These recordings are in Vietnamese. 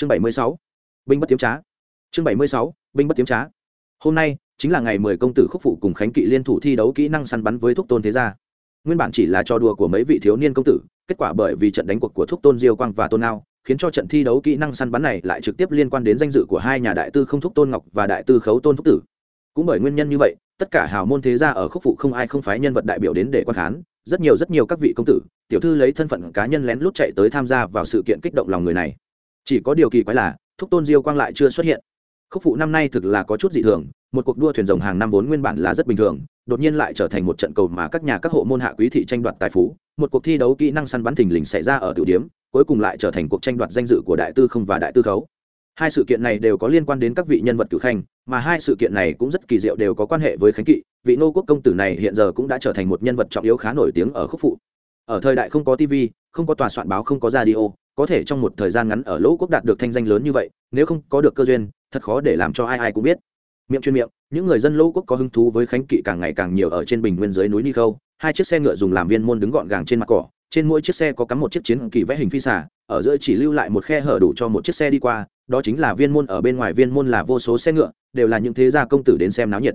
chương bảy mươi sáu, binh bất tiếm trá. Chương bảy mươi sáu, binh bất tiếm trá. Hôm nay chính là ngày mười công tử khúc phụ cùng khánh kỵ liên thủ thi đấu kỹ năng săn bắn với thúc tôn thế gia. Nguyên bản chỉ là trò đùa của mấy vị thiếu niên công tử, kết quả bởi vì trận đánh cuộc của thúc tôn diêu quang và tôn ngao, khiến cho trận thi đấu kỹ năng săn bắn này lại trực tiếp liên quan đến danh dự của hai nhà đại tư không thúc tôn ngọc và đại tư khấu tôn thúc tử. Cũng bởi nguyên nhân như vậy, tất cả hào môn thế gia ở khúc phụ không ai không phái nhân vật đại biểu đến để quan khán, rất nhiều rất nhiều các vị công tử, tiểu thư lấy thân phận cá nhân lén lút chạy tới tham gia vào sự kiện kích động lòng người này chỉ có điều kỳ quái là, thúc tôn diêu quang lại chưa xuất hiện. Khúc phụ năm nay thực là có chút dị thường, một cuộc đua thuyền rồng hàng năm vốn nguyên bản là rất bình thường, đột nhiên lại trở thành một trận cầu mà các nhà các hộ môn hạ quý thị tranh đoạt tài phú, một cuộc thi đấu kỹ năng săn bắn thình lình xảy ra ở tiểu điếm, cuối cùng lại trở thành cuộc tranh đoạt danh dự của đại tư không và đại tư khấu. Hai sự kiện này đều có liên quan đến các vị nhân vật cử khanh, mà hai sự kiện này cũng rất kỳ diệu đều có quan hệ với khánh kỵ, vị nô quốc công tử này hiện giờ cũng đã trở thành một nhân vật trọng yếu khá nổi tiếng ở khúc phụ. Ở thời đại không có tv không có tòa soạn báo không có radio có thể trong một thời gian ngắn ở lỗ quốc đạt được thanh danh lớn như vậy, nếu không có được cơ duyên, thật khó để làm cho ai ai cũng biết. Miệng chuyên miệng, những người dân lỗ quốc có hứng thú với khánh kỵ càng ngày càng nhiều ở trên bình nguyên dưới núi ni khâu, hai chiếc xe ngựa dùng làm viên môn đứng gọn gàng trên mặt cỏ, trên mỗi chiếc xe có cắm một chiếc chiến kỳ vẽ hình phi xả ở giữa chỉ lưu lại một khe hở đủ cho một chiếc xe đi qua, đó chính là viên môn, ở bên ngoài viên môn là vô số xe ngựa, đều là những thế gia công tử đến xem náo nhiệt.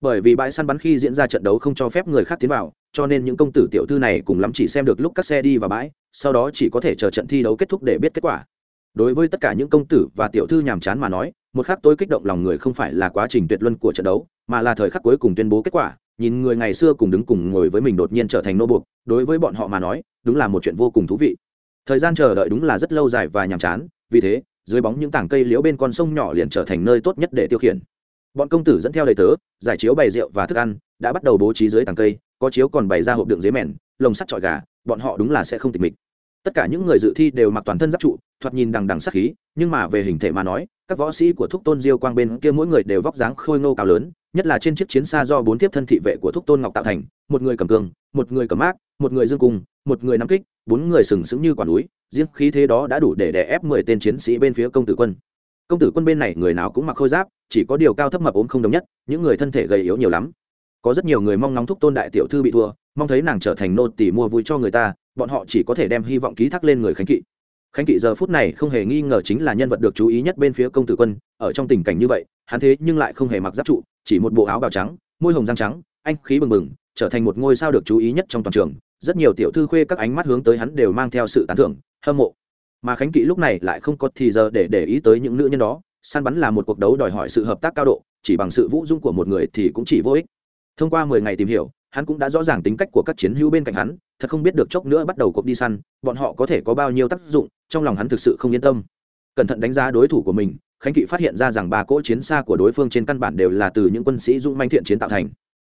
Bởi vì bãi săn bắn khi diễn ra trận đấu không cho phép người khác tiến vào cho nên những công tử tiểu thư này cùng lắm chỉ xem được lúc các xe đi vào bãi, sau đó chỉ có thể chờ trận thi đấu kết thúc để biết kết quả. Đối với tất cả những công tử và tiểu thư nhàm chán mà nói, một khắc tối kích động lòng người không phải là quá trình tuyệt luân của trận đấu, mà là thời khắc cuối cùng tuyên bố kết quả, nhìn người ngày xưa cùng đứng cùng ngồi với mình đột nhiên trở thành nô buộc, đối với bọn họ mà nói, đúng là một chuyện vô cùng thú vị. Thời gian chờ đợi đúng là rất lâu dài và nhàm chán, vì thế, dưới bóng những tảng cây liễu bên con sông nhỏ liền trở thành nơi tốt nhất để tiêu khiển. Bọn công tử dẫn theo đầy tớ, giải chiếu bày rượu và thức ăn, đã bắt đầu bố trí dưới tảng cây có chiếu còn bày ra hộp đựng dế mèn, lồng sắt trọi gà, bọn họ đúng là sẽ không tịch mịch. Tất cả những người dự thi đều mặc toàn thân giáp trụ, thoạt nhìn đằng đằng sắc khí, nhưng mà về hình thể mà nói, các võ sĩ của thúc tôn diêu quang bên kia mỗi người đều vóc dáng khôi ngô cao lớn, nhất là trên chiếc chiến xa do bốn tiếp thân thị vệ của thúc tôn ngọc tạo thành, một người cầm cương, một người cầm ác một người dương cung, một người nắm kích, bốn người sừng sững như quả núi, riêng khí thế đó đã đủ để đè ép mười tên chiến sĩ bên phía công tử quân. Công tử quân bên này người nào cũng mặc khôi giáp, chỉ có điều cao thấp mập ốm không đồng nhất, những người thân thể gầy yếu nhiều lắm có rất nhiều người mong ngóng thúc tôn đại tiểu thư bị thua, mong thấy nàng trở thành nô tỳ mua vui cho người ta, bọn họ chỉ có thể đem hy vọng ký thác lên người khánh kỵ. Khánh kỵ giờ phút này không hề nghi ngờ chính là nhân vật được chú ý nhất bên phía công tử quân, ở trong tình cảnh như vậy, hắn thế nhưng lại không hề mặc giáp trụ, chỉ một bộ áo bào trắng, môi hồng răng trắng, anh khí bừng bừng, trở thành một ngôi sao được chú ý nhất trong toàn trường. Rất nhiều tiểu thư khuê các ánh mắt hướng tới hắn đều mang theo sự tán thưởng, hâm mộ. Mà khánh kỵ lúc này lại không có thì giờ để để ý tới những nữ nhân đó, săn bắn là một cuộc đấu đòi hỏi sự hợp tác cao độ, chỉ bằng sự vũ dung của một người thì cũng chỉ vô ích thông qua mười ngày tìm hiểu, hắn cũng đã rõ ràng tính cách của các chiến hữu bên cạnh hắn, thật không biết được chốc nữa bắt đầu cuộc đi săn, bọn họ có thể có bao nhiêu tác dụng, trong lòng hắn thực sự không yên tâm. Cẩn thận đánh giá đối thủ của mình, khánh kỵ phát hiện ra rằng ba cỗ chiến xa của đối phương trên căn bản đều là từ những quân sĩ dũng manh thiện chiến tạo thành.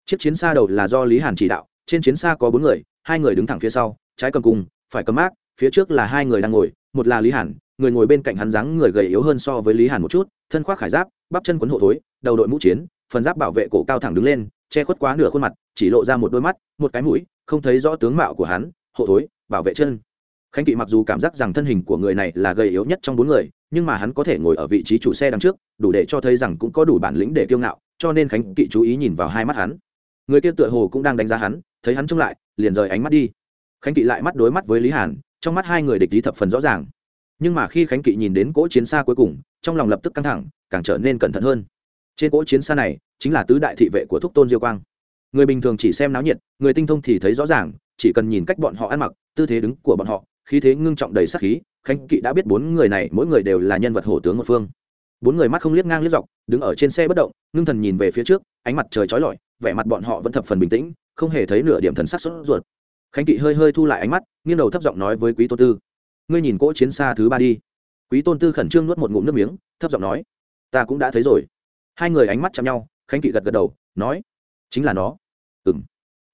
Chiếc chiến xa đầu là do lý hàn chỉ đạo, trên chiến xa có bốn người, hai người đứng thẳng phía sau, trái cầm cung, phải cầm mác, phía trước là hai người đang ngồi, một là lý hàn, người ngồi bên cạnh hắn dáng người gầy yếu hơn so với lý hàn một chút, thân khoác khải giáp, bắp chân quấn hộ thối, đầu đội mũ chiến phần giáp bảo vệ cổ cao thẳng đứng lên, che khuất quá nửa khuôn mặt, chỉ lộ ra một đôi mắt, một cái mũi, không thấy rõ tướng mạo của hắn, hộ thối, bảo vệ chân. Khánh kỵ mặc dù cảm giác rằng thân hình của người này là gầy yếu nhất trong bốn người, nhưng mà hắn có thể ngồi ở vị trí chủ xe đằng trước, đủ để cho thấy rằng cũng có đủ bản lĩnh để kiêu ngạo, cho nên khánh kỵ chú ý nhìn vào hai mắt hắn. Người kia tựa hồ cũng đang đánh giá hắn, thấy hắn trông lại, liền rời ánh mắt đi. Khánh kỵ lại mắt đối mắt với lý hàn, trong mắt hai người địch lý thập phần rõ ràng. Nhưng mà khi khánh kỵ nhìn đến cỗ chiến xa cuối cùng, trong lòng lập tức căng thẳng, càng trở nên cẩn thận hơn. Trên cỗ chiến xa này chính là tứ đại thị vệ của thúc tôn diêu quang. Người bình thường chỉ xem náo nhiệt, người tinh thông thì thấy rõ ràng, chỉ cần nhìn cách bọn họ ăn mặc, tư thế đứng của bọn họ, khí thế ngưng trọng đầy sắc khí, khánh kỵ đã biết bốn người này mỗi người đều là nhân vật hổ tướng một phương. Bốn người mắt không liếc ngang liếc dọc, đứng ở trên xe bất động, ngưng thần nhìn về phía trước, ánh mặt trời trói lọi, vẻ mặt bọn họ vẫn thập phần bình tĩnh, không hề thấy nửa điểm thần sắc sốt ruột. Khánh kỵ hơi hơi thu lại ánh mắt, nghiêng đầu thấp giọng nói với quý tôn tư, ngươi nhìn cỗ chiến xa thứ ba đi. Quý tôn tư khẩn trương nuốt một ngụm nước miếng, thấp giọng nói, ta cũng đã thấy rồi. Hai người ánh mắt chạm nhau khánh kỵ gật gật đầu, nói, chính là nó. Ừng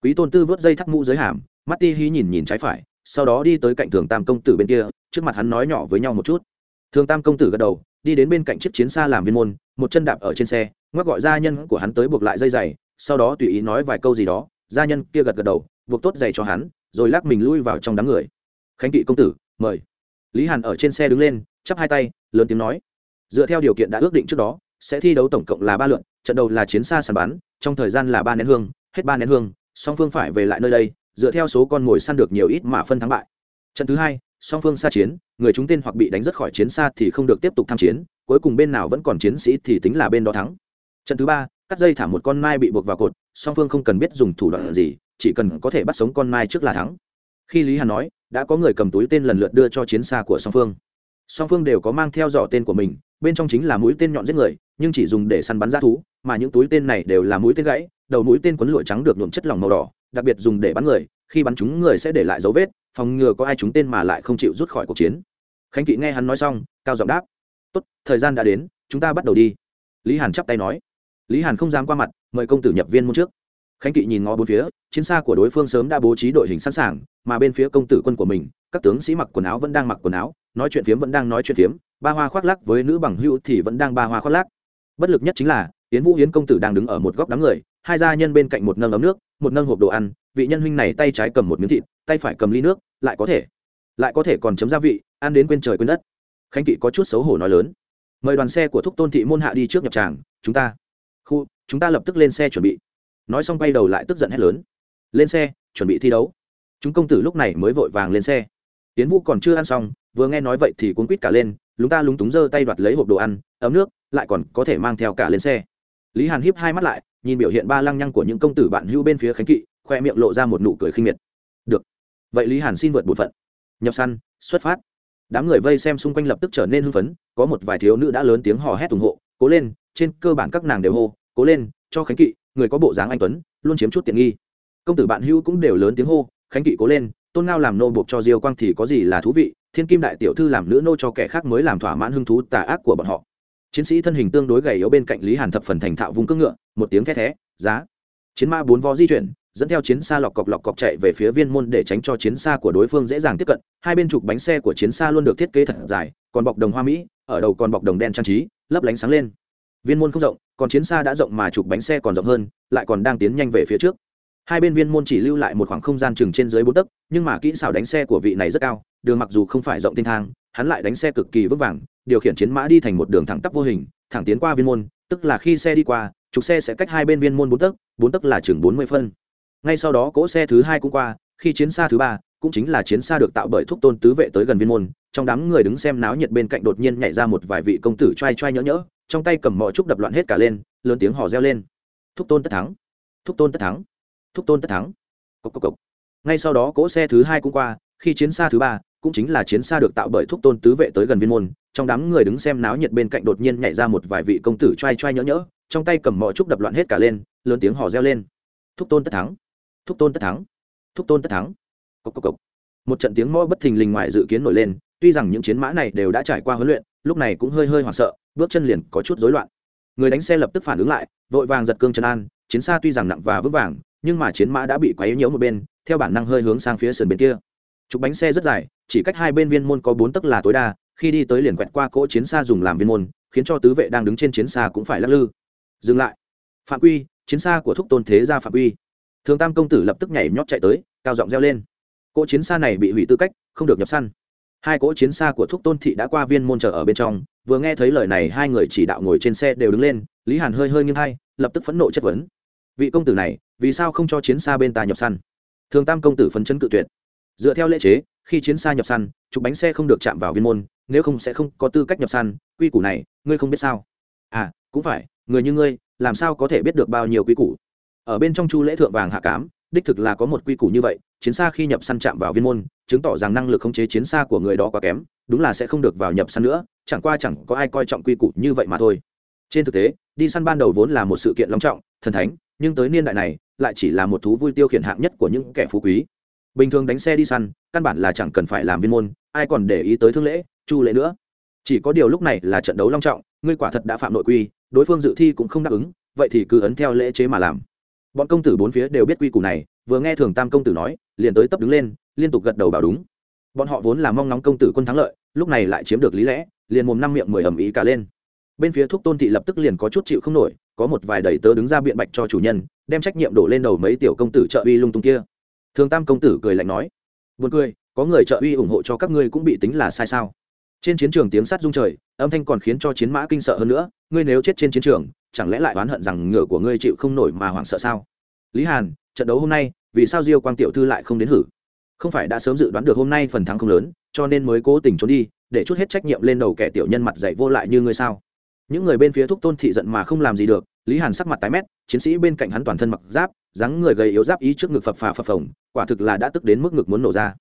quý tôn tư vớt dây thắt mũ dưới hàm mắt ti hí nhìn nhìn trái phải, sau đó đi tới cạnh thường tam công tử bên kia, trước mặt hắn nói nhỏ với nhau một chút. Thường tam công tử gật đầu, đi đến bên cạnh chiếc chiến xa làm viên môn, một chân đạp ở trên xe, ngoắc gọi gia nhân của hắn tới buộc lại dây giày, sau đó tùy ý nói vài câu gì đó, gia nhân kia gật gật đầu, buộc tốt giày cho hắn, rồi lắc mình lui vào trong đám người. Khánh kỵ công tử, mời. Lý hàn ở trên xe đứng lên, chắp hai tay, lớn tiếng nói, dựa theo điều kiện đã ước định trước đó, sẽ thi đấu tổng cộng là ba lượn trận đầu là chiến xa sàn bắn, trong thời gian là ba nén hương, hết ba nén hương, song phương phải về lại nơi đây, dựa theo số con mồi săn được nhiều ít mà phân thắng bại. Trận thứ hai, song phương xa chiến, người chúng tên hoặc bị đánh rất khỏi chiến xa thì không được tiếp tục tham chiến, cuối cùng bên nào vẫn còn chiến sĩ thì tính là bên đó thắng. Trận thứ ba, cắt dây thả một con mai bị buộc vào cột, song phương không cần biết dùng thủ đoạn gì, chỉ cần có thể bắt sống con mai trước là thắng. Khi lý hàn nói, đã có người cầm túi tên lần lượt đưa cho chiến xa của song phương. Song phương đều có mang theo dõi tên của mình, bên trong chính là mũi tên nhọn giết người, nhưng chỉ dùng để săn bắn g thú mà những túi tên này đều là mũi tên gãy, đầu mũi tên quấn lụa trắng được nhuộm chất lỏng màu đỏ, đặc biệt dùng để bắn người, khi bắn chúng người sẽ để lại dấu vết, phòng ngừa có ai trúng tên mà lại không chịu rút khỏi cuộc chiến. Khánh kỵ nghe hắn nói xong, cao giọng đáp, tốt, thời gian đã đến, chúng ta bắt đầu đi. Lý hàn chắp tay nói. Lý hàn không dám qua mặt, mời công tử nhập viên môn trước. Khánh kỵ nhìn ngó bốn phía, chiến xa của đối phương sớm đã bố trí đội hình sẵn sàng, mà bên phía công tử quân của mình, các tướng sĩ mặc quần áo vẫn đang mặc quần áo, nói chuyện phiếm vẫn đang nói chuyện phiếm, ba hoa khoác lắc với nữ bằng hữu thì vẫn đang ba hoa khoác lắc bất lực nhất chính là, yến vũ yến công tử đang đứng ở một góc đám người, hai gia nhân bên cạnh một nâng ấm nước, một nâng hộp đồ ăn, vị nhân huynh này tay trái cầm một miếng thịt, tay phải cầm ly nước, lại có thể, lại có thể còn chấm gia vị, ăn đến quên trời quên đất. Khánh kỵ có chút xấu hổ nói lớn. Mời đoàn xe của thúc tôn thị môn hạ đi trước nhập tràng, chúng ta. Khu, chúng ta lập tức lên xe chuẩn bị. Nói xong quay đầu lại tức giận hét lớn. Lên xe, chuẩn bị thi đấu. Chúng công tử lúc này mới vội vàng lên xe. Tiến vũ còn chưa ăn xong, vừa nghe nói vậy thì cuốn quýt cả lên, lúng ta lúng túng giơ tay đoạt lấy hộp đồ ăn, ấm nước lại còn có thể mang theo cả lên xe. Lý hàn híp hai mắt lại, nhìn biểu hiện ba lăng nhăng của những công tử bạn hưu bên phía khánh kỵ, khoe miệng lộ ra một nụ cười khinh miệt. Được. Vậy lý hàn xin vượt bột phận. Nhập săn, xuất phát. Đám người vây xem xung quanh lập tức trở nên hưng phấn, có một vài thiếu nữ đã lớn tiếng hò hét ủng hộ, cố lên, trên cơ bản các nàng đều hô, cố lên, cho khánh kỵ, người có bộ dáng anh tuấn, luôn chiếm chút tiện nghi. Công tử bạn hữu cũng đều lớn tiếng hô, khánh kỵ cố lên, tôn ngao làm nô buộc cho diêu quang thì có gì là thú vị, thiên kim đại tiểu thư làm nữ nô cho kẻ khác mới làm thỏa mãn hứng thú tà ác của bọn họ chiến sĩ thân hình tương đối gầy yếu bên cạnh lý hàn thập phần thành thạo vùng cưỡng ngựa, một tiếng thét thé, giá. Chiến ma bốn vó di chuyển, dẫn theo chiến xa lọc cọc lọc cọc chạy về phía viên môn để tránh cho chiến xa của đối phương dễ dàng tiếp cận. Hai bên trục bánh xe của chiến xa luôn được thiết kế thật dài, còn bọc đồng hoa mỹ, ở đầu còn bọc đồng đen trang trí, lấp lánh sáng lên. Viên môn không rộng, còn chiến xa đã rộng mà trục bánh xe còn rộng hơn, lại còn đang tiến nhanh về phía trước. Hai bên viên môn chỉ lưu lại một khoảng không gian chừng trên dưới bốn tấc, nhưng mà kỹ xảo đánh xe của vị này rất cao, đường mặc dù không phải rộng tinh thang hắn lại đánh xe cực kỳ vững vàng, điều khiển chiến mã đi thành một đường thẳng tắp vô hình, thẳng tiến qua viên môn, tức là khi xe đi qua, trục xe sẽ cách hai bên viên môn bốn tấc bốn tấc là chừng bốn mươi phân. Ngay sau đó cỗ xe thứ hai cũng qua, khi chiến xa thứ ba, cũng chính là chiến xa được tạo bởi thúc tôn tứ vệ tới gần viên môn, trong đám người đứng xem náo nhiệt bên cạnh đột nhiên nhảy ra một vài vị công tử t r a i t r a i nhỡ nhỡ, trong tay cầm mọi trúc đập loạn hết cả lên, lớn tiếng hò reo lên. Thúc tôn tất thắng, thúc tôn tất thắng, thúc tôn tất thắng. Cốc cốc cốc. ngay sau đó cỗ xe thứ hai cũng qua, khi chiến xa thứ ba cũng chính là chiến xa được tạo bởi thúc tôn tứ vệ tới gần viên môn, trong đám người đứng xem náo nhiệt bên cạnh đột nhiên nhảy ra một vài vị công tử t r a i t r a i nhỡ nhỡ, trong tay cầm mọi trúc đập loạn hết cả lên, lớn tiếng hò reo lên. Thúc tôn tất thắng, thúc tôn tất thắng, thúc tôn tất thắng. Cốc cốc cốc. một trận tiếng mõ bất thình lình ngoài dự kiến nổi lên, tuy rằng những chiến mã này đều đã trải qua huấn luyện, lúc này cũng hơi hơi hoảng sợ, bước chân liền có chút rối loạn. Người đánh xe lập tức phản ứng lại, vội vàng giật cương chân an, chiến xa tuy rằng nặng và vững vàng, nhưng mà chiến mã đã bị quấy nhiễu một bên, theo bản năng hơi hướng sang phía sườn bên kia trục bánh xe rất dài chỉ cách hai bên viên môn có bốn tấc là tối đa khi đi tới liền quẹt qua cỗ chiến xa dùng làm viên môn khiến cho tứ vệ đang đứng trên chiến xa cũng phải lắc lư. Dừng lại. Phạm quy chiến xa của thúc tôn thế gia phạm quy. Thường tam công tử lập tức nhảy nhót chạy tới cao giọng reo lên. Cỗ chiến xa này bị hủy tư cách không được nhập săn. Hai cỗ chiến xa của thúc tôn thị đã qua viên môn chờ ở bên trong vừa nghe thấy lời này hai người chỉ đạo ngồi trên xe đều đứng lên lý hàn hơi hơi nghiêng hai, lập tức phẫn nộ chất vấn. Vị công tử này vì sao không cho chiến xa bên ta nhập săn? Thường tam công tử phấn chân cự tuyệt dựa theo lễ chế, khi chiến xa nhập săn chụp bánh xe không được chạm vào viên môn, nếu không sẽ không có tư cách nhập săn, quy củ này, ngươi không biết sao? À cũng phải, người như ngươi, làm sao có thể biết được bao nhiêu quy củ? Ở bên trong chu lễ thượng vàng hạ cám, đích thực là có một quy củ như vậy, chiến xa khi nhập săn chạm vào viên môn, chứng tỏ rằng năng lực khống chế chiến xa của người đó quá kém, đúng là sẽ không được vào nhập săn nữa, chẳng qua chẳng có ai coi trọng quy củ như vậy mà thôi. Trên thực tế, đi săn ban đầu vốn là một sự kiện long trọng, thần thánh, nhưng tới niên đại này, lại chỉ là một thú vui tiêu khiển hạng nhất của những kẻ phú quý bình thường đánh xe đi săn, căn bản là chẳng cần phải làm viên môn, ai còn để ý tới thương lễ, chu lễ nữa. Chỉ có điều lúc này là trận đấu long trọng, ngươi quả thật đã phạm nội quy, đối phương dự thi cũng không đáp ứng, vậy thì cứ ấn theo lễ chế mà làm. Bọn công tử bốn phía đều biết quy củ này, vừa nghe thường tam công tử nói, liền tới tấp đứng lên, liên tục gật đầu bảo đúng. Bọn họ vốn là mong ngóng công tử quân thắng lợi, lúc này lại chiếm được lý lẽ, liền mồm năm miệng mười ầm ĩ cả lên. Bên phía thúc tôn thị lập tức liền có chút chịu không nổi, có một vài đầy tớ đứng ra biện bạch cho chủ nhân, đem trách nhiệm đổ lên đầu mấy tiểu công tử trợ uy lung tung kia thường tam công tử cười lạnh nói, buồn cười, có người trợ uy ủng hộ cho các ngươi cũng bị tính là sai sao? Trên chiến trường tiếng sắt rung trời, âm thanh còn khiến cho chiến mã kinh sợ hơn nữa, ngươi nếu chết trên chiến trường, chẳng lẽ lại oán hận rằng ngựa của ngươi chịu không nổi mà hoảng sợ sao? Lý hàn, trận đấu hôm nay, vì sao diêu quang tiểu thư lại không đến hử? Không phải đã sớm dự đoán được hôm nay phần thắng không lớn, cho nên mới cố tình trốn đi, để chút hết trách nhiệm lên đầu kẻ tiểu nhân mặt dạy vô lại như ngươi sao? Những người bên phía thúc tôn thị giận mà không làm gì được, lý hàn sắc mặt tái mét, chiến sĩ bên cạnh hắn toàn thân mặc giáp dáng người gầy yếu giáp ý trước ngực phập phà phập phồng, quả thực là đã tức đến mức ngực muốn nổ ra.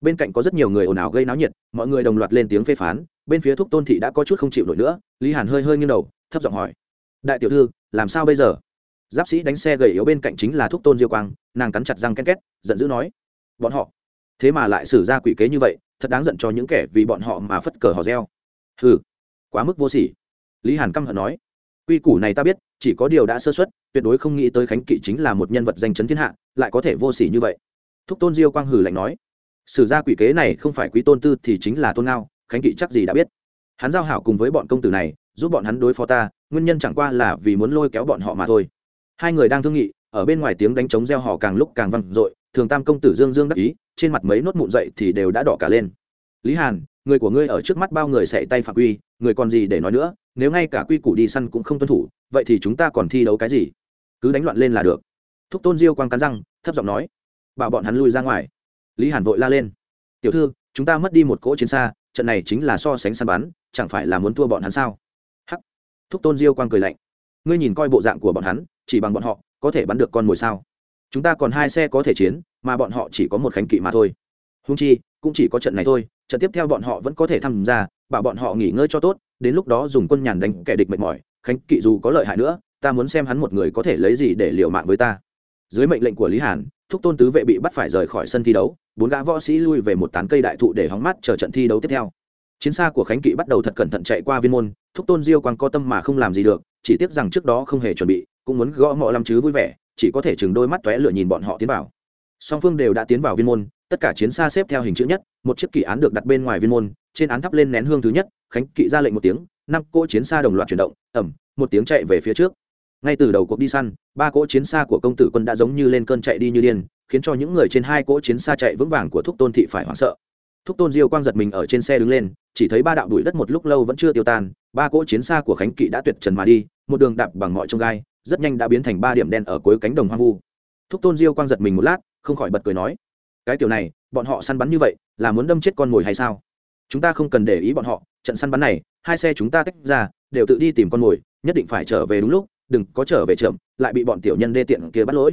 Bên cạnh có rất nhiều người ồn ào gây náo nhiệt, mọi người đồng loạt lên tiếng phê phán, bên phía thúc tôn thị đã có chút không chịu nổi nữa, lý hàn hơi hơi nghiêng đầu, thấp giọng hỏi, đại tiểu thư, làm sao bây giờ? Giáp sĩ đánh xe gầy yếu bên cạnh chính là thúc tôn diêu quang, nàng cắn chặt răng ken két, giận dữ nói, bọn họ. Thế mà lại xử ra quỷ kế như vậy, thật đáng giận cho những kẻ vì bọn họ mà phất cờ hò reo. Hừ, quá mức vô sỉ. Lý hàn căm hận nói quy củ này ta biết, chỉ có điều đã sơ xuất tuyệt đối không nghĩ tới khánh kỵ chính là một nhân vật danh chấn thiên hạ, lại có thể vô sỉ như vậy. Thúc tôn diêu quang hử lạnh nói, sử gia quỷ kế này không phải quý tôn tư thì chính là tôn ngao, khánh kỵ chắc gì đã biết. Hắn giao hảo cùng với bọn công tử này, giúp bọn hắn đối phó ta, nguyên nhân chẳng qua là vì muốn lôi kéo bọn họ mà thôi. Hai người đang thương nghị, ở bên ngoài tiếng đánh trống reo họ càng lúc càng vang dội, thường tam công tử dương dương đắc ý, trên mặt mấy nốt mụn dậy thì đều đã đỏ cả lên. Lý hàn người của ngươi ở trước mắt bao người sẽ tay phạm quy, người còn gì để nói nữa, nếu ngay cả quy củ đi săn cũng không tuân thủ, vậy thì chúng ta còn thi đấu cái gì? Cứ đánh loạn lên là được. Thúc tôn diêu quang cắn răng, thấp giọng nói. Bảo bọn hắn lui ra ngoài. Lý hàn vội la lên. Tiểu thư, chúng ta mất đi một cỗ chiến xa, trận này chính là so sánh săn bắn, chẳng phải là muốn thua bọn hắn sao? Hắc. Thúc tôn diêu quang cười lạnh. Ngươi nhìn coi bộ dạng của bọn hắn, chỉ bằng bọn họ, có thể bắn được con mồi sao? Chúng ta còn hai xe có thể chiến, mà bọn họ chỉ có một khánh kỵ mà thôi húng chi, cũng chỉ có trận này thôi, trận tiếp theo bọn họ vẫn có thể tham gia, bảo bọn họ nghỉ ngơi cho tốt, đến lúc đó dùng quân nhàn đánh kẻ địch mệt mỏi, khánh kỵ dù có lợi hại nữa, ta muốn xem hắn một người có thể lấy gì để liều mạng với ta. Dưới mệnh lệnh của lý hàn, thúc tôn tứ vệ bị bắt phải rời khỏi sân thi đấu, bốn gã võ sĩ lui về một tán cây đại thụ để hóng mát chờ trận thi đấu tiếp theo. Chiến xa của khánh kỵ bắt đầu thật cẩn thận chạy qua viên môn, thúc tôn diêu quang có tâm mà không làm gì được, chỉ tiếc rằng trước đó không hề chuẩn bị, cũng muốn gõ mọ làm chứ vui vẻ, chỉ có thể chừng đôi mắt tóe lửa nhìn bọn họ tiến vào song phương đều đã tiến vào viên môn, tất cả chiến xa xếp theo hình chữ nhất, một chiếc kỷ án được đặt bên ngoài viên môn, trên án thắp lên nén hương thứ nhất, khánh kỵ ra lệnh một tiếng, năm cỗ chiến xa đồng loạt chuyển động ẩm một tiếng chạy về phía trước. Ngay từ đầu cuộc đi săn, ba cỗ chiến xa của công tử quân đã giống như lên cơn chạy đi như điên, khiến cho những người trên hai cỗ chiến xa chạy vững vàng của thúc tôn thị phải hoảng sợ. Thúc tôn diêu quang giật mình ở trên xe đứng lên, chỉ thấy ba đạo đuổi đất một lúc lâu vẫn chưa tiêu tan, ba cỗ chiến xa của khánh kỵ đã tuyệt trần mà đi, một đường đạp bằng mọi trông gai, rất nhanh đã biến thành ba điểm đen ở cuối cánh đồng hoang vu. Thúc tôn diêu quang giật mình một lát không khỏi bật cười nói, cái kiểu này, bọn họ săn bắn như vậy, là muốn đâm chết con mồi hay sao? Chúng ta không cần để ý bọn họ, trận săn bắn này, hai xe chúng ta tách ra, đều tự đi tìm con mồi, nhất định phải trở về đúng lúc, đừng có trở về chậm, lại bị bọn tiểu nhân đê tiện kia bắt lỗi.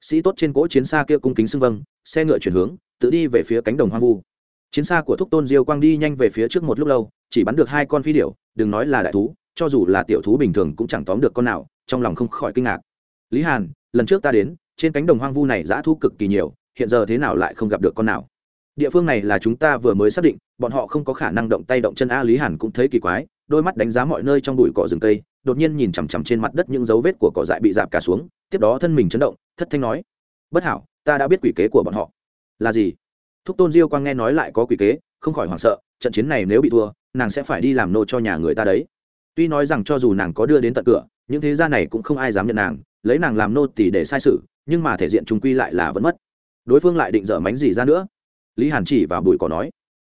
Sĩ tốt trên cỗ chiến xa kia cung kính xưng vâng xe ngựa chuyển hướng, tự đi về phía cánh đồng hoang vu. Chiến xa của thúc tôn diêu quang đi nhanh về phía trước một lúc lâu, chỉ bắn được hai con phi điểu, đừng nói là đại thú, cho dù là tiểu thú bình thường cũng chẳng tóm được con nào, trong lòng không khỏi kinh ngạc. Lý hàn, lần trước ta đến trên cánh đồng hoang vu này dã thu cực kỳ nhiều, hiện giờ thế nào lại không gặp được con nào? Địa phương này là chúng ta vừa mới xác định, bọn họ không có khả năng động tay động chân a lý hàn cũng thấy kỳ quái, đôi mắt đánh giá mọi nơi trong bụi cỏ rừng cây, đột nhiên nhìn chằm chằm trên mặt đất những dấu vết của cỏ dại bị dạp cả xuống, tiếp đó thân mình chấn động, thất thanh nói, bất hảo, ta đã biết quỷ kế của bọn họ. Là gì? Thúc tôn diêu quang nghe nói lại có quỷ kế, không khỏi hoảng sợ, trận chiến này nếu bị thua, nàng sẽ phải đi làm nô cho nhà người ta đấy. Tuy nói rằng cho dù nàng có đưa đến tận cửa, những thế gia này cũng không ai dám nhận nàng lấy nàng làm nô tỳ để sai sự, nhưng mà thể diện chúng quy lại là vẫn mất. Đối phương lại định dở mánh gì ra nữa. Lý hàn chỉ vào bụi cỏ nói,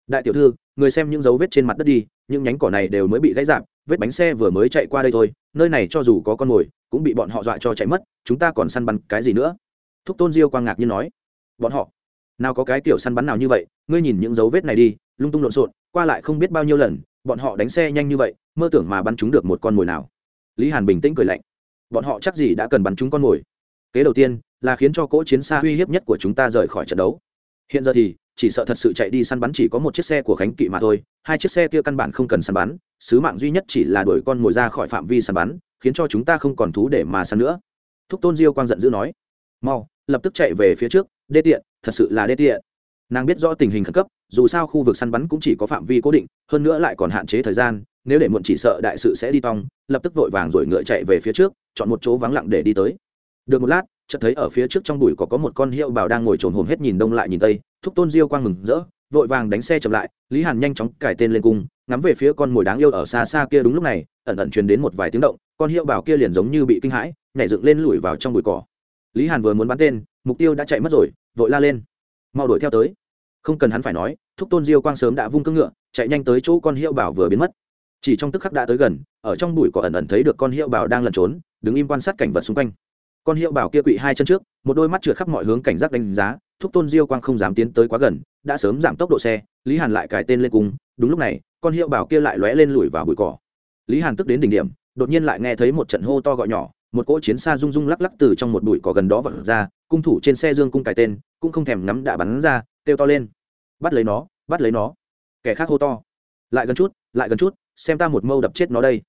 đại tiểu thư, người xem những dấu vết trên mặt đất đi, những nhánh cỏ này đều mới bị gãy giảm vết bánh xe vừa mới chạy qua đây thôi, nơi này cho dù có con mồi, cũng bị bọn họ dọa cho chạy mất, chúng ta còn săn bắn cái gì nữa? Thúc tôn diêu quang ngạc nhiên nói, bọn họ, nào có cái kiểu săn bắn nào như vậy, ngươi nhìn những dấu vết này đi, lung tung lộn xộn, qua lại không biết bao nhiêu lần, bọn họ đánh xe nhanh như vậy, mơ tưởng mà bắn chúng được một con mồi nào. Lý hàn bình tĩnh cười lạnh bọn họ chắc gì đã cần bắn chúng con mồi. Kế đầu tiên, là khiến cho cỗ chiến xa uy hiếp nhất của chúng ta rời khỏi trận đấu. Hiện giờ thì, chỉ sợ thật sự chạy đi săn bắn chỉ có một chiếc xe của khánh kỵ mà thôi, hai chiếc xe kia căn bản không cần săn bắn, sứ mạng duy nhất chỉ là đuổi con mồi ra khỏi phạm vi săn bắn, khiến cho chúng ta không còn thú để mà săn nữa. Thúc tôn diêu quang giận dữ nói. Mau, lập tức chạy về phía trước, đê tiện, thật sự là đê tiện. Nàng biết rõ tình hình khẩn cấp, dù sao khu vực săn bắn cũng chỉ có phạm vi cố định, hơn nữa lại còn hạn chế thời gian, nếu để muộn chỉ sợ đại sự sẽ đi tong lập tức vội vàng rồi ngựa chạy về phía trước, chọn một chỗ vắng lặng để đi tới. Được một lát, chợt thấy ở phía trước trong bụi có có một con hiệu bảo đang ngồi trồn hồm hết nhìn đông lại nhìn tây, thúc tôn diêu quang mừng rỡ, vội vàng đánh xe chậm lại, lý hàn nhanh chóng cải tên lên cung, ngắm về phía con mồi đáng yêu ở xa xa kia đúng lúc này, ẩn ẩn truyền đến một vài tiếng động, con hiệu bảo kia liền giống như bị kinh hãi, nhảy dựng lên lùi vào trong bụi cỏ. Lý hàn vừa muốn bắn tên, mục tiêu đã chạy mất rồi, vội la lên. Mau đuổi theo tới. Không cần hắn phải nói, thúc tôn diêu quang sớm đã vung cưỡng ngựa, chạy nhanh tới chỗ con hiệu bảo vừa biến mất chỉ trong tức khắc đã tới gần, ở trong bụi cỏ ẩn ẩn thấy được con hiệu bảo đang lẩn trốn, đứng im quan sát cảnh vật xung quanh. Con hiệu bảo kia quỵ hai chân trước, một đôi mắt trượt khắp mọi hướng cảnh giác đánh giá, thúc tôn diêu quang không dám tiến tới quá gần, đã sớm giảm tốc độ xe, lý hàn lại cài tên lên cung đúng lúc này, con hiệu bảo kia lại lóe lên lùi vào bụi cỏ. Lý hàn tức đến đỉnh điểm, đột nhiên lại nghe thấy một trận hô to gọi nhỏ, một cỗ chiến xa rung rung lắc lắc từ trong một bụi cỏ gần đó vật ra, cung thủ trên xe dương cung cài tên, cũng không thèm ngắm đã bắn ra, kêu to lên. Bắt lấy nó, bắt lấy nó. Kẻ khác hô to. Lại gần chút, lại gần chút xem ta một mâu đập chết nó đây.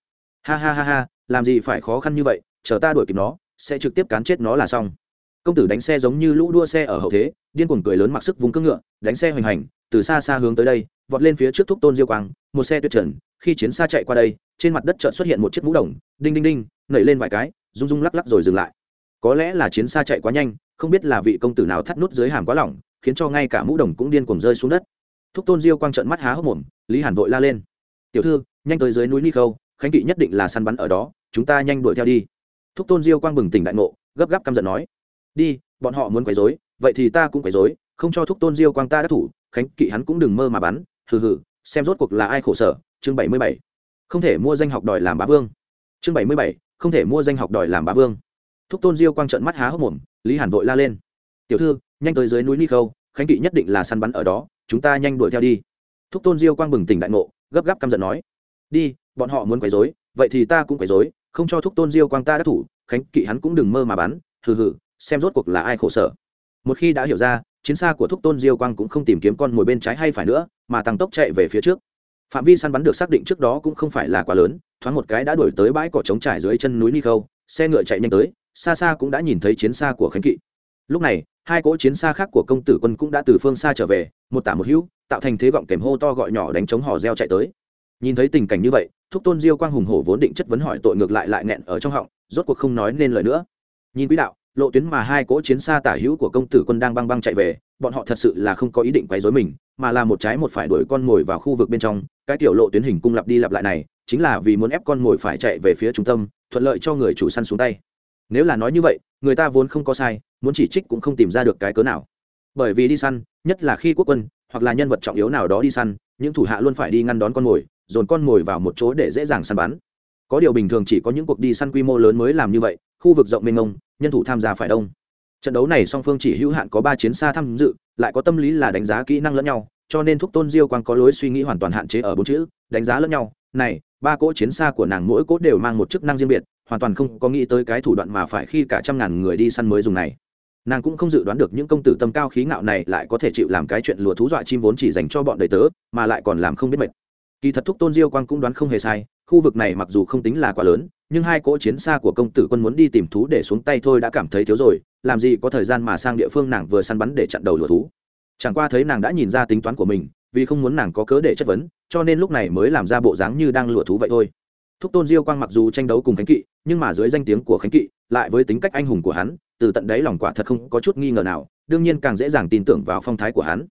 Ha ha ha ha, làm gì phải khó khăn như vậy, chờ ta đuổi kịp nó, sẽ trực tiếp cán chết nó là xong. Công tử đánh xe giống như lũ đua xe ở hậu thế, điên cuồng cười lớn mặc sức vùng cưỡng ngựa, đánh xe hoành hành, từ xa xa hướng tới đây, vọt lên phía trước thúc tôn diêu quang, một xe tuyệt trần, khi chiến xa chạy qua đây, trên mặt đất chợt xuất hiện một chiếc mũ đồng, đinh đinh đinh, nảy lên vài cái, rung rung lắc lắc rồi dừng lại. Có lẽ là chiến xa chạy quá nhanh, không biết là vị công tử nào thắt nút dưới hàm quá lỏng, khiến cho ngay cả mũ đồng cũng điên cuồng rơi xuống đất. Thúc tôn diêu quang trợn mắt há hốc mồm, lý hàn vội la lên. Tiểu thư nhanh tới dưới núi ni khâu, khánh kỵ nhất định là săn bắn ở đó, chúng ta nhanh đuổi theo đi. Thúc tôn diêu quang bừng tỉnh đại ngộ, gấp gáp căm giận nói. Đi, bọn họ muốn quấy rối, vậy thì ta cũng quấy rối, không cho thúc tôn diêu quang ta đã thủ, khánh kỵ hắn cũng đừng mơ mà bắn, hừ hừ, xem rốt cuộc là ai khổ sở. Chương bảy mươi bảy. Không thể mua danh học đòi làm bá vương. Chương bảy mươi bảy. Không thể mua danh học đòi làm bá vương. Thúc tôn diêu quang trận mắt há hốc mồm, lý hàn vội la lên. Tiểu thư, nhanh tới dưới núi ni khâu, khánh kỵ nhất định là săn bắn ở đó, chúng ta nhanh đuổi theo đi. Thúc tôn diêu quang bừng tỉnh đại ngộ, gấp gáp căm giận nói đi, bọn họ muốn quấy rối, vậy thì ta cũng quấy rối, không cho thúc tôn diêu quang ta đắc thủ, khánh kỵ hắn cũng đừng mơ mà bắn, hừ hừ, xem rốt cuộc là ai khổ sở. Một khi đã hiểu ra, chiến xa của thúc tôn diêu quang cũng không tìm kiếm con mồi bên trái hay phải nữa, mà tăng tốc chạy về phía trước. Phạm vi săn bắn được xác định trước đó cũng không phải là quá lớn, thoáng một cái đã đuổi tới bãi cỏ trống trải dưới chân núi ni khâu, xe ngựa chạy nhanh tới, xa xa cũng đã nhìn thấy chiến xa của khánh kỵ. Lúc này, hai cỗ chiến xa khác của công tử quân cũng đã từ phương xa trở về, một tả một hữu, tạo thành thế gọng kèm hô to gọi nhỏ đánh chống hò reo chạy tới nhìn thấy tình cảnh như vậy, thúc tôn diêu quang hùng hổ vốn định chất vấn hỏi tội ngược lại lại nghẹn ở trong họng, rốt cuộc không nói nên lời nữa. Nhìn quỹ đạo, lộ tuyến mà hai cỗ chiến xa tả hữu của công tử quân đang băng băng chạy về, bọn họ thật sự là không có ý định quấy rối mình, mà là một trái một phải đuổi con mồi vào khu vực bên trong, cái tiểu lộ tuyến hình cung lặp đi lặp lại này, chính là vì muốn ép con mồi phải chạy về phía trung tâm, thuận lợi cho người chủ săn xuống tay. Nếu là nói như vậy, người ta vốn không có sai, muốn chỉ trích cũng không tìm ra được cái cớ nào. Bởi vì đi săn, nhất là khi quốc quân, hoặc là nhân vật trọng yếu nào đó đi săn, những thủ hạ luôn phải đi ngăn đón con mồi dồn con mồi vào một chỗ để dễ dàng săn bắn. Có điều bình thường chỉ có những cuộc đi săn quy mô lớn mới làm như vậy, khu vực rộng mênh mông, nhân thủ tham gia phải đông. Trận đấu này song phương chỉ hữu hạn có ba chiến xa tham dự, lại có tâm lý là đánh giá kỹ năng lẫn nhau, cho nên thúc tôn diêu quang có lối suy nghĩ hoàn toàn hạn chế ở bốn chữ, đánh giá lẫn nhau. Này, ba cỗ chiến xa của nàng mỗi cỗ đều mang một chức năng riêng biệt, hoàn toàn không có nghĩ tới cái thủ đoạn mà phải khi cả trăm ngàn người đi săn mới dùng này. Nàng cũng không dự đoán được những công tử tâm cao khí ngạo này lại có thể chịu làm cái chuyện lùa thú dọa chim vốn chỉ dành cho bọn đầy tớ, mà lại còn làm không biết mệt kỳ thật thúc tôn diêu quang cũng đoán không hề sai, khu vực này mặc dù không tính là quá lớn, nhưng hai cỗ chiến xa của công tử quân muốn đi tìm thú để xuống tay thôi đã cảm thấy thiếu rồi, làm gì có thời gian mà sang địa phương nàng vừa săn bắn để chặn đầu lửa thú. Chẳng qua thấy nàng đã nhìn ra tính toán của mình, vì không muốn nàng có cớ để chất vấn, cho nên lúc này mới làm ra bộ dáng như đang lửa thú vậy thôi. Thúc tôn diêu quang mặc dù tranh đấu cùng khánh kỵ, nhưng mà dưới danh tiếng của khánh kỵ, lại với tính cách anh hùng của hắn, từ tận đáy lòng quả thật không có chút nghi ngờ nào, đương nhiên càng dễ dàng tin tưởng vào phong thái của hắn.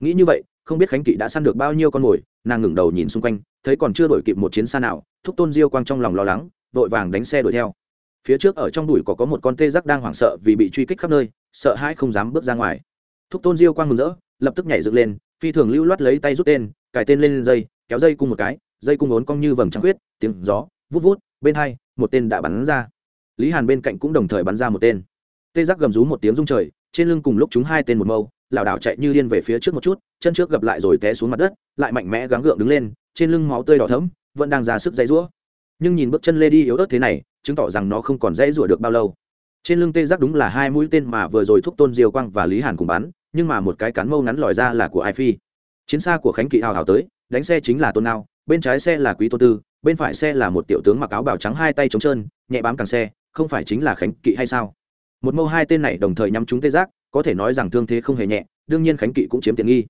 Nghĩ như vậy, không biết khánh kỵ đã săn được bao nhiêu con mồi nàng ngẩng đầu nhìn xung quanh, thấy còn chưa đổi kịp một chiến xa nào, thúc tôn diêu quang trong lòng lo lắng, vội vàng đánh xe đuổi theo. Phía trước ở trong đùi có có một con tê giác đang hoảng sợ vì bị truy kích khắp nơi, sợ hãi không dám bước ra ngoài. Thúc tôn diêu quang mừng rỡ, lập tức nhảy dựng lên, phi thường lưu loát lấy tay rút tên, cài tên lên dây, kéo dây cung một cái, dây cung ốn cong như vầng trăng huyết tiếng gió, vút vút, bên hai, một tên đã bắn ra. Lý hàn bên cạnh cũng đồng thời bắn ra một tên. Tê giác gầm rú một tiếng rung trời trên lưng cùng lúc chúng hai tên một mâu, lảo đảo chạy như điên về phía trước một chút, chân trước gập lại rồi té xuống mặt đất, lại mạnh mẽ gắng gượng đứng lên, trên lưng máu tươi đỏ thấm vẫn đang ra sức dãy rũa nhưng nhìn bước chân lê đi yếu ớt thế này, chứng tỏ rằng nó không còn dãy rủa được bao lâu. Trên lưng tê giác đúng là hai mũi tên mà vừa rồi thúc tôn diều quang và lý hàn cùng bắn, nhưng mà một cái cán mâu ngắn lòi ra là của ai phi. Chiến xa của khánh kỵ hào hào tới, đánh xe chính là tôn nào bên trái xe là quý tô tư, bên phải xe là một tiểu tướng mặc áo bào trắng hai tay trống trơn, nhẹ bám càng xe, không phải chính là khánh kỵ hay sao? Một mâu hai tên này đồng thời nhắm chúng tê giác, có thể nói rằng thương thế không hề nhẹ, đương nhiên khánh kỵ cũng chiếm tiện nghi.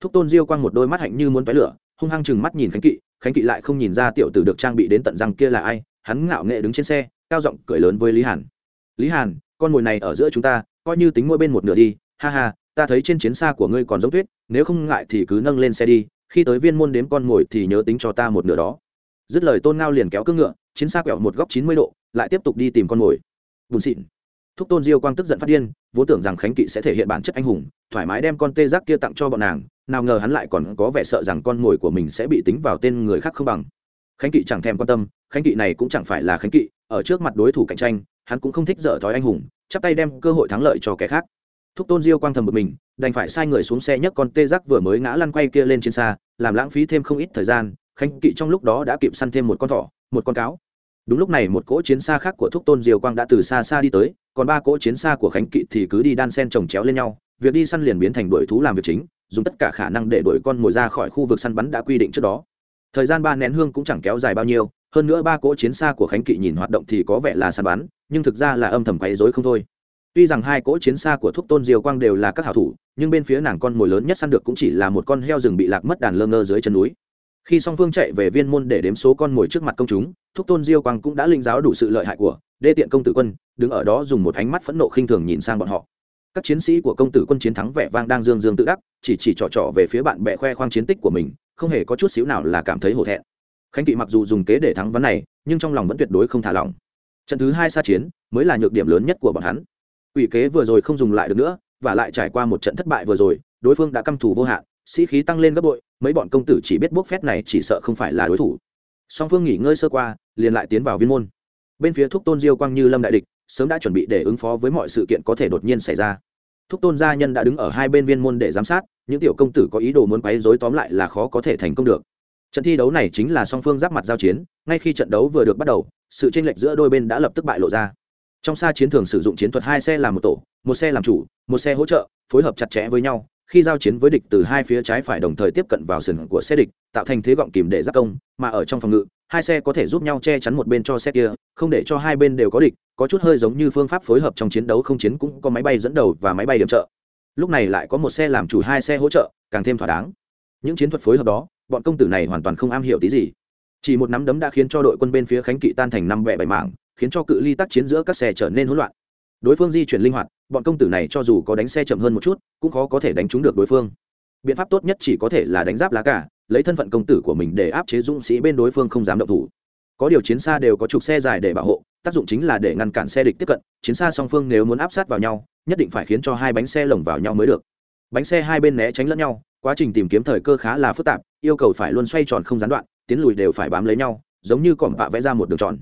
Thúc tôn diêu quang một đôi mắt hạnh như muốn tói lửa, hung hăng chừng mắt nhìn khánh kỵ khánh kỵ lại không nhìn ra tiểu tử được trang bị đến tận răng kia là ai, hắn ngạo nghệ đứng trên xe, cao giọng cười lớn với lý hàn. Lý hàn, con mồi này ở giữa chúng ta, coi như tính mỗi bên một nửa đi, ha ha, ta thấy trên chiến xa của ngươi còn giống tuyết, nếu không ngại thì cứ nâng lên xe đi, khi tới viên môn đếm con mồi thì nhớ tính cho ta một nửa đó. Dứt lời tôn ngao liền kéo cương ngựa, chiến xa quẹo một góc chín mươi độ, lại tiếp tục đi tìm con mồi bùn xịn thúc tôn diêu quang tức giận phát điên, vốn tưởng rằng khánh kỵ sẽ thể hiện bản chất anh hùng, thoải mái đem con tê giác kia tặng cho bọn nàng, nào ngờ hắn lại còn có vẻ sợ rằng con mồi của mình sẽ bị tính vào tên người khác không bằng. Khánh kỵ chẳng thèm quan tâm, khánh kỵ này cũng chẳng phải là khánh kỵ, ở trước mặt đối thủ cạnh tranh, hắn cũng không thích dở thói anh hùng, chắp tay đem cơ hội thắng lợi cho kẻ khác. Thúc tôn diêu quang thầm một mình, đành phải sai người xuống xe nhấc con tê giác vừa mới ngã lăn quay kia lên trên xa, làm lãng phí thêm không ít thời gian, khánh kỵ trong lúc đó đã kịp săn thêm một con thỏ, một con cáo. Đúng lúc này một cỗ chiến xa khác của thúc tôn diêu quang đã từ xa xa đi tới còn ba cỗ chiến xa của khánh kỵ thì cứ đi đan sen trồng chéo lên nhau, việc đi săn liền biến thành đuổi thú làm việc chính, dùng tất cả khả năng để đuổi con mồi ra khỏi khu vực săn bắn đã quy định trước đó. Thời gian ba nén hương cũng chẳng kéo dài bao nhiêu, hơn nữa ba cỗ chiến xa của khánh kỵ nhìn hoạt động thì có vẻ là săn bắn, nhưng thực ra là âm thầm quấy dối không thôi. Tuy rằng hai cỗ chiến xa của thúc tôn diều quang đều là các hảo thủ, nhưng bên phía nàng con mồi lớn nhất săn được cũng chỉ là một con heo rừng bị lạc mất đàn lơ ngơ dưới chân núi khi song phương chạy về viên môn để đếm số con mồi trước mặt công chúng, thúc tôn diêu quang cũng đã linh giáo đủ sự lợi hại của đê tiện công tử quân, đứng ở đó dùng một ánh mắt phẫn nộ khinh thường nhìn sang bọn họ. Các chiến sĩ của công tử quân chiến thắng vẻ vang đang dương dương tự đắc, chỉ chỉ trỏ trỏ về phía bạn bè khoe khoang chiến tích của mình, không hề có chút xíu nào là cảm thấy hổ thẹn. Khánh kỵ mặc dù dùng kế để thắng vấn này, nhưng trong lòng vẫn tuyệt đối không thả lỏng. Trận thứ hai xa chiến mới là nhược điểm lớn nhất của bọn hắn. Ủy kế vừa rồi không dùng lại được nữa, và lại trải qua một trận thất bại vừa rồi, đối phương đã căm thù vô hạn, sĩ khí tăng lên gấp bội mấy bọn công tử chỉ biết bốc phét này chỉ sợ không phải là đối thủ. Song phương nghỉ ngơi sơ qua, liền lại tiến vào viên môn. Bên phía thúc tôn diêu quang như lâm đại địch, sớm đã chuẩn bị để ứng phó với mọi sự kiện có thể đột nhiên xảy ra. Thúc tôn gia nhân đã đứng ở hai bên viên môn để giám sát, những tiểu công tử có ý đồ muốn quấy dối tóm lại là khó có thể thành công được. Trận thi đấu này chính là song phương giáp mặt giao chiến, ngay khi trận đấu vừa được bắt đầu, sự tranh lệch giữa đôi bên đã lập tức bại lộ ra. Trong xa chiến thường sử dụng chiến thuật hai xe làm một tổ, một xe làm chủ, một xe hỗ trợ, phối hợp chặt chẽ với nhau khi giao chiến với địch từ hai phía trái phải đồng thời tiếp cận vào sườn của xe địch, tạo thành thế gọng kìm để giáp công, mà ở trong phòng ngự, hai xe có thể giúp nhau che chắn một bên cho xe kia, không để cho hai bên đều có địch, có chút hơi giống như phương pháp phối hợp trong chiến đấu không chiến cũng có máy bay dẫn đầu và máy bay điểm trợ. Lúc này lại có một xe làm chủ hai xe hỗ trợ, càng thêm thỏa đáng. Những chiến thuật phối hợp đó, bọn công tử này hoàn toàn không am hiểu tí gì. Chỉ một nắm đấm đã khiến cho đội quân bên phía khánh kỵ tan thành năm bẹ bảy mảng, khiến cho cự ly tác chiến giữa các xe trở nên hỗn loạn đối phương di chuyển linh hoạt, bọn công tử này cho dù có đánh xe chậm hơn một chút, cũng khó có thể đánh trúng được đối phương. Biện pháp tốt nhất chỉ có thể là đánh giáp lá cả lấy thân phận công tử của mình để áp chế dũng sĩ bên đối phương không dám động thủ. Có điều chiến xa đều có trục xe dài để bảo hộ, tác dụng chính là để ngăn cản xe địch tiếp cận, chiến xa song phương nếu muốn áp sát vào nhau, nhất định phải khiến cho hai bánh xe lồng vào nhau mới được. Bánh xe hai bên né tránh lẫn nhau, quá trình tìm kiếm thời cơ khá là phức tạp, yêu cầu phải luôn xoay tròn không gián đoạn, tiến lùi đều phải bám lấy nhau, giống như cỏm bạ vẽ ra một đường tròn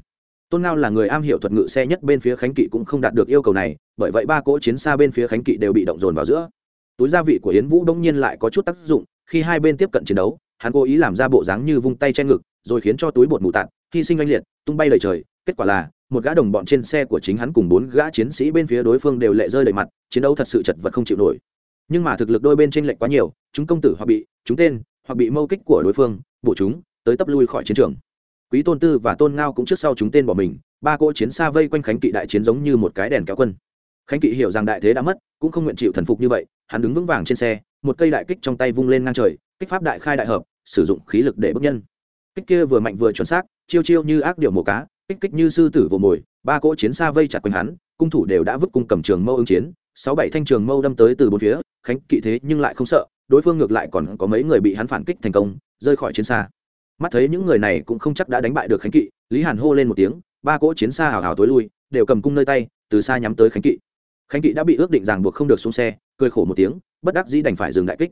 tôn ngao là người am hiểu thuật ngự xe nhất bên phía khánh kỵ cũng không đạt được yêu cầu này, bởi vậy ba cỗ chiến xa bên phía khánh kỵ đều bị động dồn vào giữa. Túi gia vị của yến vũ đông nhiên lại có chút tác dụng, khi hai bên tiếp cận chiến đấu, hắn cố ý làm ra bộ dáng như vung tay che ngực, rồi khiến cho túi bột mù tạt, hy sinh oanh liệt, tung bay lời trời. Kết quả là, một gã đồng bọn trên xe của chính hắn cùng bốn gã chiến sĩ bên phía đối phương đều lệ rơi đầy mặt, chiến đấu thật sự chật vật không chịu nổi. Nhưng mà thực lực đôi bên tranh lệch quá nhiều, chúng công tử hoặc bị chúng tên, hoặc bị mâu kích của đối phương, bổ chúng, tới tấp lui khỏi chiến trường quý tôn tư và tôn ngao cũng trước sau chúng tên bỏ mình, ba cỗ chiến xa vây quanh khánh kỵ đại chiến giống như một cái đèn kéo quân. Khánh kỵ hiểu rằng đại thế đã mất, cũng không nguyện chịu thần phục như vậy, hắn đứng vững vàng trên xe, một cây đại kích trong tay vung lên ngang trời, kích pháp đại khai đại hợp, sử dụng khí lực để bước nhân. Kích kia vừa mạnh vừa chuẩn xác, chiêu chiêu như ác điệu mổ cá, kích kích như sư tử vồ mồi, ba cỗ chiến xa vây chặt quanh hắn, cung thủ đều đã vứt cung cầm trường mâu ứng chiến, sáu bảy thanh trường mâu đâm tới từ bốn phía, khánh kỵ thế nhưng lại không sợ, đối phương ngược lại còn có mấy người bị hắn phản kích thành công, rơi khỏi chiến xa mắt thấy những người này cũng không chắc đã đánh bại được khánh kỵ, lý hàn hô lên một tiếng, ba cỗ chiến xa hào hào tối lui, đều cầm cung nơi tay, từ xa nhắm tới khánh kỵ. Khánh kỵ đã bị ước định ràng buộc không được xuống xe, cười khổ một tiếng, bất đắc dĩ đành phải dừng đại kích.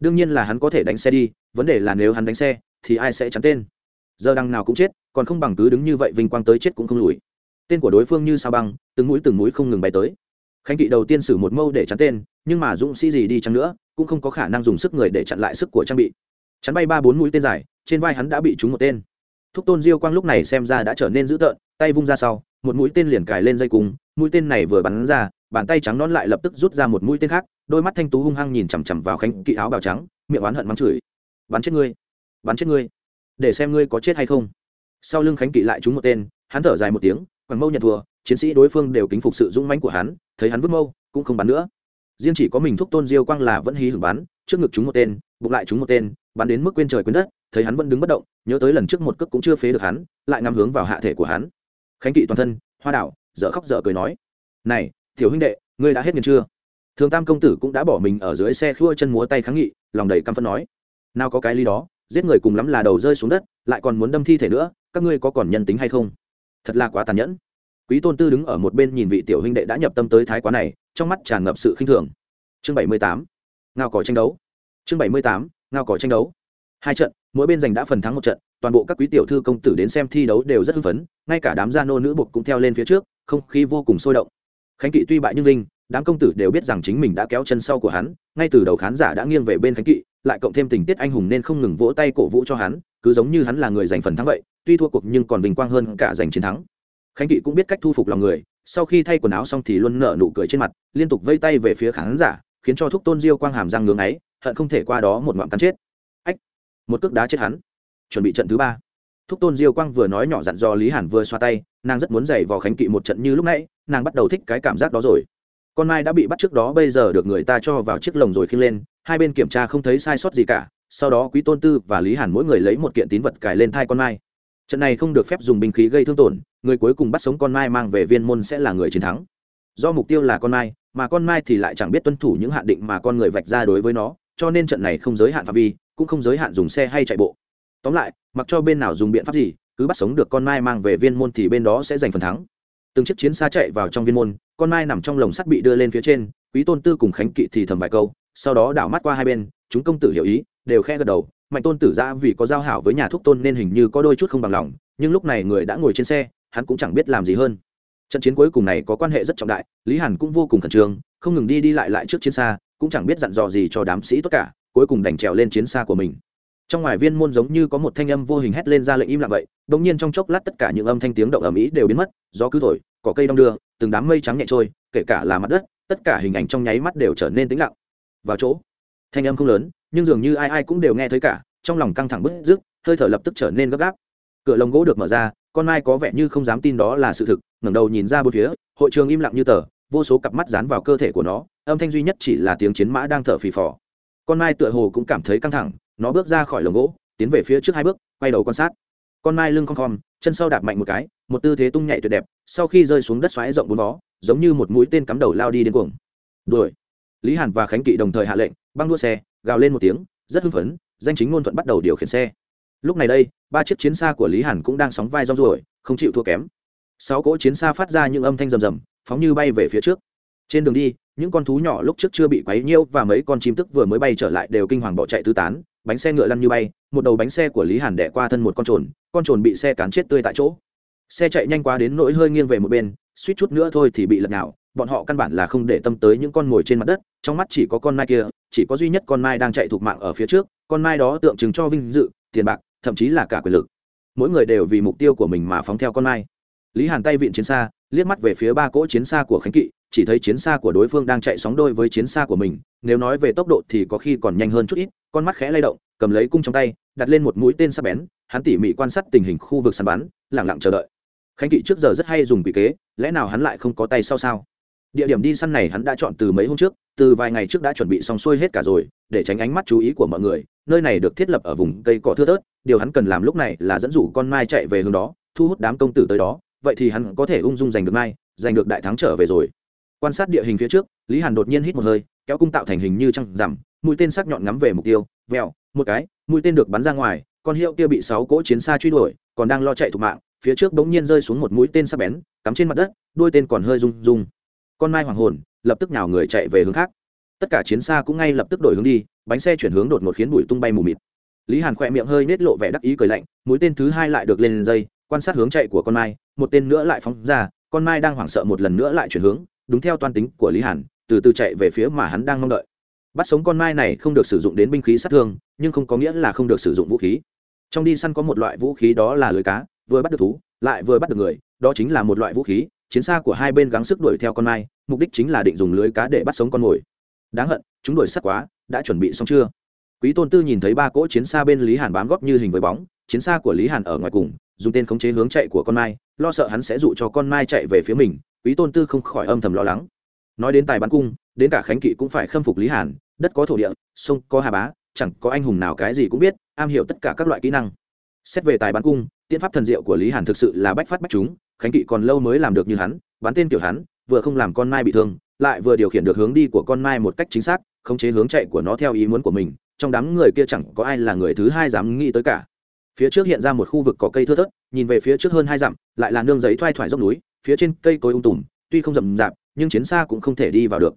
Đương nhiên là hắn có thể đánh xe đi, vấn đề là nếu hắn đánh xe, thì ai sẽ chắn tên? Giờ đằng nào cũng chết, còn không bằng cứ đứng như vậy vinh quang tới chết cũng không lùi. Tên của đối phương như sao băng, từng mũi từng mũi không ngừng bay tới. Khánh kỵ đầu tiên xử một mâu để chắn tên, nhưng mà dũng sĩ gì đi chăng nữa, cũng không có khả năng dùng sức người để chặn lại sức của trang bị chắn bay ba bốn mũi tên dài, trên vai hắn đã bị trúng một tên. Thúc tôn diêu quang lúc này xem ra đã trở nên dữ tợn, tay vung ra sau, một mũi tên liền cài lên dây cung, mũi tên này vừa bắn ra, bàn tay trắng nón lại lập tức rút ra một mũi tên khác, đôi mắt thanh tú hung hăng nhìn chằm chằm vào khánh kỵ áo bào trắng, miệng oán hận mắng chửi. Bắn chết ngươi! Bắn chết ngươi! Để xem ngươi có chết hay không. Sau lưng khánh kỵ lại trúng một tên, hắn thở dài một tiếng quảng mâu nhận thua, chiến sĩ đối phương đều kính phục sự dũng mãnh của hắn, thấy hắn vứt mâu, cũng không bắn nữa. Riêng chỉ có mình thúc tôn diêu quang là vẫn hí hưởng bắn, trước ngực chúng một tên, bụng lại chúng một tên bắn đến mức quên trời quên đất, thấy hắn vẫn đứng bất động, nhớ tới lần trước một cước cũng chưa phế được hắn, lại ngắm hướng vào hạ thể của hắn. Khánh kỵ toàn thân, hoa đảo, dở khóc dở cười nói, này, tiểu huynh đệ, ngươi đã hết nghiền chưa? Thường tam công tử cũng đã bỏ mình ở dưới xe khua chân múa tay kháng nghị, lòng đầy căm phẫn nói, nào có cái ly đó, giết người cùng lắm là đầu rơi xuống đất, lại còn muốn đâm thi thể nữa, các ngươi có còn nhân tính hay không? Thật là quá tàn nhẫn. Quý tôn tư đứng ở một bên nhìn vị tiểu huynh đệ đã nhập tâm tới thái quá này, trong mắt tràn ngập sự khinh thường. Chương bảy mươi tám, ngao cỏ tranh đấu. Chương bảy mươi tám ngao cỏ tranh đấu. Hai trận, mỗi bên giành đã phần thắng một trận, toàn bộ các quý tiểu thư công tử đến xem thi đấu đều rất hưng phấn, ngay cả đám gia nô nữ buộc cũng theo lên phía trước, không khí vô cùng sôi động. Khánh kỵ tuy bại nhưng linh đám công tử đều biết rằng chính mình đã kéo chân sau của hắn, ngay từ đầu khán giả đã nghiêng về bên khánh kỵ, lại cộng thêm tình tiết anh hùng nên không ngừng vỗ tay cổ vũ cho hắn, cứ giống như hắn là người giành phần thắng vậy, tuy thua cuộc nhưng còn vinh quang hơn cả giành chiến thắng. Khánh kỵ cũng biết cách thu phục lòng người, sau khi thay quần áo xong thì luôn nở nụ cười trên mặt, liên tục vây tay về phía khán giả, khiến cho thúc tôn diêu quang hàm răng ngưỡng ấy hận không thể qua đó một ngoạm cắn chết. Ách, một cước đá chết hắn. Chuẩn bị trận thứ ba. Thúc tôn diêu quang vừa nói nhỏ dặn do lý hàn vừa xoa tay, nàng rất muốn giày vò khánh kỵ một trận như lúc nãy, nàng bắt đầu thích cái cảm giác đó rồi. Con mai đã bị bắt trước đó, bây giờ được người ta cho vào chiếc lồng rồi khi lên, hai bên kiểm tra không thấy sai sót gì cả, sau đó quý tôn tư và lý hàn mỗi người lấy một kiện tín vật cài lên thai con mai. Trận này không được phép dùng binh khí gây thương tổn, người cuối cùng bắt sống con mai mang về viên môn sẽ là người chiến thắng. Do mục tiêu là con mai, mà con mai thì lại chẳng biết tuân thủ những hạn định mà con người vạch ra đối với nó cho nên trận này không giới hạn phạm vi, cũng không giới hạn dùng xe hay chạy bộ. Tóm lại, mặc cho bên nào dùng biện pháp gì, cứ bắt sống được con mai mang về viên môn thì bên đó sẽ giành phần thắng. Từng chiếc chiến xa chạy vào trong viên môn, con mai nằm trong lồng sắt bị đưa lên phía trên, quý tôn tư cùng khánh kỵ thì thầm vài câu, sau đó đảo mắt qua hai bên, chúng công tử hiểu ý, đều khe gật đầu. Mạnh tôn tử ra vì có giao hảo với nhà thúc tôn nên hình như có đôi chút không bằng lòng, nhưng lúc này người đã ngồi trên xe, hắn cũng chẳng biết làm gì hơn. Trận chiến cuối cùng này có quan hệ rất trọng đại, lý hàn cũng vô cùng khẩn trương, không ngừng đi đi lại lại trước chiến xa cũng chẳng biết dặn dò gì cho đám sĩ tốt cả, cuối cùng đành trèo lên chiến xa của mình. Trong ngoài viên môn giống như có một thanh âm vô hình hét lên ra lệnh im lặng vậy đ ỗ n g nhiên trong chốc lát tất cả những âm thanh tiếng động ầm ĩ đều biến mất, gió cứ thổi, cỏ cây đong đưa, từng đám mây trắng nhẹ trôi, kể cả là mặt đất, tất cả hình ảnh trong nháy mắt đều trở nên tĩnh lặng. Vào chỗ, thanh âm không lớn, nhưng dường như ai ai cũng đều nghe thấy cả, trong lòng căng thẳng bứt rứt, hơi thở lập tức trở nên gấp gáp. Cửa lồng gỗ được mở ra, con mai có vẻ như không dám tin đó là sự thực, ngẩng đầu nhìn ra bốn phía, hội trường im lặng như tờ, vô số cặp mắt dán vào cơ thể của nó âm thanh duy nhất chỉ là tiếng chiến mã đang thở phì phò. Con mai tựa hồ cũng cảm thấy căng thẳng, nó bước ra khỏi lồng gỗ, tiến về phía trước hai bước, quay đầu quan sát. Con mai lưng con khom, chân sau đạp mạnh một cái, một tư thế tung nhảy tuyệt đẹp, sau khi rơi xuống đất xoáy rộng bốn vó, giống như một mũi tên cắm đầu lao đi đến cuồng. Đuổi. Lý hàn và khánh kỵ đồng thời hạ lệnh, băng đua xe, gào lên một tiếng, rất hưng phấn, danh chính ngôn thuận bắt đầu điều khiển xe. Lúc này đây, ba chiếc chiến xa của lý hàn cũng đang sóng vai rong ruổi, không chịu thua kém. Sáu cỗ chiến xa phát ra những âm thanh rầm rầm, phóng như bay về phía trước. Trên đường đi những con thú nhỏ lúc trước chưa bị quấy nhiễu và mấy con chim tức vừa mới bay trở lại đều kinh hoàng bỏ chạy tứ tán, bánh xe ngựa lăn như bay, một đầu bánh xe của lý hàn đẻ qua thân một con trồn con trồn bị xe cán chết tươi tại chỗ. Xe chạy nhanh quá đến nỗi hơi nghiêng về một bên, suýt chút nữa thôi thì bị lật nhào bọn họ căn bản là không để tâm tới những con ngồi trên mặt đất, trong mắt chỉ có con mai kia, chỉ có duy nhất con mai đang chạy thục mạng ở phía trước, con mai đó tượng trưng cho vinh dự, tiền bạc, thậm chí là cả quyền lực. Mỗi người đều vì mục tiêu của mình mà phóng theo con mai. Lý hàn tay viện chiến xa, liếc mắt về phía ba cỗ chiến xa của khánh kỵ chỉ thấy chiến xa của đối phương đang chạy sóng đôi với chiến xa của mình, nếu nói về tốc độ thì có khi còn nhanh hơn chút ít, con mắt khẽ lay động, cầm lấy cung trong tay, đặt lên một mũi tên sắp bén, hắn tỉ mỉ quan sát tình hình khu vực săn bắn lẳng lặng chờ đợi. Khánh kỵ trước giờ rất hay dùng quỷ kế, lẽ nào hắn lại không có tay sau sao? Địa điểm đi săn này hắn đã chọn từ mấy hôm trước, từ vài ngày trước đã chuẩn bị xong xuôi hết cả rồi, để tránh ánh mắt chú ý của mọi người, nơi này được thiết lập ở vùng cây cỏ thưa thớt, điều hắn cần làm lúc này là dẫn dụ con mai chạy về hướng đó, thu hút đám công tử tới đó, vậy thì hắn có thể ung dung giành được mai, giành được đại thắng trở về rồi quan sát địa hình phía trước lý hàn đột nhiên hít một hơi kéo cung tạo thành hình như trăng rằm mũi tên sắc nhọn ngắm về mục tiêu vẹo, một cái mũi tên được bắn ra ngoài con hiệu kia bị sáu cỗ chiến xa truy đuổi còn đang lo chạy thục mạng phía trước bỗng nhiên rơi xuống một mũi tên sắc bén cắm trên mặt đất đuôi tên còn hơi rung rung. Con mai hoàng hồn lập tức nhào người chạy về hướng khác. Tất cả chiến xa cũng ngay lập tức đổi hướng đi bánh xe chuyển hướng đột ngột khiến bụi tung bay mù mịt. Lý hàn khỏe miệng hơi nết lộ vẻ đắc ý cười lạnh mũi tên thứ hai lại được lên dây quan sát hướng chạy của con mai một tên nữa lại phóng ra con mai đang hoảng sợ một lần nữa lại chuyển hướng đúng theo toan tính của lý hàn, từ từ chạy về phía mà hắn đang mong đợi. Bắt sống con mai này không được sử dụng đến binh khí sát thương, nhưng không có nghĩa là không được sử dụng vũ khí. Trong đi săn có một loại vũ khí đó là lưới cá, vừa bắt được thú, lại vừa bắt được người, đó chính là một loại vũ khí, chiến xa của hai bên gắng sức đuổi theo con mai, mục đích chính là định dùng lưới cá để bắt sống con mồi. Đáng hận, chúng đuổi sắt quá, đã chuẩn bị xong chưa? Quý tôn tư nhìn thấy ba cỗ chiến xa bên lý hàn bám góp như hình với bóng, chiến xa của lý hàn ở ngoài cùng dùng tên khống chế hướng chạy của con mai, lo sợ hắn sẽ dụ cho con mai chạy về phía mình, quý tôn tư không khỏi âm thầm lo lắng. Nói đến tài bắn cung, đến cả khánh kỵ cũng phải khâm phục lý hàn, đất có thổ địa, sông có hà bá, chẳng có anh hùng nào cái gì cũng biết, am hiểu tất cả các loại kỹ năng. Xét về tài bắn cung tiện pháp thần diệu của lý hàn thực sự là bách phát bách chúng, khánh kỵ còn lâu mới làm được như hắn, bắn tên kiểu hắn, vừa không làm con mai bị thương, lại vừa điều khiển được hướng đi của con mai một cách chính xác, khống chế hướng chạy của nó theo ý muốn của mình, trong đám người kia chẳng có ai là người thứ hai dám nghĩ tới cả phía trước hiện ra một khu vực có cây thưa thớt, nhìn về phía trước hơn hai dặm, lại là nương giấy thoai thoải dốc núi, phía trên cây cối ung tùm, tuy không rậm rạp, nhưng chiến xa cũng không thể đi vào được.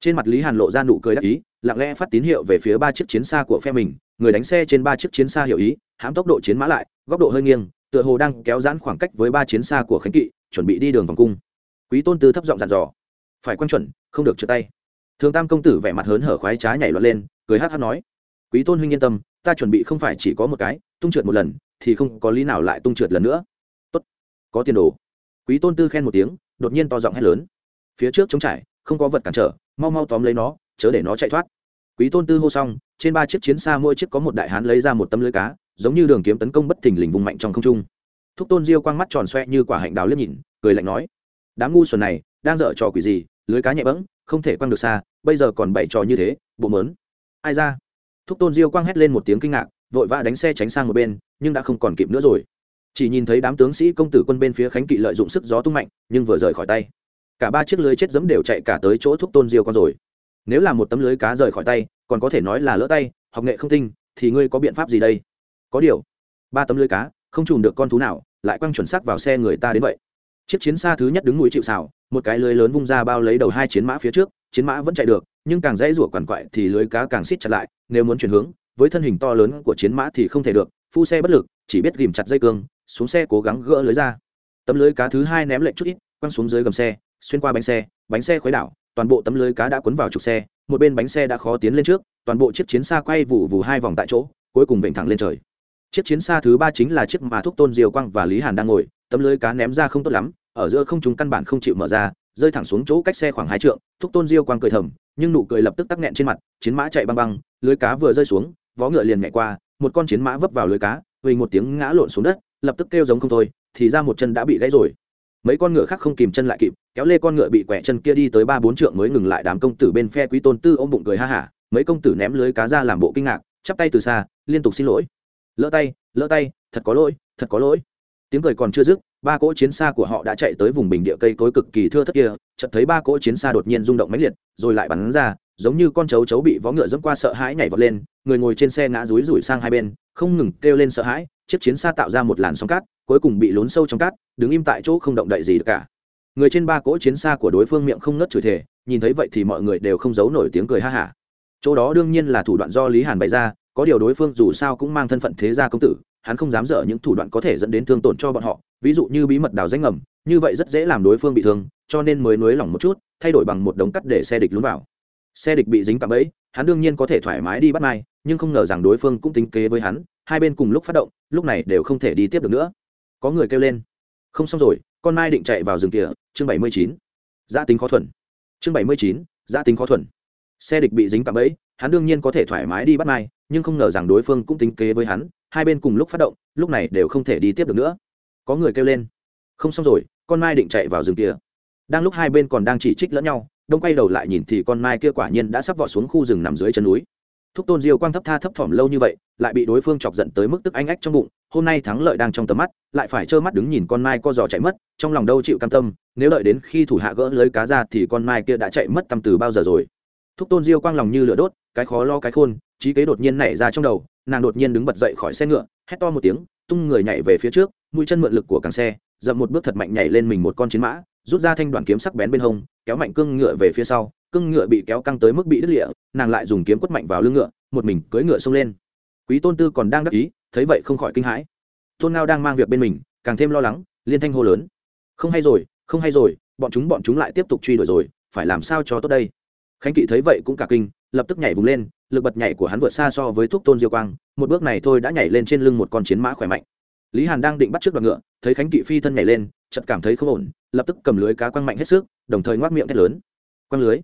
Trên mặt lý hàn lộ ra nụ cười đắc ý, lặng lẽ phát tín hiệu về phía ba chiếc chiến xa của phe mình, người đánh xe trên ba chiếc chiến xa hiểu ý, hãm tốc độ chiến mã lại, góc độ hơi nghiêng, tựa hồ đang kéo giãn khoảng cách với ba chiến xa của khánh kỵ, chuẩn bị đi đường vòng cung. Quý tôn tư thấp giọng dặn dò. Phải quan chuẩn, không được trượt tay. Thường tam công tử vẻ mặt hớn hở khoái trá nhảy loạn lên, cười hát hát nói. Quý tôn huynh yên tâm ta chuẩn bị không phải chỉ có một cái, tung trượt một lần, thì không có lý nào lại tung trượt lần nữa. Tốt, có tiền đồ. Quý tôn tư khen một tiếng, đột nhiên to giọng hét lớn. Phía trước trống trải, không có vật cản trở, mau mau tóm lấy nó, chớ để nó chạy thoát. Quý tôn tư hô xong, trên ba chiếc chiến xa mỗi chiếc có một đại hán lấy ra một tấm lưới cá, giống như đường kiếm tấn công bất thình lình vùng mạnh trong không trung. Thúc tôn diêu quang mắt tròn xoe như quả hạnh đào liếc nhìn, cười lạnh nói, đám ngu xuẩn này, đang dở trò quỷ gì? Lưới cá nhẹ bẫng, không thể quăng được xa, bây giờ còn bậy trò như thế, bộ mớn. Ai ra? Thúc tôn diêu quang hét lên một tiếng kinh ngạc, vội vã đánh xe tránh sang một bên, nhưng đã không còn kịp nữa rồi. Chỉ nhìn thấy đám tướng sĩ công tử quân bên phía khánh kỵ lợi dụng sức gió tung mạnh, nhưng vừa rời khỏi tay. Cả ba chiếc lưới chết dẫm đều chạy cả tới chỗ thúc tôn diêu con rồi. Nếu là một tấm lưới cá rời khỏi tay, còn có thể nói là lỡ tay, học nghệ không tinh, thì ngươi có biện pháp gì đây? Có điều, ba tấm lưới cá, không trùm được con thú nào, lại quăng chuẩn xác vào xe người ta đến vậy. Chiếc chiến xa thứ nhất đứng núi chịu xào một cái lưới lớn vung ra bao lấy đầu hai chiến mã phía trước, chiến mã vẫn chạy được, nhưng càng dãy rủa quằn quại thì lưới cá càng xít chặt lại nếu muốn chuyển hướng, với thân hình to lớn của chiến mã thì không thể được, phu xe bất lực, chỉ biết ghìm chặt dây cương, xuống xe cố gắng gỡ lưới ra. Tấm lưới cá thứ hai ném lệnh chút ít, quăng xuống dưới gầm xe, xuyên qua bánh xe bánh xe khuấy đảo, toàn bộ tấm lưới cá đã quấn vào trục xe, một bên bánh xe đã khó tiến lên trước, toàn bộ chiếc chiến xa quay vụ vù hai vòng tại chỗ, cuối cùng vịnh thẳng lên trời. Chiếc chiến xa thứ ba chính là chiếc mà thúc tôn diều quang và lý hàn đang ngồi, tấm lưới cá ném ra không tốt lắm, ở giữa không chúng căn bản không chịu mở ra, rơi thẳng xuống chỗ cách xe khoảng hai trượng, thúc tôn diêu quang cười thầm, nhưng nụ cười lập tức tắc nghẹn trên mặt, chiến mã chạy băng băng lưới cá vừa rơi xuống, vó ngựa liền nhảy qua, một con chiến mã vấp vào lưới cá vì một tiếng ngã lộn xuống đất, lập tức kêu giống không thôi, thì ra một chân đã bị gãy rồi. Mấy con ngựa khác không kìm chân lại kịp, kéo lê con ngựa bị quẹ chân kia đi tới ba bốn trượng mới ngừng lại đám công tử bên phe quý tôn tư ôm bụng cười ha hả, mấy công tử ném lưới cá ra làm bộ kinh ngạc, chắp tay từ xa, liên tục xin lỗi. Lỡ tay lỡ tay, thật có lỗi, thật có lỗi. Tiếng cười còn chưa dứt, ba cỗ chiến xa của họ đã chạy tới vùng bình địa cây cối cực kỳ thưa thất kia, chợt thấy ba cỗ chiến xa đột nhiên rung động mãnh liệt, rồi lại bắn ra giống như con chấu chấu bị vó ngựa dẫm qua sợ hãi nhảy vọt lên, người ngồi trên xe ngã rúi rủi sang hai bên, không ngừng kêu lên sợ hãi, chiếc chiến xa tạo ra một làn sóng cát, cuối cùng bị lún sâu trong cát, đứng im tại chỗ không động đậy gì cả. Người trên ba cỗ chiến xa của đối phương miệng không nớt chửi thề, nhìn thấy vậy thì mọi người đều không giấu nổi tiếng cười ha hả. Chỗ đó đương nhiên là thủ đoạn do lý hàn bày ra, có điều đối phương dù sao cũng mang thân phận thế gia công tử, hắn không dám dở những thủ đoạn có thể dẫn đến thương tổn cho bọn họ, ví dụ như bí mật đào danh ngầm, như vậy rất dễ làm đối phương bị thương, cho nên mới nới lỏng một chút, thay đổi bằng một đống cắt để xe địch lún vào xe địch bị dính cạm bẫy, hắn đương nhiên có thể thoải mái đi bắt mai, nhưng không ngờ rằng đối phương cũng tính kế với hắn, hai bên cùng lúc phát động, lúc này đều không thể đi tiếp được nữa. Có người kêu lên, không xong rồi, con mai định chạy vào rừng kia chương bảy mươi chín gia tính khó thuần. Chương bảy mươi chín gia tính khó thuần. Xe địch bị dính cạm bẫy, hắn đương nhiên có thể thoải mái đi bắt mai, nhưng không ngờ rằng đối phương cũng tính kế với hắn, hai bên cùng lúc phát động, lúc này đều không thể đi tiếp được nữa. Có người kêu lên, không xong rồi, con mai định chạy vào rừng kia đang lúc hai bên còn đang chỉ trích lẫn nhau đông quay đầu lại nhìn thì con mai kia quả nhiên đã sắp vọt xuống khu rừng nằm dưới chân núi. Thúc tôn diêu quang thấp tha thấp thỏm lâu như vậy, lại bị đối phương chọc giận tới mức tức anh ách trong bụng, hôm nay thắng lợi đang trong tầm mắt, lại phải trơ mắt đứng nhìn con mai co giò chạy mất, trong lòng đâu chịu cam tâm, nếu đợi đến khi thủ hạ gỡ lưới cá ra thì con mai kia đã chạy mất tâm từ bao giờ rồi. Thúc tôn diêu quang lòng như lửa đốt, cái khó lo cái khôn, trí kế đột nhiên nảy ra trong đầu, nàng đột nhiên đứng bật dậy khỏi xe ngựa, hét to một tiếng, tung người nhảy về phía trước, mũi chân mượn lực của càng xe, dậm một bước thật mạnh nhảy lên mình một con chiến mã rút ra thanh đoàn kiếm sắc bén bên hông, kéo mạnh cương ngựa về phía sau, cương ngựa bị kéo căng tới mức bị đứt lịa nàng lại dùng kiếm quất mạnh vào lưng ngựa, một mình cưỡi ngựa xông lên. Quý tôn tư còn đang đắc ý, thấy vậy không khỏi kinh hãi. Tôn ngao đang mang việc bên mình, càng thêm lo lắng, liên thanh hô lớn. Không hay rồi, không hay rồi, bọn chúng bọn chúng lại tiếp tục truy đuổi rồi, phải làm sao cho tốt đây? Khánh kỵ thấy vậy cũng cả kinh, lập tức nhảy vùng lên, lực bật nhảy của hắn vượt xa so với thúc tôn diêu quang, một bước này thôi đã nhảy lên trên lưng một con chiến mã khỏe mạnh lý hàn đang định bắt trước đoạn ngựa, thấy khánh kỵ phi thân nhảy lên, chợt cảm thấy không ổn, lập tức cầm lưới cá quăng mạnh hết sức, đồng thời ngoác miệng thét lớn. Quăng lưới.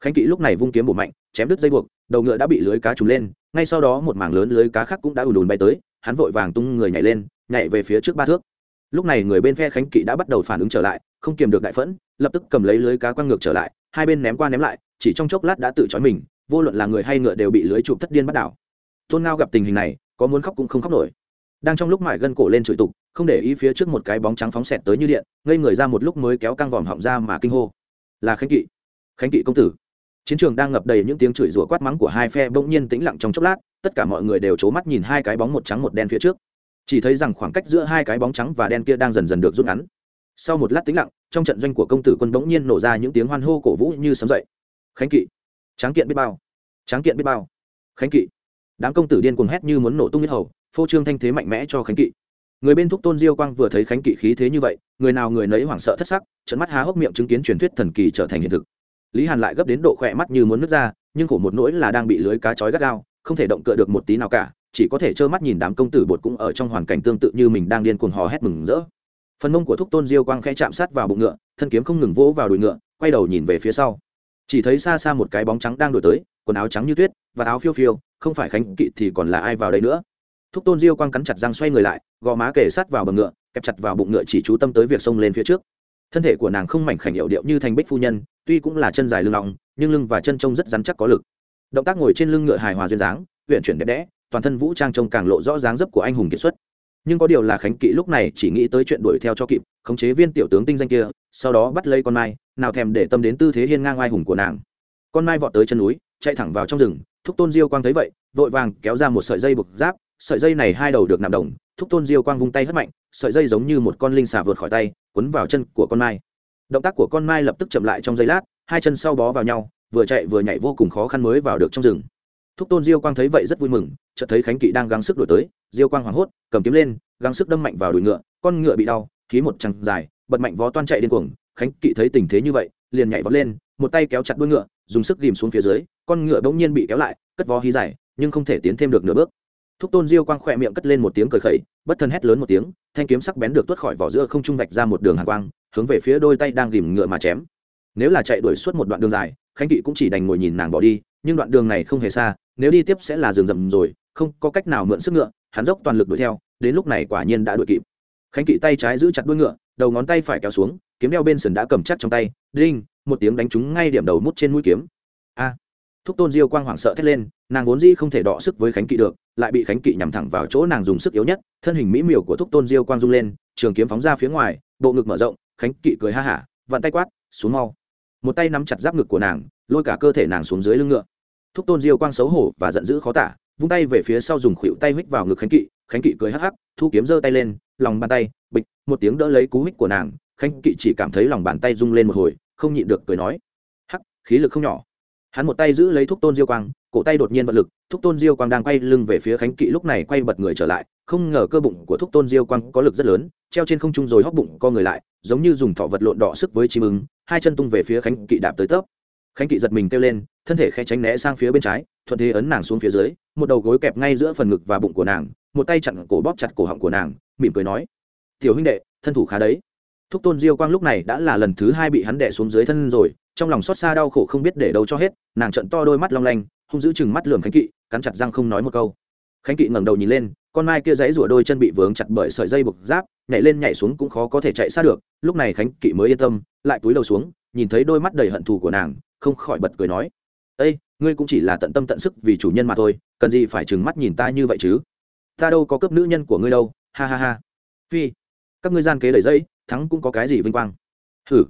Khánh kỵ lúc này vung kiếm bổ mạnh, chém đứt dây buộc, đầu ngựa đã bị lưới cá trúng lên, ngay sau đó một mảng lớn lưới cá khác cũng đã ùn ùn bay tới, hắn vội vàng tung người nhảy lên, nhảy về phía trước ba thước. Lúc này người bên phe khánh kỵ đã bắt đầu phản ứng trở lại, không kiềm được đại phẫn, lập tức cầm lấy lưới cá quăng ngược trở lại, hai bên ném qua ném lại, chỉ trong chốc lát đã tự trói mình, vô luận là người hay ngựa đều bị lưới chụp thất điên bắt đảo. Tôn ngao gặp tình hình này, có muốn khóc cũng không khóc nổi đang trong lúc mải gân cổ lên chửi tục, không để ý phía trước một cái bóng trắng phóng xẹt tới như điện, ngây người ra một lúc mới kéo căng vòm họng ra mà kinh hô. Là khánh kỵ. Khánh kỵ công tử. Chiến trường đang ngập đầy những tiếng chửi rủa quát mắng của hai phe bỗng nhiên tĩnh lặng trong chốc lát, tất cả mọi người đều c mắt nhìn hai cái bóng một trắng một đen phía trước. Chỉ thấy rằng khoảng cách giữa hai cái bóng trắng và đen kia đang dần dần được rút ngắn. Sau một lát tĩnh lặng, trong trận doanh của công tử quân bỗng nhiên nổ ra những tiếng hoan hô cổ vũ như sấm dậy. Khánh kỵ. Tráng kiện biết bao. Tráng kiện biết bao. Khánh kỵ. Đám công tử điên cuồng hét như muốn nổ tung nhất hầu phô trương thanh thế mạnh mẽ cho khánh kỵ. Người bên thúc tôn diêu quang vừa thấy khánh kỵ khí thế như vậy, người nào người nấy hoảng sợ thất sắc trận mắt há hốc miệng chứng kiến truyền thuyết thần kỳ trở thành hiện thực. Lý hàn lại gấp đến độ khỏe mắt như muốn nứt ra, nhưng khổ một nỗi là đang bị lưới cá chói gắt gao, không thể động cựa được một tí nào cả, chỉ có thể trơ mắt nhìn đám công tử bột cũng ở trong hoàn cảnh tương tự như mình đang điên cuồng hò hét mừng rỡ. Phần mông của thúc tôn diêu quang khẽ chạm sát vào bụng ngựa, thân kiếm không ngừng vỗ vào đùi ngựa, quay đầu nhìn về phía sau. Chỉ thấy xa xa một cái bóng trắng đang đổi tới, quần áo trắng như tuyết và áo phiêu phiêu, không phải khánh kỵ thì còn là ai vào đây nữa? Thúc tôn diêu quang cắn chặt răng xoay người lại, gò má kề sát vào bờ ngựa, kẹp chặt vào bụng ngựa chỉ chú tâm tới việc xông lên phía trước. Thân thể của nàng không mảnh khảnh hiệu điệu như thành bích phu nhân, tuy cũng là chân dài lưng lòng nhưng lưng và chân trông rất rắn chắc có lực. Động tác ngồi trên lưng ngựa hài hòa duyên dáng huyện chuyển đẹp đẽ, toàn thân vũ trang trông càng lộ rõ dáng dấp của anh hùng kiệt xuất. Nhưng có điều là khánh kỵ lúc này chỉ nghĩ tới chuyện đuổi theo cho kịp, khống chế viên tiểu tướng tinh danh kia, sau đó bắt lấy con mai, nào thèm để tâm đến tư thế hiên ngang oai hùng của nàng. Con mai vọt tới chân núi, chạy thẳng vào trong rừng, thúc tôn diêu quang thấy vậy, vội vàng kéo ra một sợi dây buộc giáp sợi dây này hai đầu được nằm đồng, thúc tôn diêu quang vung tay hất mạnh, sợi dây giống như một con linh xà vượt khỏi tay quấn vào chân của con mai. Động tác của con mai lập tức chậm lại trong giây lát, hai chân sau bó vào nhau, vừa chạy vừa nhảy vô cùng khó khăn mới vào được trong rừng. Thúc tôn diêu quang thấy vậy rất vui mừng, chợt thấy khánh kỵ đang gắng sức đổi tới, diêu quang hoảng hốt, cầm kiếm lên, gắng sức đâm mạnh vào đùi ngựa, con ngựa bị đau, khí một chằng dài, bật mạnh vó toan chạy điên cuồng, khánh kỵ thấy tình thế như vậy, liền nhảy vọt lên, một tay kéo chặt đuôi ngựa, dùng sức ghìm xuống phía dưới, con ngựa bỗng nhiên bị kéo lại, cất vó hí dài, nhưng không thể tiến thêm được nửa bước thúc tôn diêu quang khỏe miệng cất lên một tiếng cười khẩy, bất thân hét lớn một tiếng, thanh kiếm sắc bén được tuốt khỏi vỏ giữa không trung vạch ra một đường hàng quang, hướng về phía đôi tay đang ghìm ngựa mà chém. Nếu là chạy đuổi suốt một đoạn đường dài, khánh kỵ cũng chỉ đành ngồi nhìn nàng bỏ đi, nhưng đoạn đường này không hề xa, nếu đi tiếp sẽ là rừng rậm rồi, không có cách nào mượn sức ngựa, hắn dốc toàn lực đuổi theo, đến lúc này quả nhiên đã đuổi kịp. Khánh kỵ tay trái giữ chặt đuôi ngựa, đầu ngón tay phải kéo xuống, kiếm đeo bên sườn đã cầm chắc trong tay, đinh, một tiếng đánh trúng ngay điểm đầu mút trên mũi kiếm. A! Thúc tôn diêu quang hoảng sợ thét lên nàng vốn dĩ không thể đọ sức với khánh kỵ được, lại bị khánh kỵ nhằm thẳng vào chỗ nàng dùng sức yếu nhất, thân hình mỹ miều của thúc tôn diêu quang rung lên, trường kiếm phóng ra phía ngoài, bộ ngực mở rộng, khánh kỵ cười ha hả, vặn tay quát, xuống mau. Một tay nắm chặt giáp ngực của nàng, lôi cả cơ thể nàng xuống dưới lưng ngựa. Thúc tôn diêu quang xấu hổ và giận dữ khó tả, vung tay về phía sau dùng khuỷu tay huých vào ngực khánh kỵ khánh kỵ cười hắc hắc, thu kiếm giơ tay lên, lòng bàn tay, bịch, một tiếng đỡ lấy cú huých của nàng, khánh kỵ chỉ cảm thấy lòng bàn tay rung lên một hồi, không nhịn được cười nói, hắc, khí lực không nhỏ. Hắn một tay giữ lấy thúc tôn diêu quang cổ tay đột nhiên vận lực, thúc tôn diêu quang đang quay lưng về phía khánh kỵ lúc này quay bật người trở lại, không ngờ cơ bụng của thúc tôn diêu quang có lực rất lớn, treo trên không trung rồi hóc bụng co người lại, giống như dùng thọ vật lộn đỏ sức với chim ứng hai chân tung về phía khánh kỵ đạp tới tấp. Khánh kỵ giật mình kêu lên, thân thể khẽ tránh né sang phía bên trái, thuận thế ấn nàng xuống phía dưới, một đầu gối kẹp ngay giữa phần ngực và bụng của nàng, một tay chặn cổ bóp chặt cổ họng của nàng, mỉm cười nói, tiểu huynh đệ, thân thủ khá đấy. Thúc tôn diêu quang lúc này đã là lần thứ hai bị hắn đẻ xuống dưới thân rồi, trong lòng xót xa đau khổ không biết để đâu cho hết, nàng trận to đôi mắt long lanh hung giữ chừng mắt lườm khánh kỵ, cắn chặt răng không nói một câu. Khánh kỵ ngẩng đầu nhìn lên, con mai kia dãy rủa đôi chân bị vướng chặt bởi sợi dây buộc giáp, nhảy lên nhảy xuống cũng khó có thể chạy xa được, lúc này khánh kỵ mới yên tâm, lại túi đầu xuống, nhìn thấy đôi mắt đầy hận thù của nàng, không khỏi bật cười nói ây ngươi cũng chỉ là tận tâm tận sức vì chủ nhân mà thôi, cần gì phải trừng mắt nhìn ta như vậy chứ? Ta đâu có cướp nữ nhân của ngươi đâu, ha ha ha. Phi, các ngươi gian kế đầy dây, thắng cũng có cái gì vinh quang? Hử?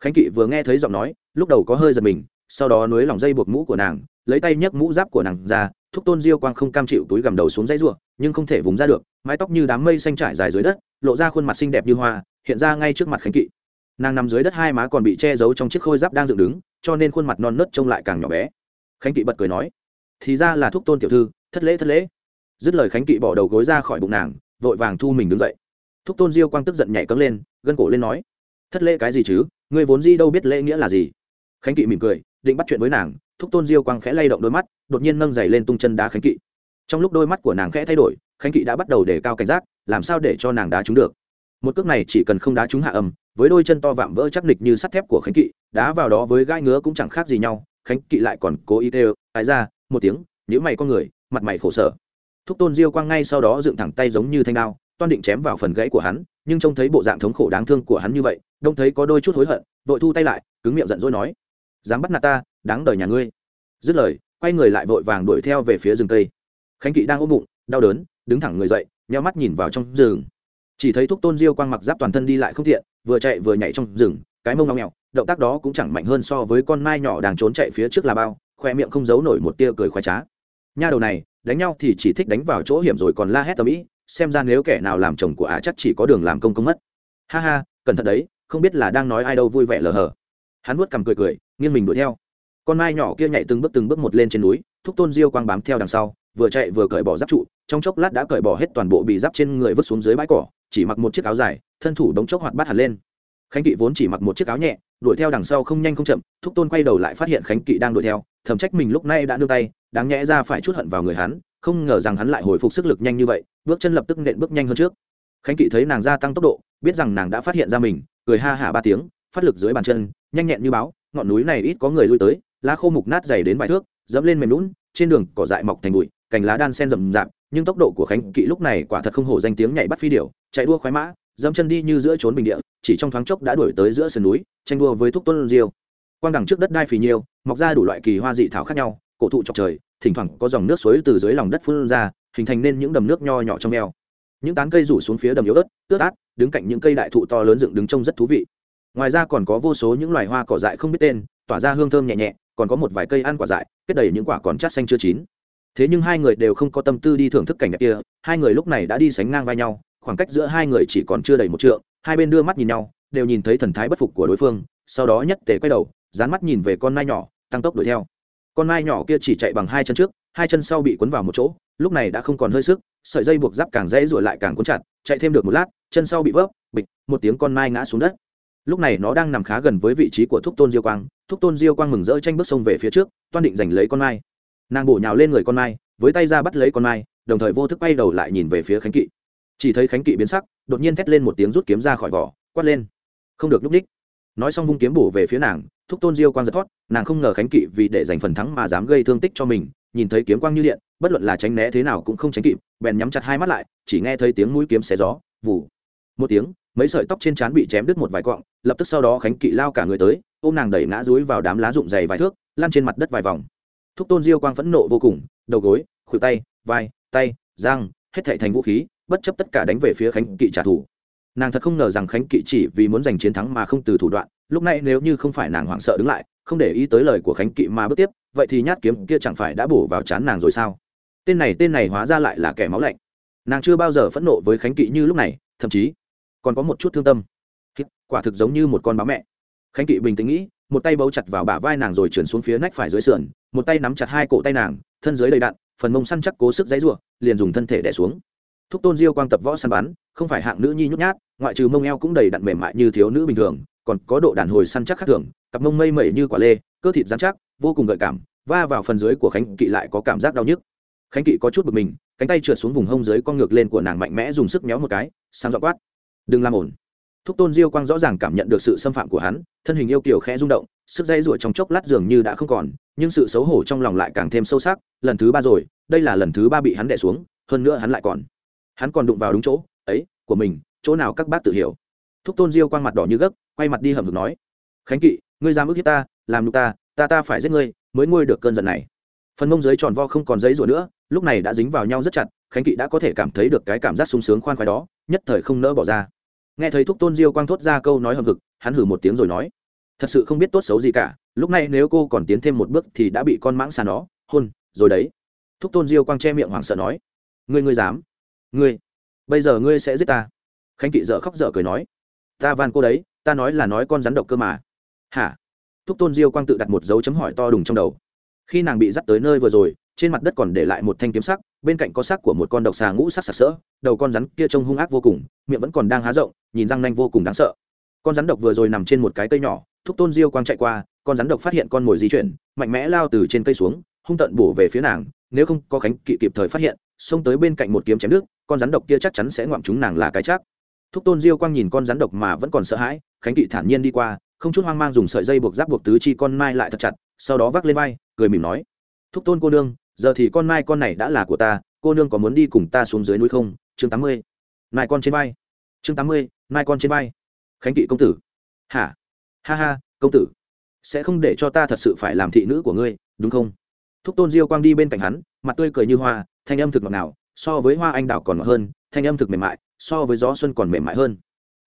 Khánh kỵ vừa nghe thấy giọng nói, lúc đầu có hơi giật mình, sau đó nối lòng dây buộc mũ của nàng lấy tay nhấc mũ giáp của nàng ra, thúc tôn diêu quang không cam chịu túi gầm đầu xuống dãy ruộng nhưng không thể vùng ra được, mái tóc như đám mây xanh trải dài dưới đất, lộ ra khuôn mặt xinh đẹp như hoa, hiện ra ngay trước mặt khánh kỵ. Nàng nằm dưới đất hai má còn bị che giấu trong chiếc khôi giáp đang dựng đứng, cho nên khuôn mặt non nớt trông lại càng nhỏ bé. Khánh kỵ bật cười nói, thì ra là thúc tôn tiểu thư, thất lễ thất lễ. Dứt lời khánh kỵ bỏ đầu gối ra khỏi bụng nàng, vội vàng thu mình đứng dậy. Thúc tôn diêu quang tức giận nhảy cấm lên, gân cổ lên nói, thất lễ cái gì chứ? Người vốn di đâu biết lễ nghĩa là gì? Khánh kỵ mỉm cười, định bắt chuyện với nàng thúc tôn diêu quang khẽ lay động đôi mắt, đột nhiên nâng giày lên tung chân đá khánh kỵ. Trong lúc đôi mắt của nàng khẽ thay đổi, khánh kỵ đã bắt đầu để cao cảnh giác, làm sao để cho nàng đá trúng được? Một cước này chỉ cần không đá trúng hạ âm với đôi chân to vạm vỡ chắc nịch như sắt thép của khánh kỵ, đá vào đó với gai ngứa cũng chẳng khác gì nhau, khánh kỵ lại còn cố ý kêu, ai ra, một tiếng nhữ mày con người, mặt mày khổ sở. Thúc tôn diêu quang ngay sau đó dựng thẳng tay giống như thanh đao, toan định chém vào phần gãy của hắn, nhưng trông thấy bộ dạng thống khổ đáng thương của hắn như vậy, đông thấy có đôi chút hối hận, vội thu tay lại, cứng miệng giận dỗi nói, dám bắt nạt ta đáng đời nhà ngươi. Dứt lời, quay người lại vội vàng đuổi theo về phía rừng cây. Khánh kỵ đang ôm bụng, đau đớn, đứng thẳng người dậy, nheo mắt nhìn vào trong rừng. Chỉ thấy thúc tôn diêu quang mặc giáp toàn thân đi lại không tiện vừa chạy vừa nhảy trong rừng, cái mông ngao nghẹo, động tác đó cũng chẳng mạnh hơn so với con mai nhỏ đang trốn chạy phía trước là bao, khoe miệng không giấu nổi một tia cười khoái trá. Nha đầu này, đánh nhau thì chỉ thích đánh vào chỗ hiểm rồi còn la hét tầm ĩ, xem ra nếu kẻ nào làm chồng của ả chắc chỉ có đường làm công công mất. Ha ha, cẩn thận đấy, không biết là đang nói ai đâu vui vẻ lờ hờ. Hắn vuốt cằm cười cười, nghiêng mình đuổi theo con mai nhỏ kia nhảy từng bước từng bước một lên trên núi, thúc tôn diêu quang bám theo đằng sau, vừa chạy vừa cởi bỏ giáp trụ, trong chốc lát đã cởi bỏ hết toàn bộ bị giáp trên người vứt xuống dưới bãi cỏ, chỉ mặc một chiếc áo dài, thân thủ đống chốc hoạt bát hẳn lên. Khánh kỵ vốn chỉ mặc một chiếc áo nhẹ, đuổi theo đằng sau không nhanh không chậm, thúc tôn quay đầu lại phát hiện khánh kỵ đang đuổi theo thẩm trách mình lúc này đã đưa tay, đáng nhẽ ra phải chút hận vào người hắn, không ngờ rằng hắn lại hồi phục sức lực nhanh như vậy, bước chân lập tức nện bước nhanh hơn trước. Khánh kỵ thấy nàng gia tăng tốc độ, biết rằng nàng đã phát hiện ra mình, cười ha hả ba tiếng, phát lực dưới bàn chân, nhanh nhẹn như báo, ngọn núi này ít có người lui tới lá khô mục nát dày đến vài thước, dẫm lên mềm lún, trên đường cỏ dại mọc thành bụi, cành lá đan sen rậm rạp, nhưng tốc độ của khánh kỵ lúc này quả thật không hổ danh tiếng nhảy bắt phi điểu, chạy đua khoái mã, dẫm chân đi như giữa trốn bình địa, chỉ trong thoáng chốc đã đuổi tới giữa sườn núi, tranh đua với thúc tuân diêu. Quang đằng trước đất đai phì nhiêu mọc ra đủ loại kỳ hoa dị thảo khác nhau, cổ thụ chọc trời, thỉnh thoảng có dòng nước suối từ dưới lòng đất phun ra, hình thành nên những đầm nước nho nhỏ trong veo. Những tán cây rủ xuống phía đầm yếu ớt, ướt át, đứng cạnh những cây đại thụ to lớn dựng đứng trông rất thú vị. Ngoài ra còn có vô số những loài hoa cỏ dại không biết tên tỏa ra hương thơm nhẹ nhẹ, còn có một vài cây ăn quả dại, kết đầy những quả còn chát xanh chưa chín. Thế nhưng hai người đều không có tâm tư đi thưởng thức cảnh đẹp kia, hai người lúc này đã đi sánh ngang vai nhau, khoảng cách giữa hai người chỉ còn chưa đầy một trượng, hai bên đưa mắt nhìn nhau, đều nhìn thấy thần thái bất phục của đối phương, sau đó nhất tề quay đầu, dán mắt nhìn về con nai nhỏ, tăng tốc đuổi theo. Con nai nhỏ kia chỉ chạy bằng hai chân trước, hai chân sau bị cuốn vào một chỗ, lúc này đã không còn hơi sức, sợi dây buộc giáp càng dễ rồi lại càng cuốn chặt, chạy thêm được một lát, chân sau bị vấp, bịch, một tiếng con nai ngã xuống đất lúc này nó đang nằm khá gần với vị trí của thúc tôn diêu quang. Thúc tôn diêu quang mừng rỡ tranh bước sông về phía trước toan định giành lấy con mai. Nàng bổ nhào lên người con mai với tay ra bắt lấy con mai đồng thời vô thức quay đầu lại nhìn về phía khánh kỵ. Chỉ thấy khánh kỵ biến sắc đột nhiên thét lên một tiếng rút kiếm ra khỏi vỏ quát lên. Không được núp ních nói xong vung kiếm bổ về phía nàng thúc tôn diêu quang giật thoát nàng không ngờ khánh kỵ vì để giành phần thắng mà dám gây thương tích cho mình nhìn thấy kiếm quang như điện bất luận là tránh né thế nào cũng không tránh kịp bèn nhắm chặt hai mắt lại chỉ nghe thấy tiếng mũi kiếm xé gió vù, một tiếng mấy sợi tóc trên trán bị chém đứt một vài cọng lập tức sau đó khánh kỵ lao cả người tới ôm nàng đẩy ngã dúi vào đám lá rụng dày vài thước lăn trên mặt đất vài vòng. Thúc tôn diêu quang phẫn nộ vô cùng đầu gối khuỷu tay vai tay răng, hết thảy thành vũ khí bất chấp tất cả đánh về phía khánh kỵ trả thù. Nàng thật không ngờ rằng khánh kỵ chỉ vì muốn giành chiến thắng mà không từ thủ đoạn lúc này nếu như không phải nàng hoảng sợ đứng lại không để ý tới lời của khánh kỵ mà bước tiếp vậy thì nhát kiếm kia chẳng phải đã bổ vào chán nàng rồi sao? Tên này tên này hóa ra lại là kẻ máu lạnh. Nàng chưa bao giờ phẫn nộ với khánh kỵ như lúc này thậm chí còn có một chút thương tâm. Quả thực giống như một con báo mẹ. Khánh kỵ bình tĩnh nghĩ, một tay bấu chặt vào bả vai nàng rồi trườn xuống phía nách phải dưới sườn, một tay nắm chặt hai cổ tay nàng, thân dưới đầy đạn, phần mông săn chắc cố sức dãy ruộng liền dùng thân thể đẻ xuống. Thúc tôn diêu quang tập võ săn bắn, không phải hạng nữ nhi nhút nhát, ngoại trừ mông eo cũng đầy đặn mềm mại như thiếu nữ bình thường, còn có độ đàn hồi săn chắc khác thường, cặp mông mây mẩy như quả lê, cơ thịt dán chắc, vô cùng gợi cảm, va vào phần dưới của khánh kỵ lại có cảm giác đau nhức. Khánh kỵ có chút bực mình, cánh tay trượt xuống vùng hông dưới con ngược lên của nàng mạnh mẽ dùng sức méo một cái sang dọ quát đừng làm ổn thúc tôn diêu quang rõ ràng cảm nhận được sự xâm phạm của hắn, thân hình yêu kiều khẽ rung động, sức dây ruột trong chốc lát dường như đã không còn, nhưng sự xấu hổ trong lòng lại càng thêm sâu sắc, lần thứ ba rồi, đây là lần thứ ba bị hắn đẻ xuống, hơn nữa hắn lại còn. Hắn còn đụng vào đúng chỗ, ấy, của mình, chỗ nào các bác tự hiểu? Thúc tôn diêu quang mặt đỏ như gấc, quay mặt đi hầm hực nói, khánh kỵ, ngươi dám ức hiếp ta, làm nhục ta ta ta phải giết ngươi, mới ngôi được cơn giận này. Phần mông dưới tròn vo không còn giấy rủa nữa, lúc này đã dính vào nhau rất chặt, khánh kỵ đã có thể cảm thấy được cái cảm giác sung sướng khoan khoái đó, nhất thời không nỡ bỏ ra nghe thấy thúc tôn diêu quang thốt ra câu nói hầm hực, hắn hử một tiếng rồi nói, thật sự không biết tốt xấu gì cả, lúc này nếu cô còn tiến thêm một bước thì đã bị con mãng xà nó, hôn, rồi đấy. Thúc tôn diêu quang che miệng hoảng sợ nói, ngươi ngươi dám? Ngươi, bây giờ ngươi sẽ giết ta? Khánh kỵ dợ khóc dở cười nói, ta van cô đấy, ta nói là nói con rắn độc cơ mà. Hả? Thúc tôn diêu quang tự đặt một dấu chấm hỏi to đùng trong đầu. Khi nàng bị dắt tới nơi vừa rồi trên mặt đất còn để lại một thanh kiếm sắc, bên cạnh có sắc của một con độc xà ngũ sắc sặc sỡ, đầu con rắn kia trông hung ác vô cùng, miệng vẫn còn đang há rộng, nhìn răng nanh vô cùng đáng sợ. Con rắn độc vừa rồi nằm trên một cái cây nhỏ, thúc tôn diêu quang chạy qua, con rắn độc phát hiện con mồi di chuyển, mạnh mẽ lao từ trên cây xuống, hung tận bổ về phía nàng, nếu không có khánh kỵ kịp thời phát hiện, xông tới bên cạnh một kiếm chém nước, con rắn độc kia chắc chắn sẽ ngoạm chúng nàng là cái chắc. Thúc tôn diêu quang nhìn con rắn độc mà vẫn còn sợ hãi, khánh kỵ thản nhiên đi qua, không chút hoang mang dùng sợi dây buộc giáp buộc tứ chi con mai lại thật chặt, sau đó vác lên vai, cười mỉm nói, thúc tôn cô nương giờ thì con mai con này đã là của ta, cô nương có muốn đi cùng ta xuống dưới núi không? Chương tám mươi. Nai con trên vai. Chương tám mươi nai con trên vai. Khánh kỵ công tử. Hả? Ha ha, công tử. Sẽ không để cho ta thật sự phải làm thị nữ của ngươi, đúng không? Thúc tôn diêu quang đi bên cạnh hắn, mặt tươi cười như hoa, thanh âm thực ngọt nào so với hoa anh đào còn ngọt hơn, thanh âm thực mềm mại, so với gió xuân còn mềm mại hơn.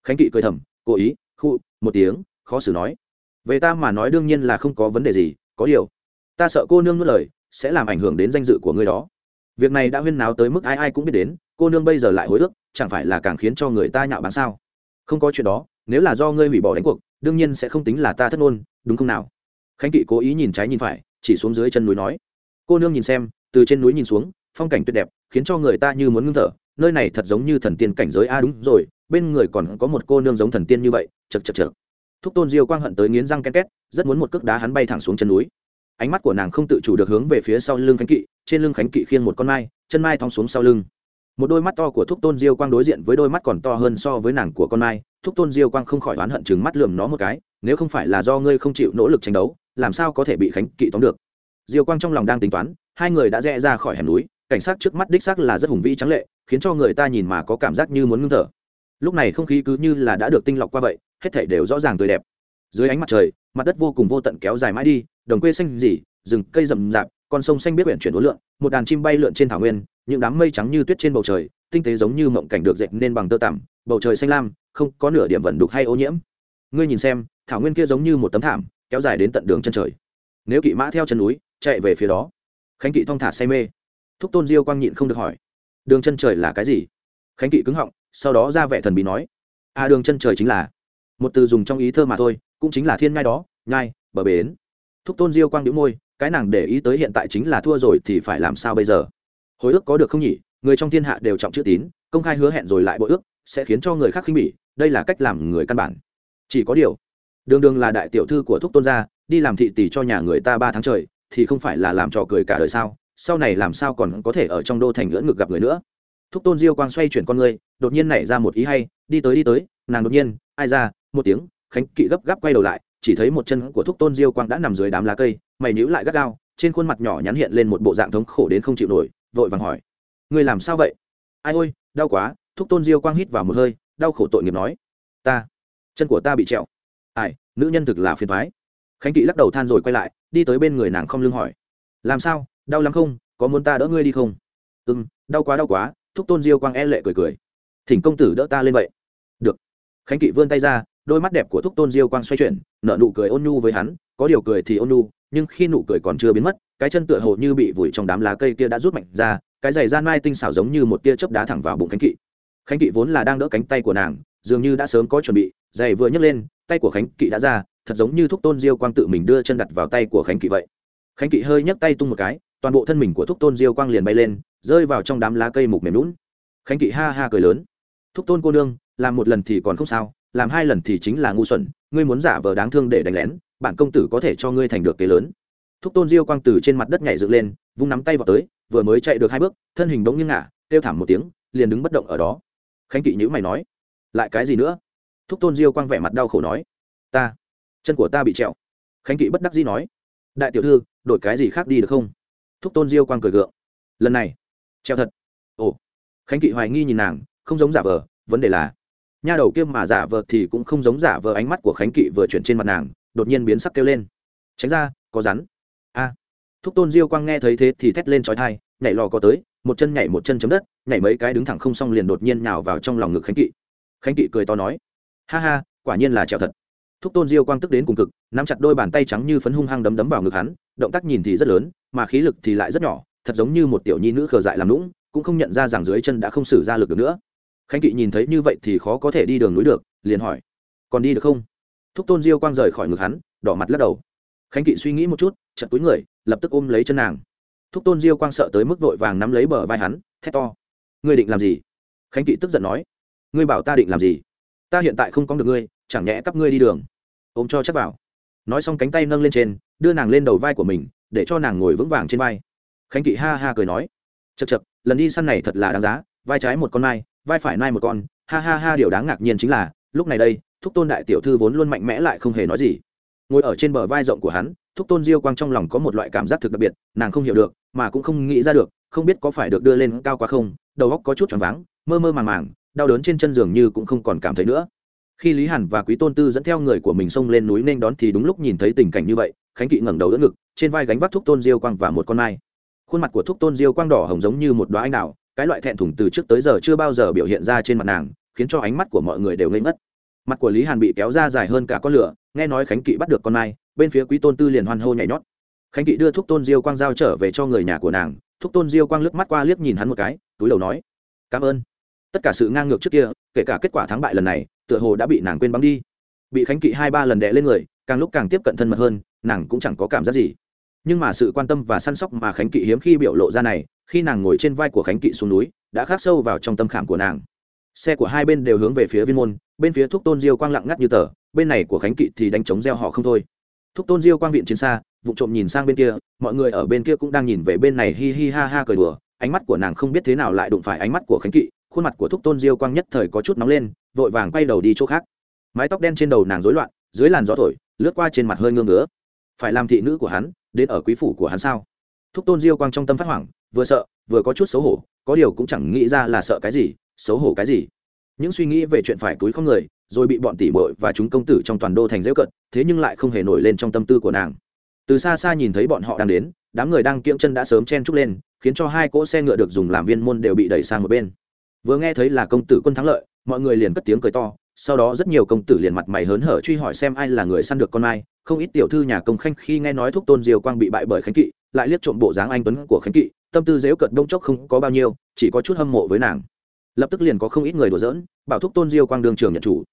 Khánh kỵ cười thầm, cố ý, khu, một tiếng, khó xử nói. Về ta mà nói đương nhiên là không có vấn đề gì, có điều, ta sợ cô nương nuốt lời sẽ làm ảnh hưởng đến danh dự của ngươi đó. Việc này đã huyên náo tới mức ai ai cũng biết đến, cô nương bây giờ lại hối ước, chẳng phải là càng khiến cho người ta nhạo bán sao? Không có chuyện đó, nếu là do ngươi hủy bỏ đánh cuộc, đương nhiên sẽ không tính là ta thất ngôn, đúng không nào? Khánh kỵ cố ý nhìn trái nhìn phải, chỉ xuống dưới chân núi nói. Cô nương nhìn xem, từ trên núi nhìn xuống, phong cảnh tuyệt đẹp, khiến cho người ta như muốn ngưng thở, nơi này thật giống như thần tiên cảnh giới a, đúng rồi, bên người còn có một cô nương giống thần tiên như vậy chật chật chật thúc tôn diêu quang hận tới nghiến răng ken két, rất muốn một cước đá hắn bay thẳng xuống chân núi ánh mắt của nàng không tự chủ được hướng về phía sau lưng khánh kỵ, trên lưng khánh kỵ khiêng một con mai, chân mai thong xuống sau lưng. Một đôi mắt to của thúc tôn diêu quang đối diện với đôi mắt còn to hơn so với nàng của con mai, thúc tôn diêu quang không khỏi oán hận chừng mắt lườm nó một cái, nếu không phải là do ngươi không chịu nỗ lực tranh đấu, làm sao có thể bị khánh kỵ tóm được? Diêu quang trong lòng đang tính toán, hai người đã rẽ ra khỏi hẻm núi, cảnh sát trước mắt đích xác là rất hùng vĩ trắng lệ, khiến cho người ta nhìn mà có cảm giác như muốn ngưng thở. Lúc này không khí cứ như là đã được tinh lọc qua vậy, hết thảy đều rõ ràng tươi đẹp. Dưới ánh mặt trời mặt đất vô cùng vô tận kéo dài mãi đi, đồng quê xanh dỉ rừng cây rậm rạp, con sông xanh biết huyện chuyển đối lượng một đàn chim bay lượn trên thảo nguyên, những đám mây trắng như tuyết trên bầu trời, tinh tế giống như mộng cảnh được dệt nên bằng tơ tằm, bầu trời xanh lam, không có nửa điểm vẩn đục hay ô nhiễm. Ngươi nhìn xem, thảo nguyên kia giống như một tấm thảm, kéo dài đến tận đường chân trời. Nếu kỵ mã theo chân núi, chạy về phía đó. Khánh kỵ thong thả say mê. Thúc tôn diêu quang nhịn không được hỏi, đường chân trời là cái gì? Khánh kỵ cứng họng, sau đó ra vẻ thần bí nói à đường chân trời chính là một từ dùng trong ý thơ mà thôi cũng chính là thiên ngai đó, nhai, bờ bến. Thúc tôn diêu quang đĩu môi, cái nàng để ý tới hiện tại chính là thua rồi thì phải làm sao bây giờ? Hồi ức có được không nhỉ? Người trong thiên hạ đều trọng chữ tín, công khai hứa hẹn rồi lại bội ước, sẽ khiến cho người khác khinh bỉ, đây là cách làm người căn bản. Chỉ có điều, đường đường là đại tiểu thư của thúc tôn gia, đi làm thị tỷ cho nhà người ta ba tháng trời, thì không phải là làm trò cười cả đời sao? Sau này làm sao còn có thể ở trong đô thành lưỡng ngực gặp người nữa? Thúc tôn diêu quang xoay chuyển con người, đột nhiên nảy ra một ý hay, đi tới đi tới, nàng đột nhiên, ai ra, một tiếng khánh kỵ gấp gáp quay đầu lại, chỉ thấy một chân của thúc tôn diêu quang đã nằm dưới đám lá cây, mày nhíu lại gắt gao, trên khuôn mặt nhỏ nhắn hiện lên một bộ dạng thống khổ đến không chịu nổi, vội vàng hỏi người làm sao vậy? Ai ôi, đau quá. Thúc tôn diêu quang hít vào một hơi, đau khổ tội nghiệp nói, ta, chân của ta bị trẹo. Ai, nữ nhân thực là phiền thoái. Khánh kỵ lắc đầu than rồi quay lại, đi tới bên người nàng không lưng hỏi, làm sao, đau lắm không? Có muốn ta đỡ ngươi đi không? Ừ m đau quá đau quá. Thúc tôn diêu quang e lệ cười cười, thỉnh công tử đỡ ta lên vậy. Được. Khánh kỵ vươn tay ra đôi mắt đẹp của thúc tôn diêu quang xoay chuyển, nở nụ cười ôn nhu với hắn, có điều cười thì ôn nhu, nhưng khi nụ cười còn chưa biến mất, cái chân tựa hồ như bị vùi trong đám lá cây kia đã rút mạnh ra, cái giày gian mai tinh xảo giống như một tia chớp đá thẳng vào bụng khánh kỵ. Khánh kỵ vốn là đang đỡ cánh tay của nàng, dường như đã sớm có chuẩn bị, giày vừa nhấc lên, tay của khánh kỵ đã ra, thật giống như thúc tôn diêu quang tự mình đưa chân đặt vào tay của khánh kỵ vậy. Khánh kỵ hơi nhấc tay tung một cái, toàn bộ thân mình của thúc tôn diêu quang liền bay lên, rơi vào trong đám lá cây mục mềm lún khánh kỵ ha ha cười lớn. Thúc tôn cô nương, làm một lần thì còn không sao làm hai lần thì chính là ngu xuẩn, ngươi muốn giả vờ đáng thương để đánh lén, bản công tử có thể cho ngươi thành được kế lớn. Thúc tôn diêu quang từ trên mặt đất nhảy dựng lên, vung nắm tay vào tới, vừa mới chạy được hai bước, thân hình bỗng nghiêng ngả, kêu thảm một tiếng, liền đứng bất động ở đó. Khánh kỵ nhữ mày nói, lại cái gì nữa? Thúc tôn diêu quang vẻ mặt đau khổ nói, ta, chân của ta bị trẹo. Khánh kỵ bất đắc dĩ nói, đại tiểu thư, đổi cái gì khác đi được không? Thúc tôn diêu quang cười gượng, lần này, treo thật. Ồ, khánh kỵ hoài nghi nhìn nàng, không giống giả vờ, vấn đề là nha đầu kia mà giả vờ thì cũng không giống giả vờ ánh mắt của khánh kỵ vừa chuyển trên mặt nàng, đột nhiên biến sắc kêu lên. Tránh ra, có rắn. A. Thúc tôn diêu quang nghe thấy thế thì thét lên trói thai, nhảy lò có tới, một chân nhảy một chân chấm đất, nhảy mấy cái đứng thẳng không xong liền đột nhiên nhào vào trong lòng ngực khánh kỵ. Khánh kỵ cười to nói, ha ha, quả nhiên là trèo thật. Thúc tôn diêu quang tức đến cùng cực, nắm chặt đôi bàn tay trắng như phấn hung hăng đấm đấm vào ngực hắn, động tác nhìn thì rất lớn, mà khí lực thì lại rất nhỏ, thật giống như một tiểu nhi nữ khờ dại làm lũng cũng không nhận ra rằng dưới chân đã không xử ra lực được nữa khánh kỵ nhìn thấy như vậy thì khó có thể đi đường núi được, liền hỏi, còn đi được không? Thúc tôn diêu quang rời khỏi ngực hắn, đỏ mặt lắc đầu. Khánh kỵ suy nghĩ một chút chật túi người, lập tức ôm lấy chân nàng. Thúc tôn diêu quang sợ tới mức vội vàng nắm lấy bờ vai hắn, thét to, ngươi định làm gì? Khánh kỵ tức giận nói, ngươi bảo ta định làm gì? Ta hiện tại không có được ngươi, chẳng nhẽ cắp ngươi đi đường? Ôm cho chắc vào. Nói xong cánh tay nâng lên trên, đưa nàng lên đầu vai của mình, để cho nàng ngồi vững vàng trên vai. Khánh kỵ ha ha cười nói chật chật lần đi săn này thật là đáng giá, vai trái một con mai vai phải nai một con, ha ha ha, điều đáng ngạc nhiên chính là, lúc này đây, thúc tôn đại tiểu thư vốn luôn mạnh mẽ lại không hề nói gì. Ngồi ở trên bờ vai rộng của hắn, thúc tôn diêu quang trong lòng có một loại cảm giác thực đặc biệt, nàng không hiểu được, mà cũng không nghĩ ra được, không biết có phải được đưa lên cao quá không, đầu óc có chút choáng váng, mơ mơ màng màng, đau đớn trên chân giường như cũng không còn cảm thấy nữa. Khi lý hàn và quý tôn tư dẫn theo người của mình xông lên núi nên đón thì đúng lúc nhìn thấy tình cảnh như vậy, khánh kỵ ngẩng đầu đỡ ngực, trên vai gánh vác thúc tôn diêu quang và một con mai. Khuôn mặt của thúc tôn diêu quang đỏ hồng giống như một đoá anh đào cái loại thẹn thùng từ trước tới giờ chưa bao giờ biểu hiện ra trên mặt nàng, khiến cho ánh mắt của mọi người đều ngây ngất. Mặt của lý hàn bị kéo ra dài hơn cả con lửa, nghe nói khánh kỵ bắt được con mai, bên phía quý tôn tư liền hoan hô nhảy nhót. Khánh kỵ đưa thúc tôn diêu quang giao trở về cho người nhà của nàng, thúc tôn diêu quang lướt mắt qua liếc nhìn hắn một cái, túi đầu nói, cảm ơn. Tất cả sự ngang ngược trước kia, kể cả kết quả thắng bại lần này, tựa hồ đã bị nàng quên bắn đi. Bị khánh kỵ hai ba lần đè lên người, càng lúc càng tiếp cận thân mật hơn, nàng cũng chẳng có cảm giác gì nhưng mà sự quan tâm và săn sóc mà khánh kỵ hiếm khi biểu lộ ra này, khi nàng ngồi trên vai của khánh kỵ xuống núi, đã khắc sâu vào trong tâm khảm của nàng. Xe của hai bên đều hướng về phía viên môn, bên phía thúc tôn diêu quang lặng ngắt như tờ, bên này của khánh kỵ thì đánh chống gieo họ không thôi. Thúc tôn diêu quang viện chiến xa, vụ trộm nhìn sang bên kia, mọi người ở bên kia cũng đang nhìn về bên này hi hi ha ha cười đùa, ánh mắt của nàng không biết thế nào lại đụng phải ánh mắt của khánh kỵ, khuôn mặt của thúc tôn diêu quang nhất thời có chút nóng lên, vội vàng quay đầu đi chỗ khác. Mái tóc đen trên đầu nàng rối loạn, dưới làn gió thổi, lướt qua trên mặt hơi ngương ngứa. Phải làm thị nữ của hắn đến ở quý phủ của hắn sao? Thúc tôn diêu quang trong tâm phát hoảng, vừa sợ, vừa có chút xấu hổ, có điều cũng chẳng nghĩ ra là sợ cái gì, xấu hổ cái gì. Những suy nghĩ về chuyện phải túi không người, rồi bị bọn tỷ bội và chúng công tử trong toàn đô thành dễ cận, thế nhưng lại không hề nổi lên trong tâm tư của nàng. Từ xa xa nhìn thấy bọn họ đang đến, đám người đang kiễng chân đã sớm chen trúc lên, khiến cho hai cỗ xe ngựa được dùng làm viên môn đều bị đẩy sang một bên. Vừa nghe thấy là công tử quân thắng lợi, mọi người liền cất tiếng cười to sau đó rất nhiều công tử liền mặt mày hớn hở truy hỏi xem ai là người săn được con mai. Không ít tiểu thư nhà công khanh khi nghe nói thúc tôn diều quang bị bại bởi khánh kỵ, lại liếc trộm bộ dáng anh tuấn của khánh kỵ, tâm tư dễu cận đông chốc không có bao nhiêu, chỉ có chút hâm mộ với nàng. Lập tức liền có không ít người đùa giỡn, bảo thúc tôn diêu quang đường trường nhận chủ.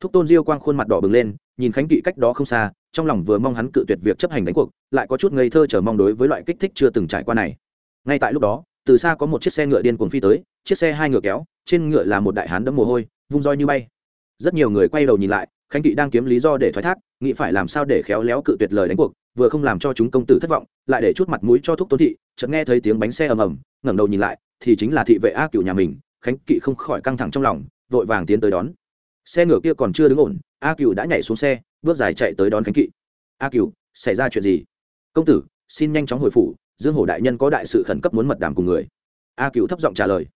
Thúc tôn diêu quang khuôn mặt đỏ bừng lên, nhìn khánh kỵ cách đó không xa, trong lòng vừa mong hắn cự tuyệt việc chấp hành đánh cuộc, lại có chút ngây thơ chờ mong đối với loại kích thích chưa từng trải qua này. Ngay tại lúc đó, từ xa có một chiếc xe ngựa điên cuồng phi tới, chiếc xe hai ngựa kéo, trên ngựa là một đại hán đẫm mồ hôi, vung roi như bay rất nhiều người quay đầu nhìn lại, khánh kỵ đang kiếm lý do để thoái thác, nghĩ phải làm sao để khéo léo cự tuyệt lời đánh cuộc, vừa không làm cho chúng công tử thất vọng, lại để chút mặt mũi cho thúc tôn thị, chợt nghe thấy tiếng bánh xe ầm ầm, ngẩng đầu nhìn lại, thì chính là thị vệ a cựu nhà mình, khánh kỵ không khỏi căng thẳng trong lòng, vội vàng tiến tới đón. Xe ngựa kia còn chưa đứng ổn, a cựu đã nhảy xuống xe, bước dài chạy tới đón khánh kỵ. A cựu xảy ra chuyện gì? Công tử, xin nhanh chóng hồi phủ, dương hổ đại nhân có đại sự khẩn cấp muốn mật đàm cùng người. A cựu thấp giọng trả lời.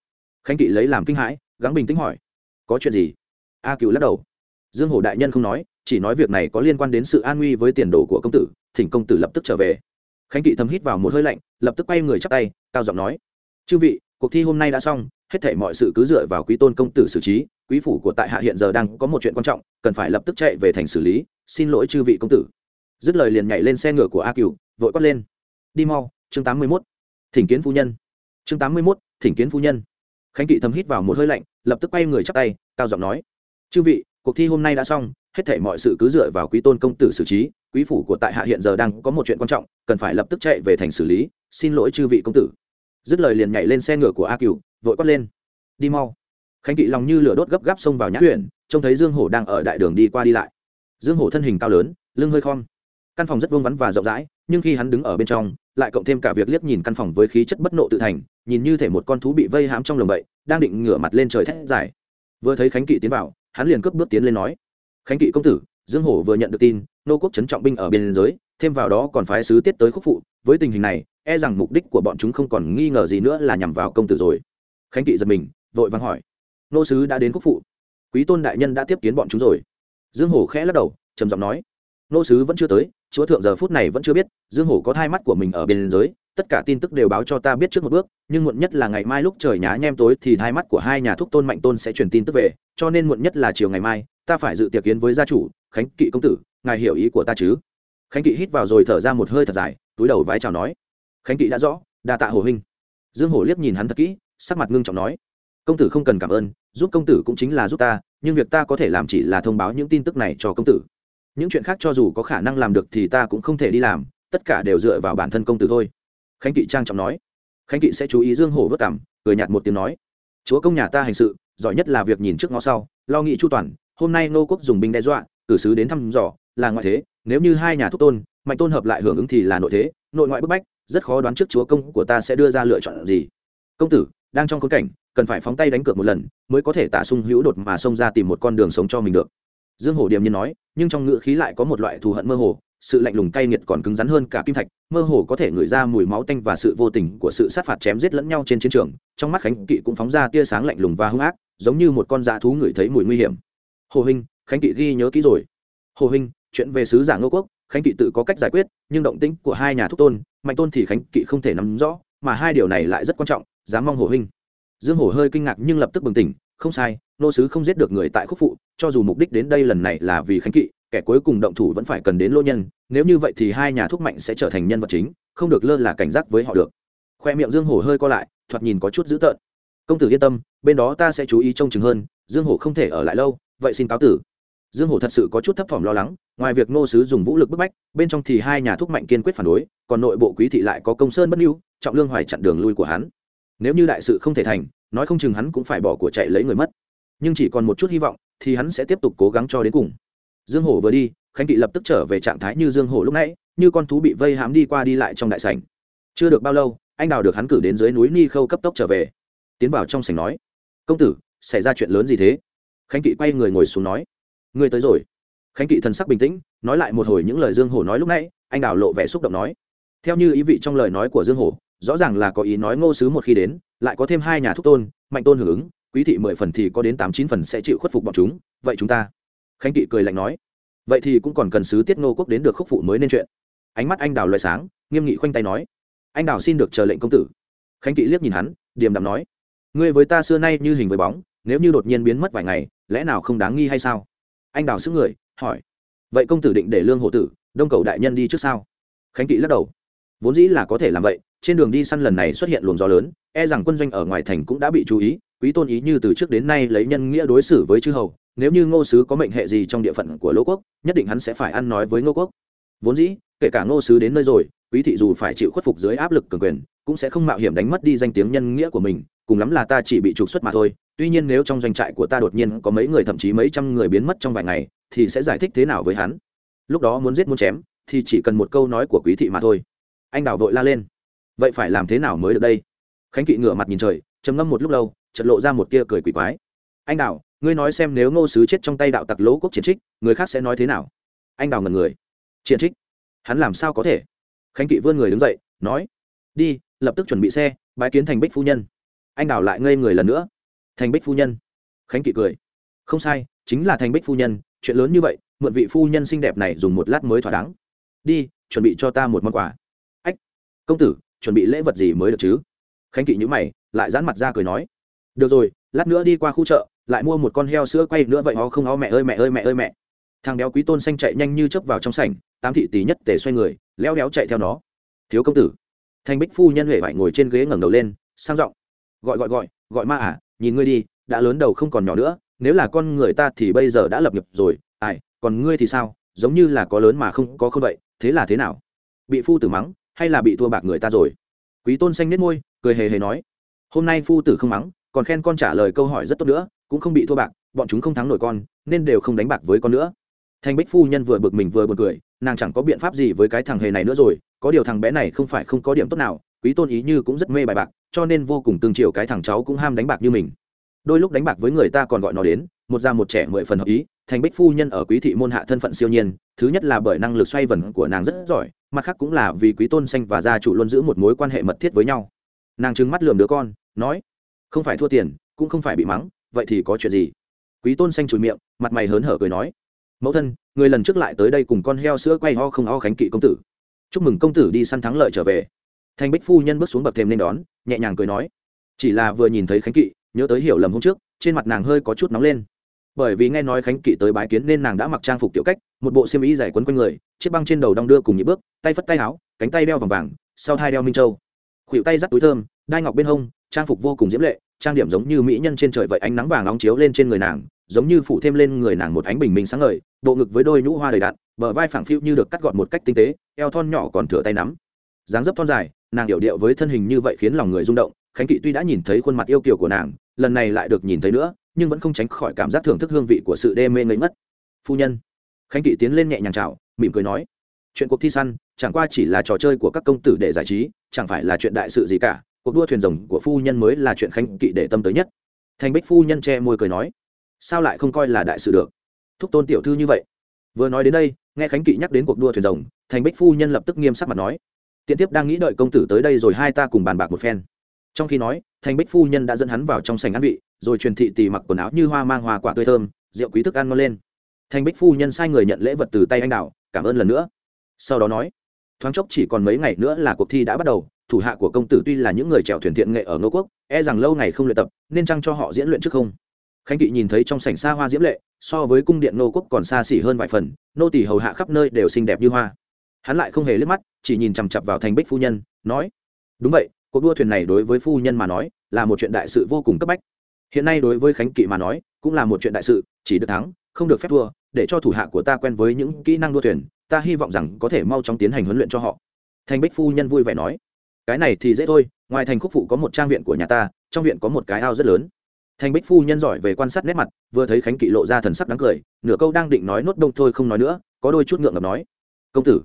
Khánh kỵ lấy làm kinh hãi, gắng bình tĩnh hỏi, có chuyện gì? A cựu lắc đầu. Dương hổ đại nhân không nói, chỉ nói việc này có liên quan đến sự an nguy với tiền đồ của công tử, thỉnh công tử lập tức trở về. Khánh kỵ thầm hít vào một hơi lạnh, lập tức quay người chắp tay, cao giọng nói, chư vị, cuộc thi hôm nay đã xong, hết thể mọi sự cứ dựa vào quý tôn công tử xử trí, quý phủ của tại hạ hiện giờ đang có một chuyện quan trọng, cần phải lập tức chạy về thành xử lý, xin lỗi chư vị công tử. Dứt lời liền nhảy lên xe ngựa của a cửu, vội quát lên, đi mau, chương tám mươi mốt, thỉnh kiến phu nhân. Chương tám mươi mốt, thỉnh kiến phu nhân. Khánh kỵ thầm hít vào một hơi lạnh, lập tức quay người chắp tay, cao giọng nói chư vị, cuộc thi hôm nay đã xong, hết thể mọi sự cứ dựa vào quý tôn công tử xử trí, quý phủ của tại hạ hiện giờ đang có một chuyện quan trọng, cần phải lập tức chạy về thành xử lý, xin lỗi chư vị công tử. Dứt lời liền nhảy lên xe ngựa của a cửu, vội quát lên, đi mau. Khánh kỵ lòng như lửa đốt gấp gáp xông vào nhã huyện, trông thấy dương hổ đang ở đại đường đi qua đi lại. Dương hổ thân hình cao lớn, lưng hơi khom. Căn phòng rất vương vắn và rộng rãi, nhưng khi hắn đứng ở bên trong, lại cộng thêm cả việc liếc nhìn căn phòng với khí chất bất nộ tự thành, nhìn như thể một con thú bị vây hãm trong lồng bậy đang định ngửa mặt lên trời thét dài. Vừa thấy khánh kỵ tiến vào hắn liền cướp bước tiến lên nói, khánh kỵ công tử, dương hổ vừa nhận được tin, nô quốc trấn trọng binh ở biên giới, thêm vào đó còn phái sứ tiết tới khúc phụ, với tình hình này e rằng mục đích của bọn chúng không còn nghi ngờ gì nữa là nhằm vào công tử rồi. Khánh kỵ giật mình, vội vàng hỏi, nô sứ đã đến quốc phụ? Quý tôn đại nhân đã tiếp kiến bọn chúng rồi. Dương hổ khẽ lắc đầu, trầm giọng nói, nô sứ vẫn chưa tới, chúa thượng giờ phút này vẫn chưa biết, dương hổ có thai mắt của mình ở bên giới tất cả tin tức đều báo cho ta biết trước một bước, nhưng muộn nhất là ngày mai lúc trời nhá nhem tối thì hai mắt của hai nhà thúc tôn mạnh tôn sẽ truyền tin tức về, cho nên muộn nhất là chiều ngày mai, ta phải dự tiệc kiến với gia chủ, khánh kỵ công tử, ngài hiểu ý của ta chứ? Khánh kỵ hít vào rồi thở ra một hơi thật dài, túi đầu vái chào nói. Khánh kỵ đã rõ, đa tạ hồ huynh. Dương hổ liếc nhìn hắn thật kỹ, sắc mặt ngưng trọng nói. Công tử không cần cảm ơn, giúp công tử cũng chính là giúp ta, nhưng việc ta có thể làm chỉ là thông báo những tin tức này cho công tử. Những chuyện khác cho dù có khả năng làm được thì ta cũng không thể đi làm, tất cả đều dựa vào bản thân công tử thôi khánh kỵ trang trọng nói. Khánh kỵ sẽ chú ý dương hổ vất cảm, cười nhạt một tiếng nói. Chúa công nhà ta hành sự, giỏi nhất là việc nhìn trước ngó sau, lo nghĩ chu toàn, hôm nay nô quốc dùng binh đe dọa, cử sứ đến thăm dò, là ngoại thế, nếu như hai nhà thúc tôn, mạnh tôn hợp lại hưởng ứng thì là nội thế, nội ngoại bức bách, rất khó đoán trước chúa công của ta sẽ đưa ra lựa chọn gì. Công tử, đang trong khốn cảnh, cần phải phóng tay đánh cược một lần, mới có thể tả sung hữu đột mà xông ra tìm một con đường sống cho mình được. Dương hổ điềm nhiên nói, nhưng trong ngữ khí lại có một loại thù hận mơ hồ sự lạnh lùng cay nghiệt còn cứng rắn hơn cả kim thạch, mơ hồ có thể ngửi ra mùi máu tanh và sự vô tình của sự sát phạt chém giết lẫn nhau trên chiến trường, trong mắt khánh kỵ cũng phóng ra tia sáng lạnh lùng và hung ác, giống như một con dã thú ngửi thấy mùi nguy hiểm. Hồ hình khánh kỵ ghi nhớ kỹ rồi. Hồ hình chuyện về sứ giả ngô quốc, khánh kỵ tự có cách giải quyết, nhưng động tĩnh của hai nhà thúc tôn, mạnh tôn thì khánh kỵ không thể nắm rõ, mà hai điều này lại rất quan trọng, dám mong hồ hình dương hổ hơi kinh ngạc nhưng lập tức bừng tỉnh, không sai, nô sứ không giết được người tại khúc phụ, cho dù mục đích đến đây lần này là vì khánh kỵ kẻ cuối cùng động thủ vẫn phải cần đến lô nhân, nếu như vậy thì hai nhà thuốc mạnh sẽ trở thành nhân vật chính, không được lơ là cảnh giác với họ được. Khoe miệng dương hổ hơi co lại, thoạt nhìn có chút dữ tợn. Công tử yên tâm, bên đó ta sẽ chú ý trông chừng hơn, dương hổ không thể ở lại lâu, vậy xin cáo tử. Dương hổ thật sự có chút thấp thỏm lo lắng, ngoài việc nô sứ dùng vũ lực bức bách, bên trong thì hai nhà thuốc mạnh kiên quyết phản đối, còn nội bộ quý thị lại có công sơn bất lưu, trọng lương hoài chặn đường lui của hắn. Nếu như đại sự không thể thành, nói không chừng hắn cũng phải bỏ của chạy lấy người mất. Nhưng chỉ còn một chút hy vọng, thì hắn sẽ tiếp tục cố gắng cho đến cùng dương hổ vừa đi, khánh kỵ lập tức trở về trạng thái như dương hổ lúc nãy, như con thú bị vây hãm đi qua đi lại trong đại sảnh. Chưa được bao lâu, anh đào được hắn cử đến dưới núi ni khâu cấp tốc trở về. Tiến vào trong sảnh nói, công tử, xảy ra chuyện lớn gì thế? Khánh kỵ quay người ngồi xuống nói, ngươi tới rồi. Khánh kỵ thần sắc bình tĩnh, nói lại một hồi những lời dương hổ nói lúc nãy, anh đào lộ vẻ xúc động nói, theo như ý vị trong lời nói của dương hổ, rõ ràng là có ý nói ngô sứ một khi đến, lại có thêm hai nhà thúc tôn, mạnh tôn hưởng ứng, quý thị mười phần thì có đến tám chín phần sẽ chịu khuất phục bọn chúng, vậy chúng ta khánh kỵ cười lạnh nói, vậy thì cũng còn cần sứ tiết ngô quốc đến được khúc phụ mới nên chuyện. Ánh mắt anh đào loại sáng, nghiêm nghị khoanh tay nói, anh đào xin được chờ lệnh công tử. Khánh kỵ liếc nhìn hắn, điềm đạm nói, ngươi với ta xưa nay như hình với bóng, nếu như đột nhiên biến mất vài ngày, lẽ nào không đáng nghi hay sao? Anh đào sức người, hỏi, vậy công tử định để lương hộ tử, đông cầu đại nhân đi trước sao? Khánh kỵ lắc đầu, vốn dĩ là có thể làm vậy, trên đường đi săn lần này xuất hiện luồng gió lớn e rằng quân doanh ở ngoài thành cũng đã bị chú ý, quý tôn ý như từ trước đến nay lấy nhân nghĩa đối xử với chư hầu nếu như ngô sứ có mệnh hệ gì trong địa phận của lỗ quốc, nhất định hắn sẽ phải ăn nói với ngô quốc. Vốn dĩ, kể cả ngô sứ đến nơi rồi, quý thị dù phải chịu khuất phục dưới áp lực cường quyền, cũng sẽ không mạo hiểm đánh mất đi danh tiếng nhân nghĩa của mình, cùng lắm là ta chỉ bị trục xuất mà thôi. Tuy nhiên nếu trong doanh trại của ta đột nhiên có mấy người, thậm chí mấy trăm người biến mất trong vài ngày, thì sẽ giải thích thế nào với hắn? Lúc đó muốn giết muốn chém, thì chỉ cần một câu nói của quý thị mà thôi. Anh đào vội la lên. Vậy phải làm thế nào mới được đây? Khánh kỵ ngửa mặt nhìn trời, trầm ngâm một lúc lâu chật lộ ra một tia cười quỷ quái. Anh đào ngươi nói xem nếu ngô sứ chết trong tay đạo tặc lỗ quốc triển trích, người khác sẽ nói thế nào? Anh đào ngần người. Triển trích? Hắn làm sao có thể? Khánh kỵ vươn người đứng dậy, nói, đi, lập tức chuẩn bị xe, bái kiến thành bích phu nhân. Anh đào lại ngây người lần nữa. Thành bích phu nhân? Khánh kỵ cười. Không sai, chính là thành bích phu nhân, chuyện lớn như vậy, mượn vị phu nhân xinh đẹp này dùng một lát mới thỏa đáng. Đi, chuẩn bị cho ta một món quà. Ách, công tử, chuẩn bị lễ vật gì mới được chứ? Khánh kỵ nhữ mày, lại dán mặt ra cười nói, được rồi, lát nữa đi qua khu chợ lại mua một con heo sữa quay nữa vậy ho không ho mẹ ơi mẹ ơi mẹ ơi, mẹ. Thằng béo quý tôn xanh chạy nhanh như chớp vào trong sảnh, tám thị tỷ nhất tề xoay người, leo đéo chạy theo nó. Thiếu công tử. Thành bích phu nhân huệ vải ngồi trên ghế ngẩng đầu lên, sang giọng. Gọi gọi gọi gọi ma à nhìn ngươi đi, đã lớn đầu không còn nhỏ nữa, nếu là con người ta thì bây giờ đã lập nghiệp rồi, ai, còn ngươi thì sao? Giống như là có lớn mà không có không vậy, thế là thế nào? Bị phu tử mắng, hay là bị thua bạc người ta rồi? Quý tôn xanh nết môi, cười hề hề nói. Hôm nay phu tử không mắng còn khen con trả lời câu hỏi rất tốt nữa, cũng không bị thua bạc, bọn chúng không thắng nổi con, nên đều không đánh bạc với con nữa. Thanh bích phu nhân vừa bực mình vừa b u ồ n cười, nàng chẳng có biện pháp gì với cái thằng hề này nữa rồi, có điều thằng bé này không phải không có điểm tốt nào, quý tôn ý như cũng rất mê bài bạc, cho nên vô cùng tương chiều cái thằng cháu cũng ham đánh bạc như mình. Đôi lúc đánh bạc với người ta còn gọi nó đến, một già một trẻ mười phần hợp ý, thành bích phu nhân ở quý thị môn hạ thân phận siêu nhiên, thứ nhất là bởi năng lực xoay vần của nàng rất giỏi, mặt khác cũng là vì quý tôn xanh và gia chủ luôn giữ một mối quan hệ mật thiết với nhau. Nàng trừng mắt lườm đứa con, nói không phải thua tiền, cũng không phải bị mắng, vậy thì có chuyện gì? Quý tôn xanh chùi miệng, mặt mày hớn hở cười nói. Mẫu thân, người lần trước lại tới đây cùng con heo sữa quay ho không ho khánh kỵ công tử. Chúc mừng công tử đi săn thắng lợi trở về. Thanh bích phu nhân bước xuống bậc thềm nên đón, nhẹ nhàng cười nói. Chỉ là vừa nhìn thấy khánh kỵ, nhớ tới hiểu lầm hôm trước, trên mặt nàng hơi có chút nóng lên. Bởi vì nghe nói khánh kỵ tới bái kiến nên nàng đã mặc trang phục tiểu cách, một bộ xiêm y dài quấn quanh người, chiếc băng trên đầu đong đưa cùng những bước, tay phất tay áo, cánh tay đeo vòng vàng, sau thai đeo minh châu. Khuỷu tay dắt túi thơm, đai ngọc bên hông trang phục vô cùng diễm lệ, trang điểm giống như mỹ nhân trên trời vậy ánh nắng vàng nóng chiếu lên trên người nàng, giống như phủ thêm lên người nàng một ánh bình minh sáng ngời, bộ ngực với đôi nhũ hoa đầy đặn, bờ vai phẳng phiu như được cắt gọn một cách tinh tế, eo thon nhỏ còn thửa tay nắm. Dáng dấp thon dài, nàng điệu điệu với thân hình như vậy khiến lòng người rung động, khánh kỵ tuy đã nhìn thấy khuôn mặt yêu kiều của nàng, lần này lại được nhìn thấy nữa, nhưng vẫn không tránh khỏi cảm giác thưởng thức hương vị của sự đê mê ngây mất phu nhân. Khánh kỵ tiến lên nhẹ nhàng chào, mỉm cười nói, chuyện cuộc thi săn, chẳng qua chỉ là trò chơi của các công tử để giải trí, chẳng phải là chuyện đại sự gì cả cuộc đua thuyền rồng của phu nhân mới là chuyện khánh kỵ để tâm tới nhất. Thành bích phu nhân che môi cười nói, sao lại không coi là đại sự được? Thúc tôn tiểu thư như vậy. Vừa nói đến đây, nghe khánh kỵ nhắc đến cuộc đua thuyền rồng, thành bích phu nhân lập tức nghiêm sắc mặt nói tiện tiếp đang nghĩ đợi công tử tới đây rồi hai ta cùng bàn bạc một phen. Trong khi nói, thành bích phu nhân đã dẫn hắn vào trong sành ăn vị, rồi truyền thị tì mặc quần áo như hoa mang hoa quả tươi thơm, rượu quý thức ăn ngon lên. Thành bích phu nhân sai người nhận lễ vật từ tay anh đào, cảm ơn lần nữa. Sau đó nói, thoáng chốc chỉ còn mấy ngày nữa là cuộc thi đã bắt đầu thủ hạ của công tử tuy là những người chèo thuyền thiện nghệ ở ngô quốc e rằng lâu ngày không luyện tập, nên chăng cho họ diễn luyện trước không? Khánh kỵ nhìn thấy trong sảnh xa hoa diễm lệ, so với cung điện nô quốc còn xa xỉ hơn vài phần, nô tỷ hầu hạ khắp nơi đều xinh đẹp như hoa. Hắn lại không hề liếc mắt, chỉ nhìn chằm chặp vào thành bích phu nhân, nói, đúng vậy, cuộc đua thuyền này đối với phu nhân mà nói, là một chuyện đại sự vô cùng cấp bách. Hiện nay đối với khánh kỵ mà nói, cũng là một chuyện đại sự, chỉ được thắng, không được phép thua, để cho thủ hạ của ta quen với những kỹ năng đua thuyền, ta hy vọng rằng có thể mau chóng tiến hành huấn luyện cho họ. Thành bích phu nhân vui vẻ nói cái này thì dễ thôi, ngoài thành khúc phụ có một trang viện của nhà ta, trong viện có một cái ao rất lớn. Thành bích phu nhân giỏi về quan sát nét mặt, vừa thấy khánh kỵ lộ ra thần sắc đáng cười, nửa câu đang định nói nốt đông thôi không nói nữa, có đôi chút ngượng ngập nói. Công tử,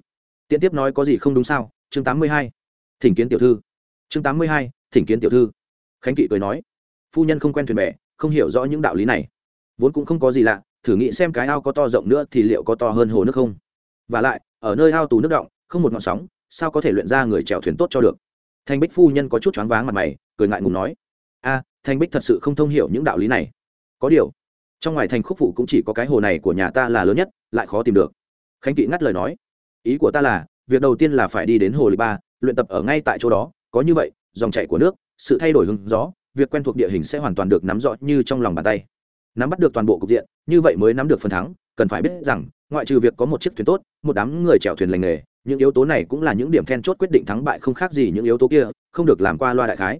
tiện tiếp nói có gì không đúng sao? Chương tám mươi hai, thỉnh kiến tiểu thư. Chương tám mươi hai, thỉnh kiến tiểu thư. Khánh kỵ cười nói. Phu nhân không quen thuyền bè, không hiểu rõ những đạo lý này. Vốn cũng không có gì lạ, thử nghĩ xem cái ao có to rộng nữa thì liệu có to hơn hồ nước không? Và lại, ở nơi ao tù nước động, không một ngọn sóng, sao có thể luyện ra người chèo thuyền tốt cho được? Thanh bích phu nhân có chút choáng váng mặt mày, cười ngại ngùng nói, a thanh bích thật sự không thông hiểu những đạo lý này. Có điều, trong ngoài thành khúc phụ cũng chỉ có cái hồ này của nhà ta là lớn nhất, lại khó tìm được. Khánh kỵ ngắt lời nói, ý của ta là, việc đầu tiên là phải đi đến hồ lịch ba, luyện tập ở ngay tại chỗ đó, có như vậy, dòng chảy của nước, sự thay đổi hứng gió, việc quen thuộc địa hình sẽ hoàn toàn được nắm rõ như trong lòng bàn tay. Nắm bắt được toàn bộ cục diện, như vậy mới nắm được phần thắng, cần phải biết rằng, ngoại trừ việc có một chiếc thuyền tốt, một đám người chèo thuyền lành nghề những yếu tố này cũng là những điểm then chốt quyết định thắng bại không khác gì những yếu tố kia, không được làm qua loa đại khái.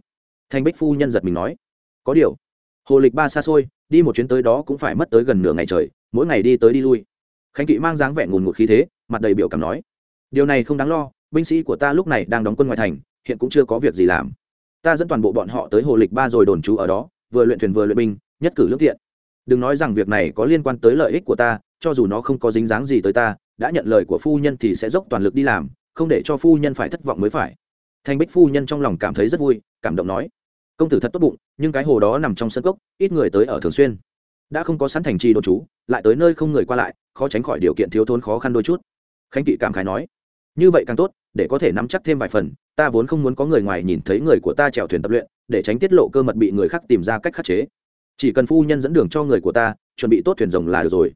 Thanh bích phu nhân giật mình nói. Có điều, hồ lịch ba xa xôi, đi một chuyến tới đó cũng phải mất tới gần nửa ngày trời, mỗi ngày đi tới đi lui. Khánh kỵ mang dáng vẻ ngùn ngụt khí thế, mặt đầy biểu cảm nói. Điều này không đáng lo, binh sĩ của ta lúc này đang đóng quân ngoài thành, hiện cũng chưa có việc gì làm. Ta dẫn toàn bộ bọn họ tới hồ lịch ba rồi đồn trú ở đó, vừa luyện thuyền vừa luyện binh, nhất cử lương thiện. Đừng nói rằng việc này có liên quan tới lợi ích của ta, cho dù nó không có dính dáng gì tới ta đã nhận lời của phu nhân thì sẽ dốc toàn lực đi làm, không để cho phu nhân phải thất vọng mới phải. Thanh bích phu nhân trong lòng cảm thấy rất vui, cảm động nói, công tử thật tốt bụng, nhưng cái hồ đó nằm trong sân cốc, ít người tới ở thường xuyên. Đã không có sẵn thành trì đồn trú, lại tới nơi không người qua lại, khó tránh khỏi điều kiện thiếu thốn khó khăn đôi chút. Khánh kỵ cảm khái nói, như vậy càng tốt, để có thể nắm chắc thêm vài phần, ta vốn không muốn có người ngoài nhìn thấy người của ta chèo thuyền tập luyện, để tránh tiết lộ cơ mật bị người khác tìm ra cách khắc chế. Chỉ cần phu nhân dẫn đường cho người của ta, chuẩn bị tốt thuyền rồng là được rồi.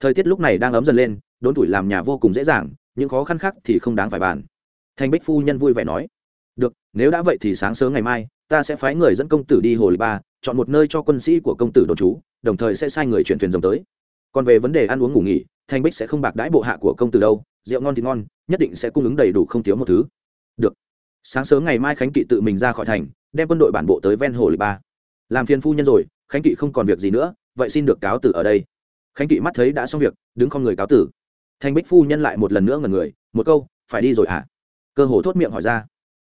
Thời tiết lúc này đang ấm dần lên đốn tuổi làm nhà vô cùng dễ dàng, những khó khăn khác thì không đáng phải bàn. Thanh bích phu nhân vui vẻ nói, được, nếu đã vậy thì sáng sớm ngày mai, ta sẽ phái người dẫn công tử đi hồ lý ba, chọn một nơi cho quân sĩ của công tử đồn trú, đồng thời sẽ sai người chuyển thuyền rồng tới. Còn về vấn đề ăn uống ngủ nghỉ thanh bích sẽ không bạc đãi bộ hạ của công tử đâu, rượu ngon thì ngon, nhất định sẽ cung ứng đầy đủ không thiếu một thứ. Được. Sáng sớm ngày mai khánh kỵ tự mình ra khỏi thành, đem quân đội bản bộ tới ven hồ lý ba. Làm phiền phu nhân rồi, khánh kỵ không còn việc gì nữa, vậy xin được cáo tử ở đây. Khánh kỵ mắt thấy đã xong việc, đứng không người cáo tử thanh bích phu nhân lại một lần nữa ngần người, một câu, phải đi rồi hả? À? cơ hồ thốt miệng hỏi ra.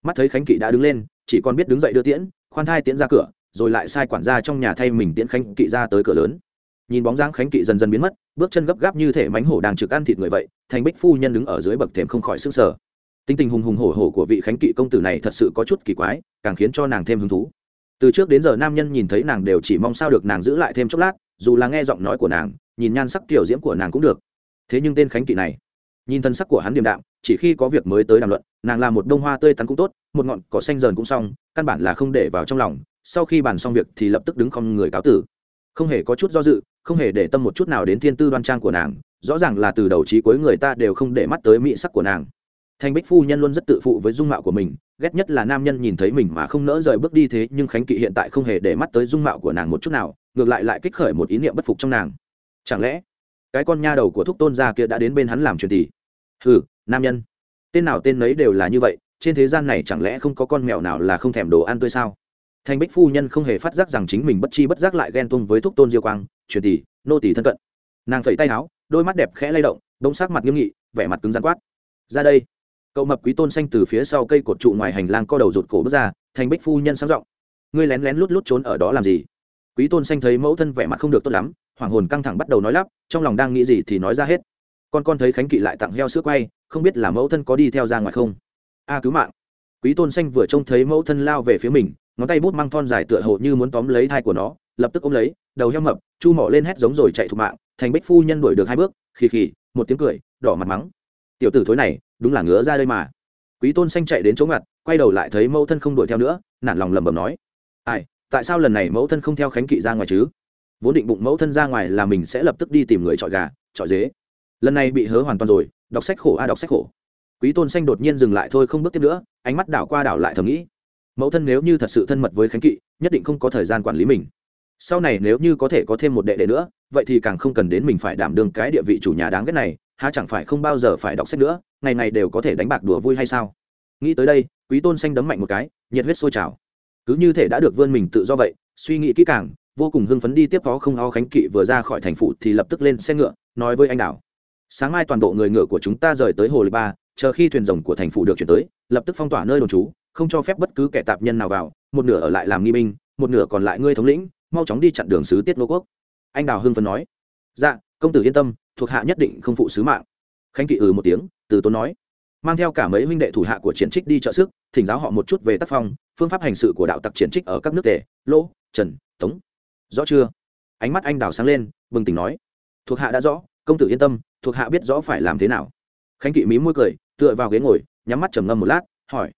Mắt thấy khánh kỵ đã đứng lên, chỉ còn biết đứng dậy đưa tiễn, khoan thai tiễn ra cửa, rồi lại sai quản gia trong nhà thay mình tiễn khánh kỵ ra tới cửa lớn. Nhìn bóng dáng khánh kỵ dần dần biến mất, bước chân gấp gáp như thể mánh hổ đang trực ăn thịt người vậy thành bích phu nhân đứng ở dưới bậc thềm không khỏi sức sở tính tình hùng hùng hổ hổ của vị khánh kỵ công tử này thật sự có chút kỳ quái, càng khiến cho nàng thêm hứng thú. Từ trước đến giờ nam nhân nhìn thấy nàng đều chỉ mong sao được nàng giữ lại thêm chốc lát, dù là nghe giọng nói của nàng, nhìn nhan sắc tiểu diễm của nàng cũng được thế nhưng tên khánh kỵ này, nhìn thân sắc của hắn điềm đạm, chỉ khi có việc mới tới đàm luận, nàng là một bông hoa tươi tắn cũng tốt, một ngọn cỏ xanh dờn cũng xong, căn bản là không để vào trong lòng, sau khi bàn xong việc thì lập tức đứng không người cáo tử. Không hề có chút do dự, không hề để tâm một chút nào đến thiên tư đoan trang của nàng, rõ ràng là từ đầu trí cuối người ta đều không để mắt tới mỹ sắc của nàng. Thanh bích phu nhân luôn rất tự phụ với dung mạo của mình, ghét nhất là nam nhân nhìn thấy mình mà không nỡ rời bước đi thế, nhưng khánh kỵ hiện tại không hề để mắt tới dung mạo của nàng một chút nào, ngược lại lại kích khởi một ý niệm bất phục trong nàng. Chẳng lẽ cái con nha đầu của thúc tôn gia kia đã đến bên hắn làm truyền tỷ. Hừ, nam nhân. Tên nào tên nấy đều là như vậy, trên thế gian này chẳng lẽ không có con mèo nào là không thèm đồ ăn tươi sao? Thanh bích phu nhân không hề phát giác rằng chính mình bất chi bất giác lại ghen tung với thúc tôn diêu quang, truyền tỷ, nô tỷ thân cận. Nàng phẩy tay áo, đôi mắt đẹp khẽ lay động đông sắc mặt nghiêm nghị, vẻ mặt cứng rắn quát. Ra đây. Cậu mập quý tôn xanh từ phía sau cây cột trụ ngoài hành lang co đầu rụt cổ bước ra, thành bích phu nhân sáng giọng. Ngươi lén lén lút lút trốn ở đó làm gì? Quý tôn xanh thấy mẫu thân vẻ mặt không được tốt lắm, hoàng hồn căng thẳng bắt đầu nói lắp, trong lòng đang nghĩ gì thì nói ra hết. Con con thấy khánh kỵ lại tặng heo sữa quay, không biết là mẫu thân có đi theo ra ngoài không? A, cứu mạng. Quý tôn xanh vừa trông thấy mẫu thân lao về phía mình, ngón tay bút mang thon dài tựa hồ như muốn tóm lấy thai của nó, lập tức ôm lấy, đầu heo mập, chu mỏ lên hét giống rồi chạy thục mạng, thành bích phu nhân đuổi được hai bước, khì khì, một tiếng cười, đỏ mặt mắng. Tiểu tử thối này, đúng là ngứa ra đây mà. Quý tôn xanh chạy đến chỗ ngặt, quay đầu lại thấy mẫu thân không đuổi theo nữa, nản lòng lẩm bẩm nói. Ai? Tại sao lần này mẫu thân không theo khánh kỵ ra ngoài chứ? Vốn định bụng mẫu thân ra ngoài là mình sẽ lập tức đi tìm người chọi gà chọi dế. Lần này bị hớ hoàn toàn rồi, đọc sách khổ a, đọc sách khổ. Quý tôn xanh đột nhiên dừng lại thôi không bước tiếp nữa, ánh mắt đảo qua đảo lại thầm nghĩ. Mẫu thân nếu như thật sự thân mật với khánh kỵ, nhất định không có thời gian quản lý mình. Sau này nếu như có thể có thêm một đệ đệ nữa, vậy thì càng không cần đến mình phải đảm đương cái địa vị chủ nhà đáng ghét này, há chẳng phải không bao giờ phải đọc sách nữa, ngày ngày đều có thể đánh bạc đùa vui hay sao? Nghĩ tới đây, quý tôn xanh đấm mạnh một cái, nhiệt huyết sôi trào cứ như thể đã được vươn mình tự do vậy, suy nghĩ kỹ càng, vô cùng hưng phấn đi tiếp phó không o khánh kỵ vừa ra khỏi thành phủ thì lập tức lên xe ngựa, nói với anh đảo sáng mai toàn bộ người ngựa của chúng ta rời tới hồ lý ba, chờ khi thuyền rồng của thành phủ được chuyển tới, lập tức phong tỏa nơi đồn trú, không cho phép bất cứ kẻ tạp nhân nào vào, một nửa ở lại làm nghi binh, một nửa còn lại ngươi thống lĩnh, mau chóng đi chặn đường sứ tiết Ngô quốc. Anh đào hưng phấn nói. Dạ công tử yên tâm, thuộc hạ nhất định không phụ sứ mạng. Khánh kỵ ừ một tiếng, từ tốn nói mang theo cả mấy huynh đệ thủ hạ của triển trích đi trợ sức, thỉnh giáo họ một chút về tác phong, phương pháp hành sự của đạo tặc triển trích ở các nước tề, lỗ, trần, tống. Rõ chưa? Ánh mắt anh đào sáng lên, bừng tỉnh nói. Thuộc hạ đã rõ, công tử yên tâm, thuộc hạ biết rõ phải làm thế nào. Khánh kỵ mí môi cười, tựa vào ghế ngồi, nhắm mắt trầm ngâm một lát, hỏi.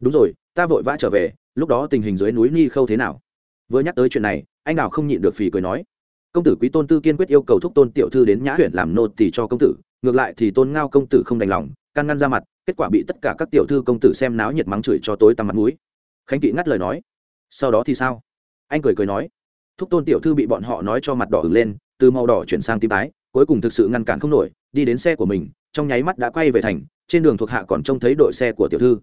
Đúng rồi, ta vội vã trở về, lúc đó tình hình dưới núi ni khâu thế nào? Vừa nhắc tới chuyện này, anh đào không nhịn được phì cười nói. Công tử quý tôn tư kiên quyết yêu cầu thúc tôn tiểu thư đến nhã huyện làm nô tỳ cho công tử, ngược lại thì tôn ngao công tử không đành lòng can ngăn ra mặt, kết quả bị tất cả các tiểu thư công tử xem náo nhiệt mắng chửi cho tối tăm mặt mũi. Khánh kỵ ngắt lời nói. Sau đó thì sao? Anh cười cười nói. Thúc tôn tiểu thư bị bọn họ nói cho mặt đỏ ửng lên, từ màu đỏ chuyển sang tím tái, cuối cùng thực sự ngăn cản không nổi, đi đến xe của mình, trong nháy mắt đã quay về thành, trên đường thuộc hạ còn trông thấy đội xe của tiểu thư.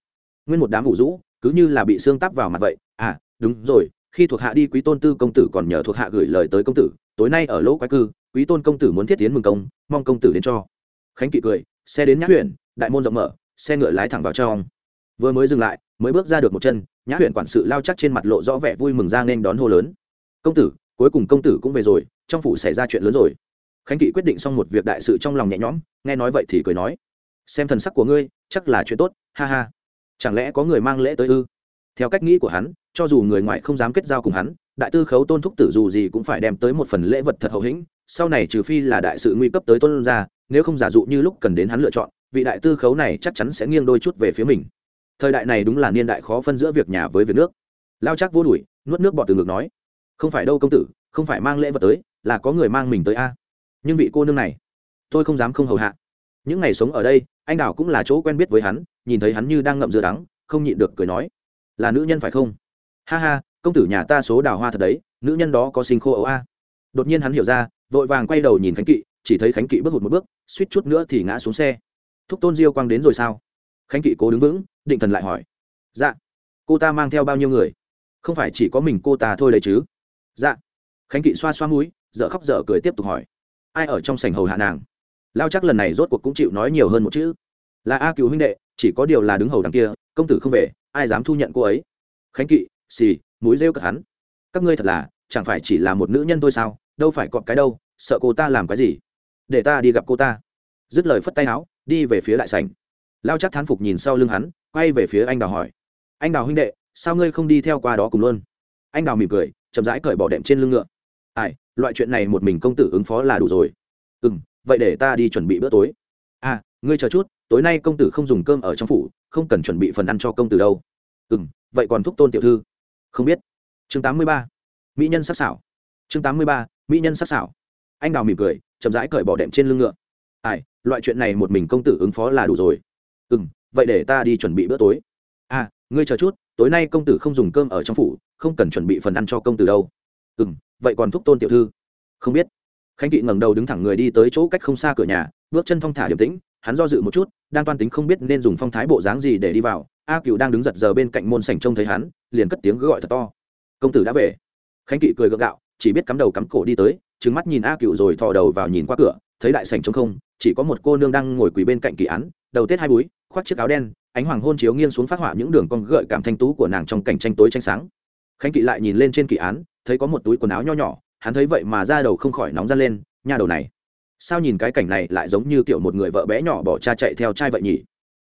Nguyên một đám ủ rũ, cứ như là bị xương tắp vào mặt vậy. À đúng rồi, khi thuộc hạ đi quý tôn tư công tử còn nhờ thuộc hạ gửi lời tới công tử, tối nay ở lỗ quái cư, quý tôn công tử muốn thiết tiến mừng công, mong công tử đến cho. Khánh kỵ cười, xe đến nhã huyện đại môn rộng mở, xe ngựa lái thẳng vào trong. Vừa mới dừng lại, mới bước ra được một chân, nhã huyện quản sự lao chắc trên mặt lộ rõ vẻ vui mừng ra nên đón hô lớn. Công tử, cuối cùng công tử cũng về rồi, trong phủ xảy ra chuyện lớn rồi. Khánh kỵ quyết định xong một việc đại sự trong lòng nhẹ nhõm, nghe nói vậy thì cười nói, xem thần sắc của ngươi, chắc là chuyện tốt, ha ha. Chẳng lẽ có người mang lễ tới ư? Theo cách nghĩ của hắn, cho dù người ngoại không dám kết giao cùng hắn, đại tư khấu tôn thúc tử dù gì cũng phải đem tới một phần lễ vật thật hậu hĩnh, sau này trừ phi là đại sự nguy cấp tới tôn ra nếu không giả dụ như lúc cần đến hắn lựa chọn vị đại tư khấu này chắc chắn sẽ nghiêng đôi chút về phía mình. Thời đại này đúng là niên đại khó phân giữa việc nhà với việc nước. Lao chắc vô đùi nuốt nước bọt từ ngực nói, không phải đâu công tử, không phải mang lễ vật tới, là có người mang mình tới a. Nhưng vị cô nương này, tôi không dám không hầu hạ. Những ngày sống ở đây, anh đào cũng là chỗ quen biết với hắn, nhìn thấy hắn như đang ngậm dừa đắng, không nhịn được cười nói, là nữ nhân phải không? Ha ha, công tử nhà ta số đào hoa thật đấy, nữ nhân đó có sinh khô ấu a. Đột nhiên hắn hiểu ra, vội vàng quay đầu nhìn khánh kỵ, chỉ thấy khánh kỵ bước hụt một bước, suýt chút nữa thì ngã xuống xe thúc tôn diêu quang đến rồi sao? Khánh kỵ cố đứng vững, định thần lại hỏi. Dạ. Cô ta mang theo bao nhiêu người? Không phải chỉ có mình cô ta thôi đấy chứ? Dạ. Khánh kỵ xoa xoa mũi dợ khóc dở cười tiếp tục hỏi. Ai ở trong sảnh hầu hạ nàng? Lao chắc lần này rốt cuộc cũng chịu nói nhiều hơn một chữ. Là a cựu huynh đệ, chỉ có điều là đứng hầu đằng kia, công tử không về, ai dám thu nhận cô ấy? Khánh kỵ, xì, mũi rêu cật hắn. Các ngươi thật là, chẳng phải chỉ là một nữ nhân thôi sao? Đâu phải cọp cái đâu, sợ cô ta làm cái gì? Để ta đi gặp cô ta. Dứt lời phất tay áo đi về phía đại sảnh. Lao chắc thán phục nhìn sau lưng hắn, quay về phía anh đào hỏi. Anh đào huynh đệ, sao ngươi không đi theo qua đó cùng luôn? Anh đào mỉm cười, chậm rãi cởi bỏ đệm trên lưng ngựa. Ai, loại chuyện này một mình công tử ứng phó là đủ rồi. Ừ m vậy để ta đi chuẩn bị bữa tối. À ngươi chờ chút, tối nay công tử không dùng cơm ở trong phủ, không cần chuẩn bị phần ăn cho công tử đâu. Ừ m vậy còn thúc tôn tiểu thư? Không biết. Chương tám mươi ba, mỹ nhân sắc sảo. Chương tám mươi ba, mỹ nhân sắc sảo. Anh đào mỉm cười, chậm rãi cởi bỏ đệm trên lưng ngựa ai, loại chuyện này một mình công tử ứng phó là đủ rồi. Ừ m vậy để ta đi chuẩn bị bữa tối. À ngươi chờ chút, tối nay công tử không dùng cơm ở trong phủ, không cần chuẩn bị phần ăn cho công tử đâu. Ừ m vậy còn thúc tôn tiểu thư? Không biết. Khánh kỵ ngẩng đầu đứng thẳng người đi tới chỗ cách không xa cửa nhà, bước chân thong thả điềm tĩnh, hắn do dự một chút, đang toan tính không biết nên dùng phong thái bộ dáng gì để đi vào. A cựu đang đứng giật giờ bên cạnh môn sảnh trông thấy hắn, liền cất tiếng gọi thật to. Công tử đã về. Khánh kỵ cười gượng gạo, chỉ biết cắm đầu cắm cổ đi tới trứng mắt nhìn a cựu rồi thò đầu vào nhìn qua cửa, thấy đại sảnh trống không chỉ có một cô nương đang ngồi quỳ bên cạnh kỳ án, đầu tết hai búi, khoác chiếc áo đen, ánh hoàng hôn chiếu nghiêng xuống phát họa những đường cong gợi cảm thanh tú của nàng trong cảnh tranh tối tranh sáng. Khánh kỵ lại nhìn lên trên kỳ án, thấy có một túi quần áo nho nhỏ, hắn thấy vậy mà ra đầu không khỏi nóng ra lên, nha đầu này, sao nhìn cái cảnh này lại giống như kiểu một người vợ bé nhỏ bỏ cha chạy theo trai vậy nhỉ?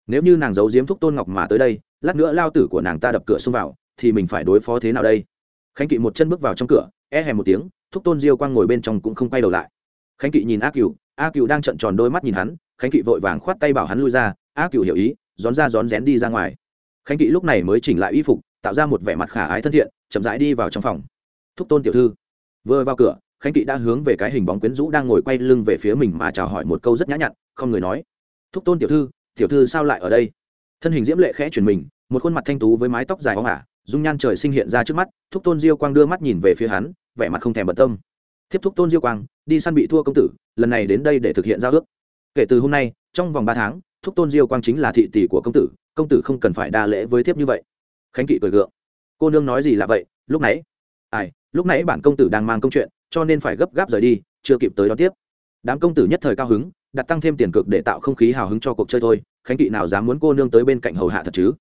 Nếu như nàng giấu giếm thúc tôn ngọc mà tới đây, lát nữa lao tử của nàng ta đập cửa xông vào, thì mình phải đối phó thế nào đây? Khánh kỵ một chân bước vào trong cửa e hèm một tiếng, thúc tôn diêu quang ngồi bên trong cũng không quay đầu lại khánh kỵ nhìn a cựu a cựu đang trận tròn đôi mắt nhìn hắn, khánh kỵ vội vàng khoát tay bảo hắn lui ra, a cựu hiểu ý rón ra rón rén đi ra ngoài. Khánh kỵ lúc này mới chỉnh lại y phục, tạo ra một vẻ mặt khả ái thân thiện, chậm rãi đi vào trong phòng. Thúc tôn tiểu thư. Vừa vào cửa, khánh kỵ đã hướng về cái hình bóng quyến rũ đang ngồi quay lưng về phía mình mà chào hỏi một câu rất nhã nhặn, không người nói. Thúc tôn tiểu thư tiểu thư sao lại ở đây? Thân hình diễm lệ khẽ chuyển mình, một khuôn mặt thanh tú với mái tóc dài óng ả, dung nhan trời sinh hiện ra trước mắt, thúc tôn diêu quang đưa mắt nhìn về phía hắn, vẻ mặt không thèm bận tâm. Thiếp thúc tôn diêu quang đi săn bị thua công tử, lần này đến đây để thực hiện giao ước. Kể từ hôm nay, trong vòng ba tháng, thúc tôn diêu quang chính là thị tỷ của công tử công tử không cần phải đa lễ với thiếp như vậy. Khánh kỵ cười gượng. Cô nương nói gì là vậy? Lúc nãy, ai, lúc nãy bản công tử đang mang công chuyện, cho nên phải gấp gáp rời đi, chưa kịp tới đón tiếp. Đám công tử nhất thời cao hứng, đặt tăng thêm tiền cực để tạo không khí hào hứng cho cuộc chơi thôi. Khánh kỵ nào dám muốn cô nương tới bên cạnh hầu hạ thật chứ?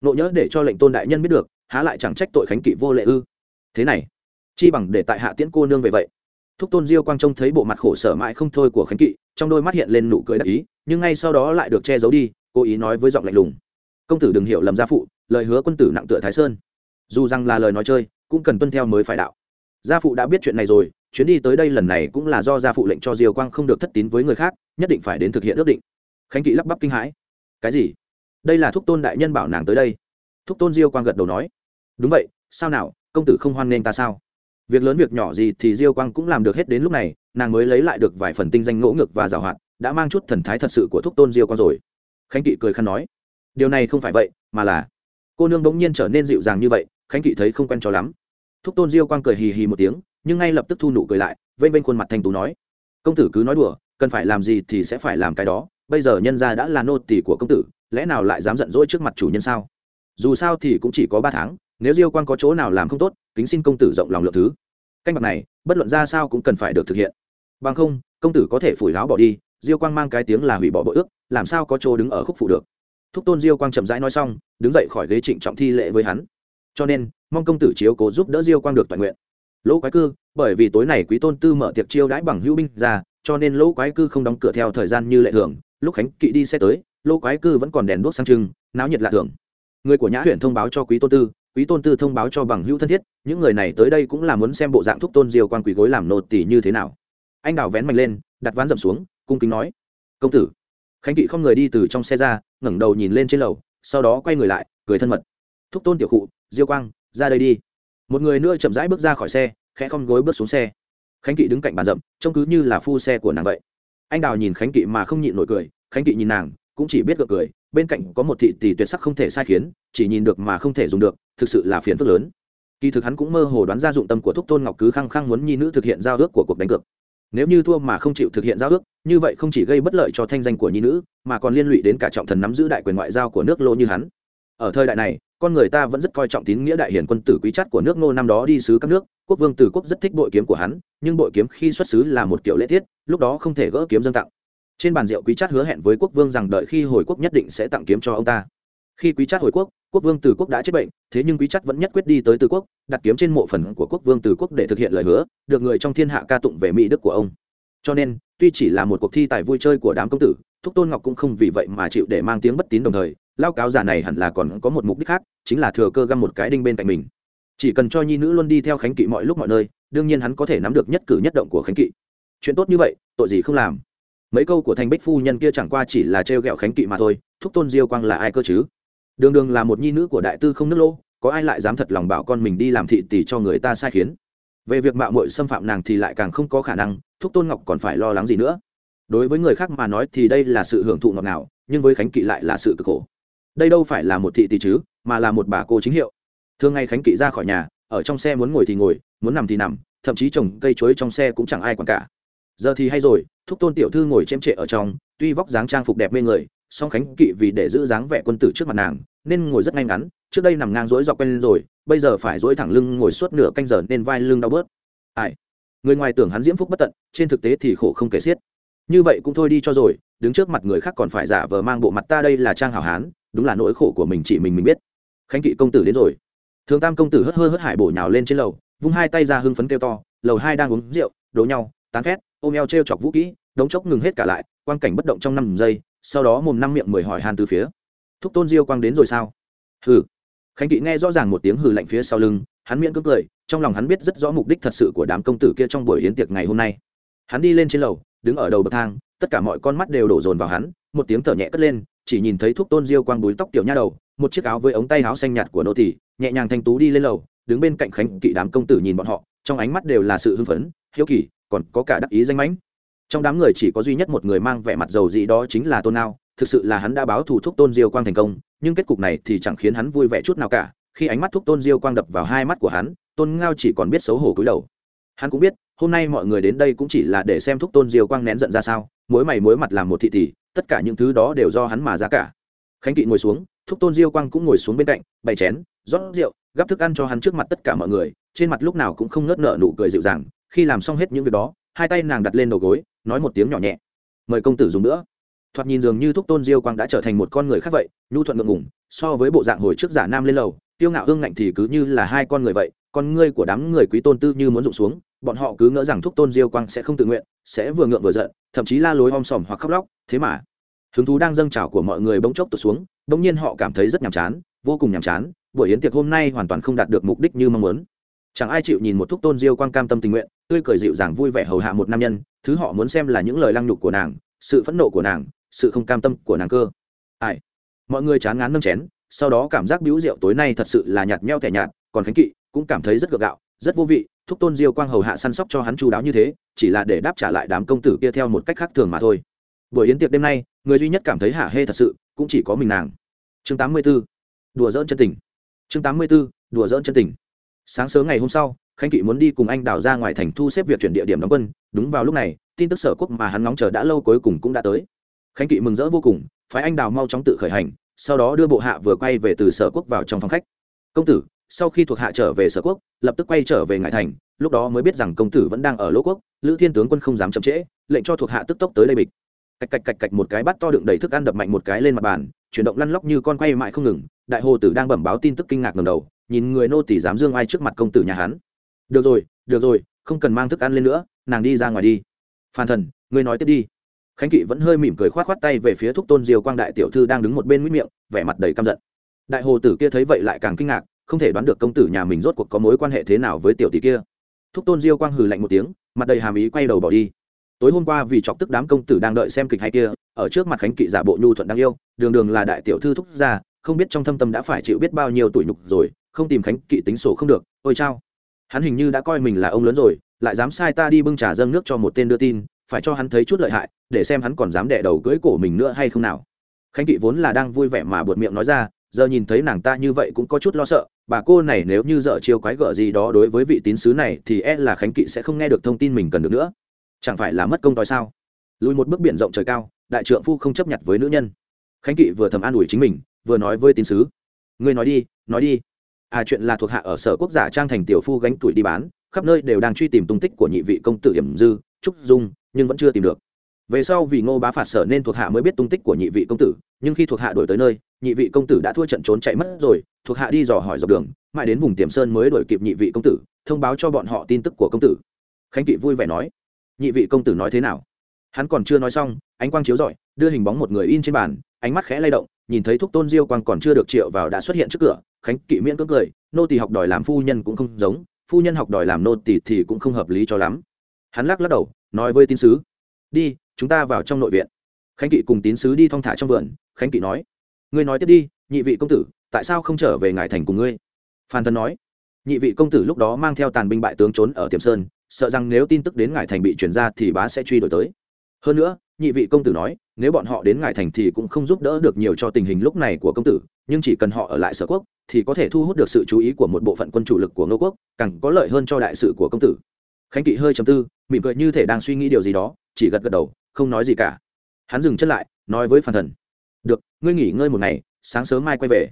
Nộ nhớ để cho lệnh tôn đại nhân biết được, há lại chẳng trách tội khánh kỵ vô lệ ư? Thế này, chi bằng để tại hạ tiễn cô nương về vậy? Thúc tôn diêu quang trông thấy bộ mặt khổ sở mãi không thôi của khánh kỵ, trong đôi mắt hiện lên nụ cười đắc ý, nhưng ngay sau đó lại được che giấu đi, cố ý nói với giọng lạnh lùng. Công tử đừng hiểu lầm gia phụ, lời hứa quân tử nặng tựa thái sơn. Dù rằng là lời nói chơi, cũng cần tuân theo mới phải đạo. Gia phụ đã biết chuyện này rồi, chuyến đi tới đây lần này cũng là do gia phụ lệnh cho diêu quang không được thất tín với người khác, nhất định phải đến thực hiện ước định. Khánh kỵ lắp bắp kinh hãi. Cái gì? Đây là thúc tôn đại nhân bảo nàng tới đây. Thúc tôn diêu quang gật đầu nói. Đúng vậy, sao nào, công tử không hoan nghênh ta sao? Việc lớn việc nhỏ gì thì diêu quang cũng làm được hết đến lúc này, nàng mới lấy lại được vài phần tinh danh ngỗ ngực và giảo hoạt, đã mang chút thần thái thật sự của thúc tôn diêu quang rồi. Khánh kỵ cười khăn nói, điều này không phải vậy, mà là cô nương bỗng nhiên trở nên dịu dàng như vậy, khánh kỵ thấy không quen cho lắm. Thúc tôn diêu quang cười hì hì một tiếng, nhưng ngay lập tức thu nụ cười lại, vênh vênh khuôn mặt thanh tú nói, công tử cứ nói đùa, cần phải làm gì thì sẽ phải làm cái đó, bây giờ nhân gia đã là nô tỳ của công tử, lẽ nào lại dám giận dỗi trước mặt chủ nhân sao? Dù sao thì cũng chỉ có ba tháng, nếu diêu Quang có chỗ nào làm không tốt kính xin công tử rộng lòng lượng thứ. Canh bạc này, bất luận ra sao cũng cần phải được thực hiện. Bằng không, công tử có thể phủi láo bỏ đi, diêu quang mang cái tiếng là hủy bỏ bội ước, làm sao có chỗ đứng ở khúc phụ được. Thúc tôn diêu quang chậm rãi nói xong, đứng dậy khỏi ghế trịnh trọng thi lễ với hắn. Cho nên, mong công tử chiếu cố giúp đỡ diêu quang được toàn nguyện. Lỗ quái cư, bởi vì tối này quý tôn tư mở tiệc chiêu đãi bằng hữu binh ra, cho nên lỗ quái cư không đóng cửa theo thời gian như lệ thường. Lúc khánh kỵ đi xe tới, lỗ quái cư vẫn còn đèn đuốc sang trưng, náo nhiệt lạ thường. Người của nhã huyện thông báo cho quý tôn tư quý tôn tư thông báo cho bằng hữu thân thiết, những người này tới đây cũng là muốn xem bộ dạng thúc tôn diêu quan quỳ gối làm nô tỷ như thế nào. Anh đào vén mạnh lên, đặt ván dậm xuống, cung kính nói, công tử. Khánh kỵ không người đi từ trong xe ra, ngẩng đầu nhìn lên trên lầu, sau đó quay người lại, cười thân mật. Thúc tôn tiểu khụ, diêu quang, ra đây đi. Một người nữa chậm rãi bước ra khỏi xe, khẽ không gối bước xuống xe. Khánh kỵ đứng cạnh bàn rậm, trông cứ như là phu xe của nàng vậy. Anh đào nhìn khánh kỵ mà không nhịn nổi cười, khánh kỵ nhìn nàng, cũng chỉ biết gượng cười, bên cạnh có một thị tỷ tuyệt sắc không thể sai khiến, chỉ nhìn được mà không thể dùng được thực sự là phiền phức lớn. Kỳ thực hắn cũng mơ hồ đoán ra dụng tâm của thúc tôn ngọc cứ khăng khăng muốn nhi nữ thực hiện giao ước của cuộc đánh cược. Nếu như thua mà không chịu thực hiện giao ước, như vậy không chỉ gây bất lợi cho thanh danh của nhi nữ, mà còn liên lụy đến cả trọng thần nắm giữ đại quyền ngoại giao của nước lô như hắn. Ở thời đại này, con người ta vẫn rất coi trọng tín nghĩa đại hiển quân tử quý chất của nước ngô năm đó đi sứ các nước. Quốc vương tử quốc rất thích bội kiếm của hắn, nhưng bội kiếm khi xuất xứ là một kiểu lễ tiết, lúc đó không thể gỡ kiếm dân tặng. Trên bàn rượu quý chất hứa hẹn với quốc vương rằng đợi khi hồi quốc nhất định sẽ tặng kiếm cho ông ta khi quý chất hồi quốc quốc vương từ quốc đã chết bệnh, thế nhưng quý chất vẫn nhất quyết đi tới từ quốc, đặt kiếm trên mộ phần của quốc vương từ quốc để thực hiện lời hứa, được người trong thiên hạ ca tụng về mỹ đức của ông. Cho nên, tuy chỉ là một cuộc thi tài vui chơi của đám công tử, thúc tôn ngọc cũng không vì vậy mà chịu để mang tiếng bất tín đồng thời, lao cáo giả này hẳn là còn có một mục đích khác, chính là thừa cơ găm một cái đinh bên cạnh mình. Chỉ cần cho nhi nữ luôn đi theo khánh kỵ mọi lúc mọi nơi, đương nhiên hắn có thể nắm được nhất cử nhất động của khánh kỵ. Chuyện tốt như vậy, tội gì không làm. Mấy câu của thành bích phu nhân kia chẳng qua chỉ là trêu ghẹo khánh kỵ mà thôi, thúc tôn diêu quang là ai cơ chứ? Đường đường là một nhi nữ của đại tư không nước lỗ, có ai lại dám thật lòng bảo con mình đi làm thị tỷ cho người ta sai khiến? Về việc mạo muội xâm phạm nàng thì lại càng không có khả năng, thúc tôn ngọc còn phải lo lắng gì nữa? Đối với người khác mà nói thì đây là sự hưởng thụ ngọt ngào, nhưng với khánh kỵ lại là sự cực khổ. Đây đâu phải là một thị tỷ chứ, mà là một bà cô chính hiệu. Thường ngày khánh kỵ ra khỏi nhà, ở trong xe muốn ngồi thì ngồi, muốn nằm thì nằm, thậm chí trồng cây chuối trong xe cũng chẳng ai quản cả. Giờ thì hay rồi, thúc tôn tiểu thư ngồi chém trệ ở trong, tuy vóc dáng trang phục đẹp mê người song khánh kỵ vì để giữ dáng vẻ quân tử trước mặt nàng, nên ngồi rất ngay ngắn, trước đây nằm ngang rỗi dọc quen rồi, bây giờ phải dỗi thẳng lưng ngồi suốt nửa canh giờ nên vai lưng đau bớt. Ai? Người ngoài tưởng hắn diễm phúc bất tận, trên thực tế thì khổ không kể xiết. Như vậy cũng thôi đi cho rồi, đứng trước mặt người khác còn phải giả vờ mang bộ mặt ta đây là trang hảo hán, đúng là nỗi khổ của mình chỉ mình mình biết. Khánh kỵ công tử đến rồi. Thường tam công tử hớt hơ hớt hải bổ nhào lên trên lầu, vung hai tay ra hưng phấn kêu to, lầu hai đang uống rượu, đố nhau, tán phét, ôm eo t r e o chọc vũ kỹ, đống chốc ngừng hết cả lại, quang cảnh bất động trong năm giây sau đó mồm năm miệng mười hỏi hàn từ phía. Thúc tôn diêu quang đến rồi sao? Hừ. Khánh kỵ nghe rõ ràng một tiếng hừ lạnh phía sau lưng, hắn miễn cưỡng cười, trong lòng hắn biết rất rõ mục đích thật sự của đám công tử kia trong buổi yến tiệc ngày hôm nay. Hắn đi lên trên lầu, đứng ở đầu bậc thang, tất cả mọi con mắt đều đổ dồn vào hắn, một tiếng thở nhẹ cất lên, chỉ nhìn thấy thuốc tôn diêu quang búi tóc tiểu nha đầu, một chiếc áo với ống tay áo xanh nhạt của nô tỷ nhẹ nhàng thanh tú đi lên lầu, đứng bên cạnh khánh kỵ đám công tử nhìn bọn họ, trong ánh mắt đều là sự hưng phấn, hiếu kỳ, còn có cả đắc ý danh mãnh trong đám người chỉ có duy nhất một người mang vẻ mặt dầu dị đó chính là tôn nao thực sự là hắn đã báo thù thúc tôn diêu quang thành công, nhưng kết cục này thì chẳng khiến hắn vui vẻ chút nào cả. Khi ánh mắt thúc tôn diêu quang đập vào hai mắt của hắn, tôn ngao chỉ còn biết xấu hổ cúi đầu. Hắn cũng biết, hôm nay mọi người đến đây cũng chỉ là để xem thúc tôn diêu quang nén giận ra sao mối mày mối mặt làm một thị tỷ, tất cả những thứ đó đều do hắn mà ra cả. Khánh kỵ ngồi xuống, thúc tôn diêu quang cũng ngồi xuống bên cạnh, bày chén, rót rượu, gắp thức ăn cho hắn trước mặt tất cả mọi người, trên mặt lúc nào cũng không ngớt nợ nụ cười dịu dàng. Khi làm xong hết những việc đó, hai tay nàng đặt lên đầu gối nói một tiếng nhỏ nhẹ. Mời công tử dùng nữa. Thoạt nhìn dường như thúc tôn diêu quang đã trở thành một con người khác vậy, nhu thuận ngượng ngủng so với bộ dạng hồi trước giả nam lên lầu tiêu ngạo hương ngạnh thì cứ như là hai con người vậy, con ngươi của đám người quý tôn tư như muốn rụng xuống, bọn họ cứ ngỡ rằng thúc tôn diêu quang sẽ không tự nguyện, sẽ vừa ngượng vừa giận, thậm chí la lối om sòm hoặc khóc lóc, thế mà. Hứng thú đang dâng trào của mọi người bỗng chốc tụt xuống, bỗng nhiên họ cảm thấy rất nhàm chán, vô cùng nhàm chán, buổi yến tiệc hôm nay hoàn toàn không đạt được mục đích như mong muốn chẳng ai chịu nhìn một thúc tôn diêu quang cam tâm tình nguyện, tươi cười dịu dàng vui vẻ hầu hạ một nam nhân, thứ họ muốn xem là những lời lăng nhục của nàng, sự phẫn nộ của nàng, sự không cam tâm của nàng cơ ai mọi người chán ngán nâng chén, sau đó cảm giác bĩu rượu tối nay thật sự là nhạt nheo thẻ nhạt, còn khánh kỵ, cũng cảm thấy rất gượng gạo, rất vô vị, thúc tôn diêu quang hầu hạ săn sóc cho hắn chú đáo như thế, chỉ là để đáp trả lại đám công tử kia theo một cách khác thường mà thôi buổi yến tiệc đêm nay, người duy nhất cảm thấy hạ hê thật sự, cũng chỉ có mình nàng chương 84. đùa dỡn chân tình chương 84. đùa dỡn chân tình sáng sớm ngày hôm sau, khánh kỵ muốn đi cùng anh đào ra ngoài thành thu xếp việc chuyển địa điểm đóng quân. Đúng vào lúc này, tin tức sở quốc mà hắn ngóng chờ đã lâu cuối cùng cũng đã tới. Khánh kỵ mừng rỡ vô cùng, phái anh đào mau chóng tự khởi hành, sau đó đưa bộ hạ vừa quay về từ sở quốc vào trong phòng khách. Công tử, sau khi thuộc hạ trở về sở quốc, lập tức quay trở về ngại thành, lúc đó mới biết rằng công tử vẫn đang ở lỗ quốc, lữ thiên tướng quân không dám chậm trễ, lệnh cho thuộc hạ tức tốc tới đây bịch. Cạch cạch cạch cạch một cái bắt to đựng đầy thức ăn đập mạnh một cái lên mặt bàn, chuyển động lăn lóc như con quay mãi không ngừng, đại hồ tử đang bẩm báo tin tức kinh ngạc ngầm đầu nhìn người nô tỷ dám dương ai trước mặt công tử nhà hắn. Được rồi được rồi, không cần mang thức ăn lên nữa, nàng đi ra ngoài đi. Phan thần, ngươi nói tiếp đi. Khánh kỵ vẫn hơi mỉm cười khoát khoát tay về phía thúc tôn diều quang đại tiểu thư đang đứng một bên mũi miệng, vẻ mặt đầy căm giận. Đại hồ tử kia thấy vậy lại càng kinh ngạc, không thể đoán được công tử nhà mình rốt cuộc có mối quan hệ thế nào với tiểu tỷ kia. Thúc tôn diêu quang hừ lạnh một tiếng, mặt đầy hàm ý quay đầu bỏ đi. Tối hôm qua vì chọc tức đám công tử đang đợi xem kịch hay kia, ở trước mặt khánh kỵ giả bộ nhu thuận đang yêu, đường đường là đại tiểu thư thúc gia, không biết trong thâm tâm đã phải chịu biết bao nhiêu tủi nhục rồi không tìm khánh kỵ tính sổ không được, ôi chao, hắn hình như đã coi mình là ông lớn rồi, lại dám sai ta đi bưng trà dâng nước cho một tên đưa tin, phải cho hắn thấy chút lợi hại, để xem hắn còn dám đẻ đầu cưỡi cổ mình nữa hay không nào. Khánh kỵ vốn là đang vui vẻ mà buột miệng nói ra, giờ nhìn thấy nàng ta như vậy cũng có chút lo sợ, bà cô này nếu như dở chiêu quái gở gì đó đối với vị tín sứ này thì e là khánh kỵ sẽ không nghe được thông tin mình cần được nữa. Chẳng phải là mất công toi sao? Lùi một bước biển rộng trời cao, đại trượng phu không chấp nhận với nữ nhân. Khánh kỵ vừa thầm an ủi chính mình, vừa nói với tín sứ, ngươi nói đi nói đi à chuyện là thuộc hạ ở sở quốc giả trang thành tiểu phu gánh tuổi đi bán, khắp nơi đều đang truy tìm tung tích của nhị vị công tử hiểm dư, trúc dung, nhưng vẫn chưa tìm được. Về sau vì ngô bá phạt sở nên thuộc hạ mới biết tung tích của nhị vị công tử, nhưng khi thuộc hạ đổi tới nơi, nhị vị công tử đã thua trận trốn chạy mất rồi, thuộc hạ đi dò hỏi dọc đường, mãi đến vùng tiềm sơn mới đổi kịp nhị vị công tử, thông báo cho bọn họ tin tức của công tử. Khánh kỵ vui vẻ nói, nhị vị công tử nói thế nào? Hắn còn chưa nói xong, ánh quang chiếu rọi, đưa hình bóng một người in trên bàn, ánh mắt khẽ lay động nhìn thấy thúc tôn diêu quang còn chưa được triệu vào đã xuất hiện trước cửa, khánh kỵ miễn cưỡng cười, nô tỳ học đòi làm phu nhân cũng không giống, phu nhân học đòi làm nô tỳ thì cũng không hợp lý cho lắm. Hắn lắc lắc đầu, nói với tín sứ, đi, chúng ta vào trong nội viện. Khánh kỵ cùng tín sứ đi thong thả trong vườn, khánh kỵ nói, ngươi nói tiếp đi, nhị vị công tử, tại sao không trở về ngài thành cùng ngươi? Phan thân nói, nhị vị công tử lúc đó mang theo tàn binh bại tướng trốn ở tiềm sơn, sợ rằng nếu tin tức đến ngài thành bị chuyển ra thì bá sẽ truy đuổi tới. Hơn nữa, nhị vị công tử nói nếu bọn họ đến ngài thành thì cũng không giúp đỡ được nhiều cho tình hình lúc này của công tử, nhưng chỉ cần họ ở lại sở quốc, thì có thể thu hút được sự chú ý của một bộ phận quân chủ lực của ngô quốc, càng có lợi hơn cho đại sự của công tử. Khánh kỵ hơi chầm tư, mỉm cười như thể đang suy nghĩ điều gì đó, chỉ gật gật đầu, không nói gì cả. Hắn dừng chân lại, nói với phan thần. Được, ngươi nghỉ ngơi một ngày, sáng sớm mai quay về.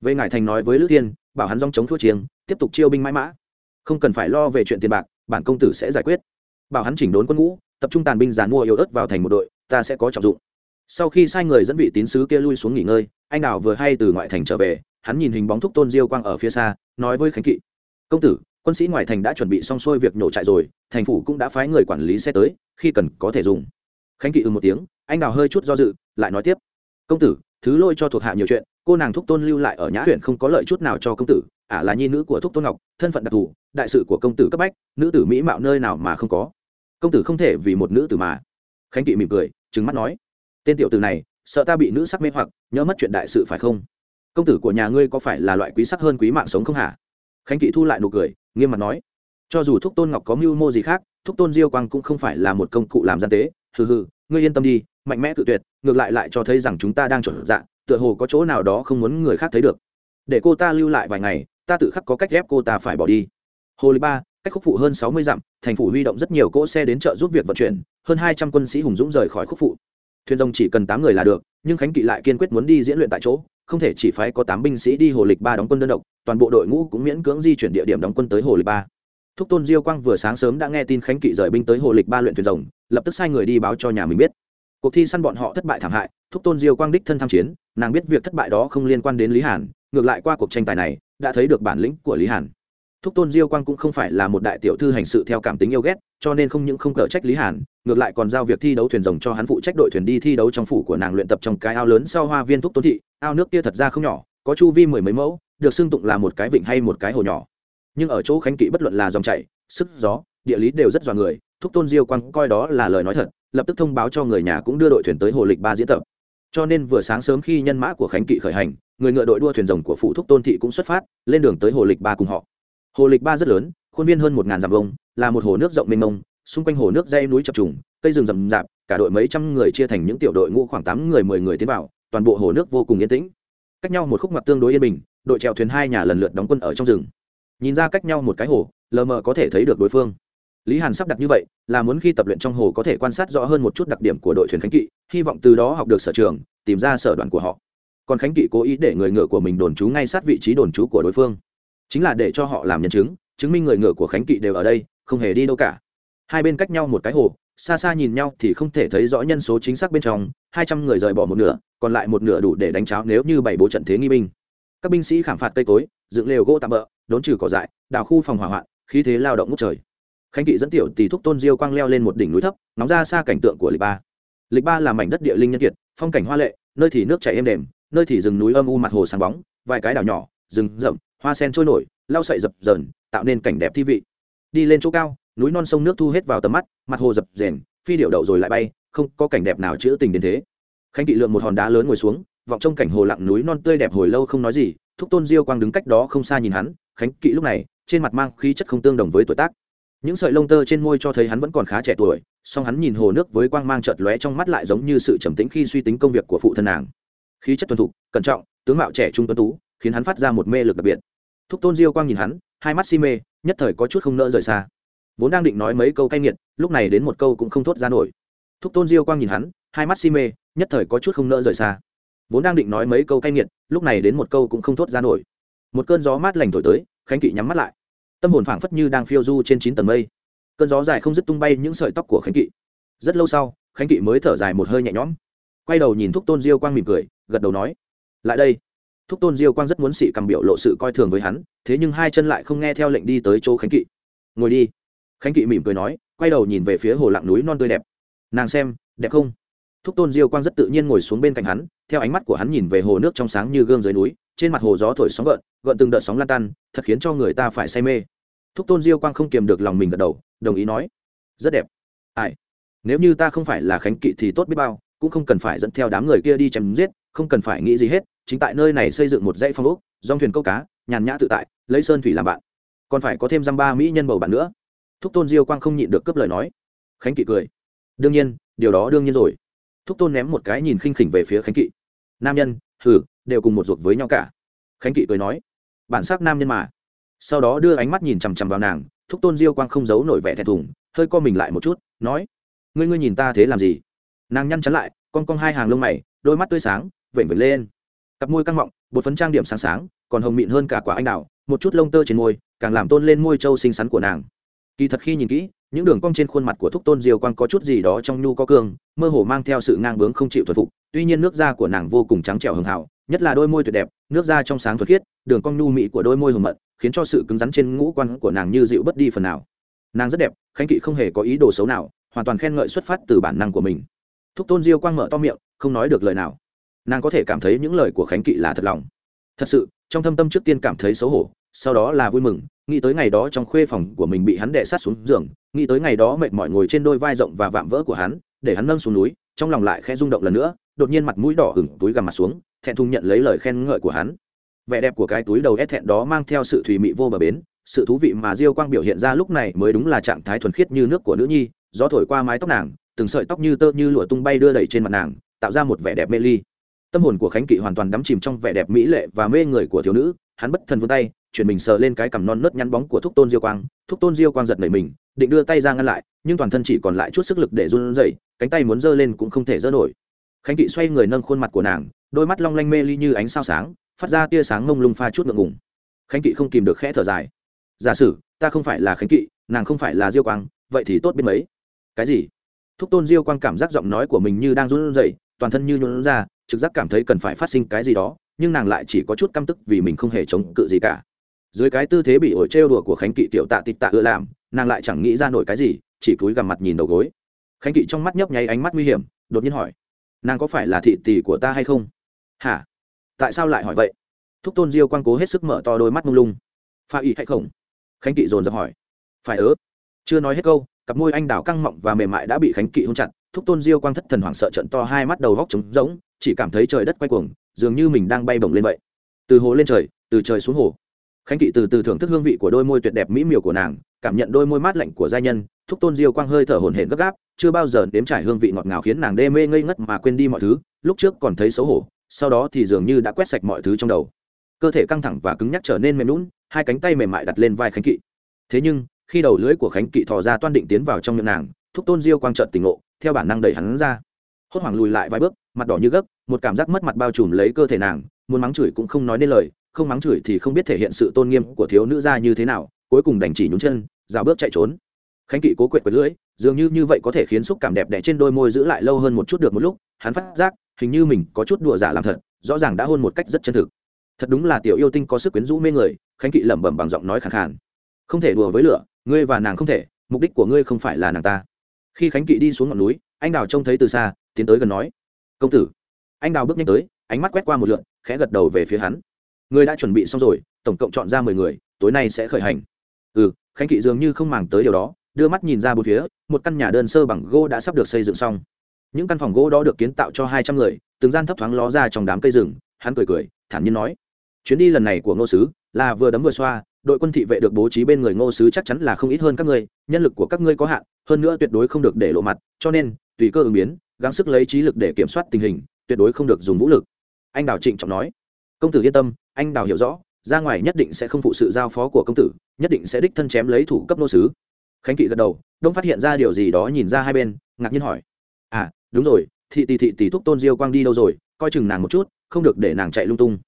Về ngải thành nói với lữ thiên, bảo hắn dòng chống thua chiêng, tiếp tục chiêu binh mãi mã. Không cần phải lo về chuyện tiền bạc, bản công tử sẽ giải quyết. Bảo hắn chỉnh đốn quân ngũ, tập trung tàn binh giàn mua yếu ớt vào thành một đội ta sẽ có trọng dụng. Sau khi sai người dẫn vị tín sứ kia lui xuống nghỉ ngơi, anh nào vừa hay từ ngoại thành trở về, hắn nhìn hình bóng thúc tôn diêu quang ở phía xa, nói với khánh kỵ, công tử, quân sĩ ngoại thành đã chuẩn bị xong xuôi việc nhổ trại rồi, thành phủ cũng đã phái người quản lý xe tới, khi cần có thể dùng. Khánh kỵ ừ một tiếng, anh đào hơi chút do dự, lại nói tiếp, công tử, thứ lôi cho thuộc hạ nhiều chuyện, cô nàng thúc tôn lưu lại ở nhã huyện không có lợi chút nào cho công tử, ả là nhi nữ của thúc tôn ngọc, thân phận đặc thù, đại sự của công tử cấp bách, nữ tử mỹ mạo nơi nào mà không có. Công tử không thể vì một nữ tử mà khánh kỵ mỉm cười, trừng mắt nói, tên tiểu tử này, sợ ta bị nữ sắc mê hoặc, nhớ mất chuyện đại sự phải không? Công tử của nhà ngươi có phải là loại quý sắc hơn quý mạng sống không hả? Khánh kỵ thu lại nụ cười, nghiêm mặt nói, cho dù thúc tôn ngọc có mưu mô gì khác, thúc tôn diêu quang cũng không phải là một công cụ làm gian tế. Hừ hừ, ngươi yên tâm đi, mạnh mẽ tự tuyệt, ngược lại lại cho thấy rằng chúng ta đang chuẩn dạ tựa hồ có chỗ nào đó không muốn người khác thấy được. Để cô ta lưu lại vài ngày, ta tự khắc có cách ép cô ta phải bỏ đi. Hồ lý ba cách khúc phụ hơn sáu mươi dặm, thành phủ huy động rất nhiều cỗ xe đến chợ giúp việc vận chuyển, hơn hai trăm quân sĩ hùng dũng rời khỏi khúc phụ. Thuyền rồng chỉ cần tám người là được, nhưng khánh kỵ lại kiên quyết muốn đi diễn luyện tại chỗ, không thể chỉ phái có tám binh sĩ đi hồ lịch ba đóng quân đơn độc, toàn bộ đội ngũ cũng miễn cưỡng di chuyển địa điểm đóng quân tới hồ lịch ba. Thúc tôn diêu quang vừa sáng sớm đã nghe tin khánh kỵ rời binh tới hồ lịch ba luyện thuyền rồng, lập tức sai người đi báo cho nhà mình biết. Cuộc thi săn bọn họ thất bại thảm hại, thúc tôn diêu quang đích thân tham chiến, nàng biết việc thất bại đó không liên quan đến lý hàn, ngược lại qua cuộc tranh tài này, đã thấy được bản lĩnh của lý hàn thúc tôn diêu quang cũng không phải là một đại tiểu thư hành sự theo cảm tính yêu ghét, cho nên không những không cở trách lý hàn, ngược lại còn giao việc thi đấu thuyền rồng cho hắn phụ trách đội thuyền đi thi đấu trong phủ của nàng luyện tập trong cái ao lớn sau hoa viên thúc tôn thị, ao nước kia thật ra không nhỏ, có chu vi mười mấy mẫu, được xưng tụng là một cái vịnh hay một cái hồ nhỏ. Nhưng ở chỗ khánh kỵ bất luận là dòng chảy, sức gió, địa lý đều rất dọa người, thúc tôn diêu quang coi đó là lời nói thật, lập tức thông báo cho người nhà cũng đưa đội thuyền tới hồ lịch ba diễn tập. Cho nên vừa sáng sớm khi nhân mã của khánh kỵ khởi hành, người ngựa đội đua thuyền rồng của phụ thúc tôn thị cũng xuất phát, lên đường tới hồ lịch ba cùng họ hồ lịch ba rất lớn, khuôn viên hơn một ngàn dặm vông là một hồ nước rộng mênh mông, xung quanh hồ nước dây núi chập trùng, cây rừng rậm rạp, cả đội mấy trăm người chia thành những tiểu đội ngũ khoảng tám người, mười người tiến vào, toàn bộ hồ nước vô cùng yên tĩnh. Cách nhau một khúc mặt tương đối yên bình, đội chèo thuyền hai nhà lần lượt đóng quân ở trong rừng. Nhìn ra cách nhau một cái hồ, lờ mờ có thể thấy được đối phương. Lý hàn sắp đặt như vậy, là muốn khi tập luyện trong hồ có thể quan sát rõ hơn một chút đặc điểm của đội thuyền khánh kỵ, hy vọng từ đó học được sở trường, tìm ra sở đoàn của họ. Còn khánh kỵ cố ý để người ngựa của mình đồn trú ngay sát vị trí đồn trú của đối phương chính là để cho họ làm nhân chứng chứng minh người ngựa của khánh kỵ đều ở đây, không hề đi đâu cả. Hai bên cách nhau một cái hồ, xa xa nhìn nhau thì không thể thấy rõ nhân số chính xác bên trong, hai trăm người rời bỏ một nửa, còn lại một nửa đủ để đánh cháo nếu như bảy bố trận thế nghi binh. Các binh sĩ khảm phạt cây cối, dựng lều gỗ tạm bỡ đốn trừ cỏ dại, đào khu phòng hỏa hoạn, khí thế lao động ngút trời. Khánh kỵ dẫn tiểu tỷ thúc tôn diêu quang leo lên một đỉnh núi thấp nóng ra xa cảnh tượng của lịch ba. Lịch ba là mảnh đất địa linh nhân kiệt, phong cảnh hoa lệ, nơi thì nước chảy êm đềm, nơi thì rừng núi âm u mặt hồ sáng bóng, vài cái đảo nhỏ, rừng rậm hoa sen trôi nổi, lau sậy dập dờn, tạo nên cảnh đẹp thi vị. Đi lên chỗ cao, núi non sông nước thu hết vào tầm mắt, mặt hồ dập rền phi điệu đậu rồi lại bay, không có cảnh đẹp nào chữ tình đến thế. Khánh kỵ lượng một hòn đá lớn ngồi xuống, vọng trong cảnh hồ lặng núi non tươi đẹp hồi lâu không nói gì, thúc tôn diêu quang đứng cách đó không xa nhìn hắn, khánh kỵ lúc này, trên mặt mang khí chất không tương đồng với tuổi tác. Những sợi lông tơ trên môi cho thấy hắn vẫn còn khá trẻ tuổi, song hắn nhìn hồ nước với quang mang chợt lóe trong mắt lại giống như sự trầm tĩnh khi suy tính công việc của phụ thân nàng. Khí chất tuân thục cẩn trọng, tướng mạo trẻ trung tuấn tú, khiến hắn phát ra một mê lực đặc biệt thúc tôn diêu quang nhìn hắn, hai mắt si mê, nhất thời có chút không nỡ rời xa. Vốn đang định nói mấy câu cay nghiệt, lúc này đến một câu cũng không thốt ra nổi. Thúc tôn diêu quang nhìn hắn, hai mắt si mê, nhất thời có chút không nỡ rời xa. Vốn đang định nói mấy câu cay nghiệt, lúc này đến một câu cũng không thốt ra nổi. Một cơn gió mát lành thổi tới, khánh kỵ nhắm mắt lại. Tâm hồn phảng phất như đang phiêu du trên chín tầng mây. Cơn gió dài không dứt tung bay những sợi tóc của khánh kỵ. Rất lâu sau, khánh kỵ mới thở dài một hơi nhẹ nhõm. Quay đầu nhìn thúc tôn diêu quang mỉm cười, gật đầu nói, lại đây thúc tôn diêu quang rất muốn xị cầm biểu lộ sự coi thường với hắn, thế nhưng hai chân lại không nghe theo lệnh đi tới chỗ khánh kỵ. Ngồi đi. Khánh kỵ mỉm cười nói, quay đầu nhìn về phía hồ lặng núi non tươi đẹp. Nàng xem, đẹp không? Thúc tôn diêu quang rất tự nhiên ngồi xuống bên cạnh hắn, theo ánh mắt của hắn nhìn về hồ nước trong sáng như gương dưới núi, trên mặt hồ gió thổi sóng gợn gợn từng đợt sóng lan tan, thật khiến cho người ta phải say mê. Thúc tôn diêu quang không kiềm được lòng mình gật đầu, đồng ý nói, rất đẹp. Ai? Nếu như ta không phải là khánh kỵ thì tốt biết bao, cũng không cần phải dẫn theo đám người kia đi chém giết, không cần phải nghĩ gì hết chính tại nơi này xây dựng một dãy phong ốc, dòng thuyền câu cá, nhàn nhã tự tại, lấy sơn thủy làm bạn. Còn phải có thêm dăm ba mỹ nhân bầu bạn nữa. Thúc tôn diêu quang không nhịn được cướp lời nói. Khánh kỵ cười. Đương nhiên, điều đó đương nhiên rồi. Thúc tôn ném một cái nhìn khinh khỉnh về phía khánh kỵ. Nam nhân, hừ, đều cùng một ruột với nhau cả. Khánh kỵ cười nói. Bản sắc nam nhân mà. Sau đó đưa ánh mắt nhìn chằm chằm vào nàng, thúc tôn diêu quang không giấu nổi vẻ thẹn thùng, hơi co mình lại một chút, nói. Ngươi ngươi nhìn ta thế làm gì? Nàng nhăn chắn lại con con hai hàng lông mày, đôi mắt tươi sáng, vểnh vểnh lên cặp môi căng mọng, bột phấn trang điểm sáng sáng, còn hồng mịn hơn cả quả anh đào, một chút lông tơ trên môi, càng làm tôn lên môi trâu xinh xắn của nàng. Kỳ thật khi nhìn kỹ, những đường cong trên khuôn mặt của thúc tôn diêu quang có chút gì đó trong nhu có cương, mơ hồ mang theo sự ngang bướng không chịu thuần phục, tuy nhiên nước da của nàng vô cùng trắng trẻo hường hào nhất là đôi môi tuyệt đẹp, nước da trong sáng thuật khiết, đường cong nhu mị của đôi môi hồng mận, khiến cho sự cứng rắn trên ngũ quan của nàng như dịu bất đi phần nào. Nàng rất đẹp, khánh kỵ không hề có ý đồ xấu nào, hoàn toàn khen ngợi xuất phát từ bản năng của mình. Thúc tôn diêu quang mở to miệng, không nói được lời nào nàng có thể cảm thấy những lời của khánh kỵ là thật lòng. Thật sự, trong thâm tâm trước tiên cảm thấy xấu hổ, sau đó là vui mừng, nghĩ tới ngày đó trong khuê phòng của mình bị hắn đè sát xuống giường, nghĩ tới ngày đó mệt mỏi ngồi trên đôi vai rộng và vạm vỡ của hắn, để hắn nâng xuống núi, trong lòng lại khẽ rung động lần nữa, đột nhiên mặt mũi đỏ hửng túi gằm mặt xuống, thẹn thùng nhận lấy lời khen ngợi của hắn. Vẻ đẹp của cái túi đầu ép thẹn đó mang theo sự thùy mị vô bờ bến, sự thú vị mà diêu quang biểu hiện ra lúc này mới đúng là trạng thái thuần khiết như nước của nữ nhi, gió thổi qua mái tóc nàng, từng sợi tóc như tơ như lụa tung bay đưa đẩy trên mặt nàng, tạo ra một vẻ đẹp mê ly tâm hồn của khánh kỵ hoàn toàn đắm chìm trong vẻ đẹp mỹ lệ và mê người của thiếu nữ. Hắn bất thần vươn tay, chuyển mình sờ lên cái cằm non nớt nhăn bóng của thúc tôn diêu quang. Thúc tôn diêu quang giật nảy mình, định đưa tay ra ngăn lại, nhưng toàn thân chỉ còn lại chút sức lực để run rẩy, cánh tay muốn giơ lên cũng không thể giơ nổi. Khánh kỵ xoay người nâng khuôn mặt của nàng, đôi mắt long lanh mê ly như ánh sao sáng, phát ra tia sáng ngông lung pha chút ngượng ngùng. Khánh kỵ không kìm được khẽ thở dài. Giả sử, ta không phải là khánh kỵ, nàng không phải là diêu quang, vậy thì tốt biết mấy? Cái gì? Thúc tôn diêu quang cảm giác giọng nói của mình như đang run rẩy toàn thân như nhuận ra, trực giác cảm thấy cần phải phát sinh cái gì đó, nhưng nàng lại chỉ có chút căm tức vì mình không hề chống cự gì cả. Dưới cái tư thế bị ổi trêu đùa của khánh kỵ tiểu tạ tịch tạ ưa làm, nàng lại chẳng nghĩ ra nổi cái gì, chỉ cúi gằm mặt nhìn đầu gối. Khánh kỵ trong mắt nhấp nháy ánh mắt nguy hiểm, đột nhiên hỏi, nàng có phải là thị tỷ của ta hay không? Hả? Tại sao lại hỏi vậy? Thúc tôn diêu quang cố hết sức mở to đôi mắt mông lung. Pha ý hay không? Khánh kỵ dồn dập hỏi. Phải ớ. Chưa nói hết câu cặp môi anh đào căng mọng và mềm mại đã bị khánh kỵ hôn chặt, thúc tôn diêu quang thất thần hoảng sợ trận to hai mắt đầu vóc trống rỗng, chỉ cảm thấy trời đất quay cuồng, dường như mình đang bay bổng lên vậy. Từ hồ lên trời, từ trời xuống hồ. Khánh kỵ từ từ thưởng thức hương vị của đôi môi tuyệt đẹp mỹ miều của nàng, cảm nhận đôi môi mát lạnh của giai nhân, thúc tôn diêu quang hơi thở hổn hển gấp gáp, chưa bao giờ nếm trải hương vị ngọt ngào khiến nàng đê mê ngây ngất mà quên đi mọi thứ, lúc trước còn thấy xấu hổ, sau đó thì dường như đã quét sạch mọi thứ trong đầu. Cơ thể căng thẳng và cứng nhắc trở nên mềm lún hai cánh tay mềm mại đặt lên vai khánh kỵ. Thế nhưng khi đầu lưỡi của khánh kỵ thò ra toan định tiến vào trong miệng nàng, thúc tôn diêu quang trợn tỉnh ngộ, theo bản năng đẩy hắn ra. Hốt hoảng lùi lại vài bước, mặt đỏ như gấc, một cảm giác mất mặt bao trùm lấy cơ thể nàng, muốn mắng chửi cũng không nói nên lời, không mắng chửi thì không biết thể hiện sự tôn nghiêm của thiếu nữ ra như thế nào, cuối cùng đành chỉ nhún chân rào bước chạy trốn. Khánh kỵ cố quệt quệt lưỡi, dường như như vậy có thể khiến xúc cảm đẹp đẽ trên đôi môi giữ lại lâu hơn một chút được một lúc, hắn phát giác, hình như mình có chút đùa giả làm thật, rõ ràng đã hôn một cách rất chân thực. Thật đúng là tiểu yêu tinh có sức quyến rũ mê người, khánh kỵ lẩm bẩm bằng giọng nói khẳng khàn. Không thể đùa với lửa ngươi và nàng không thể, mục đích của ngươi không phải là nàng ta. Khi khánh kỵ đi xuống ngọn núi, anh đào trông thấy từ xa, tiến tới gần nói, công tử. Anh đào bước nhanh tới, ánh mắt quét qua một lượn, khẽ gật đầu về phía hắn. Ngươi đã chuẩn bị xong rồi, tổng cộng chọn ra mười người, tối nay sẽ khởi hành. Ừ khánh kỵ dường như không màng tới điều đó, đưa mắt nhìn ra bốn phía, một căn nhà đơn sơ bằng gỗ đã sắp được xây dựng xong. Những căn phòng gỗ đó được kiến tạo cho hai trăm người, từng gian thấp thoáng ló ra trong đám cây rừng, hắn cười cười, thản nhiên nói, chuyến đi lần này của ngô sứ là vừa đấm vừa xoa đội quân thị vệ được bố trí bên người ngô sứ chắc chắn là không ít hơn các ngươi, nhân lực của các ngươi có hạn, hơn nữa tuyệt đối không được để lộ mặt, cho nên, tùy cơ ứng biến, gắng sức lấy trí lực để kiểm soát tình hình, tuyệt đối không được dùng vũ lực. Anh đào trịnh trọng nói. Công tử yên tâm, anh đào hiểu rõ, ra ngoài nhất định sẽ không phụ sự giao phó của công tử, nhất định sẽ đích thân chém lấy thủ cấp nô sứ. Khánh kỵ gật đầu, đông phát hiện ra điều gì đó nhìn ra hai bên, ngạc nhiên hỏi. À đúng rồi, thị tỷ thị tỷ thúc tôn diêu quang đi đâu rồi, coi chừng nàng một chút, không được để nàng chạy lung tung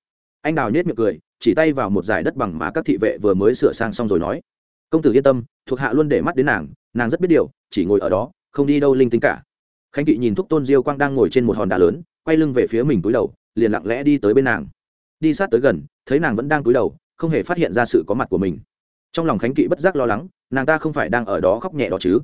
anh đào nhét miệng cười, chỉ tay vào một giải đất bằng mà các thị vệ vừa mới sửa sang xong rồi nói, công tử yên tâm, thuộc hạ luôn để mắt đến nàng nàng rất biết điều, chỉ ngồi ở đó, không đi đâu linh tính cả. Khánh kỵ nhìn thúc tôn diêu quang đang ngồi trên một hòn đá lớn, quay lưng về phía mình túi đầu, liền lặng lẽ đi tới bên nàng. Đi sát tới gần, thấy nàng vẫn đang túi đầu, không hề phát hiện ra sự có mặt của mình. Trong lòng khánh kỵ bất giác lo lắng, nàng ta không phải đang ở đó khóc nhẹ đó chứ.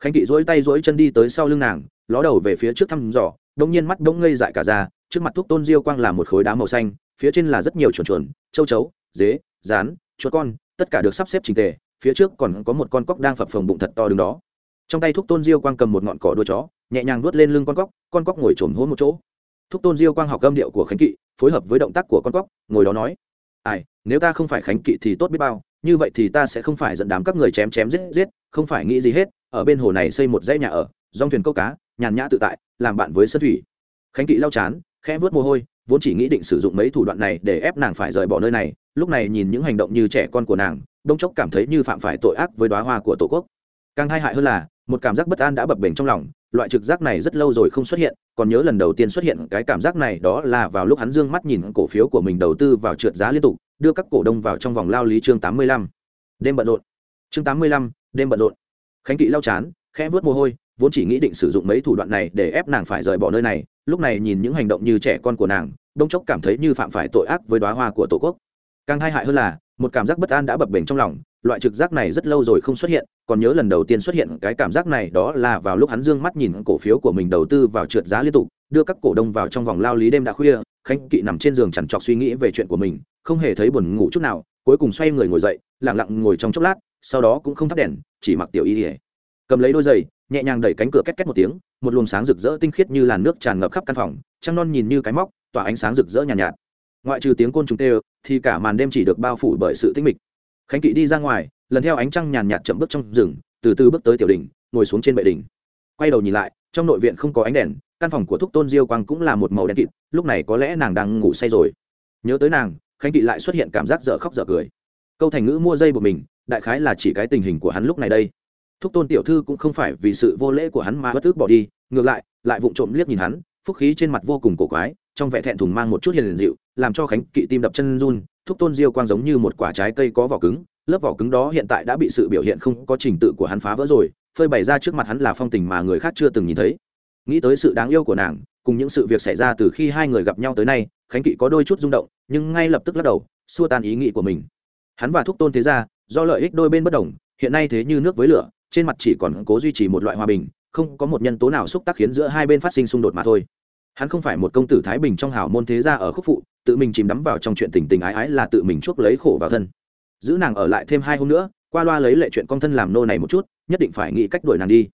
Khánh kỵ dỗi tay dỗi chân đi tới sau lưng nàng, ló đầu về phía trước thăm dò đông nhiên mắt đông ngây dại cả ra, trước mặt thuốc tôn diêu quang là một khối đá màu xanh phía trên là rất nhiều chuồn chuồn, châu chấu, dế, rán, chuột con, tất cả được sắp xếp trình tề, phía trước còn có một con cóc đang phập phồng bụng thật to đứng đó. Trong tay thúc tôn diêu quang cầm một ngọn cỏ đuôi chó, nhẹ nhàng vuốt lên lưng con cóc con cóc ngồi trồm hôn một chỗ. Thúc tôn diêu quang học âm điệu của khánh kỵ, phối hợp với động tác của con cóc, ngồi đó nói, ai, nếu ta không phải khánh kỵ thì tốt biết bao, như vậy thì ta sẽ không phải dẫn đám các người chém chém giết giết, không phải nghĩ gì hết, ở bên hồ này xây một dãy nhà ở, dòng thuyền câu cá, nhàn nhã tự tại, làm bạn với sân thủy. Khánh kỵ lau chán, khẽ vớt mồ hôi vốn chỉ nghĩ định sử dụng mấy thủ đoạn này để ép nàng phải rời bỏ nơi này, lúc này nhìn những hành động như trẻ con của nàng, đông chốc cảm thấy như phạm phải tội ác với đoá hoa của tổ quốc. Càng hai hại hơn là, một cảm giác bất an đã bập bềnh trong lòng, loại trực giác này rất lâu rồi không xuất hiện, còn nhớ lần đầu tiên xuất hiện cái cảm giác này đó là vào lúc hắn d ư ơ n g mắt nhìn cổ phiếu của mình đầu tư vào trượt giá liên tục, đưa các cổ đông vào trong vòng lao lý chương tám mươi lăm. Đêm bận rộn. Chương tám mươi lăm, đêm bận rộn. Khánh kỵ lao chán, khẽ vớt mồ hôi, vốn chỉ nghĩ định sử dụng mấy thủ đoạn này để ép nàng phải rời bỏ nơi này lúc này nhìn những hành động như trẻ con của nàng đông chốc cảm thấy như phạm phải tội ác với đoá hoa của tổ quốc. Càng hai hại hơn là, một cảm giác bất an đã bập bềnh trong lòng, loại trực giác này rất lâu rồi không xuất hiện, còn nhớ lần đầu tiên xuất hiện, cái cảm giác này đó là vào lúc hắn dương mắt nhìn cổ phiếu của mình đầu tư vào trượt giá liên tục, đưa các cổ đông vào trong vòng lao lý đêm đã khuya, khánh kỵ nằm trên giường chằn trọc suy nghĩ về chuyện của mình, không hề thấy buồn ngủ chút nào, cuối cùng xoay người ngồi dậy lẳng lặng ngồi trong chốc lát, sau đó cũng không thắp đèn, chỉ mặc tiểu y ỉa cầm lấy đôi giày nhẹ nhàng đẩy cánh cửa két két một tiếng một luồng sáng rực rỡ tinh khiết như làn nước tràn ngập khắp căn phòng trăng non nhìn như cái móc tỏa ánh sáng rực rỡ nhàn nhạt, nhạt. Ngoại trừ tiếng côn trùng tê thì cả màn đêm chỉ được bao phủ bởi sự tinh mịch. Khánh kỵ đi ra ngoài lần theo ánh trăng nhàn nhạt chậm bước trong rừng từ từ bước tới tiểu đình ngồi xuống trên bệ đình quay đầu nhìn lại trong nội viện không có ánh đèn căn phòng của thúc tôn diêu quang cũng là một màu đen kịt lúc này có lẽ nàng đang ngủ say rồi. Nhớ tới nàng khánh kỵ lại xuất hiện cảm giác dở khóc dở cười. Câu thành ngữ mua dây của mình đại khái là chỉ cái tình hình của hắn lúc này đây thúc tôn tiểu thư cũng không phải vì sự vô lễ của hắn mà bất ước bỏ đi, ngược lại lại vụng trộm liếc nhìn hắn, phúc khí trên mặt vô cùng cổ quái, trong vẻ thẹn thùng mang một chút hiền dịu, làm cho khánh kỵ tim đập chân run, thúc tôn diêu quang giống như một quả trái cây có vỏ cứng, lớp vỏ cứng đó hiện tại đã bị sự biểu hiện không có trình tự của hắn phá vỡ rồi, phơi bày ra trước mặt hắn là phong tình mà người khác chưa từng nhìn thấy. Nghĩ tới sự đáng yêu của nàng, cùng những sự việc xảy ra từ khi hai người gặp nhau tới nay, khánh kỵ có đôi chút rung động, nhưng ngay lập tức lắc đầu, xua tan ý nghĩ của mình. Hắn và thúc tôn thế gia, do lợi ích đôi bên bất đồng, hiện nay thế như nước với lửa trên mặt chỉ còn cố duy trì một loại hòa bình, không có một nhân tố nào xúc tác khiến giữa hai bên phát sinh xung đột mà thôi. Hắn không phải một công tử thái bình trong hào môn thế gia ở khúc phụ, tự mình chìm đắm vào trong chuyện tình tình ái ái là tự mình chuốc lấy khổ vào thân. Giữ nàng ở lại thêm hai hôm nữa, qua loa lấy lệ chuyện con thân làm nô này một chút, nhất định phải nghĩ cách đuổi nàng đi.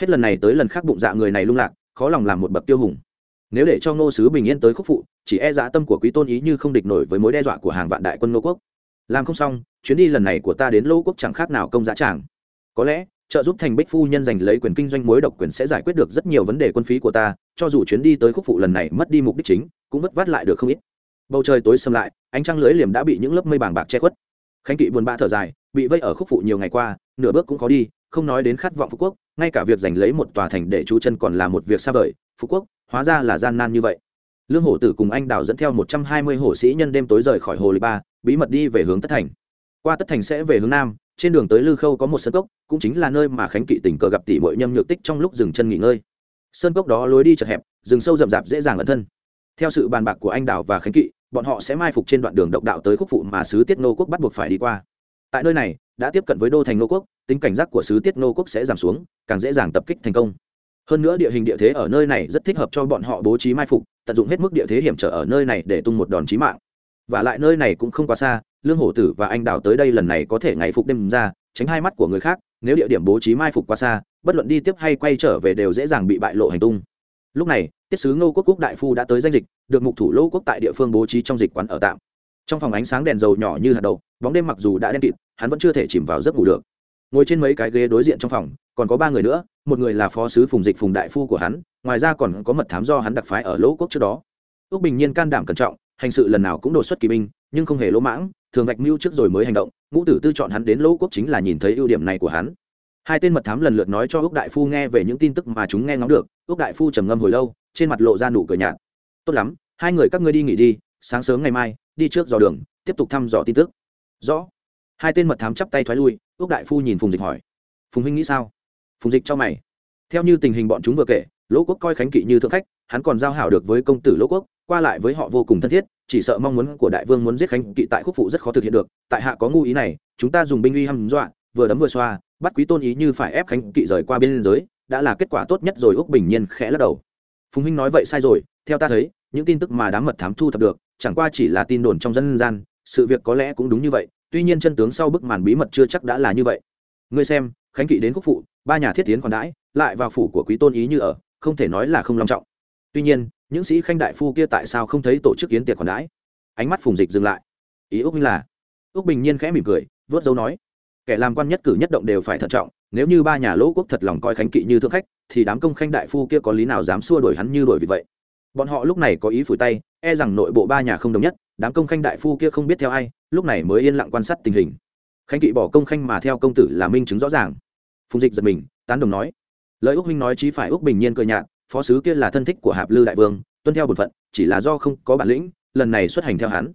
Hết lần này tới lần khác bụng dạ người này lung lạc, khó lòng làm một bậc tiêu hùng. Nếu để cho ngô sứ bình yên tới khúc phụ, chỉ e dã tâm của quý tôn ý như không địch nổi với mối đe dọa của hàng vạn đại quân nô quốc. Làm không xong, chuyến đi lần này của ta đến lô quốc chẳng khác nào công giá tràng. Có lẽ trợ giúp thành bích phu nhân giành lấy quyền kinh doanh mối độc quyền sẽ giải quyết được rất nhiều vấn đề quân phí của ta, cho dù chuyến đi tới khúc phụ lần này mất đi mục đích chính, cũng vất vát lại được không ít. Bầu trời tối xâm lại, ánh trăng lưới liềm đã bị những lớp mây bàng bạc che khuất. Khánh kỵ buồn bã thở dài, bị vây ở khúc phụ nhiều ngày qua, nửa bước cũng khó đi, không nói đến khát vọng phú quốc, ngay cả việc giành lấy một tòa thành để trú chân còn là một việc xa vời, phú quốc, hóa ra là gian nan như vậy. Lương hổ tử cùng anh đào dẫn theo một trăm hai mươi hổ sĩ nhân đêm tối rời khỏi hồ lý ba, bí mật đi về hướng tất thành. Qua tất thành sẽ về hướng nam trên đường tới lư khâu có một sân cốc, cũng chính là nơi mà khánh kỵ tình cờ gặp tỷ mội nhâm nhược tích trong lúc dừng chân nghỉ ngơi. Sơn cốc đó lối đi chật hẹp, rừng sâu rậm rạp dễ dàng ẩn thân. Theo sự bàn bạc của anh đào và khánh kỵ, bọn họ sẽ mai phục trên đoạn đường độc đạo tới khúc phụ mà sứ tiết nô quốc bắt buộc phải đi qua. Tại nơi này, đã tiếp cận với đô thành nô quốc, tính cảnh giác của sứ tiết nô quốc sẽ giảm xuống, càng dễ dàng tập kích thành công. Hơn nữa địa hình địa thế ở nơi này rất thích hợp cho bọn họ bố trí mai phục, tận dụng hết mức địa thế hiểm trở ở nơi này để tung một đòn chí mạng và lại nơi này cũng không quá xa, lương hổ tử và anh đào tới đây lần này có thể ngày phục đêm ra, tránh hai mắt của người khác, nếu địa điểm bố trí mai phục quá xa, bất luận đi tiếp hay quay trở về đều dễ dàng bị bại lộ hành tung. Lúc này, tiết sứ ngô quốc quốc đại phu đã tới danh dịch, được mục thủ lô quốc tại địa phương bố trí trong dịch quán ở tạm. Trong phòng ánh sáng đèn dầu nhỏ như hạt đầu bóng đêm mặc dù đã đen kịt, hắn vẫn chưa thể chìm vào giấc ngủ được. Ngồi trên mấy cái ghế đối diện trong phòng, còn có ba người nữa, một người là phó sứ phùng dịch phùng đại phu của hắn, ngoài ra còn có mật thám do hắn đặc phái ở lỗ quốc trước đó. Ước bình nhiên can đảm cẩn trọng hành sự lần nào cũng đột xuất kỳ binh, nhưng không hề lỗ mãng, thường vạch mưu trước rồi mới hành động, ngũ tử tư chọn hắn đến lỗ quốc chính là nhìn thấy ưu điểm này của hắn. Hai tên mật thám lần lượt nói cho ước đại phu nghe về những tin tức mà chúng nghe ngóng được ước đại phu trầm ngâm hồi lâu, trên mặt lộ ra nụ cười nhạt. Tốt lắm, hai người các ngươi đi nghỉ đi, sáng sớm ngày mai, đi trước dò đường, tiếp tục thăm dò tin tức. Rõ. Hai tên mật thám chắp tay thoái lui ước đại phu nhìn phùng dịch hỏi. Phùng huynh nghĩ sao? Phùng dịch cho mày. Theo như tình hình bọn chúng vừa kể, lỗ quốc coi khánh kỵ như thượng khách, hắn còn giao hảo được với công tử lỗ quốc qua lại với họ vô cùng thân thiết, chỉ sợ mong muốn của đại vương muốn giết khánh kỵ tại khúc phụ rất khó thực hiện được, tại hạ có ngu ý này, chúng ta dùng binh uy hăm dọa, vừa đấm vừa xoa, bắt quý tôn ý như phải ép khánh kỵ rời qua biên giới, đã là kết quả tốt nhất rồi, úc bình nhiên khẽ lắc đầu. Phùng huynh nói vậy sai rồi, theo ta thấy, những tin tức mà đám mật thám thu thập được, chẳng qua chỉ là tin đồn trong dân gian, sự việc có lẽ cũng đúng như vậy, tuy nhiên chân tướng sau bức màn bí mật chưa chắc đã là như vậy. Ngươi xem, khánh kỵ đến khúc phụ, ba nhà thiết tiến còn đãi, lại vào phủ của quý tôn ý như ở, không thể nói là không long trọng tuy nhiên, những sĩ khanh đại phu kia tại sao không thấy tổ chức kiến tiệc còn đãi? Ánh mắt phùng dịch dừng lại. Ý úc minh là? Úc bình nhiên khẽ mỉm cười, vớt dấu nói, kẻ làm quan nhất cử nhất động đều phải thận trọng, nếu như ba nhà lỗ quốc thật lòng coi khánh kỵ như thượng khách, thì đám công khanh đại phu kia có lý nào dám xua đuổi hắn như đuổi vì vậy? Bọn họ lúc này có ý phủi tay e rằng nội bộ ba nhà không đồng nhất, đám công khanh đại phu kia không biết theo ai, lúc này mới yên lặng quan sát tình hình. Khánh kỵ bỏ công khanh mà theo công tử là minh chứng rõ ràng. Phùng dịch giật mình, tán đồng nói, lời úc minh nói chí phải úc bình nhiên cười nhạt phó sứ kia là thân thích của hạp lư đại vương, tuân theo bổn phận, chỉ là do không có bản lĩnh, lần này xuất hành theo hắn.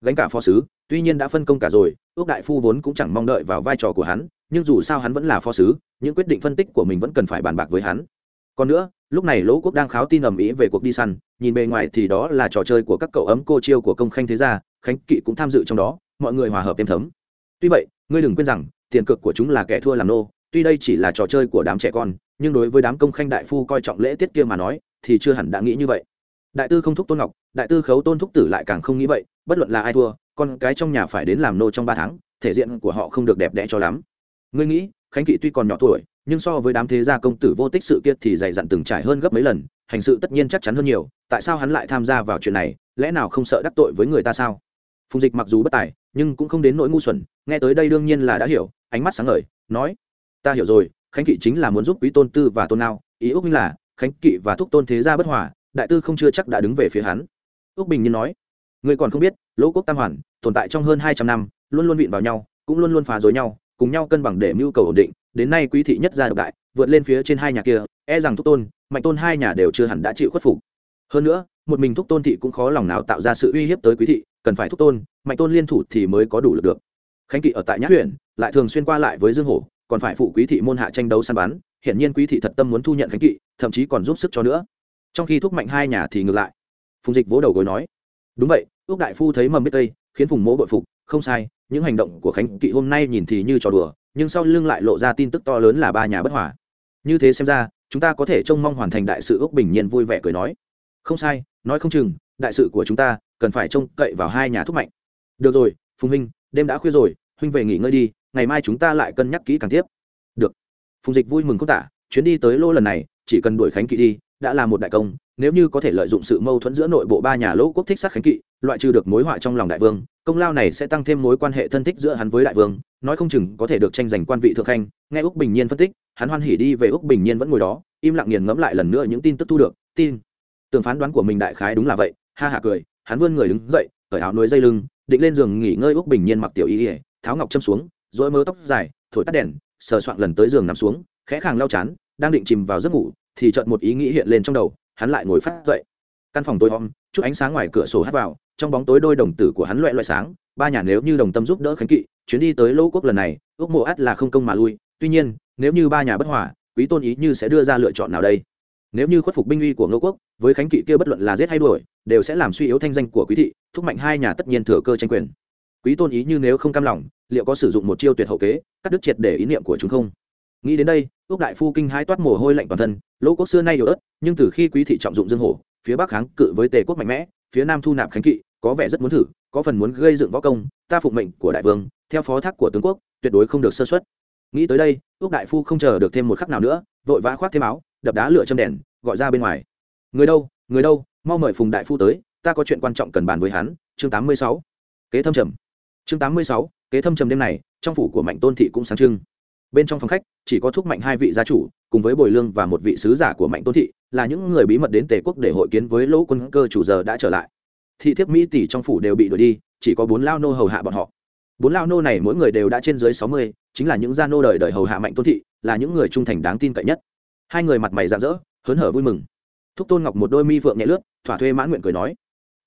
Gánh cả phó sứ, tuy nhiên đã phân công cả rồi, ước đại phu vốn cũng chẳng mong đợi vào vai trò của hắn, nhưng dù sao hắn vẫn là phó sứ, những quyết định phân tích của mình vẫn cần phải bàn bạc với hắn. Còn nữa, lúc này lỗ quốc đang kháo tin ầm ĩ về cuộc đi săn, nhìn bề ngoài thì đó là trò chơi của các cậu ấm cô chiêu của công khanh thế gia, khánh kỵ cũng tham dự trong đó, mọi người hòa hợp êm thấm. Tuy vậy, ngươi đừng quên rằng, tiền cực của chúng là kẻ thua làm nô, tuy đây chỉ là trò chơi của đám trẻ con nhưng đối với đám công khanh đại phu coi trọng lễ tiết kia mà nói, thì chưa hẳn đã nghĩ như vậy. Đại tư không thúc tôn ngọc, đại tư khấu tôn thúc tử lại càng không nghĩ vậy, bất luận là ai thua, con cái trong nhà phải đến làm nô trong ba tháng, thể diện của họ không được đẹp đẽ cho lắm. Ngươi nghĩ, khánh kỵ tuy còn nhỏ tuổi, nhưng so với đám thế gia công tử vô tích sự kia thì dày dặn từng trải hơn gấp mấy lần, hành sự tất nhiên chắc chắn hơn nhiều, tại sao hắn lại tham gia vào chuyện này, lẽ nào không sợ đắc tội với người ta sao? Phùng dịch mặc dù bất tài, nhưng cũng không đến nỗi ngu xuẩn, nghe tới đây đương nhiên là đã hiểu, ánh mắt sáng ngời, nói, ta hiểu rồi khánh kỵ chính là muốn giúp quý tôn tư và tôn nào ý úc minh là, khánh kỵ và thúc tôn thế gia bất hòa, đại tư không chưa chắc đã đứng về phía hắn. Úc bình nhiên nói, người còn không biết, lỗ quốc tam hoàn, tồn tại trong hơn hai trăm năm, luôn luôn vịn vào nhau, cũng luôn luôn phá dối nhau, cùng nhau cân bằng để mưu cầu ổn định. Đến nay quý thị nhất gia độc đại, vượt lên phía trên hai nhà kia e rằng thúc tôn, mạnh tôn hai nhà đều chưa hẳn đã chịu khuất phục. Hơn nữa, một mình thúc tôn thị cũng khó lòng nào tạo ra sự uy hiếp tới quý thị, cần phải thúc tôn, mạnh tôn liên thủ thì mới có đủ lực được. Khánh kỵ ở tại nhã huyện lại thường xuyên qua lại với dương hổ còn phải phụ quý thị môn hạ tranh đấu săn bắn, hiển nhiên quý thị thật tâm muốn thu nhận khánh kỵ, thậm chí còn giúp sức cho nữa. Trong khi thúc mạnh hai nhà thì ngược lại. Phùng dịch vỗ đầu gối nói, đúng vậy ước đại phu thấy mầm biết tây, khiến phùng mỗ bội phục, không sai, những hành động của khánh kỵ hôm nay nhìn thì như trò đùa, nhưng sau lưng lại lộ ra tin tức to lớn là ba nhà bất hòa. Như thế xem ra, chúng ta có thể trông mong hoàn thành đại sự ước bình nhiên vui vẻ cười nói. Không sai, nói không chừng, đại sự của chúng ta cần phải trông cậy vào hai nhà thúc mạnh. Được rồi, phùng huynh, đêm đã khuya rồi, huynh về nghỉ ngơi đi ngày mai chúng ta lại cân nhắc kỹ càng tiếp. Được. Phùng dịch vui mừng không tả, chuyến đi tới lô lần này, chỉ cần đuổi khánh kỵ đi, đã là một đại công, nếu như có thể lợi dụng sự mâu thuẫn giữa nội bộ ba nhà lỗ quốc thích sát khánh kỵ, loại trừ được mối họa trong lòng đại vương, công lao này sẽ tăng thêm mối quan hệ thân thích giữa hắn với đại vương, nói không chừng có thể được tranh giành quan vị thượng khanh, nghe úc bình nhiên phân tích, hắn hoan hỉ đi về úc bình nhiên vẫn ngồi đó, im lặng nghiền ngẫm lại lần nữa những tin tức thu được, tin. Tưởng phán đoán của mình đại khái đúng là vậy, ha hạ cười, hắn vươn người đứng dậy, cởi áo nối dây lưng, định lên giường nghỉ ngơi úc bình nhiên mặc tiểu y ỉa tháo ngọc châm xuống dỗi mớ tóc dài, thổi tắt đèn, sờ soạn lần tới giường nằm xuống, khẽ khàng lau chán, đang định chìm vào giấc ngủ, thì chợt một ý nghĩ hiện lên trong đầu, hắn lại ngồi phát dậy. Căn phòng tối om, chút ánh sáng ngoài cửa sổ hắt vào, trong bóng tối đôi đồng tử của hắn loẹ loẹ sáng, ba nhà nếu như đồng tâm giúp đỡ khánh kỵ, chuyến đi tới lỗ quốc lần này, ước mộ ắt là không công mà lui, tuy nhiên, nếu như ba nhà bất hòa, quý tôn ý như sẽ đưa ra lựa chọn nào đây? Nếu như khuất phục binh uy của ngô quốc, với khánh kỵ kia bất luận là giết hay đuổi, đều sẽ làm suy yếu thanh danh của quý thị, thúc mạnh hai nhà tất nhiên thừa cơ tranh quyền quý tôn ý như nếu không cam lòng, liệu có sử dụng một chiêu tuyệt hậu kế, cắt đứt triệt để ý niệm của chúng không? Nghĩ đến đây ước đại phu kinh hai toát mồ hôi lạnh toàn thân, lỗ quốc xưa nay yếu ớt, nhưng từ khi quý thị trọng dụng dương hổ, phía bắc kháng cự với tề quốc mạnh mẽ, phía nam thu nạp khánh kỵ, có vẻ rất muốn thử, có phần muốn gây dựng võ công, ta phụng mệnh của đại vương, theo phó thác của tướng quốc, tuyệt đối không được sơ xuất nghĩ tới đây ước đại phu không chờ được thêm một khắc nào nữa, vội vã khoác thêm áo, đập đá lửa châm đèn, gọi ra bên ngoài. Người đâu người đâu, mau mời phùng đại phu tới, ta có chuyện quan trọng cần bàn với hắn. Chương tám mươi sáu. Kế thâm trầm chương tám mươi sáu, kế thâm trầm đêm này, trong phủ của mạnh tôn thị cũng sáng trưng. Bên trong phòng khách, chỉ có thúc mạnh hai vị gia chủ, cùng với bồi lương và một vị sứ giả của mạnh tôn thị, là những người bí mật đến tề quốc để hội kiến với lỗ quân cơ chủ giờ đã trở lại. Thị thiếp mỹ tỷ trong phủ đều bị đuổi đi, chỉ có bốn lao nô hầu hạ bọn họ. Bốn lao nô này mỗi người đều đã trên dưới sáu mươi, chính là những gia nô đời đời hầu hạ mạnh tôn thị, là những người trung thành đáng tin cậy nhất. Hai người mặt mày rạng rỡ, hớn hở vui mừng. Thúc tôn ngọc một đôi mi phượng nhẹ lướt, thỏa thuê mãn nguyện cười nói,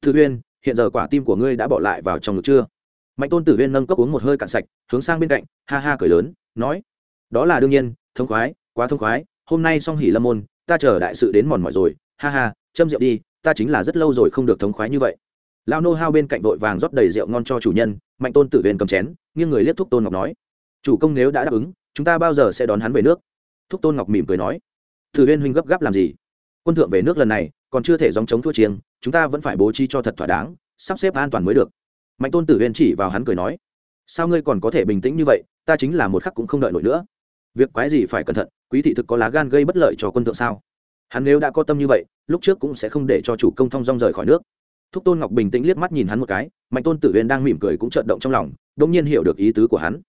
thư uyên, hiện giờ quả tim của ngươi đã bỏ lại vào trong ngực chưa? Mạnh tôn tử Viên nâng cốc uống một hơi cạn sạch, hướng sang bên cạnh, ha ha cười lớn, nói, đó là đương nhiên, thông khoái, quá thông khoái, hôm nay xong hỉ lâm môn, ta chờ đại sự đến mòn mỏi rồi, ha ha, châm rượu đi, ta chính là rất lâu rồi không được thống khoái như vậy. Lao nô hao bên cạnh vội vàng rót đầy rượu ngon cho chủ nhân, mạnh tôn tử viên cầm chén, nghiêng người liếc thúc tôn ngọc nói, chủ công nếu đã đáp ứng, chúng ta bao giờ sẽ đón hắn về nước? Thúc tôn ngọc mỉm cười nói, tử viên huynh gấp gáp làm gì? Quân thượng về nước lần này, còn chưa thể dòng chống thua chiêng, chúng ta vẫn phải bố trí cho thật thỏa đáng, sắp xếp an toàn mới được mạnh tôn tử huyên chỉ vào hắn cười nói, sao ngươi còn có thể bình tĩnh như vậy? Ta chính là một khắc cũng không đợi nổi nữa. Việc quái gì phải cẩn thận? Quý thị thực có lá gan gây bất lợi cho quân thượng sao? Hắn nếu đã có tâm như vậy, lúc trước cũng sẽ không để cho chủ công thông dong rời khỏi nước. Thúc tôn ngọc bình tĩnh liếc mắt nhìn hắn một cái, mạnh tôn tử huyên đang mỉm cười cũng trợn động trong lòng đông nhiên hiểu được ý tứ của hắn.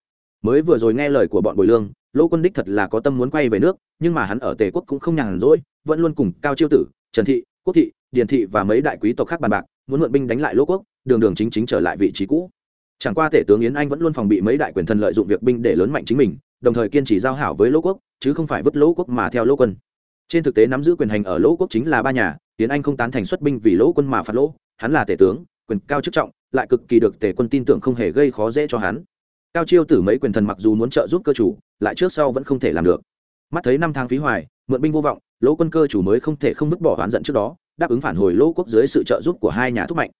Mới vừa rồi nghe lời của bọn bồi lương, lỗ quân đích thật là có tâm muốn quay về nước, nhưng mà hắn ở tề quốc cũng không nhàn rỗi, vẫn luôn cùng cao chiêu tử, trần thị, quốc thị, điền thị và mấy đại quý tộc khác bàn bạc, muốn mượn binh đánh lại lỗ quốc đường đường chính chính trở lại vị trí cũ. Chẳng qua tể tướng yến anh vẫn luôn phòng bị mấy đại quyền thần lợi dụng việc binh để lớn mạnh chính mình, đồng thời kiên trì giao hảo với lỗ quốc, chứ không phải vứt lỗ quốc mà theo lỗ quân. Trên thực tế nắm giữ quyền hành ở lỗ quốc chính là ba nhà, Yến anh không tán thành xuất binh vì lỗ quân mà phạt lỗ, hắn là tể tướng, quyền cao chức trọng, lại cực kỳ được tể quân tin tưởng không hề gây khó dễ cho hắn. Cao chiêu tử mấy quyền thần mặc dù muốn trợ giúp cơ chủ, lại trước sau vẫn không thể làm được. Mắt thấy năm tháng phí hoài, mượn binh vô vọng, lỗ quân cơ chủ mới không thể không vứt bỏ oán giận trước đó, đáp ứng phản hồi lỗ quốc dưới sự trợ giúp của hai nhà thúc mạnh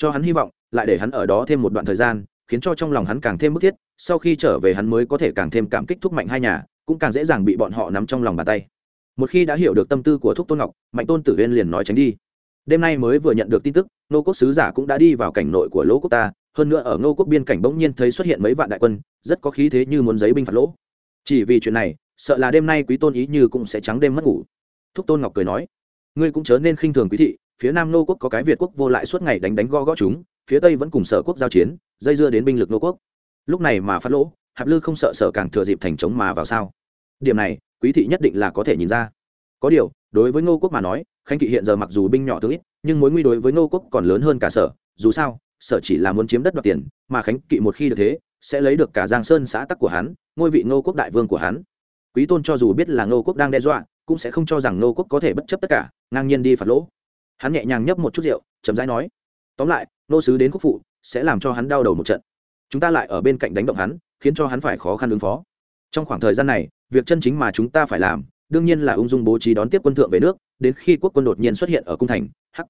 cho hắn hy vọng, lại để hắn ở đó thêm một đoạn thời gian, khiến cho trong lòng hắn càng thêm bức thiết, sau khi trở về hắn mới có thể càng thêm cảm kích thúc mạnh hai nhà, cũng càng dễ dàng bị bọn họ nắm trong lòng bàn tay. Một khi đã hiểu được tâm tư của thúc tôn ngọc, mạnh tôn tử viên liền nói tránh đi. Đêm nay mới vừa nhận được tin tức nô quốc sứ giả cũng đã đi vào cảnh nội của lỗ quốc ta, hơn nữa ở ngô quốc biên cảnh bỗng nhiên thấy xuất hiện mấy vạn đại quân, rất có khí thế như muốn giấy binh phạt lỗ. Chỉ vì chuyện này, sợ là đêm nay quý tôn ý như cũng sẽ trắng đêm mất ngủ. Thúc tôn ngọc cười nói, ngươi cũng chớ nên khinh thường quý thị phía nam nô quốc có cái việt quốc vô lại suốt ngày đánh đánh go gõ chúng, phía tây vẫn cùng sở quốc giao chiến, dây dưa đến binh lực nô quốc. Lúc này mà phát lỗ, hạp lư không sợ Sở càng thừa dịp thành chống mà vào sao. Điểm này, quý thị nhất định là có thể nhìn ra. Có điều, đối với ngô quốc mà nói, Khánh kỵ hiện giờ mặc dù binh nhỏ tướng ít, nhưng mối nguy đối với ngô quốc còn lớn hơn cả sở. Dù sao, sở chỉ là muốn chiếm đất đoạt tiền, mà khánh kỵ một khi được thế, sẽ lấy được cả giang sơn xã tắc của hắn, ngôi vị ngô quốc đại vương của hắn. Quý tôn cho dù biết là ngô quốc đang đe dọa, cũng sẽ không cho rằng ngô quốc có thể bất chấp tất cả, ngang nhiên đi phạt lỗ hắn nhẹ nhàng nhấp một chút rượu chấm dãi nói, tóm lại, nô sứ đến quốc phụ, sẽ làm cho hắn đau đầu một trận. Chúng ta lại ở bên cạnh đánh động hắn, khiến cho hắn phải khó khăn ứng phó. Trong khoảng thời gian này, việc chân chính mà chúng ta phải làm, đương nhiên là ung dung bố trí đón tiếp quân thượng về nước, đến khi quốc quân đột nhiên xuất hiện ở cung thành, hắc.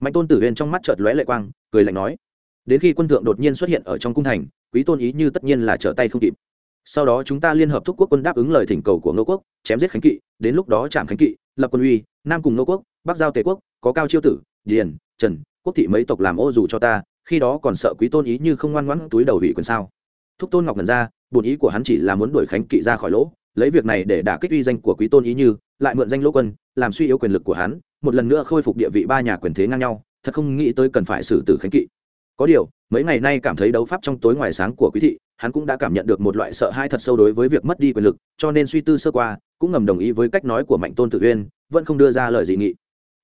Mạnh tôn tử huyền trong mắt chợt lóe lệ quang, cười lạnh nói, đến khi quân thượng đột nhiên xuất hiện ở trong cung thành, quý tôn ý như tất nhiên là trở tay không kịp. Sau đó chúng ta liên hợp thúc quốc quân đáp ứng lời thỉnh cầu của ngô quốc, chém giết khánh kỵ, đến lúc đó chạm khánh kỵ, lập quân uy, nam cùng ngô quốc, bắc giao tề quốc có cao chiêu tử, điền, trần, quốc thị mấy tộc làm ô dù cho ta, khi đó còn sợ quý tôn ý như không ngoan ngoãn túi đầu hủy quyền sao? Thúc tôn ngọc ngần ra bổn ý của hắn chỉ là muốn đuổi khánh kỵ ra khỏi lỗ, lấy việc này để đả kích uy danh của quý tôn ý như, lại mượn danh lỗ quân, làm suy yếu quyền lực của hắn, một lần nữa khôi phục địa vị ba nhà quyền thế ngang nhau, thật không nghĩ tới cần phải xử tử khánh kỵ. Có điều, mấy ngày nay cảm thấy đấu pháp trong tối ngoài sáng của quý thị, hắn cũng đã cảm nhận được một loại sợ hãi thật sâu đối với việc mất đi quyền lực, cho nên suy tư sơ qua, cũng ngầm đồng ý với cách nói của mạnh tôn tự uyên, vẫn không đưa ra lời dị nghị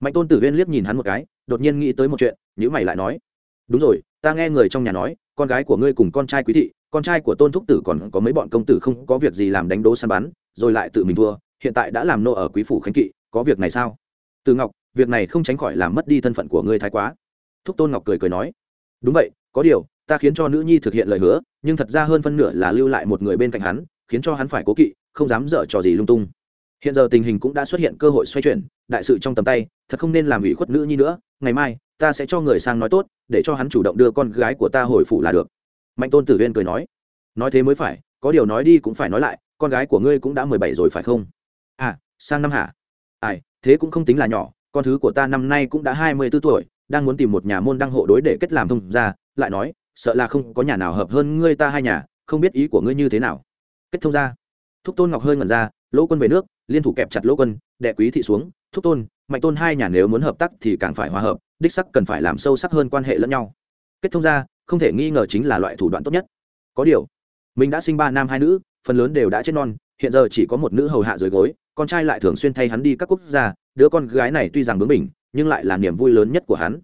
mạnh tôn tử Viên liếc nhìn hắn một cái, đột nhiên nghĩ tới một chuyện nhữ mày lại nói, đúng rồi, ta nghe người trong nhà nói, con gái của ngươi cùng con trai quý thị, con trai của tôn thúc tử còn có mấy bọn công tử không có việc gì làm đánh đố săn bắn, rồi lại tự mình thua, hiện tại đã làm nô ở quý phủ khánh kỵ, có việc này sao? Từ ngọc, việc này không tránh khỏi làm mất đi thân phận của ngươi thái quá. Thúc tôn ngọc cười cười nói, đúng vậy, có điều, ta khiến cho nữ nhi thực hiện lời hứa, nhưng thật ra hơn phân nửa là lưu lại một người bên cạnh hắn, khiến cho hắn phải cố kỵ, không dám dở trò gì lung tung hiện giờ tình hình cũng đã xuất hiện cơ hội xoay chuyển, đại sự trong tầm tay, thật không nên làm ủy khuất nữ nhi nữa, ngày mai, ta sẽ cho người sang nói tốt, để cho hắn chủ động đưa con gái của ta hồi phủ là được. Mạnh tôn tử viên cười nói. Nói thế mới phải, có điều nói đi cũng phải nói lại, con gái của ngươi cũng đã mười bảy rồi phải không? À sang năm hả? Ai, thế cũng không tính là nhỏ, con thứ của ta năm nay cũng đã hai mươi b ố tuổi, đang muốn tìm một nhà môn đăng hộ đối để kết làm thông ra lại nói, sợ là không có nhà nào hợp hơn ngươi ta hai nhà, không biết ý của ngươi như thế nào. Kết thông ra thúc tôn ngọc hơi ngẩn ra, lỗ quân về nước liên thủ kẹp chặt lỗ quân, đệ quý thị xuống, thúc tôn, mạnh tôn hai nhà nếu muốn hợp tác thì càng phải hòa hợp, đích sắc cần phải làm sâu sắc hơn quan hệ lẫn nhau. Kết thông ra, không thể nghi ngờ chính là loại thủ đoạn tốt nhất. Có điều, mình đã sinh ba nam hai nữ, phần lớn đều đã chết non, hiện giờ chỉ có một nữ hầu hạ dưới gối, con trai lại thường xuyên thay hắn đi các quốc gia, đứa con gái này tuy rằng bướng bỉnh, nhưng lại là niềm vui lớn nhất của hắn.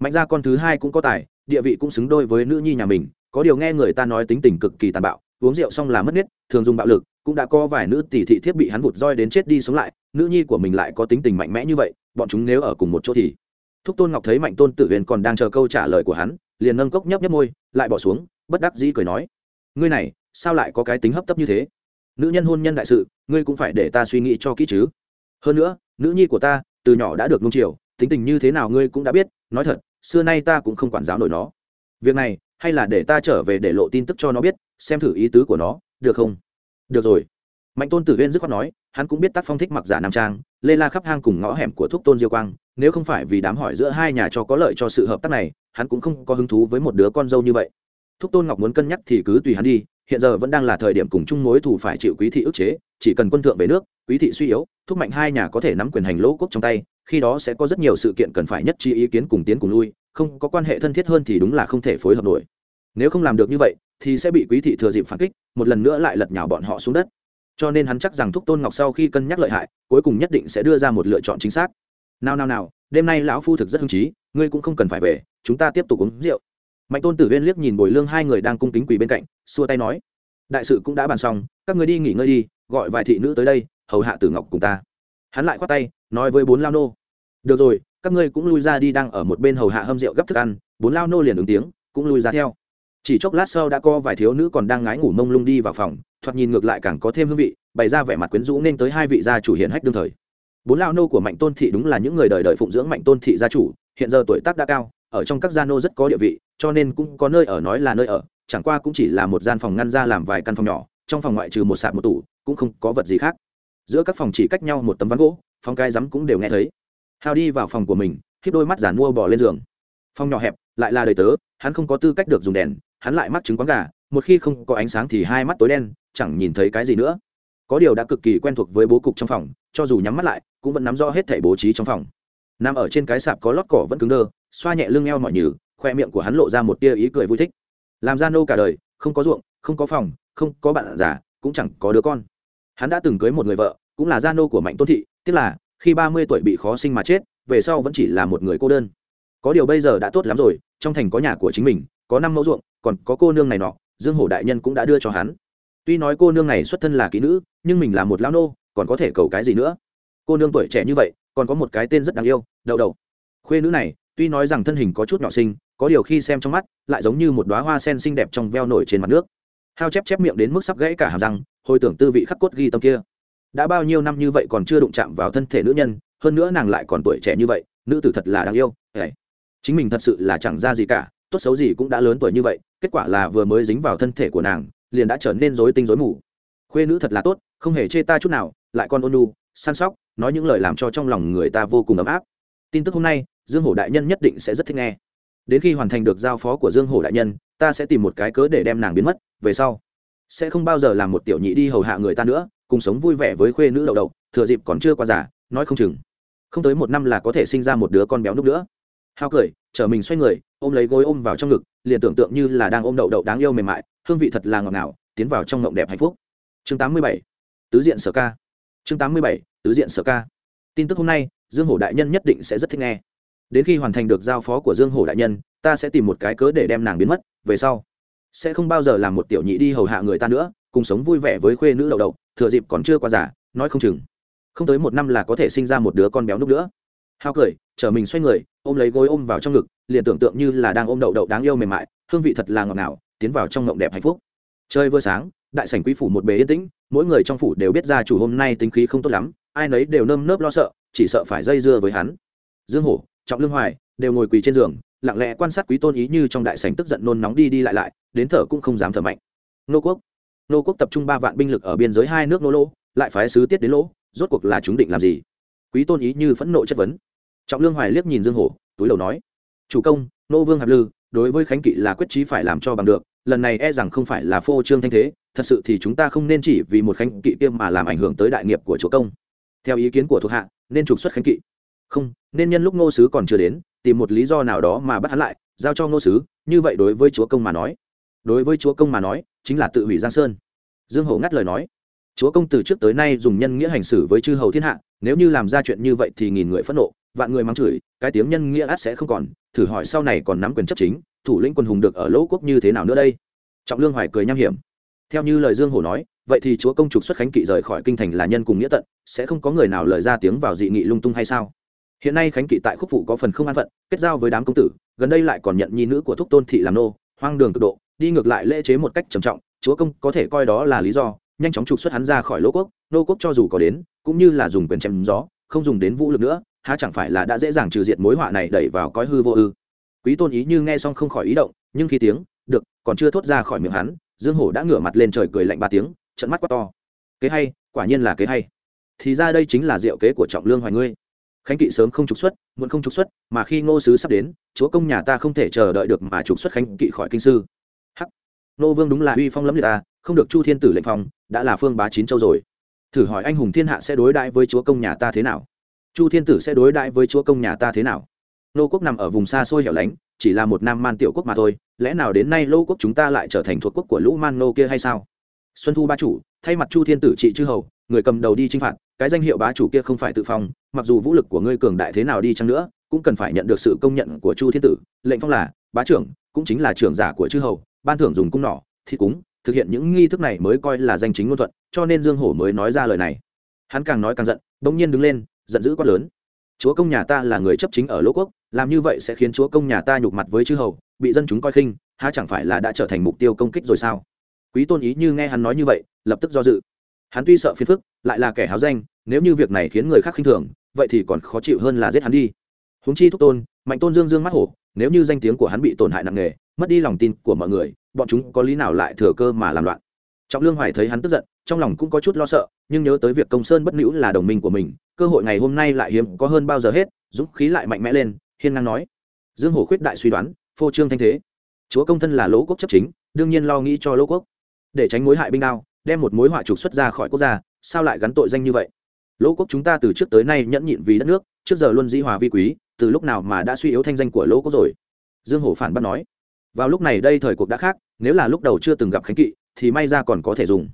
Mạnh ra con thứ hai cũng có tài, địa vị cũng xứng đôi với nữ nhi nhà mình, có điều nghe người ta nói tính tình cực kỳ tàn bạo, uống rượu xong là mất nết thường dùng bạo lực cũng đã có vài nữ tỷ thị thiết bị hắn vụt roi đến chết đi sống lại, nữ nhi của mình lại có tính tình mạnh mẽ như vậy, bọn chúng nếu ở cùng một chỗ thì. Thúc tôn ngọc thấy mạnh tôn tử huyền còn đang chờ câu trả lời của hắn, liền nâng cốc nhấp nhấp môi, lại bỏ xuống, bất đắc dĩ cười nói, ngươi này, sao lại có cái tính hấp tấp như thế? Nữ nhân hôn nhân đại sự, ngươi cũng phải để ta suy nghĩ cho kỹ chứ. Hơn nữa, nữ nhi của ta, từ nhỏ đã được nung chiều, tính tình như thế nào ngươi cũng đã biết, nói thật, xưa nay ta cũng không quản giáo nổi nó. Việc này, hay là để ta trở về để lộ tin tức cho nó biết, xem thử ý tứ của nó, được không? Được rồi. Mạnh tôn tử huyên dứt khoát nói, hắn cũng biết tác phong thích mặc giả nam trang, lê la khắp hang cùng ngõ hẻm của thúc tôn diêu quang, nếu không phải vì đám hỏi giữa hai nhà cho có lợi cho sự hợp tác này, hắn cũng không có hứng thú với một đứa con dâu như vậy. Thúc tôn ngọc muốn cân nhắc thì cứ tùy hắn đi, hiện giờ vẫn đang là thời điểm cùng chung mối thù phải chịu quý thị ức chế, chỉ cần quân thượng về nước, quý thị suy yếu, thúc mạnh hai nhà có thể nắm quyền hành lỗ quốc trong tay, khi đó sẽ có rất nhiều sự kiện cần phải nhất trí ý kiến cùng tiến cùng lui, không có quan hệ thân thiết hơn thì đúng là không thể phối hợp nổi. Nếu không làm được như vậy thì sẽ bị quý thị thừa dịp phản kích, một lần nữa lại lật nhào bọn họ xuống đất. Cho nên hắn chắc rằng thúc tôn ngọc sau khi cân nhắc lợi hại, cuối cùng nhất định sẽ đưa ra một lựa chọn chính xác. Nào nào nào, đêm nay lão phu thực rất hứng chí, ngươi cũng không cần phải về, chúng ta tiếp tục uống rượu. Mạnh tôn tử viên liếc nhìn bồi lương hai người đang cung kính quỳ bên cạnh, xua tay nói, đại sự cũng đã bàn xong, các người đi nghỉ ngơi đi, gọi vài thị nữ tới đây, hầu hạ tử ngọc cùng ta. Hắn lại khoát tay, nói với bốn lao nô, được rồi, các ngươi cũng lui ra đi đang ở một bên hầu hạ hâm rượu gấp thức ăn, bốn lao nô liền ứng tiếng, cũng lui ra theo chỉ chốc lát sau đã có vài thiếu nữ còn đang ngái ngủ mông lung đi vào phòng, thoạt nhìn ngược lại càng có thêm hương vị, bày ra vẻ mặt quyến rũ nên tới hai vị gia chủ hiển hách đương thời. Bốn lao nô của mạnh tôn thị đúng là những người đời đời phụng dưỡng mạnh tôn thị gia chủ, hiện giờ tuổi tác đã cao, ở trong các gia nô rất có địa vị, cho nên cũng có nơi ở nói là nơi ở, chẳng qua cũng chỉ là một gian phòng ngăn ra làm vài căn phòng nhỏ, trong phòng ngoại trừ một sạp một tủ, cũng không có vật gì khác. Giữa các phòng chỉ cách nhau một tấm ván gỗ, phòng cái rắm cũng đều nghe thấy. Hào đi vào phòng của mình khiếp đôi mắt giản mua bỏ lên giường. Phòng nhỏ hẹp, lại là đời tớ, hắn không có tư cách được dùng đèn hắn lại mắc trứng quán gà, một khi không có ánh sáng thì hai mắt tối đen, chẳng nhìn thấy cái gì nữa. Có điều đã cực kỳ quen thuộc với bố cục trong phòng, cho dù nhắm mắt lại, cũng vẫn nắm rõ hết thẻ bố trí trong phòng. Nằm ở trên cái sạp có lót cỏ vẫn cứng đơ, xoa nhẹ lưng eo mọi nhừ, khoe miệng của hắn lộ ra một tia ý cười vui thích. Làm ra nô cả đời, không có ruộng, không có phòng, không có bạn già, cũng chẳng có đứa con. Hắn đã từng cưới một người vợ, cũng là gia nô của mạnh tôn thị tức là, khi ba mươi tuổi bị khó sinh mà chết, về sau vẫn chỉ là một người cô đơn. Có điều bây giờ đã tốt lắm rồi, trong thành có nhà của chính mình có năm mẫu ruộng, còn có cô nương này nọ, dương hổ đại nhân cũng đã đưa cho hắn. Tuy nói cô nương này xuất thân là kỹ nữ, nhưng mình là một lão nô, còn có thể cầu cái gì nữa? Cô nương tuổi trẻ như vậy, còn có một cái tên rất đáng yêu, đậu đậu. Khuê nữ này, tuy nói rằng thân hình có chút nhỏ xinh, có điều khi xem trong mắt, lại giống như một đoá hoa sen xinh đẹp trong veo nổi trên mặt nước. Hao chép chép miệng đến mức sắp gãy cả hàm răng, hồi tưởng tư vị khắc cốt ghi tâm kia. Đã bao nhiêu năm như vậy còn chưa đụng chạm vào thân thể nữ nhân, hơn nữa nàng lại còn tuổi trẻ như vậy, nữ tử thật là đáng yêu chính mình thật sự là chẳng ra gì cả tốt xấu gì cũng đã lớn tuổi như vậy, kết quả là vừa mới dính vào thân thể của nàng, liền đã trở nên rối tinh rối mù. Khuê nữ thật là tốt, không hề chê ta chút nào, lại còn ôn nu săn sóc, nói những lời làm cho trong lòng người ta vô cùng ấm áp. Tin tức hôm nay, dương hổ đại nhân nhất định sẽ rất thích nghe. Đến khi hoàn thành được giao phó của dương hổ đại nhân, ta sẽ tìm một cái cớ để đem nàng biến mất, về sau, sẽ không bao giờ làm một tiểu nhị đi hầu hạ người ta nữa, cùng sống vui vẻ với khuê nữ đậu đậu, thừa dịp còn chưa qua giả nói không chừng, không tới một năm là có thể sinh ra một đứa con béo núc nữa hao cười, chở mình xoay người, ôm lấy gối ôm vào trong ngực, liền tưởng tượng như là đang ôm đậu đậu đáng yêu mềm mại, hương vị thật là ngọt ngào, tiến vào trong ngộng đẹp hạnh phúc chương 87. tứ diện sở ca chương 87. tứ diện sở ca tin tức hôm nay, dương hổ đại nhân nhất định sẽ rất thích nghe đến khi hoàn thành được giao phó của dương hổ đại nhân, ta sẽ tìm một cái cớ để đem nàng biến mất, về sau, sẽ không bao giờ làm một tiểu nhị đi hầu hạ người ta nữa, cùng sống vui vẻ với khuê nữ đậu đậu, thừa dịp còn chưa qua giả nói không chừng không tới một năm là có thể sinh ra một đứa con béo núc nữa hao cười, chở mình xoay người ôm lấy gối ôm vào trong ngực, liền tưởng tượng như là đang ôm đậu đậu đáng yêu mềm mại, hương vị thật là ngọt ngào, tiến vào trong ngộng đẹp hạnh phúc. Chơi vừa sáng, đại sảnh quý phủ một bề yên tĩnh, mỗi người trong phủ đều biết ra chủ hôm nay tính khí không tốt lắm, ai nấy đều nơm nớp lo sợ, chỉ sợ phải dây dưa với hắn. Dương hổ, trọng lương hoài đều ngồi quỳ trên giường, lặng lẽ quan sát quý tôn ý như trong đại sảnh tức giận nôn nóng đi đi lại lại, đến thở cũng không dám thở mạnh. Nô quốc nô quốc tập trung ba vạn binh lực ở biên giới hai nước nô lô, lại phái sứ tiết đến lỗ, rốt cuộc là chúng định làm gì? Quý tôn ý như phẫn nộ chất vấn trọng lương hoài liếc nhìn dương hổ, túi đầu nói, chủ công, nô vương hạp lư, đối với khánh kỵ là quyết trí phải làm cho bằng được, lần này e rằng không phải là phô trương thanh thế, thật sự thì chúng ta không nên chỉ vì một khánh kỵ kia mà làm ảnh hưởng tới đại nghiệp của chúa công. Theo ý kiến của thuộc hạ, nên trục xuất khánh kỵ. Không, nên nhân lúc ngô sứ còn chưa đến, tìm một lý do nào đó mà bắt hắn lại, giao cho ngô sứ, như vậy đối với chúa công mà nói. Đối với chúa công mà nói, chính là tự hủy giang sơn. Dương hổ ngắt lời nói, chúa công từ trước tới nay dùng nhân nghĩa hành xử với chư hầu thiên hạ, nếu như làm ra chuyện như vậy thì nghìn người phẫn nộ vạn người mắng chửi, cái tiếng nhân nghĩa át sẽ không còn, thử hỏi sau này còn nắm quyền chấp chính, thủ lĩnh quân hùng được ở lỗ quốc như thế nào nữa đây? Trọng lương hoài cười nham hiểm. Theo như lời dương hổ nói, vậy thì chúa công trục xuất khánh kỵ rời khỏi kinh thành là nhân cùng nghĩa tận, sẽ không có người nào lời ra tiếng vào dị nghị lung tung hay sao? Hiện nay khánh kỵ tại khúc phụ có phần không an phận, kết giao với đám công tử, gần đây lại còn nhận nhi nữ của thúc tôn thị làm nô, hoang đường cực độ, đi ngược lại lễ chế một cách trầm trọng, chúa công có thể coi đó là lý do, nhanh chóng trục xuất hắn ra khỏi lỗ quốc, nô quốc cho dù có đến, cũng như là dùng quyền chém gió, không dùng đến vũ lực nữa há chẳng phải là đã dễ dàng trừ diệt mối họa này đẩy vào cõi hư vô ư? Quý tôn ý như nghe xong không khỏi ý động, nhưng khi tiếng, được, còn chưa thốt ra khỏi miệng hắn, dương hổ đã ngửa mặt lên trời cười lạnh ba tiếng trận mắt quá to. Kế hay, quả nhiên là kế hay. Thì ra đây chính là diệu kế của trọng lương hoài ngươi. Khánh kỵ sớm không trục xuất, muộn không trục xuất, mà khi ngô sứ sắp đến, chúa công nhà ta không thể chờ đợi được mà trục xuất khánh kỵ khỏi kinh sư. Hắc. Nô vương đúng là uy phong lắm người ta, không được chu thiên tử lệnh phong, đã là phương bá chín châu rồi. Thử hỏi anh hùng thiên hạ sẽ đối đãi với chúa công nhà ta thế nào? Chu thiên tử sẽ đối đãi với chúa công nhà ta thế nào? Nô quốc nằm ở vùng xa xôi hẻo lánh, chỉ là một nam man tiểu quốc mà thôi, lẽ nào đến nay lô quốc chúng ta lại trở thành thuộc quốc của lũ man nô kia hay sao? Xuân thu ba chủ, thay mặt chu thiên tử trị chư hầu, người cầm đầu đi chinh phạt, cái danh hiệu bá chủ kia không phải tự phong, mặc dù vũ lực của ngươi cường đại thế nào đi chăng nữa, cũng cần phải nhận được sự công nhận của chu thiên tử, lệnh phong là, bá trưởng, cũng chính là trưởng giả của chư hầu, ban thưởng dùng cung nỏ, thi cúng, thực hiện những nghi thức này mới coi là danh chính ngôn thuận, cho nên dương hổ mới nói ra lời này. Hắn càng nói càng giận bỗng nhiên đứng lên giận dữ quát lớn. Chúa công nhà ta là người chấp chính ở lỗ quốc, làm như vậy sẽ khiến chúa công nhà ta nhục mặt với chư hầu, bị dân chúng coi khinh, há chẳng phải là đã trở thành mục tiêu công kích rồi sao? Quý tôn ý như nghe hắn nói như vậy, lập tức do dự. Hắn tuy sợ phiền phức, lại là kẻ háo danh, nếu như việc này khiến người khác khinh thường, vậy thì còn khó chịu hơn là giết hắn đi. Húng chi thúc tôn, mạnh tôn dương dương mắt hổ, nếu như danh tiếng của hắn bị tổn hại nặng nề, mất đi lòng tin của mọi người, bọn chúng có lý nào lại thừa cơ mà làm loạn? Trọng lương hoài thấy hắn tức giận, trong lòng cũng có chút lo sợ, nhưng nhớ tới việc công sơn bất nữ là đồng minh của mình, cơ hội ngày hôm nay lại hiếm có hơn bao giờ hết, dũng khí lại mạnh mẽ lên, hiên ngang nói. Dương hổ khuyết đại suy đoán, phô trương thanh thế. Chúa công thân là lỗ quốc chấp chính, đương nhiên lo nghĩ cho lỗ quốc. Để tránh mối hại binh đao, đem một mối họa trục xuất ra khỏi quốc gia, sao lại gắn tội danh như vậy? Lỗ quốc chúng ta từ trước tới nay nhẫn nhịn vì đất nước, trước giờ luôn dĩ hòa vi quý, từ lúc nào mà đã suy yếu thanh danh của lỗ quốc rồi? Dương hổ phản bác nói. Vào lúc này đây thời cuộc đã khác, nếu là lúc đầu chưa từng gặp khánh kỵ thì may ra còn có thể dùng.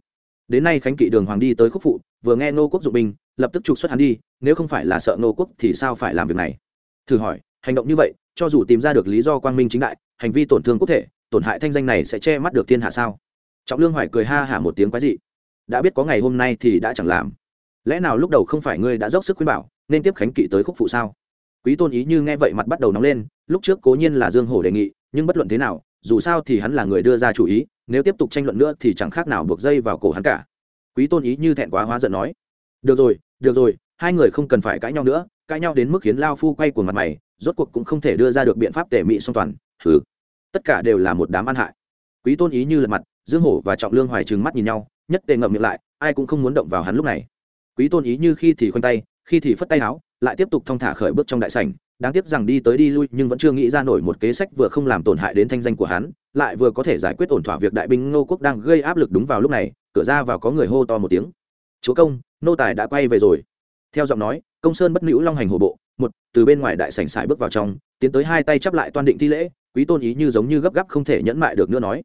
Đến nay khánh kỵ đường hoàng đi tới khúc phụ, vừa nghe nô quốc dụng binh, lập tức trục xuất hắn đi, nếu không phải là sợ nô quốc thì sao phải làm việc này? Thử hỏi, hành động như vậy, cho dù tìm ra được lý do quang minh chính đại, hành vi tổn thương quốc thể, tổn hại thanh danh này sẽ che mắt được thiên hạ sao? Trọng lương hoài cười ha hả một tiếng quái dị. Đã biết có ngày hôm nay thì đã chẳng làm. Lẽ nào lúc đầu không phải ngươi đã dốc sức khuyên bảo, nên tiếp khánh kỵ tới khúc phụ sao? Quý tôn ý như nghe vậy mặt bắt đầu nóng lên, lúc trước cố nhiên là dương hổ đề nghị, nhưng bất luận thế nào dù sao thì hắn là người đưa ra chủ ý, nếu tiếp tục tranh luận nữa thì chẳng khác nào buộc dây vào cổ hắn cả. Quý tôn ý như thẹn quá hóa giận nói. Được rồi được rồi, hai người không cần phải cãi nhau nữa, cãi nhau đến mức khiến lao phu quay cuồng mặt mày, rốt cuộc cũng không thể đưa ra được biện pháp tể mị song toàn thứ tất cả đều là một đám ăn hại. Quý tôn ý như lật mặt, dương hổ và trọng lương hoài trừng mắt nhìn nhau, nhất tề ngậm miệng lại, ai cũng không muốn động vào hắn lúc này. Quý tôn ý như khi thì khoanh tay, khi thì phất tay áo, lại tiếp tục thong thả khởi bước trong đại sảnh đáng tiếc rằng đi tới đi lui nhưng vẫn chưa nghĩ ra nổi một kế sách vừa không làm tổn hại đến thanh danh của hắn, lại vừa có thể giải quyết ổn thỏa việc đại binh ngô quốc đang gây áp lực đúng vào lúc này, cửa ra vào có người hô to một tiếng. Chúa công, nô tài đã quay về rồi. Theo giọng nói, công sơn bất nữ long hành hổ bộ, một, từ bên ngoài đại sảnh sải bước vào trong, tiến tới hai tay chắp lại toan định thi lễ, quý tôn ý như giống như gấp gáp không thể nhẫn mại được nữa nói.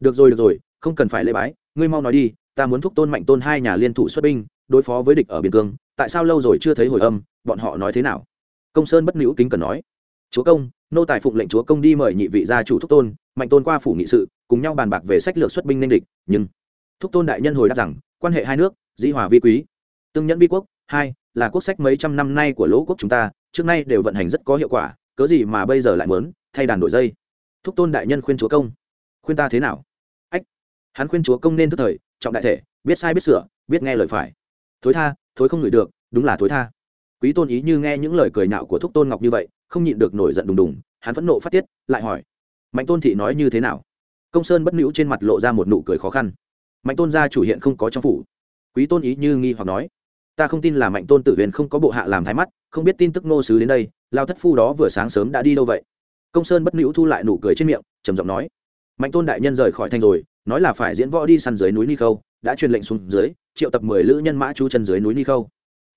Được rồi được rồi, không cần phải lễ bái, ngươi mau nói đi, ta muốn thúc tôn mạnh tôn hai nhà liên thủ xuất binh, đối phó với địch ở biên cương, tại sao lâu rồi chưa thấy hồi âm, bọn họ nói thế nào? Công sơn bất nữ kính cần nói. Chúa công, nô tài phụng lệnh chúa công đi mời nhị vị gia chủ thúc tôn, mạnh tôn qua phủ nghị sự, cùng nhau bàn bạc về sách lược xuất binh nên địch, nhưng thúc tôn đại nhân hồi đáp rằng, quan hệ hai nước, dĩ hòa vi quý. Tương nhẫn vi quốc, hai, là quốc sách mấy trăm năm nay của lỗ quốc chúng ta, trước nay đều vận hành rất có hiệu quả, cớ gì mà bây giờ lại mớn thay đàn đổi dây? Thúc tôn đại nhân khuyên chúa công, khuyên ta thế nào? Ách, hắn khuyên chúa công nên thức thời, trọng đại thể, biết sai biết sửa, biết nghe lời phải. Thối tha, thối không ngửi được, đúng là thối tha quý tôn ý như nghe những lời cười nạo của thúc tôn ngọc như vậy, không nhịn được nổi giận đùng đùng, hắn phẫn nộ phát tiết, lại hỏi, mạnh tôn thị nói như thế nào? Công sơn bất nữ trên mặt lộ ra một nụ cười khó khăn. Mạnh tôn gia chủ hiện không có trong phủ. Quý tôn ý như nghi hoặc nói, ta không tin là mạnh tôn tử huyền không có bộ hạ làm thái mắt, không biết tin tức nô sứ đến đây, lao thất phu đó vừa sáng sớm đã đi đâu vậy? Công sơn bất nữ thu lại nụ cười trên miệng, trầm giọng nói, mạnh tôn đại nhân rời khỏi thành rồi, nói là phải diễn võ đi săn dưới núi ni khâu, đã truyền lệnh xuống dưới, triệu tập mười lữ nhân mã chú chân dưới núi ni khâu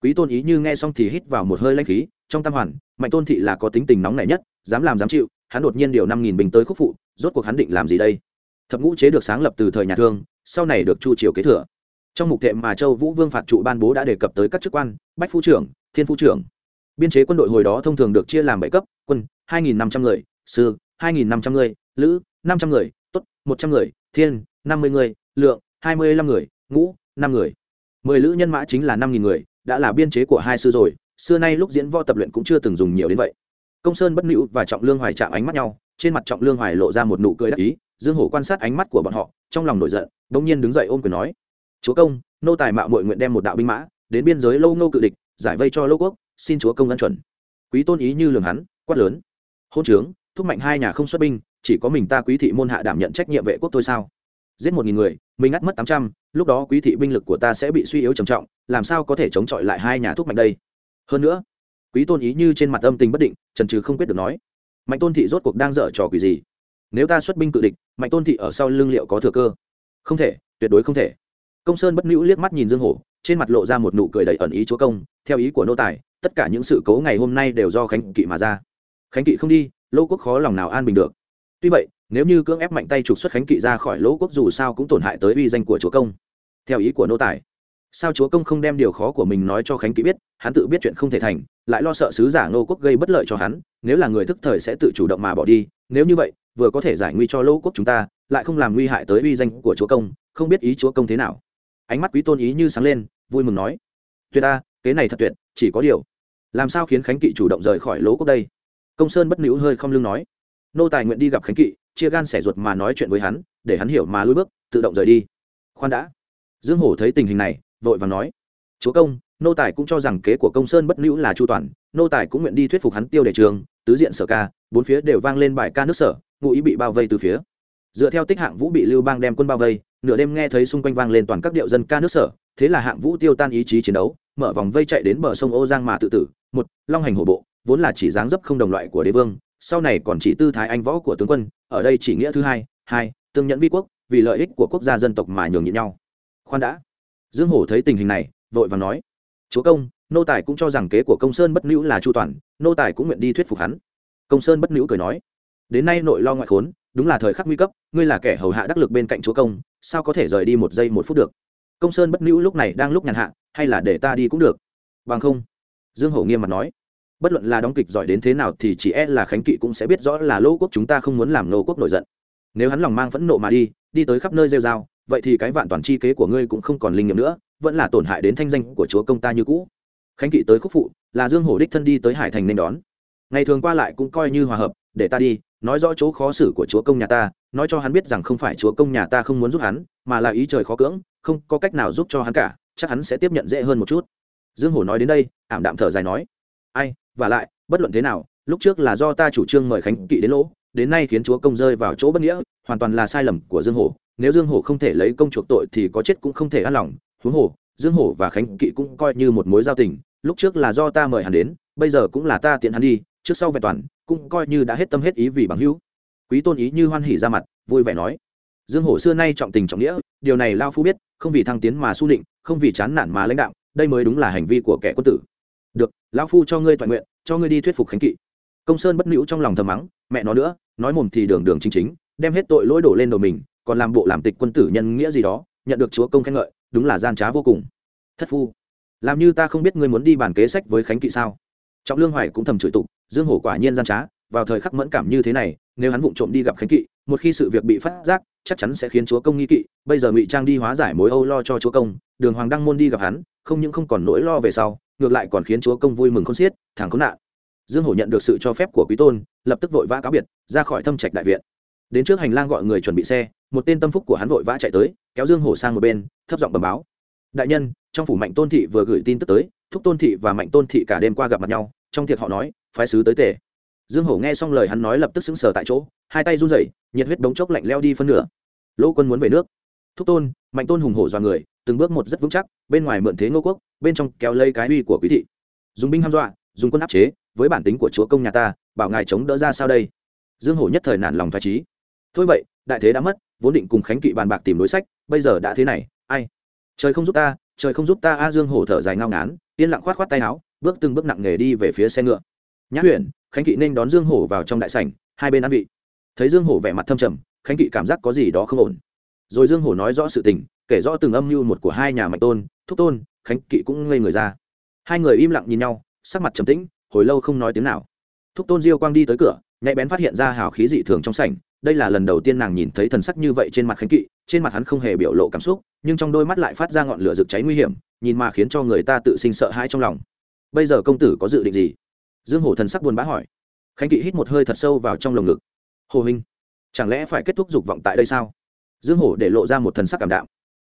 quý tôn ý như nghe xong thì hít vào một hơi lanh khí, trong tam hoàn, mạnh tôn thị là có tính tình nóng nảy nhất, dám làm dám chịu, hắn đột nhiên điều năm nghìn bình tới khúc phụ, rốt cuộc hắn định làm gì đây? Thập ngũ chế được sáng lập từ thời nhà thương, sau này được chu triều kế thừa. Trong mục thệ mà châu vũ vương phạt trụ ban bố đã đề cập tới các chức quan, bách phu trưởng, thiên phu trưởng. Biên chế quân đội hồi đó thông thường được chia làm bảy cấp, quân, hai nghìn năm trăm người, sư, hai nghìn năm trăm người, lữ, năm trăm người tốt một trăm người, thiên, năm mươi người, lượng, hai mươi lăm người, ngũ, năm người. Mười lữ nhân mã chính là năm nghìn người đã là biên chế của hai sư rồi, xưa nay lúc diễn võ tập luyện cũng chưa từng dùng nhiều đến vậy. Công sơn bất nữ và trọng lương hoài chạm ánh mắt nhau, trên mặt trọng lương hoài lộ ra một nụ cười đắc ý, dương hổ quan sát ánh mắt của bọn họ, trong lòng nổi giận đ ỗ n g nhiên đứng dậy ôm quyền nói, chúa công, nô tài mạo mội nguyện đem một đạo binh mã đến biên giới lâu nô cự địch, giải vây cho lâu quốc, xin chúa công ân chuẩn. Quý tôn ý như lường hắn, quát lớn, hôn trướng, thúc mạnh hai nhà không xuất binh, chỉ có mình ta quý thị môn hạ đảm nhận trách nhiệm vệ quốc thôi sao? Giết một nghìn người, mình ngắt mất tám trăm, lúc đó quý thị binh lực của ta sẽ bị suy yếu trầm trọng làm sao có thể chống chọi lại hai nhà thuốc mạnh đây? Hơn nữa, quý tôn ý như trên mặt âm tình bất định, trần trừ không quyết được nói, mạnh tôn thị rốt cuộc đang dở trò quỷ gì? Nếu ta xuất binh cự địch, mạnh tôn thị ở sau lưng liệu có thừa cơ? Không thể, tuyệt đối không thể. Công sơn bất nữ liếc mắt nhìn dương hổ, trên mặt lộ ra một nụ cười đầy ẩn ý chúa công, theo ý của nô tài, tất cả những sự cố ngày hôm nay đều do khánh kỵ mà ra. Khánh kỵ không đi lỗ quốc khó lòng nào an bình được. Tuy vậy, nếu như cưỡng ép mạnh tay trục xuất khánh kỵ ra khỏi lỗ quốc dù sao cũng tổn hại tới uy danh của chúa công. Theo ý của nô tài sao chúa công không đem điều khó của mình nói cho khánh kỵ biết, hắn tự biết chuyện không thể thành, lại lo sợ sứ giả ngô quốc gây bất lợi cho hắn, nếu là người thức thời sẽ tự chủ động mà bỏ đi, nếu như vậy, vừa có thể giải nguy cho lỗ quốc chúng ta, lại không làm nguy hại tới uy danh của chúa công, không biết ý chúa công thế nào. Ánh mắt quý tôn ý như sáng lên, vui mừng nói, tuyệt ta, kế này thật tuyệt, chỉ có điều, làm sao khiến khánh kỵ chủ động rời khỏi lỗ quốc đây? Công sơn bất nữ hơi không lưng nói, nô tài nguyện đi gặp khánh kỵ, chia gan sẻ ruột mà nói chuyện với hắn, để hắn hiểu mà lui bước, tự động rời đi. Khoan đã. Dương hổ thấy tình hình này vội vàng nói, chúa công, nô tài cũng cho rằng kế của công sơn bất nữ là chu toàn, nô tài cũng nguyện đi thuyết phục hắn tiêu đề trường, tứ diện sở ca, bốn phía đều vang lên bài ca nước sở, ngụ ý bị bao vây từ phía. Dựa theo tích hạng vũ bị lưu bang đem quân bao vây, nửa đêm nghe thấy xung quanh vang lên toàn các điệu dân ca nước sở, thế là hạng vũ tiêu tan ý chí chiến đấu, mở vòng vây chạy đến bờ sông ô giang mà tự tử, một, long hành hổ bộ, vốn là chỉ dáng dấp không đồng loại của đế vương, sau này còn chỉ tư thái anh võ của tướng quân, ở đây chỉ nghĩa thứ hai hai, tương nhẫn vi quốc, vì lợi ích của quốc gia dân tộc mà nhường nhịn nhau. Khoan đã dương hổ thấy tình hình này, vội vàng nói, chúa công, nô tài cũng cho rằng kế của công sơn bất nữ là chu toàn, nô tài cũng nguyện đi thuyết phục hắn. Công sơn bất nữ cười nói, đến nay nội lo ngoại khốn, đúng là thời khắc nguy cấp, ngươi là kẻ hầu hạ đắc lực bên cạnh chúa công, sao có thể rời đi một giây một phút được? Công sơn bất nữ lúc này đang lúc nhàn hạ, hay là để ta đi cũng được? Bằng không, dương hổ nghiêm mặt nói, bất luận là đóng kịch giỏi đến thế nào thì chỉ e là khánh kỵ cũng sẽ biết rõ là lỗ quốc chúng ta không muốn làm nô quốc nổi giận. Nếu hắn lòng mang phẫn nộ mà đi đi tới khắp nơi rêu dao vậy thì cái vạn toàn chi kế của ngươi cũng không còn linh nghiệm nữa, vẫn là tổn hại đến thanh danh của chúa công ta như cũ. Khánh kỵ tới khúc phụ, là dương hổ đích thân đi tới hải thành nên đón. Ngày thường qua lại cũng coi như hòa hợp, để ta đi, nói rõ chỗ khó xử của chúa công nhà ta, nói cho hắn biết rằng không phải chúa công nhà ta không muốn giúp hắn, mà là ý trời khó cưỡng, không có cách nào giúp cho hắn cả, chắc hắn sẽ tiếp nhận dễ hơn một chút. Dương hổ nói đến đây, ảm đạm thở dài nói, ai, và lại, bất luận thế nào, lúc trước là do ta chủ trương mời khánh kỵ đến lỗ, đến nay khiến chúa công rơi vào chỗ bất nghĩa, hoàn toàn là sai lầm của dương hổ nếu dương hổ không thể lấy công chuộc tội thì có chết cũng không thể an lòng, huống hồ, dương hổ và khánh kỵ cũng coi như một mối giao tình, lúc trước là do ta mời hắn đến, bây giờ cũng là ta tiện hắn đi, trước sau vẹn toàn, cũng coi như đã hết tâm hết ý vì bằng hữu. Quý tôn ý như hoan hỉ ra mặt, vui vẻ nói. Dương hổ xưa nay trọng tình trọng nghĩa, điều này lao phu biết, không vì thăng tiến mà su định không vì chán nản mà lãnh đạo, đây mới đúng là hành vi của kẻ quân tử. Được lão phu cho ngươi toàn nguyện, cho ngươi đi thuyết phục khánh kỵ. Công sơn bất nữ trong lòng thầm mắng, mẹ nó nữa, nói mồm thì đường đường chính chính, đem hết tội lỗi đổ lên đầu mình còn làm bộ làm tịch quân tử nhân nghĩa gì đó, nhận được chúa công khen ngợi, đúng là gian trá vô cùng. Thất phu, làm như ta không biết ngươi muốn đi bàn kế sách với khánh kỵ sao? Trọng lương hoài cũng thầm chửi tục, dương hổ quả nhiên gian trá, vào thời khắc mẫn cảm như thế này, nếu hắn vụng trộm đi gặp khánh kỵ, một khi sự việc bị phát giác, chắc chắn sẽ khiến chúa công nghi kỵ, bây giờ ngụy trang đi hóa giải mối âu lo cho chúa công, đường hoàng đăng môn đi gặp hắn, không những không còn nỗi lo về sau, ngược lại còn khiến chúa công vui mừng không xiết, thẳng khốn nạn. Dương hổ nhận được sự cho phép của quý tôn, lập tức vội vã cáo biệt, ra khỏi thâm trạch đại viện. Đến trước hành lang gọi người chuẩn bị xe một tên tâm phúc của hắn vội vã chạy tới, kéo dương hổ sang một bên, thấp giọng bầm báo. Đại nhân, trong phủ mạnh tôn thị vừa gửi tin tức tới, thúc tôn thị và mạnh tôn thị cả đêm qua gặp mặt nhau, trong thiệt họ nói, phái sứ tới tề. dương hổ nghe xong lời hắn nói lập tức sững sờ tại chỗ, hai tay run rẩy, nhiệt huyết đống chốc lạnh leo đi phân nửa. Lỗ quân muốn về nước. Thúc tôn, mạnh tôn hùng hổ dọa người, từng bước một rất vững chắc, bên ngoài mượn thế ngô quốc, bên trong kéo lây cái uy của quý thị. Dùng binh ham dọa, dùng quân áp chế, với bản tính của chúa công nhà ta, bảo ngài chống đỡ ra sao đây? Dương hổ nhất thời nản lòng thoải trí thôi vậy, đại thế đã mất vốn định cùng khánh kỵ bàn bạc tìm đối sách, bây giờ đã thế này, ai? Trời không giúp ta, trời không giúp ta, a dương hổ thở dài ngao ngán, yên lặng khoát khoát tay áo, bước từng bước nặng nề đi về phía xe ngựa. Nhã huyền, khánh kỵ nên đón dương hổ vào trong đại sảnh, hai bên ăn vị. Thấy dương hổ vẻ mặt thâm trầm, khánh kỵ cảm giác có gì đó không ổn. Rồi dương hổ nói rõ sự tình, kể rõ từng âm mưu một của hai nhà mạnh tôn, thúc tôn, khánh kỵ cũng ngây người ra. Hai người im lặng nhìn nhau, sắc mặt trầm tĩnh, hồi lâu không nói tiếng nào. Thúc tôn diêu quang đi tới cửa, nhạy bén phát hiện ra hào khí dị thường trong sảnh đây là lần đầu tiên nàng nhìn thấy thần sắc như vậy trên mặt khánh kỵ, trên mặt hắn không hề biểu lộ cảm xúc, nhưng trong đôi mắt lại phát ra ngọn lửa rực cháy nguy hiểm, nhìn mà khiến cho người ta tự sinh sợ hãi trong lòng. Bây giờ công tử có dự định gì? Dương hổ thần sắc buồn bã hỏi. Khánh kỵ hít một hơi thật sâu vào trong lồng ngực. Hồ huynh, chẳng lẽ phải kết thúc dục vọng tại đây sao? Dương hổ để lộ ra một thần sắc cảm đạo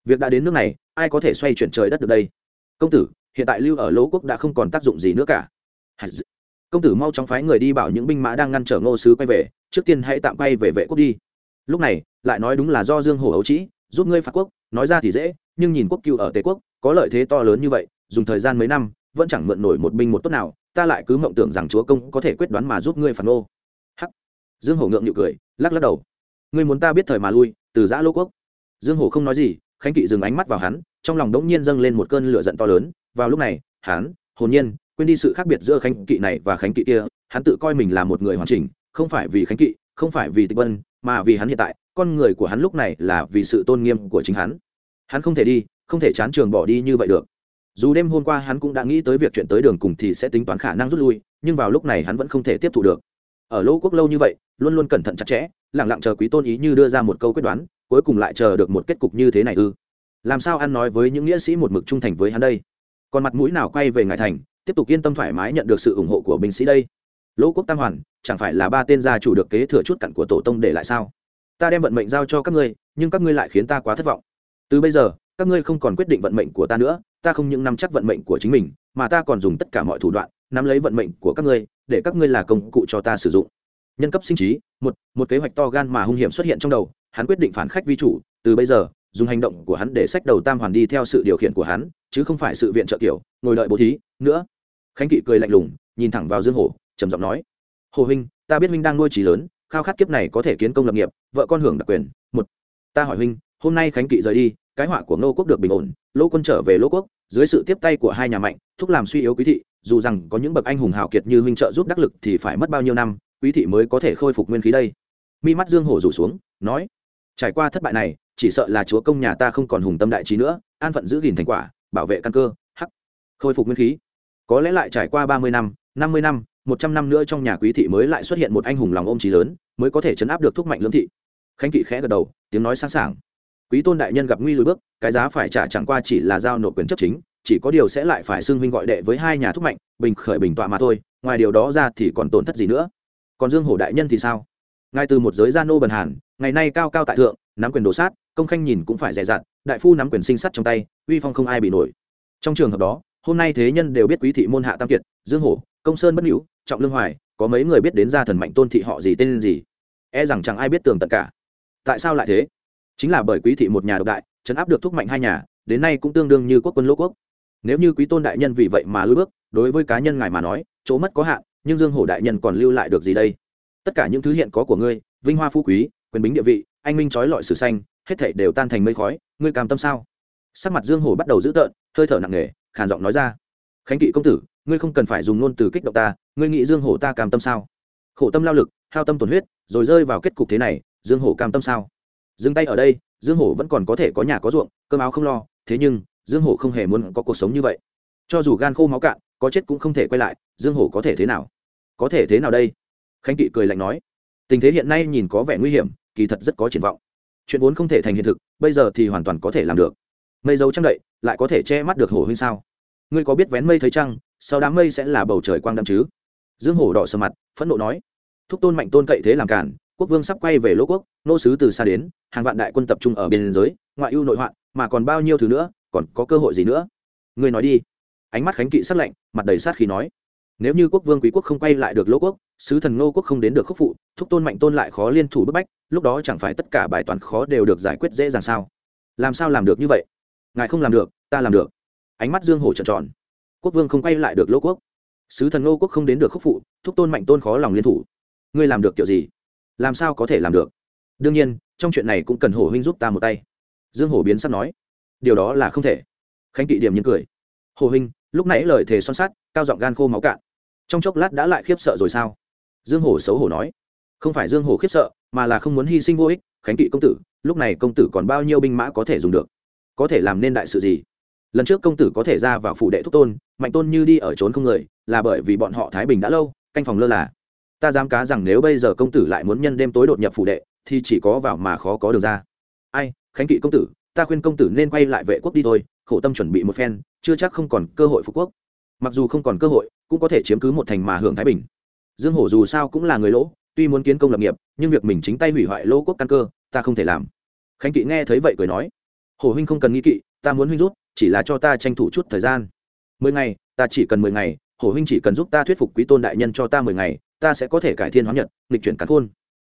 việc đã đến nước này, ai có thể xoay chuyển trời đất được đây? Công tử, hiện tại lưu ở lỗ quốc đã không còn tác dụng gì nữa cả công tử mau chóng phái người đi bảo những binh mã đang ngăn trở ngô sứ quay về, trước tiên hãy tạm quay về vệ quốc đi. Lúc này, lại nói đúng là do dương hồ ấu trĩ, giúp ngươi phạt quốc, nói ra thì dễ, nhưng nhìn quốc cựu ở tề quốc, có lợi thế to lớn như vậy, dùng thời gian mấy năm, vẫn chẳng mượn nổi một binh một tốt nào, ta lại cứ mộng tưởng rằng chúa công có thể quyết đoán mà giúp ngươi phạt ngô. Hắc. Dương hổ ngượng nhịu cười, lắc lắc đầu. Ngươi muốn ta biết thời mà lui, từ giã lô quốc. Dương hổ không nói gì, khánh kỵ dừng ánh mắt vào hắn, trong lòng đống nhiên dâng lên một cơn lửa giận to lớn. Vào lúc này, hắn, hồn nhiên quên đi sự khác biệt giữa khánh kỵ này và khánh kỵ kia, hắn tự coi mình là một người hoàn chỉnh, không phải vì khánh kỵ, không phải vì tịch vân, mà vì hắn hiện tại, con người của hắn lúc này là vì sự tôn nghiêm của chính hắn. Hắn không thể đi, không thể chán trường bỏ đi như vậy được. Dù đêm hôm qua hắn cũng đã nghĩ tới việc chuyện tới đường cùng thì sẽ tính toán khả năng rút lui, nhưng vào lúc này hắn vẫn không thể tiếp thu được. Ở lỗ quốc lâu như vậy, luôn luôn cẩn thận chặt chẽ lẳng lặng chờ quý tôn ý như đưa ra một câu quyết đoán, cuối cùng lại chờ được một kết cục như thế này ư. Làm sao ăn nói với những nghĩa sĩ một mực trung thành với hắn đây? Còn mặt mũi nào quay về ngài thành tiếp tục yên tâm thoải mái nhận được sự ủng hộ của binh sĩ đây. Lỗ quốc tam hoàn, chẳng phải là ba tên gia chủ được kế thừa chút cặn của tổ tông để lại sao? Ta đem vận mệnh giao cho các ngươi, nhưng các ngươi lại khiến ta quá thất vọng. Từ bây giờ, các ngươi không còn quyết định vận mệnh của ta nữa, ta không những nắm chắc vận mệnh của chính mình, mà ta còn dùng tất cả mọi thủ đoạn, nắm lấy vận mệnh của các ngươi, để các ngươi là công cụ cho ta sử dụng. Nhân cấp sinh trí, một một kế hoạch to gan mà hung hiểm xuất hiện trong đầu, hắn quyết định phản khách vi chủ, từ bây giờ, dùng hành động của hắn để sách đầu tam hoàn đi theo sự điều khiển của hắn, chứ không phải sự viện trợ kiểu, ngồi đợi bố thí, nữa khánh kỵ cười lạnh lùng, nhìn thẳng vào dương hổ, trầm giọng nói, hồ huynh, ta biết huynh đang nuôi trí lớn, khao khát kiếp này có thể kiến công lập nghiệp, vợ con hưởng đặc quyền, một, ta hỏi huynh, hôm nay khánh kỵ rời đi, cái họa của ngô quốc được bình ổn lỗ quân trở về lỗ quốc, dưới sự tiếp tay của hai nhà mạnh, thúc làm suy yếu quý thị, dù rằng có những bậc anh hùng hào kiệt như huynh trợ giúp đắc lực thì phải mất bao nhiêu năm, quý thị mới có thể khôi phục nguyên khí đây? Mi mắt dương hổ rủ xuống, nói, trải qua thất bại này, chỉ sợ là chúa công nhà ta không còn hùng tâm đại trí nữa, an phận giữ gìn thành quả, bảo vệ căn cơ, hắc, khôi phục nguyên khí có lẽ lại trải qua ba mươi năm năm mươi năm, một trăm năm nữa trong nhà quý thị mới lại xuất hiện một anh hùng lòng ôm trí lớn, mới có thể chấn áp được thúc mạnh lưỡng thị. Khánh kỵ khẽ gật đầu, tiếng nói sẵn sàng. Quý tôn đại nhân gặp nguy lùi bước, cái giá phải trả chẳng qua chỉ là giao nộp quyền chấp chính, chỉ có điều sẽ lại phải xưng huynh gọi đệ với hai nhà thúc mạnh, bình khởi bình tọa mà thôi, ngoài điều đó ra thì còn tổn thất gì nữa? Còn dương hổ đại nhân thì sao? Ngay từ một giới gia nô bần hàn, ngày nay cao cao tại thượng, nắm quyền đồ sát, công khanh nhìn cũng phải dè dặt, đại phu nắm quyền sinh sắt trong tay, uy phong không ai bị nổi. Trong trường hợp đó hôm nay thế nhân đều biết quý thị môn hạ tam kiệt, dương hổ, công sơn bất hữu, trọng lương hoài, có mấy người biết đến gia thần mạnh tôn thị họ gì tên gì? E rằng chẳng ai biết tường tận cả. Tại sao lại thế? Chính là bởi quý thị một nhà độc đại chấn áp được thúc mạnh hai nhà, đến nay cũng tương đương như quốc quân lỗ quốc. Nếu như quý tôn đại nhân vì vậy mà lùi bước, đối với cá nhân ngài mà nói, chỗ mất có hạn, nhưng dương hổ đại nhân còn lưu lại được gì đây? Tất cả những thứ hiện có của ngươi, vinh hoa phú quý, quyền bính địa vị, anh minh trói lọi sử xanh hết thảy đều tan thành mây khói, ngươi cam tâm sao? Sắc mặt dương hổ bắt đầu dữ tợn, hơi thở nặng nề khàn giọng nói ra. Khánh kỵ công tử, ngươi không cần phải dùng ngôn từ kích động ta, ngươi nghĩ dương hổ ta cam tâm sao? Khổ tâm lao lực, hao tâm tổn huyết, rồi rơi vào kết cục thế này, dương hổ cam tâm sao? Dừng tay ở đây, dương hổ vẫn còn có thể có nhà có ruộng, cơm áo không lo, thế nhưng, dương hổ không hề muốn có cuộc sống như vậy. Cho dù gan khô máu cạn, có chết cũng không thể quay lại, dương hổ có thể thế nào? Có thể thế nào đây? Khánh kỵ cười lạnh nói. Tình thế hiện nay nhìn có vẻ nguy hiểm, kỳ thật rất có triển vọng. Chuyện vốn không thể thành hiện thực, bây giờ thì hoàn toàn có thể làm được mây dấu trăng đậy, lại có thể che mắt được hổ huynh sao? Ngươi có biết vén mây thấy trăng, sau đám mây sẽ là bầu trời quang đậm chứ? Dương hổ đỏ sờ mặt, phẫn nộ nói. Thúc tôn mạnh tôn cậy thế làm cản, quốc vương sắp quay về lỗ quốc, nô sứ từ xa đến, hàng vạn đại quân tập trung ở biên giới, ngoại ưu nội hoạn, mà còn bao nhiêu thứ nữa, còn có cơ hội gì nữa? Ngươi nói đi. Ánh mắt khánh kỵ sắc lạnh, mặt đầy sát khí nói. Nếu như quốc vương quý quốc không quay lại được lỗ quốc, sứ thần ngô quốc không đến được khúc phụ, thúc tôn mạnh tôn lại khó liên thủ bức bách, lúc đó chẳng phải tất cả bài toán khó đều được giải quyết dễ dàng sao? Làm sao làm được như vậy? Ngài không làm được, ta làm được. Ánh mắt dương hổ trợn tròn. Quốc vương không quay lại được lỗ quốc. Sứ thần ngô quốc không đến được khúc phụ, thúc tôn mạnh tôn khó lòng liên thủ. Ngươi làm được kiểu gì? Làm sao có thể làm được? Đương nhiên, trong chuyện này cũng cần hổ huynh giúp ta một tay. Dương hổ biến sắp nói. Điều đó là không thể. Khánh kỵ điểm nhiên cười. Hồ huynh, lúc nãy lời thề son sắt, cao giọng gan khô máu cạn. Trong chốc lát đã lại khiếp sợ rồi sao? Dương hổ xấu hổ nói. Không phải dương hổ khiếp sợ, mà là không muốn hy sinh vô ích, khánh kỵ công tử, lúc này công tử còn bao nhiêu binh mã có thể dùng được? Có thể làm nên đại sự gì? Lần trước công tử có thể ra vào phủ đệ thúc tôn, mạnh tôn như đi ở trốn không người, là bởi vì bọn họ thái bình đã lâu, canh phòng lơ là. Ta dám cá rằng nếu bây giờ công tử lại muốn nhân đêm tối đột nhập phủ đệ, thì chỉ có vào mà khó có được ra. Ai, khánh kỵ công tử, ta khuyên công tử nên quay lại vệ quốc đi thôi, khổ tâm chuẩn bị một phen, chưa chắc không còn cơ hội phục quốc. Mặc dù không còn cơ hội, cũng có thể chiếm cứ một thành mà hưởng thái bình. Dương hổ dù sao cũng là người lỗ, tuy muốn kiến công lập nghiệp, nhưng việc mình chính tay hủy hoại lỗ quốc căn cơ, ta không thể làm. Khánh kỵ nghe thấy vậy cười nói hổ huynh không cần nghi kỵ, ta muốn huynh rút, chỉ là cho ta tranh thủ chút thời gian. Mười ngày, ta chỉ cần mười ngày, hổ huynh chỉ cần giúp ta thuyết phục quý tôn đại nhân cho ta mười ngày, ta sẽ có thể cải thiên hóa nhật, nghịch chuyển cắn khôn.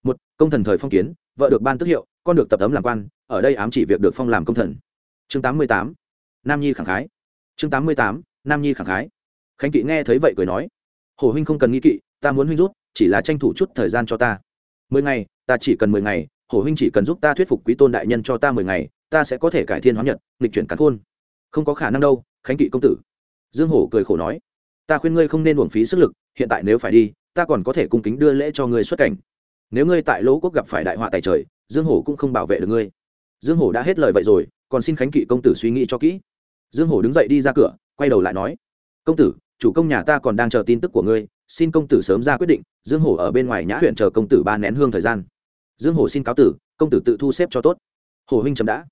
Một, công thần thời phong kiến, vợ được ban tước hiệu, con được tập ấm làm quan, ở đây ám chỉ việc được phong làm công thần. Chương tám mươi tám, nam nhi khẳng khái. Chương tám mươi tám, nam nhi khẳng khái. Khánh kỵ nghe thấy vậy cười nói hồ huynh không cần nghi kỵ, ta muốn huynh rút, chỉ là tranh thủ chút thời gian cho ta. Mười ngày, ta chỉ cần mười ngày hồ huynh chỉ cần giúp ta thuyết phục quý tôn đại nhân cho ta mười ngày ta sẽ có thể cải thiên hóa nhật, nghịch chuyển cắn khôn. Không có khả năng đâu, khánh kỵ công tử. Dương hổ cười khổ nói. Ta khuyên ngươi không nên uổng phí sức lực, hiện tại nếu phải đi, ta còn có thể cung kính đưa lễ cho ngươi xuất cảnh. Nếu ngươi tại lỗ quốc gặp phải đại họa tại trời, dương hổ cũng không bảo vệ được ngươi. Dương hổ đã hết lời vậy rồi, còn xin khánh kỵ công tử suy nghĩ cho kỹ. Dương hổ đứng dậy đi ra cửa, quay đầu lại nói. Công tử, chủ công nhà ta còn đang chờ tin tức của ngươi, xin công tử sớm ra quyết định, dương hổ ở bên ngoài nhã huyện chờ công tử ba nén hương thời gian. Dương hổ xin cáo tử, công tử tự thu xếp cho tốt. Hổ huynh chấm đã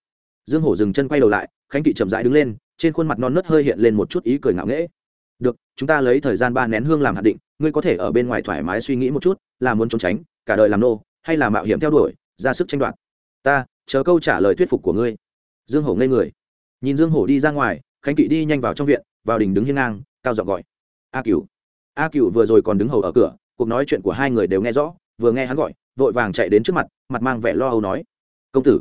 dương hổ dừng chân quay đầu lại khánh kỵ chậm rãi đứng lên trên khuôn mặt non nớt hơi hiện lên một chút ý cười ngạo nghễ. Được chúng ta lấy thời gian ba nén hương làm hạt định ngươi có thể ở bên ngoài thoải mái suy nghĩ một chút là muốn trốn tránh cả đời làm nô hay là mạo hiểm theo đuổi ra sức tranh đoạt? Ta chờ câu trả lời thuyết phục của ngươi. Dương hổ ngây người. Nhìn dương hổ đi ra ngoài khánh kỵ đi nhanh vào trong viện vào đình đứng hiên ngang cao giọng gọi. A Cửu, a Cửu vừa rồi còn đứng hầu ở cửa cuộc nói chuyện của hai người đều nghe rõ vừa nghe hắn gọi vội vàng chạy đến trước mặt mặt mang vẻ lo âu nói. Công tử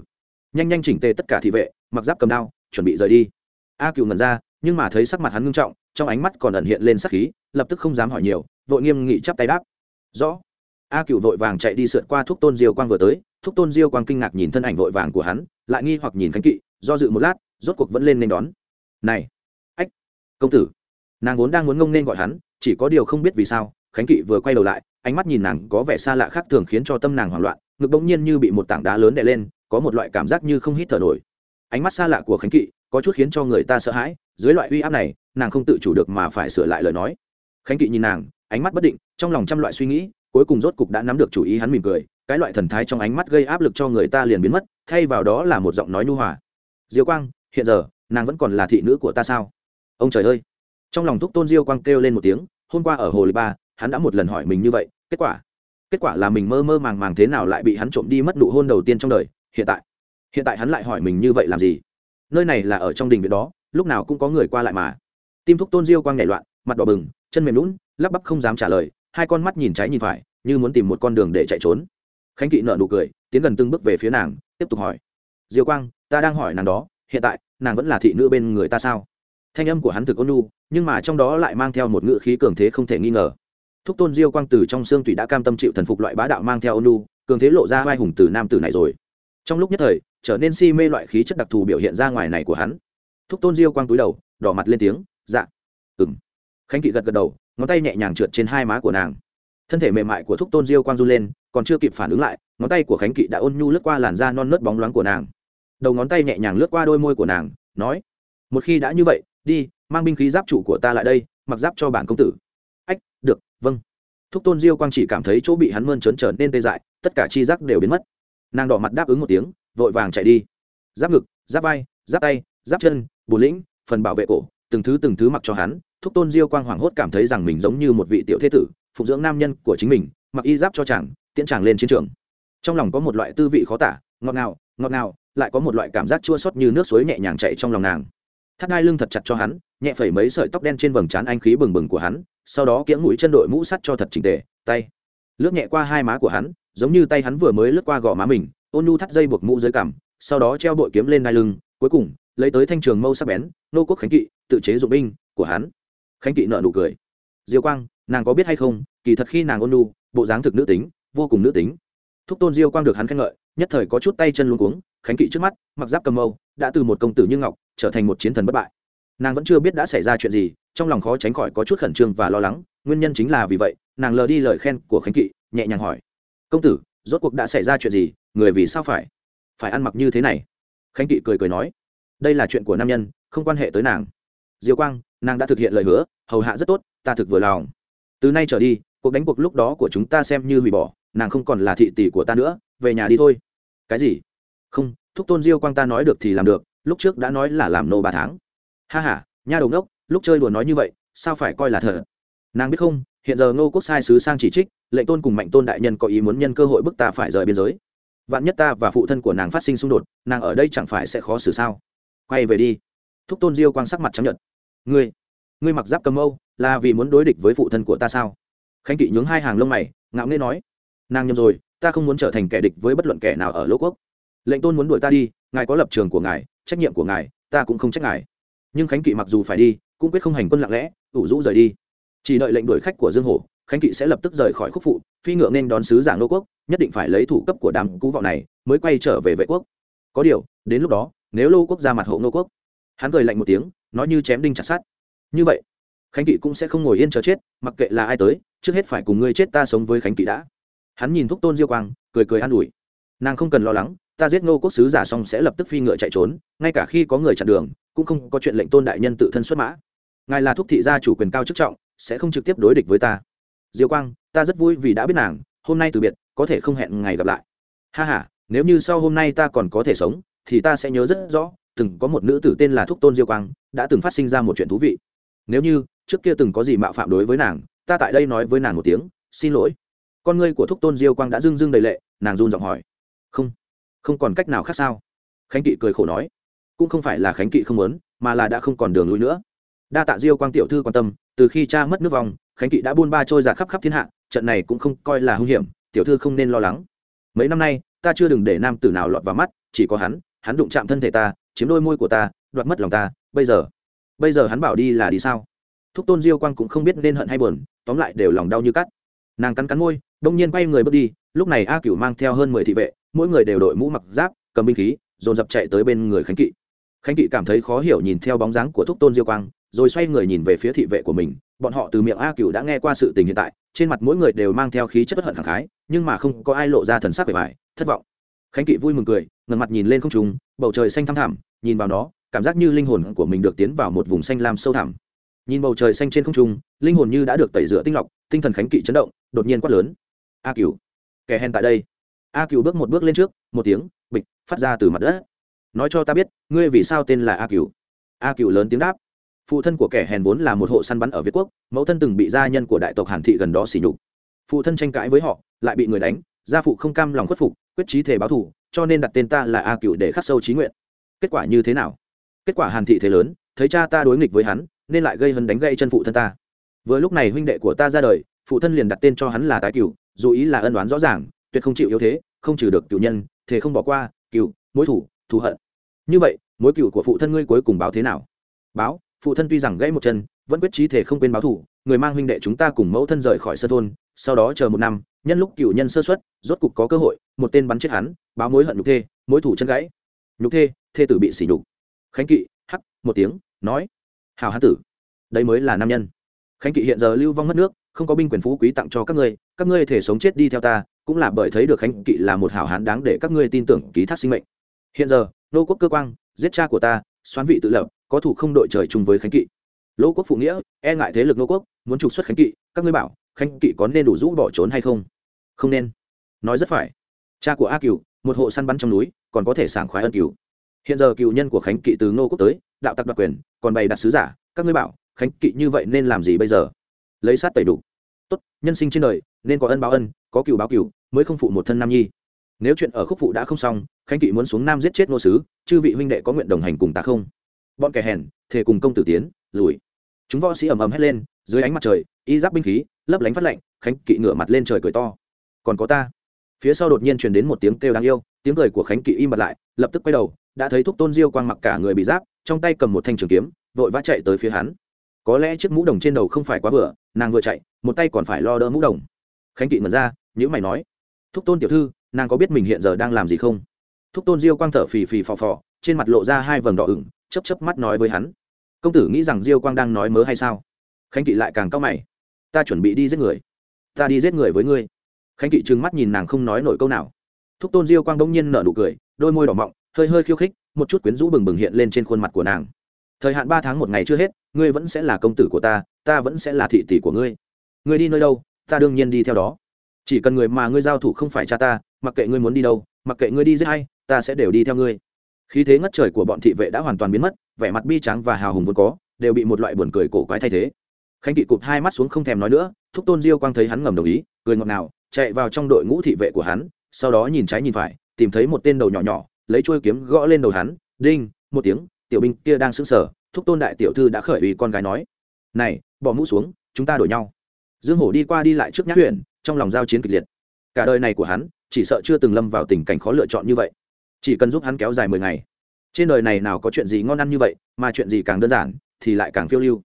nhanh nhanh chỉnh tề tất cả thị vệ, mặc giáp cầm đao, chuẩn bị rời đi. A cựu ngẩn ra, nhưng mà thấy sắc mặt hắn ngưng trọng, trong ánh mắt còn ẩn hiện lên sắc khí, lập tức không dám hỏi nhiều, vội nghiêm nghị chắp tay đáp. Rõ. A cựu vội vàng chạy đi sượt qua thúc tôn diêu quang vừa tới, thúc tôn diêu quang kinh ngạc nhìn thân ảnh vội vàng của hắn, lại nghi hoặc nhìn khánh kỵ, do dự một lát, rốt cuộc vẫn lên nên đón. Này, ách, công tử. Nàng vốn đang muốn ngông nên gọi hắn, chỉ có điều không biết vì sao, khánh kỵ vừa quay đầu lại, ánh mắt nhìn nàng có vẻ xa lạ khác thường khiến cho tâm nàng hoảng loạn, ngực bỗng nhiên như bị một tảng đá lớn đè lên có một loại cảm giác như không hít thở nổi. Ánh mắt xa lạ của khánh kỵ có chút khiến cho người ta sợ hãi, dưới loại uy áp này, nàng không tự chủ được mà phải sửa lại lời nói. Khánh kỵ nhìn nàng, ánh mắt bất định, trong lòng trăm loại suy nghĩ, cuối cùng rốt cục đã nắm được chủ ý hắn mỉm cười, cái loại thần thái trong ánh mắt gây áp lực cho người ta liền biến mất, thay vào đó là một giọng nói nhu hòa. Diêu quang, hiện giờ, nàng vẫn còn là thị nữ của ta sao? Ông trời ơi! Trong lòng thúc tôn diêu quang kêu lên một tiếng, hôm qua ở hồ lý ba, hắn đã một lần hỏi mình như vậy, kết quả? Kết quả là mình mơ mơ màng màng thế nào lại bị hắn trộm đi mất nụ hôn đầu tiên trong đời hiện tại. Hiện tại hắn lại hỏi mình như vậy làm gì? Nơi này là ở trong đình viện đó, lúc nào cũng có người qua lại mà. Tim thúc tôn diêu quang nhảy loạn, mặt đỏ bừng, chân mềm lún, lắp bắp không dám trả lời, hai con mắt nhìn trái nhìn phải, như muốn tìm một con đường để chạy trốn. Khánh kỵ nợ nụ cười, tiến gần từng bước về phía nàng, tiếp tục hỏi. Diêu quang, ta đang hỏi nàng đó, hiện tại, nàng vẫn là thị nữ bên người ta sao? Thanh âm của hắn thực ôn nhu, nhưng mà trong đó lại mang theo một ngựa khí cường thế không thể nghi ngờ. Thúc tôn diêu quang từ trong xương tùy đã cam tâm chịu thần phục loại bá đạo mang theo ôn nhu, cường thế lộ ra vai hùng từ nam tử này rồi trong lúc nhất thời, trở nên si mê loại khí chất đặc thù biểu hiện ra ngoài này của hắn. Thúc tôn diêu quang túi đầu, đỏ mặt lên tiếng dạ. Ừng khánh kỵ gật gật đầu, ngón tay nhẹ nhàng trượt trên hai má của nàng. Thân thể mềm mại của thúc tôn diêu quang run lên, còn chưa kịp phản ứng lại, ngón tay của khánh kỵ đã ôn nhu lướt qua làn da non nớt bóng loáng của nàng. Đầu ngón tay nhẹ nhàng lướt qua đôi môi của nàng, nói, một khi đã như vậy, đi, mang binh khí giáp trụ của ta lại đây, mặc giáp cho bản công tử. Ách, được vâng. Thúc tôn diêu quang chỉ cảm thấy chỗ bị hắn mơn trớn trở nên tê dại, tất cả chi giác đều biến mất nàng đỏ mặt đáp ứng một tiếng, vội vàng chạy đi. Giáp ngực, giáp vai, giáp tay, giáp chân bù lĩnh, phần bảo vệ cổ, từng thứ từng thứ mặc cho hắn, thúc tôn diêu quang hoảng hốt cảm thấy rằng mình giống như một vị tiểu thế tử, phụng dưỡng nam nhân của chính mình, mặc y giáp cho chàng, tiễn chàng lên chiến trường. Trong lòng có một loại tư vị khó tả, ngọt ngào ngọt ngào, lại có một loại cảm giác chua xót như nước suối nhẹ nhàng chạy trong lòng nàng. Thắt hai lưng thật chặt cho hắn, nhẹ phẩy mấy sợi tóc đen trên vầng trán anh khí bừng bừng của hắn, sau đó kiễng mũi chân đội mũ sắt cho thật chỉnh tề, tay, lướt nhẹ qua hai má của hắn giống như tay hắn vừa mới lướt qua gò má mình, ôn nu thắt dây buộc mũ dưới cằm, sau đó treo bội kiếm lên đai lưng, cuối cùng, lấy tới thanh trường mâu sắc bén, nô quốc khánh kỵ, tự chế dụng binh của hắn. Khánh kỵ nợ nụ cười. Diêu quang, nàng có biết hay không, kỳ thật khi nàng ôn nu bộ dáng thực nữ tính, vô cùng nữ tính. Thúc tôn diêu quang được hắn khen ngợi, nhất thời có chút tay chân luống cuống, khánh kỵ trước mắt, mặc giáp cầm mâu, đã từ một công tử như ngọc, trở thành một chiến thần bất bại. Nàng vẫn chưa biết đã xảy ra chuyện gì, trong lòng khó tránh khỏi có chút khẩn trương và lo lắng, nguyên nhân chính là vì vậy, nàng lờ đi lời khen của khánh kỵ, nhẹ nhàng hỏi công tử, rốt cuộc đã xảy ra chuyện gì? Người vì sao phải phải ăn mặc như thế này? Khánh kỵ cười cười nói, đây là chuyện của nam nhân, không quan hệ tới nàng. Diêu quang, nàng đã thực hiện lời hứa, hầu hạ rất tốt, ta thực vừa lòng. Từ nay trở đi, cuộc đánh cuộc lúc đó của chúng ta xem như hủy bỏ, nàng không còn là thị tỷ của ta nữa, về nhà đi thôi. Cái gì? Không, thúc tôn diêu quang ta nói được thì làm được, lúc trước đã nói là làm nô ba tháng. Ha h a nha đầu đốc lúc chơi đùa nói như vậy, sao phải coi là thờ? Nàng biết không, hiện giờ ngô quốc sai sứ sang chỉ trích lệnh tôn cùng mạnh tôn đại nhân có ý muốn nhân cơ hội bức ta phải rời biên giới. Vạn nhất ta và phụ thân của nàng phát sinh xung đột, nàng ở đây chẳng phải sẽ khó xử sao? Quay về đi. Thúc tôn diêu quang sắc mặt chấp nhận ngươi ngươi mặc giáp cầm âu là vì muốn đối địch với phụ thân của ta sao? Khánh kỵ nhướng hai hàng lông mày, ngạo nghễ nói. Nàng nhầm rồi, ta không muốn trở thành kẻ địch với bất luận kẻ nào ở lỗ quốc. Lệnh tôn muốn đuổi ta đi, ngài có lập trường của ngài, trách nhiệm của ngài, ta cũng không trách ngài. Nhưng khánh kỵ mặc dù phải đi, cũng quyết không hành quân lặng lẽ, ủ rũ rời đi. Chỉ đợi lệnh đuổi khách của dương hổ khánh kỵ sẽ lập tức rời khỏi khúc phụ, phi ngựa nên đón sứ giả nô quốc, nhất định phải lấy thủ cấp của đám cú vọng này, mới quay trở về vệ quốc. Có điều, đến lúc đó, nếu lô quốc ra mặt hộ nô quốc, hắn cười lạnh một tiếng, nói như chém đinh chặt sát như vậy, khánh kỵ cũng sẽ không ngồi yên chờ chết, mặc kệ là ai tới, trước hết phải cùng ngươi chết ta sống với khánh kỵ đã. Hắn nhìn thúc tôn diêu quang, cười cười an ủi. Nàng không cần lo lắng, ta giết ngô quốc sứ giả xong sẽ lập tức phi ngựa chạy trốn, ngay cả khi có người chặn đường, cũng không có chuyện lệnh tôn đại nhân tự thân xuất mã. Ngài là thúc thị gia chủ quyền cao chức trọng, sẽ không trực tiếp đối địch với ta diêu quang, ta rất vui vì đã biết nàng, hôm nay từ biệt, có thể không hẹn ngày gặp lại. Ha h a nếu như sau hôm nay ta còn có thể sống, thì ta sẽ nhớ rất rõ, từng có một nữ tử tên là thúc tôn diêu quang, đã từng phát sinh ra một chuyện thú vị. Nếu như, trước kia từng có gì mạo phạm đối với nàng, ta tại đây nói với nàng một tiếng, xin lỗi. Con ngươi của thúc tôn diêu quang đã dưng dưng đầy lệ, nàng run giọng hỏi. Không không còn cách nào khác sao? Khánh kỵ cười khổ nói. Cũng không phải là khánh kỵ không muốn, mà là đã không còn đường lui nữa. Đa tạ diêu quang tiểu thư quan tâm, từ khi cha mất nước vòng khánh kỵ đã buôn ba trôi giạt khắp khắp thiên hạ, trận này cũng không coi là hung hiểm, tiểu thư không nên lo lắng. Mấy năm nay, ta chưa đừng để nam tử nào lọt vào mắt, chỉ có hắn hắn đụng chạm thân thể ta, chiếm đôi môi của ta, đoạt mất lòng ta, bây giờ bây giờ hắn bảo đi là đi sao? Thúc tôn diêu quang cũng không biết nên hận hay buồn, tóm lại đều lòng đau như cắt. Nàng cắn cắn môi đông nhiên quay người bước đi, lúc này a cửu mang theo hơn mười thị vệ, mỗi người đều đội mũ mặc giáp, cầm binh khí, dồn dập chạy tới bên người khánh kỵ. Khánh kỵ cảm thấy khó hiểu nhìn theo bóng dáng của thúc tôn diêu quang, rồi xoay người nhìn về phía thị vệ của mình bọn họ từ miệng a cửu đã nghe qua sự tình hiện tại, trên mặt mỗi người đều mang theo khí chất bất hận khẳng khái, nhưng mà không có ai lộ ra thần sắc vẻ vải, thất vọng. Khánh kỵ vui mừng cười, ngẩng mặt nhìn lên không trung, bầu trời xanh thăm thẳm, nhìn vào nó, cảm giác như linh hồn của mình được tiến vào một vùng xanh lam sâu thẳm. Nhìn bầu trời xanh trên không trung, linh hồn như đã được tẩy rửa tinh lọc, tinh thần khánh kỵ chấn động, đột nhiên quát lớn. A cửu, kẻ hèn tại đây. A cửu bước một bước lên trước, một tiếng, bịch, phát ra từ mặt đất. Nói cho ta biết, ngươi vì sao tên là a cửu? A cửu lớn tiếng đáp phụ thân của kẻ hèn vốn là một hộ săn bắn ở việt quốc, mẫu thân từng bị gia nhân của đại tộc hàn thị gần đó xỉ nhục. Phụ thân tranh cãi với họ, lại bị người đánh, gia phụ không cam lòng khuất phục, quyết trí thể báo thù, cho nên đặt tên ta là a cựu để khắc sâu trí nguyện. Kết quả như thế nào? Kết quả hàn thị thế lớn, thấy cha ta đối nghịch với hắn, nên lại gây hấn đánh gây chân phụ thân ta. Vừa lúc này huynh đệ của ta ra đời, phụ thân liền đặt tên cho hắn là tái cựu dù ý là ân đoán rõ ràng, tuyệt không chịu yếu thế, không trừ được cựu nhân thế không bỏ qua cựu mối thủ, thù hận. Như vậy, mối cựu của phụ thân ngươi cuối cùng báo thế nào? Báo phụ thân tuy rằng gãy một chân, vẫn quyết trí thể không quên báo thủ, người mang huynh đệ chúng ta cùng mẫu thân rời khỏi sơ thôn, sau đó chờ một năm, nhân lúc cựu nhân sơ xuất, rốt cục có cơ hội, một tên bắn chết hắn, báo mối hận nhục thê, mối thủ chân gãy. Nhục thê thê tử bị sỉ nhục. Khánh kỵ, hắc, một tiếng, nói. Hào hán tử, đây mới là nam nhân. Khánh kỵ hiện giờ lưu vong mất nước, không có binh quyền phú quý tặng cho các ngươi các ngươi thể sống chết đi theo ta, cũng là bởi thấy được khánh kỵ là một hảo hán đáng để các ngươi tin tưởng ký thác sinh mệnh. Hiện giờ, nô quốc cơ quan giết cha của ta, xoán vị tự lập có thủ không đội trời chung với khánh kỵ. Lỗ quốc phụ nghĩa e ngại thế lực nô quốc, muốn trục xuất khánh kỵ, các ngươi bảo, khánh kỵ có nên đủ rũ bỏ trốn hay không? Không nên. Nói rất phải. Cha của a cựu một hộ săn bắn trong núi, còn có thể sảng khoái ân cựu hiện giờ cựu nhân của khánh kỵ từ nô quốc tới, đạo tặc đặc quyền, còn bày đặt sứ giả, các ngươi bảo, khánh kỵ như vậy nên làm gì bây giờ? Lấy sát tẩy đủ. Tốt, nhân sinh trên đời, nên có ân báo ân, có cựu báo cựu mới không phụ một thân nam nhi. Nếu chuyện ở khúc phụ đã không xong, khánh kỵ muốn xuống nam giết chết nô sứ, chư vị huynh đệ có nguyện đồng hành cùng ta không? Bọn kẻ hèn, thề cùng công tử tiến, lùi. Chúng võ sĩ ầm ầm hét lên, dưới ánh mặt trời, y giáp binh khí, lấp lánh phát lạnh, khánh kỵ ngửa mặt lên trời cười to. Còn có ta? Phía sau đột nhiên truyền đến một tiếng kêu đáng yêu, tiếng cười của khánh kỵ im bặt lại, lập tức quay đầu, đã thấy thúc tôn diêu quang mặc cả người bị giáp, trong tay cầm một thanh trường kiếm, vội vã chạy tới phía hắn. Có lẽ chiếc mũ đồng trên đầu không phải quá vừa, nàng vừa chạy, một tay còn phải lo đỡ mũ đồng. Khánh kỵ ngẩn ra nhữ mày nói, thúc tôn tiểu thư, nàng có biết mình hiện giờ đang làm gì không? Thúc tôn diêu quang thở phì phì phò phò, trên mặt lộ ra hai vầng đỏ ửng chấp chấp mắt nói với hắn. Công tử nghĩ rằng diêu quang đang nói mớ hay sao? Khánh kỵ lại càng cao mày. Ta chuẩn bị đi giết người. Ta đi giết người với ngươi. Khánh kỵ trừng mắt nhìn nàng không nói nổi câu nào. Thúc tôn diêu quang đông nhiên nở nụ cười, đôi môi đỏ mọng, hơi hơi khiêu khích, một chút quyến rũ bừng bừng hiện lên trên khuôn mặt của nàng. Thời hạn ba tháng một ngày chưa hết, ngươi vẫn sẽ là công tử của ta ta vẫn sẽ là thị tỷ của ngươi. Ngươi đi nơi đâu, ta đương nhiên đi theo đó. Chỉ cần người mà ngươi giao thủ không phải cha ta, mặc kệ ngươi muốn đi đâu, mặc kệ ngươi đi giết hay, ta sẽ đều đi theo ngươi khí thế ngất trời của bọn thị vệ đã hoàn toàn biến mất, vẻ mặt bi trắng và hào hùng vốn có, đều bị một loại buồn cười cổ quái thay thế. Khánh kỵ cụp hai mắt xuống không thèm nói nữa, thúc tôn diêu quang thấy hắn ngầm đồng ý, cười ngọt ngào, chạy vào trong đội ngũ thị vệ của hắn, sau đó nhìn trái nhìn phải, tìm thấy một tên đầu nhỏ nhỏ, lấy chuôi kiếm gõ lên đầu hắn, đinh! Một tiếng, tiểu binh kia đang sững sờ, thúc tôn đại tiểu thư đã khởi ủy con gái nói, này, bỏ mũ xuống, chúng ta đổi nhau. Dương hổ đi qua đi lại trước nhát huyện trong lòng giao chiến kịch liệt. Cả đời này của hắn, chỉ sợ chưa từng lâm vào tình cảnh khó lựa chọn như vậy chỉ cần giúp hắn kéo dài mười ngày. Trên đời này nào có chuyện gì ngon ăn như vậy, mà chuyện gì càng đơn giản, thì lại càng phiêu lưu.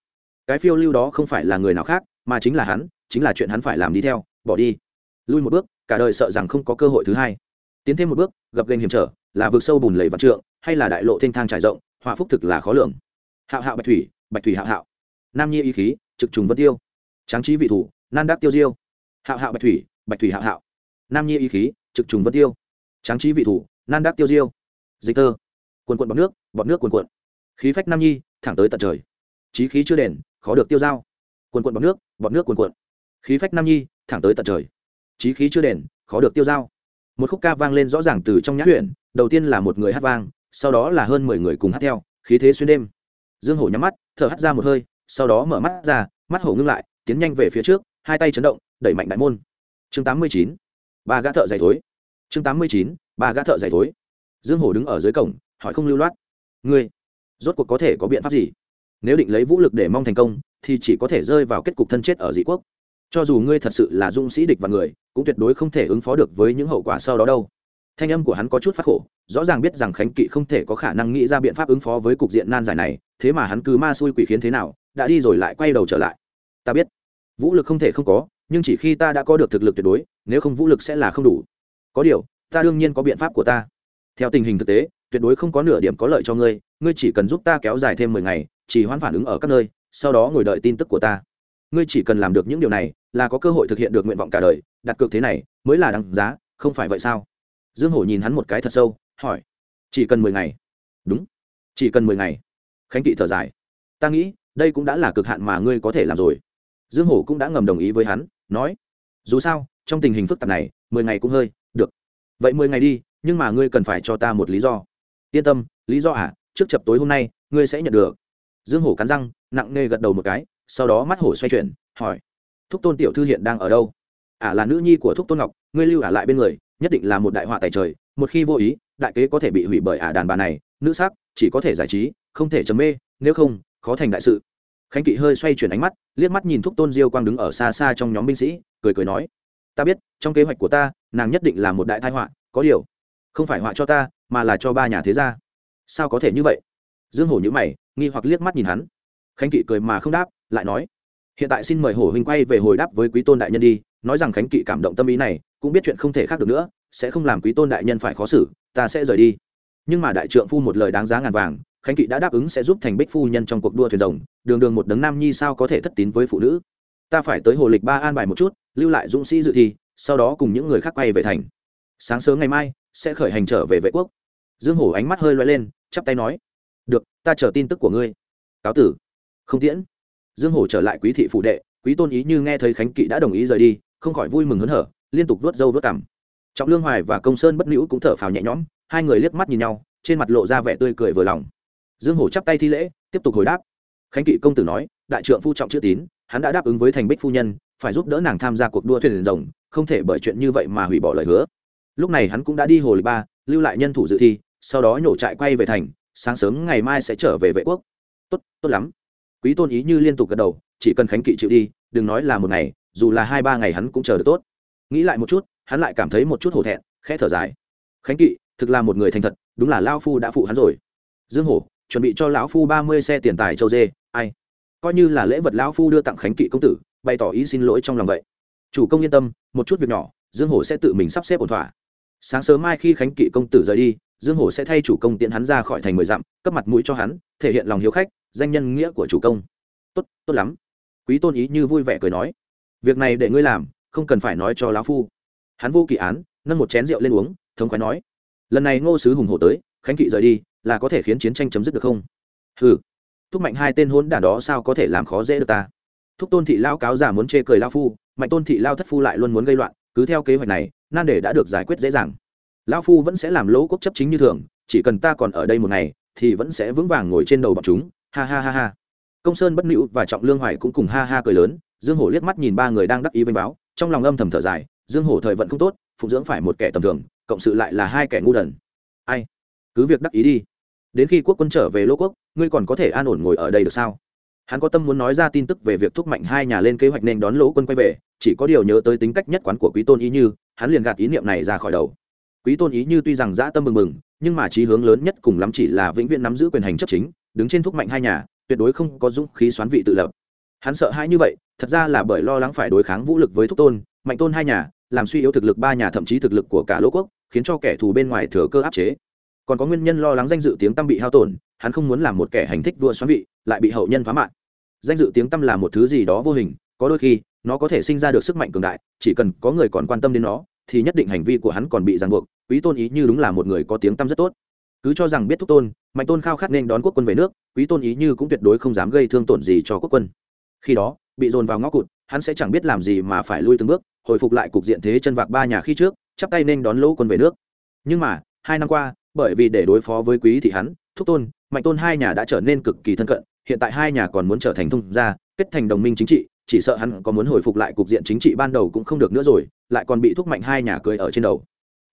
Cái phiêu lưu đó không phải là người nào khác, mà chính là hắn, chính là chuyện hắn phải làm đi theo, bỏ đi. Lui một bước, cả đời sợ rằng không có cơ hội thứ hai. Tiến thêm một bước, gặp gành hiểm trở, là vượt sâu bùn lầy vạn trượng, hay là đại lộ thanh thang trải rộng, họa phúc thực là khó lường. Hạo hạo bạch thủy bạch thủy hạo hạo. Nam nhi ý khí, trực trùng vân tiêu. Tráng trí vị thủ, nan đắc tiêu diêu. Hạo hạo bạch thủy bạch thủy hạo hạo. Nam nhi ý khí, trực trùng vân tiêu. Tráng trí vị thủ nan đắc tiêu diêu. Dịch tơ. Quần quận bọt nước bọt nước quần quận khí phách nam nhi, thẳng tới tận trời. Trí khí chưa đền, khó được tiêu dao. Quần quận bọt nước bọt nước quần quận khí phách nam nhi, thẳng tới tận trời. Trí khí chưa đền, khó được tiêu dao. Một khúc ca vang lên rõ ràng từ trong nhã huyện, đầu tiên là một người hát vang, sau đó là hơn mười người cùng hát theo, khí thế xuyên đêm. Dương hổ nhắm mắt, thở hắt ra một hơi, sau đó mở mắt ra, mắt hổ ngưng lại, tiến nhanh về phía trước, hai tay chấn động, đẩy mạnh đại môn. Chương tám mươi chín. Ba gã thợ dày thối chương tám mươi chín, ba gã thợ giày thối. Dương hổ đứng ở dưới cổng, hỏi không lưu loát. Ngươi, rốt cuộc có thể có biện pháp gì? Nếu định lấy vũ lực để mong thành công, thì chỉ có thể rơi vào kết cục thân chết ở dị quốc. Cho dù ngươi thật sự là dũng sĩ địch và người, cũng tuyệt đối không thể ứng phó được với những hậu quả sau đó đâu. Thanh âm của hắn có chút phát khổ, rõ ràng biết rằng khánh kỵ không thể có khả năng nghĩ ra biện pháp ứng phó với cục diện nan giải này, thế mà hắn cứ ma xui quỷ khiến thế nào, đã đi rồi lại quay đầu trở lại. Ta biết, vũ lực không thể không có, nhưng chỉ khi ta đã có được thực lực tuyệt đối, nếu không vũ lực sẽ là không đủ có điều, ta đương nhiên có biện pháp của ta. Theo tình hình thực tế, tuyệt đối không có nửa điểm có lợi cho ngươi ngươi chỉ cần giúp ta kéo dài thêm mười ngày, chỉ hoãn phản ứng ở các nơi, sau đó ngồi đợi tin tức của ta. Ngươi chỉ cần làm được những điều này, là có cơ hội thực hiện được nguyện vọng cả đời, đặt cược thế này, mới là đằng giá, không phải vậy sao? Dương hổ nhìn hắn một cái thật sâu, hỏi. Chỉ cần mười ngày. Đúng. Chỉ cần mười ngày. Khánh kỵ thở dài. Ta nghĩ, đây cũng đã là cực hạn mà ngươi có thể làm rồi. Dương hổ cũng đã ngầm đồng ý với hắn, nói. Dù sao trong tình hình phức tạp này, mười ngày cũng hơi, được. Vậy mười ngày đi, nhưng mà ngươi cần phải cho ta một lý do. Yên tâm, lý do à trước chập tối hôm nay, ngươi sẽ nhận được. Dương hổ cắn răng, nặng nề gật đầu một cái, sau đó mắt hổ xoay chuyển, hỏi. Thúc tôn tiểu thư hiện đang ở đâu? Ả à là nữ nhi của thúc tôn ngọc, ngươi lưu ả lại bên người, nhất định là một đại họa tài trời, một khi vô ý, đại kế có thể bị hủy bởi ả đàn bà này, nữ sắc, chỉ có thể giải trí, không thể chấm mê, nếu không, khó thành đại sự. Khánh kỵ hơi xoay chuyển ánh mắt, liếc mắt nhìn thúc tôn diêu quang đứng ở xa xa trong nhóm binh sĩ, cười cười nói ta biết, trong kế hoạch của ta, nàng nhất định là một đại thái họa, có điều, không phải họa cho ta, mà là cho ba nhà thế gia. Sao có thể như vậy? Dương hổ nhữ mày, nghi hoặc liếc mắt nhìn hắn. Khánh kỵ cười mà không đáp, lại nói, hiện tại xin mời hổ huynh quay về hồi đáp với quý tôn đại nhân đi, nói rằng khánh kỵ cảm động tâm ý này, cũng biết chuyện không thể khác được nữa, sẽ không làm quý tôn đại nhân phải khó xử, ta sẽ rời đi. Nhưng mà đại trượng phu một lời đáng giá ngàn vàng, khánh kỵ đã đáp ứng sẽ giúp thành bích phu nhân trong cuộc đua thuyền rồng, đường đường một đấng nam nhi sao có thể thất tín với phụ nữ? Ta phải tới hồ lịch ba an bài một chút, lưu lại dũng sĩ dự thi, sau đó cùng những người khác quay về thành. Sáng sớm ngày mai, sẽ khởi hành trở về vệ quốc. Dương hổ ánh mắt hơi loay lên, chắp tay nói, được, ta chờ tin tức của ngươi. Cáo tử. Không tiễn. Dương hổ trở lại quý thị phụ đệ, quý tôn ý như nghe thấy khánh kỵ đã đồng ý rời đi, không khỏi vui mừng hớn hở, liên tục vớt râu vớt cảm trọng lương hoài và công sơn bất nữ cũng thở phào nhẹ nhõm, hai người liếc mắt nhìn nhau, trên mặt lộ ra vẻ tươi cười vừa lòng. Dương hổ chắp tay thi lễ, tiếp tục hồi đáp. Khánh kỵ công tử nói, đại trượng phu trọng chữ tín hắn đã đáp ứng với thành bích phu nhân, phải giúp đỡ nàng tham gia cuộc đua thuyền rồng, không thể bởi chuyện như vậy mà hủy bỏ lời hứa. Lúc này hắn cũng đã đi hồ lịch ba, lưu lại nhân thủ dự thi, sau đó nhổ trại quay về thành, sáng sớm ngày mai sẽ trở về vệ quốc. Tốt tốt lắm. Quý tôn ý như liên tục gật đầu, chỉ cần khánh kỵ chịu đi, đừng nói là một ngày, dù là hai ba ngày hắn cũng chờ được tốt. Nghĩ lại một chút, hắn lại cảm thấy một chút hổ thẹn, khẽ thở dài. Khánh kỵ, thực là một người thành thật, đúng là lao phu đã phụ hắn rồi. Dương hổ, chuẩn bị cho lão phu ba mươi xe tiền tài châu dê, ai? Coi như là lễ vật lão phu đưa tặng khánh kỵ công tử, bày tỏ ý xin lỗi trong lòng vậy. Chủ công yên tâm, một chút việc nhỏ, dương hổ sẽ tự mình sắp xếp ổn thỏa. Sáng sớm mai khi khánh kỵ công tử rời đi, dương hổ sẽ thay chủ công tiện hắn ra khỏi thành mười dặm, cấp mặt mũi cho hắn, thể hiện lòng hiếu khách, danh nhân nghĩa của chủ công. Tốt tốt lắm. Quý tôn ý như vui vẻ cười nói. Việc này để ngươi làm, không cần phải nói cho lão phu. Hắn vô kỳ án, nâng một chén rượu lên uống, thống khoái nói. Lần này ngô sứ hùng hổ tới, khánh kỵ rời đi, là có thể khiến chiến tranh chấm dứt được không? Ừ thúc mạnh hai tên hôn đản đó sao có thể làm khó dễ được ta? Thúc tôn thị lao cáo giả muốn chê cười lao phu, mạnh tôn thị lao thất phu lại luôn muốn gây loạn, cứ theo kế hoạch này, nan đề đã được giải quyết dễ dàng. Lao phu vẫn sẽ làm lỗ quốc chấp chính như thường, chỉ cần ta còn ở đây một ngày, thì vẫn sẽ vững vàng ngồi trên đầu bọn chúng. Ha ha ha ha. Công sơn bất nữ và trọng lương hoài cũng cùng ha ha cười lớn, dương hổ liếc mắt nhìn ba người đang đắc ý vênh báo, trong lòng âm thầm thở dài, dương hổ thời vận không tốt phụng dưỡng phải một kẻ tầm thường, cộng sự lại là hai kẻ ngu đần. Ai? Cứ việc đắc ý đi. Đến khi quốc quân trở về lỗ quốc ngươi còn có thể an ổn ngồi ở đây được sao? Hắn có tâm muốn nói ra tin tức về việc thúc mạnh hai nhà lên kế hoạch nên đón lỗ quân quay về, chỉ có điều nhớ tới tính cách nhất quán của quý tôn ý như, hắn liền gạt ý niệm này ra khỏi đầu. Quý tôn ý như tuy rằng dã tâm mừng mừng, nhưng mà trí hướng lớn nhất cùng lắm chỉ là vĩnh viễn nắm giữ quyền hành chấp chính, đứng trên thúc mạnh hai nhà, tuyệt đối không có dũng khí xoán vị tự lập. Hắn sợ hãi như vậy, thật ra là bởi lo lắng phải đối kháng vũ lực với thúc tôn, mạnh tôn hai nhà, làm suy yếu thực lực ba nhà thậm chí thực lực của cả lỗ quốc, khiến cho kẻ thù bên ngoài thừa cơ áp chế còn có nguyên nhân lo lắng danh dự tiếng tăm bị hao tổn, hắn không muốn làm một kẻ hành thích vua xoắn vị, lại bị hậu nhân phá mạng. Danh dự tiếng tăm là một thứ gì đó vô hình, có đôi khi, nó có thể sinh ra được sức mạnh cường đại, chỉ cần có người còn quan tâm đến nó, thì nhất định hành vi của hắn còn bị ràng buộc, quý tôn ý như đúng là một người có tiếng tăm rất tốt. Cứ cho rằng biết thúc tôn, mạnh tôn khao khát nên đón quốc quân về nước, quý tôn ý như cũng tuyệt đối không dám gây thương tổn gì cho quốc quân. Khi đó, bị dồn vào ngõ cụt, hắn sẽ chẳng biết làm gì mà phải lui từng bước, hồi phục lại cục diện thế chân vạc ba nhà khi trước, chắp tay nên đón lỗ quân về nước. Nhưng mà, hai năm qua bởi vì để đối phó với quý thị hắn, thúc tôn, mạnh tôn hai nhà đã trở nên cực kỳ thân cận, hiện tại hai nhà còn muốn trở thành thông gia, kết thành đồng minh chính trị, chỉ sợ hắn có muốn hồi phục lại cục diện chính trị ban đầu cũng không được nữa rồi, lại còn bị thúc mạnh hai nhà cười ở trên đầu.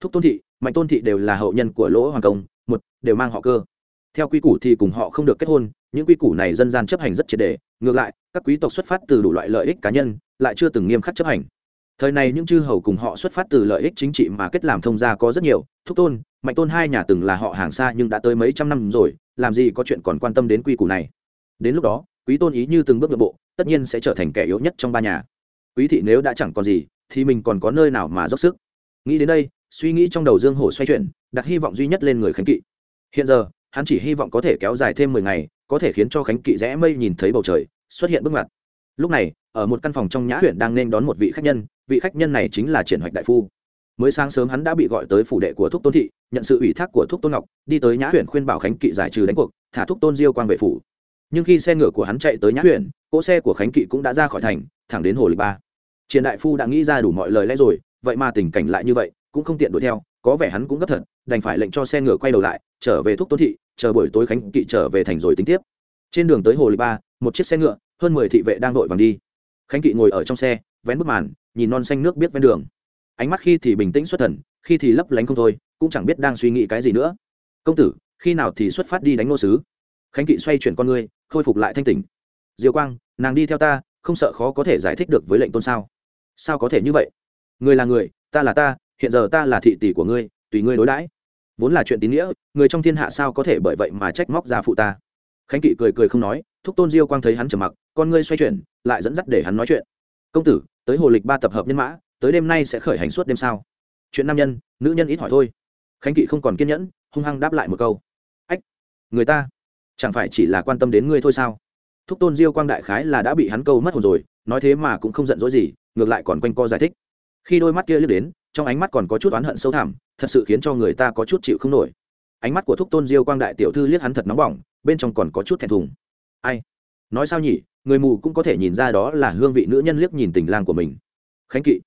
Thúc tôn thị, mạnh tôn thị đều là hậu nhân của lỗ hoàng công, một, đều mang họ cơ. Theo quy củ thì cùng họ không được kết hôn, những quy củ này dân gian chấp hành rất triệt đề ngược lại, các quý tộc xuất phát từ đủ loại lợi ích cá nhân, lại chưa từng nghiêm khắc chấp hành thời này những chư hầu cùng họ xuất phát từ lợi ích chính trị mà kết làm thông gia có rất nhiều, thúc tôn, mạnh tôn hai nhà từng là họ hàng xa nhưng đã tới mấy trăm năm rồi, làm gì có chuyện còn quan tâm đến quy củ này. Đến lúc đó, quý tôn ý như từng bước nội bộ, tất nhiên sẽ trở thành kẻ yếu nhất trong ba nhà. Quý thị nếu đã chẳng còn gì, thì mình còn có nơi nào mà dốc sức? Nghĩ đến đây, suy nghĩ trong đầu dương hổ xoay chuyển, đặt hy vọng duy nhất lên người khánh kỵ. Hiện giờ, hắn chỉ hy vọng có thể kéo dài thêm mười ngày, có thể khiến cho khánh kỵ rẽ mây nhìn thấy bầu trời, xuất hiện bước ngoặt lúc này, ở một căn phòng trong nhã huyện đang nên đón một vị khách nhân, vị khách nhân này chính là triển hoạch đại phu. Mới sáng sớm hắn đã bị gọi tới phủ đệ của thúc tôn thị, nhận sự ủy thác của thúc tôn ngọc, đi tới nhã huyện khuyên bảo khánh kỵ giải trừ đánh cuộc, thả thúc tôn diêu quang về phủ. Nhưng khi xe ngựa của hắn chạy tới nhã huyện, cỗ xe của khánh kỵ cũng đã ra khỏi thành, thẳng đến hồ lịch ba. Triển đại phu đã nghĩ ra đủ mọi lời lẽ rồi, vậy mà tình cảnh lại như vậy, cũng không tiện đuổi theo, có vẻ hắn cũng gấp thật, đành phải lệnh cho xe ngựa quay đầu lại, trở về thúc tôn thị, chờ buổi tối khánh kỵ trở về thành rồi tính tiếp. Trên đường tới hồ lịch ba, một chiếc xe ngựa hơn mười thị vệ đang vội vàng đi. Khánh kỵ ngồi ở trong xe, vén bức màn, nhìn non xanh nước biết ven đường. Ánh mắt khi thì bình tĩnh xuất thần, khi thì lấp lánh không thôi, cũng chẳng biết đang suy nghĩ cái gì nữa. Công tử, khi nào thì xuất phát đi đánh nô sứ? Khánh kỵ xoay chuyển con ngươi, khôi phục lại thanh tỉnh. Diều quang, nàng đi theo ta, không sợ khó có thể giải thích được với lệnh tôn sao? Sao có thể như vậy? Người là người, ta là ta, hiện giờ ta là thị tỷ của ngươi, tùy ngươi đối đãi. Vốn là chuyện tín nghĩa, người trong thiên hạ sao có thể bởi vậy mà trách móc ra phụ ta? Khánh kỵ cười cười không nói, thúc tôn diêu quang thấy hắn trầm mặc con ngươi xoay chuyển, lại dẫn dắt để hắn nói chuyện. Công tử, tới hồ lịch ba tập hợp nhân mã, tới đêm nay sẽ khởi hành suốt đêm sao? Chuyện nam nhân, nữ nhân ít hỏi thôi. Khánh kỵ không còn kiên nhẫn, hung hăng đáp lại một câu. Ách, người ta, chẳng phải chỉ là quan tâm đến ngươi thôi sao? Thúc tôn diêu quang đại khái là đã bị hắn câu mất hồn rồi, nói thế mà cũng không giận dỗi gì, ngược lại còn quanh co giải thích. Khi đôi mắt kia liếc đến, trong ánh mắt còn có chút oán hận sâu thẳm, thật sự khiến cho người ta có chút chịu không nổi. Ánh mắt của thúc tôn diêu quang đại tiểu thư liếc hắn thật nóng bỏng, bên trong còn có chút thẹn thùng. Ai? Nói sao nhỉ? Người mù cũng có thể nhìn ra đó là hương vị nữ nhân liếc nhìn tình lang của mình. Khánh kỵ.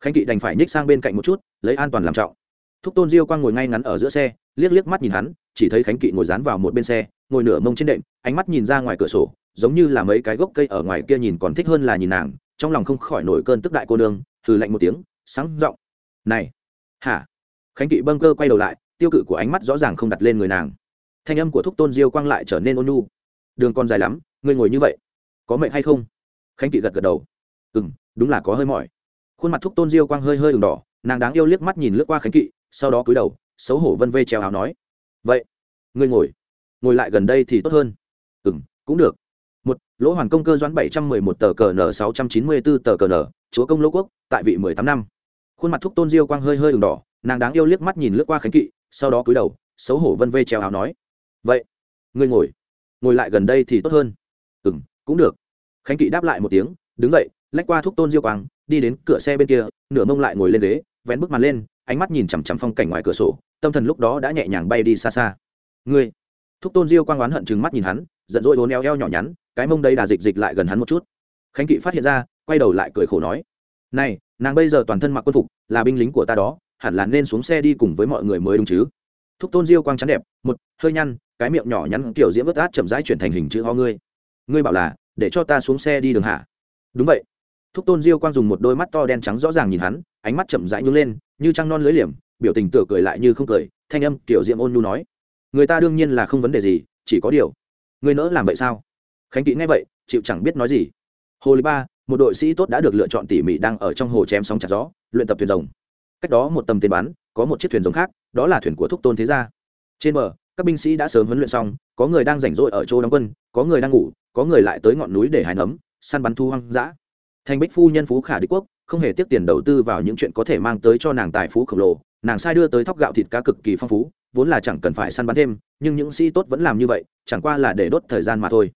Khánh kỵ đành phải nhích sang bên cạnh một chút, lấy an toàn làm trọng. Thúc tôn diêu quang ngồi ngay ngắn ở giữa xe, liếc liếc mắt nhìn hắn, chỉ thấy khánh kỵ ngồi dán vào một bên xe, ngồi nửa mông trên đệm, ánh mắt nhìn ra ngoài cửa sổ, giống như là mấy cái gốc cây ở ngoài kia nhìn còn thích hơn là nhìn nàng, trong lòng không khỏi nổi cơn tức đại cô nương, hừ lạnh một tiếng, sáng giọng. Này, hả? Khánh kỵ bâng cơ quay đầu lại, tiêu cự của ánh mắt rõ ràng không đặt lên người nàng. Thanh âm của thúc tôn diêu quang lại trở nên ôn nhu. Đường còn dài lắm, ngươi ngồi như vậy có mệnh hay không? Khánh kỵ gật gật đầu. Ừ m đúng là có hơi mỏi. Khuôn mặt thúc tôn diêu quang hơi hơi ừng đỏ, nàng đáng yêu liếc mắt nhìn lướt qua khánh kỵ, sau đó cúi đầu, xấu hổ vân vê treo áo nói. Vậy, ngươi ngồi. Ngồi lại gần đây thì tốt hơn. Ừ m cũng được. Một, lỗ hoàn công cơ doãn bảy trăm mười một tờ cờ n sáu trăm chín mươi bốn tờ cờ n chúa công lỗ quốc, tại vị mười tám năm. Khuôn mặt thúc tôn diêu quang hơi hơi ừng đỏ, nàng đáng yêu liếc mắt nhìn lướt qua khánh kỵ, sau đó cúi đầu, xấu hổ vân vê treo áo nói. Vậy, ngươi ngồi. Ngồi lại gần đây thì tốt hơn. Ừ m cũng được. Khánh kỵ đáp lại một tiếng, đứng dậy, lách qua thúc tôn diêu quang, đi đến cửa xe bên kia, nửa mông lại ngồi lên ghế, vén bức mặt lên, ánh mắt nhìn chằm chằm phong cảnh ngoài cửa sổ, tâm thần lúc đó đã nhẹ nhàng bay đi xa xa. Ngươi? Thúc tôn diêu quang oán hận chừng mắt nhìn hắn, giận dỗi vốn eo eo nhỏ nhắn, cái mông đây đà dịch dịch lại gần hắn một chút. Khánh kỵ phát hiện ra, quay đầu lại cười khổ nói, này, nàng bây giờ toàn thân mặc quân phục, là binh lính của ta đó, hẳn là nên xuống xe đi cùng với mọi người mới đúng chứ? Thúc tôn diêu quang chắn đẹp, một, hơi nhăn, cái miệng nhỏ nhắn kiểu diễm vớt át chậm rãi chuyển thành hình chữ ho ngươi ngươi bảo là, để cho ta xuống xe đi đường hạ đúng vậy. Thúc tôn diêu quang dùng một đôi mắt to đen trắng rõ ràng nhìn hắn, ánh mắt chậm rãi nhướng lên, như trăng non lưới liềm, biểu tình tựa cười lại như không cười, thanh âm kiểu Diệm ôn nhu nói. Người ta đương nhiên là không vấn đề gì, chỉ có điều. Ngươi nỡ làm vậy sao? Khánh kỵ nghe vậy, chịu chẳng biết nói gì. Hồ lý ba, một đội sĩ tốt đã được lựa chọn tỉ mỉ đang ở trong hồ chém sóng chặt gió, luyện tập thuyền rồng. Cách đó một tầm tên bắn, có một chiếc thuyền rồng khác, đó là thuyền của thúc tôn thế gia. Trên bờ, các binh sĩ đã sớm huấn luyện xong, có người đang rảnh rỗi ở chỗ đóng quân, có người đang ngủ có người lại tới ngọn núi để hái nấm, săn bắn thu hoang dã. Thành bích phu nhân phú khả đế quốc, không hề tiếp tiền đầu tư vào những chuyện có thể mang tới cho nàng tài phú khổng lồ. Nàng sai đưa tới thóc gạo thịt cá cực kỳ phong phú, vốn là chẳng cần phải săn bắn thêm, nhưng những sĩ tốt vẫn làm như vậy, chẳng qua là để đốt thời gian mà thôi.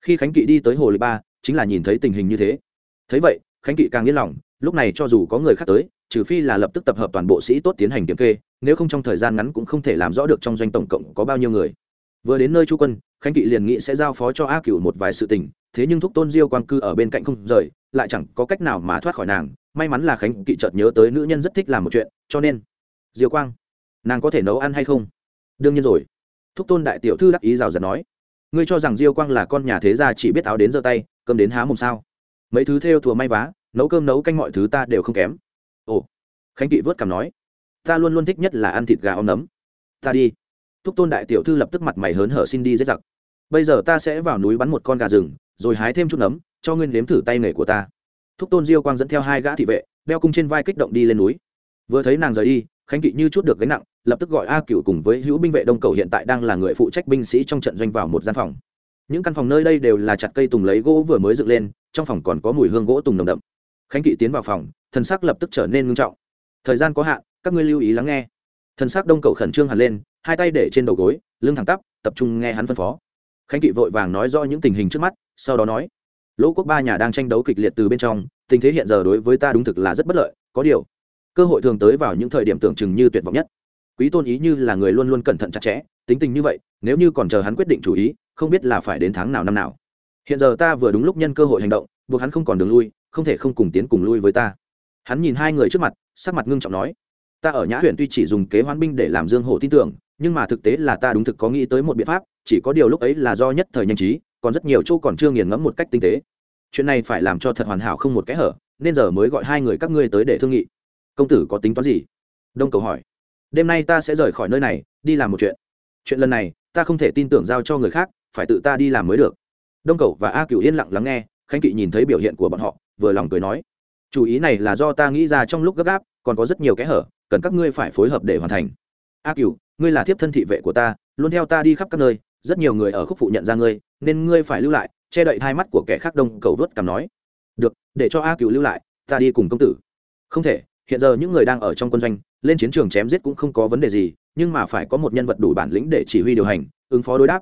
Khi khánh kỵ đi tới hồ lý ba, chính là nhìn thấy tình hình như thế. Thấy vậy, khánh kỵ càng yên lòng, lúc này cho dù có người khác tới, trừ phi là lập tức tập hợp toàn bộ sĩ tốt tiến hành kiểm kê, nếu không trong thời gian ngắn cũng không thể làm rõ được trong doanh tổng cộng có bao nhiêu người vừa đến nơi chu quân, khánh kỵ liền nghĩ sẽ giao phó cho a cửu một vài sự tình, thế nhưng thúc tôn diêu quang cư ở bên cạnh không rời, lại chẳng có cách nào mà thoát khỏi nàng. May mắn là khánh kỵ chợt nhớ tới nữ nhân rất thích làm một chuyện, cho nên, diêu quang, nàng có thể nấu ăn hay không? Đương nhiên rồi. Thúc tôn đại tiểu thư đắc ý rào rạt nói, ngươi cho rằng diêu quang là con nhà thế gia chỉ biết áo đến giơ tay, cơm đến há mồm sao? Mấy thứ theo thùa may vá, nấu cơm nấu canh mọi thứ ta đều không kém. Ồ. Khánh kỵ vớt cảm nói, ta luôn luôn thích nhất là ăn thịt gà om nấm. Ta đi thúc tôn đại tiểu thư lập tức mặt mày hớn hở xin đi dễ giặc. Bây giờ ta sẽ vào núi bắn một con gà rừng, rồi hái thêm chút nấm, cho ngươi nếm thử tay nghề của ta. Thúc tôn diêu quang dẫn theo hai gã thị vệ, đeo cung trên vai kích động đi lên núi. Vừa thấy nàng rời đi, khánh kỵ như chút được gánh nặng, lập tức gọi a cựu cùng với hữu binh vệ đông cầu hiện tại đang là người phụ trách binh sĩ trong trận doanh vào một gian phòng. Những căn phòng nơi đây đều là chặt cây tùng lấy gỗ vừa mới dựng lên, trong phòng còn có mùi hương gỗ tùng nồng đậm. Khánh kỵ tiến vào phòng, thần sắc lập tức trở nên ngưng trọng. Thời gian có hạn, các ngươi lưu ý lắng nghe. Thần sắc đông cầu khẩn trương hẳn lên hai tay để trên đầu gối, lưng thẳng tắp, tập trung nghe hắn phân phó. Khánh kỵ vội vàng nói rõ những tình hình trước mắt, sau đó nói, lỗ quốc ba nhà đang tranh đấu kịch liệt từ bên trong, tình thế hiện giờ đối với ta đúng thực là rất bất lợi, có điều, cơ hội thường tới vào những thời điểm tưởng chừng như tuyệt vọng nhất. Quý tôn ý như là người luôn luôn cẩn thận chặt chẽ, tính tình như vậy, nếu như còn chờ hắn quyết định chủ ý, không biết là phải đến tháng nào năm nào. Hiện giờ ta vừa đúng lúc nhân cơ hội hành động, buộc hắn không còn đường lui, không thể không cùng tiến cùng lui với ta. Hắn nhìn hai người trước mặt, sắc mặt ngưng trọng nói, ta ở nhã huyện tuy chỉ dùng kế hoán binh để làm dương hổ tin tưởng nhưng mà thực tế là ta đúng thực có nghĩ tới một biện pháp, chỉ có điều lúc ấy là do nhất thời nhanh trí, còn rất nhiều chỗ còn chưa nghiền ngẫm một cách tinh tế. Chuyện này phải làm cho thật hoàn hảo không một kẽ hở, nên giờ mới gọi hai người các ngươi tới để thương nghị. Công tử có tính toán gì? Đông cầu hỏi. Đêm nay ta sẽ rời khỏi nơi này, đi làm một chuyện. Chuyện lần này, ta không thể tin tưởng giao cho người khác, phải tự ta đi làm mới được. Đông cầu và a cựu yên lặng lắng nghe, khánh kỵ nhìn thấy biểu hiện của bọn họ, vừa lòng cười nói. Chủ ý này là do ta nghĩ ra trong lúc gấp gáp, còn có rất nhiều kẽ hở, cần các ngươi phải phối hợp để hoàn thành a cựu ngươi là thiếp thân thị vệ của ta, luôn theo ta đi khắp các nơi, rất nhiều người ở khúc phụ nhận ra ngươi, nên ngươi phải lưu lại, che đậy hai mắt của kẻ khác đông, cầu vớt cằm nói. Được, để cho a cựu lưu lại, ta đi cùng công tử. Không thể, hiện giờ những người đang ở trong quân doanh, lên chiến trường chém giết cũng không có vấn đề gì, nhưng mà phải có một nhân vật đủ bản lĩnh để chỉ huy điều hành, ứng phó đối đáp.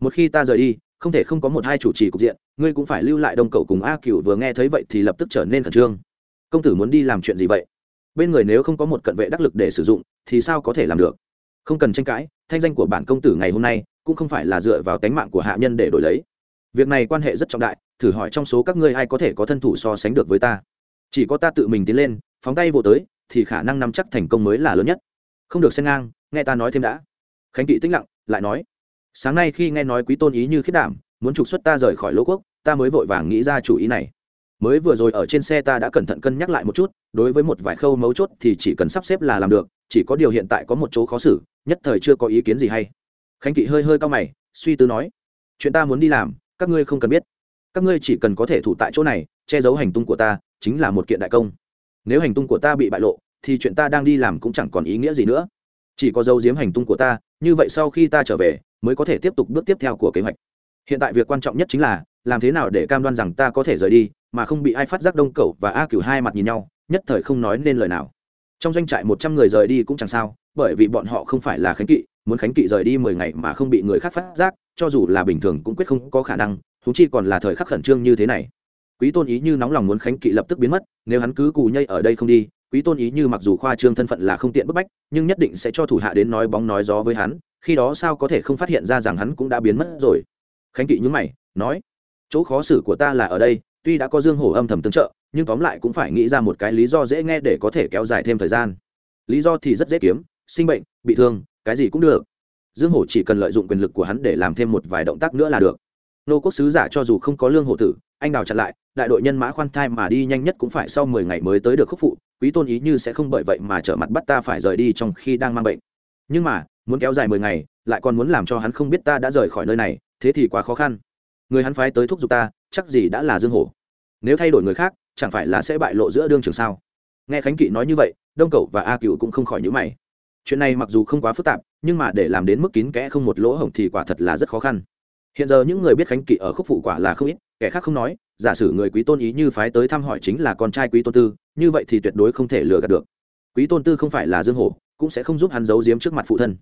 Một khi ta rời đi, không thể không có một hai chủ trì cục diện, ngươi cũng phải lưu lại đông cầu cùng a cựu vừa nghe thấy vậy thì lập tức trở nên khẩn trương. Công tử muốn đi làm chuyện gì vậy? Bên người nếu không có một cận vệ đắc lực để sử dụng, thì sao có thể làm được? Không cần tranh cãi, thanh danh của bản công tử ngày hôm nay cũng không phải là dựa vào tánh mạng của hạ nhân để đổi lấy. Việc này quan hệ rất trọng đại, thử hỏi trong số các ngươi ai có thể có thân thủ so sánh được với ta? Chỉ có ta tự mình tiến lên, phóng tay vô tới, thì khả năng nắm chắc thành công mới là lớn nhất. Không được xen ngang, nghe ta nói thêm đã. Khánh kỵ tĩnh lặng, lại nói, sáng nay khi nghe nói quý tôn ý như khiết đảm, muốn trục xuất ta rời khỏi lỗ quốc, ta mới vội vàng nghĩ ra chủ ý này mới vừa rồi ở trên xe ta đã cẩn thận cân nhắc lại một chút, đối với một vài khâu mấu chốt thì chỉ cần sắp xếp là làm được, chỉ có điều hiện tại có một chỗ khó xử, nhất thời chưa có ý kiến gì hay. Khánh kỵ hơi hơi cao mày, suy tư nói, chuyện ta muốn đi làm, các ngươi không cần biết. Các ngươi chỉ cần có thể thủ tại chỗ này, che giấu hành tung của ta, chính là một kiện đại công. Nếu hành tung của ta bị bại lộ, thì chuyện ta đang đi làm cũng chẳng còn ý nghĩa gì nữa. Chỉ có dấu giếm hành tung của ta, như vậy sau khi ta trở về, mới có thể tiếp tục bước tiếp theo của kế hoạch hiện tại việc quan trọng nhất chính là, làm thế nào để cam đoan rằng ta có thể rời đi, mà không bị ai phát giác đông cầu và a cửu hai mặt nhìn nhau, nhất thời không nói nên lời nào. Trong doanh trại một trăm người rời đi cũng chẳng sao, bởi vì bọn họ không phải là khánh kỵ, muốn khánh kỵ rời đi mười ngày mà không bị người khác phát giác, cho dù là bình thường cũng quyết không có khả năng thúng chi còn là thời khắc khẩn trương như thế này. Quý tôn ý như nóng lòng muốn khánh kỵ lập tức biến mất, nếu hắn cứ cù nhây ở đây không đi, quý tôn ý như mặc dù khoa trương thân phận là không tiện bức bách, nhưng nhất định sẽ cho thủ hạ đến nói bóng nói gió với hắn, khi đó sao có thể không phát hiện ra rằng hắn cũng đã biến mất rồi khánh kỵ nhúng mày, nói, chỗ khó xử của ta là ở đây, tuy đã có dương hổ âm thầm tương trợ, nhưng tóm lại cũng phải nghĩ ra một cái lý do dễ nghe để có thể kéo dài thêm thời gian. Lý do thì rất dễ kiếm, sinh bệnh, bị thương, cái gì cũng được. Dương hổ chỉ cần lợi dụng quyền lực của hắn để làm thêm một vài động tác nữa là được. Nô quốc sứ giả cho dù không có lương hổ tử, anh đào chặn lại, đại đội nhân mã khoan thai mà đi nhanh nhất cũng phải sau mười ngày mới tới được khúc phụ, quý tôn ý như sẽ không bởi vậy mà trở mặt bắt ta phải rời đi trong khi đang mang bệnh. Nhưng mà muốn kéo dài mười ngày, lại còn muốn làm cho hắn không biết ta đã rời khỏi nơi này, thế thì quá khó khăn. Người hắn phái tới thúc giục ta, chắc gì đã là dương hổ. Nếu thay đổi người khác, chẳng phải là sẽ bại lộ giữa đương trường sao? Nghe khánh kỵ nói như vậy, đông cậu và a cựu cũng không khỏi nhữ mày. Chuyện này mặc dù không quá phức tạp, nhưng mà để làm đến mức kín kẽ không một lỗ hổng thì quả thật là rất khó khăn. Hiện giờ những người biết khánh kỵ ở khúc phụ quả là không ít, kẻ khác không nói, giả sử người quý tôn ý như phái tới thăm hỏi chính là con trai quý tôn tư, như vậy thì tuyệt đối không thể lừa gạt được. Quý tôn tư không phải là dương hổ, cũng sẽ không giúp hắn giấu giếm trước mặt phụ thân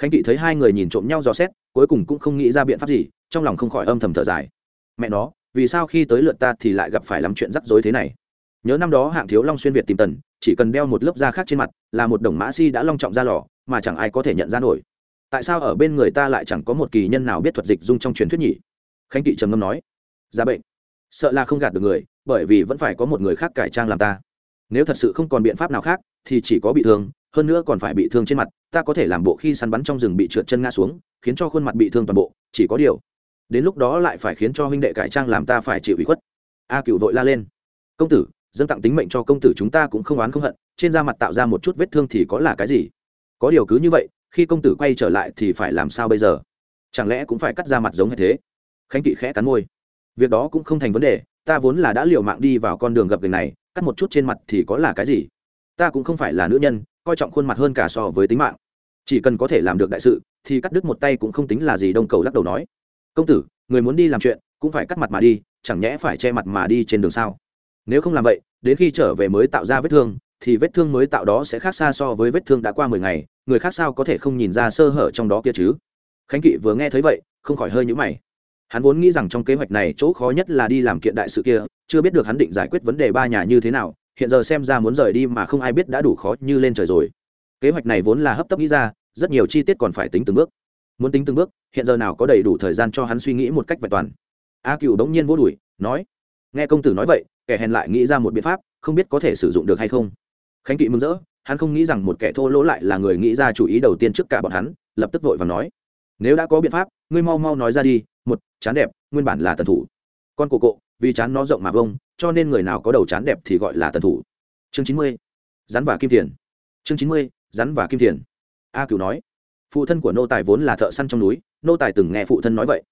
khánh kỵ thấy hai người nhìn trộm nhau dò xét, cuối cùng cũng không nghĩ ra biện pháp gì, trong lòng không khỏi âm thầm thở dài. Mẹ nó, vì sao khi tới lượt ta thì lại gặp phải lắm chuyện rắc rối thế này? Nhớ năm đó hạng thiếu long xuyên việt tìm tần, chỉ cần đeo một lớp da khác trên mặt, là một đồng mã si đã long trọng ra lò, mà chẳng ai có thể nhận ra nổi. Tại sao ở bên người ta lại chẳng có một kỳ nhân nào biết thuật dịch dung trong truyền thuyết nhỉ? Khánh kỵ trầm ngâm nói. Ra bệnh. Sợ là không gạt được người, bởi vì vẫn phải có một người khác cải trang làm ta. Nếu thật sự không còn biện pháp nào khác, thì chỉ có bị thương hơn nữa còn phải bị thương trên mặt, ta có thể làm bộ khi săn bắn trong rừng bị trượt chân ngã xuống, khiến cho khuôn mặt bị thương toàn bộ, chỉ có điều, đến lúc đó lại phải khiến cho huynh đệ cải trang làm ta phải chịu ủy khuất. A cựu vội la lên. Công tử dân tặng tính mệnh cho công tử chúng ta cũng không oán không hận, trên da mặt tạo ra một chút vết thương thì có là cái gì? Có điều cứ như vậy, khi công tử quay trở lại thì phải làm sao bây giờ? Chẳng lẽ cũng phải cắt ra mặt giống như thế? Khánh kỵ khẽ cắn môi. Việc đó cũng không thành vấn đề, ta vốn là đã liều mạng đi vào con đường gập gành này, cắt một chút trên mặt thì có là cái gì? Ta cũng không phải là nữ nhân coi trọng khuôn mặt hơn cả so với tính mạng. Chỉ cần có thể làm được đại sự, thì cắt đứt một tay cũng không tính là gì đông cầu lắc đầu nói. Công tử, người muốn đi làm chuyện, cũng phải cắt mặt mà đi, chẳng nhẽ phải che mặt mà đi trên đường sao? Nếu không làm vậy, đến khi trở về mới tạo ra vết thương, thì vết thương mới tạo đó sẽ khác xa so với vết thương đã qua mười ngày, người khác sao có thể không nhìn ra sơ hở trong đó kia chứ? Khánh kỵ vừa nghe thấy vậy, không khỏi hơi nhũ mày. Hắn vốn nghĩ rằng trong kế hoạch này chỗ khó nhất là đi làm kiện đại sự kia, chưa biết được hắn định giải quyết vấn đề ba nhà như thế nào hiện giờ xem ra muốn rời đi mà không ai biết đã đủ khó như lên trời rồi. Kế hoạch này vốn là hấp tấp nghĩ ra, rất nhiều chi tiết còn phải tính từng bước. Muốn tính từng bước, hiện giờ nào có đầy đủ thời gian cho hắn suy nghĩ một cách vẹn toàn. A cựu đống nhiên vô đùi nói, nghe công tử nói vậy, kẻ hèn lại nghĩ ra một biện pháp, không biết có thể sử dụng được hay không? Khánh kỵ mừng rỡ, hắn không nghĩ rằng một kẻ thô lỗ lại là người nghĩ ra chủ ý đầu tiên trước cả bọn hắn, lập tức vội và nói, nếu đã có biện pháp, ngươi mau mau nói ra đi, một, chán đẹp, nguyên bản là tần thủ. Con cổ cộ vì chán nó rộng mà vông, cho nên người nào có đầu chán đẹp thì gọi là tần thủ. Chương chín mươi, rắn và kim thiền chương chín mươi, rắn và kim thiền a cửu nói, phụ thân của nô tài vốn là thợ săn trong núi, nô tài từng nghe phụ thân nói vậy.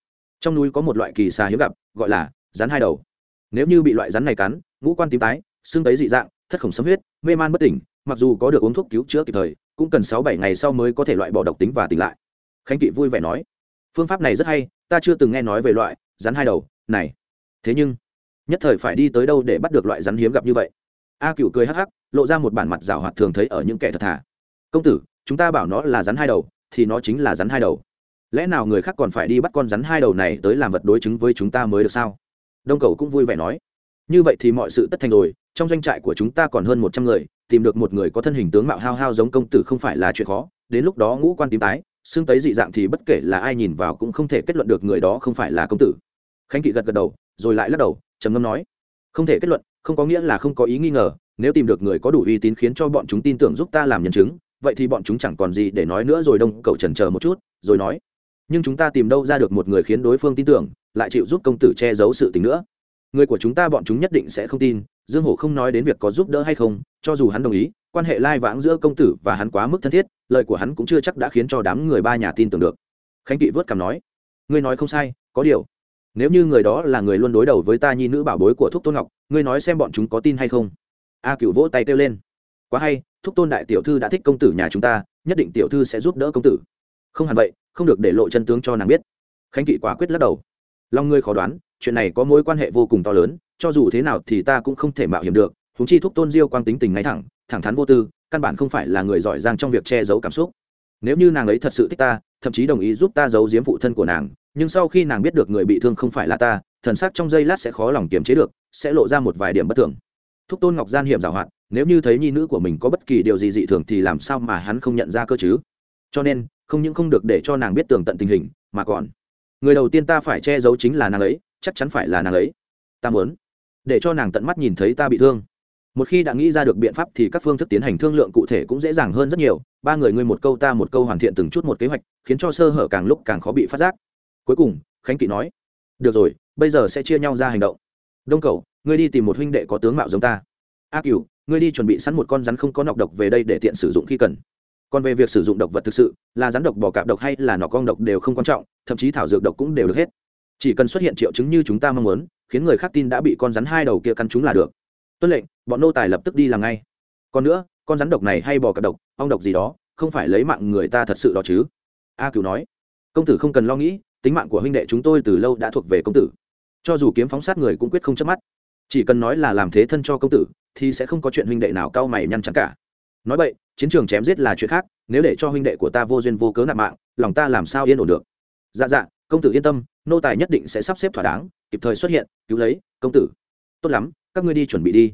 Trong núi có một loại kỳ xà hiếm gặp, gọi là rắn hai đầu. Nếu như bị loại rắn này cắn, ngũ quan tím tái, xương tấy dị dạng, thất khổng sấm huyết, mê man bất tỉnh, mặc dù có được uống thuốc cứu chữa kịp thời, cũng cần sáu bảy ngày sau mới có thể loại bỏ độc tính và tỉnh lại. Khánh kỵ vui vẻ nói, phương pháp này rất hay, ta chưa từng nghe nói về loại rắn hai đầu, này thế nhưng, nhất thời phải đi tới đâu để bắt được loại rắn hiếm gặp như vậy? A cựu cười hắc hắc, lộ ra một bản mặt rào hoạt thường thấy ở những kẻ thật thà. Công tử, chúng ta bảo nó là rắn hai đầu, thì nó chính là rắn hai đầu. Lẽ nào người khác còn phải đi bắt con rắn hai đầu này tới làm vật đối chứng với chúng ta mới được sao? Đông cầu cũng vui vẻ nói. Như vậy thì mọi sự tất thành rồi, trong doanh trại của chúng ta còn hơn một trăm người, tìm được một người có thân hình tướng mạo hao hao giống công tử không phải là chuyện khó, đến lúc đó ngũ quan tím tái xương tấy dị dạng thì bất kể là ai nhìn vào cũng không thể kết luận được người đó không phải là công tử. Khánh kỵ gật gật đầu rồi lại lắc đầu, trầm ngâm nói, không thể kết luận, không có nghĩa là không có ý nghi ngờ, nếu tìm được người có đủ uy tín khiến cho bọn chúng tin tưởng giúp ta làm nhân chứng, vậy thì bọn chúng chẳng còn gì để nói nữa rồi đông, cậu trần chờ một chút, rồi nói, nhưng chúng ta tìm đâu ra được một người khiến đối phương tin tưởng, lại chịu giúp công tử che giấu sự tình nữa. Người của chúng ta bọn chúng nhất định sẽ không tin, dương hổ không nói đến việc có giúp đỡ hay không, cho dù hắn đồng ý, quan hệ lai vãng giữa công tử và hắn quá mức thân thiết, lời của hắn cũng chưa chắc đã khiến cho đám người ba nhà tin tưởng được. Khánh kỵ vớt cằm nói, ngươi nói không sai, có điều nếu như người đó là người luôn đối đầu với ta nhi nữ bảo bối của thúc tôn ngọc, ngươi nói xem bọn chúng có tin hay không? A cựu vỗ tay kêu lên. Quá hay, thúc tôn đại tiểu thư đã thích công tử nhà chúng ta, nhất định tiểu thư sẽ giúp đỡ công tử. Không hẳn vậy, không được để lộ chân tướng cho nàng biết. Khánh kỵ quả quyết lắc đầu. Lòng ngươi khó đoán, chuyện này có mối quan hệ vô cùng to lớn, cho dù thế nào thì ta cũng không thể mạo hiểm được. Húng chi thúc tôn diêu quang tính tình ngay thẳng thẳng thắn vô tư, căn bản không phải là người giỏi giang trong việc che giấu cảm xúc. Nếu như nàng ấy thật sự thích ta, thậm chí đồng ý giúp ta giấu giếm phụ thân của nàng nhưng sau khi nàng biết được người bị thương không phải là ta, thần sắc trong giây lát sẽ khó lòng kiềm chế được, sẽ lộ ra một vài điểm bất thường. Thúc tôn ngọc gian hiểm giảo hoạt nếu như thấy nhi nữ của mình có bất kỳ điều gì dị thường thì làm sao mà hắn không nhận ra cơ chứ? Cho nên, không những không được để cho nàng biết tường tận tình hình, mà còn, người đầu tiên ta phải che giấu chính là nàng ấy, chắc chắn phải là nàng ấy. Ta muốn để cho nàng tận mắt nhìn thấy ta bị thương. Một khi đã nghĩ ra được biện pháp thì các phương thức tiến hành thương lượng cụ thể cũng dễ dàng hơn rất nhiều. Ba người ngươi một câu ta một câu hoàn thiện từng chút một kế hoạch, khiến cho sơ hở càng lúc càng khó bị phát giác cuối cùng, khánh kỵ nói, được rồi, bây giờ sẽ chia nhau ra hành động. Đông cầu ngươi đi tìm một huynh đệ có tướng mạo giống ta. A cửu, ngươi đi chuẩn bị sẵn một con rắn không có nọc độc về đây để tiện sử dụng khi cần. Còn về việc sử dụng độc vật thực sự, là rắn độc, bò cạp độc hay là nọc con độc đều không quan trọng, thậm chí thảo dược độc cũng đều được hết. Chỉ cần xuất hiện triệu chứng như chúng ta mong muốn, khiến người khác tin đã bị con rắn hai đầu kia cắn chúng là được. Tuân lệnh, bọn nô tài lập tức đi làm ngay. Còn nữa, con rắn độc này hay bò cạp độc, ong độc gì đó, không phải lấy mạng người ta thật sự đó chứ. A cửu nói. Công tử không cần lo nghĩ tính mạng của huynh đệ chúng tôi từ lâu đã thuộc về công tử. Cho dù kiếm phóng sát người cũng quyết không chớp mắt. Chỉ cần nói là làm thế thân cho công tử, thì sẽ không có chuyện huynh đệ nào cao mày nhăn chắn cả. Nói vậy, chiến trường chém giết là chuyện khác, nếu để cho huynh đệ của ta vô duyên vô cớ nạp mạng, lòng ta làm sao yên ổn được? Dạ dạ công tử yên tâm, nô tài nhất định sẽ sắp xếp thỏa đáng, kịp thời xuất hiện, cứu lấy, công tử. Tốt lắm, các ngươi đi chuẩn bị đi.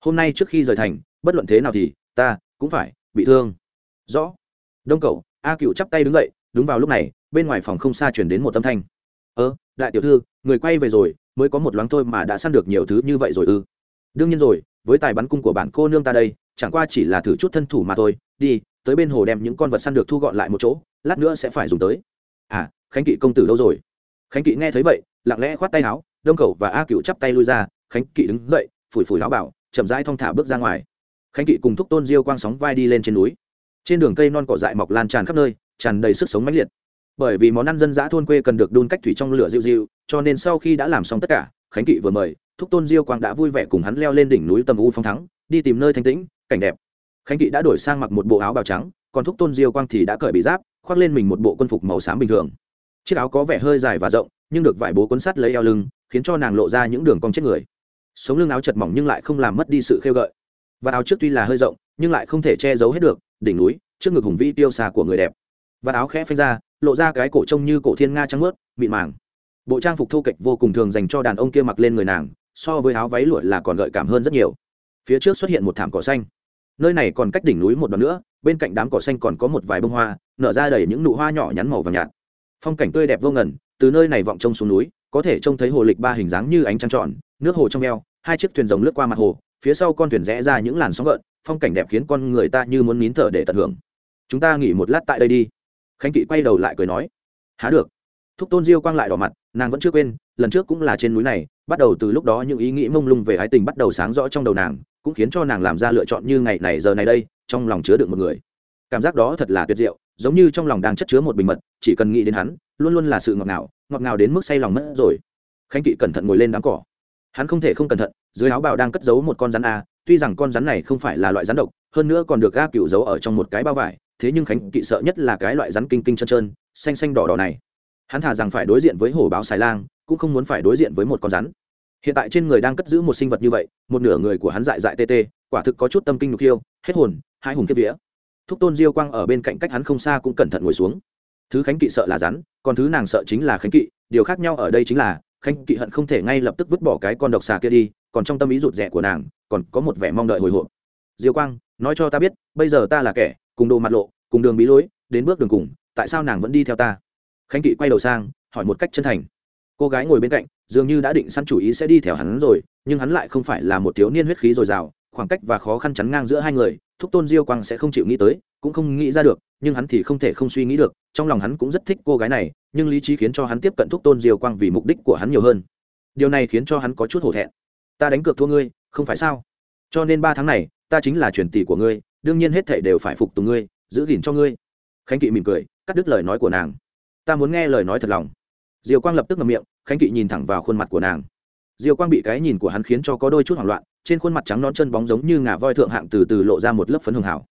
Hôm nay trước khi rời thành, bất luận thế nào thì ta cũng phải bị thương. Rõ. Đông cầu a cựu chắp tay đứng dậy đúng vào lúc này, bên ngoài phòng không xa chuyển đến một âm thanh. Ơ, đại tiểu thư, người quay về rồi, mới có một loáng thôi mà đã săn được nhiều thứ như vậy rồi ư? Đương nhiên rồi, với tài bắn cung của bạn cô nương ta đây, chẳng qua chỉ là thử chút thân thủ mà thôi. Đi, tới bên hồ đem những con vật săn được thu gọn lại một chỗ, lát nữa sẽ phải dùng tới. À khánh kỵ công tử đâu rồi? Khánh kỵ nghe thấy vậy, lặng lẽ khoát tay áo, đông cầu và a cựu chắp tay lui ra. Khánh kỵ đứng dậy, phủi phủi áo bảo, chậm rãi thong thả bước ra ngoài. Khánh kỵ cùng thúc tôn diêu quang sóng vai đi lên trên núi. Trên đường cây non cỏ dại mọc lan tràn khắp nơi tràn đầy sức sống mãnh liệt. Bởi vì món ăn dân dã thôn quê cần được đun cách thủy trong lửa dịu dịu, cho nên sau khi đã làm xong tất cả, khánh kỵ vừa mời, thúc tôn diêu quang đã vui vẻ cùng hắn leo lên đỉnh núi tầm u phong thắng, đi tìm nơi thanh tĩnh, cảnh đẹp. Khánh kỵ đã đổi sang mặc một bộ áo bào trắng, còn thúc tôn diêu quang thì đã cởi bị giáp, khoác lên mình một bộ quân phục màu xám bình thường. Chiếc áo có vẻ hơi dài và rộng, nhưng được vải bố cuốn sắt lấy eo lưng, khiến cho nàng lộ ra những đường cong chết người. Sống lưng áo chật mỏng nhưng lại không làm mất đi sự khêu gợi. Và áo trước tuy là hơi rộng, nhưng lại không thể che giấu hết được, đỉnh núi, trước ngực hùng vĩ tiêu xà của người đẹp và áo khẽ phanh ra, lộ ra cái cổ trông như cổ thiên nga trắng mướt, mịn màng. Bộ trang phục thô kệch vô cùng thường dành cho đàn ông kia mặc lên người nàng, so với áo váy lụa là còn gợi cảm hơn rất nhiều. Phía trước xuất hiện một thảm cỏ xanh. Nơi này còn cách đỉnh núi một đoạn nữa, bên cạnh đám cỏ xanh còn có một vài bông hoa, nở ra đầy những nụ hoa nhỏ nhắn màu vàng nhạt. Phong cảnh tươi đẹp vô ngần, từ nơi này vọng trông xuống núi, có thể trông thấy hồ lịch ba hình dáng như ánh trăng tròn nước hồ trong veo, hai chiếc thuyền rồng lướt qua mặt hồ, phía sau con thuyền rẽ ra những làn sóng gợn, phong cảnh đẹp khiến con người ta như muốn nín thở để tận hưởng. Chúng ta nghỉ một lát tại đây đi khánh kỵ quay đầu lại cười nói, há được. Thúc tôn diêu quang lại đỏ mặt, nàng vẫn chưa quên, lần trước cũng là trên núi này, bắt đầu từ lúc đó những ý nghĩ mông lung về ái tình bắt đầu sáng rõ trong đầu nàng, cũng khiến cho nàng làm ra lựa chọn như ngày này giờ này đây, trong lòng chứa được một người. Cảm giác đó thật là tuyệt diệu, giống như trong lòng đang chất chứa một bình mật, chỉ cần nghĩ đến hắn, luôn luôn là sự ngọt ngào ngọt ngào đến mức say lòng mất rồi. Khánh kỵ cẩn thận ngồi lên đám cỏ. Hắn không thể không cẩn thận, dưới áo bào đang cất giấu một con rắn a, tuy rằng con rắn này không phải là loại rắn độc, hơn nữa còn được ga cựu giấu ở trong một cái bao vải thế nhưng khánh kỵ sợ nhất là cái loại rắn kinh kinh chân trơn, xanh xanh đỏ đỏ này. Hắn thả rằng phải đối diện với hổ báo xài lang, cũng không muốn phải đối diện với một con rắn. Hiện tại trên người đang cất giữ một sinh vật như vậy, một nửa người của hắn dại dại tê tê, quả thực có chút tâm kinh nhục yêu hết hồn, hai hùng kiếp vía. Thúc tôn diêu quang ở bên cạnh cách hắn không xa cũng cẩn thận ngồi xuống. Thứ khánh kỵ sợ là rắn, còn thứ nàng sợ chính là khánh kỵ, điều khác nhau ở đây chính là, khánh kỵ hận không thể ngay lập tức vứt bỏ cái con độc xà kia đi, còn trong tâm ý rụt rẻ của nàng, còn có một vẻ mong đợi hồi hộp. Diêu quang, nói cho ta biết, bây giờ ta là kẻ cùng đồ mặt lộ, cùng đường bí lối, đến bước đường cùng, tại sao nàng vẫn đi theo ta? Khánh kỵ quay đầu sang, hỏi một cách chân thành. Cô gái ngồi bên cạnh, dường như đã định săn chủ ý sẽ đi theo hắn rồi, nhưng hắn lại không phải là một thiếu niên huyết khí dồi dào, khoảng cách và khó khăn chắn ngang giữa hai người, thúc tôn diêu quang sẽ không chịu nghĩ tới, cũng không nghĩ ra được, nhưng hắn thì không thể không suy nghĩ được, trong lòng hắn cũng rất thích cô gái này, nhưng lý trí khiến cho hắn tiếp cận thúc tôn diêu quang vì mục đích của hắn nhiều hơn. Điều này khiến cho hắn có chút hổ thẹn. Ta đánh cược thua ngươi, không phải sao? Cho nên ba tháng này, ta chính là truyền tỷ của ngươi đương nhiên hết thảy đều phải phục tùng ngươi, giữ gìn cho ngươi. Khánh kỵ mỉm cười, cắt đứt lời nói của nàng. Ta muốn nghe lời nói thật lòng. Diều quang lập tức ngậm miệng, khánh kỵ nhìn thẳng vào khuôn mặt của nàng. Diều quang bị cái nhìn của hắn khiến cho có đôi chút hoảng loạn, trên khuôn mặt trắng non chân bóng giống như ngà voi thượng hạng từ từ lộ ra một lớp phấn hường hảo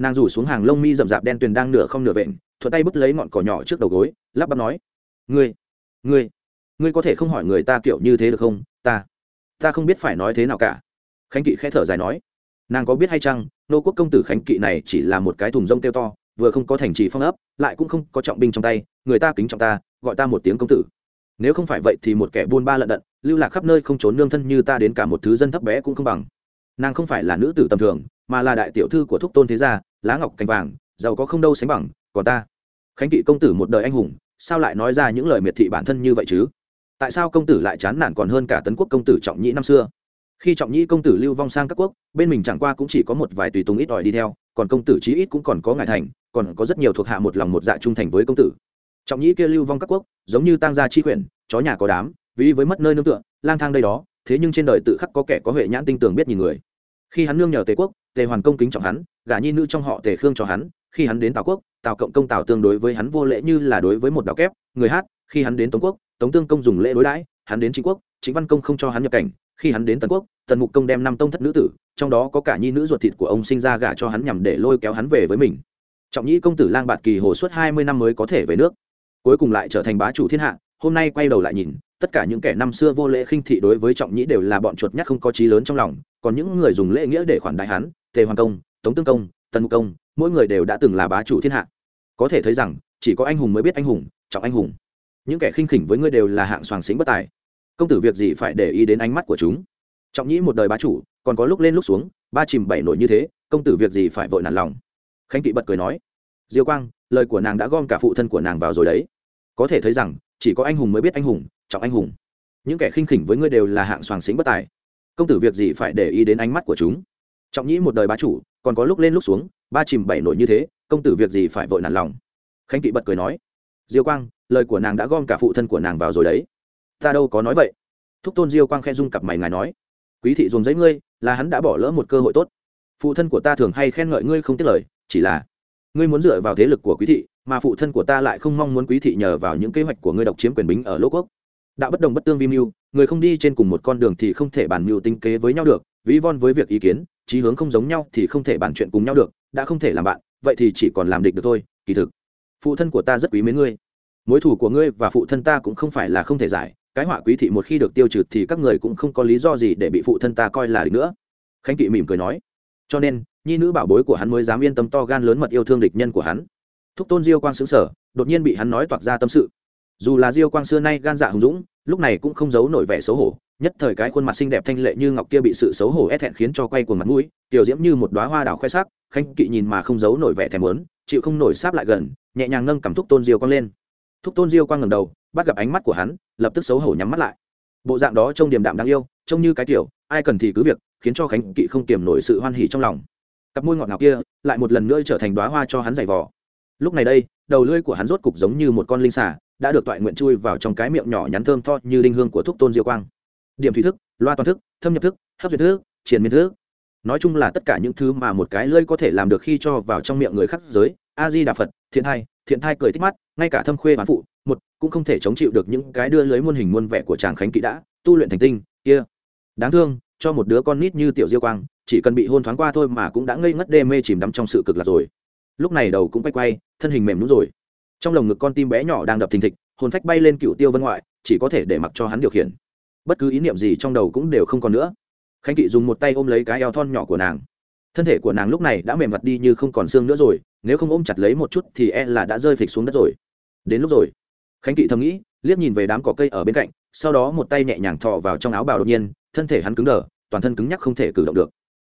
nàng rủ xuống hàng lông mi rậm rạp đen tuyền đang nửa không nửa vện, thuận tay bứt lấy ngọn cỏ nhỏ trước đầu gối, lắp bắp nói, ngươi ngươi ngươi có thể không hỏi người ta kiểu như thế được không? Ta ta không biết phải nói thế nào cả. Khánh kỵ khẽ thở dài nói nàng có biết hay chăng, nô quốc công tử khánh kỵ này chỉ là một cái thùng rông kêu to, vừa không có thành trì phong ấp, lại cũng không có trọng binh trong tay, người ta kính trọng ta, gọi ta một tiếng công tử. Nếu không phải vậy thì một kẻ buôn ba lận đận, lưu lạc khắp nơi không trốn nương thân như ta đến cả một thứ dân thấp bé cũng không bằng. Nàng không phải là nữ tử tầm thường, mà là đại tiểu thư của thúc tôn thế gia, lá ngọc cành vàng, giàu có không đâu sánh bằng, còn ta. Khánh kỵ công tử một đời anh hùng, sao lại nói ra những lời miệt thị bản thân như vậy chứ? Tại sao công tử lại chán nản còn hơn cả tấn quốc công tử trọng nhĩ năm xưa? Khi trọng nhĩ công tử lưu vong sang các quốc, bên mình chẳng qua cũng chỉ có một vài tùy tùng ít ỏi đi theo, còn công tử chí ít cũng còn có ngại thành, còn có rất nhiều thuộc hạ một lòng một dạ trung thành với công tử. Trọng nhĩ kia lưu vong các quốc, giống như tang gia chi quyển chó nhà có đám vì với mất nơi nương tựa, lang thang đây đó, thế nhưng trên đời tự khắc có kẻ có huệ nhãn tinh tường biết nhìn người. Khi hắn nương nhờ tề quốc, tề hoàn công kính trọng hắn, gả nhi nữ trong họ tề khương cho hắn, khi hắn đến tào quốc, tào cộng công tào tương đối với hắn vô lễ như là đối với một đạo kép, người hát, khi hắn đến tống quốc, tống tương công dùng lễ đối đãi, hắn đến chính quốc, chính văn công không cho hắn nhập cảnh khi hắn đến tần quốc, tần mục công đem năm tông thất nữ tử, trong đó có cả nhi nữ ruột thịt của ông sinh ra gả cho hắn nhằm để lôi kéo hắn về với mình. Trọng nhĩ công tử lang bạt kỳ hồ suốt hai mươi năm mới có thể về nước. Cuối cùng lại trở thành bá chủ thiên hạ, hôm nay quay đầu lại nhìn, tất cả những kẻ năm xưa vô lễ khinh thị đối với trọng nhĩ đều là bọn chuột nhắt không có trí lớn trong lòng, còn những người dùng lễ nghĩa để khoản đại hắn tề hoàng công, tống tương công, tần mục công, mỗi người đều đã từng là bá chủ thiên hạ. Có thể thấy rằng, chỉ có anh hùng mới biết anh hùng, trọng anh hùng. Những kẻ khinh khỉnh với ngươi đều là hạng soàng xính bất tài công tử việc gì phải để ý đến ánh mắt của chúng? Trọng nhĩ một đời bá chủ, còn có lúc lên lúc xuống, ba chìm bảy nổi như thế, công tử việc gì phải vội nản lòng? Khánh kỵ bật cười nói, diêu quang, lời của nàng đã gom cả phụ thân của nàng vào rồi đấy. Có thể thấy rằng, chỉ có anh hùng mới biết anh hùng, trọng anh hùng. Những kẻ khinh khỉnh với ngươi đều là hạng soàng xính bất tài. Công tử việc gì phải để ý đến ánh mắt của chúng? Trọng nhĩ một đời bá chủ, còn có lúc lên lúc xuống, ba chìm bảy nổi như thế, công tử việc gì phải vội nản lòng? Khánh kỵ bật cười nói, diêu quang, lời của nàng đã gom cả phụ thân của nàng vào rồi đấy ta đâu có nói vậy. Thúc tôn diêu quang khe dung cặp mày ngài nói, quý thị dùng giấy ngươi, là hắn đã bỏ lỡ một cơ hội tốt. Phụ thân của ta thường hay khen ngợi ngươi không tiếc lời, chỉ là ngươi muốn dựa vào thế lực của quý thị, mà phụ thân của ta lại không mong muốn quý thị nhờ vào những kế hoạch của ngươi độc chiếm quyền bính ở lỗ quốc. Đạo bất đồng bất tương vi mưu, người không đi trên cùng một con đường thì không thể bàn mưu tinh kế với nhau được, ví von với việc ý kiến trí hướng không giống nhau thì không thể bàn chuyện cùng nhau được, đã không thể làm bạn, vậy thì chỉ còn làm địch được thôi, kỳ thực. Phụ thân của ta rất quý mến ngươi. Mối thủ của ngươi và phụ thân ta cũng không phải là không thể giải cái họa quý thị một khi được tiêu trừ thì các người cũng không có lý do gì để bị phụ thân ta coi là địch nữa. Khánh kỵ mỉm cười nói. Cho nên, nhi nữ bảo bối của hắn mới dám yên tâm to gan lớn mật yêu thương địch nhân của hắn. Thúc tôn diêu quang xứng sở đột nhiên bị hắn nói toạc ra tâm sự. Dù là diêu quang xưa nay gan dạ hùng dũng, lúc này cũng không giấu nổi vẻ xấu hổ, nhất thời cái khuôn mặt xinh đẹp thanh lệ như ngọc kia bị sự xấu hổ é thẹn khiến cho quay cuồng mặt mũi, tiểu diễm như một đoá hoa đào khoe sắc khanh kỵ nhìn mà không giấu nổi vẻ thèm lớn chịu không nổi sáp lại gần, nhẹ nhàng nâng cảm thúc tôn diêu quang lên thúc tôn diêu quang ngầm đầu bắt gặp ánh mắt của hắn lập tức xấu hổ nhắm mắt lại. Bộ dạng đó trông điềm đạm đáng yêu trông như cái tiểu, ai cần thì cứ việc khiến cho khánh kỵ không kiềm nổi sự hoan hỉ trong lòng. Cặp môi ngọt ngào kia lại một lần nữa trở thành đoá hoa cho hắn giày vò. Lúc này đây đầu lưỡi của hắn rốt cục giống như một con linh xà đã được toại nguyện chui vào trong cái miệng nhỏ nhắn thơm tho như đinh hương của thúc tôn diêu quang. Điểm thủy thức loa toàn thức thâm nhập thức hấp duyệt thức triển miên thức. Nói chung là tất cả những thứ mà một cái lưỡi có thể làm được khi cho vào trong miệng người khác giới a di đà phật, thiện thai thiện thai cười thích mắt, ngay cả thâm khuê bán phụ, một, cũng không thể chống chịu được những cái đưa lưới muôn hình muôn vẻ của chàng khánh kỵ đã tu luyện thành tinh, kia. Đáng thương, cho một đứa con nít như tiểu diêu quang, chỉ cần bị hôn thoáng qua thôi mà cũng đã ngây ngất đê mê chìm đắm trong sự cực lạc rồi. Lúc này đầu cũng quay quay, thân hình mềm nút rồi. Trong lồng ngực con tim bé nhỏ đang đập thình thịch, hồn phách bay lên cựu tiêu vân ngoại, chỉ có thể để mặc cho hắn điều khiển. Bất cứ ý niệm gì trong đầu cũng đều không còn nữa. Khánh kỵ dùng một tay ôm lấy cái eo thon nhỏ của nàng thân thể của nàng lúc này đã mềm mặt đi như không còn xương nữa rồi, nếu không ôm chặt lấy một chút thì e là đã rơi phịch xuống đất rồi. Đến lúc rồi. Khánh kỵ thầm nghĩ, liếc nhìn về đám cỏ cây ở bên cạnh, sau đó một tay nhẹ nhàng thọ vào trong áo bào đột nhiên, thân thể hắn cứng đờ, toàn thân cứng nhắc không thể cử động được.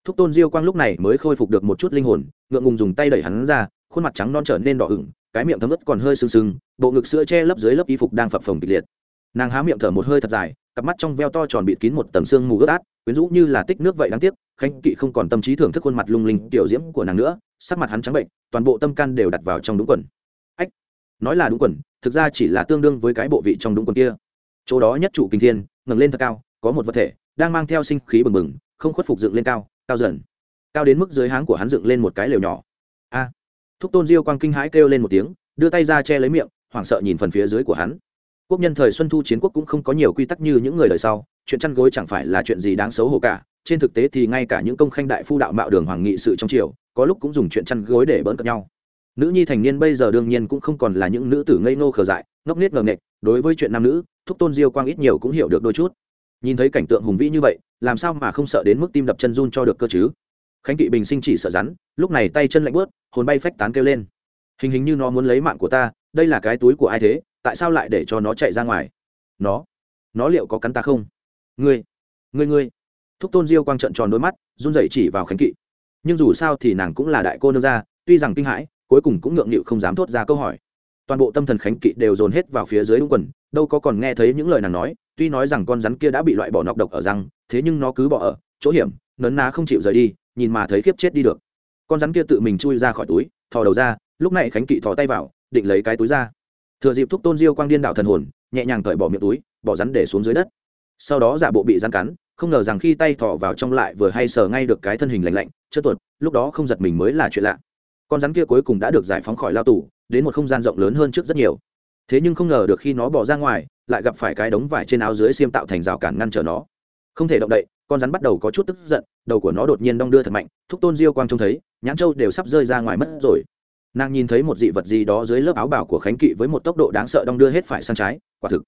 Thúc tôn diêu quang lúc này mới khôi phục được một chút linh hồn, ngượng ngùng dùng tay đẩy hắn ra, khuôn mặt trắng non trở nên đỏ ửng, cái miệng thấm ướt còn hơi sưng sưng, bộ ngực sữa che lấp dưới lớp y phục đang phập phồng kịch liệt nàng há miệng thở một hơi thật dài, cặp mắt trong veo to tròn bịt kín một tầng xương mù ướt át, quyến rũ như là tích nước vậy đáng tiếc, khánh kỵ không còn tâm trí thưởng thức khuôn mặt lung linh tiểu diễm của nàng nữa, sắc mặt hắn trắng bệnh, toàn bộ tâm can đều đặt vào trong đúng quần. Ách, nói là đúng quần, thực ra chỉ là tương đương với cái bộ vị trong đúng quần kia. Chỗ đó nhất trụ kinh thiên, ngẩng lên thật cao, có một vật thể, đang mang theo sinh khí bừng bừng, không khuất phục dựng lên cao cao dần. Cao đến mức dưới háng của hắn dựng lên một cái lều nhỏ. A. Thúc tôn diêu quang kinh hãi kêu lên một tiếng, đưa tay ra che lấy miệng, hoảng sợ nhìn phần phía dưới của hắn quốc nhân thời xuân thu chiến quốc cũng không có nhiều quy tắc như những người đời sau, chuyện chăn gối chẳng phải là chuyện gì đáng xấu hổ cả. Trên thực tế thì ngay cả những công khanh đại phu đạo mạo đường hoàng nghị sự trong triều, có lúc cũng dùng chuyện chăn gối để bỡn cợt nhau. Nữ nhi thành niên bây giờ đương nhiên cũng không còn là những nữ tử ngây ngô khờ dại, ngốc nghếch ngờ nghệch, đối với chuyện nam nữ, thúc tôn diêu quang ít nhiều cũng hiểu được đôi chút. Nhìn thấy cảnh tượng hùng vĩ như vậy, làm sao mà không sợ đến mức tim đập chân run cho được cơ chứ? Khánh kỵ bình sinh chỉ sợ rắn, lúc này tay chân lạnh bớt hồn bay phách tán kêu lên. Hình hình như nó muốn lấy mạng của ta, đây là cái túi của ai thế? Tại sao lại để cho nó chạy ra ngoài? Nó nó liệu có cắn ta không? Ngươi ngươi ngươi. Thúc tôn diêu quang trận tròn đôi mắt, run rẩy chỉ vào khánh kỵ. Nhưng dù sao thì nàng cũng là đại cô nương gia, tuy rằng kinh hãi, cuối cùng cũng ngượng nghịu không dám thốt ra câu hỏi. Toàn bộ tâm thần khánh kỵ đều dồn hết vào phía dưới đúng quần, đâu có còn nghe thấy những lời nàng nói, tuy nói rằng con rắn kia đã bị loại bỏ nọc độc ở răng, thế nhưng nó cứ bỏ ở chỗ hiểm, nấn ná không chịu rời đi, nhìn mà thấy khiếp chết đi được. Con rắn kia tự mình chui ra khỏi túi, thò đầu ra, lúc này khánh kỵ thò tay vào, định lấy cái túi ra thừa dịp thúc tôn diêu quang điên đạo thần hồn, nhẹ nhàng cởi bỏ miệng túi, bỏ rắn để xuống dưới đất. Sau đó giả bộ bị rắn cắn, không ngờ rằng khi tay thọ vào trong lại vừa hay sờ ngay được cái thân hình lạnh lạnh chất tuột, lúc đó không giật mình mới là chuyện lạ. Con rắn kia cuối cùng đã được giải phóng khỏi lao tù, đến một không gian rộng lớn hơn trước rất nhiều. Thế nhưng không ngờ được khi nó bỏ ra ngoài, lại gặp phải cái đống vải trên áo dưới xiêm tạo thành rào cản ngăn trở nó. Không thể động đậy, con rắn bắt đầu có chút tức giận, đầu của nó đột nhiên đong đưa thật mạnh, thúc tôn diêu quang trông thấy, nhãn châu đều sắp rơi ra ngoài mất rồi nàng nhìn thấy một dị vật gì đó dưới lớp áo bảo của khánh kỵ với một tốc độ đáng sợ đong đưa hết phải sang trái, quả thực.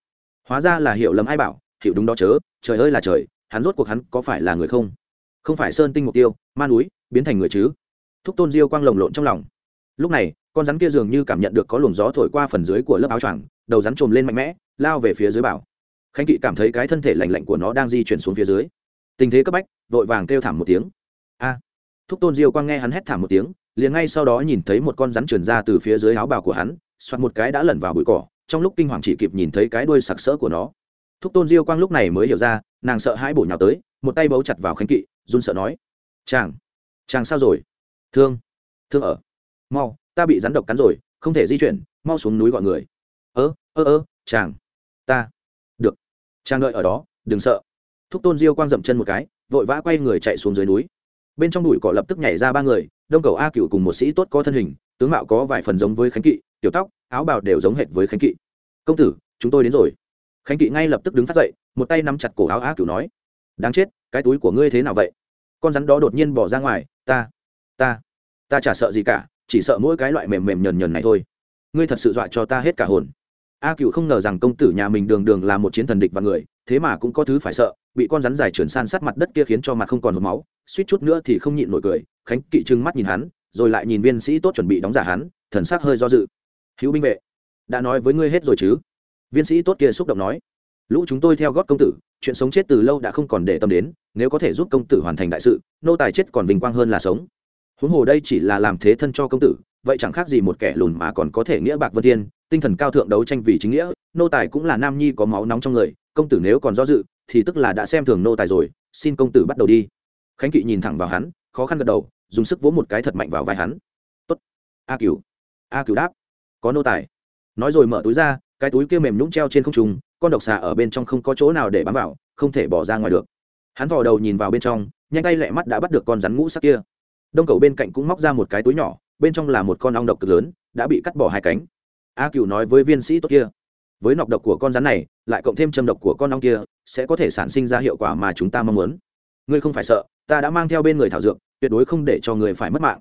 Hóa ra là hiểu lầm ai bảo, hiểu đúng đó chớ, trời ơi là trời, hắn rốt cuộc hắn có phải là người không? Không phải sơn tinh mục tiêu, ma núi, biến thành người chứ? Thúc tôn diêu quang lồng lộn trong lòng. Lúc này, con rắn kia dường như cảm nhận được có luồng gió thổi qua phần dưới của lớp áo choàng, đầu rắn trồm lên mạnh mẽ, lao về phía dưới bảo. Khánh kỵ cảm thấy cái thân thể lành lạnh của nó đang di chuyển xuống phía dưới. Tình thế cấp bách, vội vàng kêu thảm một tiếng. A. Thúc tôn diêu quang nghe hắn hét thảm một tiếng liền ngay sau đó nhìn thấy một con rắn trườn ra từ phía dưới áo bào của hắn xoặt một cái đã lẩn vào bụi cỏ, trong lúc kinh hoàng chỉ kịp nhìn thấy cái đuôi sặc sỡ của nó. Thúc tôn diêu quang lúc này mới hiểu ra, nàng sợ hãi bổ nhào tới, một tay bấu chặt vào khánh kỵ, run sợ nói, chàng chàng sao rồi? Thương thương ở. Mau, ta bị rắn độc cắn rồi, không thể di chuyển, mau xuống núi gọi người. Ơ ơ ơ, chàng, ta, được. Chàng đợi ở đó, đừng sợ. Thúc tôn diêu quang dậm chân một cái, vội vã quay người chạy xuống dưới núi. Bên trong đùi cỏ lập tức nhảy ra ba người đông cầu a cựu cùng một sĩ tốt có thân hình, tướng mạo có vài phần giống với khánh kỵ, tiểu tóc, áo bào đều giống hệt với khánh kỵ. Công tử, chúng tôi đến rồi. Khánh kỵ ngay lập tức đứng phát dậy, một tay nắm chặt cổ áo a cựu nói, đáng chết, cái túi của ngươi thế nào vậy? Con rắn đó đột nhiên bỏ ra ngoài, ta ta ta chả sợ gì cả, chỉ sợ mỗi cái loại mềm mềm nhờn nhờn này thôi. Ngươi thật sự dọa cho ta hết cả hồn a cựu không ngờ rằng công tử nhà mình đường đường là một chiến thần địch và người, thế mà cũng có thứ phải sợ, bị con rắn dài trườn san sát mặt đất kia khiến cho mặt không còn hột máu, suýt chút nữa thì không nhịn nổi cười, khánh kỵ trừng mắt nhìn hắn, rồi lại nhìn viên sĩ tốt chuẩn bị đóng giả hắn, thần sắc hơi do dự. Hữu binh vệ, đã nói với ngươi hết rồi chứ? Viên sĩ tốt kia xúc động nói. Lũ chúng tôi theo gót công tử, chuyện sống chết từ lâu đã không còn để tâm đến, nếu có thể giúp công tử hoàn thành đại sự, nô tài chết còn vinh quang hơn là sống. Huống hồ đây chỉ là làm thế thân cho công tử, vậy chẳng khác gì một kẻ lùn mà còn có thể nghĩa bạc vân thiên tinh thần cao thượng đấu tranh vì chính nghĩa, nô tài cũng là nam nhi có máu nóng trong người, công tử nếu còn do dự, thì tức là đã xem thường nô tài rồi, xin công tử bắt đầu đi. Khánh kỵ nhìn thẳng vào hắn, khó khăn gật đầu, dùng sức vỗ một cái thật mạnh vào vai hắn. Tốt. A cửu. A cửu đáp. Có nô tài. Nói rồi mở túi ra, cái túi kia mềm nhũng treo trên không trung, con độc xà ở bên trong không có chỗ nào để bám vào, không thể bỏ ra ngoài được. Hắn vò đầu nhìn vào bên trong, nhanh tay lẹ mắt đã bắt được con rắn ngũ sắc kia. Đông cầu bên cạnh cũng móc ra một cái túi nhỏ, bên trong là một con ong độc cực lớn, đã bị cắt bỏ hai cánh a cửu nói với viên sĩ tốt kia, với nọc độc của con rắn này, lại cộng thêm châm độc của con ong kia, sẽ có thể sản sinh ra hiệu quả mà chúng ta mong muốn. Ngươi không phải sợ, ta đã mang theo bên người thảo dược, tuyệt đối không để cho người phải mất mạng.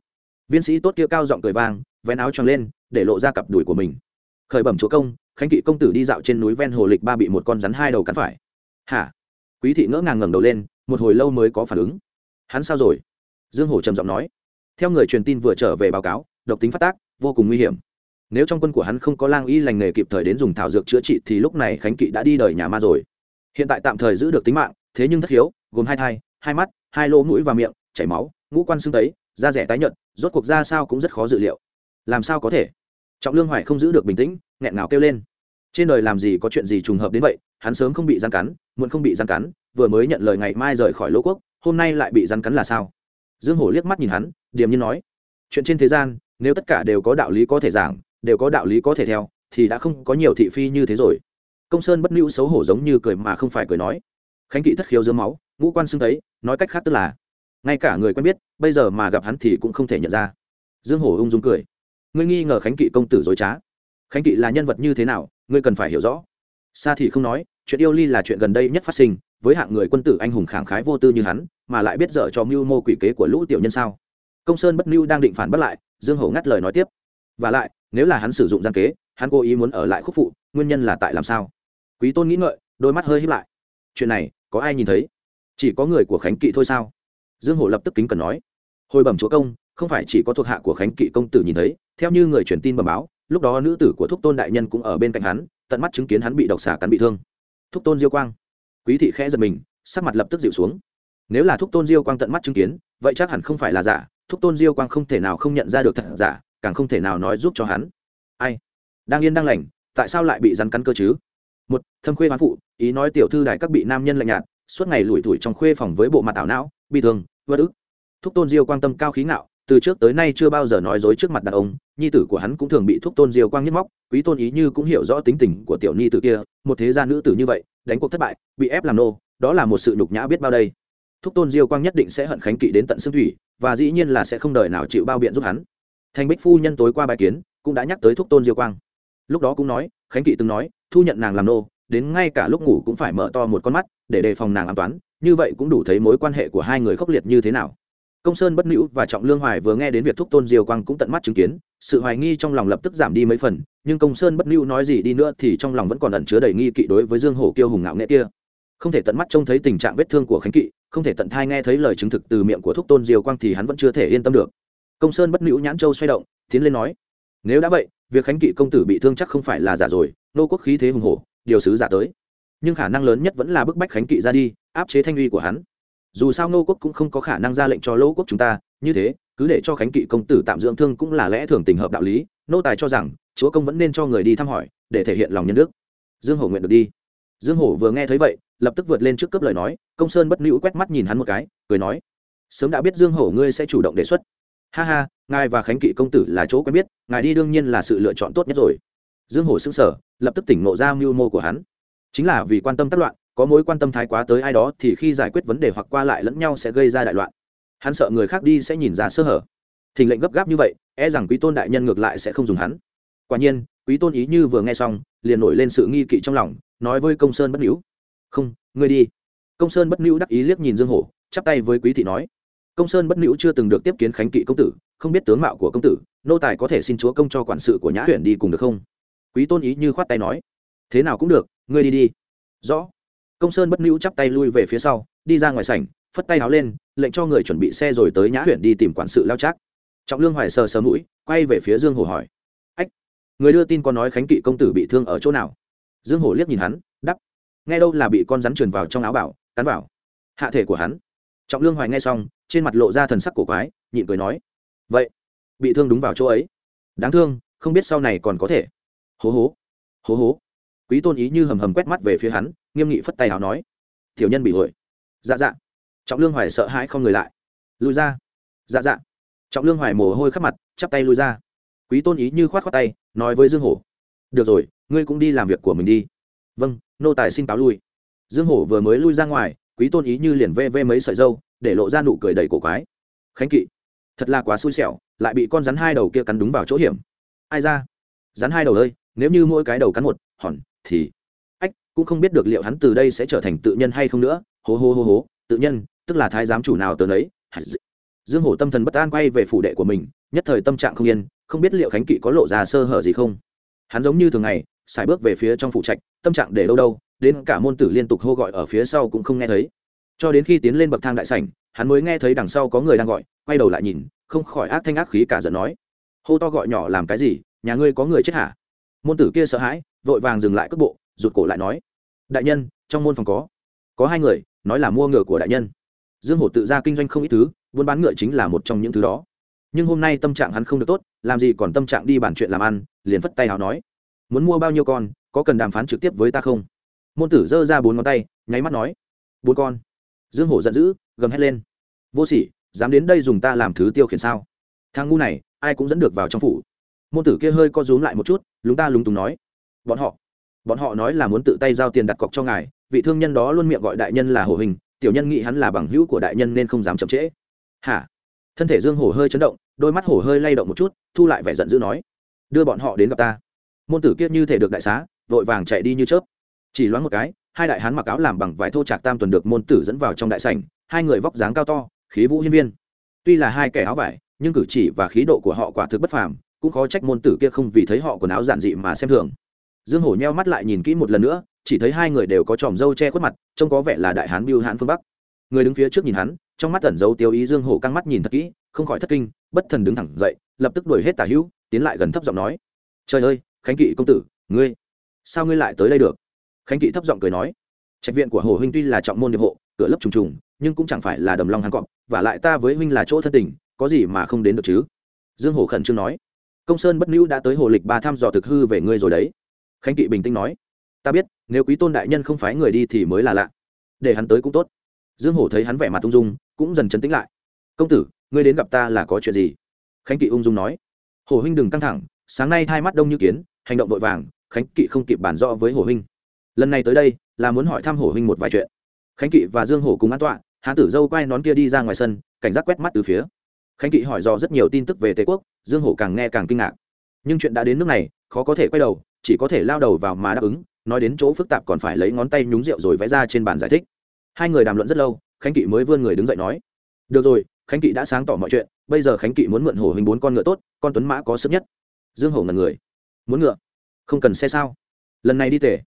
Viên sĩ tốt kia cao giọng cười vang, vén áo tròn lên, để lộ ra cặp đùi của mình. Khởi bẩm chúa công, khánh kỵ công tử đi dạo trên núi ven hồ lịch ba bị một con rắn hai đầu cắn phải. Hả? Quý thị ngỡ ngàng ngẩng đầu lên, một hồi lâu mới có phản ứng. Hắn sao rồi? Dương hổ trầm giọng nói. Theo người truyền tin vừa trở về báo cáo, độc tính phát tác, vô cùng nguy hiểm nếu trong quân của hắn không có lang y lành nghề kịp thời đến dùng thảo dược chữa trị thì lúc này khánh kỵ đã đi đời nhà ma rồi. Hiện tại tạm thời giữ được tính mạng, thế nhưng thất hiếu gồm hai thai, hai mắt, hai lỗ mũi và miệng, chảy máu, ngũ quan xương tấy, da rẻ tái nhợt, rốt cuộc ra sao cũng rất khó dự liệu. Làm sao có thể? Trọng lương hoài không giữ được bình tĩnh, nghẹn ngào kêu lên. Trên đời làm gì có chuyện gì trùng hợp đến vậy, hắn sớm không bị gian cắn, muộn không bị gian cắn, vừa mới nhận lời ngày mai rời khỏi lỗ quốc, hôm nay lại bị gian cắn là sao? Dương hổ liếc mắt nhìn hắn, điềm nhiên nói. Chuyện trên thế gian, nếu tất cả đều có đạo lý có thể giảng đều có đạo lý có thể theo, thì đã không có nhiều thị phi như thế rồi. Công sơn bất lưu xấu hổ giống như cười mà không phải cười nói. Khánh kỵ thất khiếu dưới máu, ngũ quan xưng thấy, nói cách khác tức là, ngay cả người quen biết, bây giờ mà gặp hắn thì cũng không thể nhận ra. Dương hổ ung dung cười. Ngươi nghi ngờ khánh kỵ công tử dối trá. Khánh kỵ là nhân vật như thế nào, ngươi cần phải hiểu rõ. Xa thì không nói, chuyện yêu ly là chuyện gần đây nhất phát sinh, với hạng người quân tử anh hùng khẳng khái vô tư như hắn, mà lại biết dở cho mưu mô quỷ kế của lũ tiểu nhân sao. Công sơn bất mưu đang định phản bắt lại, dương hổ ngắt lời nói tiếp và lại, nếu là hắn sử dụng gian kế, hắn cố ý muốn ở lại khúc phụ, nguyên nhân là tại làm sao? Quý tôn nghĩ ngợi, đôi mắt hơi híp lại. Chuyện này, có ai nhìn thấy? Chỉ có người của khánh kỵ thôi sao? Dương hổ lập tức kính cần nói. Hồi bẩm chúa công, không phải chỉ có thuộc hạ của khánh kỵ công tử nhìn thấy, theo như người truyền tin bẩm báo, lúc đó nữ tử của thúc tôn đại nhân cũng ở bên cạnh hắn, tận mắt chứng kiến hắn bị độc xà cắn bị thương. Thúc tôn diêu quang. Quý thị khẽ giật mình, sắc mặt lập tức dịu xuống. Nếu là thúc tôn diêu quang tận mắt chứng kiến, vậy chắc hẳn không phải là giả, thúc tôn diêu quang không thể nào không nhận ra được thật giả càng không thể nào nói giúp cho hắn. Ai? Đang yên đang lành, tại sao lại bị rắn cắn cơ chứ? Một, thâm khuê hoán phụ, ý nói tiểu thư đại các bị nam nhân lạnh nhạt, suốt ngày lủi thủi trong khuê phòng với bộ mặt ảo não, bi thương vất ức. Thúc tôn diêu quang tâm cao khí ngạo, từ trước tới nay chưa bao giờ nói dối trước mặt đàn ông, nhi tử của hắn cũng thường bị thúc tôn diêu quang nhất móc, quý tôn ý như cũng hiểu rõ tính tình của tiểu nhi tử kia, một thế gia nữ tử như vậy, đánh cuộc thất bại, bị ép làm nô, đó là một sự nhục nhã biết bao đây. Thúc tôn diêu quang nhất định sẽ hận khánh kỵ đến tận xương thủy, và dĩ nhiên là sẽ không đời nào chịu bao biện giúp hắn thành bích phu nhân tối qua bài kiến, cũng đã nhắc tới thúc tôn diêu quang. Lúc đó cũng nói, khánh kỵ từng nói, thu nhận nàng làm nô, đến ngay cả lúc ngủ cũng phải mở to một con mắt, để đề phòng nàng an toán như vậy cũng đủ thấy mối quan hệ của hai người khốc liệt như thế nào. Công sơn bất nữ và trọng lương hoài vừa nghe đến việc thúc tôn diêu quang cũng tận mắt chứng kiến, sự hoài nghi trong lòng lập tức giảm đi mấy phần, nhưng công sơn bất nữ nói gì đi nữa thì trong lòng vẫn còn ẩn chứa đầy nghi kỵ đối với dương hổ kiêu hùng ngạo nghệ kia. Không thể tận mắt trông thấy tình trạng vết thương của khánh kỵ, không thể tận thai nghe thấy lời chứng thực từ miệng của thúc tôn diêu quang thì hắn vẫn chưa thể yên tâm được công sơn bất nữ nhãn châu xoay động, tiến lên nói, nếu đã vậy, việc khánh kỵ công tử bị thương chắc không phải là giả rồi, nô quốc khí thế hùng hổ, điều sứ giả tới. Nhưng khả năng lớn nhất vẫn là bức bách khánh kỵ ra đi, áp chế thanh uy của hắn. Dù sao nô quốc cũng không có khả năng ra lệnh cho lỗ quốc chúng ta, như thế, cứ để cho khánh kỵ công tử tạm dưỡng thương cũng là lẽ thường tình hợp đạo lý. Nô tài cho rằng, chúa công vẫn nên cho người đi thăm hỏi, để thể hiện lòng nhân đức. Dương hổ nguyện được đi. Dương hổ vừa nghe thấy vậy, lập tức vượt lên trước cấp lời nói, công sơn bất nữ quét mắt nhìn hắn một cái, cười nói, sớm đã biết dương hổ ngươi sẽ chủ động đề xuất ha ha, ngài và khánh kỵ công tử là chỗ quen biết, ngài đi đương nhiên là sự lựa chọn tốt nhất rồi. Dương hổ xưng sở lập tức tỉnh ngộ ra mưu mô của hắn. Chính là vì quan tâm tác loạn, có mối quan tâm thái quá tới ai đó thì khi giải quyết vấn đề hoặc qua lại lẫn nhau sẽ gây ra đại loạn. Hắn sợ người khác đi sẽ nhìn ra sơ hở. Thình lệnh gấp gáp như vậy e rằng quý tôn đại nhân ngược lại sẽ không dùng hắn. Quả nhiên, quý tôn ý như vừa nghe xong, liền nổi lên sự nghi kỵ trong lòng, nói với công sơn bất hữu không, ngươi đi. Công sơn bất hữu đắc ý liếc nhìn dương hổ, chắp tay với quý thị nói công sơn bất nữ chưa từng được tiếp kiến khánh kỵ công tử, không biết tướng mạo của công tử, nô tài có thể xin chúa công cho quản sự của nhã huyện đi cùng được không? Quý tôn ý như khoát tay nói. Thế nào cũng được, ngươi đi đi. Rõ. Công sơn bất nữ chắp tay lui về phía sau, đi ra ngoài sảnh, phất tay áo lên, lệnh cho người chuẩn bị xe rồi tới nhã huyện đi tìm quản sự lao trác. Trọng lương hoài sờ sờ mũi, quay về phía dương hồ hỏi. Ách, người đưa tin có nói khánh kỵ công tử bị thương ở chỗ nào? Dương hồ liếc nhìn hắn đắp nghe đâu là bị con rắn truyền vào trong áo bảo, cắn vào. Hạ thể của hắn. Trọng lương hoài nghe xong trên mặt lộ ra thần sắc cổ quái, nhịn cười nói, vậy, bị thương đúng vào chỗ ấy. Đáng thương, không biết sau này còn có thể. Hố hố hố hố. Quý tôn ý như hầm hầm quét mắt về phía hắn, nghiêm nghị phất tay nào nói, tiểu nhân bị hội dạ dạ. Trọng lương hoài sợ hãi không người lại. Lùi ra. Dạ dạ. Trọng lương hoài mồ hôi khắp mặt, chắp tay lui ra. Quý tôn ý như khoát khoát tay, nói với dương hổ, được rồi, ngươi cũng đi làm việc của mình đi. Vâng nô tài xin cáo lui. Dương hổ vừa mới lui ra ngoài, quý tôn ý như liền vê vê mấy sợi dâu để lộ ra nụ cười đầy cổ quái. Khánh kỵ, thật là quá xui xẻo, lại bị con rắn hai đầu kia cắn đúng vào chỗ hiểm. Ai ra? Rắn hai đầu ơi, nếu như mỗi cái đầu cắn một hòn thì ách, cũng không biết được liệu hắn từ đây sẽ trở thành tự nhân hay không nữa. Hố hố hố hố, tự nhân, tức là thái giám chủ nào tớ nấy. dương hổ tâm thần bất an quay về phủ đệ của mình, nhất thời tâm trạng không yên, không biết liệu khánh kỵ có lộ ra sơ hở gì không. Hắn giống như thường ngày, xài bước về phía trong phủ trạch, tâm trạng để đâu đâu, đến cả môn tử liên tục hô gọi ở phía sau cũng không nghe thấy cho đến khi tiến lên bậc thang đại sảnh, hắn mới nghe thấy đằng sau có người đang gọi, quay đầu lại nhìn, không khỏi ác thanh ác khí cả giận nói. Hô to gọi nhỏ làm cái gì, nhà ngươi có người chết hả? Môn tử kia sợ hãi, vội vàng dừng lại cước bộ, rụt cổ lại nói. Đại nhân, trong môn phòng có. Có hai người, nói là mua ngựa của đại nhân. Dương hổ tự ra kinh doanh không ít thứ, buôn bán ngựa chính là một trong những thứ đó. Nhưng hôm nay tâm trạng hắn không được tốt, làm gì còn tâm trạng đi bàn chuyện làm ăn, liền phất tay hào nói. Muốn mua bao nhiêu con, có cần đàm phán trực tiếp với ta không? Môn tử giơ ra bốn ngón tay, nháy mắt nói. Bốn con dương hổ giận dữ, gầm hét lên. Vô sỉ, dám đến đây dùng ta làm thứ tiêu khiển sao? Thằng ngu này, ai cũng dẫn được vào trong phủ. Môn tử kia hơi co rúm lại một chút, lúng ta lúng túng nói. Bọn họ bọn họ nói là muốn tự tay giao tiền đặt cọc cho ngài, vị thương nhân đó luôn miệng gọi đại nhân là hồ hình, tiểu nhân nghĩ hắn là bằng hữu của đại nhân nên không dám chậm trễ. Hả? Thân thể dương hổ hơi chấn động, đôi mắt hổ hơi lay động một chút, thu lại vẻ giận dữ nói. Đưa bọn họ đến gặp ta. Môn tử kia như thể được đại xá, vội vàng chạy đi như chớp. Chỉ loáng một cái hai đại hán mặc áo làm bằng vải thô trạc tam tuần được môn tử dẫn vào trong đại sảnh, hai người vóc dáng cao to, khí vũ hiên viên. Tuy là hai kẻ áo vải, nhưng cử chỉ và khí độ của họ quả thực bất phàm, cũng khó trách môn tử kia không vì thấy họ quần áo giản dị mà xem thường. Dương hổ nheo mắt lại nhìn kỹ một lần nữa, chỉ thấy hai người đều có tròm râu che khuất mặt, trông có vẻ là đại hán biêu hán phương bắc. Người đứng phía trước nhìn hắn, trong mắt tẩn dấu tiêu ý dương hổ căng mắt nhìn thật kỹ, không khỏi thất kinh, bất thần đứng thẳng dậy, lập tức đuổi hết tả hữu, tiến lại gần thấp giọng nói, trời ơi, khánh kỵ công tử, ngươi, sao ngươi lại tới đây được? Khánh kỵ thấp giọng cười nói, trạch viện của hồ huynh tuy là trọng môn điệp hộ, cửa lớp trùng trùng, nhưng cũng chẳng phải là đầm long hàng cọp, và lại ta với huynh là chỗ thân tình, có gì mà không đến được chứ? Dương hổ khẩn trương nói, công sơn bất nữ đã tới hồ lịch ba thăm dò thực hư về ngươi rồi đấy. Khánh kỵ bình tĩnh nói, ta biết, nếu quý tôn đại nhân không phái người đi thì mới là lạ. Để hắn tới cũng tốt. Dương hổ thấy hắn vẻ mặt ung dung, cũng dần chấn tĩnh lại. Công tử, ngươi đến gặp ta là có chuyện gì? Khánh kỵ ung dung nói, hồ huynh đừng căng thẳng, sáng nay hai mắt đông như kiến, hành động vội vàng, khánh kỵ không kịp bàn rõ với hồ huynh lần này tới đây, là muốn hỏi thăm hồ huynh một vài chuyện. Khánh kỵ và dương hổ cùng an tọa, hán tử dâu quay nón kia đi ra ngoài sân, cảnh giác quét mắt từ phía. Khánh kỵ hỏi dò rất nhiều tin tức về tề quốc, dương hổ càng nghe càng kinh ngạc. Nhưng chuyện đã đến nước này, khó có thể quay đầu, chỉ có thể lao đầu vào mà đáp ứng, nói đến chỗ phức tạp còn phải lấy ngón tay nhúng rượu rồi vẽ ra trên bàn giải thích. Hai người đàm luận rất lâu, khánh kỵ mới vươn người đứng dậy nói, được rồi, khánh kỵ đã sáng tỏ mọi chuyện, bây giờ khánh kỵ muốn mượn hổ hình bốn con ngựa tốt, con tuấn mã có sức nhất. Dương hổ ngần người, muốn ngựa? Không cần xe sao? Lần này đi tể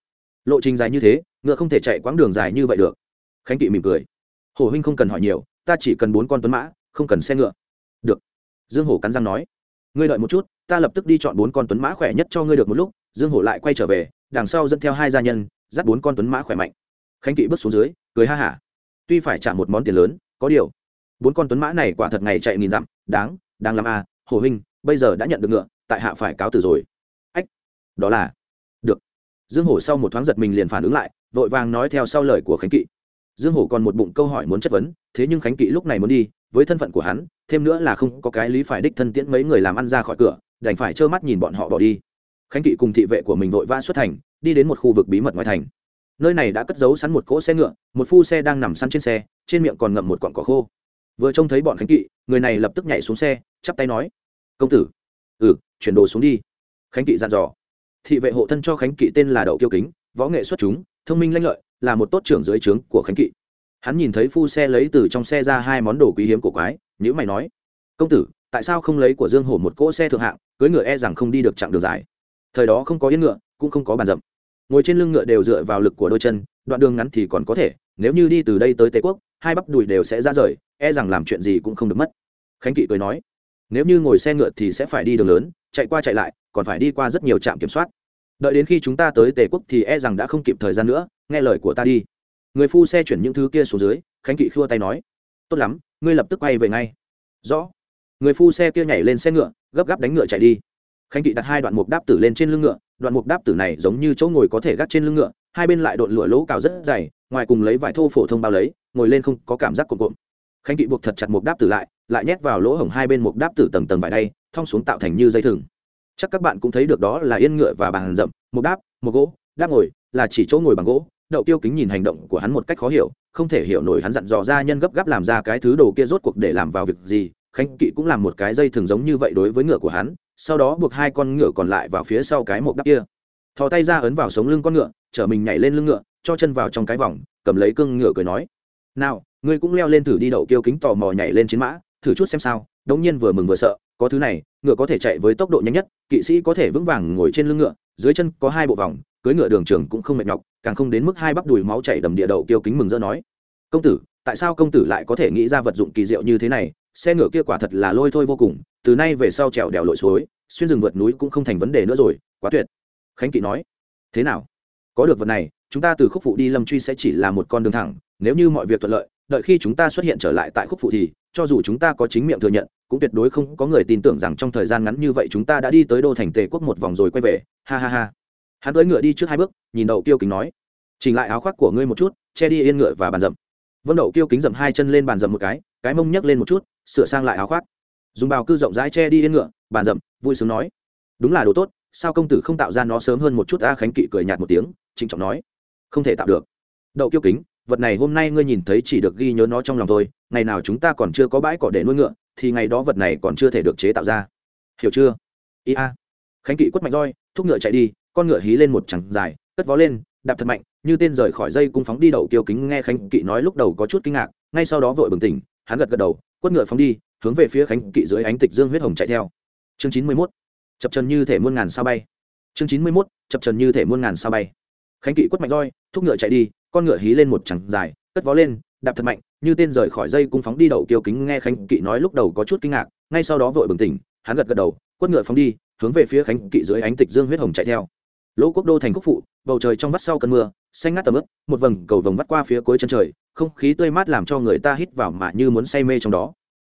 lộ trình dài như thế ngựa không thể chạy quãng đường dài như vậy được. Khánh kỵ mỉm cười. Hổ huynh không cần hỏi nhiều ta chỉ cần bốn con tuấn mã không cần xe ngựa. Được. Dương hổ cắn răng nói. Ngươi đợi một chút ta lập tức đi chọn bốn con tuấn mã khỏe nhất cho ngươi được một lúc. Dương hổ lại quay trở về đằng sau dẫn theo hai gia nhân dắt bốn con tuấn mã khỏe mạnh. Khánh kỵ bước xuống dưới cười ha hả. Tuy phải trả một món tiền lớn có điều bốn con tuấn mã này quả thật ngày chạy nghìn dặm đáng đáng làm a à, hồ huynh bây giờ đã nhận được ngựa tại hạ phải cáo từ rồi. Ách đó là dương hổ sau một thoáng giật mình liền phản ứng lại, vội vàng nói theo sau lời của khánh kỵ. Dương hổ còn một bụng câu hỏi muốn chất vấn, thế nhưng khánh kỵ lúc này muốn đi, với thân phận của hắn, thêm nữa là không có cái lý phải đích thân tiễn mấy người làm ăn ra khỏi cửa, đành phải trơ mắt nhìn bọn họ bỏ đi. Khánh kỵ cùng thị vệ của mình vội vã xuất thành, đi đến một khu vực bí mật ngoài thành. Nơi này đã cất giấu sẵn một cỗ xe ngựa, một phu xe đang nằm săn trên xe, trên miệng còn ngậm một cọn cỏ khô. Vừa trông thấy bọn khánh kỵ, người này lập tức nhảy xuống xe, chắp tay nói, công tử. Ừ chuyển đồ xuống đi. Khánh kỵ dặn dò thị vệ hộ thân cho khánh kỵ tên là đậu kiêu kính, võ nghệ xuất chúng, thông minh lanh lợi, là một tốt trưởng dưới trướng của khánh kỵ. Hắn nhìn thấy phu xe lấy từ trong xe ra hai món đồ quý hiếm của quái nhữ mày nói, công tử, tại sao không lấy của dương hổ một cỗ xe thượng hạng cưới ngựa e rằng không đi được chặng đường dài? Thời đó không có yên ngựa, cũng không có bàn rậm. Ngồi trên lưng ngựa đều dựa vào lực của đôi chân, đoạn đường ngắn thì còn có thể, nếu như đi từ đây tới tây quốc, hai bắp đùi đều sẽ ra rời e rằng làm chuyện gì cũng không được mất. Khánh kỵ cười nói, nếu như ngồi xe ngựa thì sẽ phải đi đường lớn chạy qua chạy lại, còn phải đi qua rất nhiều trạm kiểm soát. Đợi đến khi chúng ta tới tề quốc thì e rằng đã không kịp thời gian nữa, nghe lời của ta đi. Người phu xe chuyển những thứ kia xuống dưới, khánh kỵ khua tay nói, tốt lắm, ngươi lập tức quay về ngay. Rõ. Người phu xe kia nhảy lên xe ngựa, gấp gáp đánh ngựa chạy đi. Khánh kỵ đặt hai đoạn mục đáp tử lên trên lưng ngựa, đoạn mục đáp tử này giống như chỗ ngồi có thể gác trên lưng ngựa, hai bên lại đột lụa lỗ cào rất dày, ngoài cùng lấy vải thô phổ thông bao lấy, ngồi lên không có cảm giác cộm cộm khánh kỵ buộc thật chặt mục đáp tử lại lại nhét vào lỗ hổng hai bên một đáp tử tầng tầng vải đay, thong xuống tạo thành như dây thừng. Chắc các bạn cũng thấy được đó là yên ngựa và bàn rậm, một đáp, một gỗ, đáp ngồi, là chỉ chỗ ngồi bằng gỗ. Đậu tiêu kính nhìn hành động của hắn một cách khó hiểu, không thể hiểu nổi hắn dặn dò ra nhân gấp gáp làm ra cái thứ đồ kia rốt cuộc để làm vào việc gì. Khánh kỵ cũng làm một cái dây thường giống như vậy đối với ngựa của hắn, sau đó buộc hai con ngựa còn lại vào phía sau cái mộc đắp kia. Thò tay ra ấn vào sống lưng con ngựa, chở mình nhảy lên lưng ngựa, cho chân vào trong cái vòng, cầm lấy cưng ngựa cười nói, nào, ngươi cũng leo lên thử đi. Đậu tiêu kính tò mò nhảy lên chiến mã thử chút xem sao, đống nhiên vừa mừng vừa sợ, có thứ này, ngựa có thể chạy với tốc độ nhanh nhất, kỵ sĩ có thể vững vàng ngồi trên lưng ngựa, dưới chân có hai bộ vòng cưới ngựa đường trường cũng không mệt nhọc, càng không đến mức hai bắp đùi máu chảy đầm địa đậu tiêu kính mừng rỡ nói. Công tử, tại sao công tử lại có thể nghĩ ra vật dụng kỳ diệu như thế này, xe ngựa kia quả thật là lôi thôi vô cùng, từ nay về sau trèo đèo lội suối, xuyên rừng vượt núi cũng không thành vấn đề nữa rồi, quá tuyệt. Khánh kỵ nói. Thế nào? Có được vật này, chúng ta từ khúc phụ đi lâm truy sẽ chỉ là một con đường thẳng, nếu như mọi việc thuận lợi, đợi khi chúng ta xuất hiện trở lại tại khúc phụ thì cho dù chúng ta có chính miệng thừa nhận, cũng tuyệt đối không có người tin tưởng rằng trong thời gian ngắn như vậy chúng ta đã đi tới đô thành tề quốc một vòng rồi quay về. Ha ha ha. Hắn tới ngựa đi trước hai bước, nhìn đậu kiêu kính nói, chỉnh lại áo khoác của ngươi một chút, che đi yên ngựa và bàn dậm vân đậu kiêu kính dậm hai chân lên bàn dậm một cái cái mông nhấc lên một chút, sửa sang lại áo khoác. Dùng bào cư rộng rãi che đi yên ngựa, bàn dậm vui sướng nói, đúng là đồ tốt, sao công tử không tạo ra nó sớm hơn một chút? A khánh kỵ cười nhạt một tiếng, trịnh trọng nói, không thể tạo được. Đậu kiêu kính vật này hôm nay ngươi nhìn thấy chỉ được ghi nhớ nó trong lòng thôi, ngày nào chúng ta còn chưa có bãi cỏ để nuôi ngựa, thì ngày đó vật này còn chưa thể được chế tạo ra. Hiểu chưa? Ia khánh kỵ quất mạnh roi, thúc ngựa chạy đi, con ngựa hí lên một chẳng dài, cất vó lên, đạp thật mạnh, như tên rời khỏi dây cung phóng đi đậu kiêu kính, nghe khánh kỵ nói lúc đầu có chút kinh ngạc, ngay sau đó vội bừng tỉnh, hắn gật gật đầu, quất ngựa phóng đi, hướng về phía khánh kỵ dưới ánh tịch dương huyết hồng chạy theo. Chương chín mươi mốt. Chập trần như thể muôn ngàn sao bay. Chương chín mươi mốt. Chập trần như thể muôn ngàn sao bay. Khánh kỵ quất mạnh roi, thúc ngựa chạy đi con ngựa hí lên một chẳng dài, cất vó lên, đạp thật mạnh, như tên rời khỏi dây cung phóng đi đậu kiêu kính, nghe khánh kỵ nói lúc đầu có chút kinh ngạc, ngay sau đó vội bừng tỉnh, hắn gật gật đầu, quất ngựa phóng đi, hướng về phía khánh kỵ dưới ánh tịch dương huyết hồng chạy theo. Lỗ quốc đô thành quốc phụ, bầu trời trong vắt sau cơn mưa, xanh ngắt tầm ướp một vầng cầu vồng vắt qua phía cuối chân trời, không khí tươi mát làm cho người ta hít vào mà như muốn say mê trong đó.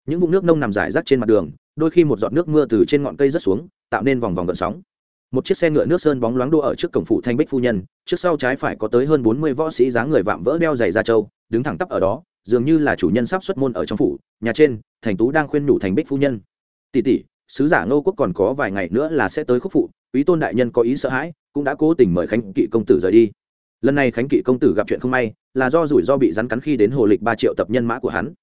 Những vũng nước nông nằm rải rác trên mặt đường, đôi khi một giọt nước mưa từ trên ngọn cây rớt xuống, tạo nên vòng vòng gợn sóng một chiếc xe ngựa nước sơn bóng loáng đua ở trước cổng phủ thanh bích phu nhân, trước sau trái phải có tới hơn bốn mươi võ sĩ dáng người vạm vỡ đeo giày da trâu, đứng thẳng tắp ở đó, dường như là chủ nhân sắp xuất môn ở trong phủ, nhà trên, thành tú đang khuyên nhủ thành bích phu nhân. Tỷ tỷ, sứ giả ngô quốc còn có vài ngày nữa là sẽ tới khúc phụ, quý tôn đại nhân có ý sợ hãi, cũng đã cố tình mời khánh kỵ công tử rời đi. Lần này khánh kỵ công tử gặp chuyện không may, là do rủi ro bị rắn cắn khi đến hồ lịch ba triệu tập nhân mã của hắn.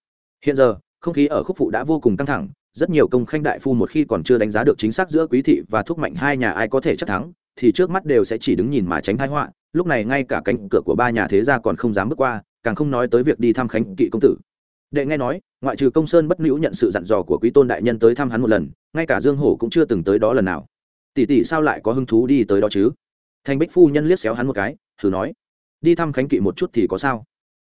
Hiện giờ, không khí ở khúc phụ đã vô cùng căng thẳng rất nhiều công khanh đại phu một khi còn chưa đánh giá được chính xác giữa quý thị và thúc mạnh hai nhà ai có thể chắc thắng, thì trước mắt đều sẽ chỉ đứng nhìn mà tránh thái họa, lúc này ngay cả cánh cửa của ba nhà thế gia còn không dám bước qua, càng không nói tới việc đi thăm khánh kỵ công tử. Đệ nghe nói, ngoại trừ công sơn bất nữ nhận sự dặn dò của quý tôn đại nhân tới thăm hắn một lần, ngay cả dương hổ cũng chưa từng tới đó lần nào. Tỷ tỷ sao lại có hứng thú đi tới đó chứ? Thành bích phu nhân liếc xéo hắn một cái, thử nói, đi thăm khánh kỵ một chút thì có sao?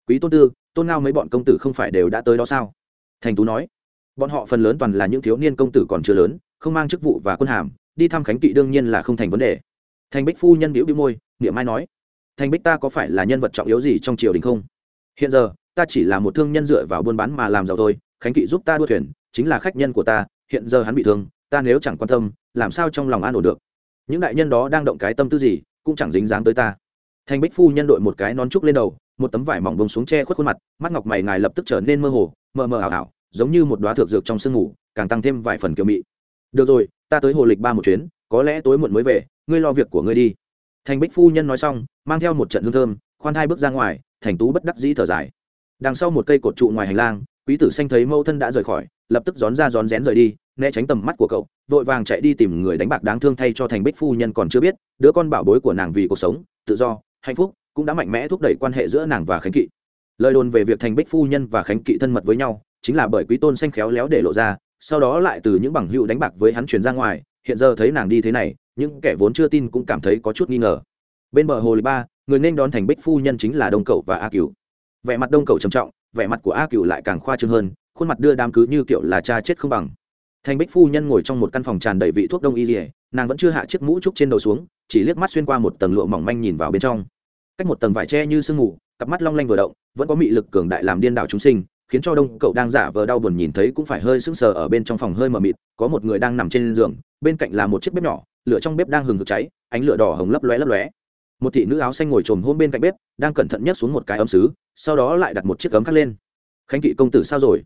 Quý tôn tư, tôn ngao mấy bọn công tử không phải đều đã tới đó sao? Thành tú nói bọn họ phần lớn toàn là những thiếu niên công tử còn chưa lớn, không mang chức vụ và quân hàm, đi thăm khánh kỵ đương nhiên là không thành vấn đề. Thành bích phu nhân biểu biểu môi, niệm mai nói, thành bích ta có phải là nhân vật trọng yếu gì trong triều đình không? Hiện giờ, ta chỉ là một thương nhân dựa vào buôn bán mà làm giàu thôi, khánh kỵ giúp ta đua thuyền, chính là khách nhân của ta, hiện giờ hắn bị thương, ta nếu chẳng quan tâm, làm sao trong lòng an ổn được? Những đại nhân đó đang động cái tâm tư gì, cũng chẳng dính dáng tới ta. Thành bích phu nhân đội một cái nón trúc lên đầu, một tấm vải mỏng bông xuống che khuất khuôn mặt, mắt ngọc mày ngài lập tức trở nên mơ hồ, mờ mờ ảo ảo giống như một đoá thược dược trong sương ngủ càng tăng thêm vài phần kiều mị. Được rồi, ta tới hồ lịch ba một chuyến, có lẽ tối muộn mới về, ngươi lo việc của ngươi đi. Thành bích phu nhân nói xong, mang theo một trận hương thơm, khoan hai bước ra ngoài, thành tú bất đắc dĩ thở dài. Đằng sau một cây cột trụ ngoài hành lang, quý tử xanh thấy mẫu thân đã rời khỏi, lập tức rón ra rón rén rời đi, né tránh tầm mắt của cậu, vội vàng chạy đi tìm người đánh bạc đáng thương thay cho thành bích phu nhân còn chưa biết, đứa con bảo bối của nàng vì cuộc sống, tự do, hạnh phúc, cũng đã mạnh mẽ thúc đẩy quan hệ giữa nàng và khánh kỵ. Lời đồn về việc thành bích phu nhân và khánh kỵ thân mật với nhau chính là bởi quý tôn xanh khéo léo để lộ ra, sau đó lại từ những bằng hữu đánh bạc với hắn truyền ra ngoài, hiện giờ thấy nàng đi thế này, những kẻ vốn chưa tin cũng cảm thấy có chút nghi ngờ. Bên bờ hồ lịch ba, người nên đón thành bích phu nhân chính là đông cậu và a cửu. Vẻ mặt đông cậu trầm trọng, vẻ mặt của a cửu lại càng khoa trương hơn, khuôn mặt đưa đám cứ như kiểu là cha chết không bằng. Thành bích phu nhân ngồi trong một căn phòng tràn đầy vị thuốc đông y dỉa nàng vẫn chưa hạ chiếc mũ trúc trên đầu xuống, chỉ liếc mắt xuyên qua một tầng lụa mỏng manh nhìn vào bên trong. Cách một tầng vải tre như sương mù, cặp mắt long lanh vừa động, vẫn có mị lực cường đại làm điên đảo chúng sinh khiến cho đông cậu đang giả vờ đau buồn nhìn thấy cũng phải hơi sững sờ ở bên trong phòng hơi mờ mịt, có một người đang nằm trên giường, bên cạnh là một chiếc bếp nhỏ, lửa trong bếp đang hừng hực cháy, ánh lửa đỏ hồng lấp lóe lấp lóe. Một thị nữ áo xanh ngồi trồm hôm bên cạnh bếp, đang cẩn thận nhấc xuống một cái ấm sứ sau đó lại đặt một chiếc ấm khắc lên. Khánh kỵ công tử sao rồi?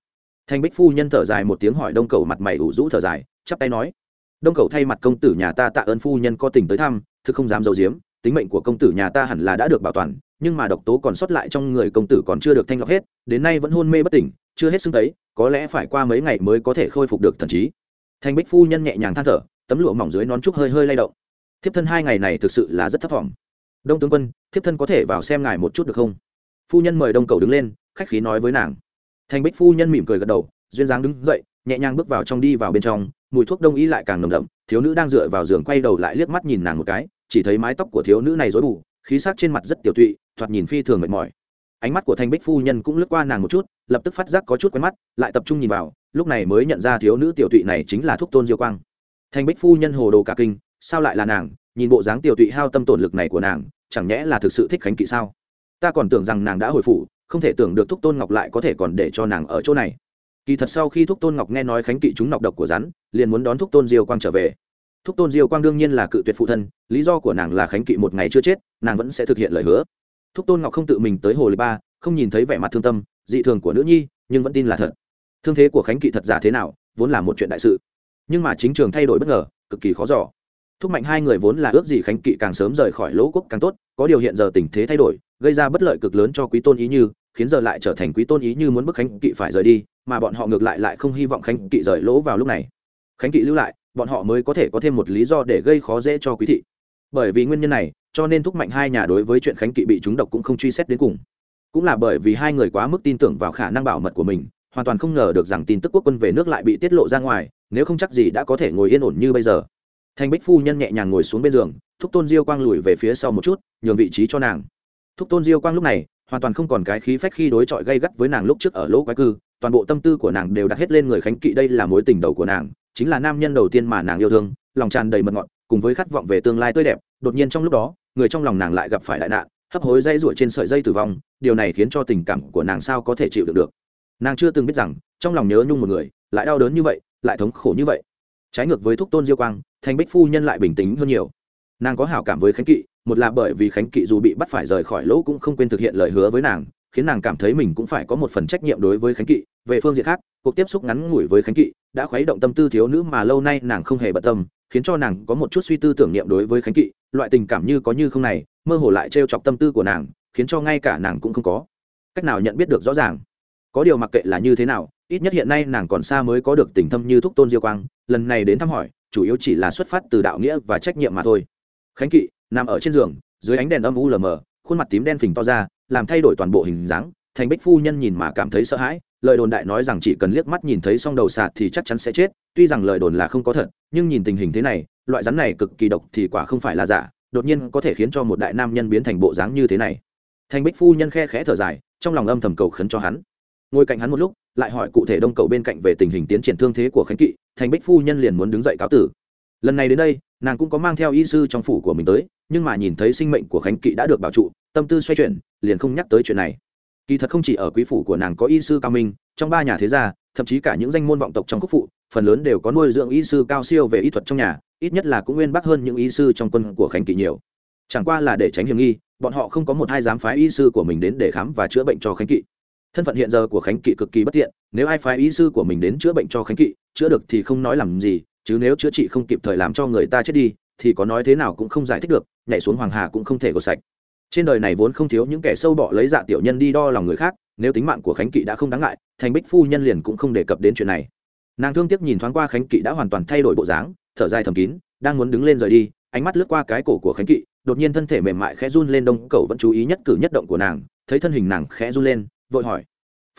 Thanh bích phu nhân thở dài một tiếng hỏi đông cầu mặt mày ủ rũ thở dài, chắp tay nói. Đông cầu thay mặt công tử nhà ta tạ ơn phu nhân có tình tới thăm thứ không dám giấu giếm tính mệnh của công tử nhà ta hẳn là đã được bảo toàn, nhưng mà độc tố còn sót lại trong người công tử còn chưa được thanh lọc hết, đến nay vẫn hôn mê bất tỉnh, chưa hết xưng tấy, có lẽ phải qua mấy ngày mới có thể khôi phục được thần trí. Thanh bích phu nhân nhẹ nhàng than thở, tấm lụa mỏng dưới nón trúc hơi hơi lay động. Thiếp thân hai ngày này thực sự là rất thấp vọng. đông tướng quân, thiếp thân có thể vào xem ngài một chút được không? Phu nhân mời đông cầu đứng lên, khách khí nói với nàng. Thanh bích phu nhân mỉm cười gật đầu, duyên dáng đứng dậy, nhẹ nhàng bước vào trong đi vào bên trong, mùi thuốc đông y lại càng nồng đậm, thiếu nữ đang dựa vào giường quay đầu lại liếc mắt nhìn nàng một cái chỉ thấy mái tóc của thiếu nữ này rối bù, khí sắc trên mặt rất tiểu tụy, thoạt nhìn phi thường mệt mỏi. Ánh mắt của thanh bích phu nhân cũng lướt qua nàng một chút, lập tức phát giác có chút quen mắt, lại tập trung nhìn vào, lúc này mới nhận ra thiếu nữ tiểu tụy này chính là thúc tôn diêu quang. Thanh bích phu nhân hồ đồ cả kinh, sao lại là nàng? Nhìn bộ dáng tiểu tụy hao tâm tổn lực này của nàng, chẳng nhẽ là thực sự thích khánh kỵ sao? Ta còn tưởng rằng nàng đã hồi phủ, không thể tưởng được thúc tôn ngọc lại có thể còn để cho nàng ở chỗ này. Kỳ thật sau khi thúc tôn ngọc nghe nói khánh kỵ chúng nọc độc của rắn, liền muốn đón thúc tôn diêu quang trở về thúc tôn diêu quang đương nhiên là cự tuyệt phụ thân, lý do của nàng là khánh kỵ một ngày chưa chết, nàng vẫn sẽ thực hiện lời hứa. Thúc tôn ngọc không tự mình tới hồ lý ba, không nhìn thấy vẻ mặt thương tâm, dị thường của nữ nhi, nhưng vẫn tin là thật. Thương thế của khánh kỵ thật giả thế nào, vốn là một chuyện đại sự. Nhưng mà chính trường thay đổi bất ngờ, cực kỳ khó giỏ thúc mạnh hai người vốn là ước gì khánh kỵ càng sớm rời khỏi lỗ quốc càng tốt, có điều hiện giờ tình thế thay đổi, gây ra bất lợi cực lớn cho quý tôn ý như, khiến giờ lại trở thành quý tôn ý như muốn bức khánh kỵ phải rời đi, mà bọn họ ngược lại lại không hy vọng khánh kỵ rời lỗ vào lúc này. Khánh kỵ lưu lại bọn họ mới có thể có thêm một lý do để gây khó dễ cho quý thị. Bởi vì nguyên nhân này, cho nên thúc mạnh hai nhà đối với chuyện khánh kỵ bị trúng độc cũng không truy xét đến cùng. Cũng là bởi vì hai người quá mức tin tưởng vào khả năng bảo mật của mình, hoàn toàn không ngờ được rằng tin tức quốc quân về nước lại bị tiết lộ ra ngoài, nếu không chắc gì đã có thể ngồi yên ổn như bây giờ. Thanh bích phu nhân nhẹ nhàng ngồi xuống bên giường, thúc tôn diêu quang lùi về phía sau một chút, nhường vị trí cho nàng. Thúc tôn diêu quang lúc này, hoàn toàn không còn cái khí phách khi đối chọi gây gắt với nàng lúc trước ở lỗ quái cư, toàn bộ tâm tư của nàng đều đặt hết lên người khánh kỵ đây là mối tình đầu của nàng chính là nam nhân đầu tiên mà nàng yêu thương, lòng tràn đầy mật ngọt, cùng với khát vọng về tương lai tươi đẹp, đột nhiên trong lúc đó, người trong lòng nàng lại gặp phải đại nạn, hấp hối dây ruổi trên sợi dây tử vong, điều này khiến cho tình cảm của nàng sao có thể chịu được được. Nàng chưa từng biết rằng, trong lòng nhớ nhung một người, lại đau đớn như vậy, lại thống khổ như vậy. Trái ngược với thúc tôn diêu quang, thanh bích phu nhân lại bình tĩnh hơn nhiều. Nàng có hảo cảm với khánh kỵ, một là bởi vì khánh kỵ dù bị bắt phải rời khỏi lỗ cũng không quên thực hiện lời hứa với nàng khiến nàng cảm thấy mình cũng phải có một phần trách nhiệm đối với khánh kỵ. Về phương diện khác, cuộc tiếp xúc ngắn ngủi với khánh kỵ đã khuấy động tâm tư thiếu nữ mà lâu nay nàng không hề bận tâm, khiến cho nàng có một chút suy tư tưởng niệm đối với khánh kỵ. Loại tình cảm như có như không này, mơ hồ lại trêu chọc tâm tư của nàng, khiến cho ngay cả nàng cũng không có cách nào nhận biết được rõ ràng. Có điều mặc kệ là như thế nào, ít nhất hiện nay nàng còn xa mới có được tình thâm như thúc tôn diêu quang, lần này đến thăm hỏi, chủ yếu chỉ là xuất phát từ đạo nghĩa và trách nhiệm mà thôi. Khánh kỵ nằm ở trên giường, dưới ánh đèn âm u lờ mờ, khuôn mặt tím đen phình to ra làm thay đổi toàn bộ hình dáng, thành bích phu nhân nhìn mà cảm thấy sợ hãi, lời đồn đại nói rằng chỉ cần liếc mắt nhìn thấy xong đầu sạt thì chắc chắn sẽ chết, tuy rằng lời đồn là không có thật, nhưng nhìn tình hình thế này, loại rắn này cực kỳ độc thì quả không phải là giả, đột nhiên có thể khiến cho một đại nam nhân biến thành bộ dáng như thế này. Thành bích phu nhân khe khẽ thở dài, trong lòng âm thầm cầu khấn cho hắn. Ngồi cạnh hắn một lúc, lại hỏi cụ thể đông cầu bên cạnh về tình hình tiến triển thương thế của khánh kỵ, thành bích phu nhân liền muốn đứng dậy cáo tử. Lần này đến đây, nàng cũng có mang theo y sư trong phủ của mình tới, nhưng mà nhìn thấy sinh mệnh của khánh kỵ đã được bảo trụ, tâm tư xoay chuyển liền không nhắc tới chuyện này. Kỳ thật không chỉ ở quý phủ của nàng có y sư cao minh, trong ba nhà thế gia, thậm chí cả những danh môn vọng tộc trong quốc phụ, phần lớn đều có nuôi dưỡng y sư cao siêu về y thuật trong nhà, ít nhất là cũng nguyên bắc hơn những y sư trong quân của khánh kỵ nhiều. Chẳng qua là để tránh hiểm nghi, bọn họ không có một hai dám phái y sư của mình đến để khám và chữa bệnh cho khánh kỵ. Thân phận hiện giờ của khánh kỵ cực kỳ bất tiện, nếu ai phái y sư của mình đến chữa bệnh cho khánh kỵ, chữa được thì không nói làm gì, chứ nếu chữa trị không kịp thời làm cho người ta chết đi, thì có nói thế nào cũng không giải thích được, nhảy xuống hoàng hà cũng không thể gột sạch trên đời này vốn không thiếu những kẻ sâu bọ lấy dạ tiểu nhân đi đo lòng người khác, nếu tính mạng của khánh kỵ đã không đáng ngại, thành bích phu nhân liền cũng không đề cập đến chuyện này. Nàng thương tiếc nhìn thoáng qua khánh kỵ đã hoàn toàn thay đổi bộ dáng, thở dài thầm kín, đang muốn đứng lên rời đi, ánh mắt lướt qua cái cổ của khánh kỵ, đột nhiên thân thể mềm mại khẽ run lên đông cầu vẫn chú ý nhất cử nhất động của nàng, thấy thân hình nàng khẽ run lên, vội hỏi,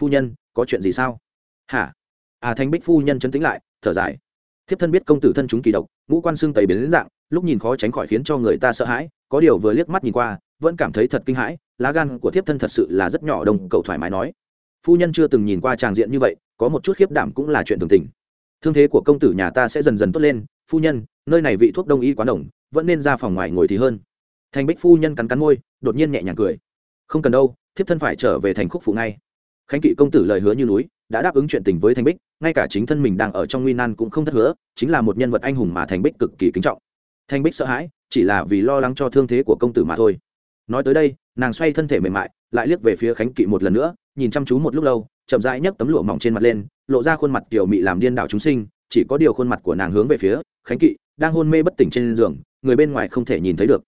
phu nhân, có chuyện gì sao? Hả? À thanh bích phu nhân chấn tĩnh lại, thở dài. Thiếp thân biết công tử thân chúng kỳ độc, ngũ quan xương tẩy biến đến dạng, lúc nhìn khó tránh khỏi khiến cho người ta sợ hãi, có điều vừa liếc mắt nhìn qua vẫn cảm thấy thật kinh hãi, lá gan của thiếp thân thật sự là rất nhỏ đồng cậu thoải mái nói. Phu nhân chưa từng nhìn qua tràng diện như vậy, có một chút khiếp đảm cũng là chuyện thường tình. Thương thế của công tử nhà ta sẽ dần dần tốt lên, phu nhân, nơi này vị thuốc đông y quá đồng vẫn nên ra phòng ngoài ngồi thì hơn. Thành bích phu nhân cắn cắn môi, đột nhiên nhẹ nhàng cười. Không cần đâu, thiếp thân phải trở về thành khúc phụ ngay. Khánh kỵ công tử lời hứa như núi, đã đáp ứng chuyện tình với thành bích, ngay cả chính thân mình đang ở trong nguy nan cũng không thất hứa, chính là một nhân vật anh hùng mà thành bích cực kỳ kính trọng. Thành bích sợ hãi, chỉ là vì lo lắng cho thương thế của công tử mà thôi nói tới đây, nàng xoay thân thể mềm mại, lại liếc về phía khánh kỵ một lần nữa, nhìn chăm chú một lúc lâu, chậm rãi nhấc tấm lụa mỏng trên mặt lên, lộ ra khuôn mặt kiểu mị làm điên đảo chúng sinh, chỉ có điều khuôn mặt của nàng hướng về phía khánh kỵ, đang hôn mê bất tỉnh trên giường, người bên ngoài không thể nhìn thấy được.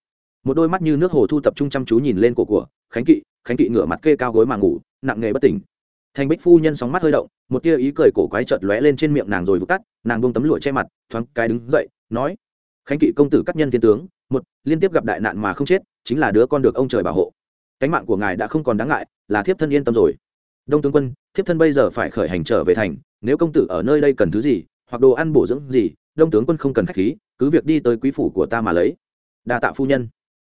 Một đôi mắt như nước hồ thu tập trung chăm chú nhìn lên cổ của khánh kỵ khánh kỵ ngửa mặt kê cao gối mà ngủ, nặng nghề bất tỉnh. Thành bích phu nhân sóng mắt hơi động, một tia ý cười cổ quái chợt lóe lên trên miệng nàng rồi vụt tắt, nàng buông tấm lụa che mặt, thoáng cái đứng dậy, nói, khánh kỵ công tử các nhân thiên tướng, một, liên tiếp gặp đại nạn mà không chết chính là đứa con được ông trời bảo hộ. Cánh mạng của ngài đã không còn đáng ngại, là thiếp thân yên tâm rồi. Đông tướng quân, thiếp thân bây giờ phải khởi hành trở về thành, nếu công tử ở nơi đây cần thứ gì, hoặc đồ ăn bổ dưỡng gì, đông tướng quân không cần khách khí, cứ việc đi tới quý phủ của ta mà lấy. Đa tạ phu nhân.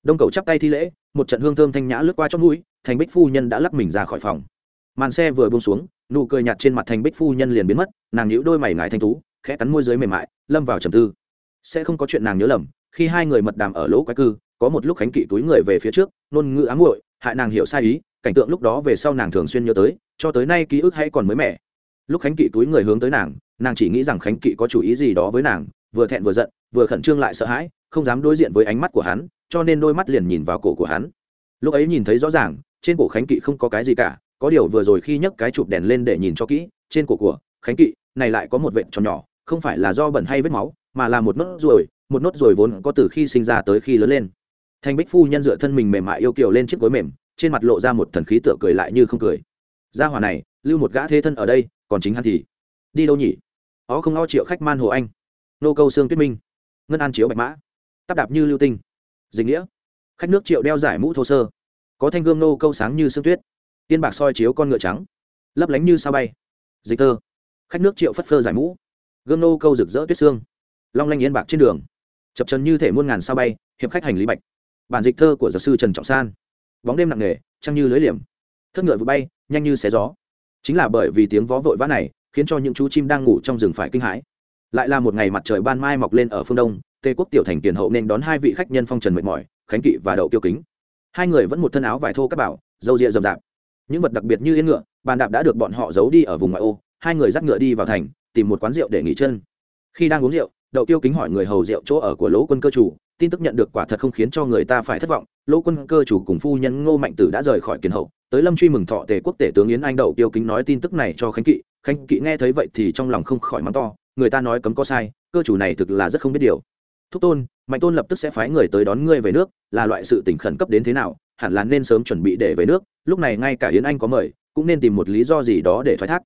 Đông cầu chắp tay thi lễ, một trận hương thơm thanh nhã lướt qua trong mũi thành bích phu nhân đã lắc mình ra khỏi phòng. Màn xe vừa buông xuống, nụ cười nhạt trên mặt thành bích phu nhân liền biến mất, nàng nhíu đôi mày ngài thanh tú, khẽ cắn môi dưới mềm mại, lâm vào trầm tư. Sẽ không có chuyện nàng nhớ lầm, khi hai người mật đàm ở lỗ quái cư có một lúc khánh kỵ túi người về phía trước ngôn ngữ ám hội hại nàng hiểu sai ý, cảnh tượng lúc đó về sau nàng thường xuyên nhớ tới, cho tới nay ký ức hay còn mới mẻ. Lúc khánh kỵ túi người hướng tới nàng nàng chỉ nghĩ rằng khánh kỵ có chủ ý gì đó với nàng, vừa thẹn vừa giận, vừa khẩn trương lại sợ hãi, không dám đối diện với ánh mắt của hắn, cho nên đôi mắt liền nhìn vào cổ của hắn. Lúc ấy nhìn thấy rõ ràng, trên cổ khánh kỵ không có cái gì cả, có điều vừa rồi khi nhấc cái chụp đèn lên để nhìn cho kỹ, trên cổ của khánh kỵ, này lại có một vệt tròn nhỏ, không phải là do bẩn hay vết máu, mà là một nốt ruồi, một nốt ruồi vốn có từ khi sinh ra tới khi lớn lên thanh bích phu nhân dựa thân mình mềm mại yêu kiều lên chiếc gối mềm, trên mặt lộ ra một thần khí tựa cười lại như không cười. Gia hỏa này, lưu một gã thế thân ở đây, còn chính hắn thì đi đâu nhỉ? Ó không lo triệu khách man hồ anh. Nô câu xương tuyết minh. Ngân an chiếu bạch mã. Tắp đạp như lưu tinh. Dịch nghĩa. Khách nước triệu đeo giải mũ thô sơ. Có thanh gươm nô câu sáng như sương tuyết. Tiên bạc soi chiếu con ngựa trắng. Lấp lánh như sao bay. Dịch tơ khách nước triệu phất phơ giải mũ. Gươm nô câu rực rỡ tuyết xương. Long lanh yên bạc trên đường. Chập trần như thể muôn ngàn sao bay, hiệp khách hành lý bạch bản dịch thơ của giáo sư trần trọng san. Bóng đêm nặng nề, trăng như lưới liềm. Thất ngựa vừa bay, nhanh như xé gió. Chính là bởi vì tiếng vó vội vã này, khiến cho những chú chim đang ngủ trong rừng phải kinh hãi. Lại là một ngày mặt trời ban mai mọc lên ở phương đông tề quốc tiểu thành tiền hậu nên đón hai vị khách nhân phong trần mệt mỏi, khánh kỵ và đậu kiêu kính. Hai người vẫn một thân áo vải thô các bảo dâu rịa rậm rạp. Những vật đặc biệt như yên ngựa, bàn đạp đã được bọn họ giấu đi ở vùng ngoại ô, hai người dắt ngựa đi vào thành, tìm một quán rượu để nghỉ chân. Khi đang uống rượu đậu tiêu kính hỏi người hầu rượu chỗ ở của lỗ quân cơ chủ, tin tức nhận được quả thật không khiến cho người ta phải thất vọng. Lỗ quân cơ chủ cùng phu nhân ngô mạnh tử đã rời khỏi kiến hậu. Tới lâm truy mừng thọ tề quốc tể tướng yến anh đậu tiêu kính nói tin tức này cho khánh kỵ. Khánh kỵ nghe thấy vậy thì trong lòng không khỏi mắng to. Người ta nói cấm có sai, cơ chủ này thực là rất không biết điều. Thúc tôn, mạnh tôn lập tức sẽ phái người tới đón ngươi về nước, là loại sự tỉnh khẩn cấp đến thế nào, hẳn là nên sớm chuẩn bị để về nước. Lúc này ngay cả yến anh có mời, cũng nên tìm một lý do gì đó để thoái thác.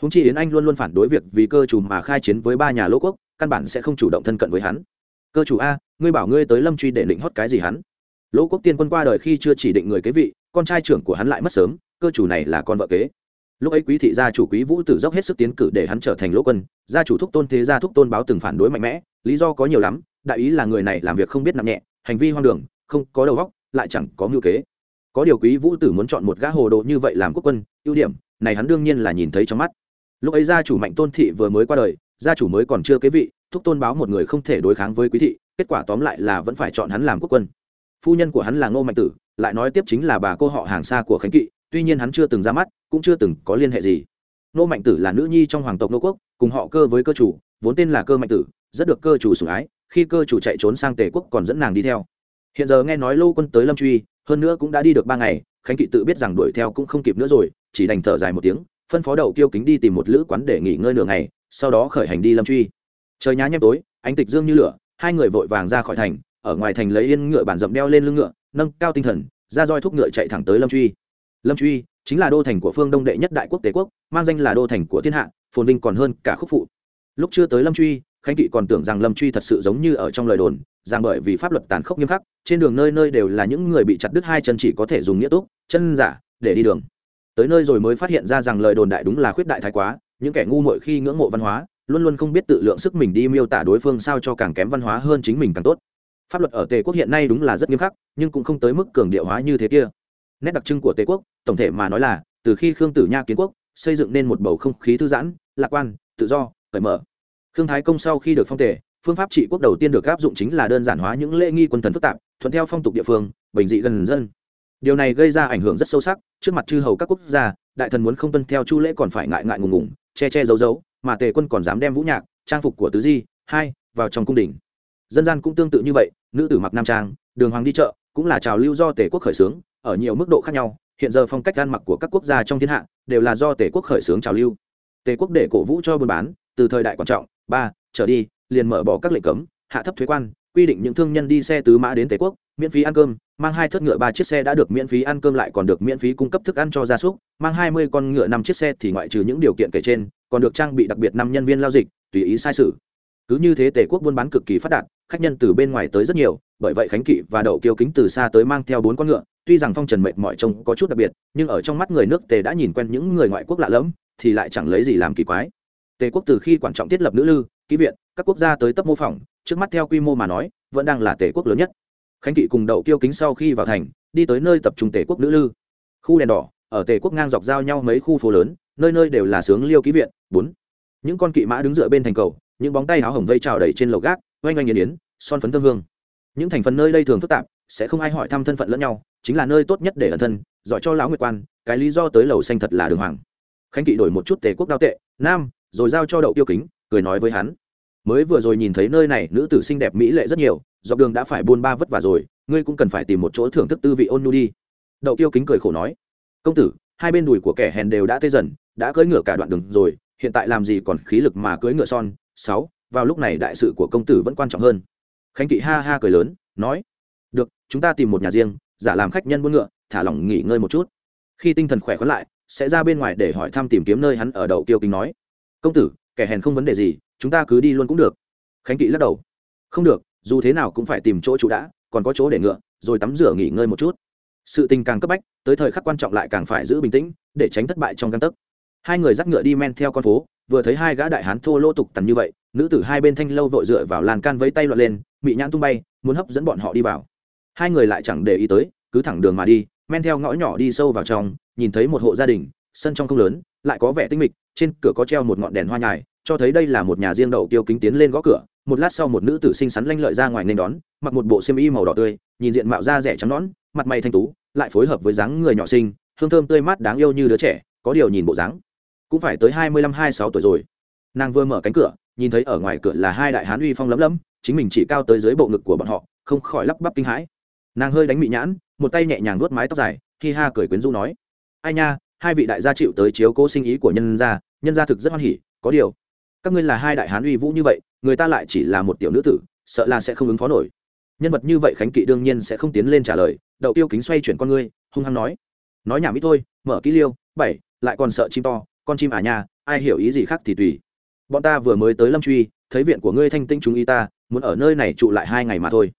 Húng chi yến anh luôn luôn phản đối việc vì cơ chủ mà khai chiến với ba nhà lỗ quốc căn bản sẽ không chủ động thân cận với hắn. Cơ chủ a, ngươi bảo ngươi tới lâm truy để định hót cái gì hắn? Lỗ quốc tiên quân qua đời khi chưa chỉ định người kế vị, con trai trưởng của hắn lại mất sớm, cơ chủ này là con vợ kế. Lúc ấy quý thị gia chủ quý vũ tử dốc hết sức tiến cử để hắn trở thành lỗ quân, gia chủ thúc tôn thế gia thúc tôn báo từng phản đối mạnh mẽ, lý do có nhiều lắm, đại ý là người này làm việc không biết nặng nhẹ, hành vi hoang đường, không có đầu óc, lại chẳng có mưu kế. Có điều quý vũ tử muốn chọn một gã hồ đồ như vậy làm quốc quân, ưu điểm, này hắn đương nhiên là nhìn thấy trong mắt. Lúc ấy gia chủ mạnh tôn thị vừa mới qua đời gia chủ mới còn chưa kế vị, thúc tôn báo một người không thể đối kháng với quý thị, kết quả tóm lại là vẫn phải chọn hắn làm quốc quân. Phu nhân của hắn là ngô mạnh tử, lại nói tiếp chính là bà cô họ hàng xa của khánh kỵ, tuy nhiên hắn chưa từng ra mắt, cũng chưa từng có liên hệ gì. Ngô mạnh tử là nữ nhi trong hoàng tộc nô quốc, cùng họ cơ với cơ chủ, vốn tên là cơ mạnh tử, rất được cơ chủ sủng ái, khi cơ chủ chạy trốn sang tề quốc còn dẫn nàng đi theo. Hiện giờ nghe nói lô quân tới lâm truy, hơn nữa cũng đã đi được ba ngày, khánh kỵ tự biết rằng đuổi theo cũng không kịp nữa rồi, chỉ đành thở dài một tiếng, phân phó đầu kiêu kính đi tìm một lữ quán để nghỉ ngơi nửa ngày sau đó khởi hành đi lâm truy. Trời nhá nhem tối, ánh tịch dương như lửa, hai người vội vàng ra khỏi thành, ở ngoài thành lấy yên ngựa bản rậm đeo lên lưng ngựa, nâng cao tinh thần, ra roi thúc ngựa chạy thẳng tới lâm truy. Lâm truy chính là đô thành của phương đông đệ nhất đại quốc tế quốc, mang danh là đô thành của thiên hạ, phồn vinh còn hơn cả khúc phụ. Lúc chưa tới lâm truy, khánh kỵ còn tưởng rằng lâm truy thật sự giống như ở trong lời đồn, rằng bởi vì pháp luật tàn khốc nghiêm khắc, trên đường nơi nơi đều là những người bị chặt đứt hai chân chỉ có thể dùng nghĩa túc, chân giả để đi đường. Tới nơi rồi mới phát hiện ra rằng lời đồn đại đúng là khuyết đại thái quá những kẻ ngu muội khi ngưỡng mộ văn hóa, luôn luôn không biết tự lượng sức mình đi miêu tả đối phương sao cho càng kém văn hóa hơn chính mình càng tốt. Pháp luật ở tề quốc hiện nay đúng là rất nghiêm khắc, nhưng cũng không tới mức cường điệu hóa như thế kia. Nét đặc trưng của tề quốc, tổng thể mà nói là, từ khi khương tử nha kiến quốc, xây dựng nên một bầu không khí thư giãn, lạc quan, tự do, cởi mở. Khương thái công sau khi được phong tề, phương pháp trị quốc đầu tiên được áp dụng chính là đơn giản hóa những lễ nghi quân thần phức tạp, thuận theo phong tục địa phương, bình dị gần dân. Điều này gây ra ảnh hưởng rất sâu sắc, trước mặt chư hầu các quốc gia, đại thần muốn không tuân theo chu lễ còn phải ngại ngại ngùng ngùng che che giấu giấu, mà tề quân còn dám đem vũ nhạc, trang phục của tứ di, hai, vào trong cung đình. Dân gian cũng tương tự như vậy, nữ tử mặc nam trang, đường hoàng đi chợ, cũng là trào lưu do tề quốc khởi xướng, ở nhiều mức độ khác nhau. Hiện giờ phong cách ăn mặc của các quốc gia trong thiên hạ, đều là do tề quốc khởi xướng trào lưu. Tề quốc để cổ vũ cho buôn bán, từ thời đại quan trọng, ba, trở đi, liền mở bỏ các lệnh cấm, hạ thấp thuế quan, quy định những thương nhân đi xe tứ mã đến tề quốc miễn phí ăn cơm, mang hai thất ngựa ba chiếc xe đã được miễn phí ăn cơm lại còn được miễn phí cung cấp thức ăn cho gia súc, mang hai mươi con ngựa năm chiếc xe thì ngoại trừ những điều kiện kể trên, còn được trang bị đặc biệt năm nhân viên lao dịch, tùy ý sai sự. Cứ như thế tề quốc buôn bán cực kỳ phát đạt, khách nhân từ bên ngoài tới rất nhiều, bởi vậy khánh kỵ và đậu kiêu kính từ xa tới mang theo bốn con ngựa, tuy rằng phong trần mệt mỏi trông có chút đặc biệt, nhưng ở trong mắt người nước tề đã nhìn quen những người ngoại quốc lạ lẫm, thì lại chẳng lấy gì làm kỳ quái. Tề quốc từ khi quan trọng thiết lập nữ lư kỹ viện, các quốc gia tới tấp mô phỏng, trước mắt theo quy mô mà nói, vẫn đang là tề quốc lớn nhất khánh kỵ cùng đậu kiêu kính sau khi vào thành, đi tới nơi tập trung tề quốc nữ lư. Khu đèn đỏ, ở tề quốc ngang dọc giao nhau mấy khu phố lớn, nơi nơi đều là sướng liêu ký viện. Bốn, những con kỵ mã đứng dựa bên thành cầu, những bóng tay áo hồng vây trào đầy trên lầu gác, oanh oanh nghiền yến, son phấn thơm hương. Những thành phần nơi đây thường phức tạp, sẽ không ai hỏi thăm thân phận lẫn nhau, chính là nơi tốt nhất để ẩn thân, giỏi cho lão nguyệt quan, cái lý do tới lầu xanh thật là đường hoàng. Khánh kỵ đổi một chút tề quốc đao tệ, nam, rồi giao cho đậu tiêu kính, cười nói với hắn. Mới vừa rồi nhìn thấy nơi này, nữ tử xinh đẹp mỹ lệ rất nhiều dọc đường đã phải buôn ba vất vả rồi, ngươi cũng cần phải tìm một chỗ thưởng thức tư vị ôn nhu đi. Đậu tiêu kính cười khổ nói, công tử, hai bên đùi của kẻ hèn đều đã tê dần, đã cưỡi ngựa cả đoạn đường rồi, hiện tại làm gì còn khí lực mà cưỡi ngựa son? Sáu, vào lúc này đại sự của công tử vẫn quan trọng hơn. Khánh kỵ ha ha cười lớn, nói, được, chúng ta tìm một nhà riêng, giả làm khách nhân buôn ngựa, thả lỏng nghỉ ngơi một chút. Khi tinh thần khỏe khoắn lại, sẽ ra bên ngoài để hỏi thăm tìm kiếm nơi hắn ở, đậu tiêu kính nói. Công tử, kẻ hèn không vấn đề gì, chúng ta cứ đi luôn cũng được. Khánh kỵ lắc đầu. Không được dù thế nào cũng phải tìm chỗ trụ đã, còn có chỗ để ngựa, rồi tắm rửa nghỉ ngơi một chút. Sự tình càng cấp bách, tới thời khắc quan trọng lại càng phải giữ bình tĩnh, để tránh thất bại trong căn tấc. Hai người dắt ngựa đi men theo con phố, vừa thấy hai gã đại hán thô lỗ tục tằn như vậy, nữ tử hai bên thanh lâu vội dựa vào lan can với tay loạn lên bị nhãn tung bay, muốn hấp dẫn bọn họ đi vào. Hai người lại chẳng để ý tới, cứ thẳng đường mà đi, men theo ngõ nhỏ đi sâu vào trong, nhìn thấy một hộ gia đình, sân trong không lớn, lại có vẻ tinh mịch, trên cửa có treo một ngọn đèn hoa nhài, cho thấy đây là một nhà riêng đậu tiêu kính tiến lên gõ cửa một lát sau một nữ tử xinh xắn lanh lợi ra ngoài nên đón, mặc một bộ xiêm y màu đỏ tươi, nhìn diện mạo da rẻ trắng nõn, mặt mày thanh tú, lại phối hợp với dáng người nhỏ xinh, hương thơm tươi mát đáng yêu như đứa trẻ, có điều nhìn bộ dáng cũng phải tới hai mươi lăm, hai sáu tuổi rồi. Nàng vừa mở cánh cửa, nhìn thấy ở ngoài cửa là hai đại hán uy phong lấm lấm chính mình chỉ cao tới dưới bộ ngực của bọn họ, không khỏi lắp bắp kinh hãi. Nàng hơi đánh mị nhãn, một tay nhẹ nhàng vuốt mái tóc dài khi ha cười quyến rũ nói, ai nha, hai vị đại gia chịu tới chiếu cố sinh ý của nhân gia nhân gia thực rất hoan hỉ, có điều các ngươi là hai đại hán uy vũ như vậy người ta lại chỉ là một tiểu nữ tử sợ là sẽ không ứng phó nổi. Nhân vật như vậy khánh kỵ đương nhiên sẽ không tiến lên trả lời đậu tiêu kính xoay chuyển con ngươi hung hăng nói. Nói nhảm ít thôi mở kỹ liêu bảy lại còn sợ chim to con chim à nhà, ai hiểu ý gì khác thì tùy. Bọn ta vừa mới tới lâm truy thấy viện của ngươi thanh tinh chúng y ta muốn ở nơi này trụ lại hai ngày mà thôi.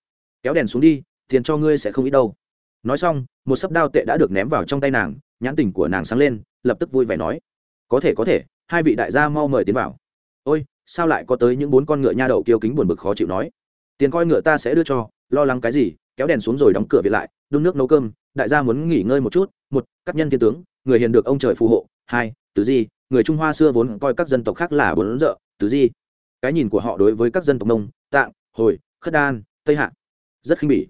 Kéo đèn xuống đi tiền cho ngươi sẽ không ít đâu. Nói xong một sấp đao tệ đã được ném vào trong tay nàng nhãn tình của nàng sáng lên lập tức vui vẻ nói. Có thể có thể hai vị đại gia mau mời tiến vào ôi, sao lại có tới những bốn con ngựa nha đậu kiêu kính buồn bực khó chịu nói? Tiền coi ngựa ta sẽ đưa cho, lo lắng cái gì? Kéo đèn xuống rồi đóng cửa viện lại, đun nước nấu cơm, đại gia muốn nghỉ ngơi một chút. Một, các nhân thiên tướng, người hiền được ông trời phù hộ. Hai, tứ di, người trung hoa xưa vốn coi các dân tộc khác là bốn rợ. Tứ di, cái nhìn của họ đối với các dân tộc nông tạng, hồi, khất đan, tây hạ, rất khinh bỉ.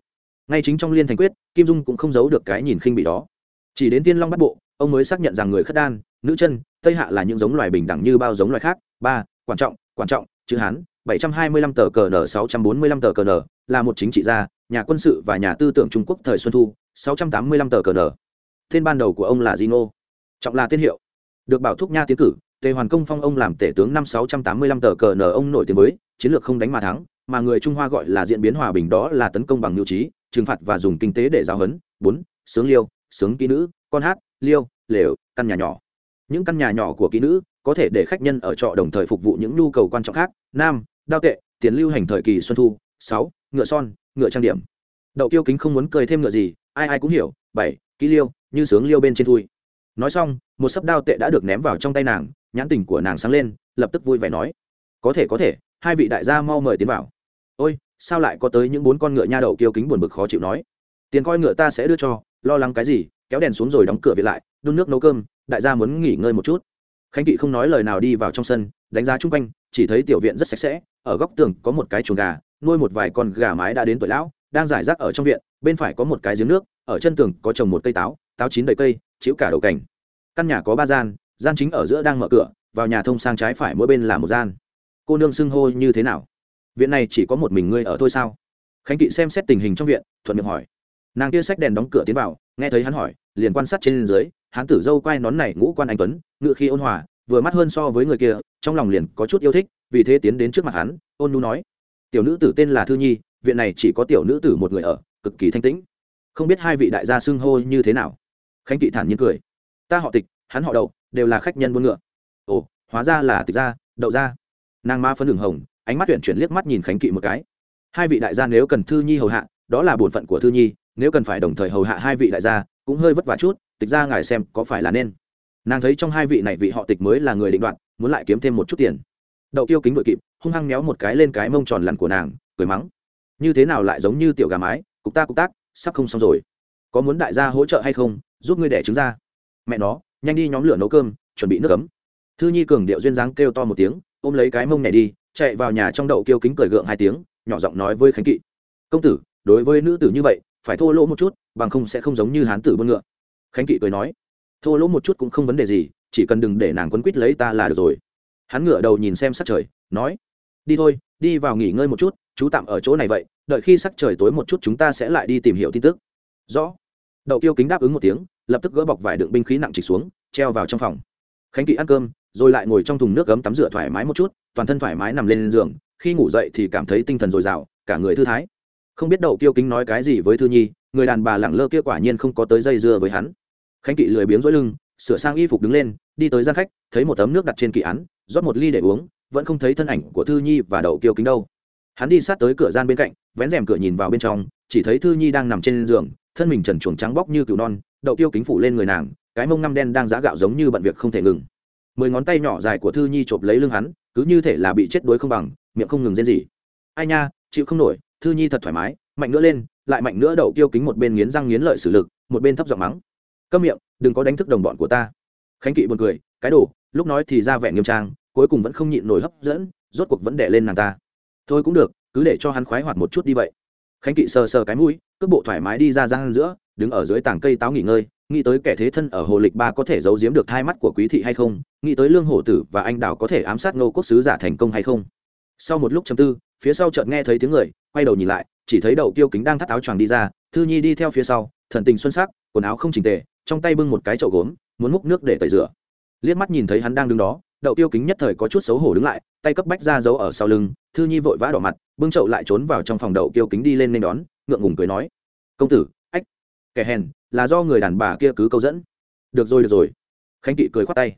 Ngay chính trong liên thành quyết, kim dung cũng không giấu được cái nhìn khinh bỉ đó. Chỉ đến tiên long bắt bộ, ông mới xác nhận rằng người khất đan, nữ chân, tây hạ là những giống loài bình đẳng như bao giống loài khác. Ba quan trọng quan trọng chữ hán bảy trăm hai mươi lăm tờ cờ n sáu trăm bốn mươi lăm tờ cờ n là một chính trị gia nhà quân sự và nhà tư tưởng trung quốc thời xuân thu sáu trăm tám mươi lăm tờ cờ n tên ban đầu của ông là Zino. Trọng là tên hiệu. Được bảo thúc nha tiến cử, Tề Hoàn Công phong ông làm tể tướng năm sáu trăm tám mươi lăm tờ cờ n ông nổi tiếng với, chiến lược không đánh mà thắng, mà người Trung Hoa gọi là diễn biến hòa bình đó là tấn công bằng nhu trí, trừng phạt và dùng kinh tế để giáo huấn. bốn Sướng liêu, sướng kỹ nữ, con hát, liêu, lều, căn nhà nhỏ. Những căn nhà nhỏ của kỹ nữ có thể để khách nhân ở trọ đồng thời phục vụ những nhu cầu quan trọng khác. Nam, đao tệ, tiền lưu hành thời kỳ xuân thu. sáu Ngựa son, ngựa trang điểm. Đậu Tiêu Kính không muốn cười thêm ngựa gì, ai ai cũng hiểu. bảy Kỹ liêu, như sướng liêu bên trên thui nói xong một sấp đao tệ đã được ném vào trong tay nàng nhãn tình của nàng sáng lên lập tức vui vẻ nói có thể có thể hai vị đại gia mau mời tiến vào ôi sao lại có tới những bốn con ngựa nha đậu kiêu kính buồn bực khó chịu nói tiền coi ngựa ta sẽ đưa cho lo lắng cái gì kéo đèn xuống rồi đóng cửa viện lại đun nước nấu cơm đại gia muốn nghỉ ngơi một chút khánh kỵ không nói lời nào đi vào trong sân, đánh giá chung quanh, chỉ thấy tiểu viện rất sạch sẽ, ở góc tường có một cái chuồng gà, nuôi một vài con gà mái đã đến tuổi lão, đang giải rác ở trong viện, bên phải có một cái giếng nước, ở chân tường có trồng một cây táo táo chín đầy cây chịu cả đầu cảnh. Căn nhà có ba gian gian chính ở giữa đang mở cửa, vào nhà thông sang trái phải mỗi bên là một gian. Cô nương xưng hô như thế nào? Viện này chỉ có một mình ngươi ở thôi sao? Khánh kỵ xem xét tình hình trong viện, thuận miệng hỏi. Nàng kia xách đèn đóng cửa tiến vào, nghe thấy hắn hỏi, liền quan sát trên dưới hán tử dâu quai nón này ngũ quan anh tuấn, ngựa khi ôn hòa, vừa mắt hơn so với người kia, trong lòng liền có chút yêu thích, vì thế tiến đến trước mặt hắn, ôn nu nói, tiểu nữ tử tên là thư nhi, viện này chỉ có tiểu nữ tử một người ở, cực kỳ thanh tĩnh. Không biết hai vị đại gia xưng hô như thế nào. Khánh kỵ thản nhiên cười, ta họ tịch, hắn họ đậu, đều là khách nhân buôn ngựa. Ồ, hóa ra là tịch gia, đậu gia. Nàng ma phân đường hồng, ánh mắt tuyển chuyển liếc mắt nhìn khánh kỵ một cái. Hai vị đại gia nếu cần thư nhi hầu hạ, đó là bổn phận của thư nhi, nếu cần phải đồng thời hầu hạ hai vị đại gia, cũng hơi vất vả chút tịch ra ngài xem có phải là nên. Nàng thấy trong hai vị này vị họ tịch mới là người định đoạt, muốn lại kiếm thêm một chút tiền. Đậu tiêu kính đội kịp, hung hăng méo một cái lên cái mông tròn lằn của nàng, cười mắng. Như thế nào lại giống như tiểu gà mái, cục ta cục tác, sắp không xong rồi. Có muốn đại gia hỗ trợ hay không, giúp ngươi đẻ trứng ra. Mẹ nó, nhanh đi nhóm lửa nấu cơm, chuẩn bị nước cấm thư nhi cường điệu duyên dáng kêu to một tiếng, ôm lấy cái mông này đi, chạy vào nhà trong đậu kêu kính cười gượng hai tiếng, nhỏ giọng nói với khánh kỵ. Công tử, đối với nữ tử như vậy, phải thô lỗ một chút, bằng không sẽ không giống như hán tử buôn ngựa khánh kỵ cười nói, thô lỗ một chút cũng không vấn đề gì, chỉ cần đừng để nàng quấn quýt lấy ta là được rồi. Hắn ngửa đầu nhìn xem sắc trời, nói, đi thôi, đi vào nghỉ ngơi một chút, chú tạm ở chỗ này vậy, đợi khi sắc trời tối một chút chúng ta sẽ lại đi tìm hiểu tin tức. Rõ. Đậu kiêu kính đáp ứng một tiếng, lập tức gỡ bọc vải đựng binh khí nặng trịch xuống, treo vào trong phòng. Khánh kỵ ăn cơm, rồi lại ngồi trong thùng nước gấm tắm rửa thoải mái một chút, toàn thân thoải mái nằm lên giường, khi ngủ dậy thì cảm thấy tinh thần dồi dào, cả người thư thái. Không biết đậu kiêu kính nói cái gì với thư nhi người đàn bà lẳng lơ kia quả nhiên không có tới dây dưa với hắn. Khánh kỵ lười biếng dối lưng, sửa sang y phục đứng lên, đi tới gian khách, thấy một tấm nước đặt trên kỵ án, rót một ly để uống, vẫn không thấy thân ảnh của thư nhi và đậu kiêu kính đâu. Hắn đi sát tới cửa gian bên cạnh, vén rèm cửa nhìn vào bên trong, chỉ thấy thư nhi đang nằm trên giường, thân mình trần chuồng trắng bóc như cừu non, đậu tiêu kính phủ lên người nàng, cái mông ngăm đen đang giá gạo giống như bận việc không thể ngừng. Mười ngón tay nhỏ dài của thư nhi chộp lấy lưng hắn, cứ như thể là bị chết đuối không bằng, miệng không ngừng rên gì ai nha, chịu không nổi, thư nhi thật thoải mái, mạnh nữa lên lại mạnh nữa đậu tiêu kính một bên nghiến răng nghiến lợi sử lực, một bên thấp giọng mắng. Câm miệng, đừng có đánh thức đồng bọn của ta. Khánh kỵ buồn cười, cái đồ, lúc nói thì ra vẻ nghiêm trang, cuối cùng vẫn không nhịn nổi hấp dẫn, rốt cuộc vẫn đè lên nàng ta. Thôi cũng được, cứ để cho hắn khoái hoạt một chút đi vậy. Khánh kỵ sờ sờ cái mũi, cước bộ thoải mái đi ra giang giữa, đứng ở dưới tảng cây táo nghỉ ngơi, nghĩ tới kẻ thế thân ở hồ lịch ba có thể giấu giếm được hai mắt của quý thị hay không, nghĩ tới lương hổ tử và anh đào có thể ám sát ngô quốc sứ giả thành công hay không. Sau một lúc chầm tư, phía sau chợt nghe thấy tiếng người, quay đầu nhìn lại chỉ thấy đậu tiêu kính đang thắt áo choàng đi ra, thư nhi đi theo phía sau, thần tình xuân sắc, quần áo không chỉnh tề, trong tay bưng một cái chậu gốm, muốn múc nước để tẩy rửa. Liếc mắt nhìn thấy hắn đang đứng đó, đậu tiêu kính nhất thời có chút xấu hổ đứng lại, tay cấp bách ra giấu ở sau lưng, thư nhi vội vã đỏ mặt, bưng chậu lại trốn vào trong phòng đậu tiêu kính đi lên nên đón, ngượng ngùng cười nói, công tử, ách, kẻ hèn, là do người đàn bà kia cứ câu dẫn. Được rồi được rồi. Khánh kỵ cười khoát tay,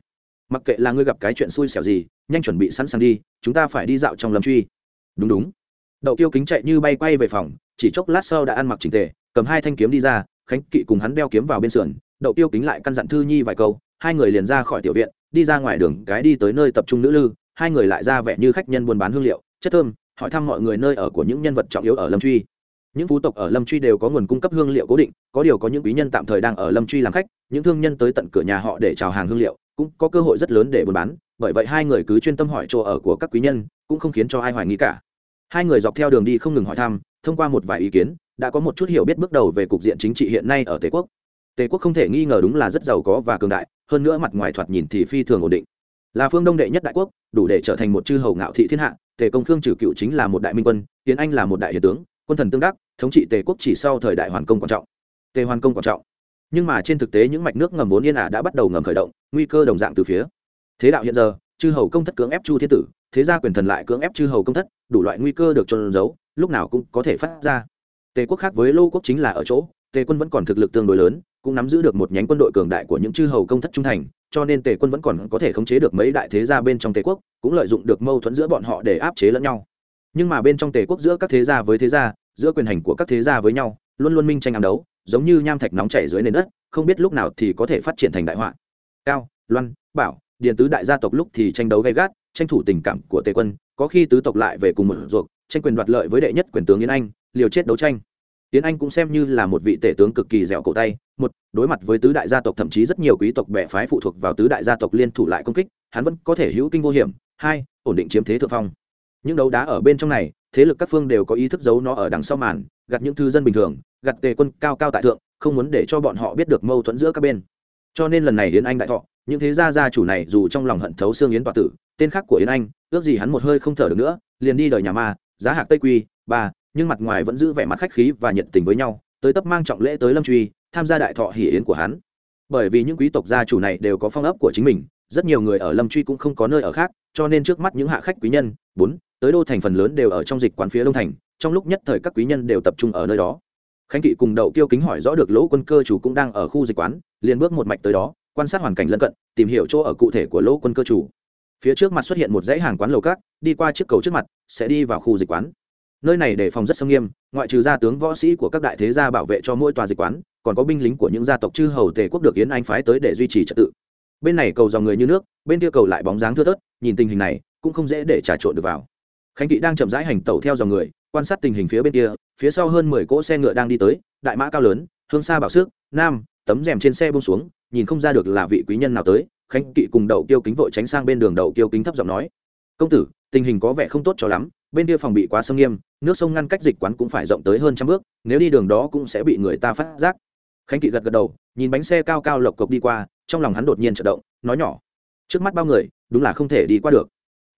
mặc kệ là ngươi gặp cái chuyện xui xẻo gì, nhanh chuẩn bị sẵn sàng đi, chúng ta phải đi dạo trong lâm truy. Đúng đúng đậu tiêu kính chạy như bay quay về phòng, chỉ chốc lát sau đã ăn mặc trình tề, cầm hai thanh kiếm đi ra, khánh kỵ cùng hắn đeo kiếm vào bên sườn, đậu tiêu kính lại căn dặn thư nhi vài câu, hai người liền ra khỏi tiểu viện, đi ra ngoài đường, cái đi tới nơi tập trung nữ lư, hai người lại ra vẻ như khách nhân buôn bán hương liệu, chất thơm, hỏi thăm mọi người nơi ở của những nhân vật trọng yếu ở lâm truy. Những phú tộc ở lâm truy đều có nguồn cung cấp hương liệu cố định, có điều có những quý nhân tạm thời đang ở lâm truy làm khách, những thương nhân tới tận cửa nhà họ để chào hàng hương liệu, cũng có cơ hội rất lớn để buôn bán, bởi vậy hai người cứ chuyên tâm hỏi chỗ ở của các quý nhân, cũng không khiến cho ai hoài nghi cả hai người dọc theo đường đi không ngừng hỏi thăm, thông qua một vài ý kiến, đã có một chút hiểu biết bước đầu về cục diện chính trị hiện nay ở tề quốc. Tề quốc không thể nghi ngờ đúng là rất giàu có và cường đại, hơn nữa mặt ngoài thoạt nhìn thì phi thường ổn định. Là phương đông đệ nhất đại quốc, đủ để trở thành một chư hầu ngạo thị thiên hạ, tề công khương trừ cựu chính là một đại minh quân, tiến anh là một đại hiền tướng, quân thần tương đắc, thống trị tề quốc chỉ sau thời đại hoàn công quan trọng. Tề hoàn công quan trọng. Nhưng mà trên thực tế những mạch nước ngầm vốn yên ả đã bắt đầu ngầm khởi động, nguy cơ đồng dạng từ phía. Thế đạo hiện giờ, chư hầu công thất cưỡng ép chu thiên tử, thế gia quyền thần lại cưỡng ép chư hầu công thất đủ loại nguy cơ được trôn giấu, lúc nào cũng có thể phát ra. Tề quốc khác với lô quốc chính là ở chỗ, tề quân vẫn còn thực lực tương đối lớn, cũng nắm giữ được một nhánh quân đội cường đại của những chư hầu công thất trung thành, cho nên tề quân vẫn còn có thể khống chế được mấy đại thế gia bên trong tề quốc, cũng lợi dụng được mâu thuẫn giữa bọn họ để áp chế lẫn nhau. Nhưng mà bên trong tề quốc giữa các thế gia với thế gia, giữa quyền hành của các thế gia với nhau, luôn luôn minh tranh ám đấu, giống như nham thạch nóng chảy dưới nền đất, không biết lúc nào thì có thể phát triển thành đại họa. Cao, loan, bảo điện tứ đại gia tộc lúc thì tranh đấu gay gắt, tranh thủ tình cảm của tề quân có khi tứ tộc lại về cùng một ruột, tranh quyền đoạt lợi với đệ nhất quyền tướng yến anh, liều chết đấu tranh. Yến anh cũng xem như là một vị tể tướng cực kỳ dẻo cổ tay, một, đối mặt với tứ đại gia tộc, thậm chí rất nhiều quý tộc bè phái phụ thuộc vào tứ đại gia tộc liên thủ lại công kích, hắn vẫn có thể hữu kinh vô hiểm. Hai, ổn định chiếm thế thượng phong. Những đấu đá ở bên trong này, thế lực các phương đều có ý thức giấu nó ở đằng sau màn, gặt những thư dân bình thường, gặt tề quân cao cao tại thượng, không muốn để cho bọn họ biết được mâu thuẫn giữa các bên. Cho nên lần này yến anh đại thọ, những thế gia gia chủ này dù trong lòng hận thấu xương yến tọa tử tên khác của yến anh, ước gì hắn một hơi không thở được nữa, liền đi đời nhà ma, giá hạc tây quy, ba, nhưng mặt ngoài vẫn giữ vẻ mặt khách khí và nhiệt tình với nhau, tới tấp mang trọng lễ tới lâm truy, tham gia đại thọ hỷ yến của hắn. Bởi vì những quý tộc gia chủ này đều có phong ấp của chính mình, rất nhiều người ở lâm truy cũng không có nơi ở khác, cho nên trước mắt những hạ khách quý nhân, bốn, tới đô thành phần lớn đều ở trong dịch quán phía đông thành, trong lúc nhất thời các quý nhân đều tập trung ở nơi đó. Khánh kỵ cùng đậu kiêu kính hỏi rõ được lỗ quân cơ chủ cũng đang ở khu dịch quán, liền bước một mạch tới đó, quan sát hoàn cảnh lân cận, tìm hiểu chỗ ở cụ thể của lỗ quân cơ chủ phía trước mặt xuất hiện một dãy hàng quán lầu cát, đi qua chiếc cầu trước mặt, sẽ đi vào khu dịch quán. Nơi này đề phòng rất sông nghiêm, ngoại trừ gia tướng võ sĩ của các đại thế gia bảo vệ cho mỗi tòa dịch quán, còn có binh lính của những gia tộc chư hầu tề quốc được yến anh phái tới để duy trì trật tự. Bên này cầu dòng người như nước, bên kia cầu lại bóng dáng thưa thớt, nhìn tình hình này, cũng không dễ để trà trộn được vào. Khánh kỵ đang chậm rãi hành tẩu theo dòng người, quan sát tình hình phía bên kia, phía sau hơn mười cỗ xe ngựa đang đi tới, đại mã cao lớn, hương xa bảo sức nam, tấm rèm trên xe bông xuống, nhìn không ra được là vị quý nhân nào tới khánh kỵ cùng đậu kiêu kính vội tránh sang bên đường đậu kiêu kính thấp giọng nói, công tử, tình hình có vẻ không tốt cho lắm, bên kia phòng bị quá sông nghiêm, nước sông ngăn cách dịch quán cũng phải rộng tới hơn trăm bước, nếu đi đường đó cũng sẽ bị người ta phát giác. Khánh kỵ gật gật đầu, nhìn bánh xe cao cao lộc cộc đi qua, trong lòng hắn đột nhiên chợt động, nói nhỏ, trước mắt bao người, đúng là không thể đi qua được.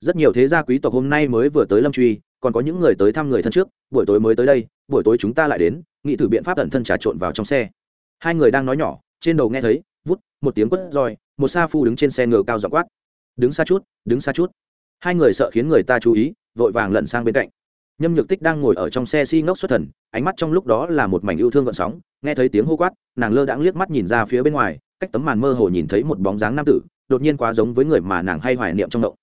Rất nhiều thế gia quý tộc hôm nay mới vừa tới lâm truy, còn có những người tới thăm người thân trước, buổi tối mới tới đây, buổi tối chúng ta lại đến nghị thử biện pháp tận thân trà trộn vào trong xe. Hai người đang nói nhỏ, trên đầu nghe thấy, vút, một tiếng quất roi một sa phu đứng trên xe ngựa cao dọ quát. Đứng xa chút, đứng xa chút. Hai người sợ khiến người ta chú ý, vội vàng lẩn sang bên cạnh. Nhâm nhược tích đang ngồi ở trong xe xi、si、ngốc xuất thần, ánh mắt trong lúc đó là một mảnh yêu thương gợn sóng, nghe thấy tiếng hô quát, nàng lơ đãng liếc mắt nhìn ra phía bên ngoài, cách tấm màn mơ hồ nhìn thấy một bóng dáng nam tử, đột nhiên quá giống với người mà nàng hay hoài niệm trong động.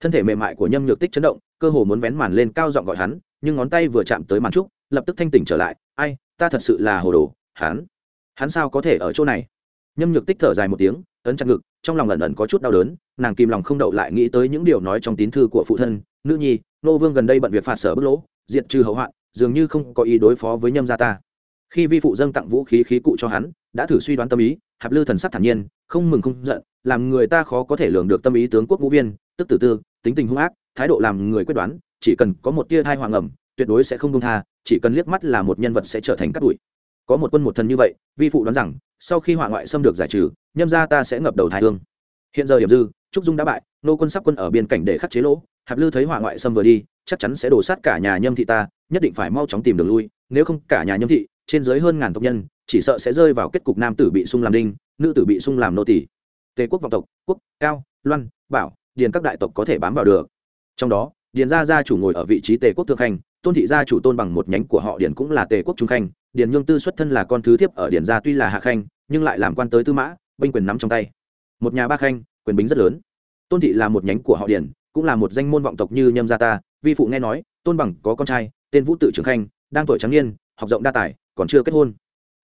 Thân thể mềm mại của nhâm nhược tích chấn động, cơ hồ muốn vén màn lên cao giọng gọi hắn, nhưng ngón tay vừa chạm tới màn trúc, lập tức thanh tỉnh trở lại. Ai, ta thật sự là hồ đồ, hắn hắn sao có thể ở chỗ này? Nhâm nhược tích thở dài một tiếng ấn chặt ngực, trong lòng ẩn ẩn có chút đau đớn, nàng kìm lòng không đậu lại nghĩ tới những điều nói trong tín thư của phụ thân, nữ nhi, nô vương gần đây bận việc phạt sở bức lỗ, diệt trừ hậu hoạn, dường như không có ý đối phó với nhâm gia ta. Khi vi phụ dâng tặng vũ khí khí cụ cho hắn, đã thử suy đoán tâm ý, hạp lư thần sắc thản nhiên, không mừng không giận, làm người ta khó có thể lường được tâm ý tướng quốc ngũ viên, tức tử tư, tính tình hung ác, thái độ làm người quyết đoán, chỉ cần có một tia thai hoàng ẩm, tuyệt đối sẽ không công tha, chỉ cần liếc mắt là một nhân vật sẽ trở thành cát bụi. Có một quân một thần như vậy, vi phụ đoán rằng, sau khi hỏa ngoại xâm được giải trừ nhâm gia ta sẽ ngập đầu thái hương. Hiện giờ hiểm dư, trúc dung đã bại, nô quân sắp quân ở biên cảnh để khắc chế lỗ. Hạp lư thấy hỏa ngoại xâm vừa đi, chắc chắn sẽ đổ sát cả nhà nhâm thị ta, nhất định phải mau chóng tìm đường lui. Nếu không, cả nhà nhâm thị, trên dưới hơn ngàn tộc nhân, chỉ sợ sẽ rơi vào kết cục nam tử bị sung làm đinh, nữ tử bị sung làm nô tỷ tề quốc vọng tộc, quốc, cao, loan, bảo, điền các đại tộc có thể bám vào được. Trong đó, điền gia gia chủ ngồi ở vị trí tề quốc thượng khanh, tôn thị gia chủ tôn bằng một nhánh của họ điền cũng là tề quốc trung khanh. Điền nhương tư xuất thân là con thứ thiếp ở điền gia tuy là hạ khanh, nhưng lại làm quan tới tư mã binh quyền nắm trong tay. Một nhà ba khanh, quyền bính rất lớn. Tôn thị là một nhánh của họ điển cũng là một danh môn vọng tộc như nhâm gia ta, vi phụ nghe nói, tôn bằng có con trai, tên vũ tự trưởng khanh, đang tuổi trắng niên, học rộng đa tài, còn chưa kết hôn.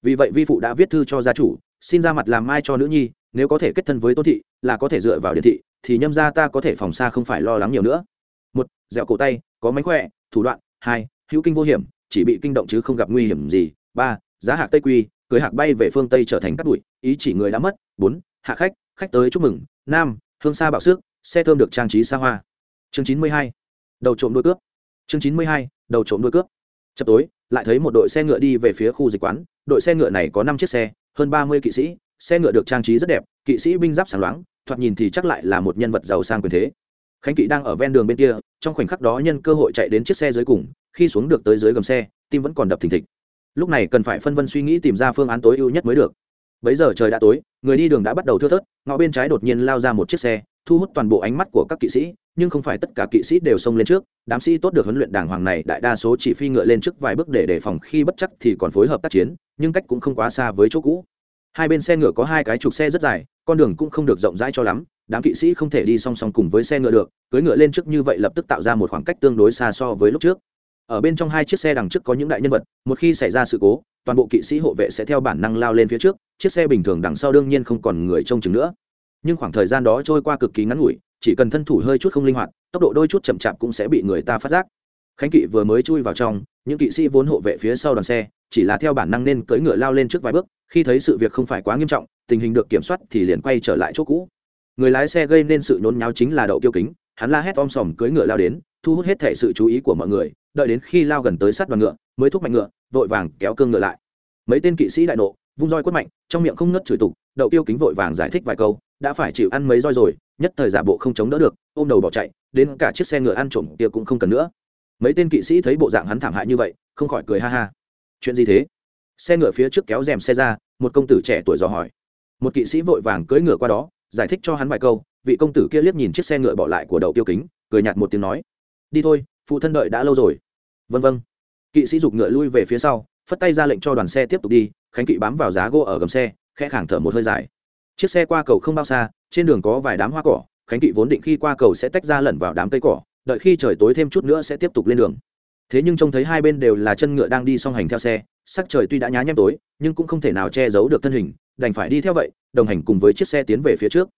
Vì vậy vi phụ đã viết thư cho gia chủ, xin ra mặt làm mai cho nữ nhi, nếu có thể kết thân với tôn thị, là có thể dựa vào điện thị, thì nhâm gia ta có thể phòng xa không phải lo lắng nhiều nữa. Một, dẻo cổ tay, có mánh khỏe, thủ đoạn, hai, hữu kinh vô hiểm, chỉ bị kinh động chứ không gặp nguy hiểm gì. Ba, giá hạc tây quy cưới hạc bay về phương tây trở thành cát bụi, ý chỉ người đã mất, bốn, hạ khách khách tới chúc mừng, năm, hương xa bảo xước, xe thơm được trang trí xa hoa. Chương chín mươi hai, đầu trộm đuôi cướp. Chương chín mươi hai, đầu trộm đuôi cướp. Chập tối, lại thấy một đội xe ngựa đi về phía khu dịch quán. Đội xe ngựa này có năm chiếc xe, hơn ba mươi kỵ sĩ. Xe ngựa được trang trí rất đẹp, kỵ sĩ binh giáp sáng loáng, thoạt nhìn thì chắc lại là một nhân vật giàu sang quyền thế. Khánh kỵ đang ở ven đường bên kia, trong khoảnh khắc đó nhân cơ hội chạy đến chiếc xe dưới cùng, khi xuống được tới dưới gầm xe, tim vẫn còn đập thình thịch lúc này cần phải phân vân suy nghĩ tìm ra phương án tối ưu nhất mới được. Bấy giờ trời đã tối, người đi đường đã bắt đầu thưa thớt, ngõ bên trái đột nhiên lao ra một chiếc xe, thu hút toàn bộ ánh mắt của các kỵ sĩ, nhưng không phải tất cả kỵ sĩ đều xông lên trước. Đám sĩ tốt được huấn luyện đàng hoàng này đại đa số chỉ phi ngựa lên trước vài bước để đề phòng khi bất chắc thì còn phối hợp tác chiến, nhưng cách cũng không quá xa với chỗ cũ. Hai bên xe ngựa có hai cái trục xe rất dài, con đường cũng không được rộng rãi cho lắm, đám kỵ sĩ không thể đi song song cùng với xe ngựa được cưới ngựa lên trước như vậy lập tức tạo ra một khoảng cách tương đối xa so với lúc trước ở bên trong hai chiếc xe đằng trước có những đại nhân vật, một khi xảy ra sự cố, toàn bộ kỵ sĩ hộ vệ sẽ theo bản năng lao lên phía trước, chiếc xe bình thường đằng sau đương nhiên không còn người trông chừng nữa. Nhưng khoảng thời gian đó trôi qua cực kỳ ngắn ngủi, chỉ cần thân thủ hơi chút không linh hoạt, tốc độ đôi chút chậm chạp cũng sẽ bị người ta phát giác. Khánh kỵ vừa mới chui vào trong, những kỵ sĩ vốn hộ vệ phía sau đoàn xe, chỉ là theo bản năng nên cưỡi ngựa lao lên trước vài bước, khi thấy sự việc không phải quá nghiêm trọng, tình hình được kiểm soát thì liền quay trở lại chỗ cũ. Người lái xe gây nên sự nhốn nháo chính là đậu kiêu kính, hắn la hét om sòm cưỡi ngựa lao đến, thu hút hết thể sự chú ý của mọi người đợi đến khi lao gần tới sát đoàn ngựa, mới thúc mạnh ngựa, vội vàng kéo cương ngựa lại. Mấy tên kỵ sĩ đại nộ, vung roi quất mạnh, trong miệng không ngất chửi tục, đậu tiêu kính vội vàng giải thích vài câu, đã phải chịu ăn mấy roi rồi, nhất thời giả bộ không chống đỡ được, ôm đầu bỏ chạy, đến cả chiếc xe ngựa ăn trộm kia cũng không cần nữa. Mấy tên kỵ sĩ thấy bộ dạng hắn thảm hại như vậy, không khỏi cười ha ha. Chuyện gì thế? Xe ngựa phía trước kéo rèm xe ra, một công tử trẻ tuổi dò hỏi. Một kỵ sĩ vội vàng cưỡi ngựa qua đó, giải thích cho hắn vài câu, vị công tử kia liếc nhìn chiếc xe ngựa bỏ lại của đậu tiêu kính, cười nhạt một tiếng nói. Đi thôi, phụ thân đợi đã lâu rồi vân vân. Kỵ sĩ giục ngựa lui về phía sau, phất tay ra lệnh cho đoàn xe tiếp tục đi, khánh kỵ bám vào giá gỗ ở gầm xe, khẽ khàng thở một hơi dài. Chiếc xe qua cầu không bao xa, trên đường có vài đám hoa cỏ, khánh kỵ vốn định khi qua cầu sẽ tách ra lẩn vào đám cây cỏ, đợi khi trời tối thêm chút nữa sẽ tiếp tục lên đường. Thế nhưng trông thấy hai bên đều là chân ngựa đang đi song hành theo xe, sắc trời tuy đã nhá nhem tối, nhưng cũng không thể nào che giấu được thân hình, đành phải đi theo vậy, đồng hành cùng với chiếc xe tiến về phía trước.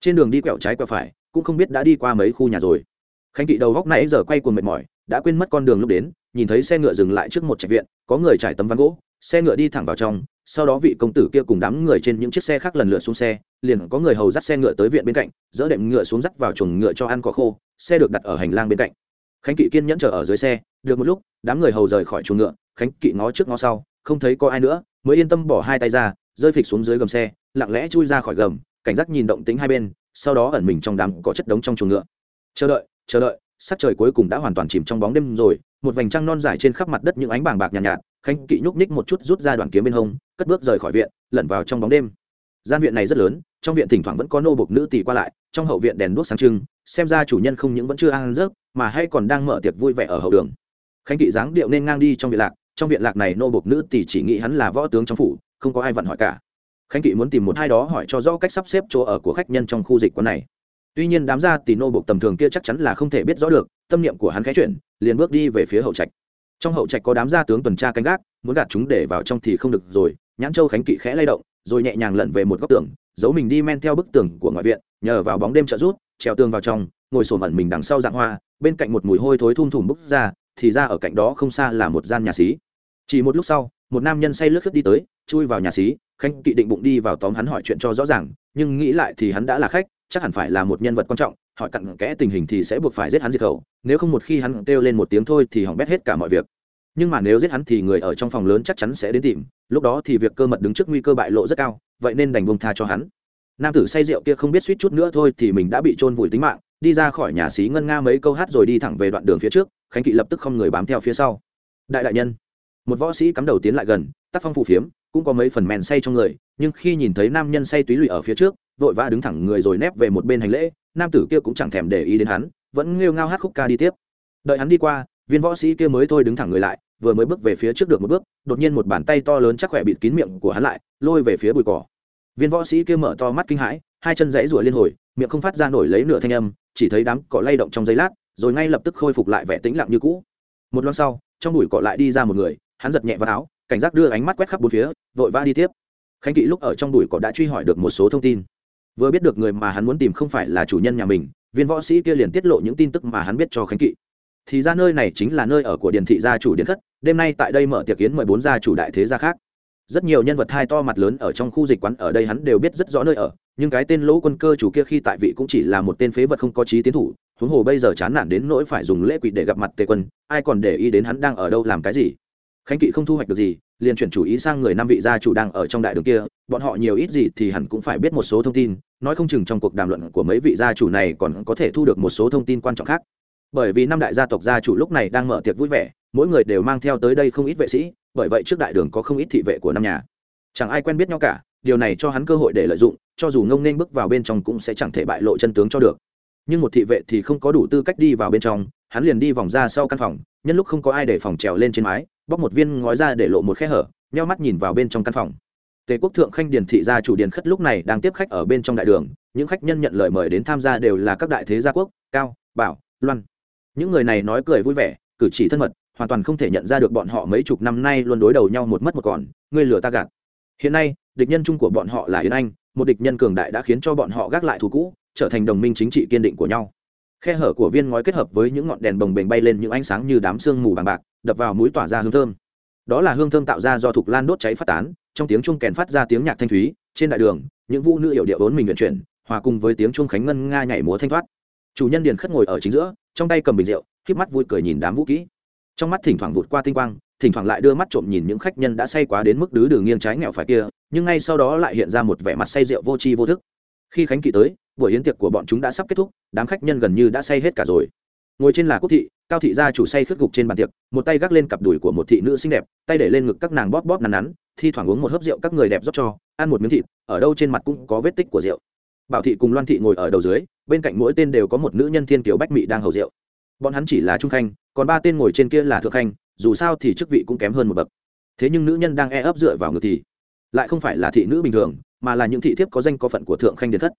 Trên đường đi quẹo trái quẹo phải, cũng không biết đã đi qua mấy khu nhà rồi. Khánh kỵ đầu góc nãy giờ quay cuồng mệt mỏi đã quên mất con đường lúc đến, nhìn thấy xe ngựa dừng lại trước một trạch viện, có người trải tấm ván gỗ, xe ngựa đi thẳng vào trong, sau đó vị công tử kia cùng đám người trên những chiếc xe khác lần lượt xuống xe, liền có người hầu dắt xe ngựa tới viện bên cạnh, dỡ đệm ngựa xuống dắt vào chuồng ngựa cho ăn cỏ khô, xe được đặt ở hành lang bên cạnh. Khánh kỵ kiên nhẫn chờ ở dưới xe, được một lúc, đám người hầu rời khỏi chuồng ngựa, khánh kỵ ngó trước ngó sau, không thấy có ai nữa, mới yên tâm bỏ hai tay ra, rơi phịch xuống dưới gầm xe, lặng lẽ chui ra khỏi gầm, cảnh giác nhìn động tính hai bên, sau đó ẩn mình trong đám có chất đống trong chuồng ngựa. Chờ đợi chờ đợi sắc trời cuối cùng đã hoàn toàn chìm trong bóng đêm rồi một vành trăng non dài trên khắp mặt đất những ánh bàng bạc nhàn nhạt, nhạt khánh kỵ nhúc ních một chút rút ra đoạn kiếm bên hông cất bước rời khỏi viện lẩn vào trong bóng đêm. Gian viện này rất lớn trong viện thỉnh thoảng vẫn có nô bộc nữ tỷ qua lại trong hậu viện đèn đuốc sáng trưng xem ra chủ nhân không những vẫn chưa ăn rớt mà hay còn đang mở tiệc vui vẻ ở hậu đường. Khánh kỵ dáng điệu nên ngang đi trong viện lạc trong viện lạc này nô bộc nữ tỷ chỉ nghĩ hắn là võ tướng trong phủ không có ai vặn hỏi cả. Khánh kỵ muốn tìm một hai đó hỏi cho rõ cách sắp xếp chỗ ở của khách nhân trong khu dịch quán này tuy nhiên đám gia tỷ nô bộc tầm thường kia chắc chắn là không thể biết rõ được, tâm niệm của hắn khẽ chuyển, liền bước đi về phía hậu trạch. Trong hậu trạch có đám gia tướng tuần tra canh gác, muốn gạt chúng để vào trong thì không được rồi, nhãn châu khánh kỵ khẽ lay động, rồi nhẹ nhàng lẩn về một góc tường, giấu mình đi men theo bức tường của ngoại viện, nhờ vào bóng đêm trợ rút trèo tường vào trong, ngồi sồn ẩn mình đằng sau dạng hoa, bên cạnh một mùi hôi thối thum thủm bốc ra, thì ra ở cạnh đó không xa là một gian nhà xí. Chỉ một lúc sau, một nam nhân say lướt khướt đi tới, chui vào nhà xí khanh kỵ định bụng đi vào tóm hắn hỏi chuyện cho rõ ràng, nhưng nghĩ lại thì hắn đã là khách chắc hẳn phải là một nhân vật quan trọng, hỏi cặn kẽ tình hình thì sẽ buộc phải giết hắn diệt khẩu, nếu không một khi hắn kêu lên một tiếng thôi thì hỏng bét hết cả mọi việc. Nhưng mà nếu giết hắn thì người ở trong phòng lớn chắc chắn sẽ đến tìm, lúc đó thì việc cơ mật đứng trước nguy cơ bại lộ rất cao, vậy nên đành bông tha cho hắn. Nam tử say rượu kia không biết suýt chút nữa thôi thì mình đã bị trôn vùi tính mạng, đi ra khỏi nhà xí ngân nga mấy câu hát rồi đi thẳng về đoạn đường phía trước, khánh kỵ lập tức không người bám theo phía sau. Đại đại nhân, một võ sĩ cắm đầu tiến lại gần tác phong phù phiếm, cũng có mấy phần mèn say trong người, nhưng khi nhìn thấy nam nhân say túy lụy ở phía trước vội vã đứng thẳng người rồi nép về một bên hành lễ, nam tử kia cũng chẳng thèm để ý đến hắn, vẫn nghêu ngao hát khúc ca đi tiếp. Đợi hắn đi qua, viên võ sĩ kia mới thôi đứng thẳng người lại, vừa mới bước về phía trước được một bước, đột nhiên một bàn tay to lớn chắc khỏe bịt kín miệng của hắn lại, lôi về phía bụi cỏ. Viên võ sĩ kia mở to mắt kinh hãi, hai chân dãy rủa liên hồi, miệng không phát ra nổi lấy nửa thanh âm, chỉ thấy đám cỏ lay động trong giây lát, rồi ngay lập tức khôi phục lại vẻ tĩnh lặng như cũ. Một loan sau, trong bụi cỏ lại đi ra một người, hắn giật nhẹ vào áo, cảnh giác đưa ánh mắt quét khắp bốn phía, vội vã đi tiếp. Khánh kỵ lúc ở trong bụi cỏ đã truy hỏi được một số thông tin vừa biết được người mà hắn muốn tìm không phải là chủ nhân nhà mình, viên võ sĩ kia liền tiết lộ những tin tức mà hắn biết cho khánh kỵ. Thì ra nơi này chính là nơi ở của điền thị gia chủ điền thất đêm nay tại đây mở tiệc kiến mười bốn gia chủ đại thế gia khác. Rất nhiều nhân vật hai to mặt lớn ở trong khu dịch quán ở đây hắn đều biết rất rõ nơi ở, nhưng cái tên lỗ quân cơ chủ kia khi tại vị cũng chỉ là một tên phế vật không có trí tiến thủ, huống hồ bây giờ chán nản đến nỗi phải dùng lễ quỵ để gặp mặt tề quân, ai còn để ý đến hắn đang ở đâu làm cái gì? Khánh kỵ không thu hoạch được gì, liền chuyển chủ ý sang người năm vị gia chủ đang ở trong đại đường kia bọn họ nhiều ít gì thì hẳn cũng phải biết một số thông tin, nói không chừng trong cuộc đàm luận của mấy vị gia chủ này còn có thể thu được một số thông tin quan trọng khác. Bởi vì năm đại gia tộc gia chủ lúc này đang mở tiệc vui vẻ, mỗi người đều mang theo tới đây không ít vệ sĩ, bởi vậy trước đại đường có không ít thị vệ của năm nhà. Chẳng ai quen biết nhau cả, điều này cho hắn cơ hội để lợi dụng, cho dù ngông nên bước vào bên trong cũng sẽ chẳng thể bại lộ chân tướng cho được. Nhưng một thị vệ thì không có đủ tư cách đi vào bên trong, hắn liền đi vòng ra sau căn phòng, nhân lúc không có ai để phòng trèo lên trên mái, bóc một viên ngói ra để lộ một khe hở, nheo mắt nhìn vào bên trong căn phòng tề quốc thượng khanh điền thị gia chủ điền khất lúc này đang tiếp khách ở bên trong đại đường, những khách nhân nhận lời mời đến tham gia đều là các đại thế gia quốc, cao, bảo, loan. Những người này nói cười vui vẻ, cử chỉ thân mật, hoàn toàn không thể nhận ra được bọn họ mấy chục năm nay luôn đối đầu nhau một mất một còn, ngươi lừa ta gạt. Hiện nay, địch nhân chung của bọn họ là yến anh, một địch nhân cường đại đã khiến cho bọn họ gác lại thù cũ, trở thành đồng minh chính trị kiên định của nhau. Khe hở của viên ngói kết hợp với những ngọn đèn bồng bềnh bay lên những ánh sáng như đám sương mù bằng bạc, đập vào mũi tỏa ra hương thơm đó là hương thơm tạo ra do thục lan đốt cháy phát tán, trong tiếng chuông kèn phát ra tiếng nhạc thanh thúy, trên đại đường, những vũ nữ hiệu điệu ốn mình vận chuyển, hòa cùng với tiếng chuông khánh ngân nga nhảy múa thanh thoát. Chủ nhân điền khất ngồi ở chính giữa, trong tay cầm bình rượu k mắt vui cười nhìn đám vũ kỹ. Trong mắt thỉnh thoảng vụt qua tinh quang, thỉnh thoảng lại đưa mắt trộm nhìn những khách nhân đã say quá đến mức đứ đường nghiêng trái nghèo phải kia, nhưng ngay sau đó lại hiện ra một vẻ mặt say rượu vô tri vô thức. Khi khánh kỵ tới, buổi yến tiệc của bọn chúng đã sắp kết thúc, đám khách nhân gần như đã say hết cả rồi ngồi trên là quốc thị, cao thị gia chủ say khướt gục trên bàn tiệc, một tay gác lên cặp đùi của một thị nữ xinh đẹp, tay để lên ngực các nàng bóp bóp nắn nắn, thi thoảng uống một hớp rượu các người đẹp rót cho, ăn một miếng thịt, ở đâu trên mặt cũng có vết tích của rượu. Bảo thị cùng loan thị ngồi ở đầu dưới, bên cạnh mỗi tên đều có một nữ nhân thiên kiều bách mị đang hầu rượu. Bọn hắn chỉ là trung khanh, còn ba tên ngồi trên kia là thượng khanh, dù sao thì chức vị cũng kém hơn một bậc. Thế nhưng nữ nhân đang e ấp dựa vào ngực thì lại không phải là thị nữ bình thường, mà là những thị thiếp có danh có phận của thượng khanh điện thất.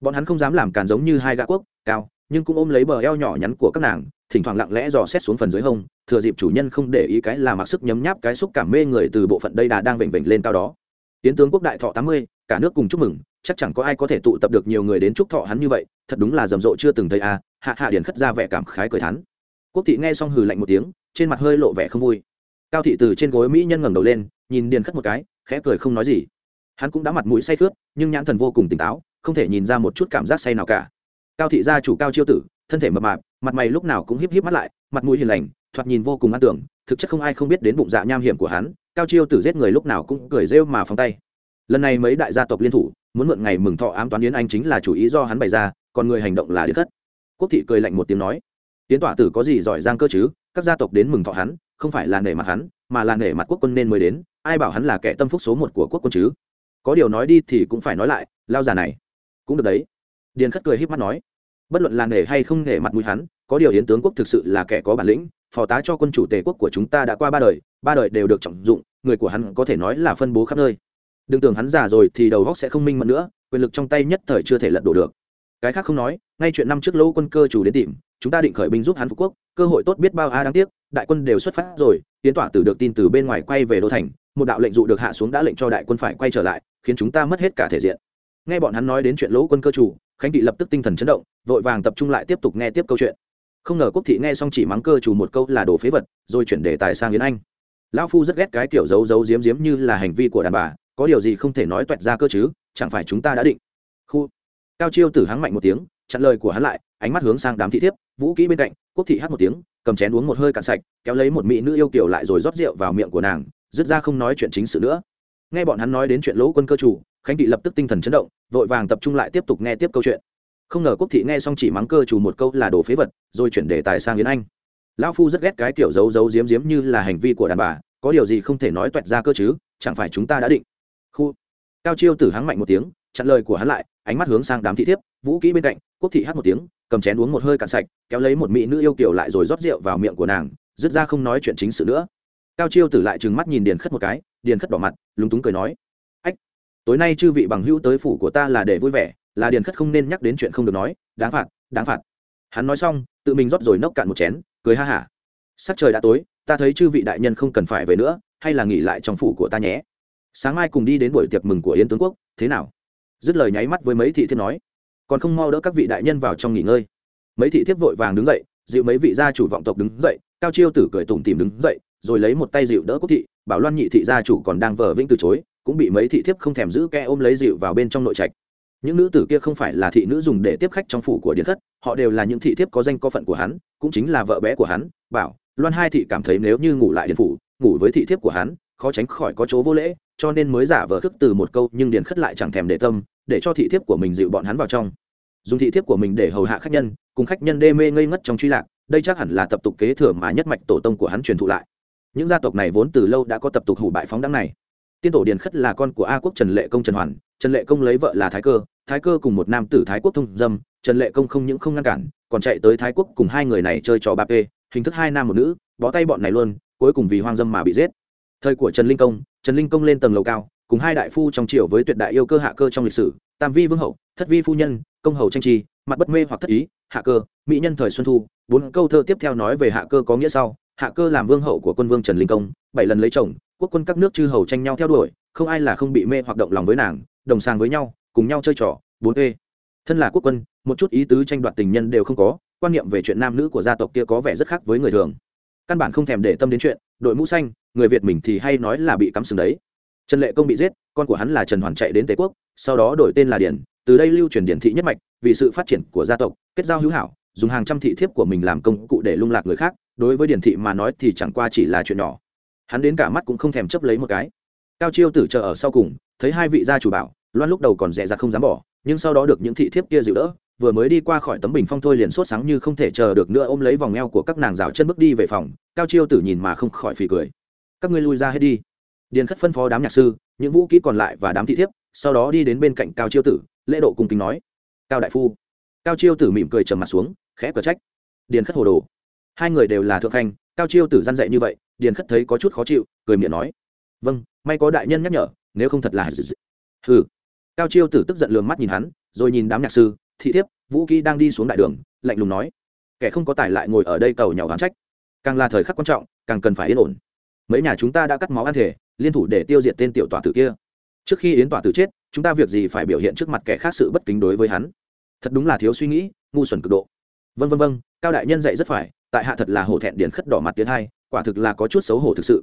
Bọn hắn không dám làm càn giống như hai gã quốc, cao nhưng cũng ôm lấy bờ eo nhỏ nhắn của các nàng, thỉnh thoảng lặng lẽ dò xét xuống phần dưới hông, thừa dịp chủ nhân không để ý cái là mặc sức nhấm nháp cái xúc cảm mê người từ bộ phận đây đà đang vểnh vểnh lên cao đó. Tiến tướng quốc đại thọ tám mươi, cả nước cùng chúc mừng, chắc chẳng có ai có thể tụ tập được nhiều người đến chúc thọ hắn như vậy, thật đúng là rầm rộ chưa từng thấy a hạ hạ điền khất ra vẻ cảm khái cười thắn quốc thị nghe xong hừ lạnh một tiếng, trên mặt hơi lộ vẻ không vui. Cao thị từ trên gối mỹ nhân ngẩng đầu lên, nhìn điền khất một cái, khẽ cười không nói gì. Hắn cũng đã mặt mũi say khướt, nhưng nhãn thần vô cùng tỉnh táo, không thể nhìn ra một chút cảm giác say nào cả cao thị gia chủ cao chiêu tử, thân thể mập mạp, mặt mày lúc nào cũng híp híp mắt lại, mặt mũi hiền lành, thoạt nhìn vô cùng an tưởng, thực chất không ai không biết đến bụng dạ nham hiểm của hắn, cao chiêu tử giết người lúc nào cũng cười rêu mà phóng tay. Lần này mấy đại gia tộc liên thủ, muốn mượn ngày mừng thọ ám toán yến anh chính là chủ ý do hắn bày ra, còn người hành động là điếc thất quốc thị cười lạnh một tiếng nói tiến tỏa tử có gì giỏi giang cơ chứ? Các gia tộc đến mừng thọ hắn, không phải là nể mặt hắn, mà là nể mặt quốc quân nên mới đến, ai bảo hắn là kẻ tâm phúc số một của quốc quân chứ? Có điều nói đi thì cũng phải nói lại, lao già này cũng được đấy điền khất cười h í p mắt nói, bất luận là nể hay không nể mặt mũi hắn, có điều hiến tướng quốc thực sự là kẻ có bản lĩnh, phò tá cho quân chủ tề quốc của chúng ta đã qua ba đời ba đời đều được trọng dụng, người của hắn có thể nói là phân bố khắp nơi. Đừng tưởng hắn già rồi thì đầu góc sẽ không minh mẫn nữa, quyền lực trong tay nhất thời chưa thể lật đổ được. Cái khác không nói, ngay chuyện năm trước lâu quân cơ chủ đến tìm, chúng ta định khởi binh giúp hắn phú quốc, cơ hội tốt biết bao a, đáng tiếc, đại quân đều xuất phát rồi, tiến tỏa tử được tin từ bên ngoài quay về đô thành, một đạo lệnh dụ được hạ xuống đã lệnh cho đại quân phải quay trở lại, khiến chúng ta mất hết cả thể diện. Nghe bọn hắn nói đến chuyện lỗ quân cơ chủ khánh thị lập tức tinh thần chấn động, vội vàng tập trung lại tiếp tục nghe tiếp câu chuyện. Không ngờ quốc thị nghe xong chỉ mắng cơ chủ một câu là đồ phế vật, rồi chuyển đề tài sang yến anh. Lão phu rất ghét cái kiểu giấu giấu giếm giếm như là hành vi của đàn bà, có điều gì không thể nói toẹt ra cơ chứ, chẳng phải chúng ta đã định. Khu. Cao chiêu tử hắng mạnh một tiếng, chặn lời của hắn lại, ánh mắt hướng sang đám thị thiếp, vũ kỹ bên cạnh, quốc thị hát một tiếng, cầm chén uống một hơi cạn sạch, kéo lấy một mỹ nữ yêu kiểu lại rồi rót rượu vào miệng của nàng, dứt ra không nói chuyện chính sự nữa nghe bọn hắn nói đến chuyện lỗ quân cơ chủ, khánh kỵ lập tức tinh thần chấn động, vội vàng tập trung lại tiếp tục nghe tiếp câu chuyện. Không ngờ quốc thị nghe xong chỉ mắng cơ chủ một câu là đồ phế vật, rồi chuyển đề tài sang yến anh. Lão phu rất ghét cái kiểu giấu giấu giếm giếm như là hành vi của đàn bà, có điều gì không thể nói toẹt ra cơ chứ, chẳng phải chúng ta đã định. Khu. Cao chiêu tử hắng mạnh một tiếng, chặn lời của hắn lại, ánh mắt hướng sang đám thị thiếp, vũ kỹ bên cạnh, quốc thị hát một tiếng, cầm chén uống một hơi cạn sạch, kéo lấy một mỹ nữ yêu kiểu lại rồi rót rượu vào miệng của nàng, dứt ra không nói chuyện chính sự nữa cao chiêu tử lại trừng mắt nhìn điền khất một cái, điền khất đỏ mặt, lúng túng cười nói, ách, tối nay chư vị bằng hữu tới phủ của ta là để vui vẻ, là điền khất không nên nhắc đến chuyện không được nói, đáng phạt đáng phạt. Hắn nói xong, tự mình rót rồi nốc cạn một chén, cười ha hả. Sắc trời đã tối, ta thấy chư vị đại nhân không cần phải về nữa, hay là nghỉ lại trong phủ của ta nhé. Sáng mai cùng đi đến buổi tiệc mừng của yến tướng quốc, thế nào? Dứt lời nháy mắt với mấy thị thiếp nói, còn không mau đỡ các vị đại nhân vào trong nghỉ ngơi. Mấy thị thiếp vội vàng đứng dậy, dịu mấy vị gia chủ vọng tộc đứng dậy, cao chiêu tử cười tủm tìm đứng dậy rồi lấy một tay dịu đỡ quốc thị, bảo loan nhị thị gia chủ còn đang vờ vĩnh từ chối, cũng bị mấy thị thiếp không thèm giữ ke ôm lấy dịu vào bên trong nội trạch. Những nữ tử kia không phải là thị nữ dùng để tiếp khách trong phủ của điện thất họ đều là những thị thiếp có danh có phận của hắn, cũng chính là vợ bé của hắn, bảo loan hai thị cảm thấy nếu như ngủ lại điện phủ, ngủ với thị thiếp của hắn, khó tránh khỏi có chỗ vô lễ, cho nên mới giả vờ khước từ một câu, nhưng điền khất lại chẳng thèm để tâm, để cho thị thiếp của mình dịu bọn hắn vào trong. Dùng thị thiếp của mình để hầu hạ khách nhân, cùng khách nhân đê mê ngây ngất trong truy lạc, đây chắc hẳn là tập tục kế thừa mà nhất mạch tổ tông của hắn truyền thụ lại những gia tộc này vốn từ lâu đã có tập tục hủ bại phóng đăng này. Tiên tổ điền khất là con của a quốc trần lệ công trần hoàn, trần lệ công lấy vợ là thái cơ thái cơ cùng một nam tử thái quốc thông dâm, trần lệ công không những không ngăn cản, còn chạy tới thái quốc cùng hai người này chơi trò ba p hình thức hai nam một nữ, bó tay bọn này luôn, cuối cùng vì hoang dâm mà bị giết. Thời của trần linh công, trần linh công lên tầng lầu cao, cùng hai đại phu trong triều với tuyệt đại yêu cơ hạ cơ trong lịch sử, tam vi vương hậu, thất vi phu nhân, công hầu tranh trì mặt bất mê hoặc thất ý, hạ cơ, mỹ nhân thời xuân thu, bốn câu thơ tiếp theo nói về hạ cơ có nghĩa sau hạ cơ làm vương hậu của quân vương trần linh công, bảy lần lấy chồng, quốc quân các nước chư hầu tranh nhau theo đuổi, không ai là không bị mê hoặc động lòng với nàng, đồng sàng với nhau, cùng nhau chơi trò, bốn ê. Thân là quốc quân, một chút ý tứ tranh đoạt tình nhân đều không có, quan niệm về chuyện nam nữ của gia tộc kia có vẻ rất khác với người thường. Căn bản không thèm để tâm đến chuyện, đội mũ xanh, người việt mình thì hay nói là bị cắm sừng đấy. Trần lệ công bị giết, con của hắn là trần hoàn chạy đến tề quốc, sau đó đổi tên là điển, từ đây lưu truyền điển thị nhất mạch, vì sự phát triển của gia tộc, kết giao hữu hảo, dùng hàng trăm thị thiếp của mình làm công cụ để lung lạc người khác đối với điển thị mà nói thì chẳng qua chỉ là chuyện nhỏ. Hắn đến cả mắt cũng không thèm chấp lấy một cái. Cao chiêu tử chờ ở sau cùng, thấy hai vị gia chủ bảo, loan lúc đầu còn dè dặt không dám bỏ, nhưng sau đó được những thị thiếp kia dịu đỡ, vừa mới đi qua khỏi tấm bình phong thôi liền sốt sáng như không thể chờ được nữa ôm lấy vòng eo của các nàng rào chân bước đi về phòng, cao chiêu tử nhìn mà không khỏi phì cười. Các ngươi lui ra hết đi. Điền khất phân phó đám nhạc sư, những vũ kỹ còn lại và đám thị thiếp, sau đó đi đến bên cạnh cao chiêu tử, lễ độ cùng kính nói, cao đại phu. Cao chiêu tử mỉm cười trầm mặt xuống, khẽ cờ trách. Điền khất hồ đồ hai người đều là thượng khanh, cao chiêu tử gian dạy như vậy, điền khất thấy có chút khó chịu, cười miệng nói. Vâng may có đại nhân nhắc nhở, nếu không thật là hừ. Cao chiêu tử tức giận lường mắt nhìn hắn, rồi nhìn đám nhạc sư, thị thiếp, vũ kỹ đang đi xuống đại đường, lạnh lùng nói. Kẻ không có tài lại ngồi ở đây cầu nhau gán trách. Càng là thời khắc quan trọng, càng cần phải yên ổn. Mấy nhà chúng ta đã cắt máu ăn thể liên thủ để tiêu diệt tên tiểu tỏa tử kia. Trước khi yến tỏa tử chết, chúng ta việc gì phải biểu hiện trước mặt kẻ khác sự bất kính đối với hắn. Thật đúng là thiếu suy nghĩ, ngu xuẩn cực độ. Vân vân vân cao đại nhân dạy rất phải tại hạ thật là hổ thẹn điển khất đỏ mặt tiến hai, quả thực là có chút xấu hổ thực sự.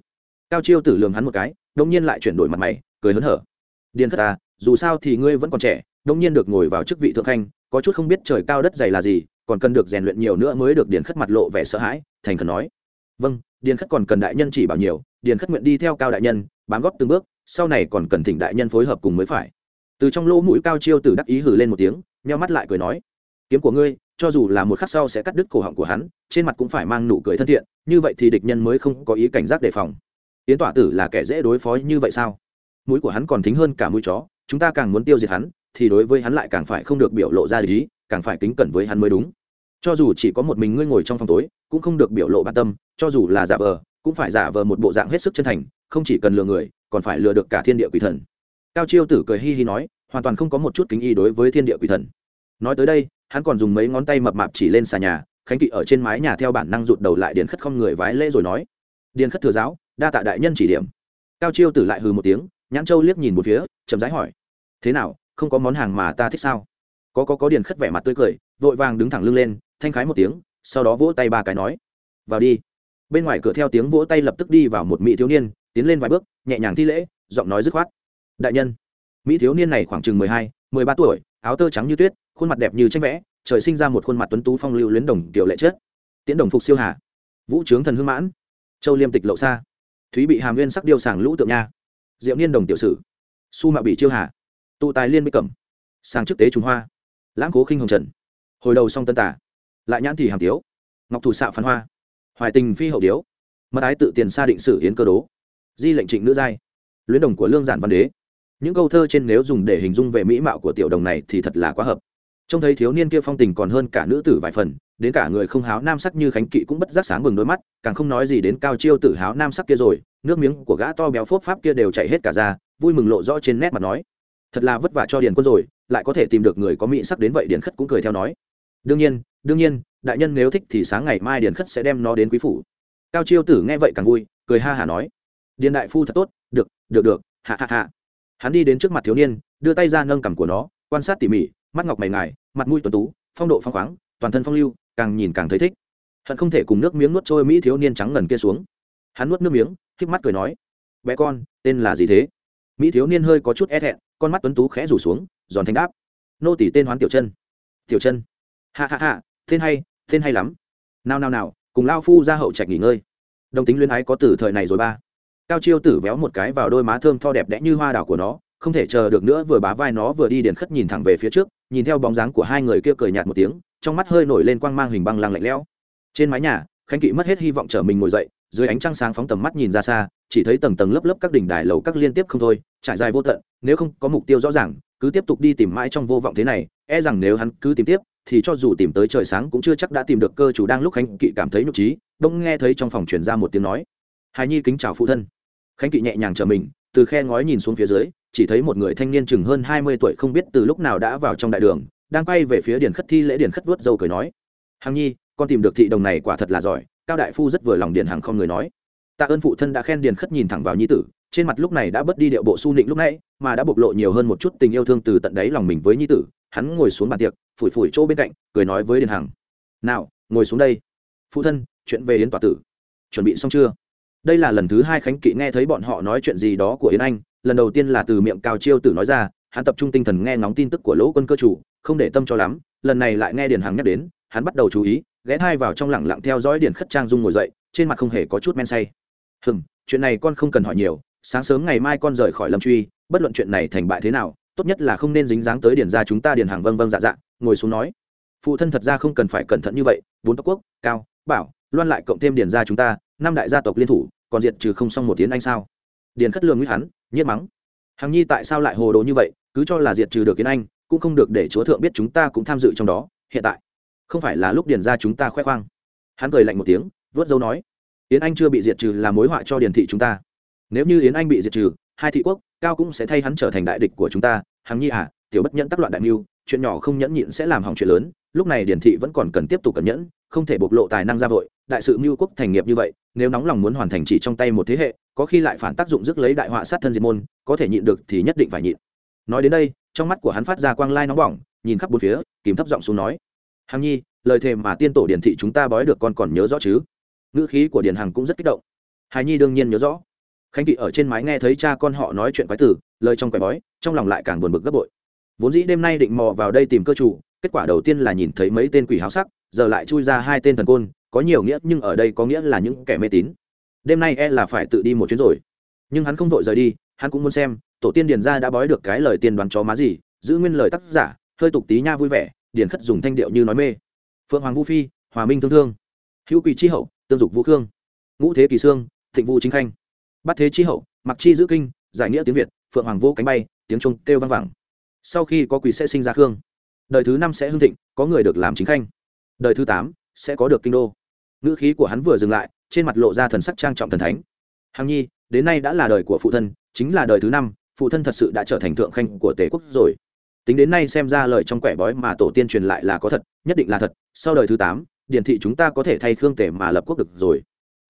Cao chiêu tử lường hắn một cái đông nhiên lại chuyển đổi mặt mày, cười hớn hở. Điền khất ta dù sao thì ngươi vẫn còn trẻ đông nhiên được ngồi vào chức vị thượng khanh, có chút không biết trời cao đất dày là gì, còn cần được rèn luyện nhiều nữa mới được điền khất mặt lộ vẻ sợ hãi, thành khẩn nói. Vâng điền khất còn cần đại nhân chỉ bảo nhiều, điền khất nguyện đi theo cao đại nhân, bám góp từng bước, sau này còn cần thỉnh đại nhân phối hợp cùng mới phải. Từ trong lỗ mũi cao chiêu tử đắc ý hử lên một tiếng, nheo mắt lại cười nói kiếm của ngươi, cho dù là một khắc sau sẽ cắt đứt cổ họng của hắn, trên mặt cũng phải mang nụ cười thân thiện, như vậy thì địch nhân mới không có ý cảnh giác đề phòng. Yến tỏa tử là kẻ dễ đối phó như vậy sao? Mũi của hắn còn thính hơn cả mũi chó, chúng ta càng muốn tiêu diệt hắn, thì đối với hắn lại càng phải không được biểu lộ ra lý càng phải kính cẩn với hắn mới đúng. Cho dù chỉ có một mình ngươi ngồi trong phòng tối, cũng không được biểu lộ bản tâm, cho dù là giả vờ, cũng phải giả vờ một bộ dạng hết sức chân thành, không chỉ cần lừa người, còn phải lừa được cả thiên địa quỷ thần. Cao chiêu tử cười hi hi nói, hoàn toàn không có một chút kính y đối với thiên địa quỷ thần. Nói tới đây hắn còn dùng mấy ngón tay mập mạp chỉ lên xà nhà, khánh kỵ ở trên mái nhà theo bản năng rụt đầu lại điền khất không người vái lễ rồi nói, điền khất thừa giáo, đa tạ đại nhân chỉ điểm. Cao chiêu tử lại hừ một tiếng, nhãn châu liếc nhìn một phía, chậm rãi hỏi, thế nào, không có món hàng mà ta thích sao? Có có có, điền khất vẻ mặt tươi cười, vội vàng đứng thẳng lưng lên, thanh khái một tiếng, sau đó vỗ tay ba cái nói, vào đi. Bên ngoài cửa theo tiếng vỗ tay lập tức đi vào một mỹ thiếu niên, tiến lên vài bước, nhẹ nhàng thi lễ, giọng nói dứt khoát, đại nhân. Mỹ thiếu niên này khoảng chừng mười hai, mười ba tuổi, áo tơ trắng như tuyết khuôn mặt đẹp như tranh vẽ, trời sinh ra một khuôn mặt tuấn tú phong lưu luyến đồng tiểu lệ chết tiễn đồng phục siêu hà. Vũ trướng thần hương mãn. Châu liêm tịch lậu xa. Thúy bị hàm nguyên sắc điêu sàng lũ tượng nha. Diệu niên đồng tiểu sử. Su mạo bị chiêu hà. Tụ tài liên mỹ cẩm. Sang chức tế trùng hoa. Lãng cố khinh hồng trần. Hồi đầu song tân tả. Lại nhãn thì hàm tiếu. Ngọc thủ xạ phán hoa. Hoài tình phi hậu điếu. Mật ái tự tiền xa định sử hiến cơ đố. Di lệnh trịnh nữ giai. Luyến đồng của lương giản văn đế. Những câu thơ trên nếu dùng để hình dung về mỹ mạo của tiểu đồng này thì thật là quá hợp trông thấy thiếu niên kia phong tình còn hơn cả nữ tử vài phần, đến cả người không háo nam sắc như khánh kỵ cũng bất giác sáng bừng đôi mắt, càng không nói gì đến cao chiêu tử háo nam sắc kia rồi, nước miếng của gã to béo phốt pháp kia đều chảy hết cả ra vui mừng lộ rõ trên nét mặt nói. Thật là vất vả cho điền quân rồi, lại có thể tìm được người có mỹ sắc đến vậy điền khất cũng cười theo nói. Đương nhiên đương nhiên, đại nhân nếu thích thì sáng ngày mai điền khất sẽ đem nó đến quý phủ. Cao chiêu tử nghe vậy càng vui, cười ha hả nói. Điền đại phu thật tốt, được được được, hạ hạ hạ. Hắn đi đến trước mặt thiếu niên, đưa tay ra nâng cằm của nó, quan sát tỉ mỉ mắt ngọc mày ngài, mặt mũi tuấn tú, phong độ phong khoáng, toàn thân phong lưu, càng nhìn càng thấy thích. Hận không thể cùng nước miếng nuốt trôi mỹ thiếu niên trắng ngần kia xuống. Hắn nuốt nước miếng, híp mắt cười nói, bé con, tên là gì thế? Mỹ thiếu niên hơi có chút e thẹn, con mắt tuấn tú khẽ rủ xuống, giòn thanh đáp, nô tỷ tên hoán tiểu chân. Tiểu chân? Hạ hạ hạ tên hay tên hay lắm. Nào nào nào, cùng lao phu ra hậu trạch nghỉ ngơi. Đồng tính luyến ái có từ thời này rồi ba. Cao chiêu tử véo một cái vào đôi má thơm tho đẹp đẽ như hoa đảo của nó không thể chờ được nữa, vừa bá vai nó vừa đi điền khất nhìn thẳng về phía trước, nhìn theo bóng dáng của hai người kia cười nhạt một tiếng, trong mắt hơi nổi lên quang mang hình băng lăng lạnh lẽo. Trên mái nhà, khánh kỵ mất hết hy vọng chở mình ngồi dậy, dưới ánh trăng sáng phóng tầm mắt nhìn ra xa, chỉ thấy tầng tầng lớp lớp các đỉnh đài lầu các liên tiếp không thôi, trải dài vô tận, nếu không có mục tiêu rõ ràng, cứ tiếp tục đi tìm mãi trong vô vọng thế này e rằng nếu hắn cứ tìm tiếp, thì cho dù tìm tới trời sáng cũng chưa chắc đã tìm được cơ chủ đang lúc khánh kỵ cảm thấy nhục trí bỗng nghe thấy trong phòng truyền ra một tiếng nói. Hài nhi kính chào phụ thân. Khánh kỵ nhẹ nhàng chờ mình từ khe ngói nhìn xuống phía dưới, chỉ thấy một người thanh niên chừng hơn hai mươi tuổi không biết từ lúc nào đã vào trong đại đường, đang quay về phía điền khất thi lễ điền khất vớt dâu cười nói, hằng nhi, con tìm được thị đồng này quả thật là giỏi, cao đại phu rất vừa lòng điền hằng không người nói. Tạ ơn phụ thân đã khen điền khất nhìn thẳng vào nhi tử, trên mặt lúc này đã bớt đi điệu bộ su nịnh lúc nãy, mà đã bộc lộ nhiều hơn một chút tình yêu thương từ tận đáy lòng mình với nhi tử, hắn ngồi xuống bàn tiệc, phủi phủi chỗ bên cạnh, cười nói với điền hằng, nào, ngồi xuống đây. Phụ thân, chuyện về yến tòa tử, chuẩn bị xong chưa? Đây là lần thứ hai khánh kỵ nghe thấy bọn họ nói chuyện gì đó của yến anh, lần đầu tiên là từ miệng cao chiêu tử nói ra, hắn tập trung tinh thần nghe ngóng tin tức của lỗ quân cơ chủ, không để tâm cho lắm, lần này lại nghe điền hằng nhắc đến, hắn bắt đầu chú ý, ghé thai vào trong lẳng lặng theo dõi điền khất trang dung ngồi dậy, trên mặt không hề có chút men say. Hừm, chuyện này con không cần hỏi nhiều, sáng sớm ngày mai con rời khỏi lâm truy, bất luận chuyện này thành bại thế nào, tốt nhất là không nên dính dáng tới điền ra chúng ta điền hàng vâng vâng dạ dạ ngồi xuống nói. Phụ thân thật ra không cần phải cẩn thận như vậy, bốn tóc quốc, cao, bảo, loan lại cộng thêm điền ra chúng ta năm đại gia tộc liên thủ, còn diệt trừ không xong một tiếng anh sao? Điền khất lương nguy hắn nhiết mắng. Hằng nhi tại sao lại hồ đồ như vậy, cứ cho là diệt trừ được kiến anh, cũng không được để chúa thượng biết chúng ta cũng tham dự trong đó, hiện tại. Không phải là lúc điền ra chúng ta khoe khoang. Hắn cười lạnh một tiếng, vớt dâu nói, yến anh chưa bị diệt trừ là mối họa cho điền thị chúng ta. Nếu như yến anh bị diệt trừ, hai thị quốc, cao cũng sẽ thay hắn trở thành đại địch của chúng ta. Hằng nhi à tiểu bất nhẫn tác loạn đại mưu, chuyện nhỏ không nhẫn nhịn sẽ làm hỏng chuyện lớn. Lúc này điền thị vẫn còn cần tiếp tục cẩn nhẫn, không thể bộc lộ tài năng ra vội đại sự mưu quốc thành nghiệp như vậy, nếu nóng lòng muốn hoàn thành chỉ trong tay một thế hệ, có khi lại phản tác dụng rước lấy đại họa sát thân diệt môn, có thể nhịn được thì nhất định phải nhịn. Nói đến đây, trong mắt của hắn phát ra quang lai nóng bỏng, nhìn khắp bốn phía, kìm thấp giọng xuống nói, hằng nhi, lời thề mà tiên tổ điển thị chúng ta bói được con còn nhớ rõ chứ? Ngữ khí của điền hằng cũng rất kích động. Hài nhi đương nhiên nhớ rõ. Khánh kỵ ở trên mái nghe thấy cha con họ nói chuyện quái tử, lời trong quái bói, trong lòng lại càng buồn bực gấp bội. Vốn dĩ đêm nay định mò vào đây tìm cơ chủ, kết quả đầu tiên là nhìn thấy mấy tên quỷ háo sắc, giờ lại chui ra hai tên thần côn có nhiều nghĩa nhưng ở đây có nghĩa là những kẻ mê tín. Đêm nay e là phải tự đi một chuyến rồi. Nhưng hắn không vội rời đi, hắn cũng muốn xem, tổ tiên điền ra đã bói được cái lời tiên đoán chó má gì, giữ nguyên lời tác giả, hơi tục tí nha vui vẻ, điền khất dùng thanh điệu như nói mê. Phượng hoàng vũ phi, hòa minh thương thương. Hữu quỳ chi hậu, tương dục vũ khương. Ngũ thế kỳ sương, thịnh vũ chính khanh. Bắt thế chi hậu, mặc chi giữ kinh, giải nghĩa tiếng việt, phượng hoàng vô cánh bay, tiếng trung kêu vang vẳng. Sau khi có quỳ sẽ sinh ra khương. Đời thứ năm sẽ hưng thịnh, có người được làm chính khanh. Đời thứ tám sẽ có được kinh đô ngữ khí của hắn vừa dừng lại, trên mặt lộ ra thần sắc trang trọng thần thánh. Hằng nhi, đến nay đã là đời của phụ thân, chính là đời thứ năm, phụ thân thật sự đã trở thành thượng khanh của tề quốc rồi. Tính đến nay xem ra lời trong quẻ bói mà tổ tiên truyền lại là có thật, nhất định là thật, sau đời thứ tám, điển thị chúng ta có thể thay khương tể mà lập quốc được rồi.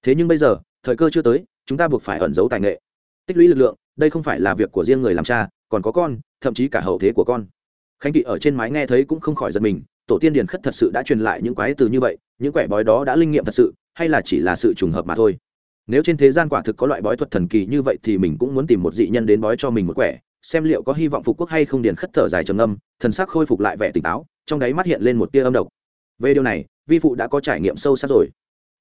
Thế nhưng bây giờ, thời cơ chưa tới, chúng ta buộc phải ẩn giấu tài nghệ. Tích lũy lực lượng, đây không phải là việc của riêng người làm cha, còn có con, thậm chí cả hậu thế của con. Khánh kỵ ở trên mái nghe thấy cũng không khỏi giật mình tổ tiên điền khất thật sự đã truyền lại những quái từ như vậy, những quẻ bói đó đã linh nghiệm thật sự, hay là chỉ là sự trùng hợp mà thôi? Nếu trên thế gian quả thực có loại bói thuật thần kỳ như vậy thì mình cũng muốn tìm một dị nhân đến bói cho mình một quẻ, xem liệu có hy vọng phục quốc hay không điền khất thở dài trầm âm thần sắc khôi phục lại vẻ tỉnh táo, trong đáy mắt hiện lên một tia âm độc. Về điều này, vi phụ đã có trải nghiệm sâu sắc rồi.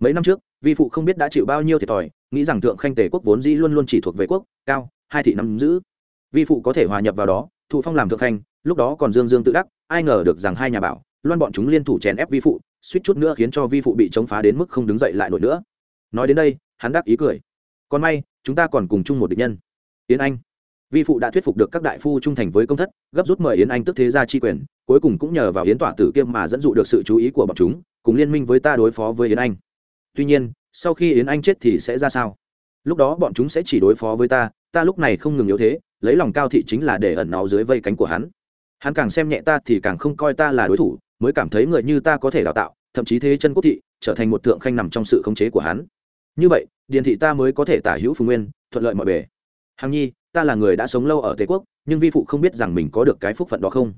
Mấy năm trước, vi phụ không biết đã chịu bao nhiêu thiệt thòi, nghĩ rằng thượng khanh tề quốc vốn dĩ luôn luôn chỉ thuộc về quốc, cao, hai thị nắm giữ. Vi phụ có thể hòa nhập vào đó, thụ phong làm thượng khanh, lúc đó còn dương dương tự đắc, ai ngờ được rằng hai nhà bảo loan bọn chúng liên thủ chèn ép vi phụ, suýt chút nữa khiến cho vi phụ bị chống phá đến mức không đứng dậy lại nổi nữa. Nói đến đây, hắn đáp ý cười. Còn may, chúng ta còn cùng chung một địch nhân. Yến anh. Vi phụ đã thuyết phục được các đại phu trung thành với công thất, gấp rút mời yến anh tức thế ra chi quyền, cuối cùng cũng nhờ vào yến tỏa tử kiêm mà dẫn dụ được sự chú ý của bọn chúng, cùng liên minh với ta đối phó với yến anh. Tuy nhiên, sau khi yến anh chết thì sẽ ra sao? Lúc đó bọn chúng sẽ chỉ đối phó với ta ta lúc này không ngừng yếu thế, lấy lòng cao thị chính là để ẩn náu dưới vây cánh của hắn. Hắn càng xem nhẹ ta thì càng không coi ta là đối thủ mới cảm thấy người như ta có thể đào tạo, thậm chí thế chân quốc thị, trở thành một thượng khanh nằm trong sự khống chế của hắn. Như vậy, điền thị ta mới có thể tả hữu phùng nguyên, thuận lợi mọi bề. Hằng nhi, ta là người đã sống lâu ở tề quốc, nhưng vi phụ không biết rằng mình có được cái phúc phận đó không?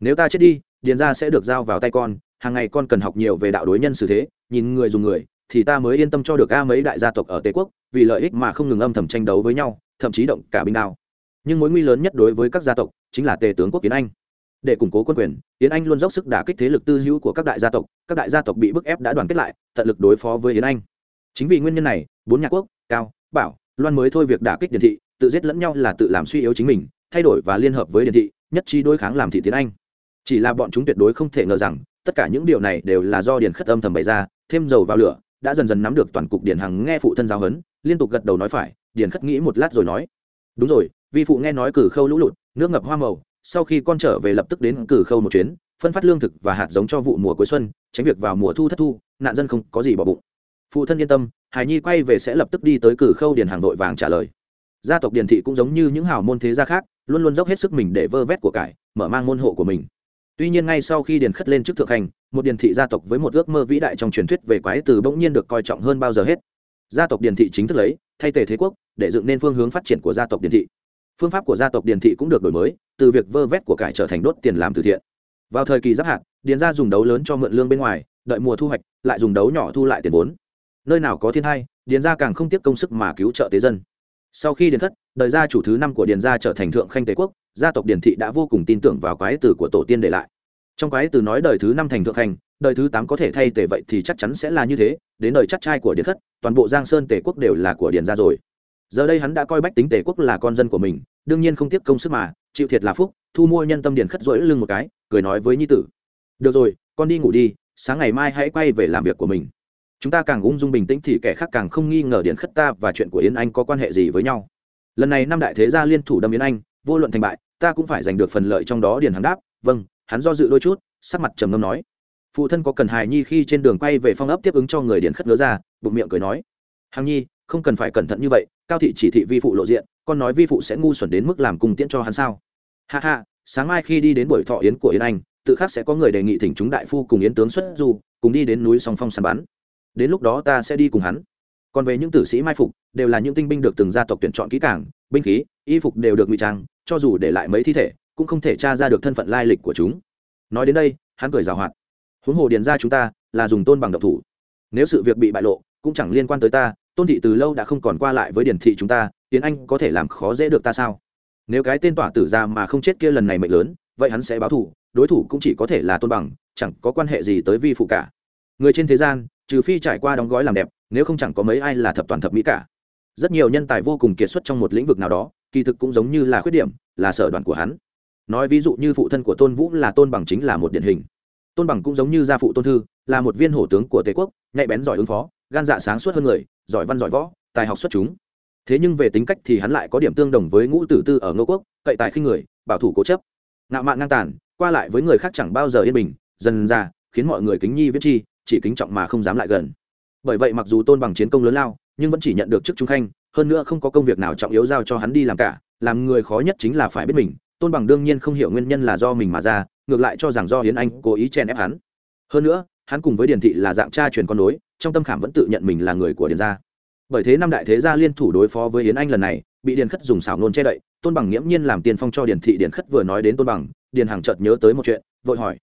Nếu ta chết đi, điền ra sẽ được giao vào tay con, hàng ngày con cần học nhiều về đạo đối nhân xử thế, nhìn người dùng người, thì ta mới yên tâm cho được a mấy đại gia tộc ở tề quốc, vì lợi ích mà không ngừng âm thầm tranh đấu với nhau, thậm chí động cả binh đao. Nhưng mối nguy lớn nhất đối với các gia tộc, chính là tề tướng quốc kiến anh để củng cố quân quyền, yến anh luôn dốc sức đả kích thế lực tư hữu của các đại gia tộc, các đại gia tộc bị bức ép đã đoàn kết lại, tận lực đối phó với yến anh. Chính vì nguyên nhân này, bốn nhà quốc, cao, bảo, loan mới thôi việc đả kích điển thị, tự giết lẫn nhau là tự làm suy yếu chính mình, thay đổi và liên hợp với điển thị, nhất trí đối kháng làm thị tiến anh. Chỉ là bọn chúng tuyệt đối không thể ngờ rằng, tất cả những điều này đều là do điển khất âm thầm bày ra, thêm dầu vào lửa, đã dần dần nắm được toàn cục điển hằng nghe phụ thân giáo huấn, liên tục gật đầu nói phải điển khất nghĩ một lát rồi nói. Đúng rồi, vi phụ nghe nói cử khâu lũ lụt, nước ngập hoa màu sau khi con trở về lập tức đến cử khâu một chuyến, phân phát lương thực và hạt giống cho vụ mùa cuối xuân, tránh việc vào mùa thu thất thu, nạn dân không có gì bỏ bụng. Phụ thân yên tâm, hải nhi quay về sẽ lập tức đi tới cử khâu điền hàng đội vàng trả lời. Gia tộc điền thị cũng giống như những hào môn thế gia khác, luôn luôn dốc hết sức mình để vơ vét của cải, mở mang môn hộ của mình. Tuy nhiên ngay sau khi điền khất lên trước thượng hành, một điền thị gia tộc với một ước mơ vĩ đại trong truyền thuyết về quái từ bỗng nhiên được coi trọng hơn bao giờ hết. Gia tộc điền thị chính thức lấy, thay tề thế quốc, để dựng nên phương hướng phát triển của gia tộc điền thị phương pháp của gia tộc điền thị cũng được đổi mới, từ việc vơ vét của cải trở thành đốt tiền làm từ thiện. Vào thời kỳ giáp hạt, điền gia dùng đấu lớn cho mượn lương bên ngoài, đợi mùa thu hoạch, lại dùng đấu nhỏ thu lại tiền vốn. Nơi nào có thiên thai, điền gia càng không tiếp công sức mà cứu trợ tế dân. Sau khi điền thất, đời gia chủ thứ năm của điền gia trở thành thượng khanh tế quốc, gia tộc điền thị đã vô cùng tin tưởng vào quái từ của tổ tiên để lại. Trong quái từ nói đời thứ năm thành thượng khanh, đời thứ tám có thể thay tề vậy thì chắc chắn sẽ là như thế, đến đời chắc trai của điền thất, toàn bộ giang sơn tề quốc đều là của điền gia rồi giờ đây hắn đã coi bách tính tề quốc là con dân của mình, đương nhiên không tiếp công sức mà, chịu thiệt là phúc, thu mua nhân tâm điền khất rỗi lưng một cái, cười nói với nhi tử. Được rồi, con đi ngủ đi, sáng ngày mai hãy quay về làm việc của mình. Chúng ta càng ung dung bình tĩnh thì kẻ khác càng không nghi ngờ điền khất ta và chuyện của yến anh có quan hệ gì với nhau. Lần này năm đại thế gia liên thủ đâm yến anh, vô luận thành bại, ta cũng phải giành được phần lợi trong đó, điền hắn đáp vâng hắn do dự đôi chút, sắc mặt trầm ngâm nói. Phụ thân có cần hài nhi khi trên đường quay về phong ấp tiếp ứng cho người điền khất ngứa ra, bụng miệng cười nói. Hằng nhi không cần phải cẩn thận như vậy cao thị chỉ thị vi phụ lộ diện con nói vi phụ sẽ ngu xuẩn đến mức làm cùng tiễn cho hắn sao? Ha ha sáng mai khi đi đến buổi thọ yến của yến anh tự khắc sẽ có người đề nghị thỉnh chúng đại phu cùng yến tướng xuất du cùng đi đến núi song phong săn bắn. Đến lúc đó ta sẽ đi cùng hắn. Còn về những tử sĩ mai phục đều là những tinh binh được từng gia tộc tuyển chọn kỹ càng, binh khí y phục đều được ngụy trang cho dù để lại mấy thi thể cũng không thể tra ra được thân phận lai lịch của chúng. Nói đến đây hắn cười rào hoạt. Huống hồ điền ra chúng ta là dùng tôn bằng độc thủ. Nếu sự việc bị bại lộ cũng chẳng liên quan tới ta tôn thị từ lâu đã không còn qua lại với điển thị chúng ta tiến anh có thể làm khó dễ được ta sao? Nếu cái tên tỏa tử ra mà không chết kia lần này mệnh lớn, vậy hắn sẽ báo thù, đối thủ cũng chỉ có thể là tôn bằng, chẳng có quan hệ gì tới vi phụ cả. Người trên thế gian, trừ phi trải qua đóng gói làm đẹp, nếu không chẳng có mấy ai là thập toàn thập mỹ cả. Rất nhiều nhân tài vô cùng kiệt xuất trong một lĩnh vực nào đó, kỳ thực cũng giống như là khuyết điểm, là sở đoàn của hắn. Nói ví dụ như phụ thân của tôn vũ là tôn bằng chính là một điển hình. Tôn bằng cũng giống như gia phụ tôn thư, là một viên hổ tướng của tề quốc, nhạy bén giỏi ứng phó, gan dạ sáng suốt hơn người giỏi văn giỏi võ, tài học xuất chúng. Thế nhưng về tính cách thì hắn lại có điểm tương đồng với ngũ tử tư ở ngô quốc, cậy tài khi người, bảo thủ cố chấp. Ngạo mạn ngang tàn, qua lại với người khác chẳng bao giờ yên bình, dần ra, khiến mọi người kính nhi viết chi, chỉ kính trọng mà không dám lại gần. Bởi vậy mặc dù tôn bằng chiến công lớn lao, nhưng vẫn chỉ nhận được chức trung khanh, hơn nữa không có công việc nào trọng yếu giao cho hắn đi làm cả, làm người khó nhất chính là phải biết mình. Tôn bằng đương nhiên không hiểu nguyên nhân là do mình mà ra, ngược lại cho rằng do hiến anh cố ý chen ép hắn. Hơn nữa, hắn cùng với điền thị là dạng cha truyền con nối trong tâm khảm vẫn tự nhận mình là người của điền gia. Bởi thế năm đại thế gia liên thủ đối phó với yến anh lần này, bị điền khất dùng xảo nôn che đậy, tôn bằng nghiễm nhiên làm tiền phong cho điền thị. Điền khất vừa nói đến tôn bằng, điền hàng chợt nhớ tới một chuyện, vội hỏi,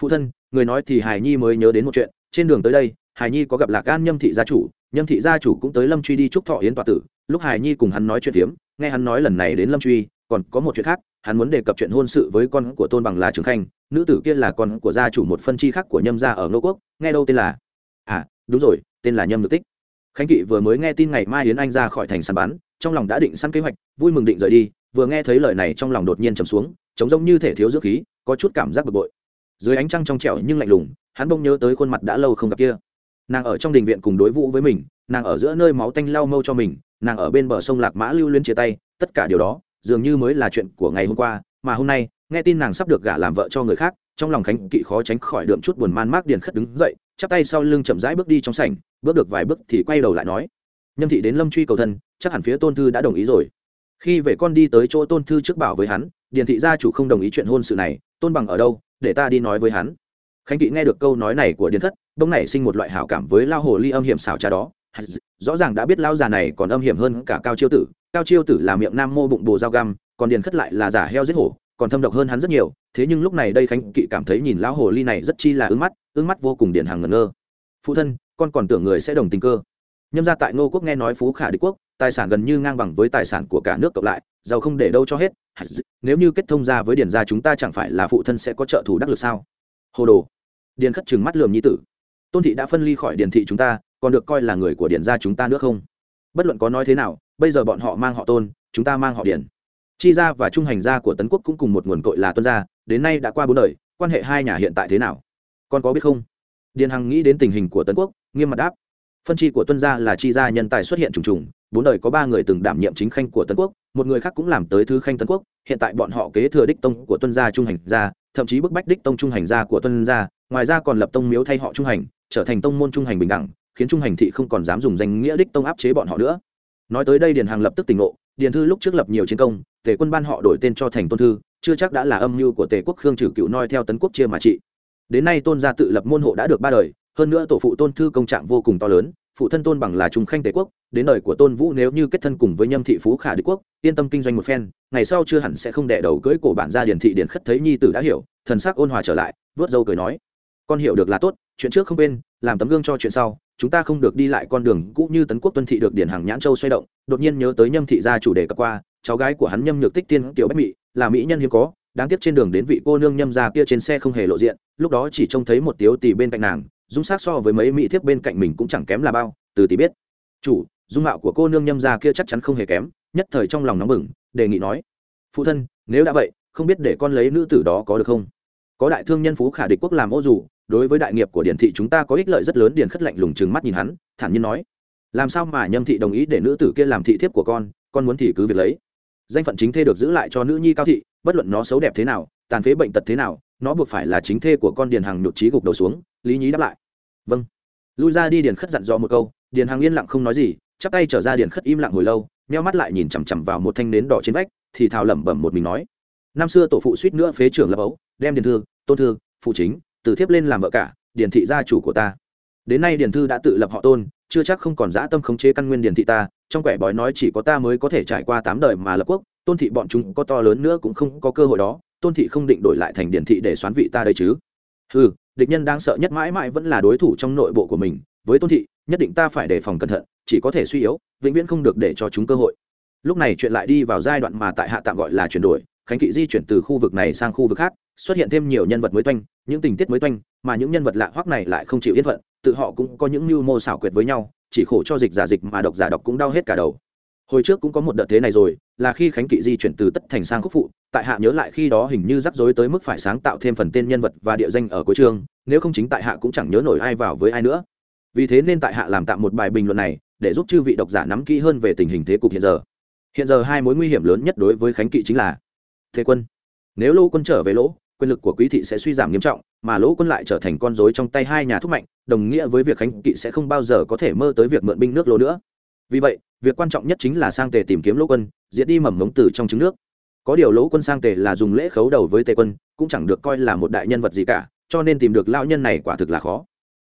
phụ thân, người nói thì hải nhi mới nhớ đến một chuyện, trên đường tới đây, hải nhi có gặp lạc gan nhâm thị gia chủ, nhâm thị gia chủ cũng tới lâm truy đi chúc thọ yến tọa tử, lúc hải nhi cùng hắn nói chuyện phiếm, nghe hắn nói lần này đến lâm truy, còn có một chuyện khác, hắn muốn đề cập chuyện hôn sự với con của tôn bằng là trường khanh, nữ tử kia là con của gia chủ một phân chi khác của nhâm gia ở ngô quốc, nghe đâu tên là à đúng rồi, tên là nhâm nhược tích. Khánh kỵ vừa mới nghe tin ngày mai yến anh ra khỏi thành săn bắn, trong lòng đã định săn kế hoạch, vui mừng định rời đi, vừa nghe thấy lời này trong lòng đột nhiên trầm xuống, trống rỗng như thể thiếu dưỡng khí, có chút cảm giác bực bội. Dưới ánh trăng trong trẻo nhưng lạnh lùng, hắn bỗng nhớ tới khuôn mặt đã lâu không gặp kia. Nàng ở trong đình viện cùng đối vũ với mình, nàng ở giữa nơi máu tanh lau mâu cho mình, nàng ở bên bờ sông lạc mã lưu luyến chia tay, tất cả điều đó, dường như mới là chuyện của ngày hôm qua, mà hôm nay, nghe tin nàng sắp được gả làm vợ cho người khác, trong lòng khánh kỵ khó tránh khỏi đượm chút buồn man mác điền khất đứng dậy chắp tay sau lưng chậm rãi bước đi trong sảnh, bước được vài bước thì quay đầu lại nói, nhâm thị đến lâm truy cầu thân, chắc hẳn phía tôn thư đã đồng ý rồi. Khi về con đi tới chỗ tôn thư trước bảo với hắn, điền thị gia chủ không đồng ý chuyện hôn sự này, tôn bằng ở đâu, để ta đi nói với hắn. Khánh kỵ nghe được câu nói này của điền thất, bỗng nảy sinh một loại hảo cảm với lao hồ ly âm hiểm xảo trá đó. Rõ ràng đã biết lao già này còn âm hiểm hơn cả cao chiêu tử. Cao chiêu tử là miệng nam mô bụng bồ dao găm, còn điền khất lại là giả heo giết hổ, còn thâm độc hơn hắn rất nhiều. Thế nhưng lúc này đây khánh kỵ cảm thấy nhìn lão hồ ly này rất chi là ứng mắt ương mắt vô cùng điển hàng ngẩn ngơ. Phụ thân, con còn tưởng người sẽ đồng tình cơ. Nhâm ra tại ngô quốc nghe nói phú khả đế quốc, tài sản gần như ngang bằng với tài sản của cả nước cộng lại, giàu không để đâu cho hết. Nếu như kết thông ra với điển gia chúng ta chẳng phải là phụ thân sẽ có trợ thủ đắc lực sao? Hồ đồ. Điền khất trừng mắt lườm nhi tử. Tôn thị đã phân ly khỏi điển thị chúng ta, còn được coi là người của điển gia chúng ta nữa không? Bất luận có nói thế nào, bây giờ bọn họ mang họ tôn, chúng ta mang họ điển chi gia và trung hành gia của tấn quốc cũng cùng một nguồn cội là tuân gia, đến nay đã qua bốn đời, quan hệ hai nhà hiện tại thế nào? Con có biết không? Điền hằng nghĩ đến tình hình của tấn quốc, nghiêm mặt đáp. Phân chi của tuân gia là chi gia nhân tài xuất hiện trùng trùng, bốn đời có ba người từng đảm nhiệm chính khanh của tấn quốc, một người khác cũng làm tới thứ khanh tấn quốc. Hiện tại bọn họ kế thừa đích tông của tuân gia trung hành gia, thậm chí bức bách đích tông trung hành gia của tuân gia. Ngoài ra còn lập tông miếu thay họ trung hành, trở thành tông môn trung hành bình đẳng, khiến trung hành thị không còn dám dùng danh nghĩa đích tông áp chế bọn họ nữa. Nói tới đây điền hằng lập tức tỉnh ngộ, điền thư lúc trước lập nhiều chiến công, tề quân ban họ đổi tên cho thành tôn thư, chưa chắc đã là âm mưu của tề quốc khương trừ cựu noi theo tấn quốc chia mà trị đến nay tôn gia tự lập môn hộ đã được ba đời, hơn nữa tổ phụ tôn thư công trạng vô cùng to lớn, phụ thân tôn bằng là trung khanh tề quốc, đến đời của tôn vũ nếu như kết thân cùng với nhâm thị phú khả đế quốc, yên tâm kinh doanh một phen, ngày sau chưa hẳn sẽ không đẻ đầu cưỡi cổ bản gia điển thị điển khất thấy nhi tử đã hiểu, thần sắc ôn hòa trở lại, vớt dâu cười nói, con hiểu được là tốt, chuyện trước không quên, làm tấm gương cho chuyện sau, chúng ta không được đi lại con đường cũ như tấn quốc tuân thị được điển hàng nhãn châu xoay động, đột nhiên nhớ tới nhâm thị gia chủ đề cập qua, cháu gái của hắn nhâm nhược tích tiên, tiểu bách mỹ là mỹ nhân hiếm có đáng tiếc trên đường đến vị cô nương nhâm gia kia trên xe không hề lộ diện, lúc đó chỉ trông thấy một tiếu tì bên cạnh nàng, dung sát so với mấy mỹ thiếp bên cạnh mình cũng chẳng kém là bao, từ tỷ biết. Chủ, dung mạo của cô nương nhâm gia kia chắc chắn không hề kém, nhất thời trong lòng nóng bừng, đề nghị nói, phụ thân, nếu đã vậy, không biết để con lấy nữ tử đó có được không? Có đại thương nhân phú khả địch quốc làm ô dù, đối với đại nghiệp của điển thị chúng ta có ích lợi rất lớn. Điển khất lạnh lùng chừng mắt nhìn hắn, thản nhiên nói, làm sao mà nhâm thị đồng ý để nữ tử kia làm thị thiếp của con con muốn thì cứ việc lấy danh phận chính thê được giữ lại cho nữ nhi cao thị, bất luận nó xấu đẹp thế nào, tàn phế bệnh tật thế nào, nó buộc phải là chính thê của con điền hàng nhụt trí gục đầu xuống, lý nhí đáp lại. Vâng. Lui ra đi điền khất dặn dò một câu, điền hàng yên lặng không nói gì, chắp tay trở ra điền khất im lặng hồi lâu, meo mắt lại nhìn chằm chằm vào một thanh nến đỏ trên vách, thì thào lẩm bẩm một mình nói. Năm xưa tổ phụ suýt nữa phế trưởng lập ấu, đem điền thư, tôn thư, phụ chính, từ thiếp lên làm vợ cả, điền thị gia chủ của ta. Đến nay điền thư đã tự lập họ tôn, chưa chắc không còn dã tâm khống chế căn nguyên điền thị ta trong quẻ bói nói chỉ có ta mới có thể trải qua tám đời mà lập quốc, tôn thị bọn chúng có to lớn nữa cũng không có cơ hội đó, tôn thị không định đổi lại thành điển thị để xoán vị ta đây chứ. Ừ địch nhân đang sợ nhất mãi mãi vẫn là đối thủ trong nội bộ của mình, với tôn thị, nhất định ta phải đề phòng cẩn thận, chỉ có thể suy yếu, vĩnh viễn không được để cho chúng cơ hội. Lúc này chuyện lại đi vào giai đoạn mà tại hạ tạm gọi là chuyển đổi, khánh kỵ di chuyển từ khu vực này sang khu vực khác, xuất hiện thêm nhiều nhân vật mới toanh, những tình tiết mới toanh, mà những nhân vật lạ hoắc này lại không chịu yên phận, tự họ cũng có những mưu mô xảo quyệt với nhau chỉ khổ cho dịch giả dịch mà độc giả đọc cũng đau hết cả đầu. Hồi trước cũng có một đợt thế này rồi, là khi khánh kỵ di chuyển từ tất thành sang khúc phụ, tại hạ nhớ lại khi đó hình như rắc rối tới mức phải sáng tạo thêm phần tên nhân vật và địa danh ở cuối chương, nếu không chính tại hạ cũng chẳng nhớ nổi ai vào với ai nữa. Vì thế nên tại hạ làm tạm một bài bình luận này, để giúp chư vị độc giả nắm kỹ hơn về tình hình thế cục hiện giờ. Hiện giờ hai mối nguy hiểm lớn nhất đối với khánh kỵ chính là thế quân. Nếu lỗ quân trở về lỗ quyền lực của quý thị sẽ suy giảm nghiêm trọng, mà lỗ quân lại trở thành con rối trong tay hai nhà thúc mạnh, đồng nghĩa với việc khánh kỵ sẽ không bao giờ có thể mơ tới việc mượn binh nước lỗ nữa. Vì vậy, việc quan trọng nhất chính là sang tề tìm kiếm lỗ quân, diệt đi mầm mống từ trong trứng nước. Có điều lỗ quân sang tề là dùng lễ khấu đầu với tề quân, cũng chẳng được coi là một đại nhân vật gì cả, cho nên tìm được lao nhân này quả thực là khó.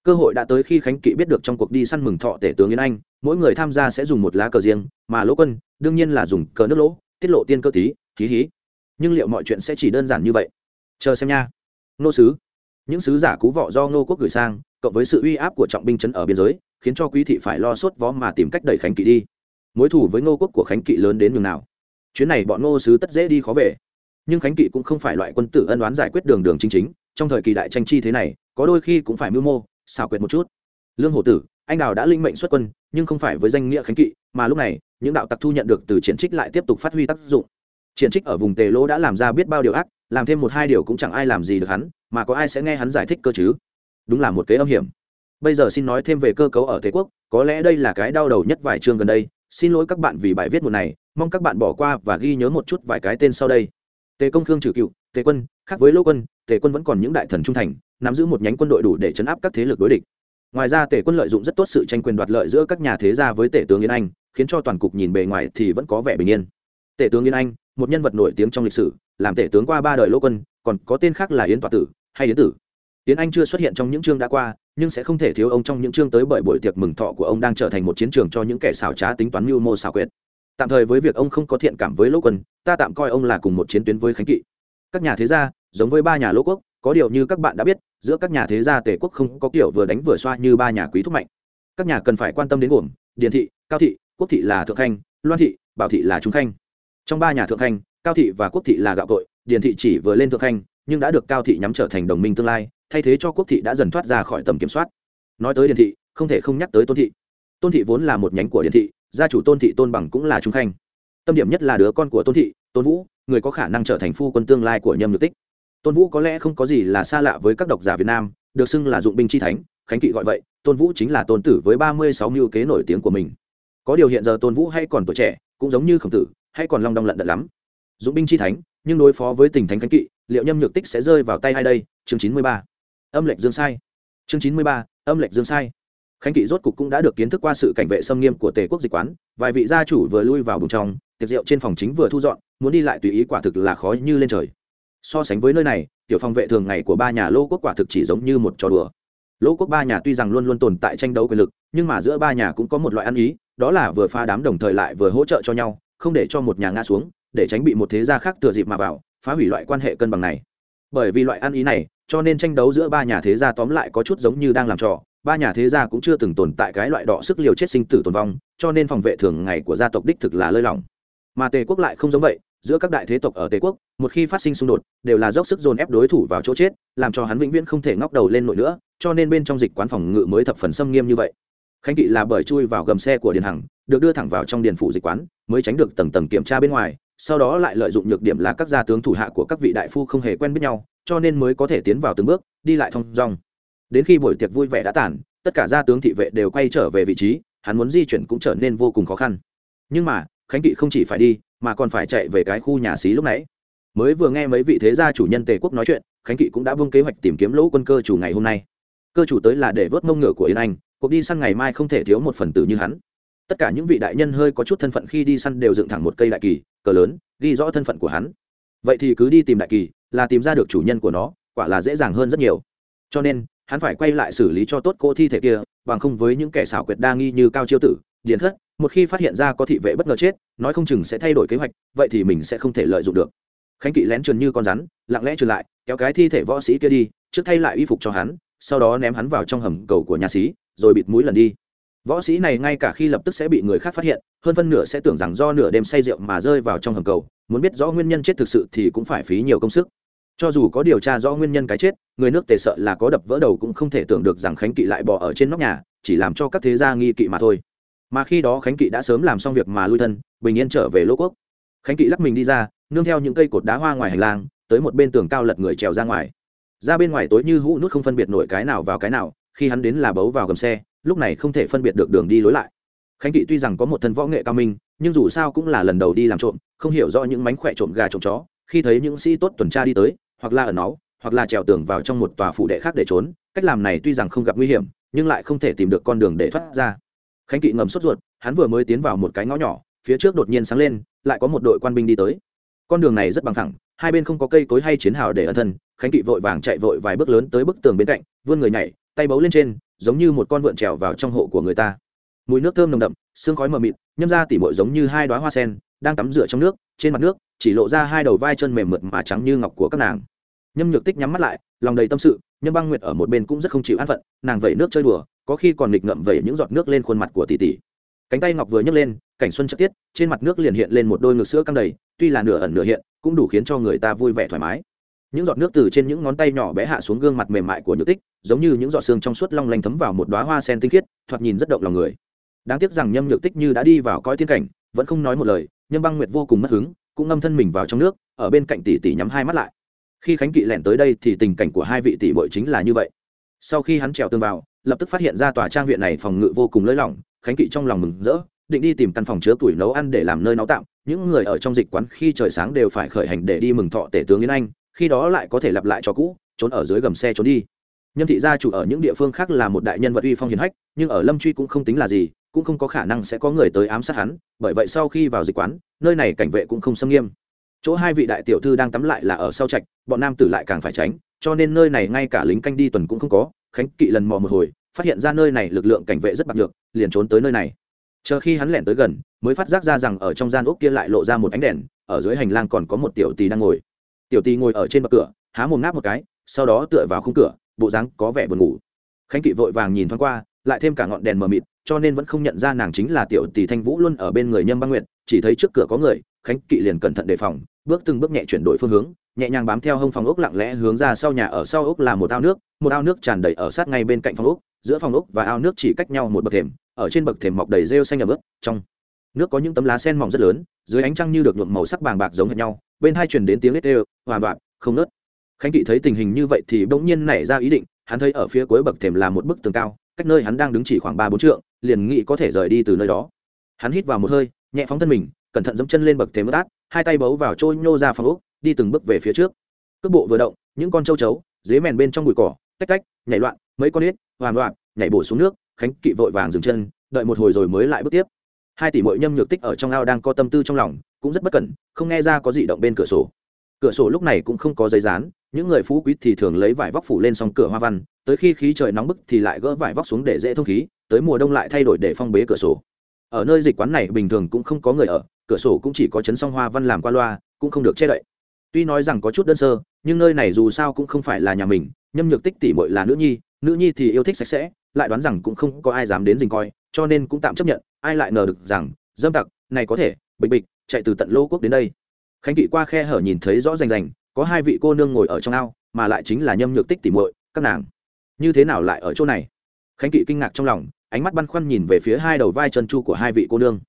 Cơ hội đã tới khi khánh kỵ biết được trong cuộc đi săn mừng thọ tể tướng yến anh, mỗi người tham gia sẽ dùng một lá cờ riêng, mà lỗ quân đương nhiên là dùng cờ nước lỗ, tiết lộ tiên cơ tí, hí hí. Nhưng liệu mọi chuyện sẽ chỉ đơn giản như vậy? Chờ xem nha. Nô sứ. Những sứ giả cú vọ do ngô quốc gửi sang, cộng với sự uy áp của trọng binh chấn ở biên giới, khiến cho quý thị phải lo sốt vó mà tìm cách đẩy khánh kỵ đi. Mối thủ với ngô quốc của khánh kỵ lớn đến nhường nào. Chuyến này bọn ngô sứ tất dễ đi khó về. Nhưng khánh kỵ cũng không phải loại quân tử ân đoán giải quyết đường đường chính chính, trong thời kỳ đại tranh chi thế này, có đôi khi cũng phải mưu mô xào quyệt một chút. Lương hổ tử, anh đào đã linh mệnh xuất quân, nhưng không phải với danh nghĩa khánh kỵ, mà lúc này, những đạo tặc thu nhận được từ triển trích lại tiếp tục phát huy tác dụng. Triển trích ở vùng tề lỗ đã làm ra biết bao điều ác làm thêm một hai điều cũng chẳng ai làm gì được hắn, mà có ai sẽ nghe hắn giải thích cơ chứ? Đúng là một kế âm hiểm. Bây giờ xin nói thêm về cơ cấu ở Thế quốc, có lẽ đây là cái đau đầu nhất vài chương gần đây. Xin lỗi các bạn vì bài viết một này, mong các bạn bỏ qua và ghi nhớ một chút vài cái tên sau đây. Tề công khương trừ cựu, tề quân, khác với lỗ quân, tề quân vẫn còn những đại thần trung thành, nắm giữ một nhánh quân đội đủ để chấn áp các thế lực đối địch. Ngoài ra tề quân lợi dụng rất tốt sự tranh quyền đoạt lợi giữa các nhà thế gia với tể tướng yên anh, khiến cho toàn cục nhìn bề ngoài thì vẫn có vẻ bình yên. Tể tướng yên anh, một nhân vật nổi tiếng trong lịch sử làm tể tướng qua ba đời lỗ quân, còn có tên khác là yến tọa tử hay yến tử. Yến anh chưa xuất hiện trong những chương đã qua, nhưng sẽ không thể thiếu ông trong những chương tới bởi buổi tiệc mừng thọ của ông đang trở thành một chiến trường cho những kẻ xảo trá tính toán mưu mô xảo quyệt. Tạm thời với việc ông không có thiện cảm với lỗ quân, ta tạm coi ông là cùng một chiến tuyến với khánh kỵ. Các nhà thế gia, giống với ba nhà lỗ quốc, có điều như các bạn đã biết, giữa các nhà thế gia tề quốc không có kiểu vừa đánh vừa xoa như ba nhà quý thúc mạnh. Các nhà cần phải quan tâm đến gồm điền thị, cao thị, quốc thị là thượng khanh, loan thị, bảo thị là trung khanh. Trong ba nhà thượng khanh cao thị và quốc thị là gạo cội, điền thị chỉ vừa lên thượng khanh, nhưng đã được cao thị nhắm trở thành đồng minh tương lai, thay thế cho quốc thị đã dần thoát ra khỏi tầm kiểm soát. Nói tới điền thị, không thể không nhắc tới tôn thị. Tôn thị vốn là một nhánh của điền thị, gia chủ tôn thị tôn bằng cũng là trung khanh. Tâm điểm nhất là đứa con của tôn thị, tôn vũ, người có khả năng trở thành phu quân tương lai của nhâm nhược tích. Tôn vũ có lẽ không có gì là xa lạ với các độc giả việt nam, được xưng là dụng binh chi thánh, khánh kỵ gọi vậy, tôn vũ chính là tôn tử với ba mươi sáu mưu kế nổi tiếng của mình. Có điều hiện giờ tôn vũ hay còn tuổi trẻ, cũng giống như khổng tử, hay còn long đong lận đận lắm. Dũng binh chi thánh, nhưng đối phó với tình thánh khánh kỵ, liệu nhâm nhược tích sẽ rơi vào tay ai đây? Chương chín mươi ba. Âm lệnh dương sai. Chương chín mươi ba, âm lệnh dương sai. Khánh kỵ rốt cục cũng đã được kiến thức qua sự cảnh vệ xâm nghiêm của tề quốc dịch quán, vài vị gia chủ vừa lui vào bùng trong, tiệc rượu trên phòng chính vừa thu dọn, muốn đi lại tùy ý quả thực là khó như lên trời. So sánh với nơi này, tiểu phòng vệ thường ngày của ba nhà lô quốc quả thực chỉ giống như một trò đùa. Lô quốc ba nhà tuy rằng luôn luôn tồn tại tranh đấu quyền lực, nhưng mà giữa ba nhà cũng có một loại ăn ý, đó là vừa pha đám đồng thời lại vừa hỗ trợ cho nhau, không để cho một nhà ngã xuống để tránh bị một thế gia khác thừa dịp mà vào, phá hủy loại quan hệ cân bằng này. Bởi vì loại ăn ý này, cho nên tranh đấu giữa ba nhà thế gia tóm lại có chút giống như đang làm trò, ba nhà thế gia cũng chưa từng tồn tại cái loại đọ sức liều chết sinh tử tồn vong, cho nên phòng vệ thường ngày của gia tộc đích thực là lơi lỏng. Mà tề quốc lại không giống vậy, giữa các đại thế tộc ở tề quốc, một khi phát sinh xung đột, đều là dốc sức dồn ép đối thủ vào chỗ chết, làm cho hắn vĩnh viễn không thể ngóc đầu lên nổi nữa, cho nên bên trong dịch quán phòng ngự mới thập phần xâm nghiêm như vậy. Khánh kỵ là bởi chui vào gầm xe của điền hằng, được đưa thẳng vào trong điền phủ dịch quán, mới tránh được tầng tầng kiểm tra bên ngoài sau đó lại lợi dụng nhược điểm là các gia tướng thủ hạ của các vị đại phu không hề quen biết nhau, cho nên mới có thể tiến vào từng bước, đi lại thong dong. Đến khi buổi tiệc vui vẻ đã tàn, tất cả gia tướng thị vệ đều quay trở về vị trí, hắn muốn di chuyển cũng trở nên vô cùng khó khăn. Nhưng mà, khánh kỵ không chỉ phải đi, mà còn phải chạy về cái khu nhà xí lúc nãy. Mới vừa nghe mấy vị thế gia chủ nhân tề quốc nói chuyện, khánh kỵ cũng đã vương kế hoạch tìm kiếm lỗ quân cơ chủ ngày hôm nay. Cơ chủ tới là để vớt mông ngựa của yên anh, cuộc đi săn ngày mai không thể thiếu một phần tử như hắn tất cả những vị đại nhân hơi có chút thân phận khi đi săn đều dựng thẳng một cây đại kỳ, cờ lớn, ghi rõ thân phận của hắn. Vậy thì cứ đi tìm đại kỳ, là tìm ra được chủ nhân của nó, quả là dễ dàng hơn rất nhiều. Cho nên, hắn phải quay lại xử lý cho tốt cô thi thể kia, bằng không với những kẻ xảo quyệt đa nghi như cao chiêu tử, điền khất một khi phát hiện ra có thị vệ bất ngờ chết, nói không chừng sẽ thay đổi kế hoạch, vậy thì mình sẽ không thể lợi dụng được. Khánh kỵ lén trườn như con rắn, lặng lẽ trườn lại, kéo cái thi thể võ sĩ kia đi, trước thay lại y phục cho hắn, sau đó ném hắn vào trong hầm cầu của nhà sĩ, rồi bịt mũi lần đi võ sĩ này ngay cả khi lập tức sẽ bị người khác phát hiện, hơn phân nửa sẽ tưởng rằng do nửa đêm say rượu mà rơi vào trong hầm cầu, muốn biết rõ nguyên nhân chết thực sự thì cũng phải phí nhiều công sức. Cho dù có điều tra rõ nguyên nhân cái chết, người nước tề sợ là có đập vỡ đầu cũng không thể tưởng được rằng khánh kỵ lại bỏ ở trên nóc nhà, chỉ làm cho các thế gia nghi kỵ mà thôi. Mà khi đó khánh kỵ đã sớm làm xong việc mà lui thân, bình yên trở về lỗ quốc. Khánh kỵ lắc mình đi ra, nương theo những cây cột đá hoa ngoài hành lang, tới một bên tường cao lật người trèo ra ngoài. Ra bên ngoài tối như hũ nút không phân biệt nổi cái nào vào cái nào, khi hắn đến là bấu vào gầm xe lúc này không thể phân biệt được đường đi lối lại. Khánh kỵ tuy rằng có một thân võ nghệ cao minh, nhưng dù sao cũng là lần đầu đi làm trộm, không hiểu rõ những mánh khỏe trộm gà trộm chó, khi thấy những sĩ tốt tuần tra đi tới, hoặc là ở nó hoặc là trèo tường vào trong một tòa phủ đệ khác để trốn, cách làm này tuy rằng không gặp nguy hiểm, nhưng lại không thể tìm được con đường để thoát ra. Khánh kỵ ngầm sốt ruột, hắn vừa mới tiến vào một cái ngõ nhỏ, phía trước đột nhiên sáng lên, lại có một đội quan binh đi tới. Con đường này rất bằng thẳng hai bên không có cây cối hay chiến hào để ẩn thân, khánh kỵ vội vàng chạy vội vài bước lớn tới bức tường bên cạnh, vươn người nhảy, tay bấu lên trên giống như một con vượn trèo vào trong hộ của người ta. Mùi nước thơm nồng đậm, xương khói mờ mịt, nhâm ra tỉ mội giống như hai đoá hoa sen đang tắm rửa trong nước, trên mặt nước chỉ lộ ra hai đầu vai chân mềm mượt mà trắng như ngọc của các nàng. Nhâm nhược tích nhắm mắt lại, lòng đầy tâm sự, nhâm băng nguyệt ở một bên cũng rất không chịu an phận, nàng vẩy nước chơi đùa, có khi còn nghịch ngậm vẩy những giọt nước lên khuôn mặt của tỷ tỷ. Cánh tay ngọc vừa nhấc lên, cảnh xuân chất tiết, trên mặt nước liền hiện lên một đôi ngực sữa căng đầy, tuy là nửa ẩn nửa hiện, cũng đủ khiến cho người ta vui vẻ thoải mái những giọt nước từ trên những ngón tay nhỏ bé hạ xuống gương mặt mềm mại của nhược tích, giống như những giọt xương trong suốt long lanh thấm vào một đoá hoa sen tinh khiết, thoạt nhìn rất động lòng người. Đáng tiếc rằng nhâm nhược tích như đã đi vào coi thiên cảnh, vẫn không nói một lời, nhâm băng nguyệt vô cùng mất hứng, cũng ngâm thân mình vào trong nước, ở bên cạnh tỷ tỷ nhắm hai mắt lại. Khi khánh kỵ lẻn tới đây thì tình cảnh của hai vị tỷ bội chính là như vậy. Sau khi hắn trèo tương vào, lập tức phát hiện ra tòa trang viện này phòng ngự vô cùng lơi lỏng, khánh kỵ trong lòng mừng rỡ, định đi tìm căn phòng chứa tuổi nấu ăn để làm nơi nấu tạm. Những người ở trong dịch quán khi trời sáng đều phải khởi hành để đi mừng thọ tể tướng yến anh khi đó lại có thể lặp lại cho cũ trốn ở dưới gầm xe trốn đi. Nhâm thị gia chủ ở những địa phương khác là một đại nhân vật uy phong hiền hách nhưng ở lâm truy cũng không tính là gì cũng không có khả năng sẽ có người tới ám sát hắn bởi vậy sau khi vào dịch quán nơi này cảnh vệ cũng không xâm nghiêm. Chỗ hai vị đại tiểu thư đang tắm lại là ở sau trạch bọn nam tử lại càng phải tránh cho nên nơi này ngay cả lính canh đi tuần cũng không có khánh kỵ lần mò một hồi phát hiện ra nơi này lực lượng cảnh vệ rất bạc nhược, liền trốn tới nơi này. Chờ khi hắn lẻn tới gần mới phát giác ra rằng ở trong gian ốc kia lại lộ ra một ánh đèn ở dưới hành lang còn có một tiểu tỳ đang ngồi tiểu Tì ngồi ở trên bậc cửa há mồm ngáp một cái sau đó tựa vào khung cửa bộ dáng có vẻ buồn ngủ. Khánh kỵ vội vàng nhìn thoáng qua lại thêm cả ngọn đèn mờ mịt cho nên vẫn không nhận ra nàng chính là tiểu tỷ thanh vũ luôn ở bên người nhâm băng Nguyệt, chỉ thấy trước cửa có người khánh kỵ liền cẩn thận đề phòng bước từng bước nhẹ chuyển đổi phương hướng nhẹ nhàng bám theo hông phòng ốc lặng lẽ hướng ra sau nhà ở sau ốc là một ao nước một ao nước tràn đầy ở sát ngay bên cạnh phòng ốc giữa phòng ốc và ao nước chỉ cách nhau một bậc thềm ở trên bậc thềm mọc đầy rêu xanh ở bước trong nước có những tấm lá sen mỏng rất lớn dưới ánh trăng như được nhuộm màu sắc bàng bạc giống hệt nhau, bên hai truyền đến tiếng ếch đều hòa đoạn không nớt khánh kỵ thấy tình hình như vậy thì bỗng nhiên nảy ra ý định, hắn thấy ở phía cuối bậc thềm là một bức tường cao, cách nơi hắn đang đứng chỉ khoảng ba bốn trượng, liền nghĩ có thể rời đi từ nơi đó. Hắn hít vào một hơi, nhẹ phóng thân mình, cẩn thận dẫm chân lên bậc thềm ướt át, hai tay bấu vào trôi nhô ra phòng úc đi từng bước về phía trước. Cước bộ vừa động, những con châu chấu, dế mèn bên trong bụi cỏ, tách tách, nhảy loạn, mấy con ếch hoàn loạn nhảy bổ xuống nước, khánh kỵ vội vàng dừng chân, đợi một hồi rồi mới lại bước tiếp hai tỷ mội nhâm nhược tích ở trong ao đang có tâm tư trong lòng, cũng rất bất cẩn, không nghe ra có gì động bên cửa sổ. Cửa sổ lúc này cũng không có giấy dán, những người phú quý thì thường lấy vải vóc phủ lên xong cửa hoa văn, tới khi khí trời nóng bức thì lại gỡ vải vóc xuống để dễ thông khí, tới mùa đông lại thay đổi để phong bế cửa sổ. Ở nơi dịch quán này bình thường cũng không có người ở, cửa sổ cũng chỉ có chấn song hoa văn làm qua loa, cũng không được che đậy. Tuy nói rằng có chút đơn sơ, nhưng nơi này dù sao cũng không phải là nhà mình, nhâm nhược tích tỷ mội là nữ nhi nữ nhi thì yêu thích sạch sẽ, lại đoán rằng cũng không có ai dám đến dình coi cho nên cũng tạm chấp nhận, ai lại ngờ được rằng, dâm tặc, này có thể, bịch bịch, chạy từ tận lô quốc đến đây. Khánh kỵ qua khe hở nhìn thấy rõ rành rành, có hai vị cô nương ngồi ở trong ao, mà lại chính là nhâm nhược tích tỉ muội, các nàng. Như thế nào lại ở chỗ này? Khánh kỵ kinh ngạc trong lòng, ánh mắt băn khoăn nhìn về phía hai đầu vai chân chu của hai vị cô nương.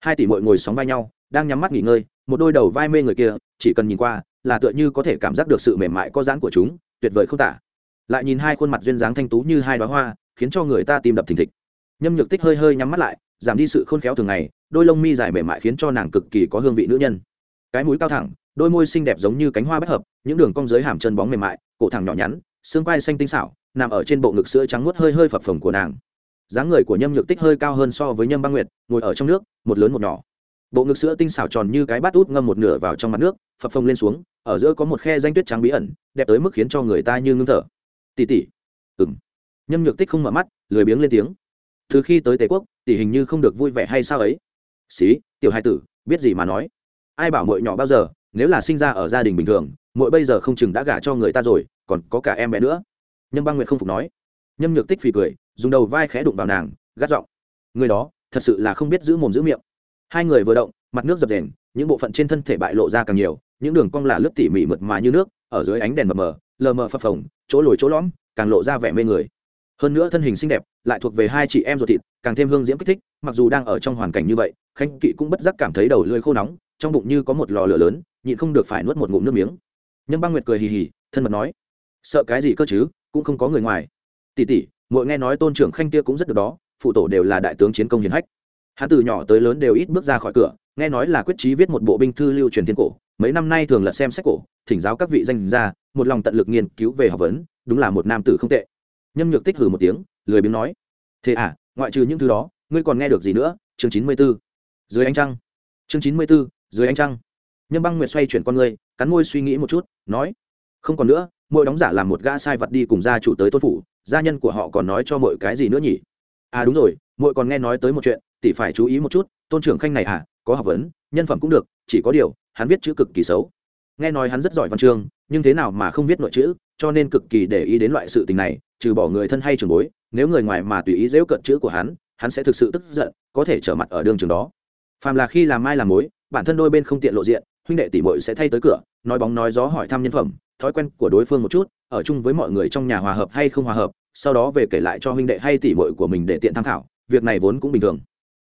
Hai tỷ muội ngồi sóng vai nhau, đang nhắm mắt nghỉ ngơi, một đôi đầu vai mê người kia, chỉ cần nhìn qua, là tựa như có thể cảm giác được sự mềm mại có dáng của chúng, tuyệt vời không tả. Lại nhìn hai khuôn mặt duyên dáng thanh tú như hai đoá hoa, khiến cho người ta tìm đập thình thịch nhâm nhược tích hơi hơi nhắm mắt lại, giảm đi sự khôn khéo thường ngày, đôi lông mi dài mềm mại khiến cho nàng cực kỳ có hương vị nữ nhân. Cái mũi cao thẳng, đôi môi xinh đẹp giống như cánh hoa bất hợp, những đường cong dưới hàm chân bóng mềm mại, cổ thẳng nhỏ nhắn, xương quai xanh tinh xảo, nằm ở trên bộ ngực sữa trắng nuốt hơi hơi phập phồng của nàng. Dáng người của nhâm nhược tích hơi cao hơn so với nhâm băng nguyệt, ngồi ở trong nước, một lớn một nhỏ. Bộ ngực sữa tinh xảo tròn như cái bát út ngâm một nửa vào trong mặt nước, phập phồng lên xuống, ở giữa có một khe danh tuyết trắng bí ẩn, đẹp tới mức khiến cho người ta như ngưng thở. Tỉ tỉ ừng nhâm nhược tích không mở mắt, lười biếng lên tiếng từ khi tới tề quốc, tỷ hình như không được vui vẻ hay sao ấy? Xí, tiểu hai tử, biết gì mà nói? Ai bảo mội nhỏ bao giờ, nếu là sinh ra ở gia đình bình thường mội bây giờ không chừng đã gả cho người ta rồi, còn có cả em bé nữa. Nhâm băng nguyệt không phục nói. Nhâm nhược tích phì cười, dùng đầu vai khẽ đụng vào nàng, gắt giọng. Người đó, thật sự là không biết giữ mồm giữ miệng. Hai người vừa động, mặt nước dập dềnh những bộ phận trên thân thể bại lộ ra càng nhiều, những đường cong là lớp tỉ mỉ mượt mà như nước, ở dưới ánh đèn mờ mờ, lờ mờ phập phồng, chỗ lồi chỗ lõm, càng lộ ra vẻ mê người hơn nữa thân hình xinh đẹp, lại thuộc về hai chị em ruột thịt, càng thêm hương diễm kích thích, mặc dù đang ở trong hoàn cảnh như vậy, khánh kỵ cũng bất giác cảm thấy đầu lưỡi khô nóng, trong bụng như có một lò lửa lớn, nhịn không được phải nuốt một ngụm nước miếng. Nhâm băng nguyệt cười hì hì, thân mật nói, sợ cái gì cơ chứ, cũng không có người ngoài. Tỷ tỷ mỗi nghe nói tôn trưởng khanh kia cũng rất được đó, phụ tổ đều là đại tướng chiến công hiền hách. Hắn từ nhỏ tới lớn đều ít bước ra khỏi cửa, nghe nói là quyết chí viết một bộ binh thư lưu truyền thiên cổ, mấy năm nay thường lật xem sách cổ, thỉnh giáo các vị danh gia, một lòng tận lực nghiên cứu về học vấn, đúng là một nam tử không tệ nhâm nhược tích hử một tiếng, lười biếng nói, thế à ngoại trừ những thứ đó, ngươi còn nghe được gì nữa? Chương chín mươi b ố dưới ánh trăng. Chương chín mươi b ố dưới ánh trăng. Nhâm băng nguyệt xoay chuyển con ngươi, cắn môi suy nghĩ một chút, nói, không còn nữa, mỗi đóng giả làm một gã sai vật đi cùng gia chủ tới tôn phủ, gia nhân của họ còn nói cho mọi cái gì nữa nhỉ? À đúng rồi, mỗi còn nghe nói tới một chuyện, tỷ phải chú ý một chút, tôn trưởng khanh này à có học vấn, nhân phẩm cũng được, chỉ có điều, hắn viết chữ cực kỳ xấu. Nghe nói hắn rất giỏi văn chương, nhưng thế nào mà không viết nội chữ cho nên cực kỳ để ý đến loại sự tình này, trừ bỏ người thân hay trường bối, nếu người ngoài mà tùy ý dễu cận chữ của hắn hắn sẽ thực sự tức giận, có thể trở mặt ở đường trường đó. Phàm là khi làm mai làm mối, bản thân đôi bên không tiện lộ diện, huynh đệ tỷ muội sẽ thay tới cửa, nói bóng nói gió hỏi thăm nhân phẩm, thói quen của đối phương một chút, ở chung với mọi người trong nhà hòa hợp hay không hòa hợp, sau đó về kể lại cho huynh đệ hay tỷ muội của mình để tiện tham khảo, việc này vốn cũng bình thường.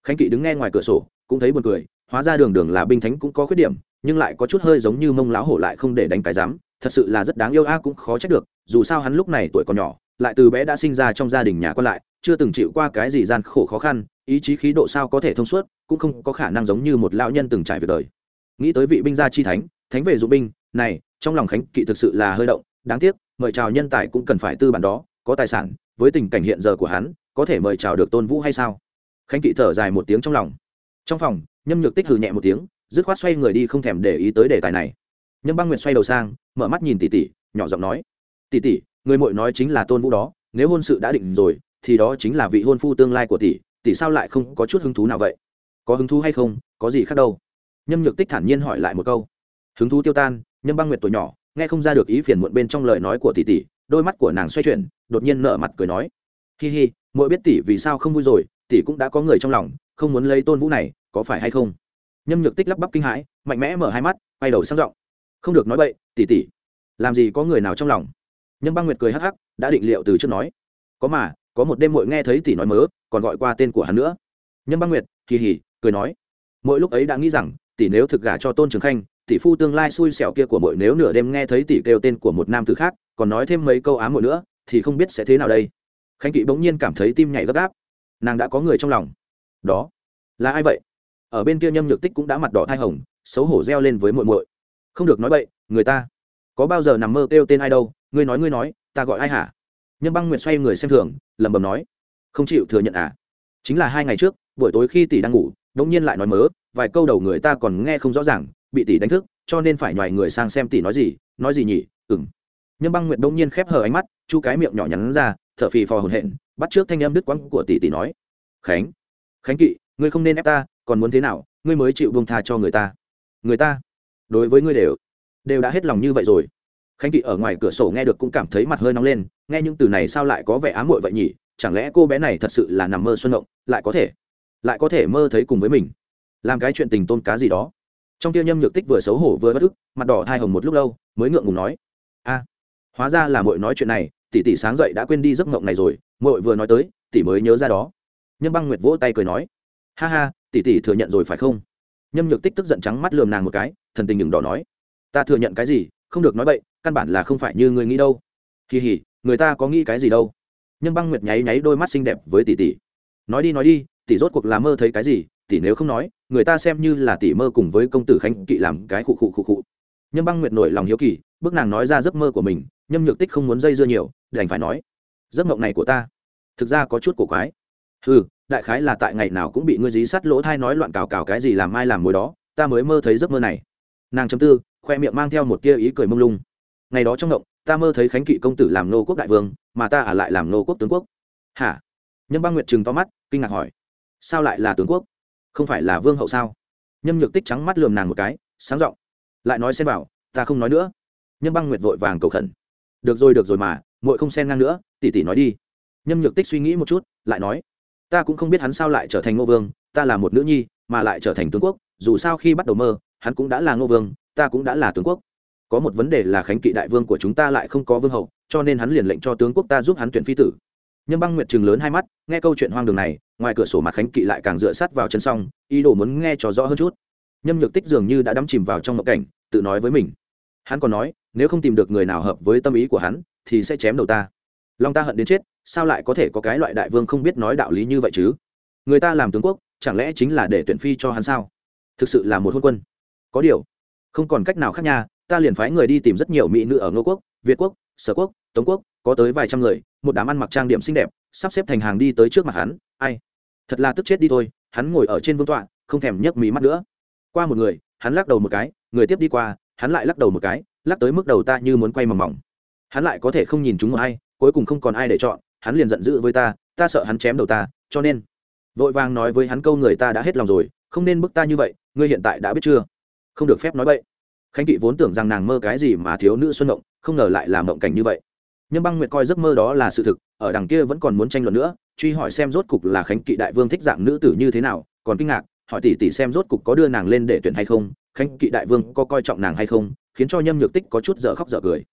Khánh kỵ đứng nghe ngoài cửa sổ, cũng thấy buồn cười hóa ra đường đường là binh thánh cũng có khuyết điểm, nhưng lại có chút hơi giống như mông láo hổ lại không để đánh cái dám thật sự là rất đáng yêu a, cũng khó trách được, dù sao hắn lúc này tuổi còn nhỏ, lại từ bé đã sinh ra trong gia đình nhà con lại, chưa từng chịu qua cái gì gian khổ khó khăn, ý chí khí độ sao có thể thông suốt, cũng không có khả năng giống như một lão nhân từng trải việc đời. Nghĩ tới vị binh gia chi thánh thánh về dụ binh, này, trong lòng khánh kỵ thực sự là hơi động, đáng tiếc, mời chào nhân tài cũng cần phải tư bản đó, có tài sản, với tình cảnh hiện giờ của hắn, có thể mời chào được tôn vũ hay sao? Khánh kỵ thở dài một tiếng trong lòng. Trong phòng nhâm nhược tích hừ nhẹ một tiếng, dứt khoát xoay người đi không thèm để ý tới đề tài này. Nhâm băng nguyệt xoay đầu sang, mở mắt nhìn tỷ tỷ, nhỏ giọng nói, tỷ tỷ, người mội nói chính là tôn vũ đó, nếu hôn sự đã định rồi, thì đó chính là vị hôn phu tương lai của tỷ tỷ sao lại không có chút hứng thú nào vậy? Có hứng thú hay không, có gì khác đâu? Nhâm nhược tích thản nhiên hỏi lại một câu, hứng thú tiêu tan, nhâm băng nguyệt tuổi nhỏ, nghe không ra được ý phiền muộn bên trong lời nói của tỷ tỷ, đôi mắt của nàng xoay chuyển, đột nhiên nở mặt cười nói, hi hi mỗi biết tỷ vì sao không vui rồi, tỷ cũng đã có người trong lòng, không muốn lấy tôn vũ này có phải hay không? Nhâm nhược tích lắp bắp kinh hãi, mạnh mẽ mở hai mắt, quay đầu sang giọng. Không được nói bậy, tỷ tỷ. Làm gì có người nào trong lòng? Nhâm băng nguyệt cười hắc hắc, đã định liệu từ trước nói. Có mà, có một đêm muội nghe thấy tỷ nói mớ, còn gọi qua tên của hắn nữa. Nhâm băng nguyệt, kỳ hỉ, cười nói. Mỗi lúc ấy đã nghĩ rằng, tỷ nếu thực gả cho tôn trường khanh, tỷ phu tương lai xui xẻo kia của muội nếu nửa đêm nghe thấy tỷ kêu tên của một nam tử khác, còn nói thêm mấy câu ám muội nữa, thì không biết sẽ thế nào đây. Khánh kỵ bỗng nhiên cảm thấy tim nhảy gấp gáp. Nàng đã có người trong lòng. Đó, là ai vậy? Ở bên kia nhâm nhược tích cũng đã mặt đỏ thai hồng, xấu hổ reo lên với muội muội. Không được nói bậy, người ta. Có bao giờ nằm mơ kêu tên ai đâu, ngươi nói ngươi nói, ta gọi ai hả? Nhâm băng nguyệt xoay người xem thường, lẩm bẩm nói. Không chịu thừa nhận à? Chính là hai ngày trước, buổi tối khi tỷ đang ngủ đống nhiên lại nói mớ, vài câu đầu người ta còn nghe không rõ ràng, bị tỷ đánh thức, cho nên phải nhòi người sang xem tỷ nói gì nói gì nhỉ ừng nhâm băng nguyệt đống nhiên khép hờ ánh mắt, chu cái miệng nhỏ nhắn ra, thở phì phò hồn hện bắt trước thanh âm đứt quãng của tỷ tỷ nói. Khánh khánh kỵ, ngươi không nên ép ta còn muốn thế nào, ngươi mới chịu buông tha cho người ta? Người ta, đối với ngươi đều đều đã hết lòng như vậy rồi. Khánh kỵ ở ngoài cửa sổ nghe được cũng cảm thấy mặt hơi nóng lên, nghe những từ này sao lại có vẻ ám muội vậy nhỉ? Chẳng lẽ cô bé này thật sự là nằm mơ xuân động, lại có thể, lại có thể mơ thấy cùng với mình? Làm cái chuyện tình tôn cá gì đó. Trong tiêu nhâm nhược tích vừa xấu hổ vừa bất ức, mặt đỏ thai hồng một lúc lâu, mới ngượng ngùng nói, a, hóa ra là muội nói chuyện này, tỷ tỷ sáng dậy đã quên đi giấc mộng này rồi, muội vừa nói tới, tỷ mới nhớ ra đó. Nhưng băng nguyệt vỗ tay cười nói, ha ha tỷ tỷ thừa nhận rồi phải không? Nhâm nhược tích tức giận trắng mắt lườm nàng một cái, thần tình đừng đỏ nói, ta thừa nhận cái gì? Không được nói bậy, căn bản là không phải như người nghĩ đâu. Kỳ hỉ người ta có nghĩ cái gì đâu? Nhâm băng nguyệt nháy nháy đôi mắt xinh đẹp với tỷ tỷ. Nói đi nói đi, tỷ rốt cuộc là mơ thấy cái gì? Tỷ nếu không nói, người ta xem như là tỷ mơ cùng với công tử khánh kỵ làm cái khụ khụ khụ khụ. Nhâm băng nguyệt nổi lòng hiếu kỳ, bước nàng nói ra giấc mơ của mình, nhâm nhược tích không muốn dây dưa nhiều, đành phải nói, giấc mộng này của ta, thực ra có chút cổ quái ừ đại khái là tại ngày nào cũng bị ngươi dí sắt lỗ thai nói loạn cào cào cái gì làm mai làm mối đó ta mới mơ thấy giấc mơ này. Nàng chấm tư khoe miệng mang theo một tia ý cười mông lung. Ngày đó trong động, ta mơ thấy khánh kỵ công tử làm nô quốc đại vương mà ta ở lại làm nô quốc tướng quốc. Hả? Nhâm băng nguyệt chừng to mắt kinh ngạc hỏi. Sao lại là tướng quốc? Không phải là vương hậu sao? Nhâm nhược tích trắng mắt lườm nàng một cái sáng r ộ n g lại nói xem bảo ta không nói nữa. Nhâm băng nguyệt vội vàng cầu khẩn. Được rồi được rồi mà muội không xen ngang nữa tỉ tỉ nói đi. Nhâm nhược tích suy nghĩ một chút lại nói ta cũng không biết hắn sao lại trở thành ngô vương, ta là một nữ nhi, mà lại trở thành tướng quốc, dù sao khi bắt đầu mơ, hắn cũng đã là ngô vương, ta cũng đã là tướng quốc. Có một vấn đề là khánh kỵ đại vương của chúng ta lại không có vương hậu, cho nên hắn liền lệnh cho tướng quốc ta giúp hắn tuyển phi tử. Nhâm băng nguyệt chừng lớn hai mắt, nghe câu chuyện hoang đường này, ngoài cửa sổ mặt khánh kỵ lại càng dựa sát vào chân xong ý đồ muốn nghe cho rõ hơn chút. Nhâm nhược tích dường như đã đắm chìm vào trong ngộ cảnh, tự nói với mình. Hắn còn nói, nếu không tìm được người nào hợp với tâm ý của hắn, thì sẽ chém đầu ta. Long ta hận đến chết sao lại có thể có cái loại đại vương không biết nói đạo lý như vậy chứ? Người ta làm tướng quốc, chẳng lẽ chính là để tuyển phi cho hắn sao? Thực sự là một hôn quân. Có điều, không còn cách nào khác nha, ta liền phái người đi tìm rất nhiều mỹ nữ ở ngô quốc, việt quốc, sở quốc, tống quốc, có tới vài trăm người, một đám ăn mặc trang điểm xinh đẹp, sắp xếp thành hàng đi tới trước mặt hắn, ai? Thật là tức chết đi thôi, hắn ngồi ở trên vương tọa, không thèm nhấc mí mắt nữa. Qua một người, hắn lắc đầu một cái, người tiếp đi qua, hắn lại lắc đầu một cái, lắc tới mức đầu ta như muốn quay mỏng mỏng hắn lại có thể không nhìn chúng một ai, cuối cùng không còn ai để chọn hắn liền giận dữ với ta ta sợ hắn chém đầu ta, cho nên, vội vàng nói với hắn câu người ta đã hết lòng rồi, không nên bức ta như vậy, ngươi hiện tại đã biết chưa? Không được phép nói vậy khánh kỵ vốn tưởng rằng nàng mơ cái gì mà thiếu nữ xuân động, không ngờ lại là mộng cảnh như vậy. Nhưng băng nguyệt coi giấc mơ đó là sự thực, ở đằng kia vẫn còn muốn tranh luận nữa, truy hỏi xem rốt cục là khánh kỵ đại vương thích dạng nữ tử như thế nào, còn kinh ngạc, hỏi tỷ tỷ xem rốt cục có đưa nàng lên để tuyển hay không, khánh kỵ đại vương có coi trọng nàng hay không, khiến cho nhâm nhược tích có chút dở khóc dở cười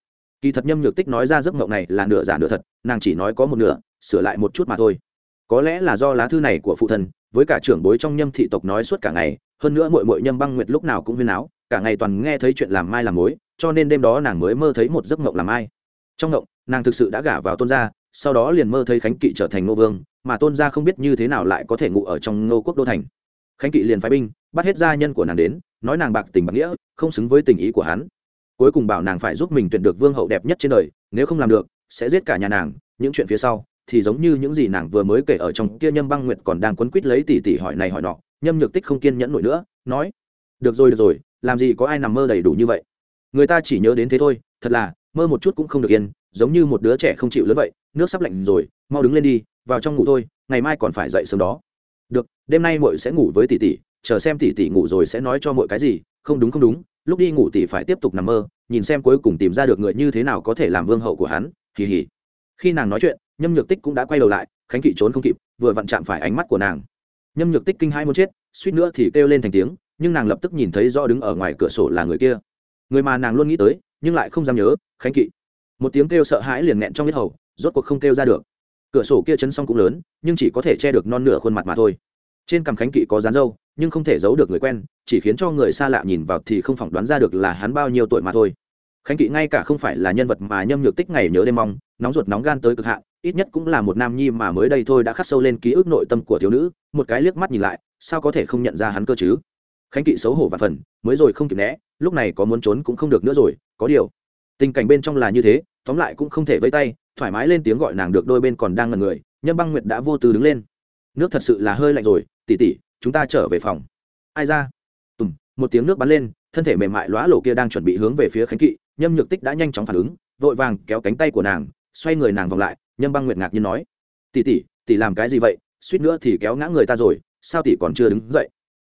kỳ thật nhâm nhược tích nói ra giấc mộng này là nửa giả nửa thật, nàng chỉ nói có một nửa, sửa lại một chút mà thôi. Có lẽ là do lá thư này của phụ thân với cả trưởng bối trong nhâm thị tộc nói suốt cả ngày, hơn nữa mội mội nhâm băng nguyệt lúc nào cũng huyên áo cả ngày toàn nghe thấy chuyện làm mai làm mối, cho nên đêm đó nàng mới mơ thấy một giấc mộng làm ai trong mộng, nàng thực sự đã gả vào tôn gia, sau đó liền mơ thấy khánh kỵ trở thành ngô vương, mà tôn gia không biết như thế nào lại có thể ngụ ở trong ngô quốc đô thành. Khánh kỵ liền phái binh, bắt hết gia nhân của nàng đến, nói nàng bạc tình bạc nghĩa, không xứng với tình ý của hắn cuối cùng bảo nàng phải giúp mình tuyển được vương hậu đẹp nhất trên đời, nếu không làm được, sẽ giết cả nhà nàng, những chuyện phía sau, thì giống như những gì nàng vừa mới kể ở trong kia nhâm băng nguyệt còn đang quấn quýt lấy tỷ tỷ hỏi này hỏi nọ, nhâm nhược tích không kiên nhẫn nổi nữa, nói, được rồi được rồi, làm gì có ai nằm mơ đầy đủ như vậy? Người ta chỉ nhớ đến thế thôi, thật là, mơ một chút cũng không được yên, giống như một đứa trẻ không chịu lớn vậy, nước sắp lạnh rồi, mau đứng lên đi, vào trong ngủ thôi, ngày mai còn phải dậy sớm đó. Được, đêm nay muội sẽ ngủ với tỷ tỷ, chờ xem tỷ tỷ ngủ rồi sẽ nói cho muội cái gì, không đúng không đúng lúc đi ngủ tỷ phải tiếp tục nằm mơ, nhìn xem cuối cùng tìm ra được người như thế nào có thể làm vương hậu của hắn, Hì hì. khi nàng nói chuyện, nhâm nhược tích cũng đã quay đầu lại, khánh kỵ trốn không kịp, vừa vặn chạm phải ánh mắt của nàng. Nhâm nhược tích kinh hai muốn chết, suýt nữa thì kêu lên thành tiếng, nhưng nàng lập tức nhìn thấy do đứng ở ngoài cửa sổ là người kia. Người mà nàng luôn nghĩ tới, nhưng lại không dám nhớ, khánh kỵ. Một tiếng kêu sợ hãi liền nghẹn trong biết hầu, rốt cuộc không kêu ra được. Cửa sổ kia chấn xong cũng lớn, nhưng chỉ có thể che được non nửa khuôn mặt mà thôi trên cằm khánh kỵ có dán dâu, nhưng không thể giấu được người quen, chỉ khiến cho người xa lạ nhìn vào thì không phỏng đoán ra được là hắn bao nhiêu tuổi mà thôi. Khánh kỵ ngay cả không phải là nhân vật mà nhâm nhược tích ngày nhớ đêm mong, nóng ruột nóng gan tới cực hạn, ít nhất cũng là một nam nhi mà mới đây thôi đã khắc sâu lên ký ức nội tâm của thiếu nữ, một cái liếc mắt nhìn lại, sao có thể không nhận ra hắn cơ chứ? Khánh kỵ xấu hổ và phần, mới rồi không kịp né, lúc này có muốn trốn cũng không được nữa rồi, có điều. Tình cảnh bên trong là như thế, tóm lại cũng không thể vây tay, thoải mái lên tiếng gọi nàng được đôi bên còn đang ngần người, nhâm băng nguyệt đã vô tư đứng lên. Nước thật sự là hơi lạnh rồi tỉ tỉ, chúng ta trở về phòng. Ai ra? Tùng. một tiếng nước bắn lên, thân thể mềm mại lóa lộ kia đang chuẩn bị hướng về phía khánh kỵ, nhâm nhược tích đã nhanh chóng phản ứng, vội vàng kéo cánh tay của nàng, xoay người nàng vòng lại, nhâm băng nguyệt ngạc nhiên nói, tỉ tỉ tỉ làm cái gì vậy? Suýt nữa thì kéo ngã người ta rồi, sao tỉ còn chưa đứng dậy?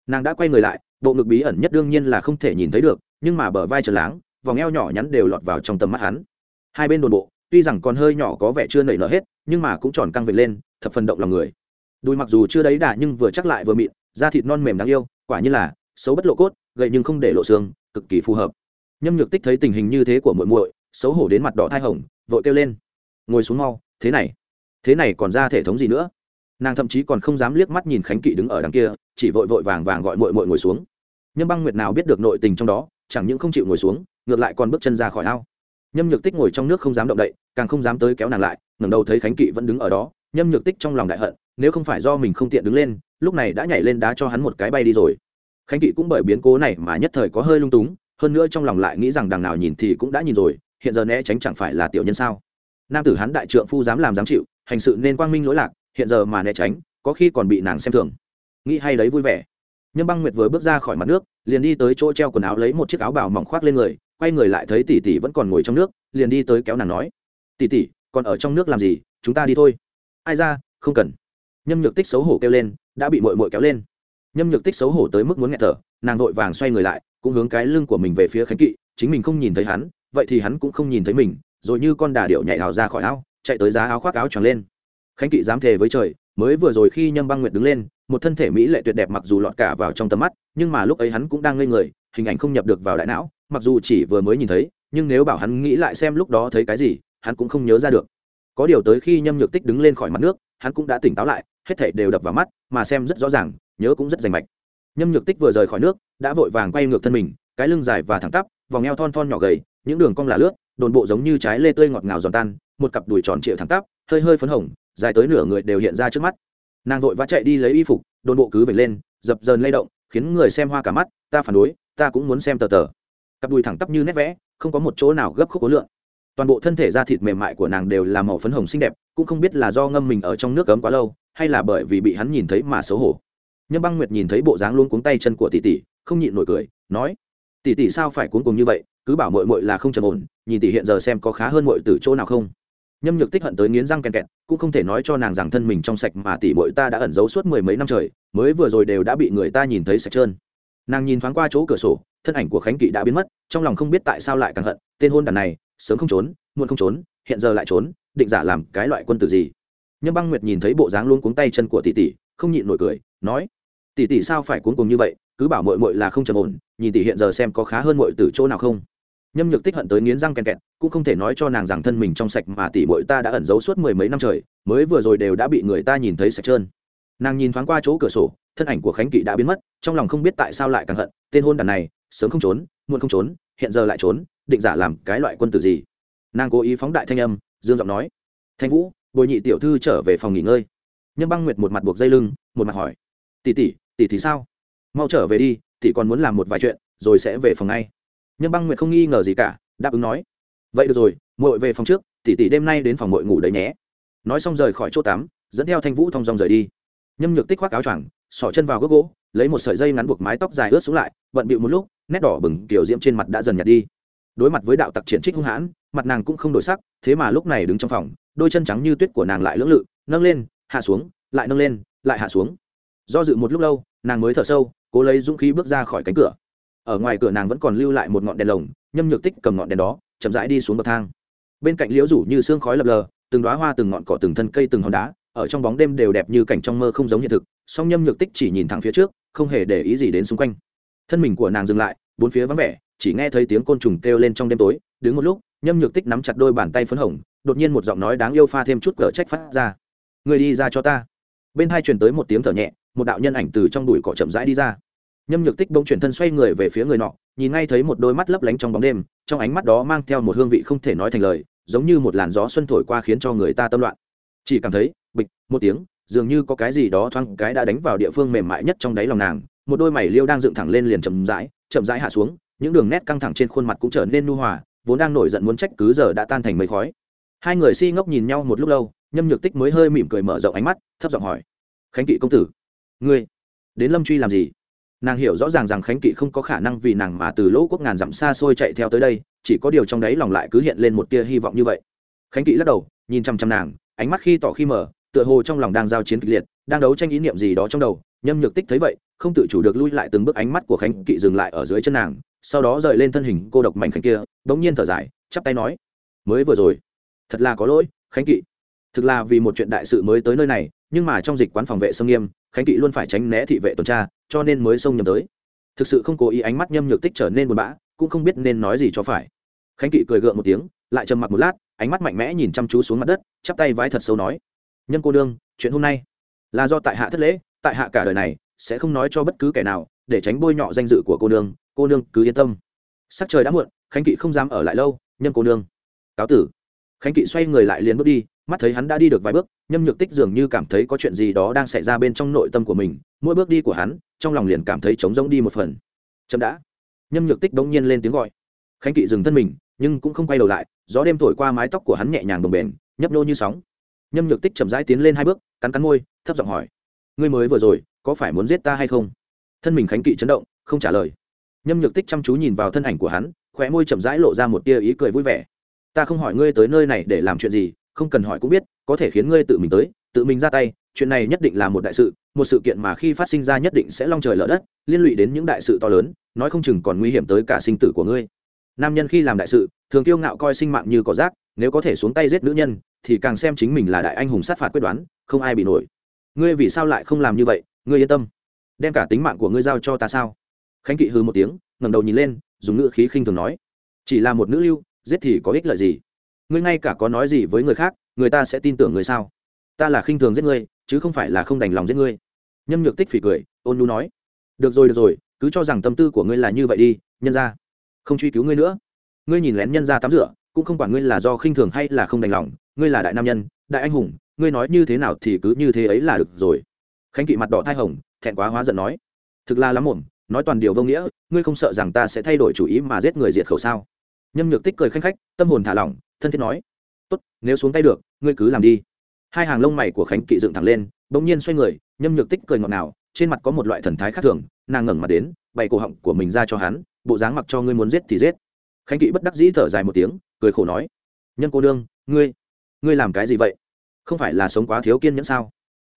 Nàng đã quay người lại, bộ ngực bí ẩn nhất đương nhiên là không thể nhìn thấy được, nhưng mà bờ vai trở láng, vòng eo nhỏ nhắn đều lọt vào trong tầm mắt hắn. Hai bên đồn bộ, tuy rằng còn hơi nhỏ có vẻ chưa nảy nở hết, nhưng mà cũng tròn căng vệt lên, thập phần động lòng người đùi mặc dù chưa đấy đà nhưng vừa chắc lại vừa mịn, da thịt non mềm đáng yêu, quả như là xấu bất lộ cốt gậy nhưng không để lộ xương, cực kỳ phù hợp. Nhâm nhược tích thấy tình hình như thế của muội muội, xấu hổ đến mặt đỏ thai hồng, vội kêu lên. Ngồi xuống mau, thế này thế này còn ra thể thống gì nữa? Nàng thậm chí còn không dám liếc mắt nhìn khánh kỵ đứng ở đằng kia, chỉ vội vội vàng vàng gọi muội muội ngồi xuống. Nhâm băng nguyệt nào biết được nội tình trong đó, chẳng những không chịu ngồi xuống, ngược lại còn bước chân ra khỏi ao. Nhâm nhược tích ngồi trong nước không dám động đậy, càng không dám tới kéo nàng lại, ngẩng đầu thấy khánh kỵ vẫn đứng ở đó, nhâm nhược tích trong lòng đại hận nếu không phải do mình không tiện đứng lên, lúc này đã nhảy lên đá cho hắn một cái bay đi rồi. Khánh kỵ cũng bởi biến cố này mà nhất thời có hơi lung túng, hơn nữa trong lòng lại nghĩ rằng đằng nào nhìn thì cũng đã nhìn rồi, hiện giờ né tránh chẳng phải là tiểu nhân sao? Nam tử hắn đại trượng phu dám làm dám chịu, hành sự nên quang minh lỗi lạc, hiện giờ mà né tránh, có khi còn bị nàng xem thường. Nghĩ hay đấy vui vẻ. Nhưng băng nguyệt vừa bước ra khỏi mặt nước, liền đi tới chỗ treo quần áo lấy một chiếc áo bào mỏng khoác lên người, quay người lại thấy tỷ tỷ vẫn còn ngồi trong nước, liền đi tới kéo nàng nói, tỷ tỷ, còn ở trong nước làm gì? Chúng ta đi thôi. Ai ra, không cần nhâm nhược tích xấu hổ kêu lên, đã bị mội mội kéo lên. Nhâm nhược tích xấu hổ tới mức muốn nghẹt thở, nàng vội vàng xoay người lại, cũng hướng cái lưng của mình về phía khánh kỵ, chính mình không nhìn thấy hắn, vậy thì hắn cũng không nhìn thấy mình, rồi như con đà điệu nhảy hào ra khỏi áo chạy tới giá áo khoác áo tròn lên. Khánh kỵ dám thề với trời, mới vừa rồi khi nhâm băng nguyệt đứng lên, một thân thể mỹ lệ tuyệt đẹp mặc dù lọt cả vào trong tầm mắt, nhưng mà lúc ấy hắn cũng đang ngây người, hình ảnh không nhập được vào đại não, mặc dù chỉ vừa mới nhìn thấy, nhưng nếu bảo hắn nghĩ lại xem lúc đó thấy cái gì, hắn cũng không nhớ ra được có điều tới khi nhâm nhược tích đứng lên khỏi mặt nước, hắn cũng đã tỉnh táo lại, hết thảy đều đập vào mắt, mà xem rất rõ ràng, nhớ cũng rất rành mạch. Nhâm nhược tích vừa rời khỏi nước, đã vội vàng quay ngược thân mình, cái lưng dài và thẳng tắp, vòng eo thon thon nhỏ gầy, những đường cong là lướt, đồn bộ giống như trái lê tươi ngọt ngào giòn tan, một cặp đùi tròn trịa thẳng tắp, hơi hơi phấn hồng, dài tới nửa người đều hiện ra trước mắt. Nàng vội vã chạy đi lấy y phục, đồn bộ cứ vẩy lên, dập dờn lay động, khiến người xem hoa cả mắt, ta phản đối, ta cũng muốn xem tờ tờ. Cặp đùi thẳng tắp như nét vẽ, không có một chỗ nào gấp khúc ối lượng toàn bộ thân thể da thịt mềm mại của nàng đều là màu phấn hồng xinh đẹp, cũng không biết là do ngâm mình ở trong nước cấm quá lâu, hay là bởi vì bị hắn nhìn thấy mà xấu hổ. Nhâm băng nguyệt nhìn thấy bộ dáng luôn cuống tay chân của tỷ tỷ, không nhịn nổi cười, nói, tỷ tỷ sao phải cuống cuồng như vậy? Cứ bảo mội mội là không trầm ổn, nhìn tỷ hiện giờ xem có khá hơn mội từ chỗ nào không? Nhâm nhược tích hận tới nghiến răng kèn kẹt, cũng không thể nói cho nàng rằng thân mình trong sạch mà tỷ mội ta đã ẩn giấu suốt mười mấy năm trời, mới vừa rồi đều đã bị người ta nhìn thấy sạch trơn. Nàng nhìn thoáng qua chỗ cửa sổ, thân ảnh của khánh kỵ đã biến mất, trong lòng không biết tại sao lại càng hận, tên hôn đàn này sớm không trốn, muộn không trốn, hiện giờ lại trốn, định giả làm cái loại quân tử gì? Nhâm băng nguyệt nhìn thấy bộ dáng luôn cuống tay chân của tỷ tỷ, không nhịn nổi cười, nói, tỷ tỷ sao phải cuống cùng như vậy? Cứ bảo mội mội là không trầm ổn, nhìn tỷ hiện giờ xem có khá hơn mội từ chỗ nào không? Nhâm nhược tích hận tới nghiến răng kèn kẹt, cũng không thể nói cho nàng rằng thân mình trong sạch mà tỷ mội ta đã ẩn giấu suốt mười mấy năm trời, mới vừa rồi đều đã bị người ta nhìn thấy sạch trơn. Nàng nhìn thoáng qua chỗ cửa sổ, thân ảnh của khánh kỵ đã biến mất, trong lòng không biết tại sao lại càng hận, tên hôn đàn này, sớm không trốn, muộn không trốn, hiện giờ lại trốn định giả làm cái loại quân tử gì? Nàng cố ý phóng đại thanh âm, dương giọng nói. Thanh vũ, bồi nhị tiểu thư trở về phòng nghỉ ngơi. Nhâm băng nguyệt một mặt buộc dây lưng, một mặt hỏi. Tỷ tỷ tỷ thì sao? Mau trở về đi, tỷ còn muốn làm một vài chuyện, rồi sẽ về phòng ngay. Nhâm băng nguyệt không nghi ngờ gì cả, đáp ứng nói. Vậy được rồi, muội về phòng trước, tỷ tỷ đêm nay đến phòng muội ngủ đấy nhé. Nói xong rời khỏi chỗ tắm, dẫn theo thanh vũ thong dong rời đi. Nhâm nhược tích khoác áo choàng, xỏ chân vào gốc gỗ, lấy một sợi dây ngắn buộc mái tóc dài ướt xuống lại, bận bịu một lúc, nét đỏ bừng kiểu diễm trên mặt đã dần nhạt đi đối mặt với đạo tặc triển trích hung hãn, mặt nàng cũng không đổi sắc, thế mà lúc này đứng trong phòng, đôi chân trắng như tuyết của nàng lại lưỡng lự, nâng lên, hạ xuống, lại nâng lên, lại hạ xuống. Do dự một lúc lâu, nàng mới thở sâu, cố lấy dũng khí bước ra khỏi cánh cửa. Ở ngoài cửa nàng vẫn còn lưu lại một ngọn đèn lồng, nhâm nhược tích cầm ngọn đèn đó, chậm rãi đi xuống bậc thang. Bên cạnh liễu rủ như sương khói lập lờ, từng đoá hoa từng ngọn cỏ từng thân cây từng hòn đá, ở trong bóng đêm đều đẹp như cảnh trong mơ không giống hiện thực, song nhâm nhược tích chỉ nhìn thẳng phía trước, không hề để ý gì đến xung quanh. Thân mình của nàng dừng lại, bốn phía vắng vẻ chỉ nghe thấy tiếng côn trùng kêu lên trong đêm tối, đứng một lúc, nhâm nhược tích nắm chặt đôi bàn tay phấn hồng, đột nhiên một giọng nói đáng yêu pha thêm chút cờ trách phát ra. Người đi ra cho ta. Bên hai truyền tới một tiếng thở nhẹ, một đạo nhân ảnh từ trong đùi cỏ chậm rãi đi ra. Nhâm nhược tích bỗng chuyển thân xoay người về phía người nọ, nhìn ngay thấy một đôi mắt lấp lánh trong bóng đêm, trong ánh mắt đó mang theo một hương vị không thể nói thành lời, giống như một làn gió xuân thổi qua khiến cho người ta tâm loạn. Chỉ cảm thấy, bịch, một tiếng, dường như có cái gì đó thoáng cái đã đánh vào địa phương mềm mại nhất trong đáy lòng nàng, một đôi mày liêu đang dựng thẳng lên liền chậm rãi chậm rãi hạ xuống những đường nét căng thẳng trên khuôn mặt cũng trở nên nu hòa, vốn đang nổi giận muốn trách cứ giờ đã tan thành mây khói. Hai người si ngốc nhìn nhau một lúc lâu, nhâm nhược tích mới hơi mỉm cười mở rộng ánh mắt, thấp giọng hỏi, khánh kỵ công tử, ngươi đến lâm truy làm gì? Nàng hiểu rõ ràng rằng khánh kỵ không có khả năng vì nàng mà từ lỗ quốc ngàn dặm xa xôi chạy theo tới đây, chỉ có điều trong đấy lòng lại cứ hiện lên một tia hy vọng như vậy. Khánh kỵ lắc đầu, nhìn chăm chăm nàng, ánh mắt khi tỏ khi mở tựa hồ trong lòng đang giao chiến kịch liệt, đang đấu tranh ý niệm gì đó trong đầu nhâm nhược tích thấy vậy, không tự chủ được lui lại từng bước ánh mắt của khánh kỵ dừng lại ở dưới chân nàng, sau đó rời lên thân hình cô độc mảnh khánh kia, bỗng nhiên thở dài, chắp tay nói, mới vừa rồi, thật là có lỗi, khánh kỵ. Thực là vì một chuyện đại sự mới tới nơi này, nhưng mà trong dịch quán phòng vệ sông nghiêm, khánh kỵ luôn phải tránh né thị vệ tuần tra, cho nên mới xông nhầm tới. Thực sự không cố ý ánh mắt nhâm nhược tích trở nên buồn bã, cũng không biết nên nói gì cho phải. Khánh kỵ cười gượng một tiếng, lại trầm mặc một lát, ánh mắt mạnh mẽ nhìn chăm chú xuống mặt đất, chắp tay vái thật sâu nói nhân cô đương chuyện hôm nay là do tại hạ thất lễ tại hạ cả đời này, sẽ không nói cho bất cứ kẻ nào, để tránh bôi nhọ danh dự của cô nương cô nương cứ yên tâm. Sắc trời đã muộn, khánh kỵ không dám ở lại lâu nhân cô nương. Cáo tử. Khánh kỵ xoay người lại liền bước đi, mắt thấy hắn đã đi được vài bước, nhâm nhược tích dường như cảm thấy có chuyện gì đó đang xảy ra bên trong nội tâm của mình, mỗi bước đi của hắn, trong lòng liền cảm thấy trống rỗng đi một phần. Chậm đã. Nhâm nhược tích bỗng nhiên lên tiếng gọi. Khánh kỵ dừng thân mình, nhưng cũng không quay đầu lại, gió đêm thổi qua mái tóc của hắn nhẹ nhàng đồng bền nhấp nô như sóng. Nhâm nhược tích chậm rãi tiến lên hai bước, cắn cắn môi, thấp giọng hỏi ngươi mới vừa rồi, có phải muốn giết ta hay không? Thân mình khánh kỵ chấn động, không trả lời. Nhâm nhược tích chăm chú nhìn vào thân ảnh của hắn, khóe môi chậm rãi lộ ra một tia ý cười vui vẻ. Ta không hỏi ngươi tới nơi này để làm chuyện gì, không cần hỏi cũng biết, có thể khiến ngươi tự mình tới, tự mình ra tay, chuyện này nhất định là một đại sự, một sự kiện mà khi phát sinh ra nhất định sẽ long trời lở đất, liên lụy đến những đại sự to lớn, nói không chừng còn nguy hiểm tới cả sinh tử của ngươi. Nam nhân khi làm đại sự, thường kiêu ngạo coi sinh mạng như cỏ rác, nếu có thể xuống tay giết nữ nhân, thì càng xem chính mình là đại anh hùng sát phạt quyết đoán, không ai bị nổi ngươi vì sao lại không làm như vậy, ngươi yên tâm. Đem cả tính mạng của ngươi giao cho ta sao? Khánh kỵ hư một tiếng, ngẩng đầu nhìn lên, dùng ngữ khí khinh thường nói, chỉ là một nữ lưu, giết thì có ích lợi gì? Ngươi ngay cả có nói gì với người khác, người ta sẽ tin tưởng người sao? Ta là khinh thường giết ngươi, chứ không phải là không đành lòng giết ngươi. Nhâm nhược tích phỉ cười, ôn nhu nói, được rồi được rồi, cứ cho rằng tâm tư của ngươi là như vậy đi, nhân ra không truy cứu ngươi nữa. Ngươi nhìn lén nhân ra tắm rửa, cũng không quản ngươi là do khinh thường hay là không đành lòng, ngươi là đại nam nhân, đại anh hùng ngươi nói như thế nào thì cứ như thế ấy là được rồi. Khánh kỵ mặt đỏ thai hồng, thẹn quá hóa giận nói. Thực là lắm mồm, nói toàn điều vô nghĩa, ngươi không sợ rằng ta sẽ thay đổi chủ ý mà giết người diệt khẩu sao? Nhâm nhược tích cười khanh khách, tâm hồn thả lỏng, thân thiết nói. Tốt, nếu xuống tay được, ngươi cứ làm đi. Hai hàng lông mày của khánh kỵ dựng thẳng lên, bỗng nhiên xoay người, nhâm nhược tích cười ngọt ngào, trên mặt có một loại thần thái khác thường, nàng ngẩng mặt đến, bày cổ họng của mình ra cho hắn, bộ dáng mặc cho ngươi muốn giết thì giết. Khánh kỵ bất đắc dĩ thở dài một tiếng, cười khổ nói. Nhân cô đương ngươi ngươi làm cái gì vậy? Không phải là sống quá thiếu kiên nhẫn sao?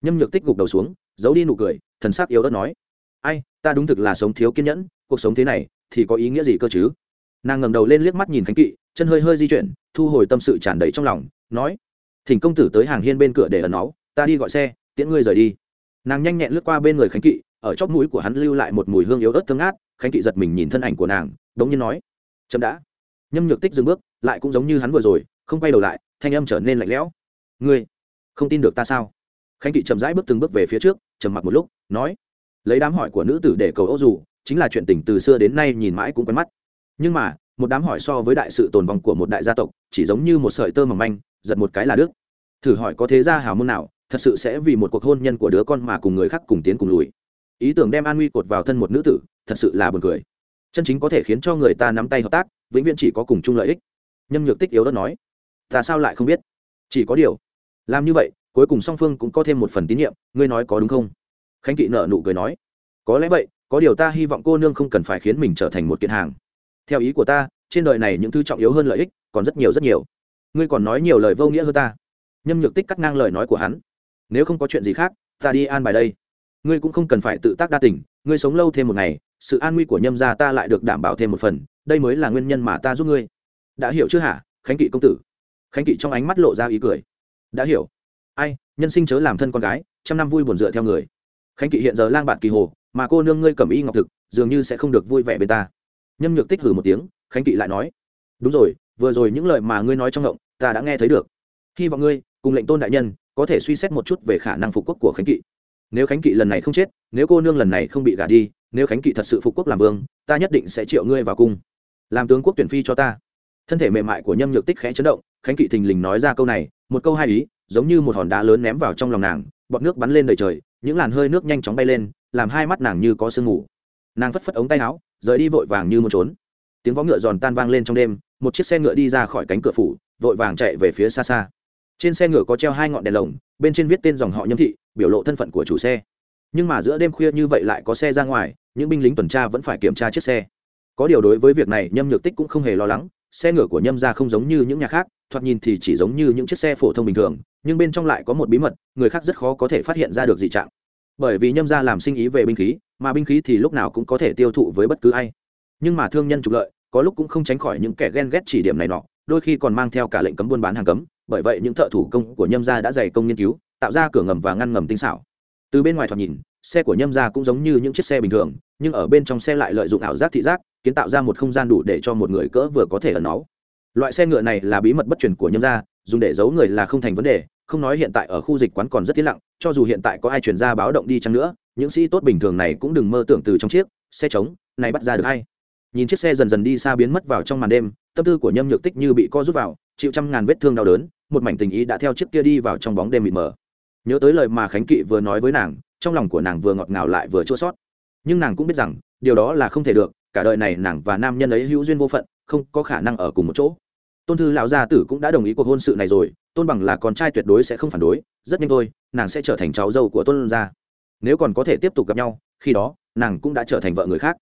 Nhâm nhược tích gục đầu xuống, giấu đi nụ cười, thần sắc yếu ớt nói, ai, ta đúng thực là sống thiếu kiên nhẫn, cuộc sống thế này thì có ý nghĩa gì cơ chứ? Nàng ngẩng đầu lên liếc mắt nhìn khánh kỵ, chân hơi hơi di chuyển, thu hồi tâm sự tràn đầy trong lòng, nói, thỉnh công tử tới hàng hiên bên cửa để ẩn náu, ta đi gọi xe, tiễn ngươi rời đi. Nàng nhanh nhẹn lướt qua bên người khánh kỵ, ở chóp mũi của hắn lưu lại một mùi hương yếu ớt thương át khánh kỵ giật mình nhìn thân ảnh của nàng, đống nhiên nói, chậm đã. Nhâm nhược tích dừng bước, lại cũng giống như hắn vừa rồi, không quay đầu lại, thanh âm trở nên lạnh lẽo, ngươi không tin được ta sao? Khánh kỵ chậm rãi bước từng bước về phía trước, trầm mặc một lúc, nói, lấy đám hỏi của nữ tử để cầu ô dù, chính là chuyện tình từ xưa đến nay nhìn mãi cũng quen mắt. Nhưng mà, một đám hỏi so với đại sự tồn vong của một đại gia tộc, chỉ giống như một sợi tơ mỏng manh, giật một cái là đức thử hỏi có thế gia hào môn nào, thật sự sẽ vì một cuộc hôn nhân của đứa con mà cùng người khác cùng tiến cùng lùi. Ý tưởng đem an nguy cột vào thân một nữ tử, thật sự là buồn cười. Chân chính có thể khiến cho người ta nắm tay hợp tác, vĩnh viễn chỉ có cùng chung lợi ích. Nhâm nhược tích yếu đất nói, ta sao lại không biết? Chỉ có điều làm như vậy, cuối cùng song phương cũng có thêm một phần tín nhiệm, ngươi nói có đúng không? Khánh kỵ nợ nụ cười nói, có lẽ vậy, có điều ta hy vọng cô nương không cần phải khiến mình trở thành một kiện hàng. Theo ý của ta, trên đời này những thứ trọng yếu hơn lợi ích, còn rất nhiều rất nhiều. Ngươi còn nói nhiều lời vô nghĩa hơn ta. Nhâm nhược tích cắt ngang lời nói của hắn. Nếu không có chuyện gì khác, ta đi an bài đây. Ngươi cũng không cần phải tự tác đa tình, ngươi sống lâu thêm một ngày, sự an nguy của nhâm gia ta lại được đảm bảo thêm một phần, đây mới là nguyên nhân mà ta giúp ngươi. Đã hiểu chưa hả, khánh kỵ công tử? Khánh kỵ trong ánh mắt lộ ra ý cười đã hiểu. Ai, nhân sinh chớ làm thân con gái, trăm năm vui buồn dựa theo người. Khánh kỵ hiện giờ lang bạn kỳ hồ, mà cô nương ngươi cầm y ngọc thực, dường như sẽ không được vui vẻ bên ta. Nhâm nhược tích hử một tiếng, khánh kỵ lại nói, đúng rồi, vừa rồi những lời mà ngươi nói trong ngộng, ta đã nghe thấy được. Hy vọng ngươi, cùng lệnh tôn đại nhân, có thể suy xét một chút về khả năng phục quốc của khánh kỵ. Nếu khánh kỵ lần này không chết, nếu cô nương lần này không bị gả đi, nếu khánh kỵ thật sự phục quốc làm vương, ta nhất định sẽ triệu ngươi vào cung. Làm tướng quốc tuyển phi cho ta. Thân thể mềm mại của nhâm nhược tích khẽ chấn động, khánh kỵ thình lình nói ra câu này một câu hai ý, giống như một hòn đá lớn ném vào trong lòng nàng, bọt nước bắn lên đầy trời, những làn hơi nước nhanh chóng bay lên, làm hai mắt nàng như có sương mù. Nàng phất phất ống tay áo, rời đi vội vàng như muốn trốn. Tiếng võ ngựa giòn tan vang lên trong đêm, một chiếc xe ngựa đi ra khỏi cánh cửa phủ, vội vàng chạy về phía xa xa. Trên xe ngựa có treo hai ngọn đèn lồng, bên trên viết tên dòng họ nhâm thị, biểu lộ thân phận của chủ xe. Nhưng mà giữa đêm khuya như vậy lại có xe ra ngoài, những binh lính tuần tra vẫn phải kiểm tra chiếc xe. Có điều đối với việc này, nhâm nhược tích cũng không hề lo lắng xe ngựa của nhâm ra không giống như những nhà khác, thoạt nhìn thì chỉ giống như những chiếc xe phổ thông bình thường, nhưng bên trong lại có một bí mật, người khác rất khó có thể phát hiện ra được dị trạng. Bởi vì nhâm ra làm sinh ý về binh khí, mà binh khí thì lúc nào cũng có thể tiêu thụ với bất cứ ai. Nhưng mà thương nhân trục lợi, có lúc cũng không tránh khỏi những kẻ ghen ghét chỉ điểm này nọ, đôi khi còn mang theo cả lệnh cấm buôn bán hàng cấm, bởi vậy những thợ thủ công của nhâm gia đã dày công nghiên cứu, tạo ra cửa ngầm và ngăn ngầm tinh xảo. Từ bên ngoài thoạt nhìn, xe của nhâm gia cũng giống như những chiếc xe bình thường nhưng ở bên trong xe lại lợi dụng ảo giác thị giác, kiến tạo ra một không gian đủ để cho một người cỡ vừa có thể ẩn náu. Loại xe ngựa này là bí mật bất truyền của nhâm gia, dùng để giấu người là không thành vấn đề, không nói hiện tại ở khu dịch quán còn rất tiến lặng, cho dù hiện tại có ai truyền ra báo động đi chăng nữa, những sĩ tốt bình thường này cũng đừng mơ tưởng từ trong chiếc xe trống này bắt ra được hay. Nhìn chiếc xe dần dần đi xa biến mất vào trong màn đêm, tâm tư của nhâm nhược tích như bị co rút vào, chịu trăm ngàn vết thương đau đớn, một mảnh tình ý đã theo chiếc kia đi vào trong bóng đêm mịt mờ. Nhớ tới lời mà khánh kỵ vừa nói với nàng, trong lòng của nàng vừa ngọt ngào lại vừa chua sót nhưng nàng cũng biết rằng, điều đó là không thể được, cả đời này nàng và nam nhân ấy hữu duyên vô phận, không có khả năng ở cùng một chỗ. Tôn thư lão gia tử cũng đã đồng ý cuộc hôn sự này rồi, tôn bằng là con trai tuyệt đối sẽ không phản đối, rất nhanh thôi, nàng sẽ trở thành cháu dâu của tôn gia. Nếu còn có thể tiếp tục gặp nhau, khi đó, nàng cũng đã trở thành vợ người khác.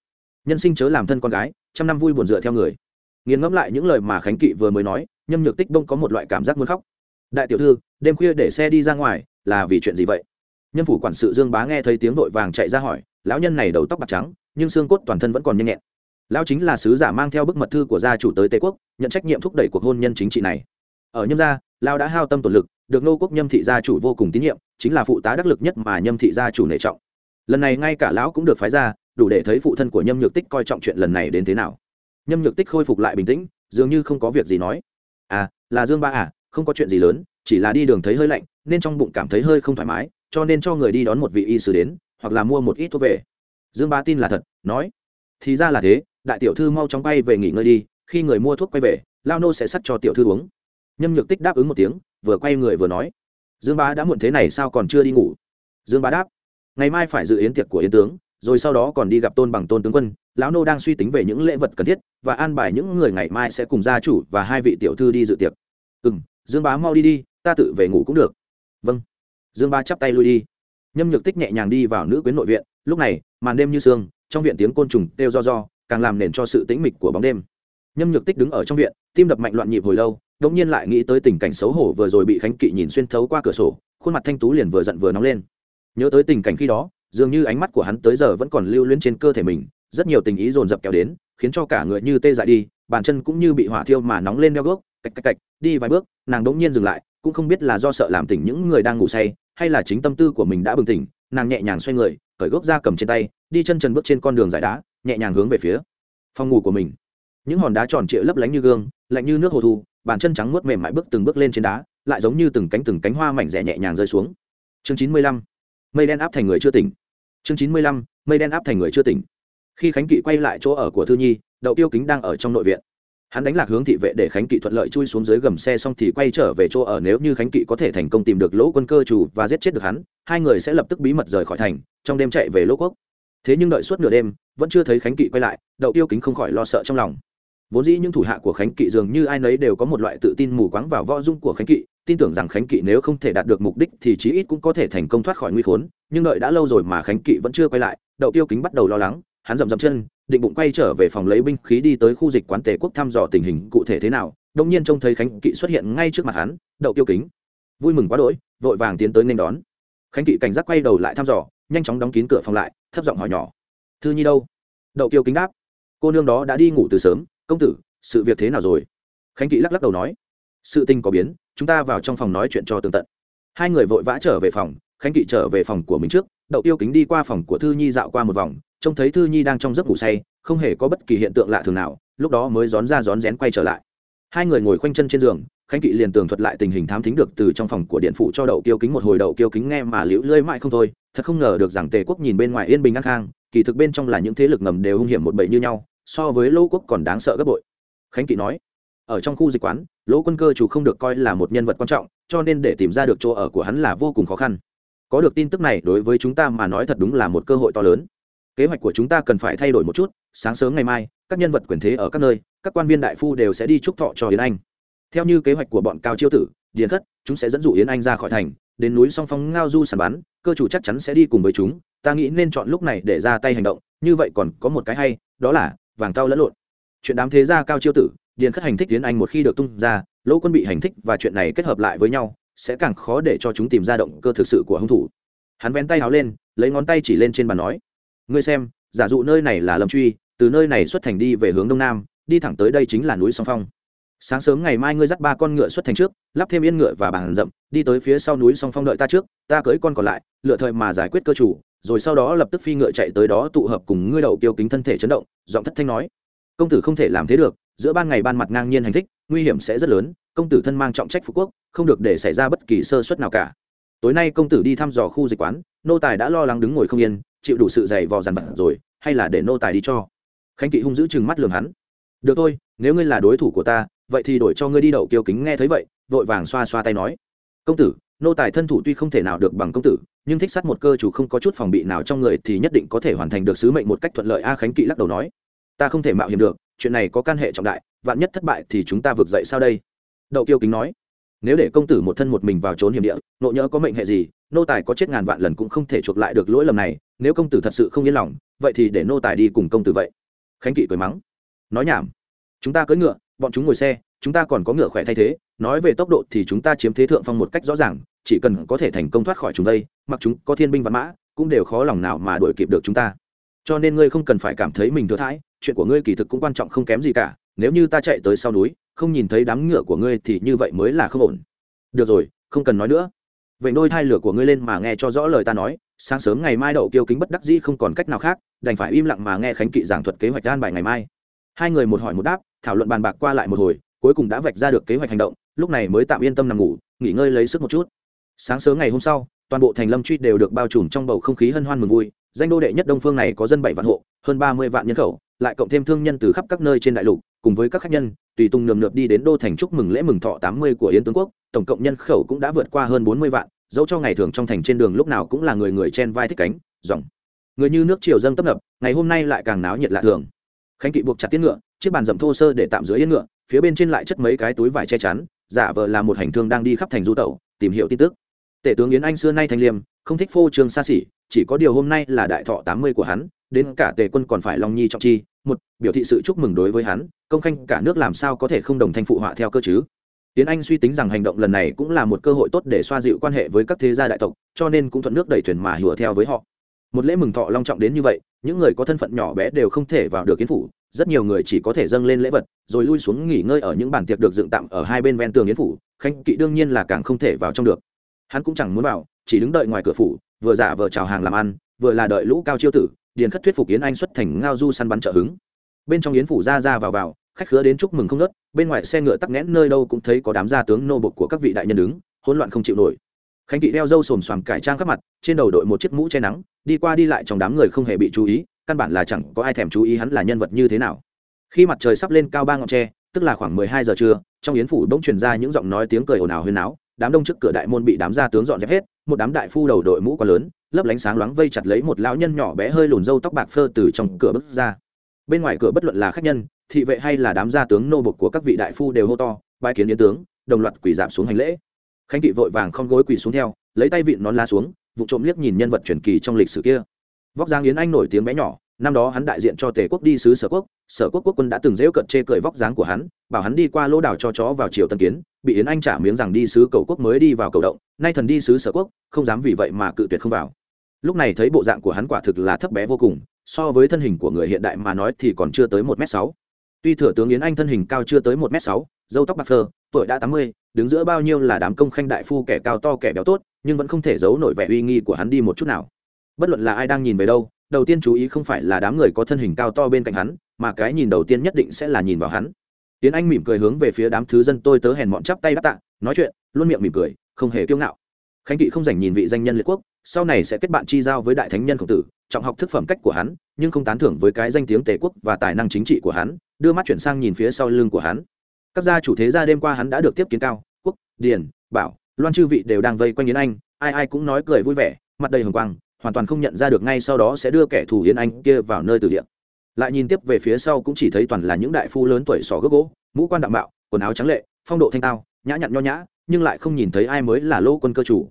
Nhân sinh chớ làm thân con gái, trăm năm vui buồn dựa theo người. Nghiền ngẫm lại những lời mà khánh kỵ vừa mới nói, nhâm nhược tích bông có một loại cảm giác muốn khóc. Đại tiểu thư, đêm khuya để xe đi ra ngoài, là vì chuyện gì vậy? Nhân phủ quản sự dương bá nghe thấy tiếng vội vàng chạy ra hỏi lão nhân này đầu tóc bạc trắng, nhưng xương cốt toàn thân vẫn còn nhanh nhẹn. Lão chính là sứ giả mang theo bức mật thư của gia chủ tới tề quốc, nhận trách nhiệm thúc đẩy cuộc hôn nhân chính trị này. Ở nhâm gia, lão đã hao tâm tổn lực, được nô quốc nhâm thị gia chủ vô cùng tín nhiệm, chính là phụ tá đắc lực nhất mà nhâm thị gia chủ nể trọng. Lần này ngay cả lão cũng được phái ra, đủ để thấy phụ thân của nhâm nhược tích coi trọng chuyện lần này đến thế nào. Nhâm nhược tích khôi phục lại bình tĩnh, dường như không có việc gì nói. À là dương ba à không có chuyện gì lớn, chỉ là đi đường thấy hơi lạnh, nên trong bụng cảm thấy hơi không thoải mái, cho nên cho người đi đón một vị y sư đến hoặc là mua một ít thuốc về. Dương Bá tin là thật, nói, thì ra là thế, đại tiểu thư mau chóng bay về nghỉ ngơi đi, khi người mua thuốc quay về, lao nô sẽ sắt cho tiểu thư uống. Nhâm nhược tích đáp ứng một tiếng, vừa quay người vừa nói, dương bá đã muộn thế này sao còn chưa đi ngủ? Dương bá đáp, ngày mai phải dự yến tiệc của yến tướng, rồi sau đó còn đi gặp tôn bằng tôn tướng quân, lão nô đang suy tính về những lễ vật cần thiết, và an bài những người ngày mai sẽ cùng gia chủ và hai vị tiểu thư đi dự tiệc. Ừ m dương bá mau đi đi, ta tự về ngủ cũng được. Vâng. Dương bá chắp tay lui đi nhâm nhược tích nhẹ nhàng đi vào nữ quyến nội viện, lúc này, màn đêm như sương, trong viện tiếng côn trùng kêu do do, càng làm nền cho sự tĩnh mịch của bóng đêm. Nhâm nhược tích đứng ở trong viện, tim đập mạnh loạn nhịp hồi lâu, đột nhiên lại nghĩ tới tình cảnh xấu hổ vừa rồi bị khánh kỵ nhìn xuyên thấu qua cửa sổ, khuôn mặt thanh tú liền vừa giận vừa nóng lên. Nhớ tới tình cảnh khi đó, dường như ánh mắt của hắn tới giờ vẫn còn lưu luyến trên cơ thể mình, rất nhiều tình ý dồn dập kéo đến, khiến cho cả người như tê dại đi, bàn chân cũng như bị hỏa thiêu mà nóng lên đeo gốc, cạch cạch cạch, đi vài bước, nàng đống nhiên dừng lại, cũng không biết là do sợ làm tỉnh những người đang ngủ say hay là chính tâm tư của mình đã bừng tỉnh, nàng nhẹ nhàng xoay người, cởi gốc ra cầm trên tay, đi chân trần bước trên con đường dài đá, nhẹ nhàng hướng về phía phòng ngủ của mình. Những hòn đá tròn trịa lấp lánh như gương, lạnh như nước hồ thu, bàn chân trắng muốt mềm mại bước từng bước lên trên đá, lại giống như từng cánh từng cánh hoa mảnh rẻ nhẹ nhàng rơi xuống. Chương chín mươi lăm, mây đen áp thành người chưa tỉnh. Chương chín mươi lăm, mây đen áp thành người chưa tỉnh. Khi khánh kỵ quay lại chỗ ở của thư nhi, đậu tiêu kính đang ở trong nội viện hắn đánh lạc hướng thị vệ để khánh kỵ thuận lợi chui xuống dưới gầm xe xong thì quay trở về chỗ ở, nếu như khánh kỵ có thể thành công tìm được lỗ quân cơ chủ và giết chết được hắn, hai người sẽ lập tức bí mật rời khỏi thành, trong đêm chạy về lỗ quốc. Thế nhưng đợi suốt nửa đêm, vẫn chưa thấy khánh kỵ quay lại, đậu tiêu kính không khỏi lo sợ trong lòng. Vốn dĩ những thủ hạ của khánh kỵ dường như ai nấy đều có một loại tự tin mù quáng vào võ dung của khánh kỵ, tin tưởng rằng khánh kỵ nếu không thể đạt được mục đích thì chí ít cũng có thể thành công thoát khỏi nguy khốn, nhưng đợi đã lâu rồi mà khánh kỵ vẫn chưa quay lại, đậu tiêu kính bắt đầu lo lắng, hắn dậm dậm chân định bụng quay trở về phòng lấy binh khí đi tới khu dịch quán tề quốc thăm dò tình hình cụ thể thế nào, đông nhiên trông thấy khánh kỵ xuất hiện ngay trước mặt hắn, đậu tiêu kính. Vui mừng quá đỗi, vội vàng tiến tới nên đón. Khánh kỵ cảnh giác quay đầu lại thăm dò, nhanh chóng đóng kín cửa phòng lại, thấp giọng hỏi nhỏ. Thư nhi đâu? Đậu tiêu kính đáp. Cô nương đó đã đi ngủ từ sớm, công tử, sự việc thế nào rồi? Khánh kỵ lắc lắc đầu nói. Sự tình có biến, chúng ta vào trong phòng nói chuyện cho tường tận. Hai người vội vã trở về phòng, khánh kỵ trở về phòng của mình trước đậu tiêu kính đi qua phòng của thư nhi dạo qua một vòng, trông thấy thư nhi đang trong giấc ngủ say, không hề có bất kỳ hiện tượng lạ thường nào, lúc đó mới rón ra rón rén quay trở lại. Hai người ngồi khoanh chân trên giường, khánh kỵ liền tường thuật lại tình hình thám thính được từ trong phòng của điện phụ cho đậu tiêu kính một hồi đậu tiêu kính nghe mà liễu lơi mãi không thôi, thật không ngờ được rằng tề quốc nhìn bên ngoài yên bình ngang khang, kỳ thực bên trong là những thế lực ngầm đều hung hiểm một bầy như nhau, so với lỗ quốc còn đáng sợ gấp bội. Khánh kỵ nói, ở trong khu dịch quán lỗ quân cơ chủ không được coi là một nhân vật quan trọng, cho nên để tìm ra được chỗ ở của hắn là vô cùng khó khăn có được tin tức này đối với chúng ta mà nói thật đúng là một cơ hội to lớn. Kế hoạch của chúng ta cần phải thay đổi một chút, sáng sớm ngày mai, các nhân vật quyền thế ở các nơi, các quan viên đại phu đều sẽ đi chúc thọ cho yến anh. Theo như kế hoạch của bọn cao chiêu tử, điền khất, chúng sẽ dẫn dụ yến anh ra khỏi thành, đến núi song phong ngao du sàn bắn, cơ chủ chắc chắn sẽ đi cùng với chúng, ta nghĩ nên chọn lúc này để ra tay hành động, như vậy còn có một cái hay, đó là, vàng tao lẫn lộn. Chuyện đám thế gia cao chiêu tử, điền khất hành thích tiến anh một khi được tung ra, lỗ quân bị hành thích và chuyện này kết hợp lại với nhau sẽ càng khó để cho chúng tìm ra động cơ thực sự của hung thủ. Hắn vén tay áo lên, lấy ngón tay chỉ lên trên bàn nói, ngươi xem, giả dụ nơi này là lâm truy, từ nơi này xuất thành đi về hướng đông nam, đi thẳng tới đây chính là núi song phong. Sáng sớm ngày mai ngươi dắt ba con ngựa xuất thành trước, lắp thêm yên ngựa và bàn rậm, đi tới phía sau núi song phong đợi ta trước, ta cưới con còn lại, lựa thời mà giải quyết cơ chủ, rồi sau đó lập tức phi ngựa chạy tới đó tụ hợp cùng ngươi đậu kiêu kính thân thể chấn động, giọng thất thanh nói. Công tử không thể làm thế được, giữa ban ngày ban mặt ngang nhiên hành thích nguy hiểm sẽ rất lớn, công tử thân mang trọng trách phú quốc, không được để xảy ra bất kỳ sơ suất nào cả. Tối nay công tử đi thăm dò khu dịch quán, nô tài đã lo lắng đứng ngồi không yên, chịu đủ sự dày vò dằn vặt rồi, hay là để nô tài đi cho? Khánh kỵ hung giữ chừng mắt lường hắn. Được thôi, nếu ngươi là đối thủ của ta, vậy thì đổi cho ngươi đi đậu kiêu kính nghe thấy vậy, vội vàng xoa xoa tay nói. Công tử, nô tài thân thủ tuy không thể nào được bằng công tử, nhưng thích sát một cơ chủ không có chút phòng bị nào trong người thì nhất định có thể hoàn thành được sứ mệnh một cách thuận lợi, a khánh kỵ lắc đầu nói. Ta không thể mạo hiểm được chuyện này có can hệ trọng đại, vạn nhất thất bại thì chúng ta vực dậy sao đây? Đậu kiêu kính nói. Nếu để công tử một thân một mình vào trốn hiểm địa, nộ nhỡ có mệnh hệ gì, nô tài có chết ngàn vạn lần cũng không thể chuộc lại được lỗi lầm này, nếu công tử thật sự không yên lòng, vậy thì để nô tài đi cùng công tử vậy. Khánh kỵ cười mắng. Nói nhảm. Chúng ta cưỡi ngựa, bọn chúng ngồi xe, chúng ta còn có ngựa khỏe thay thế, nói về tốc độ thì chúng ta chiếm thế thượng phong một cách rõ ràng, chỉ cần có thể thành công thoát khỏi chúng đây, mặc chúng có thiên binh văn mã, cũng đều khó lòng nào mà đuổi kịp được chúng ta cho nên ngươi không cần phải cảm thấy mình thừa thãi, chuyện của ngươi kỳ thực cũng quan trọng không kém gì cả, nếu như ta chạy tới sau núi, không nhìn thấy đám ngựa của ngươi thì như vậy mới là không ổn. Được rồi, không cần nói nữa. Vậy đôi thai lửa của ngươi lên mà nghe cho rõ lời ta nói, sáng sớm ngày mai đậu kiêu kính bất đắc dĩ không còn cách nào khác, đành phải im lặng mà nghe khánh kỵ giảng thuật kế hoạch an bài ngày mai. Hai người một hỏi một đáp, thảo luận bàn bạc qua lại một hồi, cuối cùng đã vạch ra được kế hoạch hành động, lúc này mới tạm yên tâm nằm ngủ, nghỉ ngơi lấy sức một chút. Sáng sớm ngày hôm sau, toàn bộ thành lâm truy đều được bao trùm trong bầu không khí hân hoan mừng vui danh đô đệ nhất đông phương này có dân bảy vạn hộ, hơn ba mươi vạn nhân khẩu, lại cộng thêm thương nhân từ khắp các nơi trên đại lục, cùng với các khách nhân, tùy tung nườm nượp đi đến đô thành chúc mừng lễ mừng thọ tám mươi của yến tướng quốc, tổng cộng nhân khẩu cũng đã vượt qua hơn bốn mươi vạn, dẫu cho ngày thường trong thành trên đường lúc nào cũng là người người chen vai thích cánh, dòng. Người như nước triều dâng tấp nập, ngày hôm nay lại càng náo nhiệt lạ thường. Khánh kỵ buộc chặt tiết ngựa, chiếc bàn dầm thô sơ để tạm dưới yên ngựa, phía bên trên lại chất mấy cái túi vải che chắn, giả vờ là một hành thương đang đi khắp thành du tẩu, tìm hiểu tin tức. Tể tướng yến anh xưa nay thanh liêm không thích phô trương xa xỉ, chỉ có điều hôm nay là đại thọ tám mươi của hắn, đến cả tề quân còn phải long nhi trọng chi, một, biểu thị sự chúc mừng đối với hắn, công khanh cả nước làm sao có thể không đồng thanh phụ họa theo cơ chứ? Tiến anh suy tính rằng hành động lần này cũng là một cơ hội tốt để xoa dịu quan hệ với các thế gia đại tộc, cho nên cũng thuận nước đẩy thuyền mà hùa theo với họ. Một lễ mừng thọ long trọng đến như vậy, những người có thân phận nhỏ bé đều không thể vào được kiến phủ, rất nhiều người chỉ có thể dâng lên lễ vật, rồi lui xuống nghỉ ngơi ở những bàn tiệc được dựng tạm ở hai bên ven tường yến phủ, khanh kỵ đương nhiên là càng không thể vào trong được hắn cũng chẳng muốn vào, chỉ đứng đợi ngoài cửa phủ, vừa giả vờ chào hàng làm ăn, vừa là đợi lũ cao chiêu tử, điền khất thuyết phục yến anh xuất thành ngao du săn bắn trợ hứng. Bên trong yến phủ ra ra vào vào, khách khứa đến chúc mừng không nớt, bên ngoài xe ngựa tắc nghẽn nơi đâu cũng thấy có đám gia tướng nô bộc của các vị đại nhân đứng, hỗn loạn không chịu nổi. Khánh kỵ đeo râu xồm xoàm cải trang khắp mặt, trên đầu đội một chiếc mũ che nắng, đi qua đi lại trong đám người không hề bị chú ý, căn bản là chẳng có ai thèm chú ý hắn là nhân vật như thế nào. Khi mặt trời sắp lên cao ba ngọn tre, tức là khoảng mười hai giờ trưa, trong yến phủ bỗng truyền ra những giọng nói tiếng cười ồn ào huyên náo đám đông trước cửa đại môn bị đám gia tướng dọn dẹp hết, một đám đại phu đầu đội mũ quá lớn, lấp lánh sáng loáng vây chặt lấy một lão nhân nhỏ bé hơi lùn râu tóc bạc phơ từ trong cửa bước ra. Bên ngoài cửa bất luận là khách nhân, thị vệ hay là đám gia tướng nô bộc của các vị đại phu đều hô to bãi kiến yến tướng, đồng loạt quỳ giảm xuống hành lễ. Khánh kỵ vội vàng không gối quỳ xuống theo, lấy tay vịn nón lá xuống, vụ trộm liếc nhìn nhân vật truyền kỳ trong lịch sử kia. Vóc dáng yến anh nổi tiếng bé nhỏ, năm đó hắn đại diện cho tề quốc đi sứ sở quốc sở quốc quốc quân đã từng dễu cận chê cười vóc dáng của hắn, bảo hắn đi qua lỗ đảo cho chó vào triều tân kiến bị yến anh trả miếng rằng đi sứ cầu quốc mới đi vào cầu động, nay thần đi sứ sở quốc, không dám vì vậy mà cự tuyệt không vào. Lúc này thấy bộ dạng của hắn quả thực là thấp bé vô cùng, so với thân hình của người hiện đại mà nói thì còn chưa tới một m sáu. Tuy thừa tướng yến anh thân hình cao chưa tới một m sáu, dâu tóc bạc phơ, tuổi đã tám mươi, đứng giữa bao nhiêu là đám công khanh đại phu kẻ cao to kẻ béo tốt, nhưng vẫn không thể giấu nổi vẻ uy nghi của hắn đi một chút nào. Bất luận là ai đang nhìn về đâu, đầu tiên chú ý không phải là đám người có thân hình cao to bên cạnh hắn, mà cái nhìn đầu tiên nhất định sẽ là nhìn vào hắn tiến anh mỉm cười hướng về phía đám thứ dân tôi tớ hèn mọn chắp tay đáp tạ, nói chuyện, luôn miệng mỉm cười, không hề kiêu ngạo. Khánh kỵ không dành nhìn vị danh nhân liệt quốc, sau này sẽ kết bạn chi giao với đại thánh nhân khổng tử, trọng học thức phẩm cách của hắn, nhưng không tán thưởng với cái danh tiếng tề quốc và tài năng chính trị của hắn, đưa mắt chuyển sang nhìn phía sau lưng của hắn. Các gia chủ thế gia đêm qua hắn đã được tiếp kiến cao, quốc, điền, bảo, loan chư vị đều đang vây quanh yến anh, ai ai cũng nói cười vui vẻ, mặt đầy hồng quang, hoàn toàn không nhận ra được ngay sau đó sẽ đưa kẻ thù yến anh kia vào nơi từ địa lại nhìn tiếp về phía sau cũng chỉ thấy toàn là những đại phu lớn tuổi sò gốc gỗ, mũ quan đạm bạo quần áo trắng lệ, phong độ thanh tao, nhã nhặn nho nhã, nhưng lại không nhìn thấy ai mới là lô quân cơ chủ.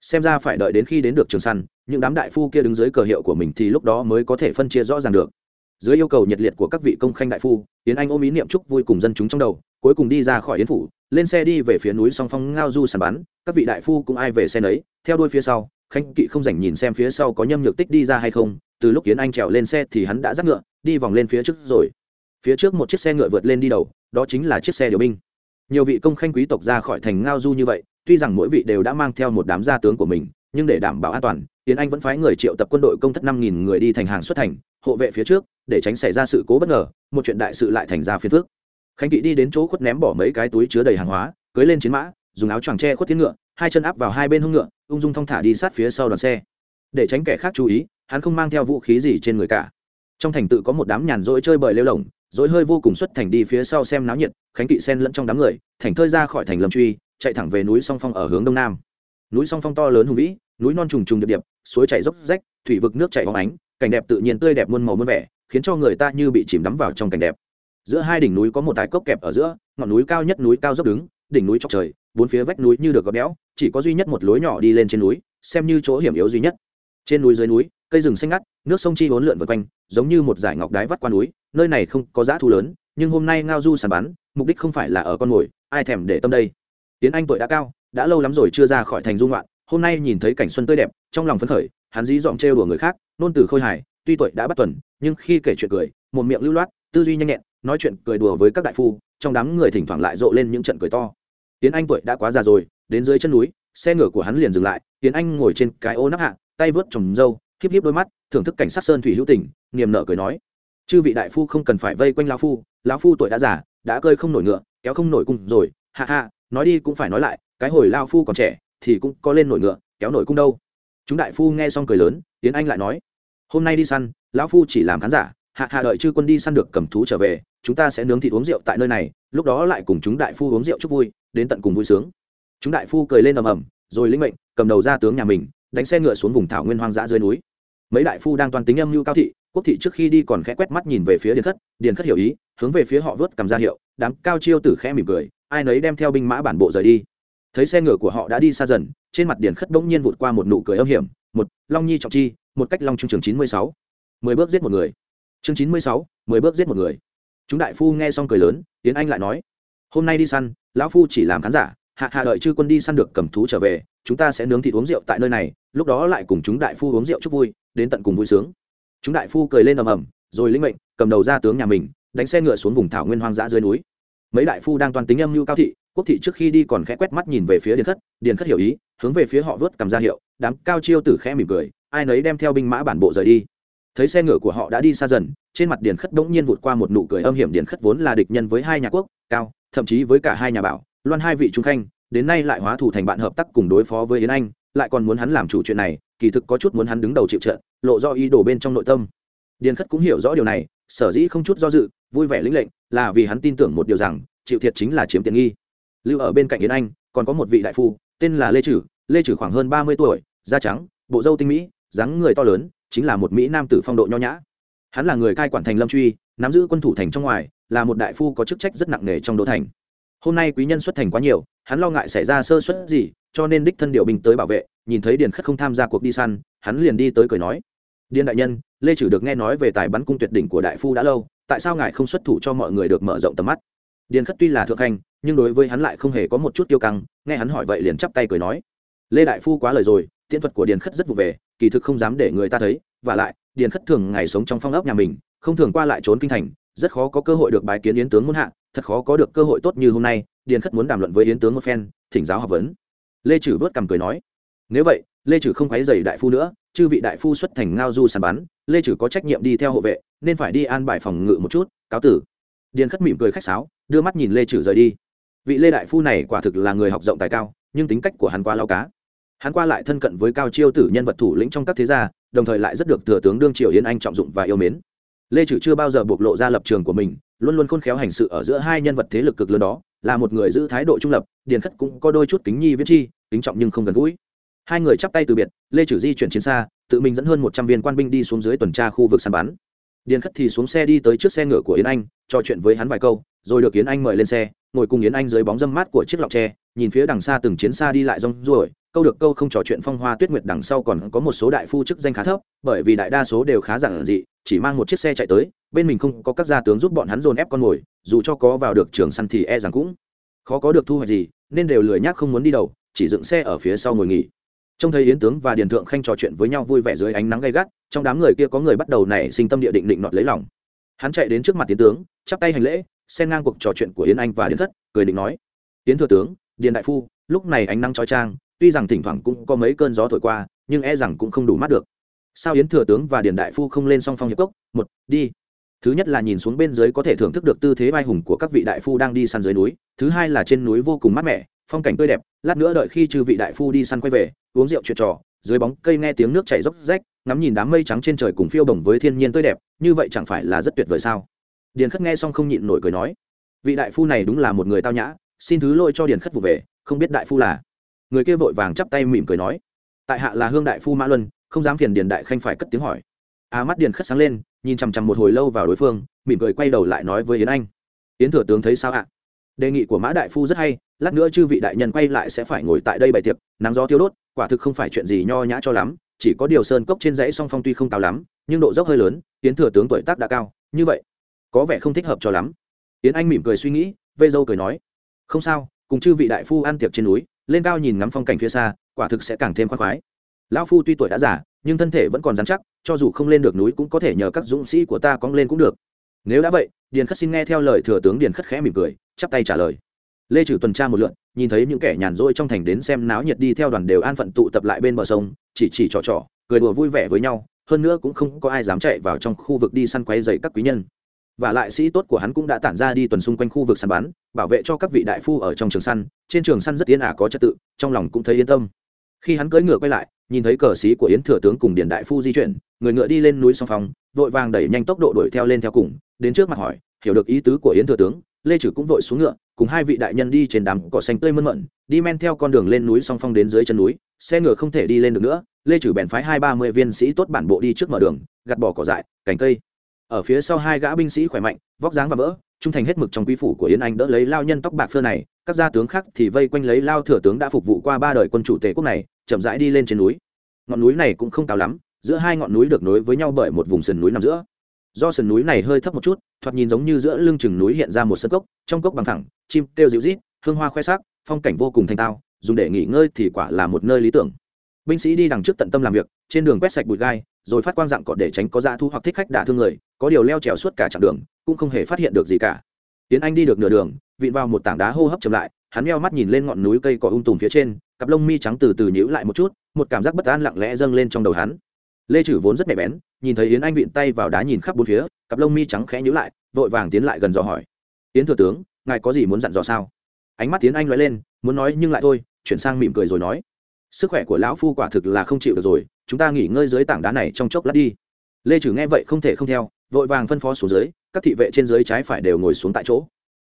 Xem ra phải đợi đến khi đến được trường săn, những đám đại phu kia đứng dưới cờ hiệu của mình thì lúc đó mới có thể phân chia rõ ràng được. Dưới yêu cầu nhiệt liệt của các vị công khanh đại phu tiến anh ôm ý niệm chúc vui cùng dân chúng trong đầu, cuối cùng đi ra khỏi yến phủ, lên xe đi về phía núi song phong ngao du sàn bắn, các vị đại phu cũng ai về xe nấy, theo đuôi phía sau, khanh kỵ không dành nhìn xem phía sau có nhâm nhược tích đi ra hay không từ lúc tiến anh trèo lên xe thì hắn đã dắt ngựa, đi vòng lên phía trước rồi. Phía trước một chiếc xe ngựa vượt lên đi đầu, đó chính là chiếc xe điều binh. Nhiều vị công khanh quý tộc ra khỏi thành ngao du như vậy, tuy rằng mỗi vị đều đã mang theo một đám gia tướng của mình, nhưng để đảm bảo an toàn tiến anh vẫn phái người triệu tập quân đội công thất năm nghìn người đi thành hàng xuất thành, hộ vệ phía trước, để tránh xảy ra sự cố bất ngờ, một chuyện đại sự lại thành ra phiền phước khánh kỵ đi đến chỗ khuất ném bỏ mấy cái túi chứa đầy hàng hóa, cưới lên chiến mã, dùng áo choàng tre khuất tiến ngựa, hai chân áp vào hai bên hông ngựa, ung dung thong thả đi sát phía sau đoàn xe. Để tránh kẻ khác chú ý hắn không mang theo vũ khí gì trên người cả. Trong thành tự có một đám nhàn rỗi chơi bời lêu lỏng rỗi hơi vô cùng xuất thành đi phía sau xem náo nhiệt, khánh kỵ sen lẫn trong đám người, thành thơi ra khỏi thành lâm truy, chạy thẳng về núi song phong ở hướng đông nam. Núi song phong to lớn hùng vĩ, núi non trùng trùng điệp điệp, suối chảy dốc rách, thủy vực nước chảy hóng ánh, cảnh đẹp tự nhiên tươi đẹp muôn màu muôn vẻ, khiến cho người ta như bị chìm đắm vào trong cảnh đẹp. Giữa hai đỉnh núi có một tài cốc kẹp ở giữa, ngọn núi cao nhất núi cao dốc đứng, đỉnh núi chọc trời, bốn phía vách núi như được gọt béo chỉ có duy nhất một lối nhỏ đi lên trên núi, xem như chỗ hiểm yếu duy nhất. Trên núi dưới núi cây rừng xanh ngắt, nước sông chi uốn lượn vượt quanh, giống như một dải ngọc đái vắt qua núi, nơi này không có giá thu lớn, nhưng hôm nay ngao du sàn bắn, mục đích không phải là ở con mồi, ai thèm để tâm đây? Tiến anh tuổi đã cao, đã lâu lắm rồi chưa ra khỏi thành dung loạn hôm nay nhìn thấy cảnh xuân tươi đẹp, trong lòng phấn khởi, hắn dí dọn trêu đùa người khác, nôn từ khôi hài, tuy tuổi đã bắt tuần, nhưng khi kể chuyện cười, một miệng lưu loát, tư duy nhanh nhẹn, nói chuyện cười đùa với các đại phu, trong đám người thỉnh thoảng lại rộ lên những trận cười to. Tiến anh tuổi đã quá già rồi, đến dưới chân núi, xe ngựa của hắn liền dừng lại, tiến anh ngồi trên cái ô nắp hạ, tay vớt trồng râu híp híp đôi mắt, thưởng thức cảnh sát sơn thủy hữu tình, niềm nở cười nói. Chư vị đại phu không cần phải vây quanh lão phu lão phu tuổi đã già, đã cơi không nổi ngựa, kéo không nổi cung rồi, ha ha, nói đi cũng phải nói lại, cái hồi lao phu còn trẻ, thì cũng có lên nổi ngựa, kéo nổi cung đâu. Chúng đại phu nghe xong cười lớn tiến anh lại nói. Hôm nay đi săn, lão phu chỉ làm khán giả hạ hạ đợi chư quân đi săn được cầm thú trở về, chúng ta sẽ nướng thịt uống rượu tại nơi này, lúc đó lại cùng chúng đại phu uống rượu chúc vui, đến tận cùng vui sướng. Chúng đại phu cười lên ầm ầm, rồi linh mệnh, cầm đầu ra tướng nhà mình, đánh xe ngựa xuống vùng thảo nguyên hoang dã dưới núi mấy đại phu đang toàn tính âm mưu cao thị, quốc thị trước khi đi còn khẽ quét mắt nhìn về phía điền khất điền khất hiểu ý, hướng về phía họ vớt cầm ra hiệu, đám cao chiêu tử khẽ mỉm cười, ai nấy đem theo binh mã bản bộ rời đi. Thấy xe ngựa của họ đã đi xa dần, trên mặt điền khất bỗng nhiên vụt qua một nụ cười âm hiểm, một, long nhi trọng chi, một cách long trung trường chín mươi sáu. Mười bước giết một người. Chương chín mươi sáu, mười bước giết một người. Chúng đại phu nghe xong cười lớn tiến anh lại nói, hôm nay đi săn, lão phu chỉ làm khán giả, hạ hạ đợi chư quân đi săn được cầm thú trở về chúng ta sẽ nướng thịt uống rượu tại nơi này, lúc đó lại cùng chúng đại phu uống rượu chúc vui, đến tận cùng vui sướng. Chúng đại phu cười lên ầm ầm, rồi linh mệnh, cầm đầu ra tướng nhà mình, đánh xe ngựa xuống vùng thảo nguyên hoang dã dưới núi. Mấy đại phu đang toàn tính âm mưu cao thị, quốc thị trước khi đi còn khẽ quét mắt nhìn về phía điền khất điền khất hiểu ý, hướng về phía họ vớt cầm ra hiệu, đám cao chiêu tử khẽ mỉm cười, ai nấy đem theo binh mã bản bộ rời đi. Thấy xe ngựa của họ đã đi xa dần, trên mặt điền khất bỗng nhiên vụt qua một nụ cười âm hiểm. Điền khất vốn là địch nhân với hai nhà quốc, cao, thậm chí với cả hai nhà bảo, loan hai vị trung khanh đến nay lại hóa thủ thành bạn hợp tác cùng đối phó với yến anh, lại còn muốn hắn làm chủ chuyện này, kỳ thực có chút muốn hắn đứng đầu chịu trận, lộ do ý đồ bên trong nội tâm. Điền khất cũng hiểu rõ điều này, sở dĩ không chút do dự, vui vẻ lĩnh lệnh, là vì hắn tin tưởng một điều rằng, chịu thiệt chính là chiếm tiện nghi. Lưu ở bên cạnh yến anh, còn có một vị đại phu, tên là lê trử lê trử khoảng hơn ba mươi tuổi, da trắng, bộ dâu tinh mỹ, dáng người to lớn, chính là một mỹ nam tử phong độ nho nhã. Hắn là người cai quản thành lâm truy, nắm giữ quân thủ thành trong ngoài, là một đại phu có chức trách rất nặng nề trong đô thành hôm nay quý nhân xuất thành quá nhiều, hắn lo ngại xảy ra sơ suất gì, cho nên đích thân điều binh tới bảo vệ, nhìn thấy điền khất không tham gia cuộc đi săn, hắn liền đi tới cười nói. Điền đại nhân, lê trừ được nghe nói về tài bắn cung tuyệt đỉnh của đại phu đã lâu, tại sao ngài không xuất thủ cho mọi người được mở rộng tầm mắt? Điền khất tuy là thượng khanh nhưng đối với hắn lại không hề có một chút tiêu căng, nghe hắn hỏi vậy liền chắp tay cười nói. Lê đại phu quá lời rồi, tiễn thuật của điền khất rất vụ về, kỳ thực không dám để người ta thấy, và lại, điền khất thường ngày sống trong phong ốc nhà mình, không thường qua lại trốn kinh thành rất khó có cơ hội được bái kiến yến tướng muốn hạ, thật khó có được cơ hội tốt như hôm nay, điền khất muốn đàm luận với yến tướng một phen, thỉnh giáo học vấn. Lê trừ vớt cầm cười nói, nếu vậy, lê trừ không quấy dày đại phu nữa, chư vị đại phu xuất thành ngao du sàn bắn, lê trừ có trách nhiệm đi theo hộ vệ, nên phải đi an bài phòng ngự một chút, cáo tử. Điền khất mỉm cười khách sáo, đưa mắt nhìn lê trừ rời đi. Vị lê đại phu này quả thực là người học rộng tài cao, nhưng tính cách của hắn quá lao cá. Hắn qua lại thân cận với cao chiêu tử nhân vật thủ lĩnh trong các thế gia, đồng thời lại rất được thừa tướng đương triều yến anh trọng dụng và yêu mến lê trừ chưa bao giờ bộc lộ ra lập trường của mình, luôn luôn khôn khéo hành sự ở giữa hai nhân vật thế lực cực lớn đó, là một người giữ thái độ trung lập, điền khất cũng có đôi chút kính nhi viết chi, kính trọng nhưng không gần gũi. Hai người chắp tay từ biệt, lê trừ di chuyển chiến xa, tự mình dẫn hơn một trăm viên quan binh đi xuống dưới tuần tra khu vực săn bắn. Điền khất thì xuống xe đi tới trước xe ngựa của yến anh, trò chuyện với hắn vài câu, rồi được yến anh mời lên xe, ngồi cùng yến anh dưới bóng dâm mát của chiếc lọc tre, nhìn phía đằng xa từng chiến xa đi lại rong ruổi câu được câu không trò chuyện phong hoa tuyết nguyệt đằng sau còn có một số đại phu chức danh khá thấp, bởi vì đại đa số đều khá giản dị, chỉ mang một chiếc xe chạy tới, bên mình không có các gia tướng giúp bọn hắn dồn ép con mồi dù cho có vào được trường săn thì e rằng cũng khó có được thu hoạch gì, nên đều lười nhác không muốn đi đầu, chỉ dựng xe ở phía sau ngồi nghỉ. Trông thấy yến tướng và điền thượng khanh trò chuyện với nhau vui vẻ dưới ánh nắng gay gắt, trong đám người kia có người bắt đầu nảy sinh tâm địa định định nọt lấy lòng. Hắn chạy đến trước mặt tiến tướng, chắp tay hành lễ, xen ngang cuộc trò chuyện của yến anh và yến thất, cười định nói tiến thừa tướng, điền đại phu, lúc này ánh nắng trói trang tuy rằng thỉnh thoảng cũng có mấy cơn gió thổi qua, nhưng e rằng cũng không đủ mắt được. Sao yến thừa tướng và điền đại phu không lên song phong hiệp cốc? Một, đi. Thứ nhất là nhìn xuống bên dưới có thể thưởng thức được tư thế vai hùng của các vị đại phu đang đi săn dưới núi. Thứ hai là trên núi vô cùng mát mẻ, phong cảnh tươi đẹp. Lát nữa đợi khi chư vị đại phu đi săn quay về, uống rượu chuyện trò, dưới bóng cây nghe tiếng nước chảy dốc rách, ngắm nhìn đám mây trắng trên trời cùng phiêu đồng với thiên nhiên tươi đẹp, như vậy chẳng phải là rất tuyệt vời sao? Điền khất nghe xong không nhịn nổi cười nói, vị đại phu này đúng là một người tao nhã, xin thứ lỗi cho điền khất vụ về, không biết đại phu là người kia vội vàng chắp tay mỉm cười nói, tại hạ là hương đại phu mã luân, không dám phiền điền đại khanh phải cất tiếng hỏi. À mắt điền khất sáng lên, nhìn chằm chằm một hồi lâu vào đối phương, mỉm cười quay đầu lại nói với yến anh. Yến thừa tướng thấy sao ạ? Đề nghị của mã đại phu rất hay, lát nữa chư vị đại nhân quay lại sẽ phải ngồi tại đây bày tiệc, nắng gió tiêu đốt, quả thực không phải chuyện gì nho nhã cho lắm, chỉ có điều sơn cốc trên dãy song phong tuy không cao lắm, nhưng độ dốc hơi lớn, Yến thừa tướng tuổi tác đã cao, như vậy, có vẻ không thích hợp cho lắm. Yến anh mỉm cười suy nghĩ, vây dâu cười nói, không sao, cùng chư vị đại phu ăn tiệc trên núi lên cao nhìn ngắm phong cảnh phía xa, quả thực sẽ càng thêm khoác khoái. Lão phu tuy tuổi đã già, nhưng thân thể vẫn còn dán chắc, cho dù không lên được núi cũng có thể nhờ các dũng sĩ của ta cóng lên cũng được. Nếu đã vậy, điền khất xin nghe theo lời thừa tướng điền khất khẽ mỉm cười, chắp tay trả lời. Lê trừ tuần tra một lượn, nhìn thấy những kẻ nhàn rỗi trong thành đến xem náo nhiệt đi theo đoàn đều an phận tụ tập lại bên bờ sông, chỉ chỉ trò trò, cười đùa vui vẻ với nhau, hơn nữa cũng không có ai dám chạy vào trong khu vực đi săn quay dày các quý nhân và lại sĩ tốt của hắn cũng đã tản ra đi tuần xung quanh khu vực săn bắn, bảo vệ cho các vị đại phu ở trong trường săn. Trên trường săn rất yên ả, có trật tự, trong lòng cũng thấy yên tâm. Khi hắn cưỡi ngựa quay lại, nhìn thấy cờ sĩ của yến thừa tướng cùng điền đại phu di chuyển, người ngựa đi lên núi song phong, vội vàng đẩy nhanh tốc độ đuổi theo lên theo cùng, đến trước mặt hỏi, hiểu được ý tứ của yến thừa tướng? Lê trừ cũng vội xuống ngựa, cùng hai vị đại nhân đi trên đám cỏ xanh tươi mơn mận, đi men theo con đường lên núi song phong đến dưới chân núi, xe ngựa không thể đi lên được nữa. Lê trừ bèn phái hai ba mươi viên sĩ tốt bản bộ đi trước mở đường, gạt bỏ cỏ dại, cành cây ở phía sau hai gã binh sĩ khỏe mạnh, vóc dáng và vỡ, trung thành hết mực trong quý phủ của yến anh đỡ lấy lao nhân tóc bạc phơ này, các gia tướng khác thì vây quanh lấy lao thừa tướng đã phục vụ qua ba đời quân chủ tể quốc này, chậm rãi đi lên trên núi. Ngọn núi này cũng không cao lắm, giữa hai ngọn núi được nối với nhau bởi một vùng sườn núi nằm giữa. Do sườn núi này hơi thấp một chút, thoạt nhìn giống như giữa lưng chừng núi hiện ra một sân cốc, trong cốc bằng thẳng, chim kêu dịu rít hương hoa khoe sắc, phong cảnh vô cùng thanh tao dùng để nghỉ ngơi thì quả là một nơi lý tưởng. Binh sĩ đi đằng trước tận tâm làm việc, trên đường quét sạch bụi gai rồi phát quang dạng cọ để tránh có dã thu hoặc thích khách đả thương người, có điều leo trèo suốt cả chặng đường, cũng không hề phát hiện được gì cả. Tiến anh đi được nửa đường, vịn vào một tảng đá hô hấp chậm lại, hắn meo mắt nhìn lên ngọn núi cây cỏ ung tùm phía trên, cặp lông mi trắng từ từ nhíu lại một chút, một cảm giác bất an lặng lẽ dâng lên trong đầu hắn. Lê chử vốn rất nhạy bén, nhìn thấy yến anh vịn tay vào đá nhìn khắp bốn phía, cặp lông mi trắng khẽ nhíu lại, vội vàng tiến lại gần dò hỏi. Yến thừa tướng, ngài có gì muốn dặn dò sao? Ánh mắt tiến anh lóe lên, muốn nói nhưng lại thôi, chuyển sang mỉm cười rồi nói. Sức khỏe của lão phu quả thực là không chịu được rồi chúng ta nghỉ ngơi dưới tảng đá này trong chốc lát đi. Lê trừ nghe vậy không thể không theo, vội vàng phân phó xuống dưới, các thị vệ trên dưới trái phải đều ngồi xuống tại chỗ.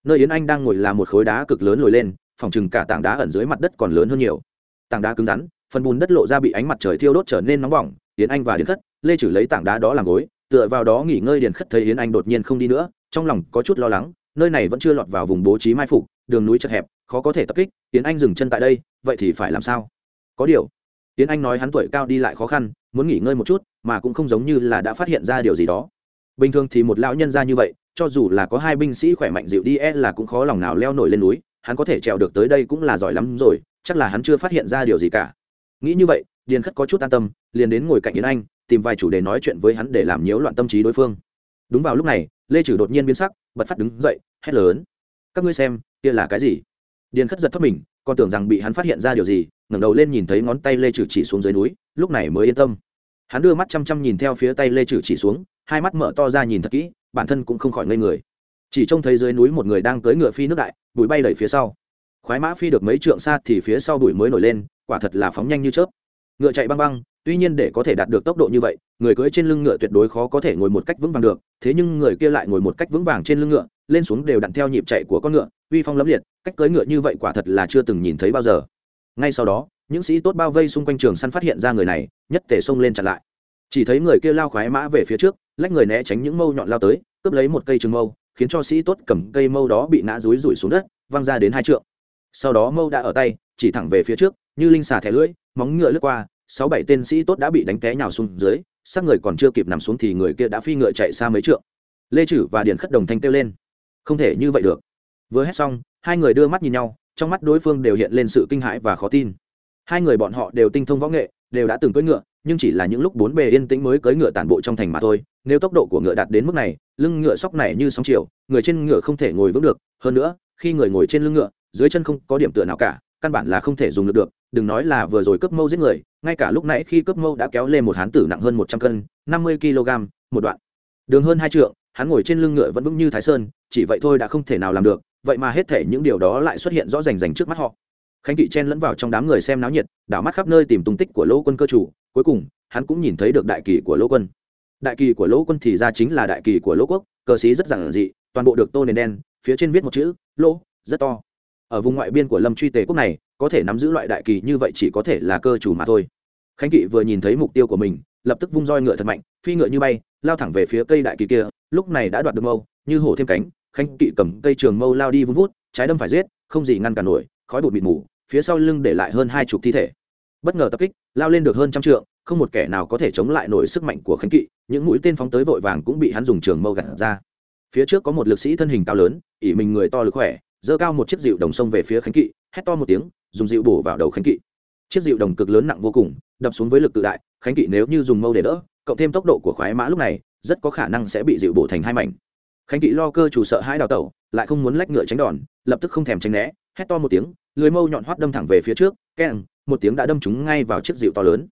Nơi yến anh đang ngồi là một khối đá cực lớn lồi lên, phòng chừng cả tảng đá ẩn dưới mặt đất còn lớn hơn nhiều. Tảng đá cứng rắn, phần bùn đất lộ ra bị ánh mặt trời thiêu đốt trở nên nóng bỏng, yến anh và điền khất, lê trừ lấy tảng đá đó làm gối, tựa vào đó nghỉ ngơi điền khất thấy yến anh đột nhiên không đi nữa, trong lòng có chút lo lắng, nơi này vẫn chưa lọt vào vùng bố trí mai phục, đường núi chật hẹp, khó có thể tập kích, yến anh dừng chân tại đây, vậy thì phải làm sao? Có điều Tiến anh nói hắn tuổi cao đi lại khó khăn, muốn nghỉ ngơi một chút, mà cũng không giống như là đã phát hiện ra điều gì đó. Bình thường thì một lão nhân ra như vậy, cho dù là có hai binh sĩ khỏe mạnh dịu đi e là cũng khó lòng nào leo nổi lên núi, hắn có thể trèo được tới đây cũng là giỏi lắm rồi, chắc là hắn chưa phát hiện ra điều gì cả. Nghĩ như vậy, điền khất có chút an tâm, liền đến ngồi cạnh yến anh, tìm vài chủ đề nói chuyện với hắn để làm nhiễu loạn tâm trí đối phương. Đúng vào lúc này, lê trừ đột nhiên biến sắc, bật phát đứng dậy, hét lớn. Các ngươi xem, kia là cái gì? Điền khất giật thoát mình, còn tưởng rằng bị hắn phát hiện ra điều gì ngẩng đầu lên nhìn thấy ngón tay lê trừ chỉ xuống dưới núi, lúc này mới yên tâm. Hắn đưa mắt chăm chăm nhìn theo phía tay lê trừ chỉ xuống, hai mắt mở to ra nhìn thật kỹ, bản thân cũng không khỏi ngây người. Chỉ trông thấy dưới núi một người đang cưỡi ngựa phi nước đại, bụi bay đẩy phía sau. Khoái mã phi được mấy trượng xa thì phía sau bụi mới nổi lên, quả thật là phóng nhanh như chớp. Ngựa chạy băng băng, tuy nhiên để có thể đạt được tốc độ như vậy, người cưỡi trên lưng ngựa tuyệt đối khó có thể ngồi một cách vững vàng được, thế nhưng người kia lại ngồi một cách vững vàng trên lưng ngựa, lên xuống đều đặn theo nhịp chạy của con ngựa, uy phong lẫm liệt, cách cưỡi ngựa như vậy quả thật là chưa từng nhìn thấy bao giờ ngay sau đó, những sĩ tốt bao vây xung quanh trường săn phát hiện ra người này, nhất thể xông lên chặn lại. Chỉ thấy người kia lao khoái mã về phía trước, lách người né tránh những mâu nhọn lao tới, cướp lấy một cây trường mâu, khiến cho sĩ tốt cầm cây mâu đó bị ngã rúi rủi xuống đất, văng ra đến hai trượng. Sau đó mâu đã ở tay, chỉ thẳng về phía trước, như linh xà thẻ lưỡi, móng ngựa lướt qua, sáu bảy tên sĩ tốt đã bị đánh té nhào xuống dưới, xác người còn chưa kịp nằm xuống thì người kia đã phi ngựa chạy xa mấy trượng. Lê chử và điền khất đồng thanh kêu lên. Không thể như vậy được. Vừa hét xong, hai người đưa mắt nhìn nhau trong mắt đối phương đều hiện lên sự kinh hãi và khó tin. Hai người bọn họ đều tinh thông võ nghệ, đều đã từng cưỡi ngựa, nhưng chỉ là những lúc bốn bề yên tĩnh mới cưỡi ngựa tản bộ trong thành mà thôi. Nếu tốc độ của ngựa đạt đến mức này, lưng ngựa sóc này như sóng chiều, người trên ngựa không thể ngồi vững được. Hơn nữa, khi người ngồi trên lưng ngựa, dưới chân không có điểm tựa nào cả, căn bản là không thể dùng được được. Đừng nói là vừa rồi cướp mâu giết người, ngay cả lúc nãy khi cướp mâu đã kéo lên một hán tử nặng hơn một trăm cân, năm mươi kg, một đoạn. Đường hơn hai trượng, hắn ngồi trên lưng ngựa vẫn vững như thái sơn, chỉ vậy thôi đã không thể nào làm được vậy mà hết thể những điều đó lại xuất hiện rõ rành rành trước mắt họ. Khánh kỵ chen lẫn vào trong đám người xem náo nhiệt, đảo mắt khắp nơi tìm tung tích của lỗ quân cơ chủ, cuối cùng, hắn cũng nhìn thấy được đại kỳ của lỗ quân. Đại kỳ của lỗ quân thì ra chính là đại kỳ của lỗ quốc, cờ xí rất giản dị, toàn bộ được tô nền đen, phía trên viết một chữ, lỗ, rất to. Ở vùng ngoại biên của lâm truy tề quốc này, có thể nắm giữ loại đại kỳ như vậy chỉ có thể là cơ chủ mà thôi. Khánh kỵ vừa nhìn thấy mục tiêu của mình, lập tức vung roi ngựa thật mạnh, phi ngựa như bay, lao thẳng về phía cây đại kỳ kia, lúc này đã đoạt được mâu, như hổ thêm cánh khánh kỵ cầm cây trường mâu lao đi vun vút, trái đâm phải giết, không gì ngăn cản nổi, khói bụi mịt mù, phía sau lưng để lại hơn hai chục thi thể. Bất ngờ tập kích, lao lên được hơn trăm trượng, không một kẻ nào có thể chống lại nổi sức mạnh của khánh kỵ, những mũi tên phóng tới vội vàng cũng bị hắn dùng trường mâu gặt ra. Phía trước có một lực sĩ thân hình cao lớn ỉ mình người to lực khỏe, giơ cao một chiếc dịu đồng sông về phía khánh kỵ, hét to một tiếng, dùng dịu bổ vào đầu khánh kỵ. Chiếc dịu đồng cực lớn nặng vô cùng, đập xuống với lực tự đại, khánh kỵ nếu như dùng mâu để đỡ, cộng thêm tốc độ của khoái mã lúc này, rất có khả năng sẽ bị dịu bổ thành hai mảnh khánh kỵ lo cơ chủ sợ hai đào tẩu, lại không muốn lách ngựa tránh đòn, lập tức không thèm tránh né, hét to một tiếng, lưới mâu nhọn hoắt đâm thẳng về phía trước, keng, một tiếng đã đâm trúng ngay vào chiếc dịu to lớn.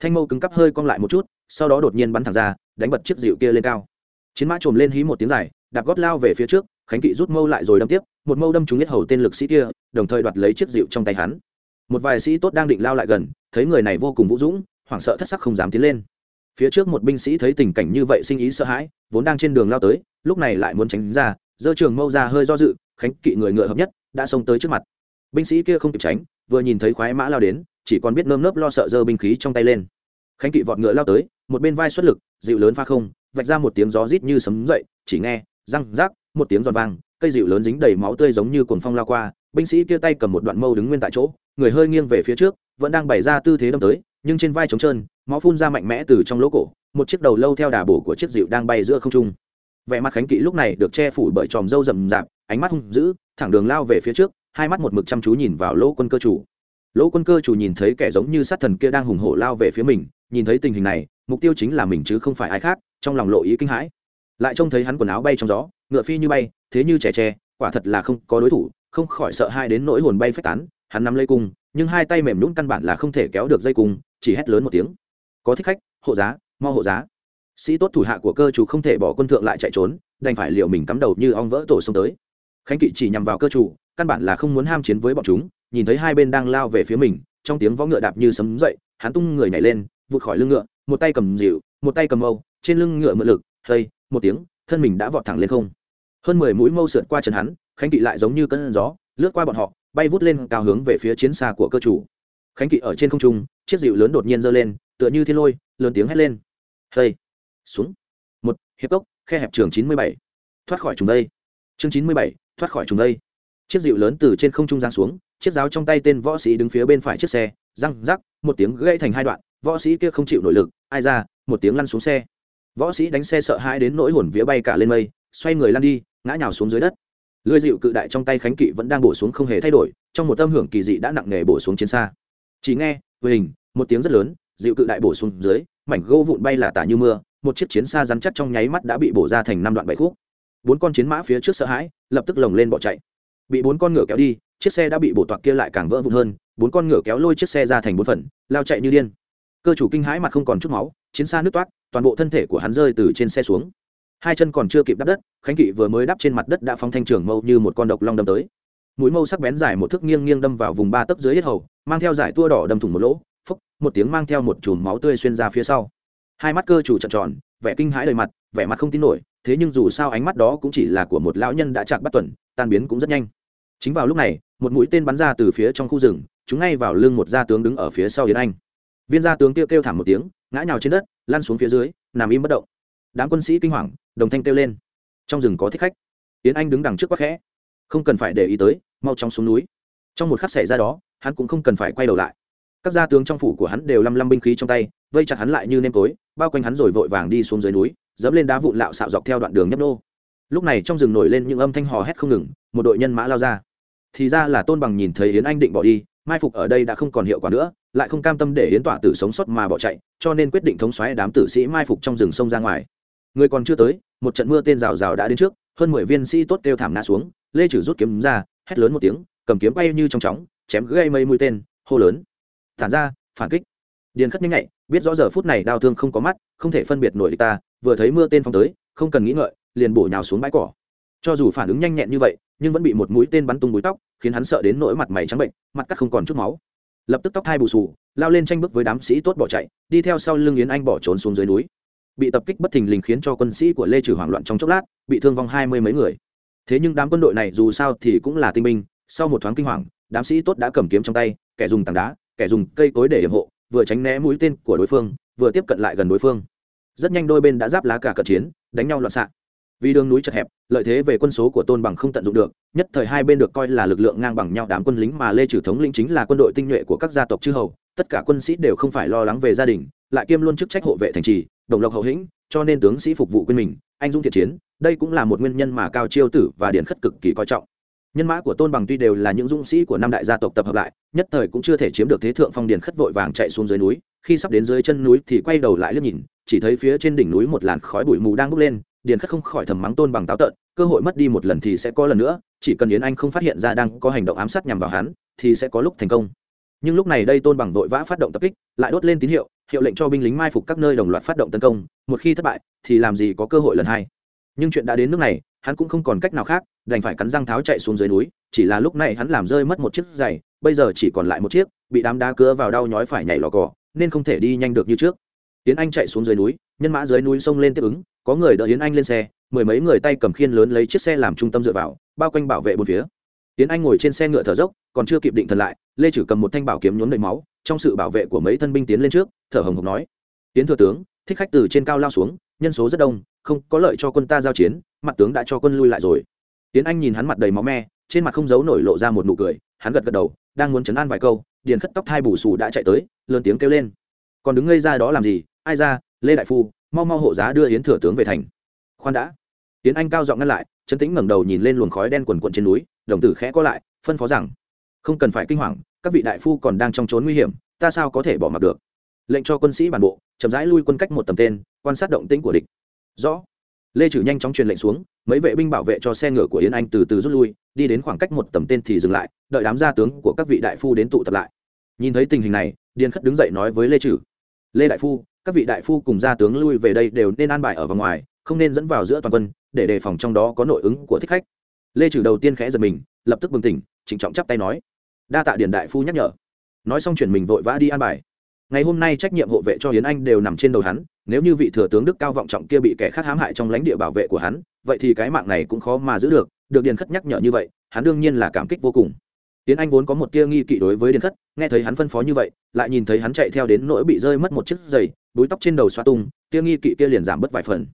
Thanh mâu cứng cắp hơi cong lại một chút, sau đó đột nhiên bắn thẳng ra, đánh bật chiếc dịu kia lên cao. Chiến mã trồm lên hí một tiếng dài, đạp gót lao về phía trước, khánh kỵ rút mâu lại rồi đâm tiếp, một mâu đâm trúng nhất hầu tên lực sĩ kia, đồng thời đoạt lấy chiếc dịu trong tay hắn. Một vài sĩ tốt đang định lao lại gần, thấy người này vô cùng vũ dũng, hoảng sợ thất sắc không dám tiến lên phía trước một binh sĩ thấy tình cảnh như vậy sinh ý sợ hãi, vốn đang trên đường lao tới, lúc này lại muốn tránh ra, giơ trường mâu ra hơi do dự, khánh kỵ người ngựa hợp nhất, đã xông tới trước mặt. Binh sĩ kia không kịp tránh, vừa nhìn thấy khoái mã lao đến, chỉ còn biết nơm nớp lo sợ giơ binh khí trong tay lên. Khánh kỵ vọt ngựa lao tới, một bên vai xuất lực, dịu lớn pha không, vạch ra một tiếng gió rít như sấm dậy, chỉ nghe, răng rác, một tiếng giòn vang, cây dịu lớn dính đầy máu tươi giống như cuồng phong lao qua, binh sĩ kia tay cầm một đoạn mâu đứng nguyên tại chỗ, người hơi nghiêng về phía trước, vẫn đang bày ra tư thế đâm tới nhưng trên vai trống trơn, máu phun ra mạnh mẽ từ trong lỗ cổ, một chiếc đầu lâu theo đà bổ của chiếc dịu đang bay giữa không trung. Vẻ mặt khánh kỵ lúc này được che phủ bởi tròm râu rậm rạp, ánh mắt hung dữ, thẳng đường lao về phía trước, hai mắt một mực chăm chú nhìn vào lỗ quân cơ chủ. Lỗ quân cơ chủ nhìn thấy kẻ giống như sát thần kia đang hùng hổ lao về phía mình, nhìn thấy tình hình này, mục tiêu chính là mình chứ không phải ai khác, trong lòng lộ ý kinh hãi. Lại trông thấy hắn quần áo bay trong gió, ngựa phi như bay, thế như trẻ tre, quả thật là không có đối thủ, không khỏi sợ hai đến nỗi hồn bay phách tán, hắn nắm lấy cung, nhưng hai tay mềm nhũng căn bản là không thể kéo được dây cung chỉ hét lớn một tiếng. Có thích khách, hộ giá, mo hộ giá. Sĩ tốt thủ hạ của cơ chủ không thể bỏ quân thượng lại chạy trốn, đành phải liệu mình cắm đầu như ong vỡ tổ xông tới. Khánh kỵ chỉ nhằm vào cơ chủ, căn bản là không muốn ham chiến với bọn chúng, nhìn thấy hai bên đang lao về phía mình, trong tiếng võ ngựa đạp như sấm dậy, hắn tung người nhảy lên, vụt khỏi lưng ngựa, một tay cầm dịu một tay cầm mâu, trên lưng ngựa mượn lực hơi một tiếng, thân mình đã vọt thẳng lên không. Hơn mười mũi mâu sượt qua chân hắn, khánh kỵ lại giống như cơn gió, lướt qua bọn họ, bay vút lên cao hướng về phía chiến xa của cơ chủ khánh kỵ ở trên không trung, chiếc dịu lớn đột nhiên giơ lên, tựa như thiên lôi, lớn tiếng hét lên. Hây xuống. Một, hiệp cốc, khe hẹp trường chín mươi bảy. Thoát khỏi trùng đây. Chương chín mươi bảy, thoát khỏi trùng đây. Chiếc dịu lớn từ trên không trung giáng xuống, chiếc giáo trong tay tên võ sĩ đứng phía bên phải chiếc xe, răng, rắc, một tiếng gãy thành hai đoạn, võ sĩ kia không chịu nội lực, ai ra, một tiếng lăn xuống xe. Võ sĩ đánh xe sợ hãi đến nỗi hồn vía bay cả lên mây, xoay người lăn đi, ngã nhào xuống dưới đất. Lưới dịu cự đại trong tay khánh kỵ vẫn đang bổ xuống không hề thay đổi, trong một tâm hưởng kỳ dị đã nặng nề bổ xuống chiến xa chỉ nghe về hình, một tiếng rất lớn, dịu cự đại bổ xuống dưới, mảnh gỗ vụn bay là tả như mưa, một chiếc chiến xa rắn chắc trong nháy mắt đã bị bổ ra thành năm đoạn bảy khúc. Bốn con chiến mã phía trước sợ hãi, lập tức lồng lên bỏ chạy. Bị bốn con ngựa kéo đi, chiếc xe đã bị bổ toạc kia lại càng vỡ vụn hơn, bốn con ngựa kéo lôi chiếc xe ra thành bốn phần, lao chạy như điên. Cơ chủ kinh hãi mặt không còn chút máu, chiến xa nước toát toàn bộ thân thể của hắn rơi từ trên xe xuống. Hai chân còn chưa kịp đắp đất, khánh kỵ vừa mới đắp trên mặt đất đã phóng thanh trường mâu như một con độc long đâm tới mũi mâu sắc bén dài một thước nghiêng nghiêng đâm vào vùng ba tấc dưới hết hầu, mang theo giải tua đỏ đâm thủng một lỗ phúc một tiếng mang theo một chùm máu tươi xuyên ra phía sau. Hai mắt cơ chủ trợn tròn, vẻ kinh hãi đầy mặt, vẻ mặt không tin nổi, thế nhưng dù sao ánh mắt đó cũng chỉ là của một lão nhân đã chạc bắt tuần, tan biến cũng rất nhanh. Chính vào lúc này, một mũi tên bắn ra từ phía trong khu rừng, chúng ngay vào lưng một gia tướng đứng ở phía sau yến anh. Viên gia tướng kêu kêu thảm một tiếng, ngã nhào trên đất, lăn xuống phía dưới, nằm im bất động. Đám quân sĩ kinh hoàng, đồng thanh kêu lên. Trong rừng có thích khách. Yến anh đứng đằng trước quắc khẽ. Không cần phải để ý tới mau chóng xuống núi. Trong một khắc xảy ra đó, hắn cũng không cần phải quay đầu lại. Các gia tướng trong phủ của hắn đều lăm lăm binh khí trong tay, vây chặt hắn lại như nêm tối, bao quanh hắn rồi vội vàng đi xuống dưới núi, dẫm lên đá vụn lạo xạo dọc theo đoạn đường nhấp nô. Lúc này trong rừng nổi lên những âm thanh hò hét không ngừng, một đội nhân mã lao ra. Thì ra là tôn bằng nhìn thấy yến anh định bỏ đi, mai phục ở đây đã không còn hiệu quả nữa, lại không cam tâm để yến tỏa tử sống sót mà bỏ chạy, cho nên quyết định thống xoáy đám tử sĩ mai phục trong rừng sông ra ngoài. Người còn chưa tới, một trận mưa tên rào rào đã đến trước, hơn mười viên sĩ tốt kêu thảm ngã xuống, lê trừ rút kiếm ra hét lớn một tiếng, cầm kiếm bay như trong chóng, chém gây mây mũi tên, hô lớn. Thản ra, phản kích. Điền khất nhanh nhạy, biết rõ giờ phút này đau thương không có mắt, không thể phân biệt nổi địch ta, vừa thấy mưa tên phong tới, không cần nghĩ ngợi, liền bổ nhào xuống bãi cỏ. Cho dù phản ứng nhanh nhẹn như vậy, nhưng vẫn bị một mũi tên bắn tung búi tóc, khiến hắn sợ đến nỗi mặt mày trắng bệnh, mặt cắt không còn chút máu. Lập tức tóc thai bù xù, lao lên tranh bước với đám sĩ tốt bỏ chạy, đi theo sau lưng yến anh bỏ trốn xuống dưới núi. Bị tập kích bất thình lình khiến cho quân sĩ của lê trừ hoảng loạn trong chốc lát, bị thương vong hai mươi mấy người thế nhưng đám quân đội này dù sao thì cũng là tinh binh, sau một thoáng kinh hoàng, đám sĩ tốt đã cầm kiếm trong tay, kẻ dùng tảng đá, kẻ dùng cây cối để hiểm hộ, vừa tránh né mũi tên của đối phương, vừa tiếp cận lại gần đối phương. Rất nhanh đôi bên đã giáp lá cả cận chiến, đánh nhau loạn xạ. Vì đường núi chật hẹp, lợi thế về quân số của tôn bằng không tận dụng được, nhất thời hai bên được coi là lực lượng ngang bằng nhau đám quân lính mà lê trừ thống lĩnh chính là quân đội tinh nhuệ của các gia tộc chư hầu. Tất cả quân sĩ đều không phải lo lắng về gia đình, lại kiêm luôn chức trách hộ vệ thành trì, đồng lộc hậu hĩnh, cho nên tướng sĩ phục vụ quên mình, anh dũng thiện chiến đây cũng là một nguyên nhân mà cao chiêu tử và điển khất cực kỳ coi trọng. Nhân mã của tôn bằng tuy đều là những dũng sĩ của năm đại gia tộc tập hợp lại, nhất thời cũng chưa thể chiếm được thế thượng phong điền khất vội vàng chạy xuống dưới núi, khi sắp đến dưới chân núi thì quay đầu lại liếc nhìn, chỉ thấy phía trên đỉnh núi một làn khói bụi mù đang bốc lên, điền khất không khỏi thầm mắng tôn bằng táo tợn, cơ hội mất đi một lần thì sẽ có lần nữa, chỉ cần yến anh không phát hiện ra đang có hành động ám sát nhằm vào hắn, thì sẽ có lúc thành công. Nhưng lúc này đây tôn bằng vội vã phát động tập kích, lại đốt lên tín hiệu hiệu lệnh cho binh lính mai phục các nơi đồng loạt phát động tấn công, một khi thất bại thì làm gì có cơ hội lần hai nhưng chuyện đã đến nước này, hắn cũng không còn cách nào khác, đành phải cắn răng tháo chạy xuống dưới núi, chỉ là lúc này hắn làm rơi mất một chiếc giày, bây giờ chỉ còn lại một chiếc, bị đám đá cứa vào đau nhói phải nhảy lò cỏ nên không thể đi nhanh được như trước. Tiến anh chạy xuống dưới núi, nhân mã dưới núi sông lên tiếp ứng, có người đỡ yến anh lên xe, mười mấy người tay cầm khiên lớn lấy chiếc xe làm trung tâm dựa vào, bao quanh bảo vệ bốn phía. Yến anh ngồi trên xe ngựa thở dốc, còn chưa kịp định thần lại, lê chử cầm một thanh bảo kiếm nhốn đầy máu, trong sự bảo vệ của mấy thân binh tiến lên trước, thở hồng hộc nói tiến thừa tướng thích khách từ trên cao lao xuống, nhân số rất đông, không có lợi cho quân ta giao chiến, mặt tướng đã cho quân lui lại rồi. Tiến anh nhìn hắn mặt đầy máu me, trên mặt không giấu nổi lộ ra một nụ cười, hắn gật gật đầu, đang muốn chấn an vài câu, điền khất tóc thai bù xù đã chạy tới, lớn tiếng kêu lên. Còn đứng ngây ra đó làm gì? Ai ra? Lê đại phu, mau mau hộ giá đưa yến thừa tướng về thành. Khoan đã. Tiến anh cao giọng ngăn lại chấn tĩnh ngẩng đầu nhìn lên luồng khói đen quần quận trên núi, đồng tử khẽ có lại, phân phó rằng, không cần phải kinh hoàng, các vị đại phu còn đang trong trốn nguy hiểm, ta sao có thể bỏ mặc được? Lệnh cho quân sĩ bản bộ, chậm rãi lui quân cách một tầm tên, quan sát động tĩnh của địch. Rõ. Lê trừ nhanh chóng truyền lệnh xuống, mấy vệ binh bảo vệ cho xe ngựa của yến anh từ từ rút lui, đi đến khoảng cách một tầm tên thì dừng lại, đợi đám gia tướng của các vị đại phu đến tụ tập lại. Nhìn thấy tình hình này, điền khất đứng dậy nói với lê trừ lê đại phu, các vị đại phu cùng gia tướng lui về đây đều nên an bài ở vòng ngoài, không nên dẫn vào giữa toàn quân, để đề phòng trong đó có nội ứng của thích khách. Lê trừ đầu tiên khẽ giật mình, lập tức bừng tỉnh, trịnh trọng chắp tay nói, đa tạ điền đại phu nhắc nhở. Nói xong chuyển mình vội vã đi an bài ngày hôm nay trách nhiệm hộ vệ cho hiến anh đều nằm trên đầu hắn, nếu như vị thừa tướng đức cao vọng trọng kia bị kẻ khác hãm hại trong lãnh địa bảo vệ của hắn, vậy thì cái mạng này cũng khó mà giữ được được điền khất nhắc nhở như vậy, hắn đương nhiên là cảm kích vô cùng. Yến anh vốn có một tia nghi kỵ đối với điền khất, nghe thấy hắn phân phó như vậy, lại nhìn thấy hắn chạy theo đến nỗi bị rơi mất một chiếc giày, búi tóc trên đầu xoa tung, tia nghi kỵ kia liền giảm bớt vài phần.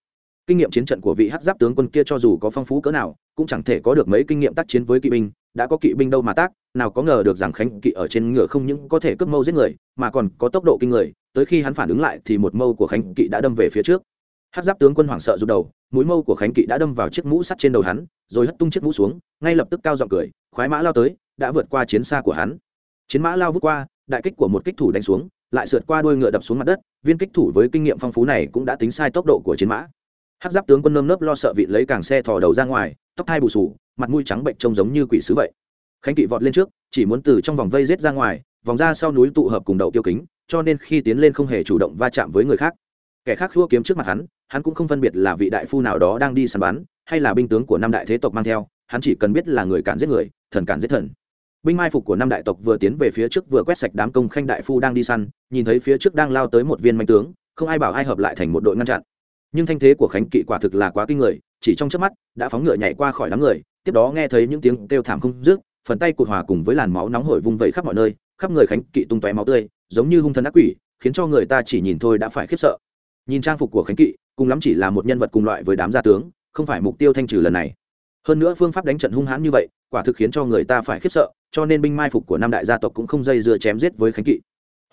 Kinh nghiệm chiến trận của vị hát giáp tướng quân kia cho dù có phong phú cỡ nào, cũng chẳng thể có được mấy kinh nghiệm tác chiến với kỵ binh đã có kỵ binh đâu mà tác, nào có ngờ được rằng khánh kỵ ở trên ngựa không những có thể cướp mâu giết người, mà còn có tốc độ kinh người, tới khi hắn phản ứng lại thì một mâu của khánh kỵ đã đâm về phía trước. Hát giáp tướng quân hoảng sợ rụt đầu, mũi mâu của khánh kỵ đã đâm vào chiếc mũ sắt trên đầu hắn, rồi hất tung chiếc mũ xuống, ngay lập tức cao giọng cười, khoái mã lao tới, đã vượt qua chiến xa của hắn. Chiến mã lao vút qua, đại kích của một kích thủ đánh xuống, lại sượt qua đuôi ngựa đập xuống mặt đất, viên kích thủ với kinh nghiệm phong phú này cũng đã tính sai tốc độ của chiến mã hát giáp tướng quân nơm nớp lo sợ vị lấy càng xe thò đầu ra ngoài, tóc thai bù sù mặt mũi trắng bệnh trông giống như quỷ sứ vậy. Khánh kỵ vọt lên trước, chỉ muốn từ trong vòng vây rết ra ngoài, vòng ra sau núi tụ hợp cùng đậu tiêu kính, cho nên khi tiến lên không hề chủ động va chạm với người khác. Kẻ khác khua kiếm trước mặt hắn hắn cũng không phân biệt là vị đại phu nào đó đang đi săn bắn, hay là binh tướng của năm đại thế tộc mang theo, hắn chỉ cần biết là người cản giết người, thần cản giết thần. Binh mai phục của năm đại tộc vừa tiến về phía trước vừa quét sạch đám công khanh đại phu đang đi săn, nhìn thấy phía trước đang lao tới một viên manh tướng, không ai bảo ai hợp lại thành một đội ngăn chặn nhưng thanh thế của khánh kỵ quả thực là quá kinh người, chỉ trong chớp mắt, đã phóng ngựa nhảy qua khỏi đám người, tiếp đó nghe thấy những tiếng kêu thảm không dứt, phần tay cụt hòa cùng với làn máu nóng hổi vung vẩy khắp mọi nơi, khắp người khánh kỵ tung tóe máu tươi, giống như hung thần ác quỷ, khiến cho người ta chỉ nhìn thôi đã phải khiếp sợ. Nhìn trang phục của khánh kỵ, cùng lắm chỉ là một nhân vật cùng loại với đám gia tướng, không phải mục tiêu thanh trừ lần này. Hơn nữa phương pháp đánh trận hung hãn như vậy, quả thực khiến cho người ta phải khiếp sợ, cho nên binh mai phục của năm đại gia tộc cũng không dây dưa chém giết với khánh kỵ.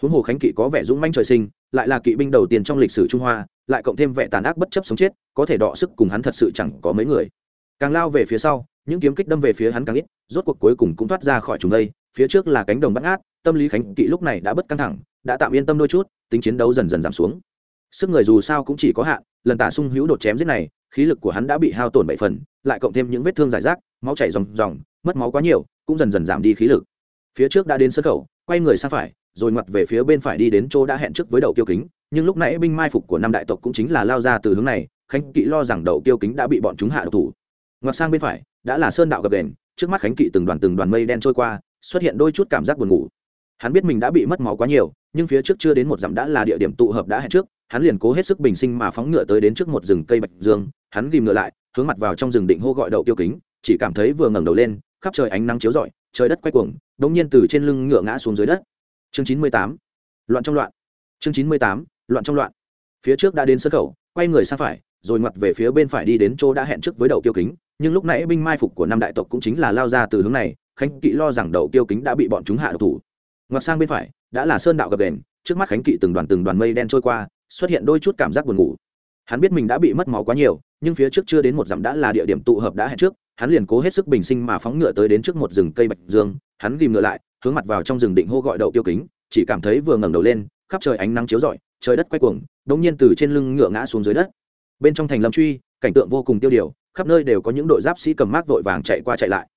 Huống hồ khánh kỵ có vẻ dũng manh trời sinh, lại là kỵ binh đầu tiên trong lịch sử trung hoa lại cộng thêm vẻ tàn ác bất chấp sống chết, có thể đọ sức cùng hắn thật sự chẳng có mấy người. Càng lao về phía sau, những kiếm kích đâm về phía hắn càng ít, rốt cuộc cuối cùng cũng thoát ra khỏi chúng đây, phía trước là cánh đồng bắt ngát, tâm lý khánh kỵ lúc này đã bất căng thẳng, đã tạm yên tâm đôi chút, tính chiến đấu dần dần giảm xuống. Sức người dù sao cũng chỉ có hạn, lần tả sung hữu đột chém giết này, khí lực của hắn đã bị hao tổn bảy phần, lại cộng thêm những vết thương giải rác, máu chảy ròng ròng, mất máu quá nhiều, cũng dần dần giảm đi khí lực. Phía trước đã đến sân khẩu quay người sang phải rồi ngoặt về phía bên phải đi đến chỗ đã hẹn trước với đậu kiêu kính, nhưng lúc nãy binh mai phục của năm đại tộc cũng chính là lao ra từ hướng này, khánh kỵ lo rằng đậu kiêu kính đã bị bọn chúng hạ độc thủ. Ngoặt sang bên phải, đã là sơn đạo gập đền, trước mắt khánh kỵ từng đoàn từng đoàn mây đen trôi qua, xuất hiện đôi chút cảm giác buồn ngủ. Hắn biết mình đã bị mất máu quá nhiều, nhưng phía trước chưa đến một dặm đã là địa điểm tụ hợp đã hẹn trước, hắn liền cố hết sức bình sinh mà phóng ngựa tới đến trước một rừng cây bạch dương, hắn ngựa ghìm ngựa lại, hướng mặt vào trong rừng định hô gọi đậu tiêu kính, chỉ cảm thấy vừa ngẩng đầu lên, khắp trời ánh nắng chiếu rọi, trời đất quay cuồng đống nhiên từ trên lưng ngựa ngã xuống dưới đất chương chín mươi tám, loạn trong loạn. Chương chín mươi tám, loạn trong loạn. Phía trước đã đến sân khẩu, quay người sang phải, rồi ngoặt về phía bên phải đi đến chỗ đã hẹn trước với đầu tiêu kính. Nhưng lúc nãy binh mai phục của năm đại tộc cũng chính là lao ra từ hướng này, khánh kỵ lo rằng đầu tiêu kính đã bị bọn chúng hạ độc thủ. Ngoặt sang bên phải, đã là sơn đạo gập đền, trước mắt khánh kỵ từng đoàn từng đoàn mây đen trôi qua, xuất hiện đôi chút cảm giác buồn ngủ. Hắn biết mình đã bị mất máu quá nhiều, nhưng phía trước chưa đến một dặm đã là địa điểm tụ hợp đã hẹn trước. Hắn liền cố hết sức bình sinh mà phóng ngựa tới đến trước một rừng cây bạch dương. Hắn ghìm ngựa lại hướng mặt vào trong rừng định hô gọi đậu tiêu kính, chỉ cảm thấy vừa ngẩng đầu lên, khắp trời ánh nắng chiếu rọi, trời đất quay cuồng đống nhiên từ trên lưng ngựa ngã xuống dưới đất. Bên trong thành lâm truy, cảnh tượng vô cùng tiêu điều, khắp nơi đều có những đội giáp sĩ cầm mác vội vàng chạy qua chạy lại.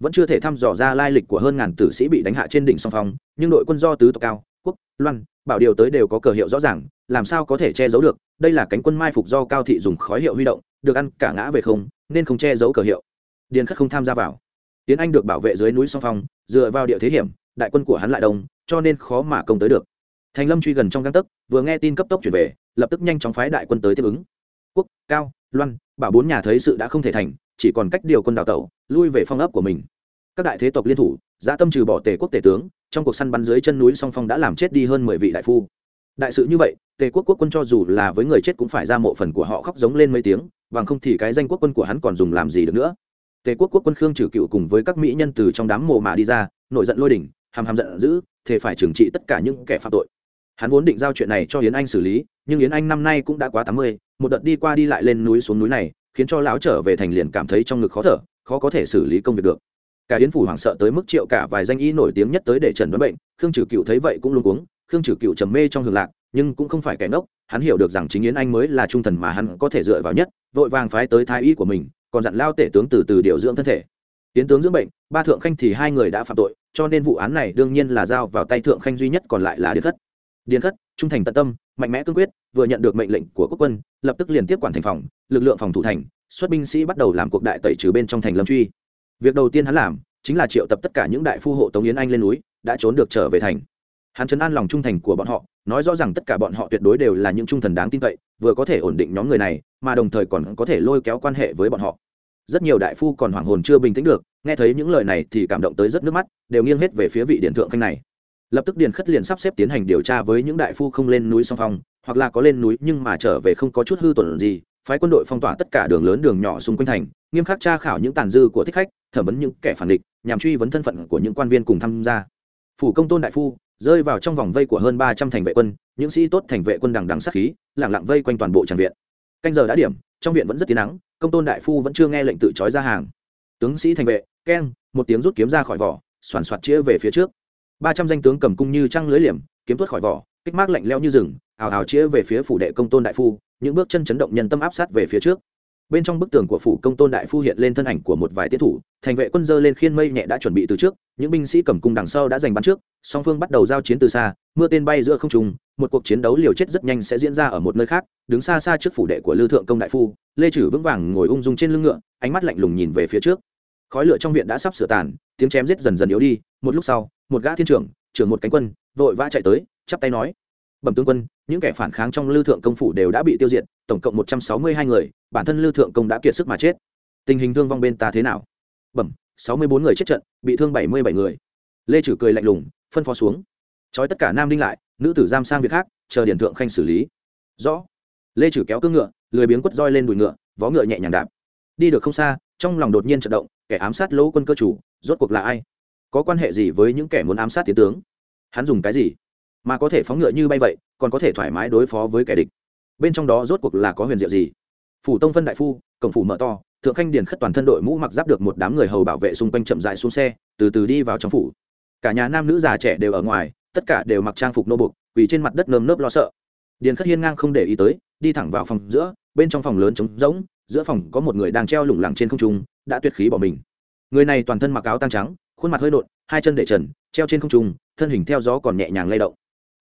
Vẫn chưa thể thăm dò ra lai lịch của hơn ngàn tử sĩ bị đánh hạ trên đỉnh song phong, nhưng đội quân do tứ tộc cao, quốc, loan, bảo điều tới đều có cờ hiệu rõ ràng, làm sao có thể che giấu được, đây là cánh quân mai phục do cao thị dùng khói hiệu huy động, được ăn cả ngã về không, nên không che giấu cờ hiệu. Điền khất không tham gia vào tiến anh được bảo vệ dưới núi song phong, dựa vào địa thế hiểm, đại quân của hắn lại đông, cho nên khó mà công tới được. Thành lâm truy gần trong găng tấc, vừa nghe tin cấp tốc chuyển về, lập tức nhanh chóng phái đại quân tới tiếp ứng. Quốc, cao, loan, bảo bốn nhà thấy sự đã không thể thành, chỉ còn cách điều quân đào tẩu, lui về phong ấp của mình. Các đại thế tộc liên thủ, dã tâm trừ bỏ tề quốc tể tướng, trong cuộc săn bắn dưới chân núi song phong đã làm chết đi hơn mười vị đại phu. Đại sự như vậy, tề quốc quốc quân cho dù là với người chết cũng phải ra mộ phần của họ khóc giống lên mấy tiếng, bằng không thì cái danh quốc quân của hắn còn dùng làm gì được nữa tề quốc quốc quân khương trừ cựu cùng với các mỹ nhân từ trong đám mồ mà đi ra, nổi giận lôi đỉnh, hàm hàm giận dữ thể phải trừng trị tất cả những kẻ phạm tội. Hắn vốn định giao chuyện này cho yến anh xử lý, nhưng yến anh năm nay cũng đã quá tám mươi, một đợt đi qua đi lại lên núi xuống núi này, khiến cho lão trở về thành liền cảm thấy trong ngực khó thở, khó có thể xử lý công việc được. Cả yến phủ hoảng sợ tới mức triệu cả vài danh y nổi tiếng nhất tới để trần đoán bệnh, khương trừ cựu thấy vậy cũng luôn uống khương trừ cựu trầm mê trong hưởng lạc, nhưng cũng không phải kẻ ngốc, hắn hiểu được rằng chính yến anh mới là trung thần mà hắn có thể dựa vào nhất, vội vàng phái tới thái y của mình còn dặn lao tể tướng từ từ điều dưỡng thân thể. Tiến tướng dưỡng bệnh, ba thượng khanh thì hai người đã phạm tội, cho nên vụ án này đương nhiên là giao vào tay thượng khanh duy nhất, còn lại là điền khất. Điền khất, trung thành tận tâm, mạnh mẽ cương quyết, vừa nhận được mệnh lệnh của quốc quân, lập tức liền tiếp quản thành phòng, lực lượng phòng thủ thành, xuất binh sĩ bắt đầu làm cuộc đại tẩy trừ bên trong thành lâm truy. Việc đầu tiên hắn làm, chính là triệu tập tất cả những đại phu hộ tống yến anh lên núi, đã trốn được trở về thành hắn chấn an lòng trung thành của bọn họ, nói rõ rằng tất cả bọn họ tuyệt đối đều là những trung thần đáng tin cậy, vừa có thể ổn định nhóm người này, mà đồng thời còn có thể lôi kéo quan hệ với bọn họ. Rất nhiều đại phu còn hoảng hồn chưa bình tĩnh được, nghe thấy những lời này thì cảm động tới rất nước mắt, đều nghiêng hết về phía vị điện thượng khanh này. Lập tức điền khất liền sắp xếp tiến hành điều tra với những đại phu không lên núi song phong, hoặc là có lên núi nhưng mà trở về không có chút hư tuần gì, phái quân đội phong tỏa tất cả đường lớn đường nhỏ xung quanh thành, nghiêm khắc tra khảo những tàn dư của thích khách, thẩm vấn những kẻ phản địch, nhằm truy vấn thân phận của những quan viên cùng tham gia. Phủ công tôn đại phu rơi vào trong vòng vây của hơn ba trăm thành vệ quân, những sĩ tốt thành vệ quân đằng đằng sát khí lẳng lặng vây quanh toàn bộ tràng viện. Canh giờ đã điểm, trong viện vẫn rất tiếng nắng, công tôn đại phu vẫn chưa nghe lệnh tự trói ra hàng. Tướng sĩ thành vệ, keng, một tiếng rút kiếm ra khỏi vỏ xoắn xoạt chĩa về phía trước. Ba trăm danh tướng cầm cung như trăng lưới liềm, kiếm tuốt khỏi vỏ, kích mác lạnh leo như rừng, ào ào chĩa về phía phủ đệ công tôn đại phu, những bước chân chấn động nhân tâm áp sát về phía trước bên trong bức tường của phủ công tôn đại phu hiện lên thân ảnh của một vài tiết thủ, thành vệ quân dơ lên khiên mây nhẹ đã chuẩn bị từ trước, những binh sĩ cầm cung đằng sau đã giành bắn trước, song phương bắt đầu giao chiến từ xa, mưa tên bay giữa không trùng một cuộc chiến đấu liều chết rất nhanh sẽ diễn ra ở một nơi khác, đứng xa xa trước phủ đệ của lư thượng công đại phu, lê trừ vững vàng ngồi ung dung trên lưng ngựa, ánh mắt lạnh lùng nhìn về phía trước. Khói lửa trong viện đã sắp sửa tàn, tiếng chém giết dần dần yếu đi, một lúc sau, một gã thiên trưởng trưởng một cánh quân, vội vã chạy tới, chắp tay nói, bẩm tướng quân những kẻ phản kháng trong lư thượng công phủ đều đã bị tiêu diệt, tổng cộng một trăm sáu mươi hai người, bản thân lư thượng công đã kiệt sức mà chết. Tình hình thương vong bên ta thế nào? Bẩm, sáu mươi bốn người chết trận, bị thương bảy mươi bảy người. Lê Chử cười lạnh lùng, phân phó xuống. Trói tất cả nam đinh lại, nữ tử giam sang việc khác, chờ điển thượng khanh xử lý. Rõ. Lê Chử kéo cương ngựa, lười biếng quất roi lên đùi ngựa, vó ngựa nhẹ nhàng đạp. Đi được không xa, trong lòng đột nhiên trận động, kẻ ám sát lỗ quân cơ chủ, rốt cuộc là ai? Có quan hệ gì với những kẻ muốn ám sát tiến tướng? Hắn dùng cái gì? Mà có thể phóng ngựa như bay vậy, còn có thể thoải mái đối phó với kẻ địch. Bên trong đó rốt cuộc là có huyền diệu gì? Phủ tông phân đại phu, cổng phủ mở to, thượng khanh điền khất toàn thân đội mũ mặc giáp được một đám người hầu bảo vệ xung quanh chậm dại xuống xe, từ từ đi vào trong phủ. Cả nhà nam nữ già trẻ đều ở ngoài, tất cả đều mặc trang phục nô bục, quỳ trên mặt đất nơm nớp lo sợ. Điền khất hiên ngang không để ý tới, đi thẳng vào phòng giữa, bên trong phòng lớn trống rỗng, giữa phòng có một người đang treo lủng lẳng trên không trung, đã tuyệt khí bỏ mình. Người này toàn thân mặc áo tăng trắng, khuôn mặt hơi nộn, hai chân để trần, treo trên không trung, thân hình theo gió còn nhẹ nhàng lay động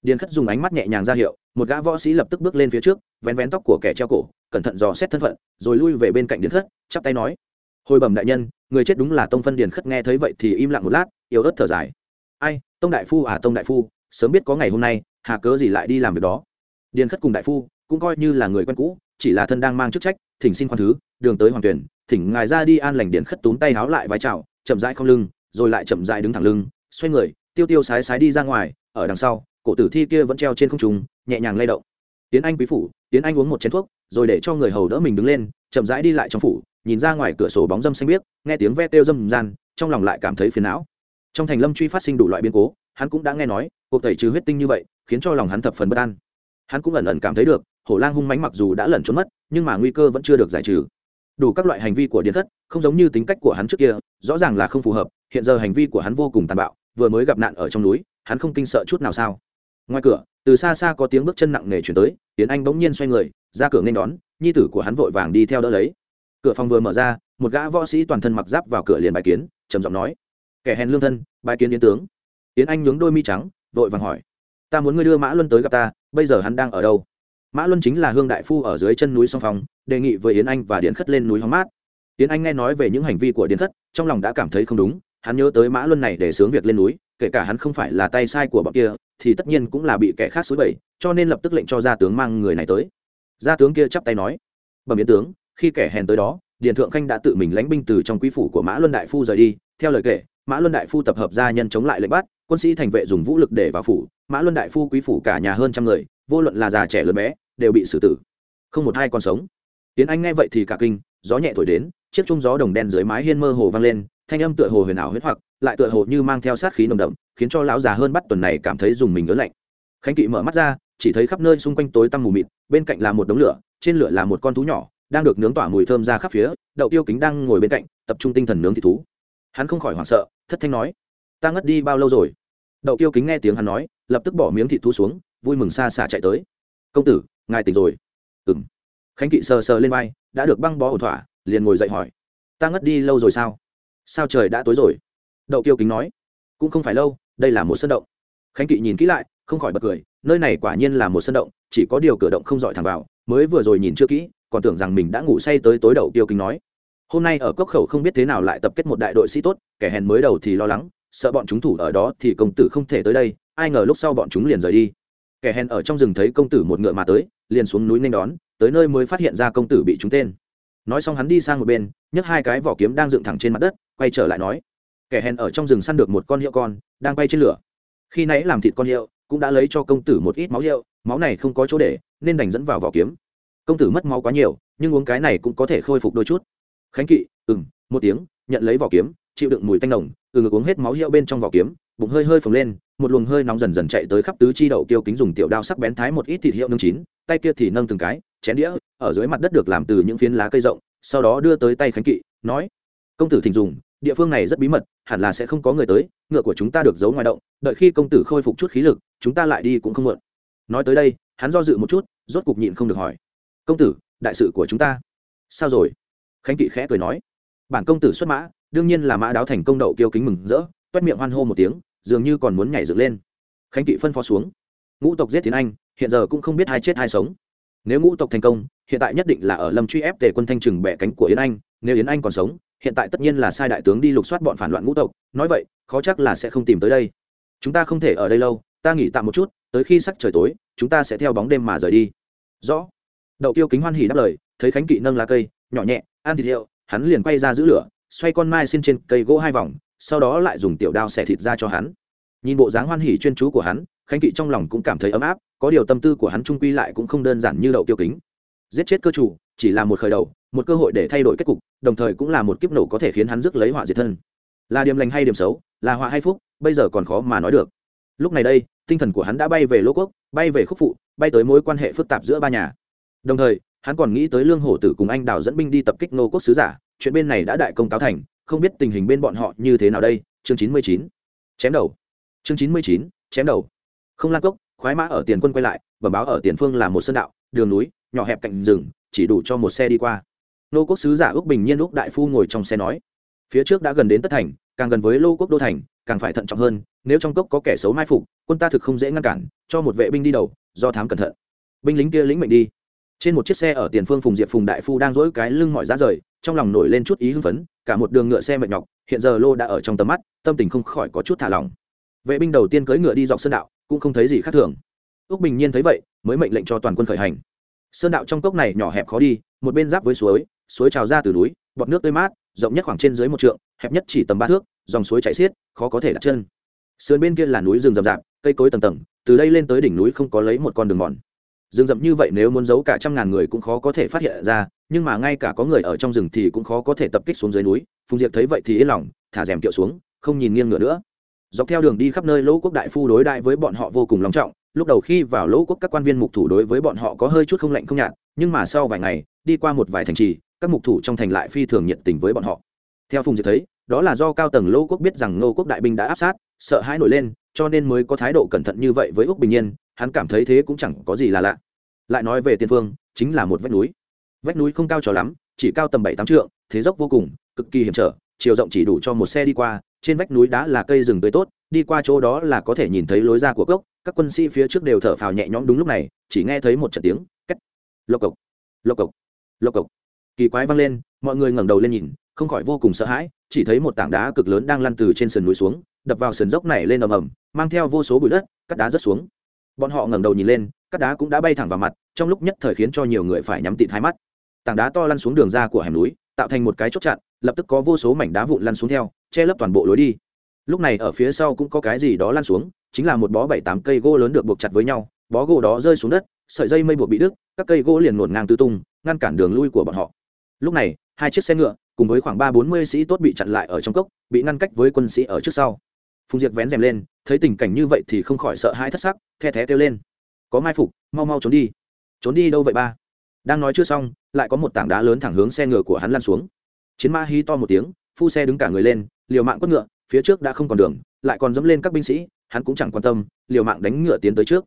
điền khất dùng ánh mắt nhẹ nhàng ra hiệu, một gã võ sĩ lập tức bước lên phía trước, vén vén tóc của kẻ treo cổ, cẩn thận dò xét thân phận, rồi lui về bên cạnh điền khất, chắp tay nói, hồi bẩm đại nhân, người chết đúng là tông phân điền khất, nghe thấy vậy thì im lặng một lát, yếu ớt thở dài. Ai, tông đại phu à tông đại phu, sớm biết có ngày hôm nay, hà cớ gì lại đi làm việc đó? Điền khất cùng đại phu cũng coi như là người quen cũ, chỉ là thân đang mang chức trách, thỉnh xin khoan thứ, đường tới hoàng tuyển, thỉnh ngài ra đi an lành điền khất túm tay háo lại vai chào, chậm rãi không lưng, rồi lại chậm rãi đứng thẳng lưng, xoay người, tiêu tiêu sái sái đi ra ngoài, ở đằng sau cổ tử thi kia vẫn treo trên không trung, nhẹ nhàng lay động. Tiến anh quý phủ, tiến anh uống một chén thuốc, rồi để cho người hầu đỡ mình đứng lên, chậm rãi đi lại trong phủ, nhìn ra ngoài cửa sổ bóng dâm xanh biếc, nghe tiếng ve têu dâm gian, trong lòng lại cảm thấy phiền não. Trong thành lâm truy phát sinh đủ loại biến cố, hắn cũng đã nghe nói, cuộc tẩy trừ huyết tinh như vậy, khiến cho lòng hắn thập phần bất an. Hắn cũng ẩn ẩn cảm thấy được, hổ lang hung mánh mặc dù đã lẩn trốn mất, nhưng mà nguy cơ vẫn chưa được giải trừ. Đủ các loại hành vi của điện thất, không giống như tính cách của hắn trước kia, rõ ràng là không phù hợp, hiện giờ hành vi của hắn vô cùng tàn bạo, vừa mới gặp nạn ở trong núi, hắn không kinh sợ chút nào sao? Ngoài cửa, từ xa xa có tiếng bước chân nặng nề chuyển tới tiến anh bỗng nhiên xoay người, ra cửa nên đón, nhi tử của hắn vội vàng đi theo đỡ lấy. Cửa phòng vừa mở ra, một gã võ sĩ toàn thân mặc giáp vào cửa liền bài kiến, trầm giọng nói, kẻ hèn lương thân bài kiến yến tướng. Yến anh nhướng đôi mi trắng, vội vàng hỏi, ta muốn ngươi đưa mã luân tới gặp ta, bây giờ hắn đang ở đâu? Mã luân chính là hương đại phu ở dưới chân núi song phong, đề nghị với yến anh và điện khất lên núi hóng mát. Yến anh nghe nói về những hành vi của điện khất, trong lòng đã cảm thấy không đúng, hắn nhớ tới mã luân này để sướng việc lên núi, kể cả hắn không phải là tay sai của bọn kia thì tất nhiên cũng là bị kẻ khác xúi bẩy, cho nên lập tức lệnh cho gia tướng mang người này tới. Gia tướng kia chắp tay nói, bẩm yến tướng, khi kẻ hèn tới đó, điền thượng khanh đã tự mình lãnh binh từ trong quý phủ của mã luân đại phu rời đi. Theo lời kể, mã luân đại phu tập hợp gia nhân chống lại lệnh bắt, quân sĩ thành vệ dùng vũ lực để vào phủ. Mã luân đại phu quý phủ cả nhà hơn trăm người, vô luận là già trẻ lớn bé, đều bị xử tử. Không một hai còn sống. Tiến anh nghe vậy thì cả kinh, gió nhẹ thổi đến, chiếc trung gió đồng đen dưới mái hiên mơ hồ vang lên thanh âm tựa hồ huyền ảo huyết hoặc, lại tựa hồ như mang theo sát khí nồng đậm, khiến cho lão già hơn bắt tuần này cảm thấy dùng mình ớn lạnh. Khánh kỵ mở mắt ra, chỉ thấy khắp nơi xung quanh tối tăm mù mịt, bên cạnh là một đống lửa, trên lửa là một con thú nhỏ, đang được nướng tỏa mùi thơm ra khắp phía, đậu tiêu kính đang ngồi bên cạnh, tập trung tinh thần nướng thịt thú. Hắn không khỏi hoảng sợ, thất thanh nói, ta ngất đi bao lâu rồi? Đậu tiêu kính nghe tiếng hắn nói, lập tức bỏ miếng thịt thú xuống, vui mừng xa xả chạy tới. Công tử, ngài tỉnh rồi. Ừng khánh kỵ sờ sờ lên vai, đã được băng bó ổn thỏa, liền ngồi dậy hỏi, ta ngất đi lâu rồi sao? Sao trời đã tối rồi? Đậu tiêu kính nói. Cũng không phải lâu, đây là một sân động. Khánh kỵ nhìn kỹ lại, không khỏi bật cười, nơi này quả nhiên là một sân động, chỉ có điều cửa động không dọi thẳng vào, mới vừa rồi nhìn chưa kỹ, còn tưởng rằng mình đã ngủ say tới tối đậu tiêu kính nói. Hôm nay ở cốc khẩu không biết thế nào lại tập kết một đại đội sĩ tốt, kẻ hèn mới đầu thì lo lắng, sợ bọn chúng thủ ở đó thì công tử không thể tới đây, ai ngờ lúc sau bọn chúng liền rời đi. Kẻ hèn ở trong rừng thấy công tử một ngựa mà tới, liền xuống núi nên đón, tới nơi mới phát hiện ra công tử bị trúng tên. Nói xong hắn đi sang một bên, nhấc hai cái vỏ kiếm đang dựng thẳng trên mặt đất quay trở lại nói, kẻ hèn ở trong rừng săn được một con hiệu con, đang bay trên lửa. Khi nãy làm thịt con hiệu, cũng đã lấy cho công tử một ít máu hiệu, máu này không có chỗ để, nên đành dẫn vào vỏ kiếm. Công tử mất máu quá nhiều, nhưng uống cái này cũng có thể khôi phục đôi chút. Khánh kỵ ừng một tiếng, nhận lấy vỏ kiếm, chịu đựng mùi tanh nồng, từ ngực uống hết máu hiệu bên trong vỏ kiếm, bụng hơi hơi phồng lên, một luồng hơi nóng dần dần chạy tới khắp tứ chi đậu kiêu kính dùng tiểu đao sắc bén thái một ít thịt hiệu nương chín, tay kia thì nâng từng cái, chén đĩa, ở dưới mặt đất được làm từ những phiến lá cây rộng, sau đó đưa tới tay khánh kỵ, nói công tử thỉnh dùng, địa phương này rất bí mật, hẳn là sẽ không có người tới, ngựa của chúng ta được giấu ngoài động, đợi khi công tử khôi phục chút khí lực, chúng ta lại đi cũng không muộn. Nói tới đây, hắn do dự một chút, rốt cục nhịn không được hỏi. Công tử, đại sự của chúng ta. Sao rồi? Khánh kỵ khẽ cười nói. Bản công tử xuất mã, đương nhiên là mã đáo thành công đậu kêu kính mừng rỡ, toét miệng hoan hô một tiếng, dường như còn muốn nhảy dựng lên. Khánh kỵ phân phó xuống. Ngũ tộc giết tiến anh, hiện giờ cũng không biết hai chết hai sống. Nếu ngũ tộc thành công, hiện tại nhất định là ở lâm truy ép tề quân thanh trừng bẻ cánh của yến anh, nếu yến anh còn sống hiện tại tất nhiên là sai đại tướng đi lục soát bọn phản loạn ngũ tộc, nói vậy, khó chắc là sẽ không tìm tới đây. Chúng ta không thể ở đây lâu, ta nghỉ tạm một chút, tới khi sắc trời tối, chúng ta sẽ theo bóng đêm mà rời đi. Rõ. Đậu tiêu kính hoan hỉ đáp lời, thấy khánh kỵ nâng lá cây, nhỏ nhẹ, ăn thịt hiệu, hắn liền quay ra giữ lửa, xoay con mai xin trên cây gỗ hai vòng, sau đó lại dùng tiểu đao xẻ thịt ra cho hắn. Nhìn bộ dáng hoan hỉ chuyên chú của hắn, khánh kỵ trong lòng cũng cảm thấy ấm áp, có điều tâm tư của hắn trung quy lại cũng không đơn giản như đậu tiêu kính. Giết chết cơ chủ, chỉ là một khởi đầu một cơ hội để thay đổi kết cục, đồng thời cũng là một kiếp nổ có thể khiến hắn rước lấy họa diệt thân. Là điểm lành hay điểm xấu, là họa hay phúc, bây giờ còn khó mà nói được. Lúc này đây, tinh thần của hắn đã bay về lô quốc, bay về khúc phụ, bay tới mối quan hệ phức tạp giữa ba nhà. Đồng thời, hắn còn nghĩ tới lương hổ tử cùng anh đào dẫn binh đi tập kích nô quốc sứ giả, chuyện bên này đã đại công cáo thành, không biết tình hình bên bọn họ như thế nào đây, chương chín mươi chín. Chém đầu. Chương chín mươi chín, chém đầu. Không lan cốc, khoái mã ở tiền quân quay lại, bẩm báo ở tiền phương là một sơn đạo, đường núi, nhỏ hẹp cạnh rừng, chỉ đủ cho một xe đi qua nô quốc sứ giả ước bình nhiên úc đại phu ngồi trong xe nói, phía trước đã gần đến tất thành, càng gần với lô quốc đô thành, càng phải thận trọng hơn, nếu trong cốc có kẻ xấu mai phục, quân ta thực không dễ ngăn cản, cho một vệ binh đi đầu, do thám cẩn thận. Binh lính kia lĩnh mệnh đi. Trên một chiếc xe ở tiền phương phùng diệp phùng đại phu đang dỗi cái lưng mỏi ra rời, trong lòng nổi lên chút ý hưng phấn, cả một đường ngựa xe mệt nhọc, hiện giờ lô đã ở trong tầm mắt, tâm tình không khỏi có chút thả lỏng. Vệ binh đầu tiên cưỡi ngựa đi dọc sơn đạo, cũng không thấy gì khác thường. Ước bình nhiên thấy vậy, mới mệnh lệnh cho toàn quân khởi hành. Sơn đạo trong cốc này nhỏ hẹp khó đi, một bên giáp với suối suối trào ra từ núi, bọt nước tươi mát, rộng nhất khoảng trên dưới một trượng, hẹp nhất chỉ tầm ba thước, dòng suối chảy xiết, khó có thể đặt chân. Sườn bên kia là núi rừng rậm rạp, cây cối tầng tầng, từ đây lên tới đỉnh núi không có lấy một con đường mòn. Rừng rậm như vậy nếu muốn giấu cả trăm ngàn người cũng khó có thể phát hiện ra, nhưng mà ngay cả có người ở trong rừng thì cũng khó có thể tập kích xuống dưới núi. Phùng diệp thấy vậy thì yên lòng, thả rèm kiệu xuống, không nhìn nghiêng ngửa nữa. Dọc theo đường đi khắp nơi lỗ quốc đại phu đối đại với bọn họ vô cùng long trọng, lúc đầu khi vào lỗ quốc các quan viên mục thủ đối với bọn họ có hơi chút không lạnh không nhạt, nhưng mà sau vài ngày, đi qua một vài thành trì các mục thủ trong thành lại phi thường nhiệt tình với bọn họ. Theo phùng diệp thấy, đó là do cao tầng lô quốc biết rằng ngô quốc đại binh đã áp sát, sợ hãi nổi lên, cho nên mới có thái độ cẩn thận như vậy với úc bình nhiên, hắn cảm thấy thế cũng chẳng có gì là lạ. Lại nói về tiên phương, chính là một vách núi. Vách núi không cao cho lắm, chỉ cao tầm bảy tám trượng, thế dốc vô cùng, cực kỳ hiểm trở, chiều rộng chỉ đủ cho một xe đi qua, trên vách núi đá là cây rừng tươi tốt, đi qua chỗ đó là có thể nhìn thấy lối ra của cốc, các quân sĩ phía trước đều thở phào nhẹ nhõm đúng lúc này, chỉ nghe thấy một trận tiếng cách lộc cộc lộc cộc lộc cộc kỳ quái vang lên, mọi người ngẩng đầu lên nhìn, không khỏi vô cùng sợ hãi, chỉ thấy một tảng đá cực lớn đang lăn từ trên sườn núi xuống, đập vào sườn dốc này lên ầm ầm, mang theo vô số bụi đất cắt đá rớt xuống. Bọn họ ngẩng đầu nhìn lên cắt đá cũng đã bay thẳng vào mặt, trong lúc nhất thời khiến cho nhiều người phải nhắm tịt hai mắt. Tảng đá to lăn xuống đường ra của hẻm núi, tạo thành một cái chốt chặn, lập tức có vô số mảnh đá vụn lăn xuống theo, che lấp toàn bộ lối đi. Lúc này ở phía sau cũng có cái gì đó lăn xuống, chính là một bó bảy tám cây gỗ lớn được buộc chặt với nhau, bó gỗ đó rơi xuống đất, sợi dây mây buộc bị đứt, các cây gỗ liền ngổn ngang tứ tung, ngăn cản đường lui của bọn họ lúc này, hai chiếc xe ngựa cùng với khoảng ba bốn mươi sĩ tốt bị chặn lại ở trong cốc, bị ngăn cách với quân sĩ ở trước sau. Phùng diệp vén rèm lên, thấy tình cảnh như vậy thì không khỏi sợ hãi thất sắc, the thé kêu lên. Có mai phục, mau mau trốn đi. Trốn đi đâu vậy ba? Đang nói chưa xong, lại có một tảng đá lớn thẳng hướng xe ngựa của hắn lăn xuống. Chiến ma hí to một tiếng, phu xe đứng cả người lên, liều mạng quất ngựa, phía trước đã không còn đường, lại còn dẫm lên các binh sĩ, hắn cũng chẳng quan tâm, liều mạng đánh ngựa tiến tới trước.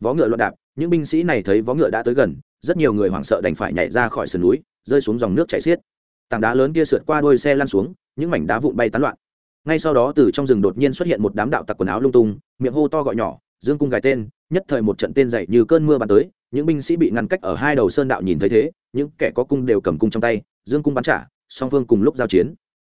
Vó ngựa loạn đạp, những binh sĩ này thấy vó ngựa đã tới gần, rất nhiều người hoảng sợ đành phải nhảy ra khỏi sườn núi rơi xuống dòng nước chảy xiết. Tảng đá lớn kia sượt qua đuôi xe lăn xuống, những mảnh đá vụn bay tán loạn. Ngay sau đó từ trong rừng đột nhiên xuất hiện một đám đạo tặc quần áo lung tung, miệng hô to gọi nhỏ, dương cung gài tên, nhất thời một trận tên dậy như cơn mưa bắn tới, những binh sĩ bị ngăn cách ở hai đầu sơn đạo nhìn thấy thế, những kẻ có cung đều cầm cung trong tay, dương cung bắn trả, song phương cùng lúc giao chiến.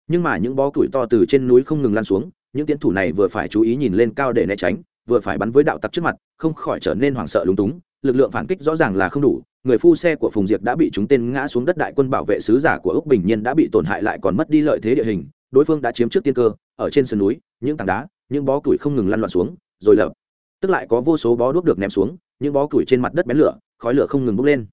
Nhưng mà những bó củi to từ trên núi không ngừng lan xuống, những tiến thủ này vừa phải chú ý nhìn lên cao để né tránh, vừa phải bắn với đạo tặc trước mặt, không khỏi trở nên hoảng sợ lúng túng, lực lượng phản kích rõ ràng là không đủ người phu xe của phùng diệp đã bị chúng tên ngã xuống đất, đại quân bảo vệ sứ giả của úc bình nhiên đã bị tổn hại lại còn mất đi lợi thế địa hình. Đối phương đã chiếm trước tiên cơ, ở trên sườn núi, những tảng đá, những bó củi không ngừng lăn loạn xuống, rồi lập. Tức lại có vô số bó đuốc được ném xuống, những bó củi trên mặt đất bén lửa, khói lửa không ngừng bốc lên.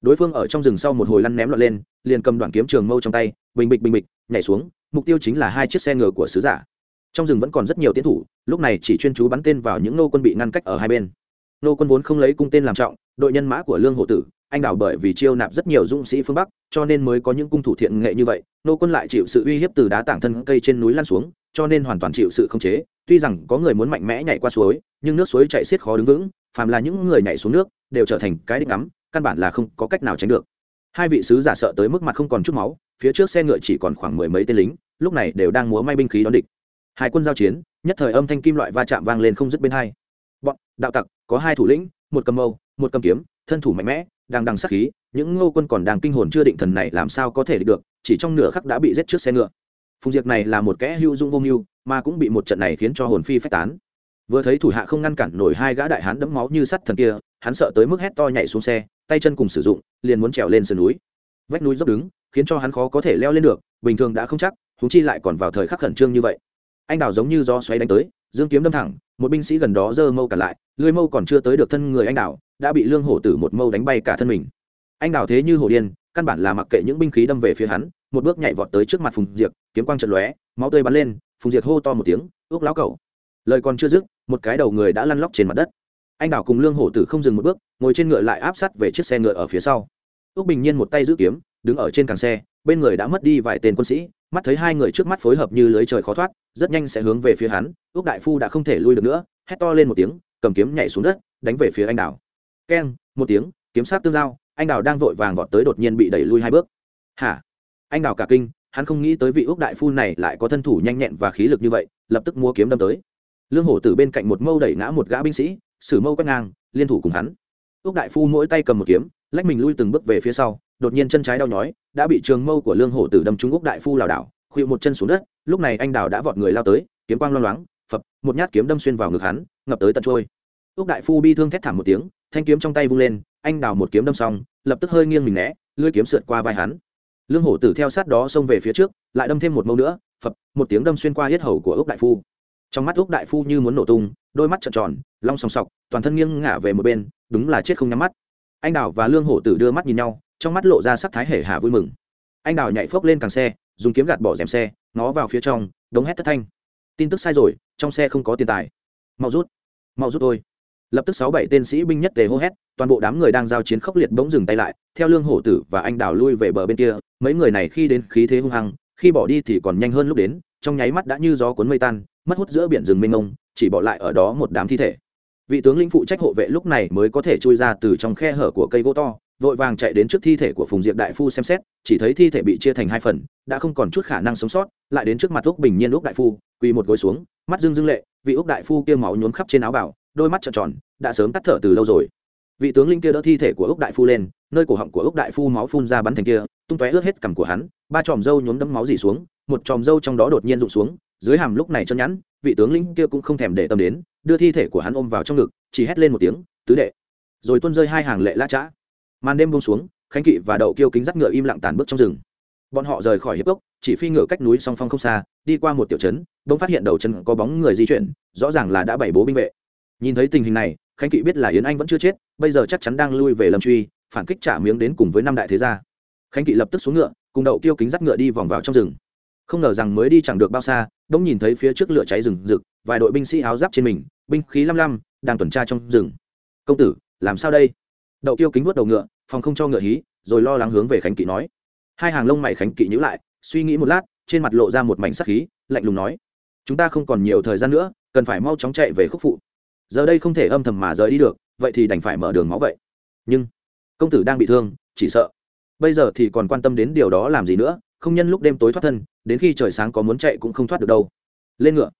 Đối phương ở trong rừng sau một hồi lăn ném loạn lên, liền cầm đoạn kiếm trường mâu trong tay, bình bịch bình bịch, nhảy xuống, mục tiêu chính là hai chiếc xe ngựa của sứ giả. Trong rừng vẫn còn rất nhiều tiến thủ, lúc này chỉ chuyên chú bắn tên vào những nô quân bị ngăn cách ở hai bên. Nô quân vốn không lấy cung tên làm trọng, đội nhân mã của lương hộ tử anh đảo bởi vì chiêu nạp rất nhiều dũng sĩ phương bắc, cho nên mới có những cung thủ thiện nghệ như vậy. Nô quân lại chịu sự uy hiếp từ đá tảng thân cây trên núi lăn xuống, cho nên hoàn toàn chịu sự khống chế. Tuy rằng có người muốn mạnh mẽ nhảy qua suối, nhưng nước suối chạy xiết khó đứng vững, phàm là những người nhảy xuống nước, đều trở thành cái đích ngắm, căn bản là không có cách nào tránh được. Hai vị sứ giả sợ tới mức mặt không còn chút máu, phía trước xe ngựa chỉ còn khoảng mười mấy tên lính, lúc này đều đang múa may binh khí đón địch. Hai quân giao chiến, nhất thời âm thanh kim loại va chạm vang lên không dứt bên hai. Bọn, đạo tặc, có hai thủ lĩnh, một cầm mâu, một cầm kiếm, thân thủ mạnh mẽ đang đằng sắc khí, những ngô quân còn đang kinh hồn chưa định thần này làm sao có thể được, chỉ trong nửa khắc đã bị giết trước xe ngựa. Phùng diệp này là một kẻ hưu dung vô mưu, mà cũng bị một trận này khiến cho hồn phi phách tán. Vừa thấy thủ hạ không ngăn cản nổi hai gã đại hán đẫm máu như sắt thần kia, hắn sợ tới mức hét to nhảy xuống xe, tay chân cùng sử dụng, liền muốn trèo lên sườn núi. Vách núi dốc đứng, khiến cho hắn khó có thể leo lên được, bình thường đã không chắc húng chi lại còn vào thời khắc khẩn trương như vậy. Anh đào giống như do xoáy đánh tới dương kiếm đâm thẳng, một binh sĩ gần đó giơ mâu cả lại, lưới mâu còn chưa tới được thân người anh đào, đã bị lương hổ tử một mâu đánh bay cả thân mình. Anh đào thế như hổ điên, căn bản là mặc kệ những binh khí đâm về phía hắn, một bước nhảy vọt tới trước mặt phùng diệp, kiếm quang trận lóe, máu tươi bắn lên, phùng diệp hô to một tiếng, ước láo cầu lời còn chưa dứt, một cái đầu người đã lăn lóc trên mặt đất. Anh đào cùng lương hổ tử không dừng một bước, ngồi trên ngựa lại áp sát về chiếc xe ngựa ở phía sau. Ước bình nhiên một tay giữ kiếm, đứng ở trên càng xe, bên người đã mất đi vài tên quân sĩ mắt thấy hai người trước mắt phối hợp như lưới trời khó thoát, rất nhanh sẽ hướng về phía hắn ước đại phu đã không thể lui được nữa, hét to lên một tiếng, cầm kiếm nhảy xuống đất, đánh về phía anh đào. Keng, một tiếng, kiếm sát tương giao, anh đào đang vội vàng vọt tới đột nhiên bị đẩy lui hai bước. Hả? Anh đào cả kinh, hắn không nghĩ tới vị ước đại phu này lại có thân thủ nhanh nhẹn và khí lực như vậy, lập tức mua kiếm đâm tới. Lương hổ từ bên cạnh một mâu đẩy ngã một gã binh sĩ, sử mâu quét ngang, liên thủ cùng hắn. Ước đại phu mỗi tay cầm một kiếm lách mình lui từng bước về phía sau, đột nhiên chân trái đau nhói, đã bị trường mâu của lương hổ tử đâm trúng úc đại phu lảo đảo, khuỵu một chân xuống đất, lúc này anh đào đã vọt người lao tới, kiếm quang loang loáng, phập, một nhát kiếm đâm xuyên vào ngực hắn, ngập tới tận trôi. Úc đại phu bi thương thét thảm một tiếng, thanh kiếm trong tay vung lên, anh đào một kiếm đâm xong, lập tức hơi nghiêng mình né, lưỡi kiếm sượt qua vai hắn. Lương hổ tử theo sát đó xông về phía trước, lại đâm thêm một mâu nữa, phập, một tiếng đâm xuyên qua hết hầu của úc đại phu. Trong mắt úc đại phu như muốn nổ tung, đôi mắt trợn tròn, long sòng sọc, toàn thân nghiêng ngả về một bên, đúng là chết không nhắm mắt anh đào và lương hổ tử đưa mắt nhìn nhau, trong mắt lộ ra sắc thái hể hà vui mừng. Anh đào nhảy phốc lên càng xe, dùng kiếm gạt bỏ rèm xe, ngó vào phía trong, đống hét thất thanh. Tin tức sai rồi, trong xe không có tiền tài. Mau rút mau rút thôi. Lập tức sáu bảy tên sĩ binh nhất tề hô hét, toàn bộ đám người đang giao chiến khốc liệt bỗng dừng tay lại, theo lương hổ tử và anh đào lui về bờ bên kia, mấy người này khi đến khí thế hung hăng, khi bỏ đi thì còn nhanh hơn lúc đến, trong nháy mắt đã như gió cuốn mây tan, mất hút giữa biển rừng mênh mông, chỉ bỏ lại ở đó một đám thi thể vị tướng lĩnh phụ trách hộ vệ lúc này mới có thể chui ra từ trong khe hở của cây gỗ to, vội vàng chạy đến trước thi thể của phùng diệp đại phu xem xét, chỉ thấy thi thể bị chia thành hai phần, đã không còn chút khả năng sống sót, lại đến trước mặt úc bình nhiên úc đại phu, quỳ một gối xuống, mắt dưng dưng lệ, vị úc đại phu kia máu nhuốm khắp trên áo bảo, đôi mắt trợn tròn, đã sớm tắt thở từ lâu rồi. Vị tướng linh kia đỡ thi thể của úc đại phu lên, nơi cổ họng của úc đại phu máu phun ra bắn thành kia, tung tóe ướt hết cằm của hắn, ba chòm râu nhuốm đấm máu dỉ xuống, một chòm râu trong đó đột nhiên rụng xuống, dưới hàm lúc này chân nhẵn, vị tướng lĩnh kia cũng không thèm để tâm đến đưa thi thể của hắn ôm vào trong ngực, chỉ hét lên một tiếng, tứ đệ. Rồi tuôn rơi hai hàng lệ lã chã màn đêm buông xuống, khánh kỵ và đậu kiêu kính dắt ngựa im lặng tàn bước trong rừng. Bọn họ rời khỏi hiệp cốc chỉ phi ngựa cách núi song phong không xa, đi qua một tiểu trấn, bỗng phát hiện đầu chân có bóng người di chuyển, rõ ràng là đã bảy bố binh vệ. Nhìn thấy tình hình này, khánh kỵ biết là yến anh vẫn chưa chết, bây giờ chắc chắn đang lui về lâm truy, phản kích trả miếng đến cùng với năm đại thế gia. Khánh kỵ lập tức xuống ngựa, cùng đậu kiêu kính dắt ngựa đi vòng vào trong rừng. Không ngờ rằng mới đi chẳng được bao xa đông nhìn thấy phía trước lửa cháy rừng rực, vài đội binh sĩ áo giáp trên mình binh khí lăm lăm, đang tuần tra trong rừng. Công tử, làm sao đây? Đậu Tiêu kính vuốt đầu ngựa, phòng không cho ngựa hí, rồi lo lắng hướng về khánh kỵ nói. Hai hàng lông mày khánh kỵ nhữ lại, suy nghĩ một lát, trên mặt lộ ra một mảnh sắc khí, lạnh lùng nói. Chúng ta không còn nhiều thời gian nữa, cần phải mau chóng chạy về khúc phụ. Giờ đây không thể âm thầm mà rời đi được, vậy thì đành phải mở đường máu vậy. Nhưng, công tử đang bị thương, chỉ sợ. Bây giờ thì còn quan tâm đến điều đó làm gì nữa, không nhân lúc đêm tối thoát thân, đến khi trời sáng có muốn chạy cũng không thoát được đâu. Lên ngựa.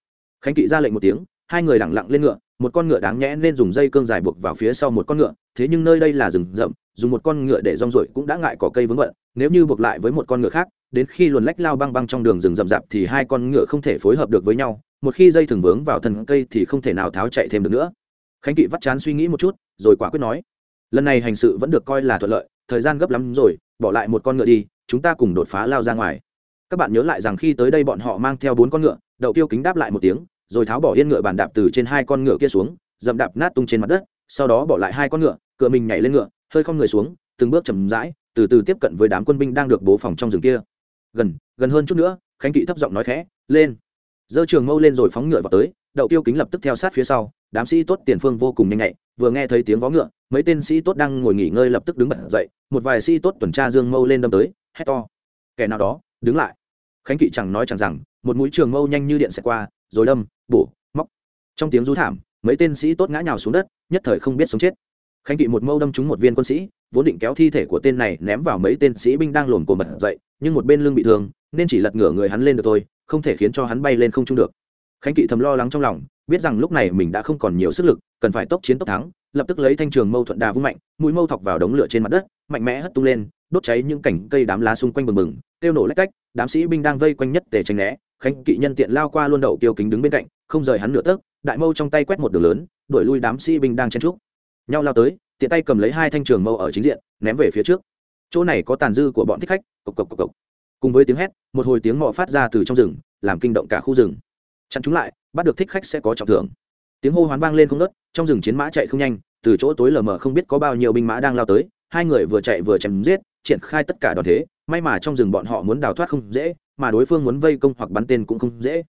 Khánh kỵ ra lệnh một tiếng hai người lẳng lặng lên ngựa, một con ngựa đáng nhẽ nên dùng dây cương dài buộc vào phía sau một con ngựa, thế nhưng nơi đây là rừng rậm, dùng một con ngựa để rong ruổi cũng đã ngại cỏ cây vướng bận, nếu như buộc lại với một con ngựa khác, đến khi luồn lách lao băng băng trong đường rừng rậm rạp thì hai con ngựa không thể phối hợp được với nhau, một khi dây thừng vướng vào thân cây thì không thể nào tháo chạy thêm được nữa. Khánh kỵ vắt chán suy nghĩ một chút, rồi quả quyết nói, lần này hành sự vẫn được coi là thuận lợi, thời gian gấp lắm rồi, bỏ lại một con ngựa đi, chúng ta cùng đột phá lao ra ngoài. Các bạn nhớ lại rằng khi tới đây bọn họ mang theo bốn con ngựa, đậu tiêu kính đáp lại một tiếng rồi tháo bỏ yên ngựa bàn đạp từ trên hai con ngựa kia xuống, dậm đạp nát tung trên mặt đất, sau đó bỏ lại hai con ngựa cựa mình nhảy lên ngựa, hơi không người xuống, từng bước chậm rãi, từ từ tiếp cận với đám quân binh đang được bố phòng trong rừng kia. Gần gần hơn chút nữa, khánh kỵ thấp giọng nói khẽ, lên. Dơ trường mâu lên rồi phóng ngựa vào tới, đậu tiêu kính lập tức theo sát phía sau, đám sĩ tốt tiền phương vô cùng nhanh nhạy, vừa nghe thấy tiếng vó ngựa, mấy tên sĩ tốt đang ngồi nghỉ ngơi lập tức đứng bật dậy, một vài sĩ tốt tuần tra dương mâu lên đâm tới, hét to, kẻ nào đó, đứng lại. Khánh kỵ chẳng nói chẳng rằng, một mũi trường mâu nhanh như điện xẹt qua rồi đâm, bổ, móc. Trong tiếng rú thảm, mấy tên sĩ tốt ngã nhào xuống đất, nhất thời không biết sống chết. Khánh kỵ một mâu đâm trúng một viên quân sĩ, vốn định kéo thi thể của tên này ném vào mấy tên sĩ binh đang lồn của mật dậy, nhưng một bên lưng bị thương, nên chỉ lật ngửa người hắn lên được thôi, không thể khiến cho hắn bay lên không trung được. Khánh kỵ thầm lo lắng trong lòng, biết rằng lúc này mình đã không còn nhiều sức lực, cần phải tốc chiến tốc thắng, lập tức lấy thanh trường mâu thuận đà vung mạnh, mũi mâu thọc vào đống lửa trên mặt đất, mạnh mẽ hất tung lên, đốt cháy những cảnh cây đám lá xung quanh bừng bừng, tiêu nổ lách cách, đám sĩ binh đang vây quanh nhất tề tranh né khánh kỵ nhân tiện lao qua luôn đậu kiêu kính đứng bên cạnh không rời hắn nửa tấc đại mâu trong tay quét một đường lớn đuổi lui đám sĩ binh đang chen trúc nhau lao tới tiện tay cầm lấy hai thanh trường mâu ở chính diện ném về phía trước. Chỗ này có tàn dư của bọn thích khách cộc cộc cộc cộc. Cùng với tiếng hét một hồi tiếng mọ phát ra từ trong rừng làm kinh động cả khu rừng. Chặn chúng lại bắt được thích khách sẽ có trọng thưởng. Tiếng hô hoán vang lên không ngớt, trong rừng chiến mã chạy không nhanh từ chỗ tối lờ mờ không biết có bao nhiêu binh mã đang lao tới hai người vừa chạy vừa chém giết triển khai tất cả đoàn thế may mà trong rừng bọn họ muốn đào thoát không dễ mà đối phương muốn vây công hoặc bắn tên cũng không dễ.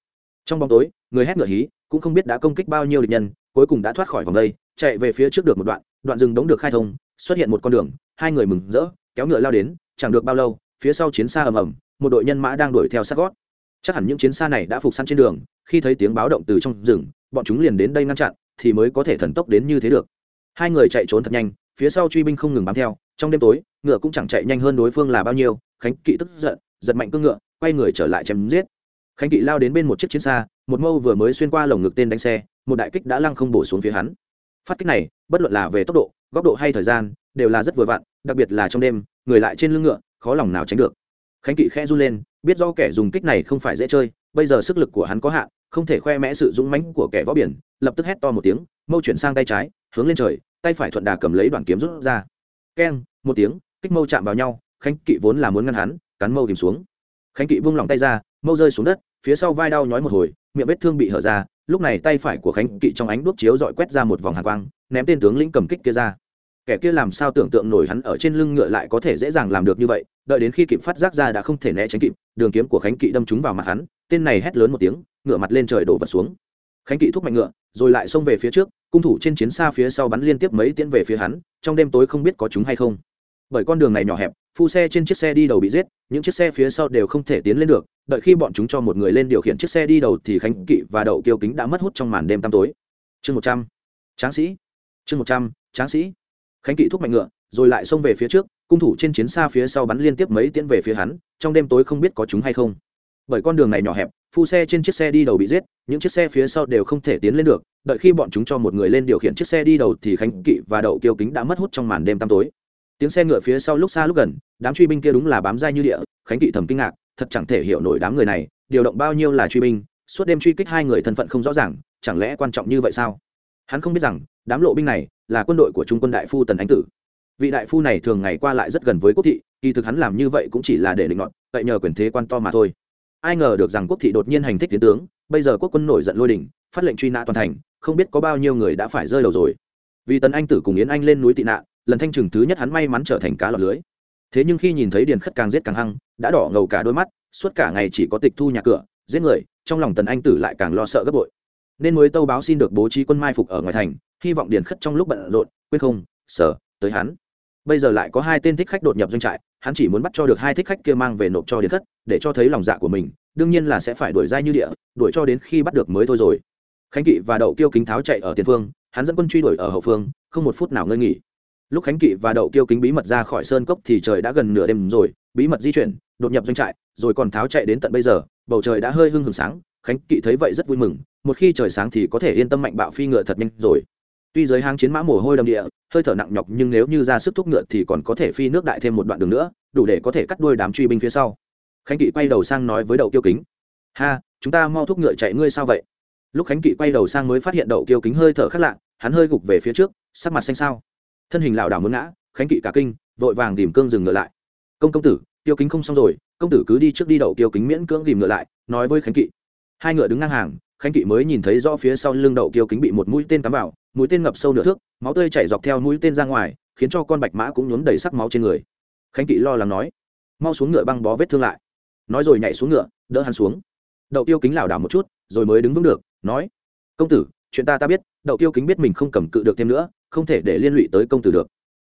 Trong bóng tối, người hét ngựa hí, cũng không biết đã công kích bao nhiêu địch nhân, cuối cùng đã thoát khỏi vòng đây, chạy về phía trước được một đoạn đoạn rừng đống được khai thông, xuất hiện một con đường, hai người mừng rỡ, kéo ngựa lao đến, chẳng được bao lâu, phía sau chiến xa ầm ầm, một đội nhân mã đang đuổi theo sát gót. Chắc hẳn những chiến xa này đã phục săn trên đường, khi thấy tiếng báo động từ trong rừng, bọn chúng liền đến đây ngăn chặn, thì mới có thể thần tốc đến như thế được. Hai người chạy trốn thật nhanh, phía sau truy binh không ngừng bám theo, trong đêm tối, ngựa cũng chẳng chạy nhanh hơn đối phương là bao nhiêu, khánh kỵ tức giận, giật mạnh cương ngựa quay người trở lại chém giết. Khánh kỵ lao đến bên một chiếc chiến xa, một mâu vừa mới xuyên qua lồng ngực tên đánh xe, một đại kích đã lăng không bổ xuống phía hắn. Phát kích này, bất luận là về tốc độ, góc độ hay thời gian, đều là rất vừa vặn, đặc biệt là trong đêm, người lại trên lưng ngựa, khó lòng nào tránh được. Khánh kỵ khẽ run lên, biết do kẻ dùng kích này không phải dễ chơi, bây giờ sức lực của hắn có hạn, không thể khoe mẽ sự dũng mãnh của kẻ võ biển, lập tức hét to một tiếng, mâu chuyển sang tay trái, hướng lên trời, tay phải thuận đà cầm lấy đoạn kiếm rút ra. Keng, một tiếng, kích mâu chạm vào nhau, khánh kỵ vốn là muốn ngăn hắn, cắn mâu tìm xuống khánh kỵ vung lòng tay ra, mâu rơi xuống đất, phía sau vai đau nhói một hồi, miệng vết thương bị hở ra, lúc này tay phải của khánh kỵ trong ánh đuốc chiếu dọi quét ra một vòng hạ quang, ném tên tướng lĩnh cầm kích kia ra. Kẻ kia làm sao tưởng tượng nổi hắn ở trên lưng ngựa lại có thể dễ dàng làm được như vậy, đợi đến khi kịp phát giác ra đã không thể né tránh kịp, đường kiếm của khánh kỵ đâm trúng vào mặt hắn, tên này hét lớn một tiếng, ngựa mặt lên trời đổ vật xuống. Khánh kỵ thúc mạnh ngựa, rồi lại xông về phía trước, cung thủ trên chiến xa phía sau bắn liên tiếp mấy tiễn về phía hắn, trong đêm tối không biết có chúng hay không. Bởi con đường này nhỏ hẹp phu xe trên chiếc xe đi đầu bị giết, những chiếc xe phía sau đều không thể tiến lên được, đợi khi bọn chúng cho một người lên điều khiển chiếc xe đi đầu thì khánh kỵ và đậu kiêu kính đã mất hút trong màn đêm tăm tối. Chương một trăm. Tráng sĩ. Chương một trăm, tráng sĩ. Khánh kỵ thúc mạnh ngựa, rồi lại xông về phía trước, cung thủ trên chiến xa phía sau bắn liên tiếp mấy tiễn về phía hắn, trong đêm tối không biết có chúng hay không. Bởi con đường này nhỏ hẹp, phu xe trên chiếc xe đi đầu bị giết, những chiếc xe phía sau đều không thể tiến lên được, đợi khi bọn chúng cho một người lên điều khiển chiếc xe đi đầu thì khánh kỵ và đậu kiêu kính đã mất hút trong màn đêm tăm tối tiếng xe ngựa phía sau lúc xa lúc gần, đám truy binh kia đúng là bám dai như địa, khánh kỵ thầm kinh ngạc, thật chẳng thể hiểu nổi đám người này, điều động bao nhiêu là truy binh, suốt đêm truy kích hai người thân phận không rõ ràng, chẳng lẽ quan trọng như vậy sao? Hắn không biết rằng, đám lộ binh này là quân đội của trung quân đại phu tần ánh tử. Vị đại phu này thường ngày qua lại rất gần với quốc thị, kỳ thực hắn làm như vậy cũng chỉ là để định ngọn vậy nhờ quyền thế quan to mà thôi. Ai ngờ được rằng quốc thị đột nhiên hành thích tiến tướng, bây giờ quốc quân nổi giận lôi đình, phát lệnh truy nã toàn thành, không biết có bao nhiêu người đã phải rơi đầu rồi. Vì tần anh tử cùng yến anh lên núi tị nạn lần thanh trừng thứ nhất hắn may mắn trở thành cá lọt lưới. Thế nhưng khi nhìn thấy điền khất càng giết càng hăng, đã đỏ ngầu cả đôi mắt, suốt cả ngày chỉ có tịch thu nhà cửa, giết người, trong lòng tần anh tử lại càng lo sợ gấp bội. Nên mới tâu báo xin được bố trí quân mai phục ở ngoài thành, hy vọng điền khất trong lúc bận rộn, quên không sở tới hắn. Bây giờ lại có hai tên thích khách đột nhập doanh trại, hắn chỉ muốn bắt cho được hai thích khách kia mang về nộp cho điền khất, để cho thấy lòng dạ của mình, đương nhiên là sẽ phải đuổi dai như địa, đuổi cho đến khi bắt được mới thôi rồi. Khánh kỵ và đậu kiêu kính tháo chạy ở tiền phương, hắn dẫn quân truy đuổi ở hậu phương, không một phút nào ngơi nghỉ lúc khánh kỵ và đậu kiêu kính bí mật ra khỏi sơn cốc thì trời đã gần nửa đêm rồi, bí mật di chuyển, đột nhập doanh trại, rồi còn tháo chạy đến tận bây giờ, bầu trời đã hơi hưng hừng sáng, khánh kỵ thấy vậy rất vui mừng, một khi trời sáng thì có thể yên tâm mạnh bạo phi ngựa thật nhanh rồi. Tuy giới hang chiến mã mồ hôi đầm địa, hơi thở nặng nhọc nhưng nếu như ra sức thúc ngựa thì còn có thể phi nước đại thêm một đoạn đường nữa, đủ để có thể cắt đuôi đám truy binh phía sau. Khánh kỵ quay đầu sang nói với đậu kiêu kính, ha, chúng ta mau thúc ngựa chạy, ngươi sao vậy? Lúc khánh kỵ quay đầu sang mới phát hiện đậu kiêu kính hơi thở khác lạ, hắn hơi gục về phía trước, sắc mặt xanh sao thân hình lảo đảo muốn ngã, khánh kỵ cả kinh, vội vàng tìm cương dừng ngựa lại. Công công tử, tiêu kính không xong rồi, công tử cứ đi trước đi đậu tiêu kính miễn cưỡng tìm ngựa lại, nói với khánh kỵ. Hai ngựa đứng ngang hàng, khánh kỵ mới nhìn thấy rõ phía sau lưng đậu tiêu kính bị một mũi tên cắm vào, mũi tên ngập sâu nửa thước, máu tươi chảy dọc theo mũi tên ra ngoài, khiến cho con bạch mã cũng nhuốm đầy sắc máu trên người. Khánh kỵ lo lắng nói, mau xuống ngựa băng bó vết thương lại. Nói rồi nhảy xuống ngựa, đỡ hắn xuống. Đậu tiêu kính lảo đảo một chút, rồi mới đứng vững được, nói, công tử, chuyện ta ta biết đậu tiêu kính biết mình không cầm cự được thêm nữa, không thể để liên lụy tới công tử được.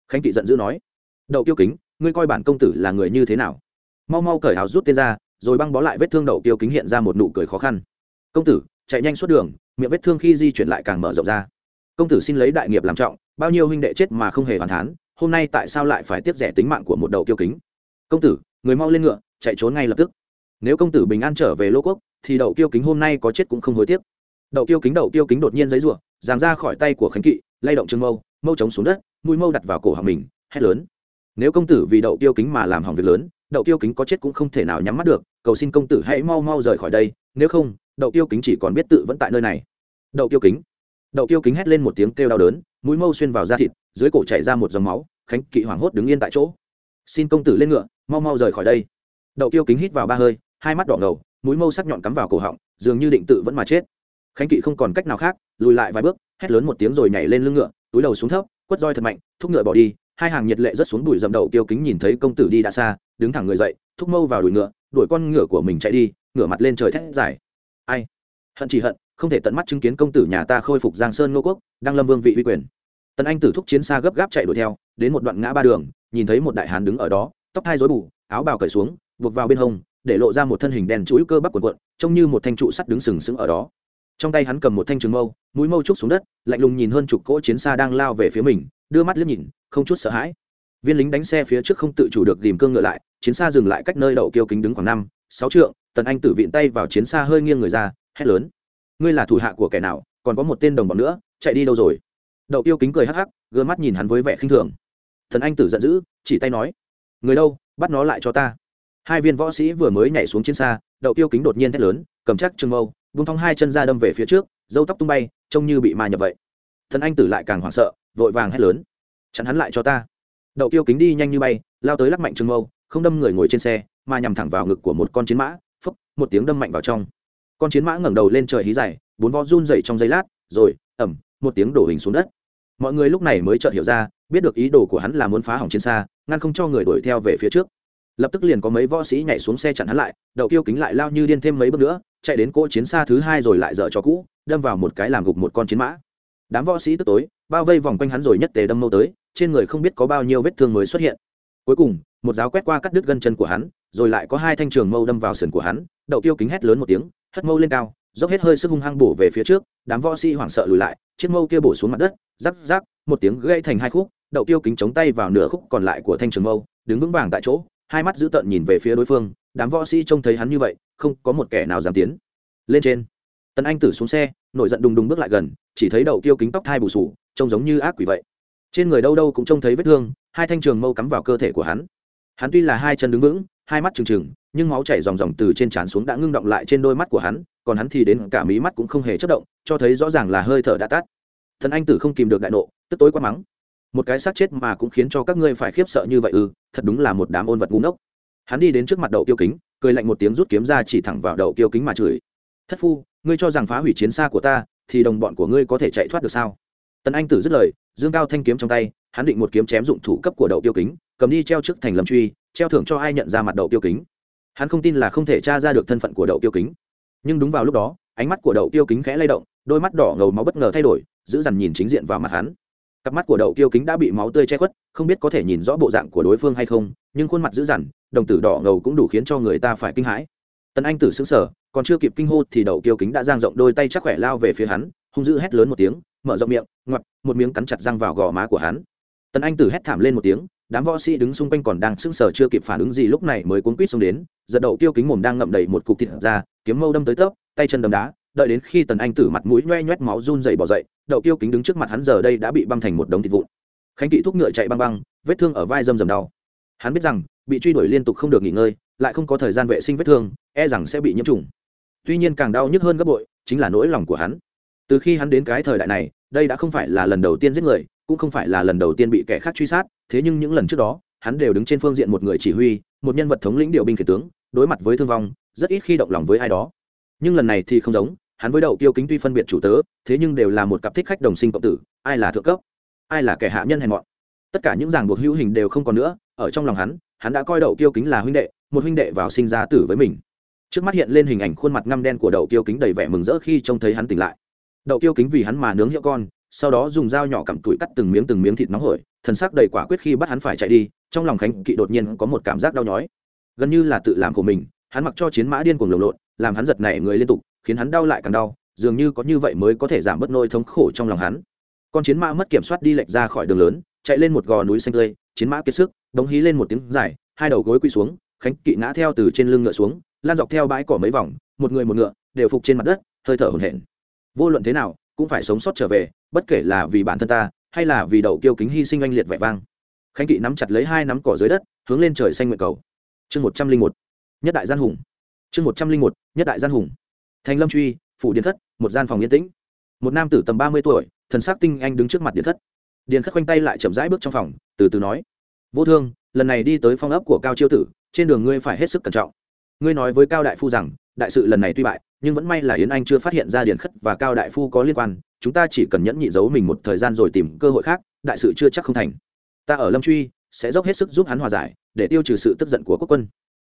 Khánh kỵ giận dữ nói, đậu tiêu kính, ngươi coi bản công tử là người như thế nào? Mau mau cởi áo rút tên ra, rồi băng bó lại vết thương đậu tiêu kính hiện ra một nụ cười khó khăn. Công tử, chạy nhanh suốt đường, miệng vết thương khi di chuyển lại càng mở rộng ra. Công tử xin lấy đại nghiệp làm trọng, bao nhiêu huynh đệ chết mà không hề hoàn thán, hôm nay tại sao lại phải tiếp rẻ tính mạng của một đậu tiêu kính? Công tử, người mau lên ngựa, chạy trốn ngay lập tức. Nếu công tử bình an trở về lô quốc, thì đậu tiêu kính hôm nay có chết cũng không hối tiếc. Đậu tiêu kính, đậu tiêu kính đột nhiên giấy ruộng giang ra khỏi tay của khánh kỵ, lay động trương mâu mâu trống xuống đất, mũi mâu đặt vào cổ họng mình, hét lớn. Nếu công tử vì đậu tiêu kính mà làm hỏng việc lớn, đậu tiêu kính có chết cũng không thể nào nhắm mắt được, cầu xin công tử hãy mau mau rời khỏi đây, nếu không, đậu tiêu kính chỉ còn biết tự vẫn tại nơi này. Đậu tiêu kính. Đậu tiêu kính hét lên một tiếng kêu đau đớn, mũi mâu xuyên vào da thịt, dưới cổ chảy ra một dòng máu, khánh kỵ hoảng hốt đứng yên tại chỗ. Xin công tử lên ngựa, mau mau rời khỏi đây. Đậu tiêu kính hít vào ba hơi, hai mắt đỏ ngầu, mũi mâu sắc nhọn cắm vào cổ họng, dường như định tự vẫn mà chết. Khánh kỵ không còn cách nào khác lùi lại vài bước, hét lớn một tiếng rồi nhảy lên lưng ngựa, túi đầu xuống thấp, quất roi thật mạnh, thúc ngựa bỏ đi, hai hàng nhiệt lệ rất xuống bụi dầm đầu kiêu kính nhìn thấy công tử đi đã xa, đứng thẳng người dậy, thúc mâu vào đuổi ngựa, đuổi con ngựa của mình chạy đi, ngửa mặt lên trời thét dài. Ai? Hận chỉ hận, không thể tận mắt chứng kiến công tử nhà ta khôi phục giang sơn ngô quốc đang lâm vương vị uy quyền. Tần anh tử thúc chiến xa gấp gáp chạy đuổi theo, đến một đoạn ngã ba đường, nhìn thấy một đại hán đứng ở đó, tóc thay rối bù, áo bào cởi xuống, buộc vào bên hông, để lộ ra một thân hình đen chuỗi cơ bắp cuộn cuộn, trông như một thanh trụ sắt đứng sừng sững ở đó trong tay hắn cầm một thanh trường mâu, mũi mâu trúc xuống đất, lạnh lùng nhìn hơn chục cỗ chiến xa đang lao về phía mình, đưa mắt liếc nhìn, không chút sợ hãi. Viên lính đánh xe phía trước không tự chủ được tìm cương ngựa lại, chiến xa dừng lại cách nơi đậu kiêu kính đứng khoảng năm, sáu trượng, tần anh tử viện tay vào chiến xa hơi nghiêng người ra, hét lớn. Ngươi là thủ hạ của kẻ nào, còn có một tên đồng bọn nữa, chạy đi đâu rồi? Đậu tiêu kính cười hắc hắc gơ mắt nhìn hắn với vẻ khinh thường. Thần anh tử giận dữ, chỉ tay nói. Người đâu, bắt nó lại cho ta. Hai viên võ sĩ vừa mới nhảy xuống chiến xa, đậu tiêu kính đột nhiên thét lớn, cầm chắc trường mâu vung thong hai chân ra đâm về phía trước, dâu tóc tung bay, trông như bị ma nhập vậy. Thần anh tử lại càng hoảng sợ, vội vàng hét lớn. Chặn hắn lại cho ta. Đậu tiêu kính đi nhanh như bay, lao tới lắc mạnh trường mâu, không đâm người ngồi trên xe, mà nhằm thẳng vào ngực của một con chiến mã phấp một tiếng đâm mạnh vào trong. Con chiến mã ngẩng đầu lên trời hí dài, bốn vó run dậy trong giây lát, rồi ẩm một tiếng đổ hình xuống đất. Mọi người lúc này mới chợt hiểu ra, biết được ý đồ của hắn là muốn phá hỏng chiến xa, ngăn không cho người đuổi theo về phía trước lập tức liền có mấy võ sĩ nhảy xuống xe chặn hắn lại đậu kiêu kính lại lao như điên thêm mấy bước nữa, chạy đến cỗ chiến xa thứ hai rồi lại dở cho cũ, đâm vào một cái làm gục một con chiến mã. Đám võ sĩ tức tối, bao vây vòng quanh hắn rồi nhất tề đâm mâu tới, trên người không biết có bao nhiêu vết thương mới xuất hiện. Cuối cùng, một giáo quét qua cắt đứt gân chân của hắn, rồi lại có hai thanh trường mâu đâm vào sườn của hắn đậu tiêu kính hét lớn một tiếng, hất mâu lên cao, dốc hết hơi sức hung hăng bổ về phía trước, đám võ sĩ hoảng sợ lùi lại, chiếc mâu kia bổ xuống mặt đất, rắc rắc, một tiếng gãy thành hai khúc đậu tiêu kính chống tay vào nửa khúc còn lại của thanh trường mâu, đứng vững vàng tại chỗ hai mắt dữ tợn nhìn về phía đối phương, đám võ sĩ trông thấy hắn như vậy, không có một kẻ nào dám tiến. Lên trên, tần anh tử xuống xe, nổi giận đùng đùng bước lại gần, chỉ thấy đầu tiêu kính tóc thai bù sù, trông giống như ác quỷ vậy. Trên người đâu đâu cũng trông thấy vết thương, hai thanh trường mâu cắm vào cơ thể của hắn. Hắn tuy là hai chân đứng vững, hai mắt trừng trừng, nhưng máu chảy ròng ròng từ trên trán xuống đã ngưng động lại trên đôi mắt của hắn, còn hắn thì đến cả mí mắt cũng không hề chất động, cho thấy rõ ràng là hơi thở đã tắt. Thần anh tử không kìm được đại nộ, tức tối quá mắng một cái xác chết mà cũng khiến cho các ngươi phải khiếp sợ như vậy ư, thật đúng là một đám ôn vật ngu ngốc. Hắn đi đến trước mặt đậu tiêu kính, cười lạnh một tiếng rút kiếm ra chỉ thẳng vào đậu tiêu kính mà chửi. Thất phu, ngươi cho rằng phá hủy chiến xa của ta, thì đồng bọn của ngươi có thể chạy thoát được sao? Tần anh tử dứt lời, dương cao thanh kiếm trong tay, hắn định một kiếm chém dụng thủ cấp của đậu tiêu kính, cầm đi treo trước thành lâm truy, treo thưởng cho ai nhận ra mặt đậu tiêu kính. Hắn không tin là không thể tra ra được thân phận của đậu tiêu kính. Nhưng đúng vào lúc đó, ánh mắt của đậu tiêu kính khẽ lay động, đôi mắt đỏ ngầu máu bất ngờ thay đổi, giữ dằn nhìn chính diện vào mặt hắn cặp mắt của đậu Kiêu kính đã bị máu tươi che khuất, không biết có thể nhìn rõ bộ dạng của đối phương hay không, nhưng khuôn mặt dữ dằn, đồng tử đỏ ngầu cũng đủ khiến cho người ta phải kinh hãi. Tần anh tử xứng sở còn chưa kịp kinh hô thì đậu Kiêu kính đã giang rộng đôi tay chắc khỏe lao về phía hắn, hung dữ hét lớn một tiếng, mở rộng miệng ngoặt một miếng cắn chặt răng vào gò má của hắn. Tần anh tử hét thảm lên một tiếng, đám võ sĩ đứng xung quanh còn đang sững sờ chưa kịp phản ứng gì lúc này mới cuốn quýt xông đến, giật đậu Kiêu kính mồm đang ngậm đầy một cục thịt ra, kiếm mâu đâm tới tấp, tay chân đầm đá đợi đến khi tần anh tử mặt mũi nhoe nhoét máu run dày bỏ dậy, đậu tiêu kính đứng trước mặt hắn giờ đây đã bị băng thành một đống thịt vụn. Khánh kỵ thúc ngựa chạy băng băng, vết thương ở vai dâm dầm đau. Hắn biết rằng, bị truy đuổi liên tục không được nghỉ ngơi, lại không có thời gian vệ sinh vết thương e rằng sẽ bị nhiễm trùng. Tuy nhiên càng đau nhức hơn gấp bội, chính là nỗi lòng của hắn. Từ khi hắn đến cái thời đại này, đây đã không phải là lần đầu tiên giết người, cũng không phải là lần đầu tiên bị kẻ khác truy sát, thế nhưng những lần trước đó, hắn đều đứng trên phương diện một người chỉ huy, một nhân vật thống lĩnh điều binh kể tướng, đối mặt với thương vong, rất ít khi động lòng với ai đó. Nhưng lần này thì không giống hắn với đậu tiêu kính tuy phân biệt chủ tớ, thế nhưng đều là một cặp thích khách đồng sinh cộng tử, ai là thượng cấp, ai là kẻ hạ nhân hèn mọn. Tất cả những ràng buộc hữu hình đều không còn nữa, ở trong lòng hắn hắn đã coi đậu tiêu kính là huynh đệ, một huynh đệ vào sinh ra tử với mình. Trước mắt hiện lên hình ảnh khuôn mặt ngăm đen của đậu tiêu kính đầy vẻ mừng rỡ khi trông thấy hắn tỉnh lại. Đậu tiêu kính vì hắn mà nướng hiệu con, sau đó dùng dao nhỏ cặm tủi cắt từng miếng từng miếng thịt nóng hổi, thần sắc đầy quả quyết khi bắt hắn phải chạy đi, trong lòng khánh kỵ đột nhiên có một cảm giác đau nhói. Gần như là tự làm của mình, hắn mặc cho chiến mã điên cuồng lồng lộn, làm hắn giật nảy người liên tục khiến hắn đau lại càng đau, dường như có như vậy mới có thể giảm bớt nỗi thống khổ trong lòng hắn. Con chiến mã mất kiểm soát đi lệch ra khỏi đường lớn, chạy lên một gò núi xanh tươi, chiến mã kiệt sức, đống hí lên một tiếng dài, hai đầu gối quỳ xuống, khánh kỵ ngã theo từ trên lưng ngựa xuống, lan dọc theo bãi cỏ mấy vòng, một người một ngựa đều phục trên mặt đất, hơi thở hổn hển. Vô luận thế nào, cũng phải sống sót trở về, bất kể là vì bản thân ta, hay là vì đậu kiêu kính hy sinh oanh liệt vẻ vang. Khánh kỵ nắm chặt lấy hai nắm cỏ dưới đất, hướng lên trời xanh nguyện cầu. Chương một trăm linh một, nhất đại gian hùng. Chương một trăm linh một, nhất đại gian hùng thành lâm truy, phủ điện thất, một gian phòng yên tĩnh. Một nam tử tầm ba mươi tuổi, thần sắc tinh anh đứng trước mặt điện thất. Điện khất khoanh tay lại chậm rãi bước trong phòng, từ từ nói, vô thương, lần này đi tới phong ấp của cao chiêu tử, trên đường ngươi phải hết sức cẩn trọng. Ngươi nói với cao đại phu rằng, đại sự lần này tuy bại, nhưng vẫn may là yến anh chưa phát hiện ra điền khất và cao đại phu có liên quan, chúng ta chỉ cần nhẫn nhị giấu mình một thời gian rồi tìm cơ hội khác, đại sự chưa chắc không thành. Ta ở lâm truy, sẽ dốc hết sức giúp hắn hòa giải, để tiêu trừ sự tức giận của quốc quân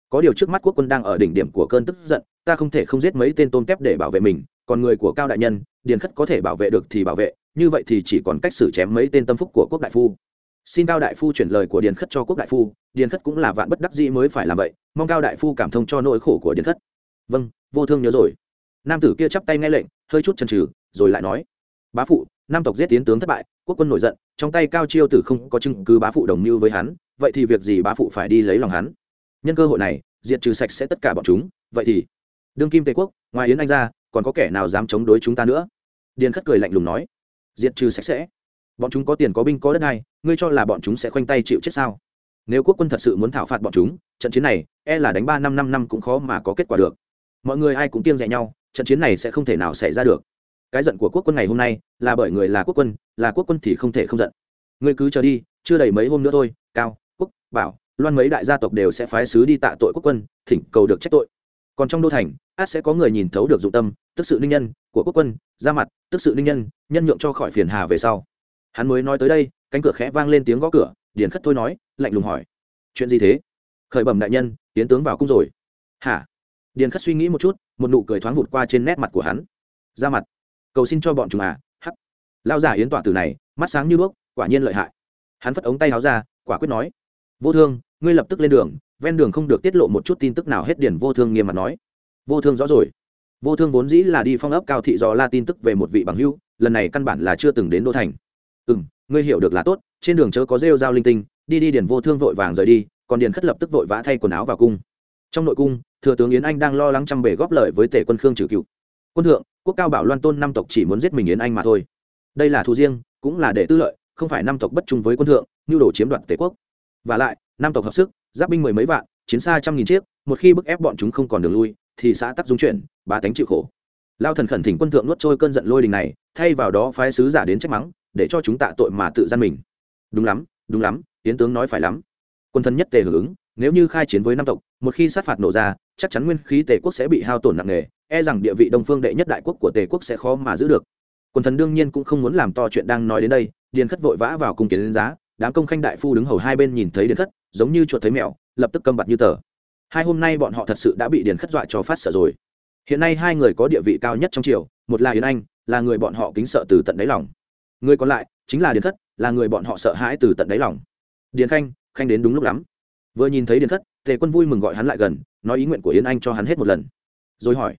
có điều trước mắt quốc quân đang ở đỉnh điểm của cơn tức giận, ta không thể không giết mấy tên tôm kép để bảo vệ mình, còn người của cao đại nhân, điền khất có thể bảo vệ được thì bảo vệ, như vậy thì chỉ còn cách xử chém mấy tên tâm phúc của quốc đại phu. Xin cao đại phu chuyển lời của điền khất cho quốc đại phu, điền khất cũng là vạn bất đắc dĩ mới phải làm vậy, mong cao đại phu cảm thông cho nỗi khổ của điền khất. Vâng vô thương nhớ rồi. Nam tử kia chắp tay nghe lệnh, hơi chút chần trừ rồi lại nói, bá phụ nam tộc giết tiến tướng thất bại, quốc quân nổi giận, trong tay cao chiêu tử không có chứng cứ bá phụ đồng mưu với hắn, vậy thì việc gì bá phụ phải đi lấy lòng hắn? Nhân cơ hội này, diệt trừ sạch sẽ tất cả bọn chúng, vậy thì, đương kim tề quốc, ngoài yến anh ra, còn có kẻ nào dám chống đối chúng ta nữa? Điền khất cười lạnh lùng nói. Diệt trừ sạch sẽ. Bọn chúng có tiền có binh có đất này, ngươi cho là bọn chúng sẽ khoanh tay chịu chết sao? Nếu quốc quân thật sự muốn thảo phạt bọn chúng, trận chiến này e là đánh ba năm năm năm cũng khó mà có kết quả được. Mọi người ai cũng kiêng rẻ nhau, trận chiến này sẽ không thể nào xảy ra được. Cái giận của quốc quân ngày hôm nay, là bởi người là quốc quân, là quốc quân thì không thể không giận. Ngươi cứ chờ đi, chưa đầy mấy hôm nữa thôi, cao, quốc, bảo loan mấy đại gia tộc đều sẽ phái sứ đi tạ tội quốc quân, thỉnh cầu được trách tội. Còn trong đô thành, át sẽ có người nhìn thấu được dụng tâm, tức sự ninh nhân của quốc quân, ra mặt, tức sự ninh nhân nhân nhượng cho khỏi phiền hà về sau. Hắn mới nói tới đây, cánh cửa khẽ vang lên tiếng gõ cửa, điền khất thôi nói, lạnh lùng hỏi. Chuyện gì thế? Khởi bẩm đại nhân, tiến tướng vào cung rồi. Hả? Điền khất suy nghĩ một chút, một nụ cười thoáng vụt qua trên nét mặt của hắn. Ra mặt. Cầu xin cho bọn chúng à? Hắc. Lao giả yến tỏa từ này, mắt sáng như đuốc, quả nhiên lợi hại. Hắn phất ống tay áo ra, quả quyết nói vô thương, ngươi lập tức lên đường, ven đường không được tiết lộ một chút tin tức nào hết điển vô thương nghiêm mặt nói. Vô thương rõ rồi. Vô thương vốn dĩ là đi phong ấp cao thị do la tin tức về một vị bằng hưu lần này căn bản là chưa từng đến đô thành. Ừ m ngươi hiểu được là tốt, trên đường chớ có rêu dao linh tinh, đi đi Điền vô thương vội vàng rời đi, còn điền khất lập tức vội vã thay quần áo vào cung. Trong nội cung, thừa tướng yến anh đang lo lắng chăm bể góp lời với tể quân khương trừ cựu. Quân thượng, quốc cao bảo loan tôn năm tộc chỉ muốn giết mình yến anh mà thôi. Đây là thù riêng, cũng là để tư lợi, không phải năm tộc bất trung với quân thượng nhu đồ chiếm đoạt tể quốc và lại, năm tộc hợp sức, giáp binh mười mấy vạn, chiến xa trăm nghìn chiếc, một khi bức ép bọn chúng không còn đường lui, thì xã tắc dung chuyển, bá tánh chịu khổ. Lao thần khẩn thỉnh quân thượng nuốt trôi cơn giận lôi đình này, thay vào đó phái sứ giả đến trách mắng, để cho chúng tạ tội mà tự gian mình. Đúng lắm đúng lắm tiến tướng nói phải lắm. Quân thân nhất tề hưởng ứng, nếu như khai chiến với năm tộc, một khi sát phạt nổ ra, chắc chắn nguyên khí tề quốc sẽ bị hao tổn nặng nề e rằng địa vị đông phương đệ nhất đại quốc của tề quốc sẽ khó mà giữ được. Quân thần đương nhiên cũng không muốn làm to chuyện đang nói đến đây, điền khất vội vã vào cung kiến đến giá đám công khanh đại phu đứng hầu hai bên nhìn thấy điền khất, giống như chuột thấy mèo, lập tức câm bặt như tờ. Hai hôm nay bọn họ thật sự đã bị điền khất dọa cho phát sợ rồi. Hiện nay hai người có địa vị cao nhất trong triều, một là yến anh, là người bọn họ kính sợ từ tận đáy lòng. Người còn lại chính là điền khất, là người bọn họ sợ hãi từ tận đáy lòng. Điền khanh khanh đến đúng lúc lắm. Vừa nhìn thấy điền khất, tề quân vui mừng gọi hắn lại gần, nói ý nguyện của yến anh cho hắn hết một lần. Rồi hỏi,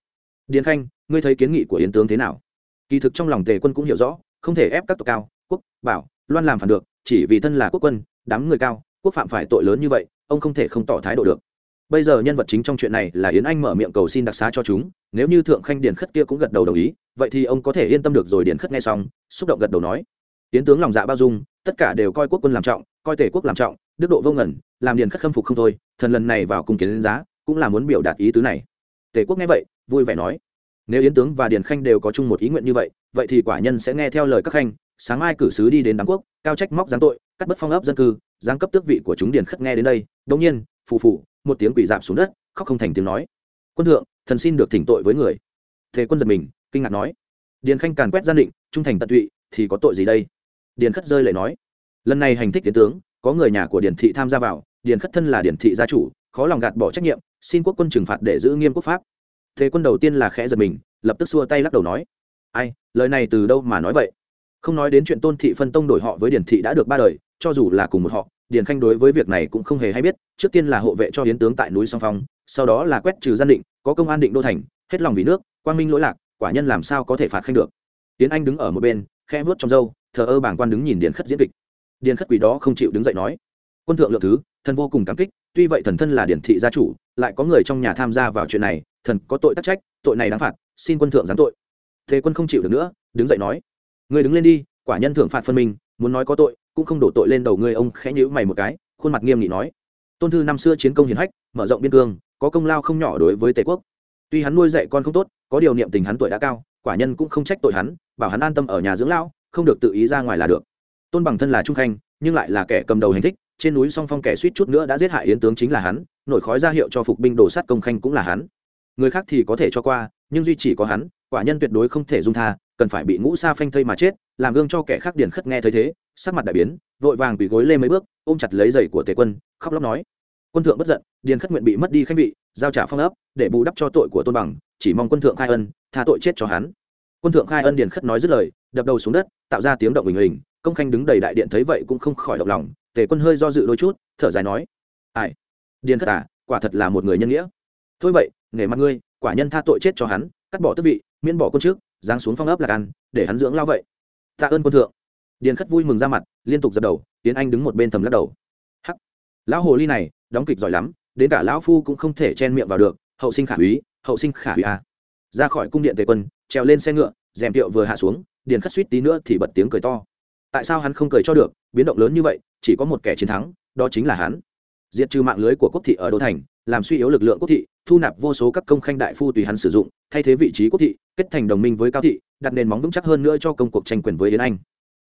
điền khanh, ngươi thấy kiến nghị của yến tướng thế nào? Kỳ thực trong lòng tề quân cũng hiểu rõ, không thể ép các tộc cao, quốc, bảo loan làm phản được, chỉ vì thân là quốc quân, đám người cao, quốc phạm phải tội lớn như vậy, ông không thể không tỏ thái độ được. Bây giờ nhân vật chính trong chuyện này là yến anh mở miệng cầu xin đặc xá cho chúng, nếu như thượng khanh điền khất kia cũng gật đầu đồng ý, vậy thì ông có thể yên tâm được rồi điền khất nghe xong, xúc động gật đầu nói. Yến tướng lòng dạ bao dung, tất cả đều coi quốc quân làm trọng, coi tể quốc làm trọng, đức độ vô ngẩn làm điền khất khâm phục không thôi, thần lần này vào cùng kiến đến giá, cũng là muốn biểu đạt ý tứ này. Tể quốc nghe vậy, vui vẻ nói, nếu yến tướng và điền khanh đều có chung một ý nguyện như vậy vậy thì quả nhân sẽ nghe theo lời các khanh sáng mai cử sứ đi đến đám quốc, cao trách móc giáng tội, cắt bất phong ấp dân cư, giáng cấp tước vị của chúng điền khất nghe đến đây đông nhiên, phù phù, một tiếng quỷ dạp xuống đất, khóc không thành tiếng nói. Quân thượng, thần xin được thỉnh tội với người. Thế quân giật mình, kinh ngạc nói. Điền khanh càn quét gian định, trung thành tận tụy, thì có tội gì đây? Điền khất rơi lại nói. Lần này hành thích tiến tướng, có người nhà của điền thị tham gia vào, điền khất thân là điền thị gia chủ, khó lòng gạt bỏ trách nhiệm, xin quốc quân trừng phạt để giữ nghiêm quốc pháp. Thế quân đầu tiên là khẽ giật mình, lập tức xua tay lắc đầu nói. Ai, lời này từ đâu mà nói vậy? Không nói đến chuyện tôn thị phân tông đổi họ với điển thị đã được ba đời, cho dù là cùng một họ điển khanh đối với việc này cũng không hề hay biết, trước tiên là hộ vệ cho hiến tướng tại núi song phong, sau đó là quét trừ gian định, có công an định đô thành, hết lòng vì nước, quang minh lỗi lạc, quả nhân làm sao có thể phạt khanh được. Tiến anh đứng ở một bên, khẽ vớt trong râu, thờ ơ bảng quan đứng nhìn điền khất diễn kịch. Điền khất quỷ đó không chịu đứng dậy nói, quân thượng lượng thứ, thần vô cùng cảm kích, tuy vậy thần thân là điển thị gia chủ, lại có người trong nhà tham gia vào chuyện này, thần có tội tắc trách, tội này đáng phạt, xin quân thượng giáng tội. Thế quân không chịu được nữa, đứng dậy nói người đứng lên đi, quả nhân thượng phạt phân minh, muốn nói có tội, cũng không đổ tội lên đầu ngươi, ông khẽ nhíu mày một cái, khuôn mặt nghiêm nghị nói. Tôn thư năm xưa chiến công hiển hách, mở rộng biên cương, có công lao không nhỏ đối với tề quốc. Tuy hắn nuôi dạy con không tốt, có điều niệm tình hắn tuổi đã cao, quả nhân cũng không trách tội hắn, bảo hắn an tâm ở nhà dưỡng lão, không được tự ý ra ngoài là được. Tôn bằng thân là trung khanh, nhưng lại là kẻ cầm đầu hành thích, trên núi song phong kẻ suýt chút nữa đã giết hại yến tướng chính là hắn, nổi khói ra hiệu cho phục binh đồ sát công khanh cũng là hắn. Người khác thì có thể cho qua, nhưng duy chỉ có hắn, quả nhân tuyệt đối không thể dung tha cần phải bị ngũ sa phanh thây mà chết, làm gương cho kẻ khác điền khất nghe thấy thế, sắc mặt đại biến, vội vàng bị gối lê mấy bước, ôm chặt lấy giày của tề quân, khóc lóc nói. Quân thượng bất giận, điền khất nguyện bị mất đi khanh vị, giao trả phong ấp, để bù đắp cho tội của tôn bằng, chỉ mong quân thượng khai ân, tha tội chết cho hắn. Quân thượng khai ân điền khất nói dứt lời, đập đầu xuống đất, tạo ra tiếng động bình hình công khanh đứng đầy đại điện thấy vậy cũng không khỏi động lòng, tề quân hơi do dự đôi chút, thở dài nói. Ai? Điền khất à quả thật là một người nhân nghĩa. Thôi vậy nể mặt ngươi, quả nhân tha tội chết cho hắn, cắt bỏ tước vị, miễn bỏ quân trước giáng xuống phong ấp lạc ăn, để hắn dưỡng lao vậy. Tạ ơn quân thượng. Điền khất vui mừng ra mặt, liên tục dập đầu tiến anh đứng một bên thầm lắc đầu. Hắc. Lão hồ ly này, đóng kịch giỏi lắm, đến cả lão phu cũng không thể chen miệng vào được, hậu sinh khả úy, hậu sinh khả úy à. ra khỏi cung điện tề quân, trèo lên xe ngựa dèm tiệu vừa hạ xuống, điền khất suýt tí nữa thì bật tiếng cười to. Tại sao hắn không cười cho được, biến động lớn như vậy, chỉ có một kẻ chiến thắng, đó chính là hắn. Diệt trừ mạng lưới của quốc thị ở đô thành làm suy yếu lực lượng quốc thị, thu nạp vô số các công khanh đại phu tùy hắn sử dụng, thay thế vị trí quốc thị, kết thành đồng minh với cao thị, đặt nền móng vững chắc hơn nữa cho công cuộc tranh quyền với yến anh.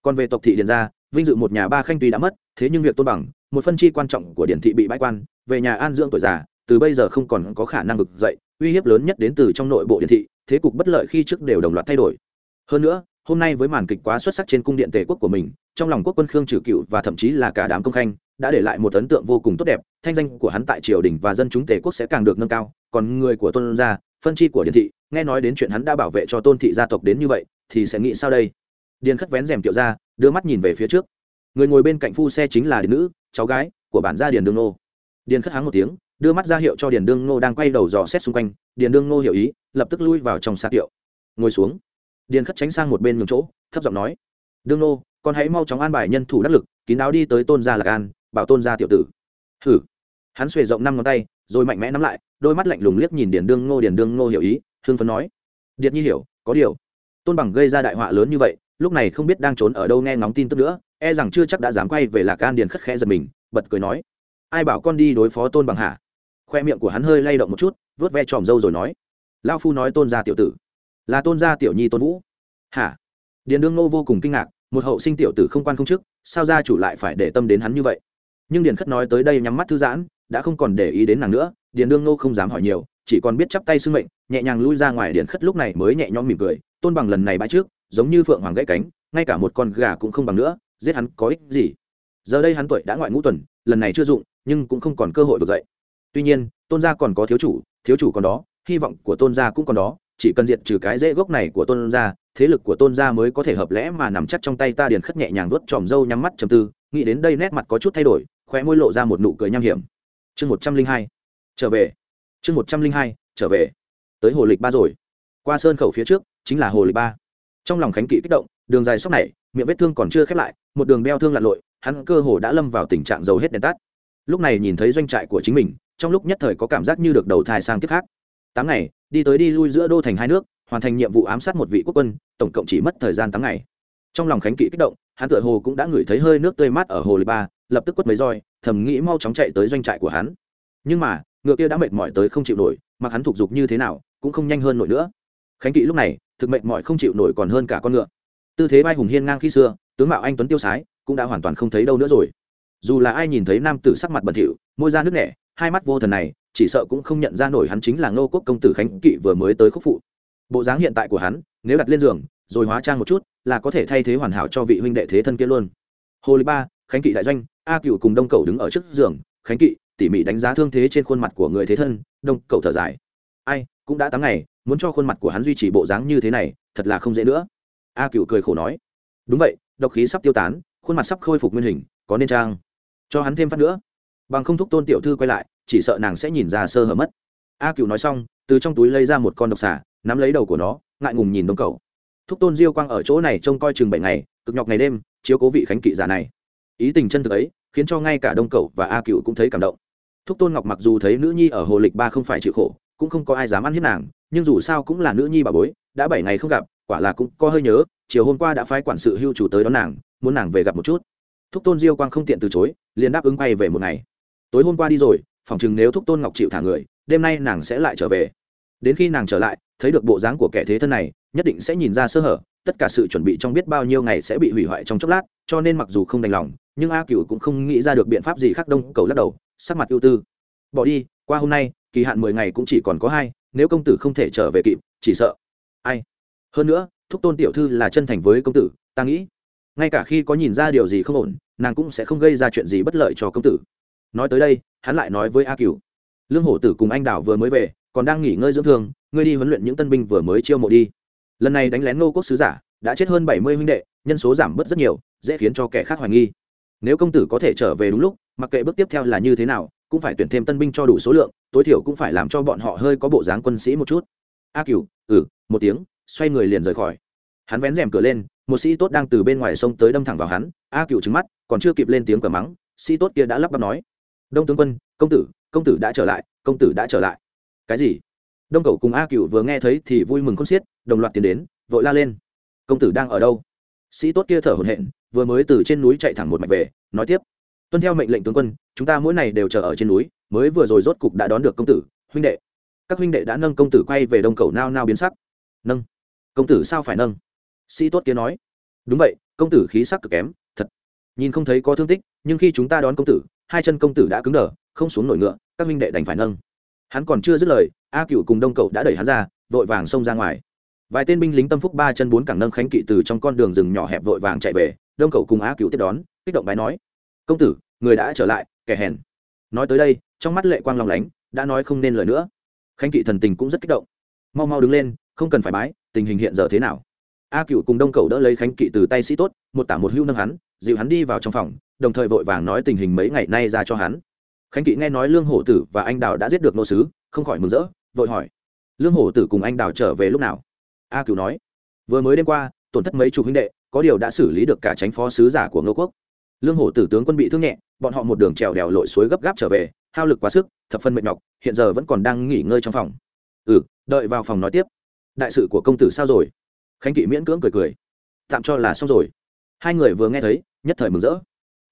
Còn về tộc thị điền gia, vinh dự một nhà ba khanh tuy đã mất, thế nhưng việc tôn bằng, một phân chi quan trọng của điển thị bị bãi quan, về nhà an dưỡng tuổi già, từ bây giờ không còn có khả năng vực dậy, uy hiếp lớn nhất đến từ trong nội bộ điển thị, thế cục bất lợi khi trước đều đồng loạt thay đổi. Hơn nữa, hôm nay với màn kịch quá xuất sắc trên cung điện tề quốc của mình, trong lòng quốc quân khương trừ cựu và thậm chí là cả đám công khanh đã để lại một ấn tượng vô cùng tốt đẹp, thanh danh của hắn tại triều đình và dân chúng tề quốc sẽ càng được nâng cao, còn người của tôn gia, phân chi của điện thị, nghe nói đến chuyện hắn đã bảo vệ cho tôn thị gia tộc đến như vậy, thì sẽ nghĩ sao đây? Điền khất vén rèm kiệu ra, đưa mắt nhìn về phía trước. Người ngồi bên cạnh phu xe chính là điền nữ, cháu gái của bản gia điền đương nô. Điền khất háng một tiếng, đưa mắt ra hiệu cho điền đương nô đang quay đầu dò xét xung quanh. Điền đương nô hiểu ý, lập tức lui vào trong xa kiệu. Ngồi xuống. Điền khất tránh sang một bên nhường chỗ, thấp giọng nói, đương nô, con hãy mau chóng an bài nhân thủ đắc lực, kín đáo đi tới tôn gia lạc an bảo tôn gia tiểu tử. Hử hắn xuề rộng năm ngón tay, rồi mạnh mẽ nắm lại, đôi mắt lạnh lùng liếc nhìn điền đương ngô, điền đương ngô hiểu ý hương phấn nói. Điệt nhi hiểu, có điều. Tôn bằng gây ra đại họa lớn như vậy, lúc này không biết đang trốn ở đâu nghe ngóng tin tức nữa e rằng chưa chắc đã dám quay về lạc an điền khất khẽ giật mình, bật cười nói. Ai bảo con đi đối phó tôn bằng hả? Khoe miệng của hắn hơi lay động một chút vớt ve tròm râu rồi nói. Lao phu nói tôn gia tiểu tử. Là tôn gia tiểu nhi tôn vũ. Hả? Điền đương ngô vô cùng kinh ngạc, một hậu sinh tiểu tử không quan không chức, sao gia chủ lại phải để tâm đến hắn như vậy? Nhưng điền khất nói tới đây nhắm mắt thư giãn, đã không còn để ý đến nàng nữa, điền đương nô không dám hỏi nhiều, chỉ còn biết chắp tay sưng mệnh, nhẹ nhàng lui ra ngoài điền khất lúc này mới nhẹ nhõm mỉm cười, tôn bằng lần này bãi trước, giống như phượng hoàng gãy cánh, ngay cả một con gà cũng không bằng nữa, giết hắn có ích gì. Giờ đây hắn tuổi đã ngoại ngũ tuần, lần này chưa dụng, nhưng cũng không còn cơ hội vực dậy. Tuy nhiên, tôn gia còn có thiếu chủ thiếu chủ còn đó, hy vọng của tôn gia cũng còn đó, chỉ cần diệt trừ cái dễ gốc này của tôn gia, thế lực của tôn gia mới có thể hợp lẽ mà nằm chắc trong tay ta. Điền khất nhẹ nhàng vuốt tròm râu nhắm mắt trầm tư, nghĩ đến đây nét mặt có chút thay đổi khóe môi lộ ra một nụ cười nham hiểm. Chương một trăm linh hai, trở về. Chương một trăm linh hai, trở về. Tới hồ lịch ba rồi. Qua sơn khẩu phía trước, chính là hồ lịch ba. Trong lòng khánh kỵ kích động, đường dài sóc này, miệng vết thương còn chưa khép lại, một đường đeo thương lặn lội, hắn cơ hồ đã lâm vào tình trạng dầu hết đèn tắt. Lúc này nhìn thấy doanh trại của chính mình, trong lúc nhất thời có cảm giác như được đầu thai sang kiếp khác. Tám ngày, đi tới đi lui giữa đô thành hai nước, hoàn thành nhiệm vụ ám sát một vị quốc quân, tổng cộng chỉ mất thời gian tám ngày. Trong lòng khánh kỵ kích động, hắn tựa hồ cũng đã ngửi thấy hơi nước tươi mát ở hồ lịch ba lập tức quất mấy roi, thầm nghĩ mau chóng chạy tới doanh trại của hắn. Nhưng mà, ngựa kia đã mệt mỏi tới không chịu nổi, mặc hắn thục giục như thế nào, cũng không nhanh hơn nổi nữa. Khánh kỵ lúc này, thực mệt mỏi không chịu nổi còn hơn cả con ngựa. Tư thế bay hùng hiên ngang khi xưa, tướng mạo anh tuấn tiêu sái, cũng đã hoàn toàn không thấy đâu nữa rồi. Dù là ai nhìn thấy nam tử sắc mặt bẩn thỉu, môi da nước nẻ, hai mắt vô thần này, chỉ sợ cũng không nhận ra nổi hắn chính là ngô quốc công tử khánh kỵ vừa mới tới khúc phụ. Bộ dáng hiện tại của hắn, nếu đặt lên giường, rồi hóa trang một chút, là có thể thay thế hoàn hảo cho vị huynh đệ thế thân kia luôn. Hồ lý ba, khánh kỵ đại doanh a cựu cùng đông cầu đứng ở trước giường, khánh kỵ, tỉ mỉ đánh giá thương thế trên khuôn mặt của người thế thân, đông cầu thở dài. Ai, cũng đã tám ngày, muốn cho khuôn mặt của hắn duy trì bộ dáng như thế này, thật là không dễ nữa. A cựu cười khổ nói. Đúng vậy, độc khí sắp tiêu tán, khuôn mặt sắp khôi phục nguyên hình, có nên trang cho hắn thêm phát nữa. Bằng không thúc tôn tiểu thư quay lại, chỉ sợ nàng sẽ nhìn ra sơ hở mất. A cựu nói xong, từ trong túi lấy ra một con độc xà, nắm lấy đầu của nó, ngại ngùng nhìn đông cầu thúc tôn diêu quang ở chỗ này trông coi chừng bảy ngày, cực nhọc ngày đêm, chiếu cố vị khánh kỵ giả này. Ý tình chân thực ấy khiến cho ngay cả đông cầu và a cựu cũng thấy cảm động. Thúc tôn ngọc mặc dù thấy nữ nhi ở hồ lịch ba không phải chịu khổ, cũng không có ai dám ăn hiếp nàng, nhưng dù sao cũng là nữ nhi bà bối, đã bảy ngày không gặp, quả là cũng có hơi nhớ, chiều hôm qua đã phái quản sự hưu chủ tới đón nàng, muốn nàng về gặp một chút. Thúc tôn diêu quang không tiện từ chối, liền đáp ứng bay về một ngày. Tối hôm qua đi rồi, phòng chừng nếu thúc tôn ngọc chịu thả người, đêm nay nàng sẽ lại trở về. Đến khi nàng trở lại, thấy được bộ dáng của kẻ thế thân này, nhất định sẽ nhìn ra sơ hở, tất cả sự chuẩn bị trong biết bao nhiêu ngày sẽ bị hủy hoại trong chốc lát, cho nên mặc dù không đành lòng nhưng a cựu cũng không nghĩ ra được biện pháp gì khác đông, cầu lắc đầu, sắc mặt ưu tư. Bỏ đi, qua hôm nay, kỳ hạn mười ngày cũng chỉ còn có hai, nếu công tử không thể trở về kịp, chỉ sợ. Ai? Hơn nữa, thúc tôn tiểu thư là chân thành với công tử, ta nghĩ, ngay cả khi có nhìn ra điều gì không ổn, nàng cũng sẽ không gây ra chuyện gì bất lợi cho công tử. Nói tới đây, hắn lại nói với a cửu, lương hổ tử cùng anh đảo vừa mới về, còn đang nghỉ ngơi dưỡng thương, ngươi đi huấn luyện những tân binh vừa mới chiêu mộ đi. Lần này đánh lén ngô quốc sứ giả, đã chết hơn bảy mươi huynh đệ, nhân số giảm bớt rất nhiều, dễ khiến cho kẻ khác hoài nghi nếu công tử có thể trở về đúng lúc, mặc kệ bước tiếp theo là như thế nào, cũng phải tuyển thêm tân binh cho đủ số lượng, tối thiểu cũng phải làm cho bọn họ hơi có bộ dáng quân sĩ một chút. A cửu ừ một tiếng, xoay người liền rời khỏi. Hắn vén rèm cửa lên, một sĩ tốt đang từ bên ngoài sông tới đâm thẳng vào hắn. A cựu trứng mắt, còn chưa kịp lên tiếng cờ mắng, sĩ tốt kia đã lắp bắp nói. Đông tướng quân, công tử công tử đã trở lại, công tử đã trở lại. Cái gì? Đông cầu cùng a cựu vừa nghe thấy thì vui mừng con xiết, đồng loạt tiến đến, vội la lên. Công tử đang ở đâu? Sĩ tốt kia thở hổn hển, vừa mới từ trên núi chạy thẳng một mạch về, nói tiếp, tuân theo mệnh lệnh tướng quân, chúng ta mỗi ngày đều chờ ở trên núi, mới vừa rồi rốt cục đã đón được công tử, huynh đệ. Các huynh đệ đã nâng công tử quay về đông cầu nao nao biến sắc. Nâng. Công tử sao phải nâng? Sĩ tốt kia nói. Đúng vậy, công tử khí sắc cực kém, thật. Nhìn không thấy có thương tích, nhưng khi chúng ta đón công tử, hai chân công tử đã cứng đờ, không xuống nổi ngựa, các huynh đệ đành phải nâng. Hắn còn chưa dứt lời, a cựu cùng đông cậu đã đẩy hắn ra, vội vàng xông ra ngoài vài tên binh lính tâm phúc ba chân bốn cẳng nâng khánh kỵ từ trong con đường rừng nhỏ hẹp vội vàng chạy về, đông cầu cùng á cựu tiếp đón, kích động bái nói, công tử, người đã trở lại, kẻ hèn. Nói tới đây, trong mắt lệ quang lòng lánh, đã nói không nên lời nữa. Khánh kỵ thần tình cũng rất kích động. Mau mau đứng lên, không cần phải bái, tình hình hiện giờ thế nào? A cựu cùng đông cầu đỡ lấy khánh kỵ từ tay sĩ tốt, một tả một hưu nâng hắn, dịu hắn đi vào trong phòng, đồng thời vội vàng nói tình hình mấy ngày nay ra cho hắn. Khánh kỵ nghe nói lương hổ tử và anh đào đã giết được nô sứ, không khỏi mừng rỡ, vội hỏi, lương hổ tử cùng anh đào trở về lúc nào? A cửu nói, vừa mới đêm qua, tổn thất mấy chục huynh đệ, có điều đã xử lý được cả tránh phó sứ giả của ngô quốc. Lương hổ tử tướng quân bị thương nhẹ, bọn họ một đường trèo đèo lội suối gấp gáp trở về, hao lực quá sức, thập phân mệt nhọc, hiện giờ vẫn còn đang nghỉ ngơi trong phòng. Ừ đợi vào phòng nói tiếp. Đại sự của công tử sao rồi? Khánh kỵ miễn cưỡng cười cười, tạm cho là xong rồi. Hai người vừa nghe thấy, nhất thời mừng rỡ.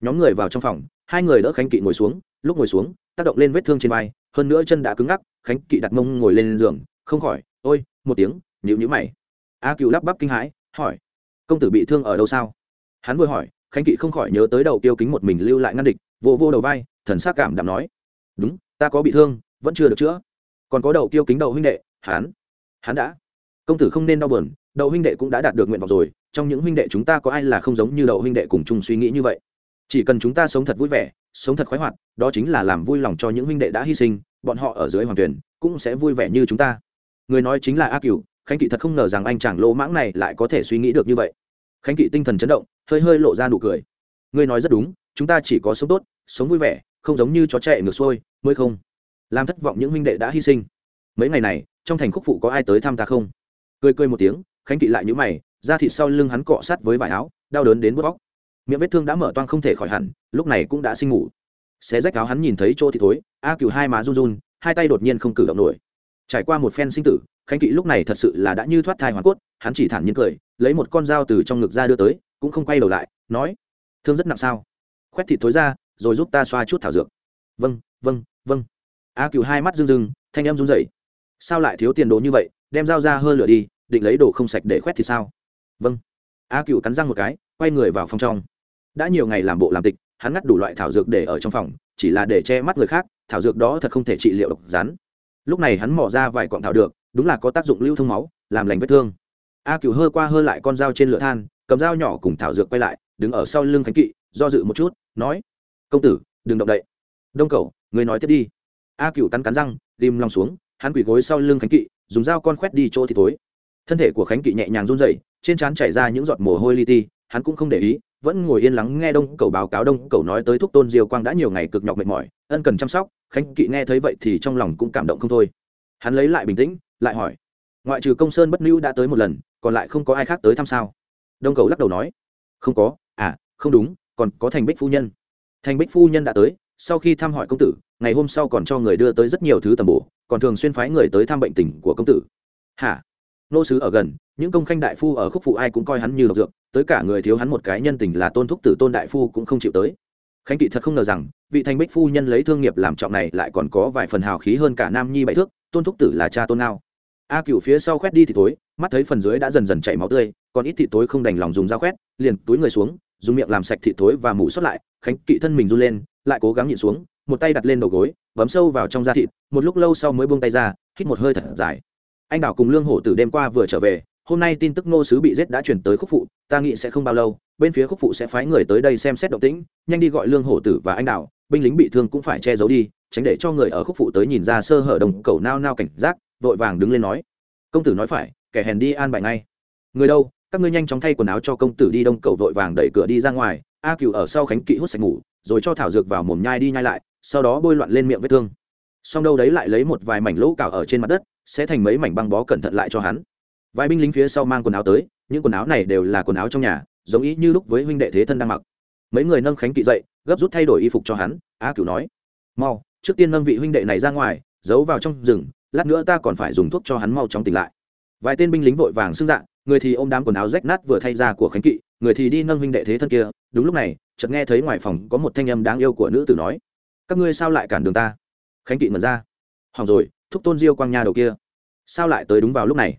Nhóm người vào trong phòng, hai người đỡ khánh kỵ ngồi xuống, lúc ngồi xuống, tác động lên vết thương trên vai, hơn nữa chân đã cứng ngắc, khánh kỵ đặt mông ngồi lên giường, không khỏi, ôi, một tiếng nhịu nhữ mày. A cựu lắp bắp kinh hãi, hỏi, công tử bị thương ở đâu sao? Hắn vừa hỏi, khánh kỵ không khỏi nhớ tới đầu tiêu kính một mình lưu lại ngăn địch, vô vô đầu vai, thần s á c cảm đạm nói, đúng, ta có bị thương, vẫn chưa được chữa. Còn có đầu tiêu kính đầu huynh đệ, hắn hắn đã. Công tử không nên đau buồn, đầu huynh đệ cũng đã đạt được nguyện vọng rồi, trong những huynh đệ chúng ta có ai là không giống như đầu huynh đệ cùng chung suy nghĩ như vậy? Chỉ cần chúng ta sống thật vui vẻ, sống thật khoái hoạt, đó chính là làm vui lòng cho những huynh đệ đã hy sinh, bọn họ ở dưới hoàng tuyển cũng sẽ vui vẻ như chúng ta. Người nói chính là a cửu khánh kỵ thật không ngờ rằng anh chàng lỗ mãng này lại có thể suy nghĩ được như vậy. Khánh kỵ tinh thần chấn động, hơi hơi lộ ra nụ cười. Ngươi nói rất đúng, chúng ta chỉ có sống tốt, sống vui vẻ, không giống như chó chạy ngược xuôi, mới không? Làm thất vọng những huynh đệ đã hy sinh. Mấy ngày này, trong thành khúc phụ có ai tới thăm ta không? Cười cười một tiếng, khánh kỵ lại nhữ mày ra thịt sau lưng hắn cọ sát với vải áo, đau đớn đến bớt vóc miệng vết thương đã mở toang không thể khỏi hẳn, lúc này cũng đã sinh ngủ. Xé rách áo hắn nhìn thấy chỗ thì thối, a cừu hai má run run, hai tay đột nhiên không cử động nổi trải qua một phen sinh tử, khánh kỵ lúc này thật sự là đã như thoát thai hoàn cốt, hắn chỉ thản nhiên cười, lấy một con dao từ trong ngực ra đưa tới, cũng không quay đầu lại, nói, thương rất nặng sao? Khoét thịt thối ra, rồi giúp ta xoa chút thảo dược. Vâng vâng vâng. A cựu hai mắt rưng rưng, thanh em run rẩy. Sao lại thiếu tiền đồ như vậy, đem dao ra hơi lửa đi, định lấy đồ không sạch để khoét thì sao? Vâng. A cựu cắn răng một cái, quay người vào phòng trong. Đã nhiều ngày làm bộ làm tịch, hắn ngắt đủ loại thảo dược để ở trong phòng, chỉ là để che mắt người khác, thảo dược đó thật không thể trị liệu độc rắn lúc này hắn mỏ ra vài cọng thảo được, đúng là có tác dụng lưu thông máu, làm lành vết thương. A cựu hơ qua hơ lại con dao trên lửa than, cầm dao nhỏ cùng thảo dược quay lại, đứng ở sau lưng khánh kỵ, do dự một chút, nói, công tử, đừng động đậy. Đông cầu người nói tiếp đi. A cựu cắn cắn răng ghim lòng xuống, hắn quỳ gối sau lưng khánh kỵ, dùng dao con khoét đi chỗ thì tối thân thể của khánh kỵ nhẹ nhàng run rẩy, trên trán chảy ra những giọt mồ hôi li ti, hắn cũng không để ý vẫn ngồi yên lắng nghe đông cầu báo cáo, đông cầu nói tới thúc tôn diêu quang đã nhiều ngày cực nhọc mệt mỏi, ân cần chăm sóc, khánh kỵ nghe thấy vậy thì trong lòng cũng cảm động không thôi. Hắn lấy lại bình tĩnh, lại hỏi, ngoại trừ công sơn bất lưu đã tới một lần, còn lại không có ai khác tới thăm sao? Đông cầu lắc đầu nói, không có à không đúng, còn có thành bích phu nhân. Thành bích phu nhân đã tới, sau khi thăm hỏi công tử, ngày hôm sau còn cho người đưa tới rất nhiều thứ tầm bổ, còn thường xuyên phái người tới thăm bệnh tình của công tử. Hả? Nô sứ ở gần những công khanh đại phu ở khúc phụ ai cũng coi hắn như độc dược, tới cả người thiếu hắn một cái nhân tình là tôn thúc tử tôn đại phu cũng không chịu tới. Khánh kỵ thật không ngờ rằng, vị thanh bích phu nhân lấy thương nghiệp làm trọng này lại còn có vài phần hào khí hơn cả nam nhi bảy thước, tôn thúc tử là cha tôn ngao. A cựu phía sau khoét đi thì tối mắt thấy phần dưới đã dần dần chảy máu tươi, còn ít thị tối không đành lòng dùng dao khoét, liền túi người xuống, dùng miệng làm sạch thịt tối và mủ xuất lại, khánh kỵ thân mình run lên, lại cố gắng nhịn xuống, một tay đặt lên đầu gối, bấm sâu vào trong da thịt, một lúc lâu sau mới buông tay ra, hít một hơi thật dài. Anh đào cùng lương hổ từ đêm qua vừa trở về hôm nay tin tức ngô sứ bị giết đã chuyển tới khúc phụ, ta nghĩ sẽ không bao lâu, bên phía khúc phụ sẽ phái người tới đây xem xét động tĩnh, nhanh đi gọi lương hổ tử và anh đào, binh lính bị thương cũng phải che giấu đi, tránh để cho người ở khúc phụ tới nhìn ra sơ hở đồng cầu nao nao cảnh giác, vội vàng đứng lên nói. Công tử nói phải, kẻ hèn đi an bài ngay. Người đâu, các ngươi nhanh chóng thay quần áo cho công tử đi, đông cầu vội vàng đẩy cửa đi ra ngoài, a cựu ở sau khánh kỵ hút sạch ngủ, rồi cho thảo dược vào mồm nhai đi nhai lại, sau đó bôi loạn lên miệng vết thương. Xong đâu đấy lại lấy một vài mảnh lỗ cào ở trên mặt đất, sẽ thành mấy mảnh băng bó cẩn thận lại cho hắn vài binh lính phía sau mang quần áo tới, những quần áo này đều là quần áo trong nhà, giống ý như lúc với huynh đệ thế thân đang mặc. Mấy người nâng khánh kỵ dậy, gấp rút thay đổi y phục cho hắn á cửu nói, mau, trước tiên nâng vị huynh đệ này ra ngoài, giấu vào trong rừng, lát nữa ta còn phải dùng thuốc cho hắn mau chóng tỉnh lại. Vài tên binh lính vội vàng xưng dạng, người thì ôm đám quần áo rách nát vừa thay ra của khánh kỵ, người thì đi nâng huynh đệ thế thân kia. Đúng lúc này, chợt nghe thấy ngoài phòng có một thanh âm đáng yêu của nữ tử nói, các ngươi sao lại cản đường ta? Khánh kỵ mật ra, hỏng rồi, thúc tôn diêu quang nha đầu kia, sao lại tới đúng vào lúc này?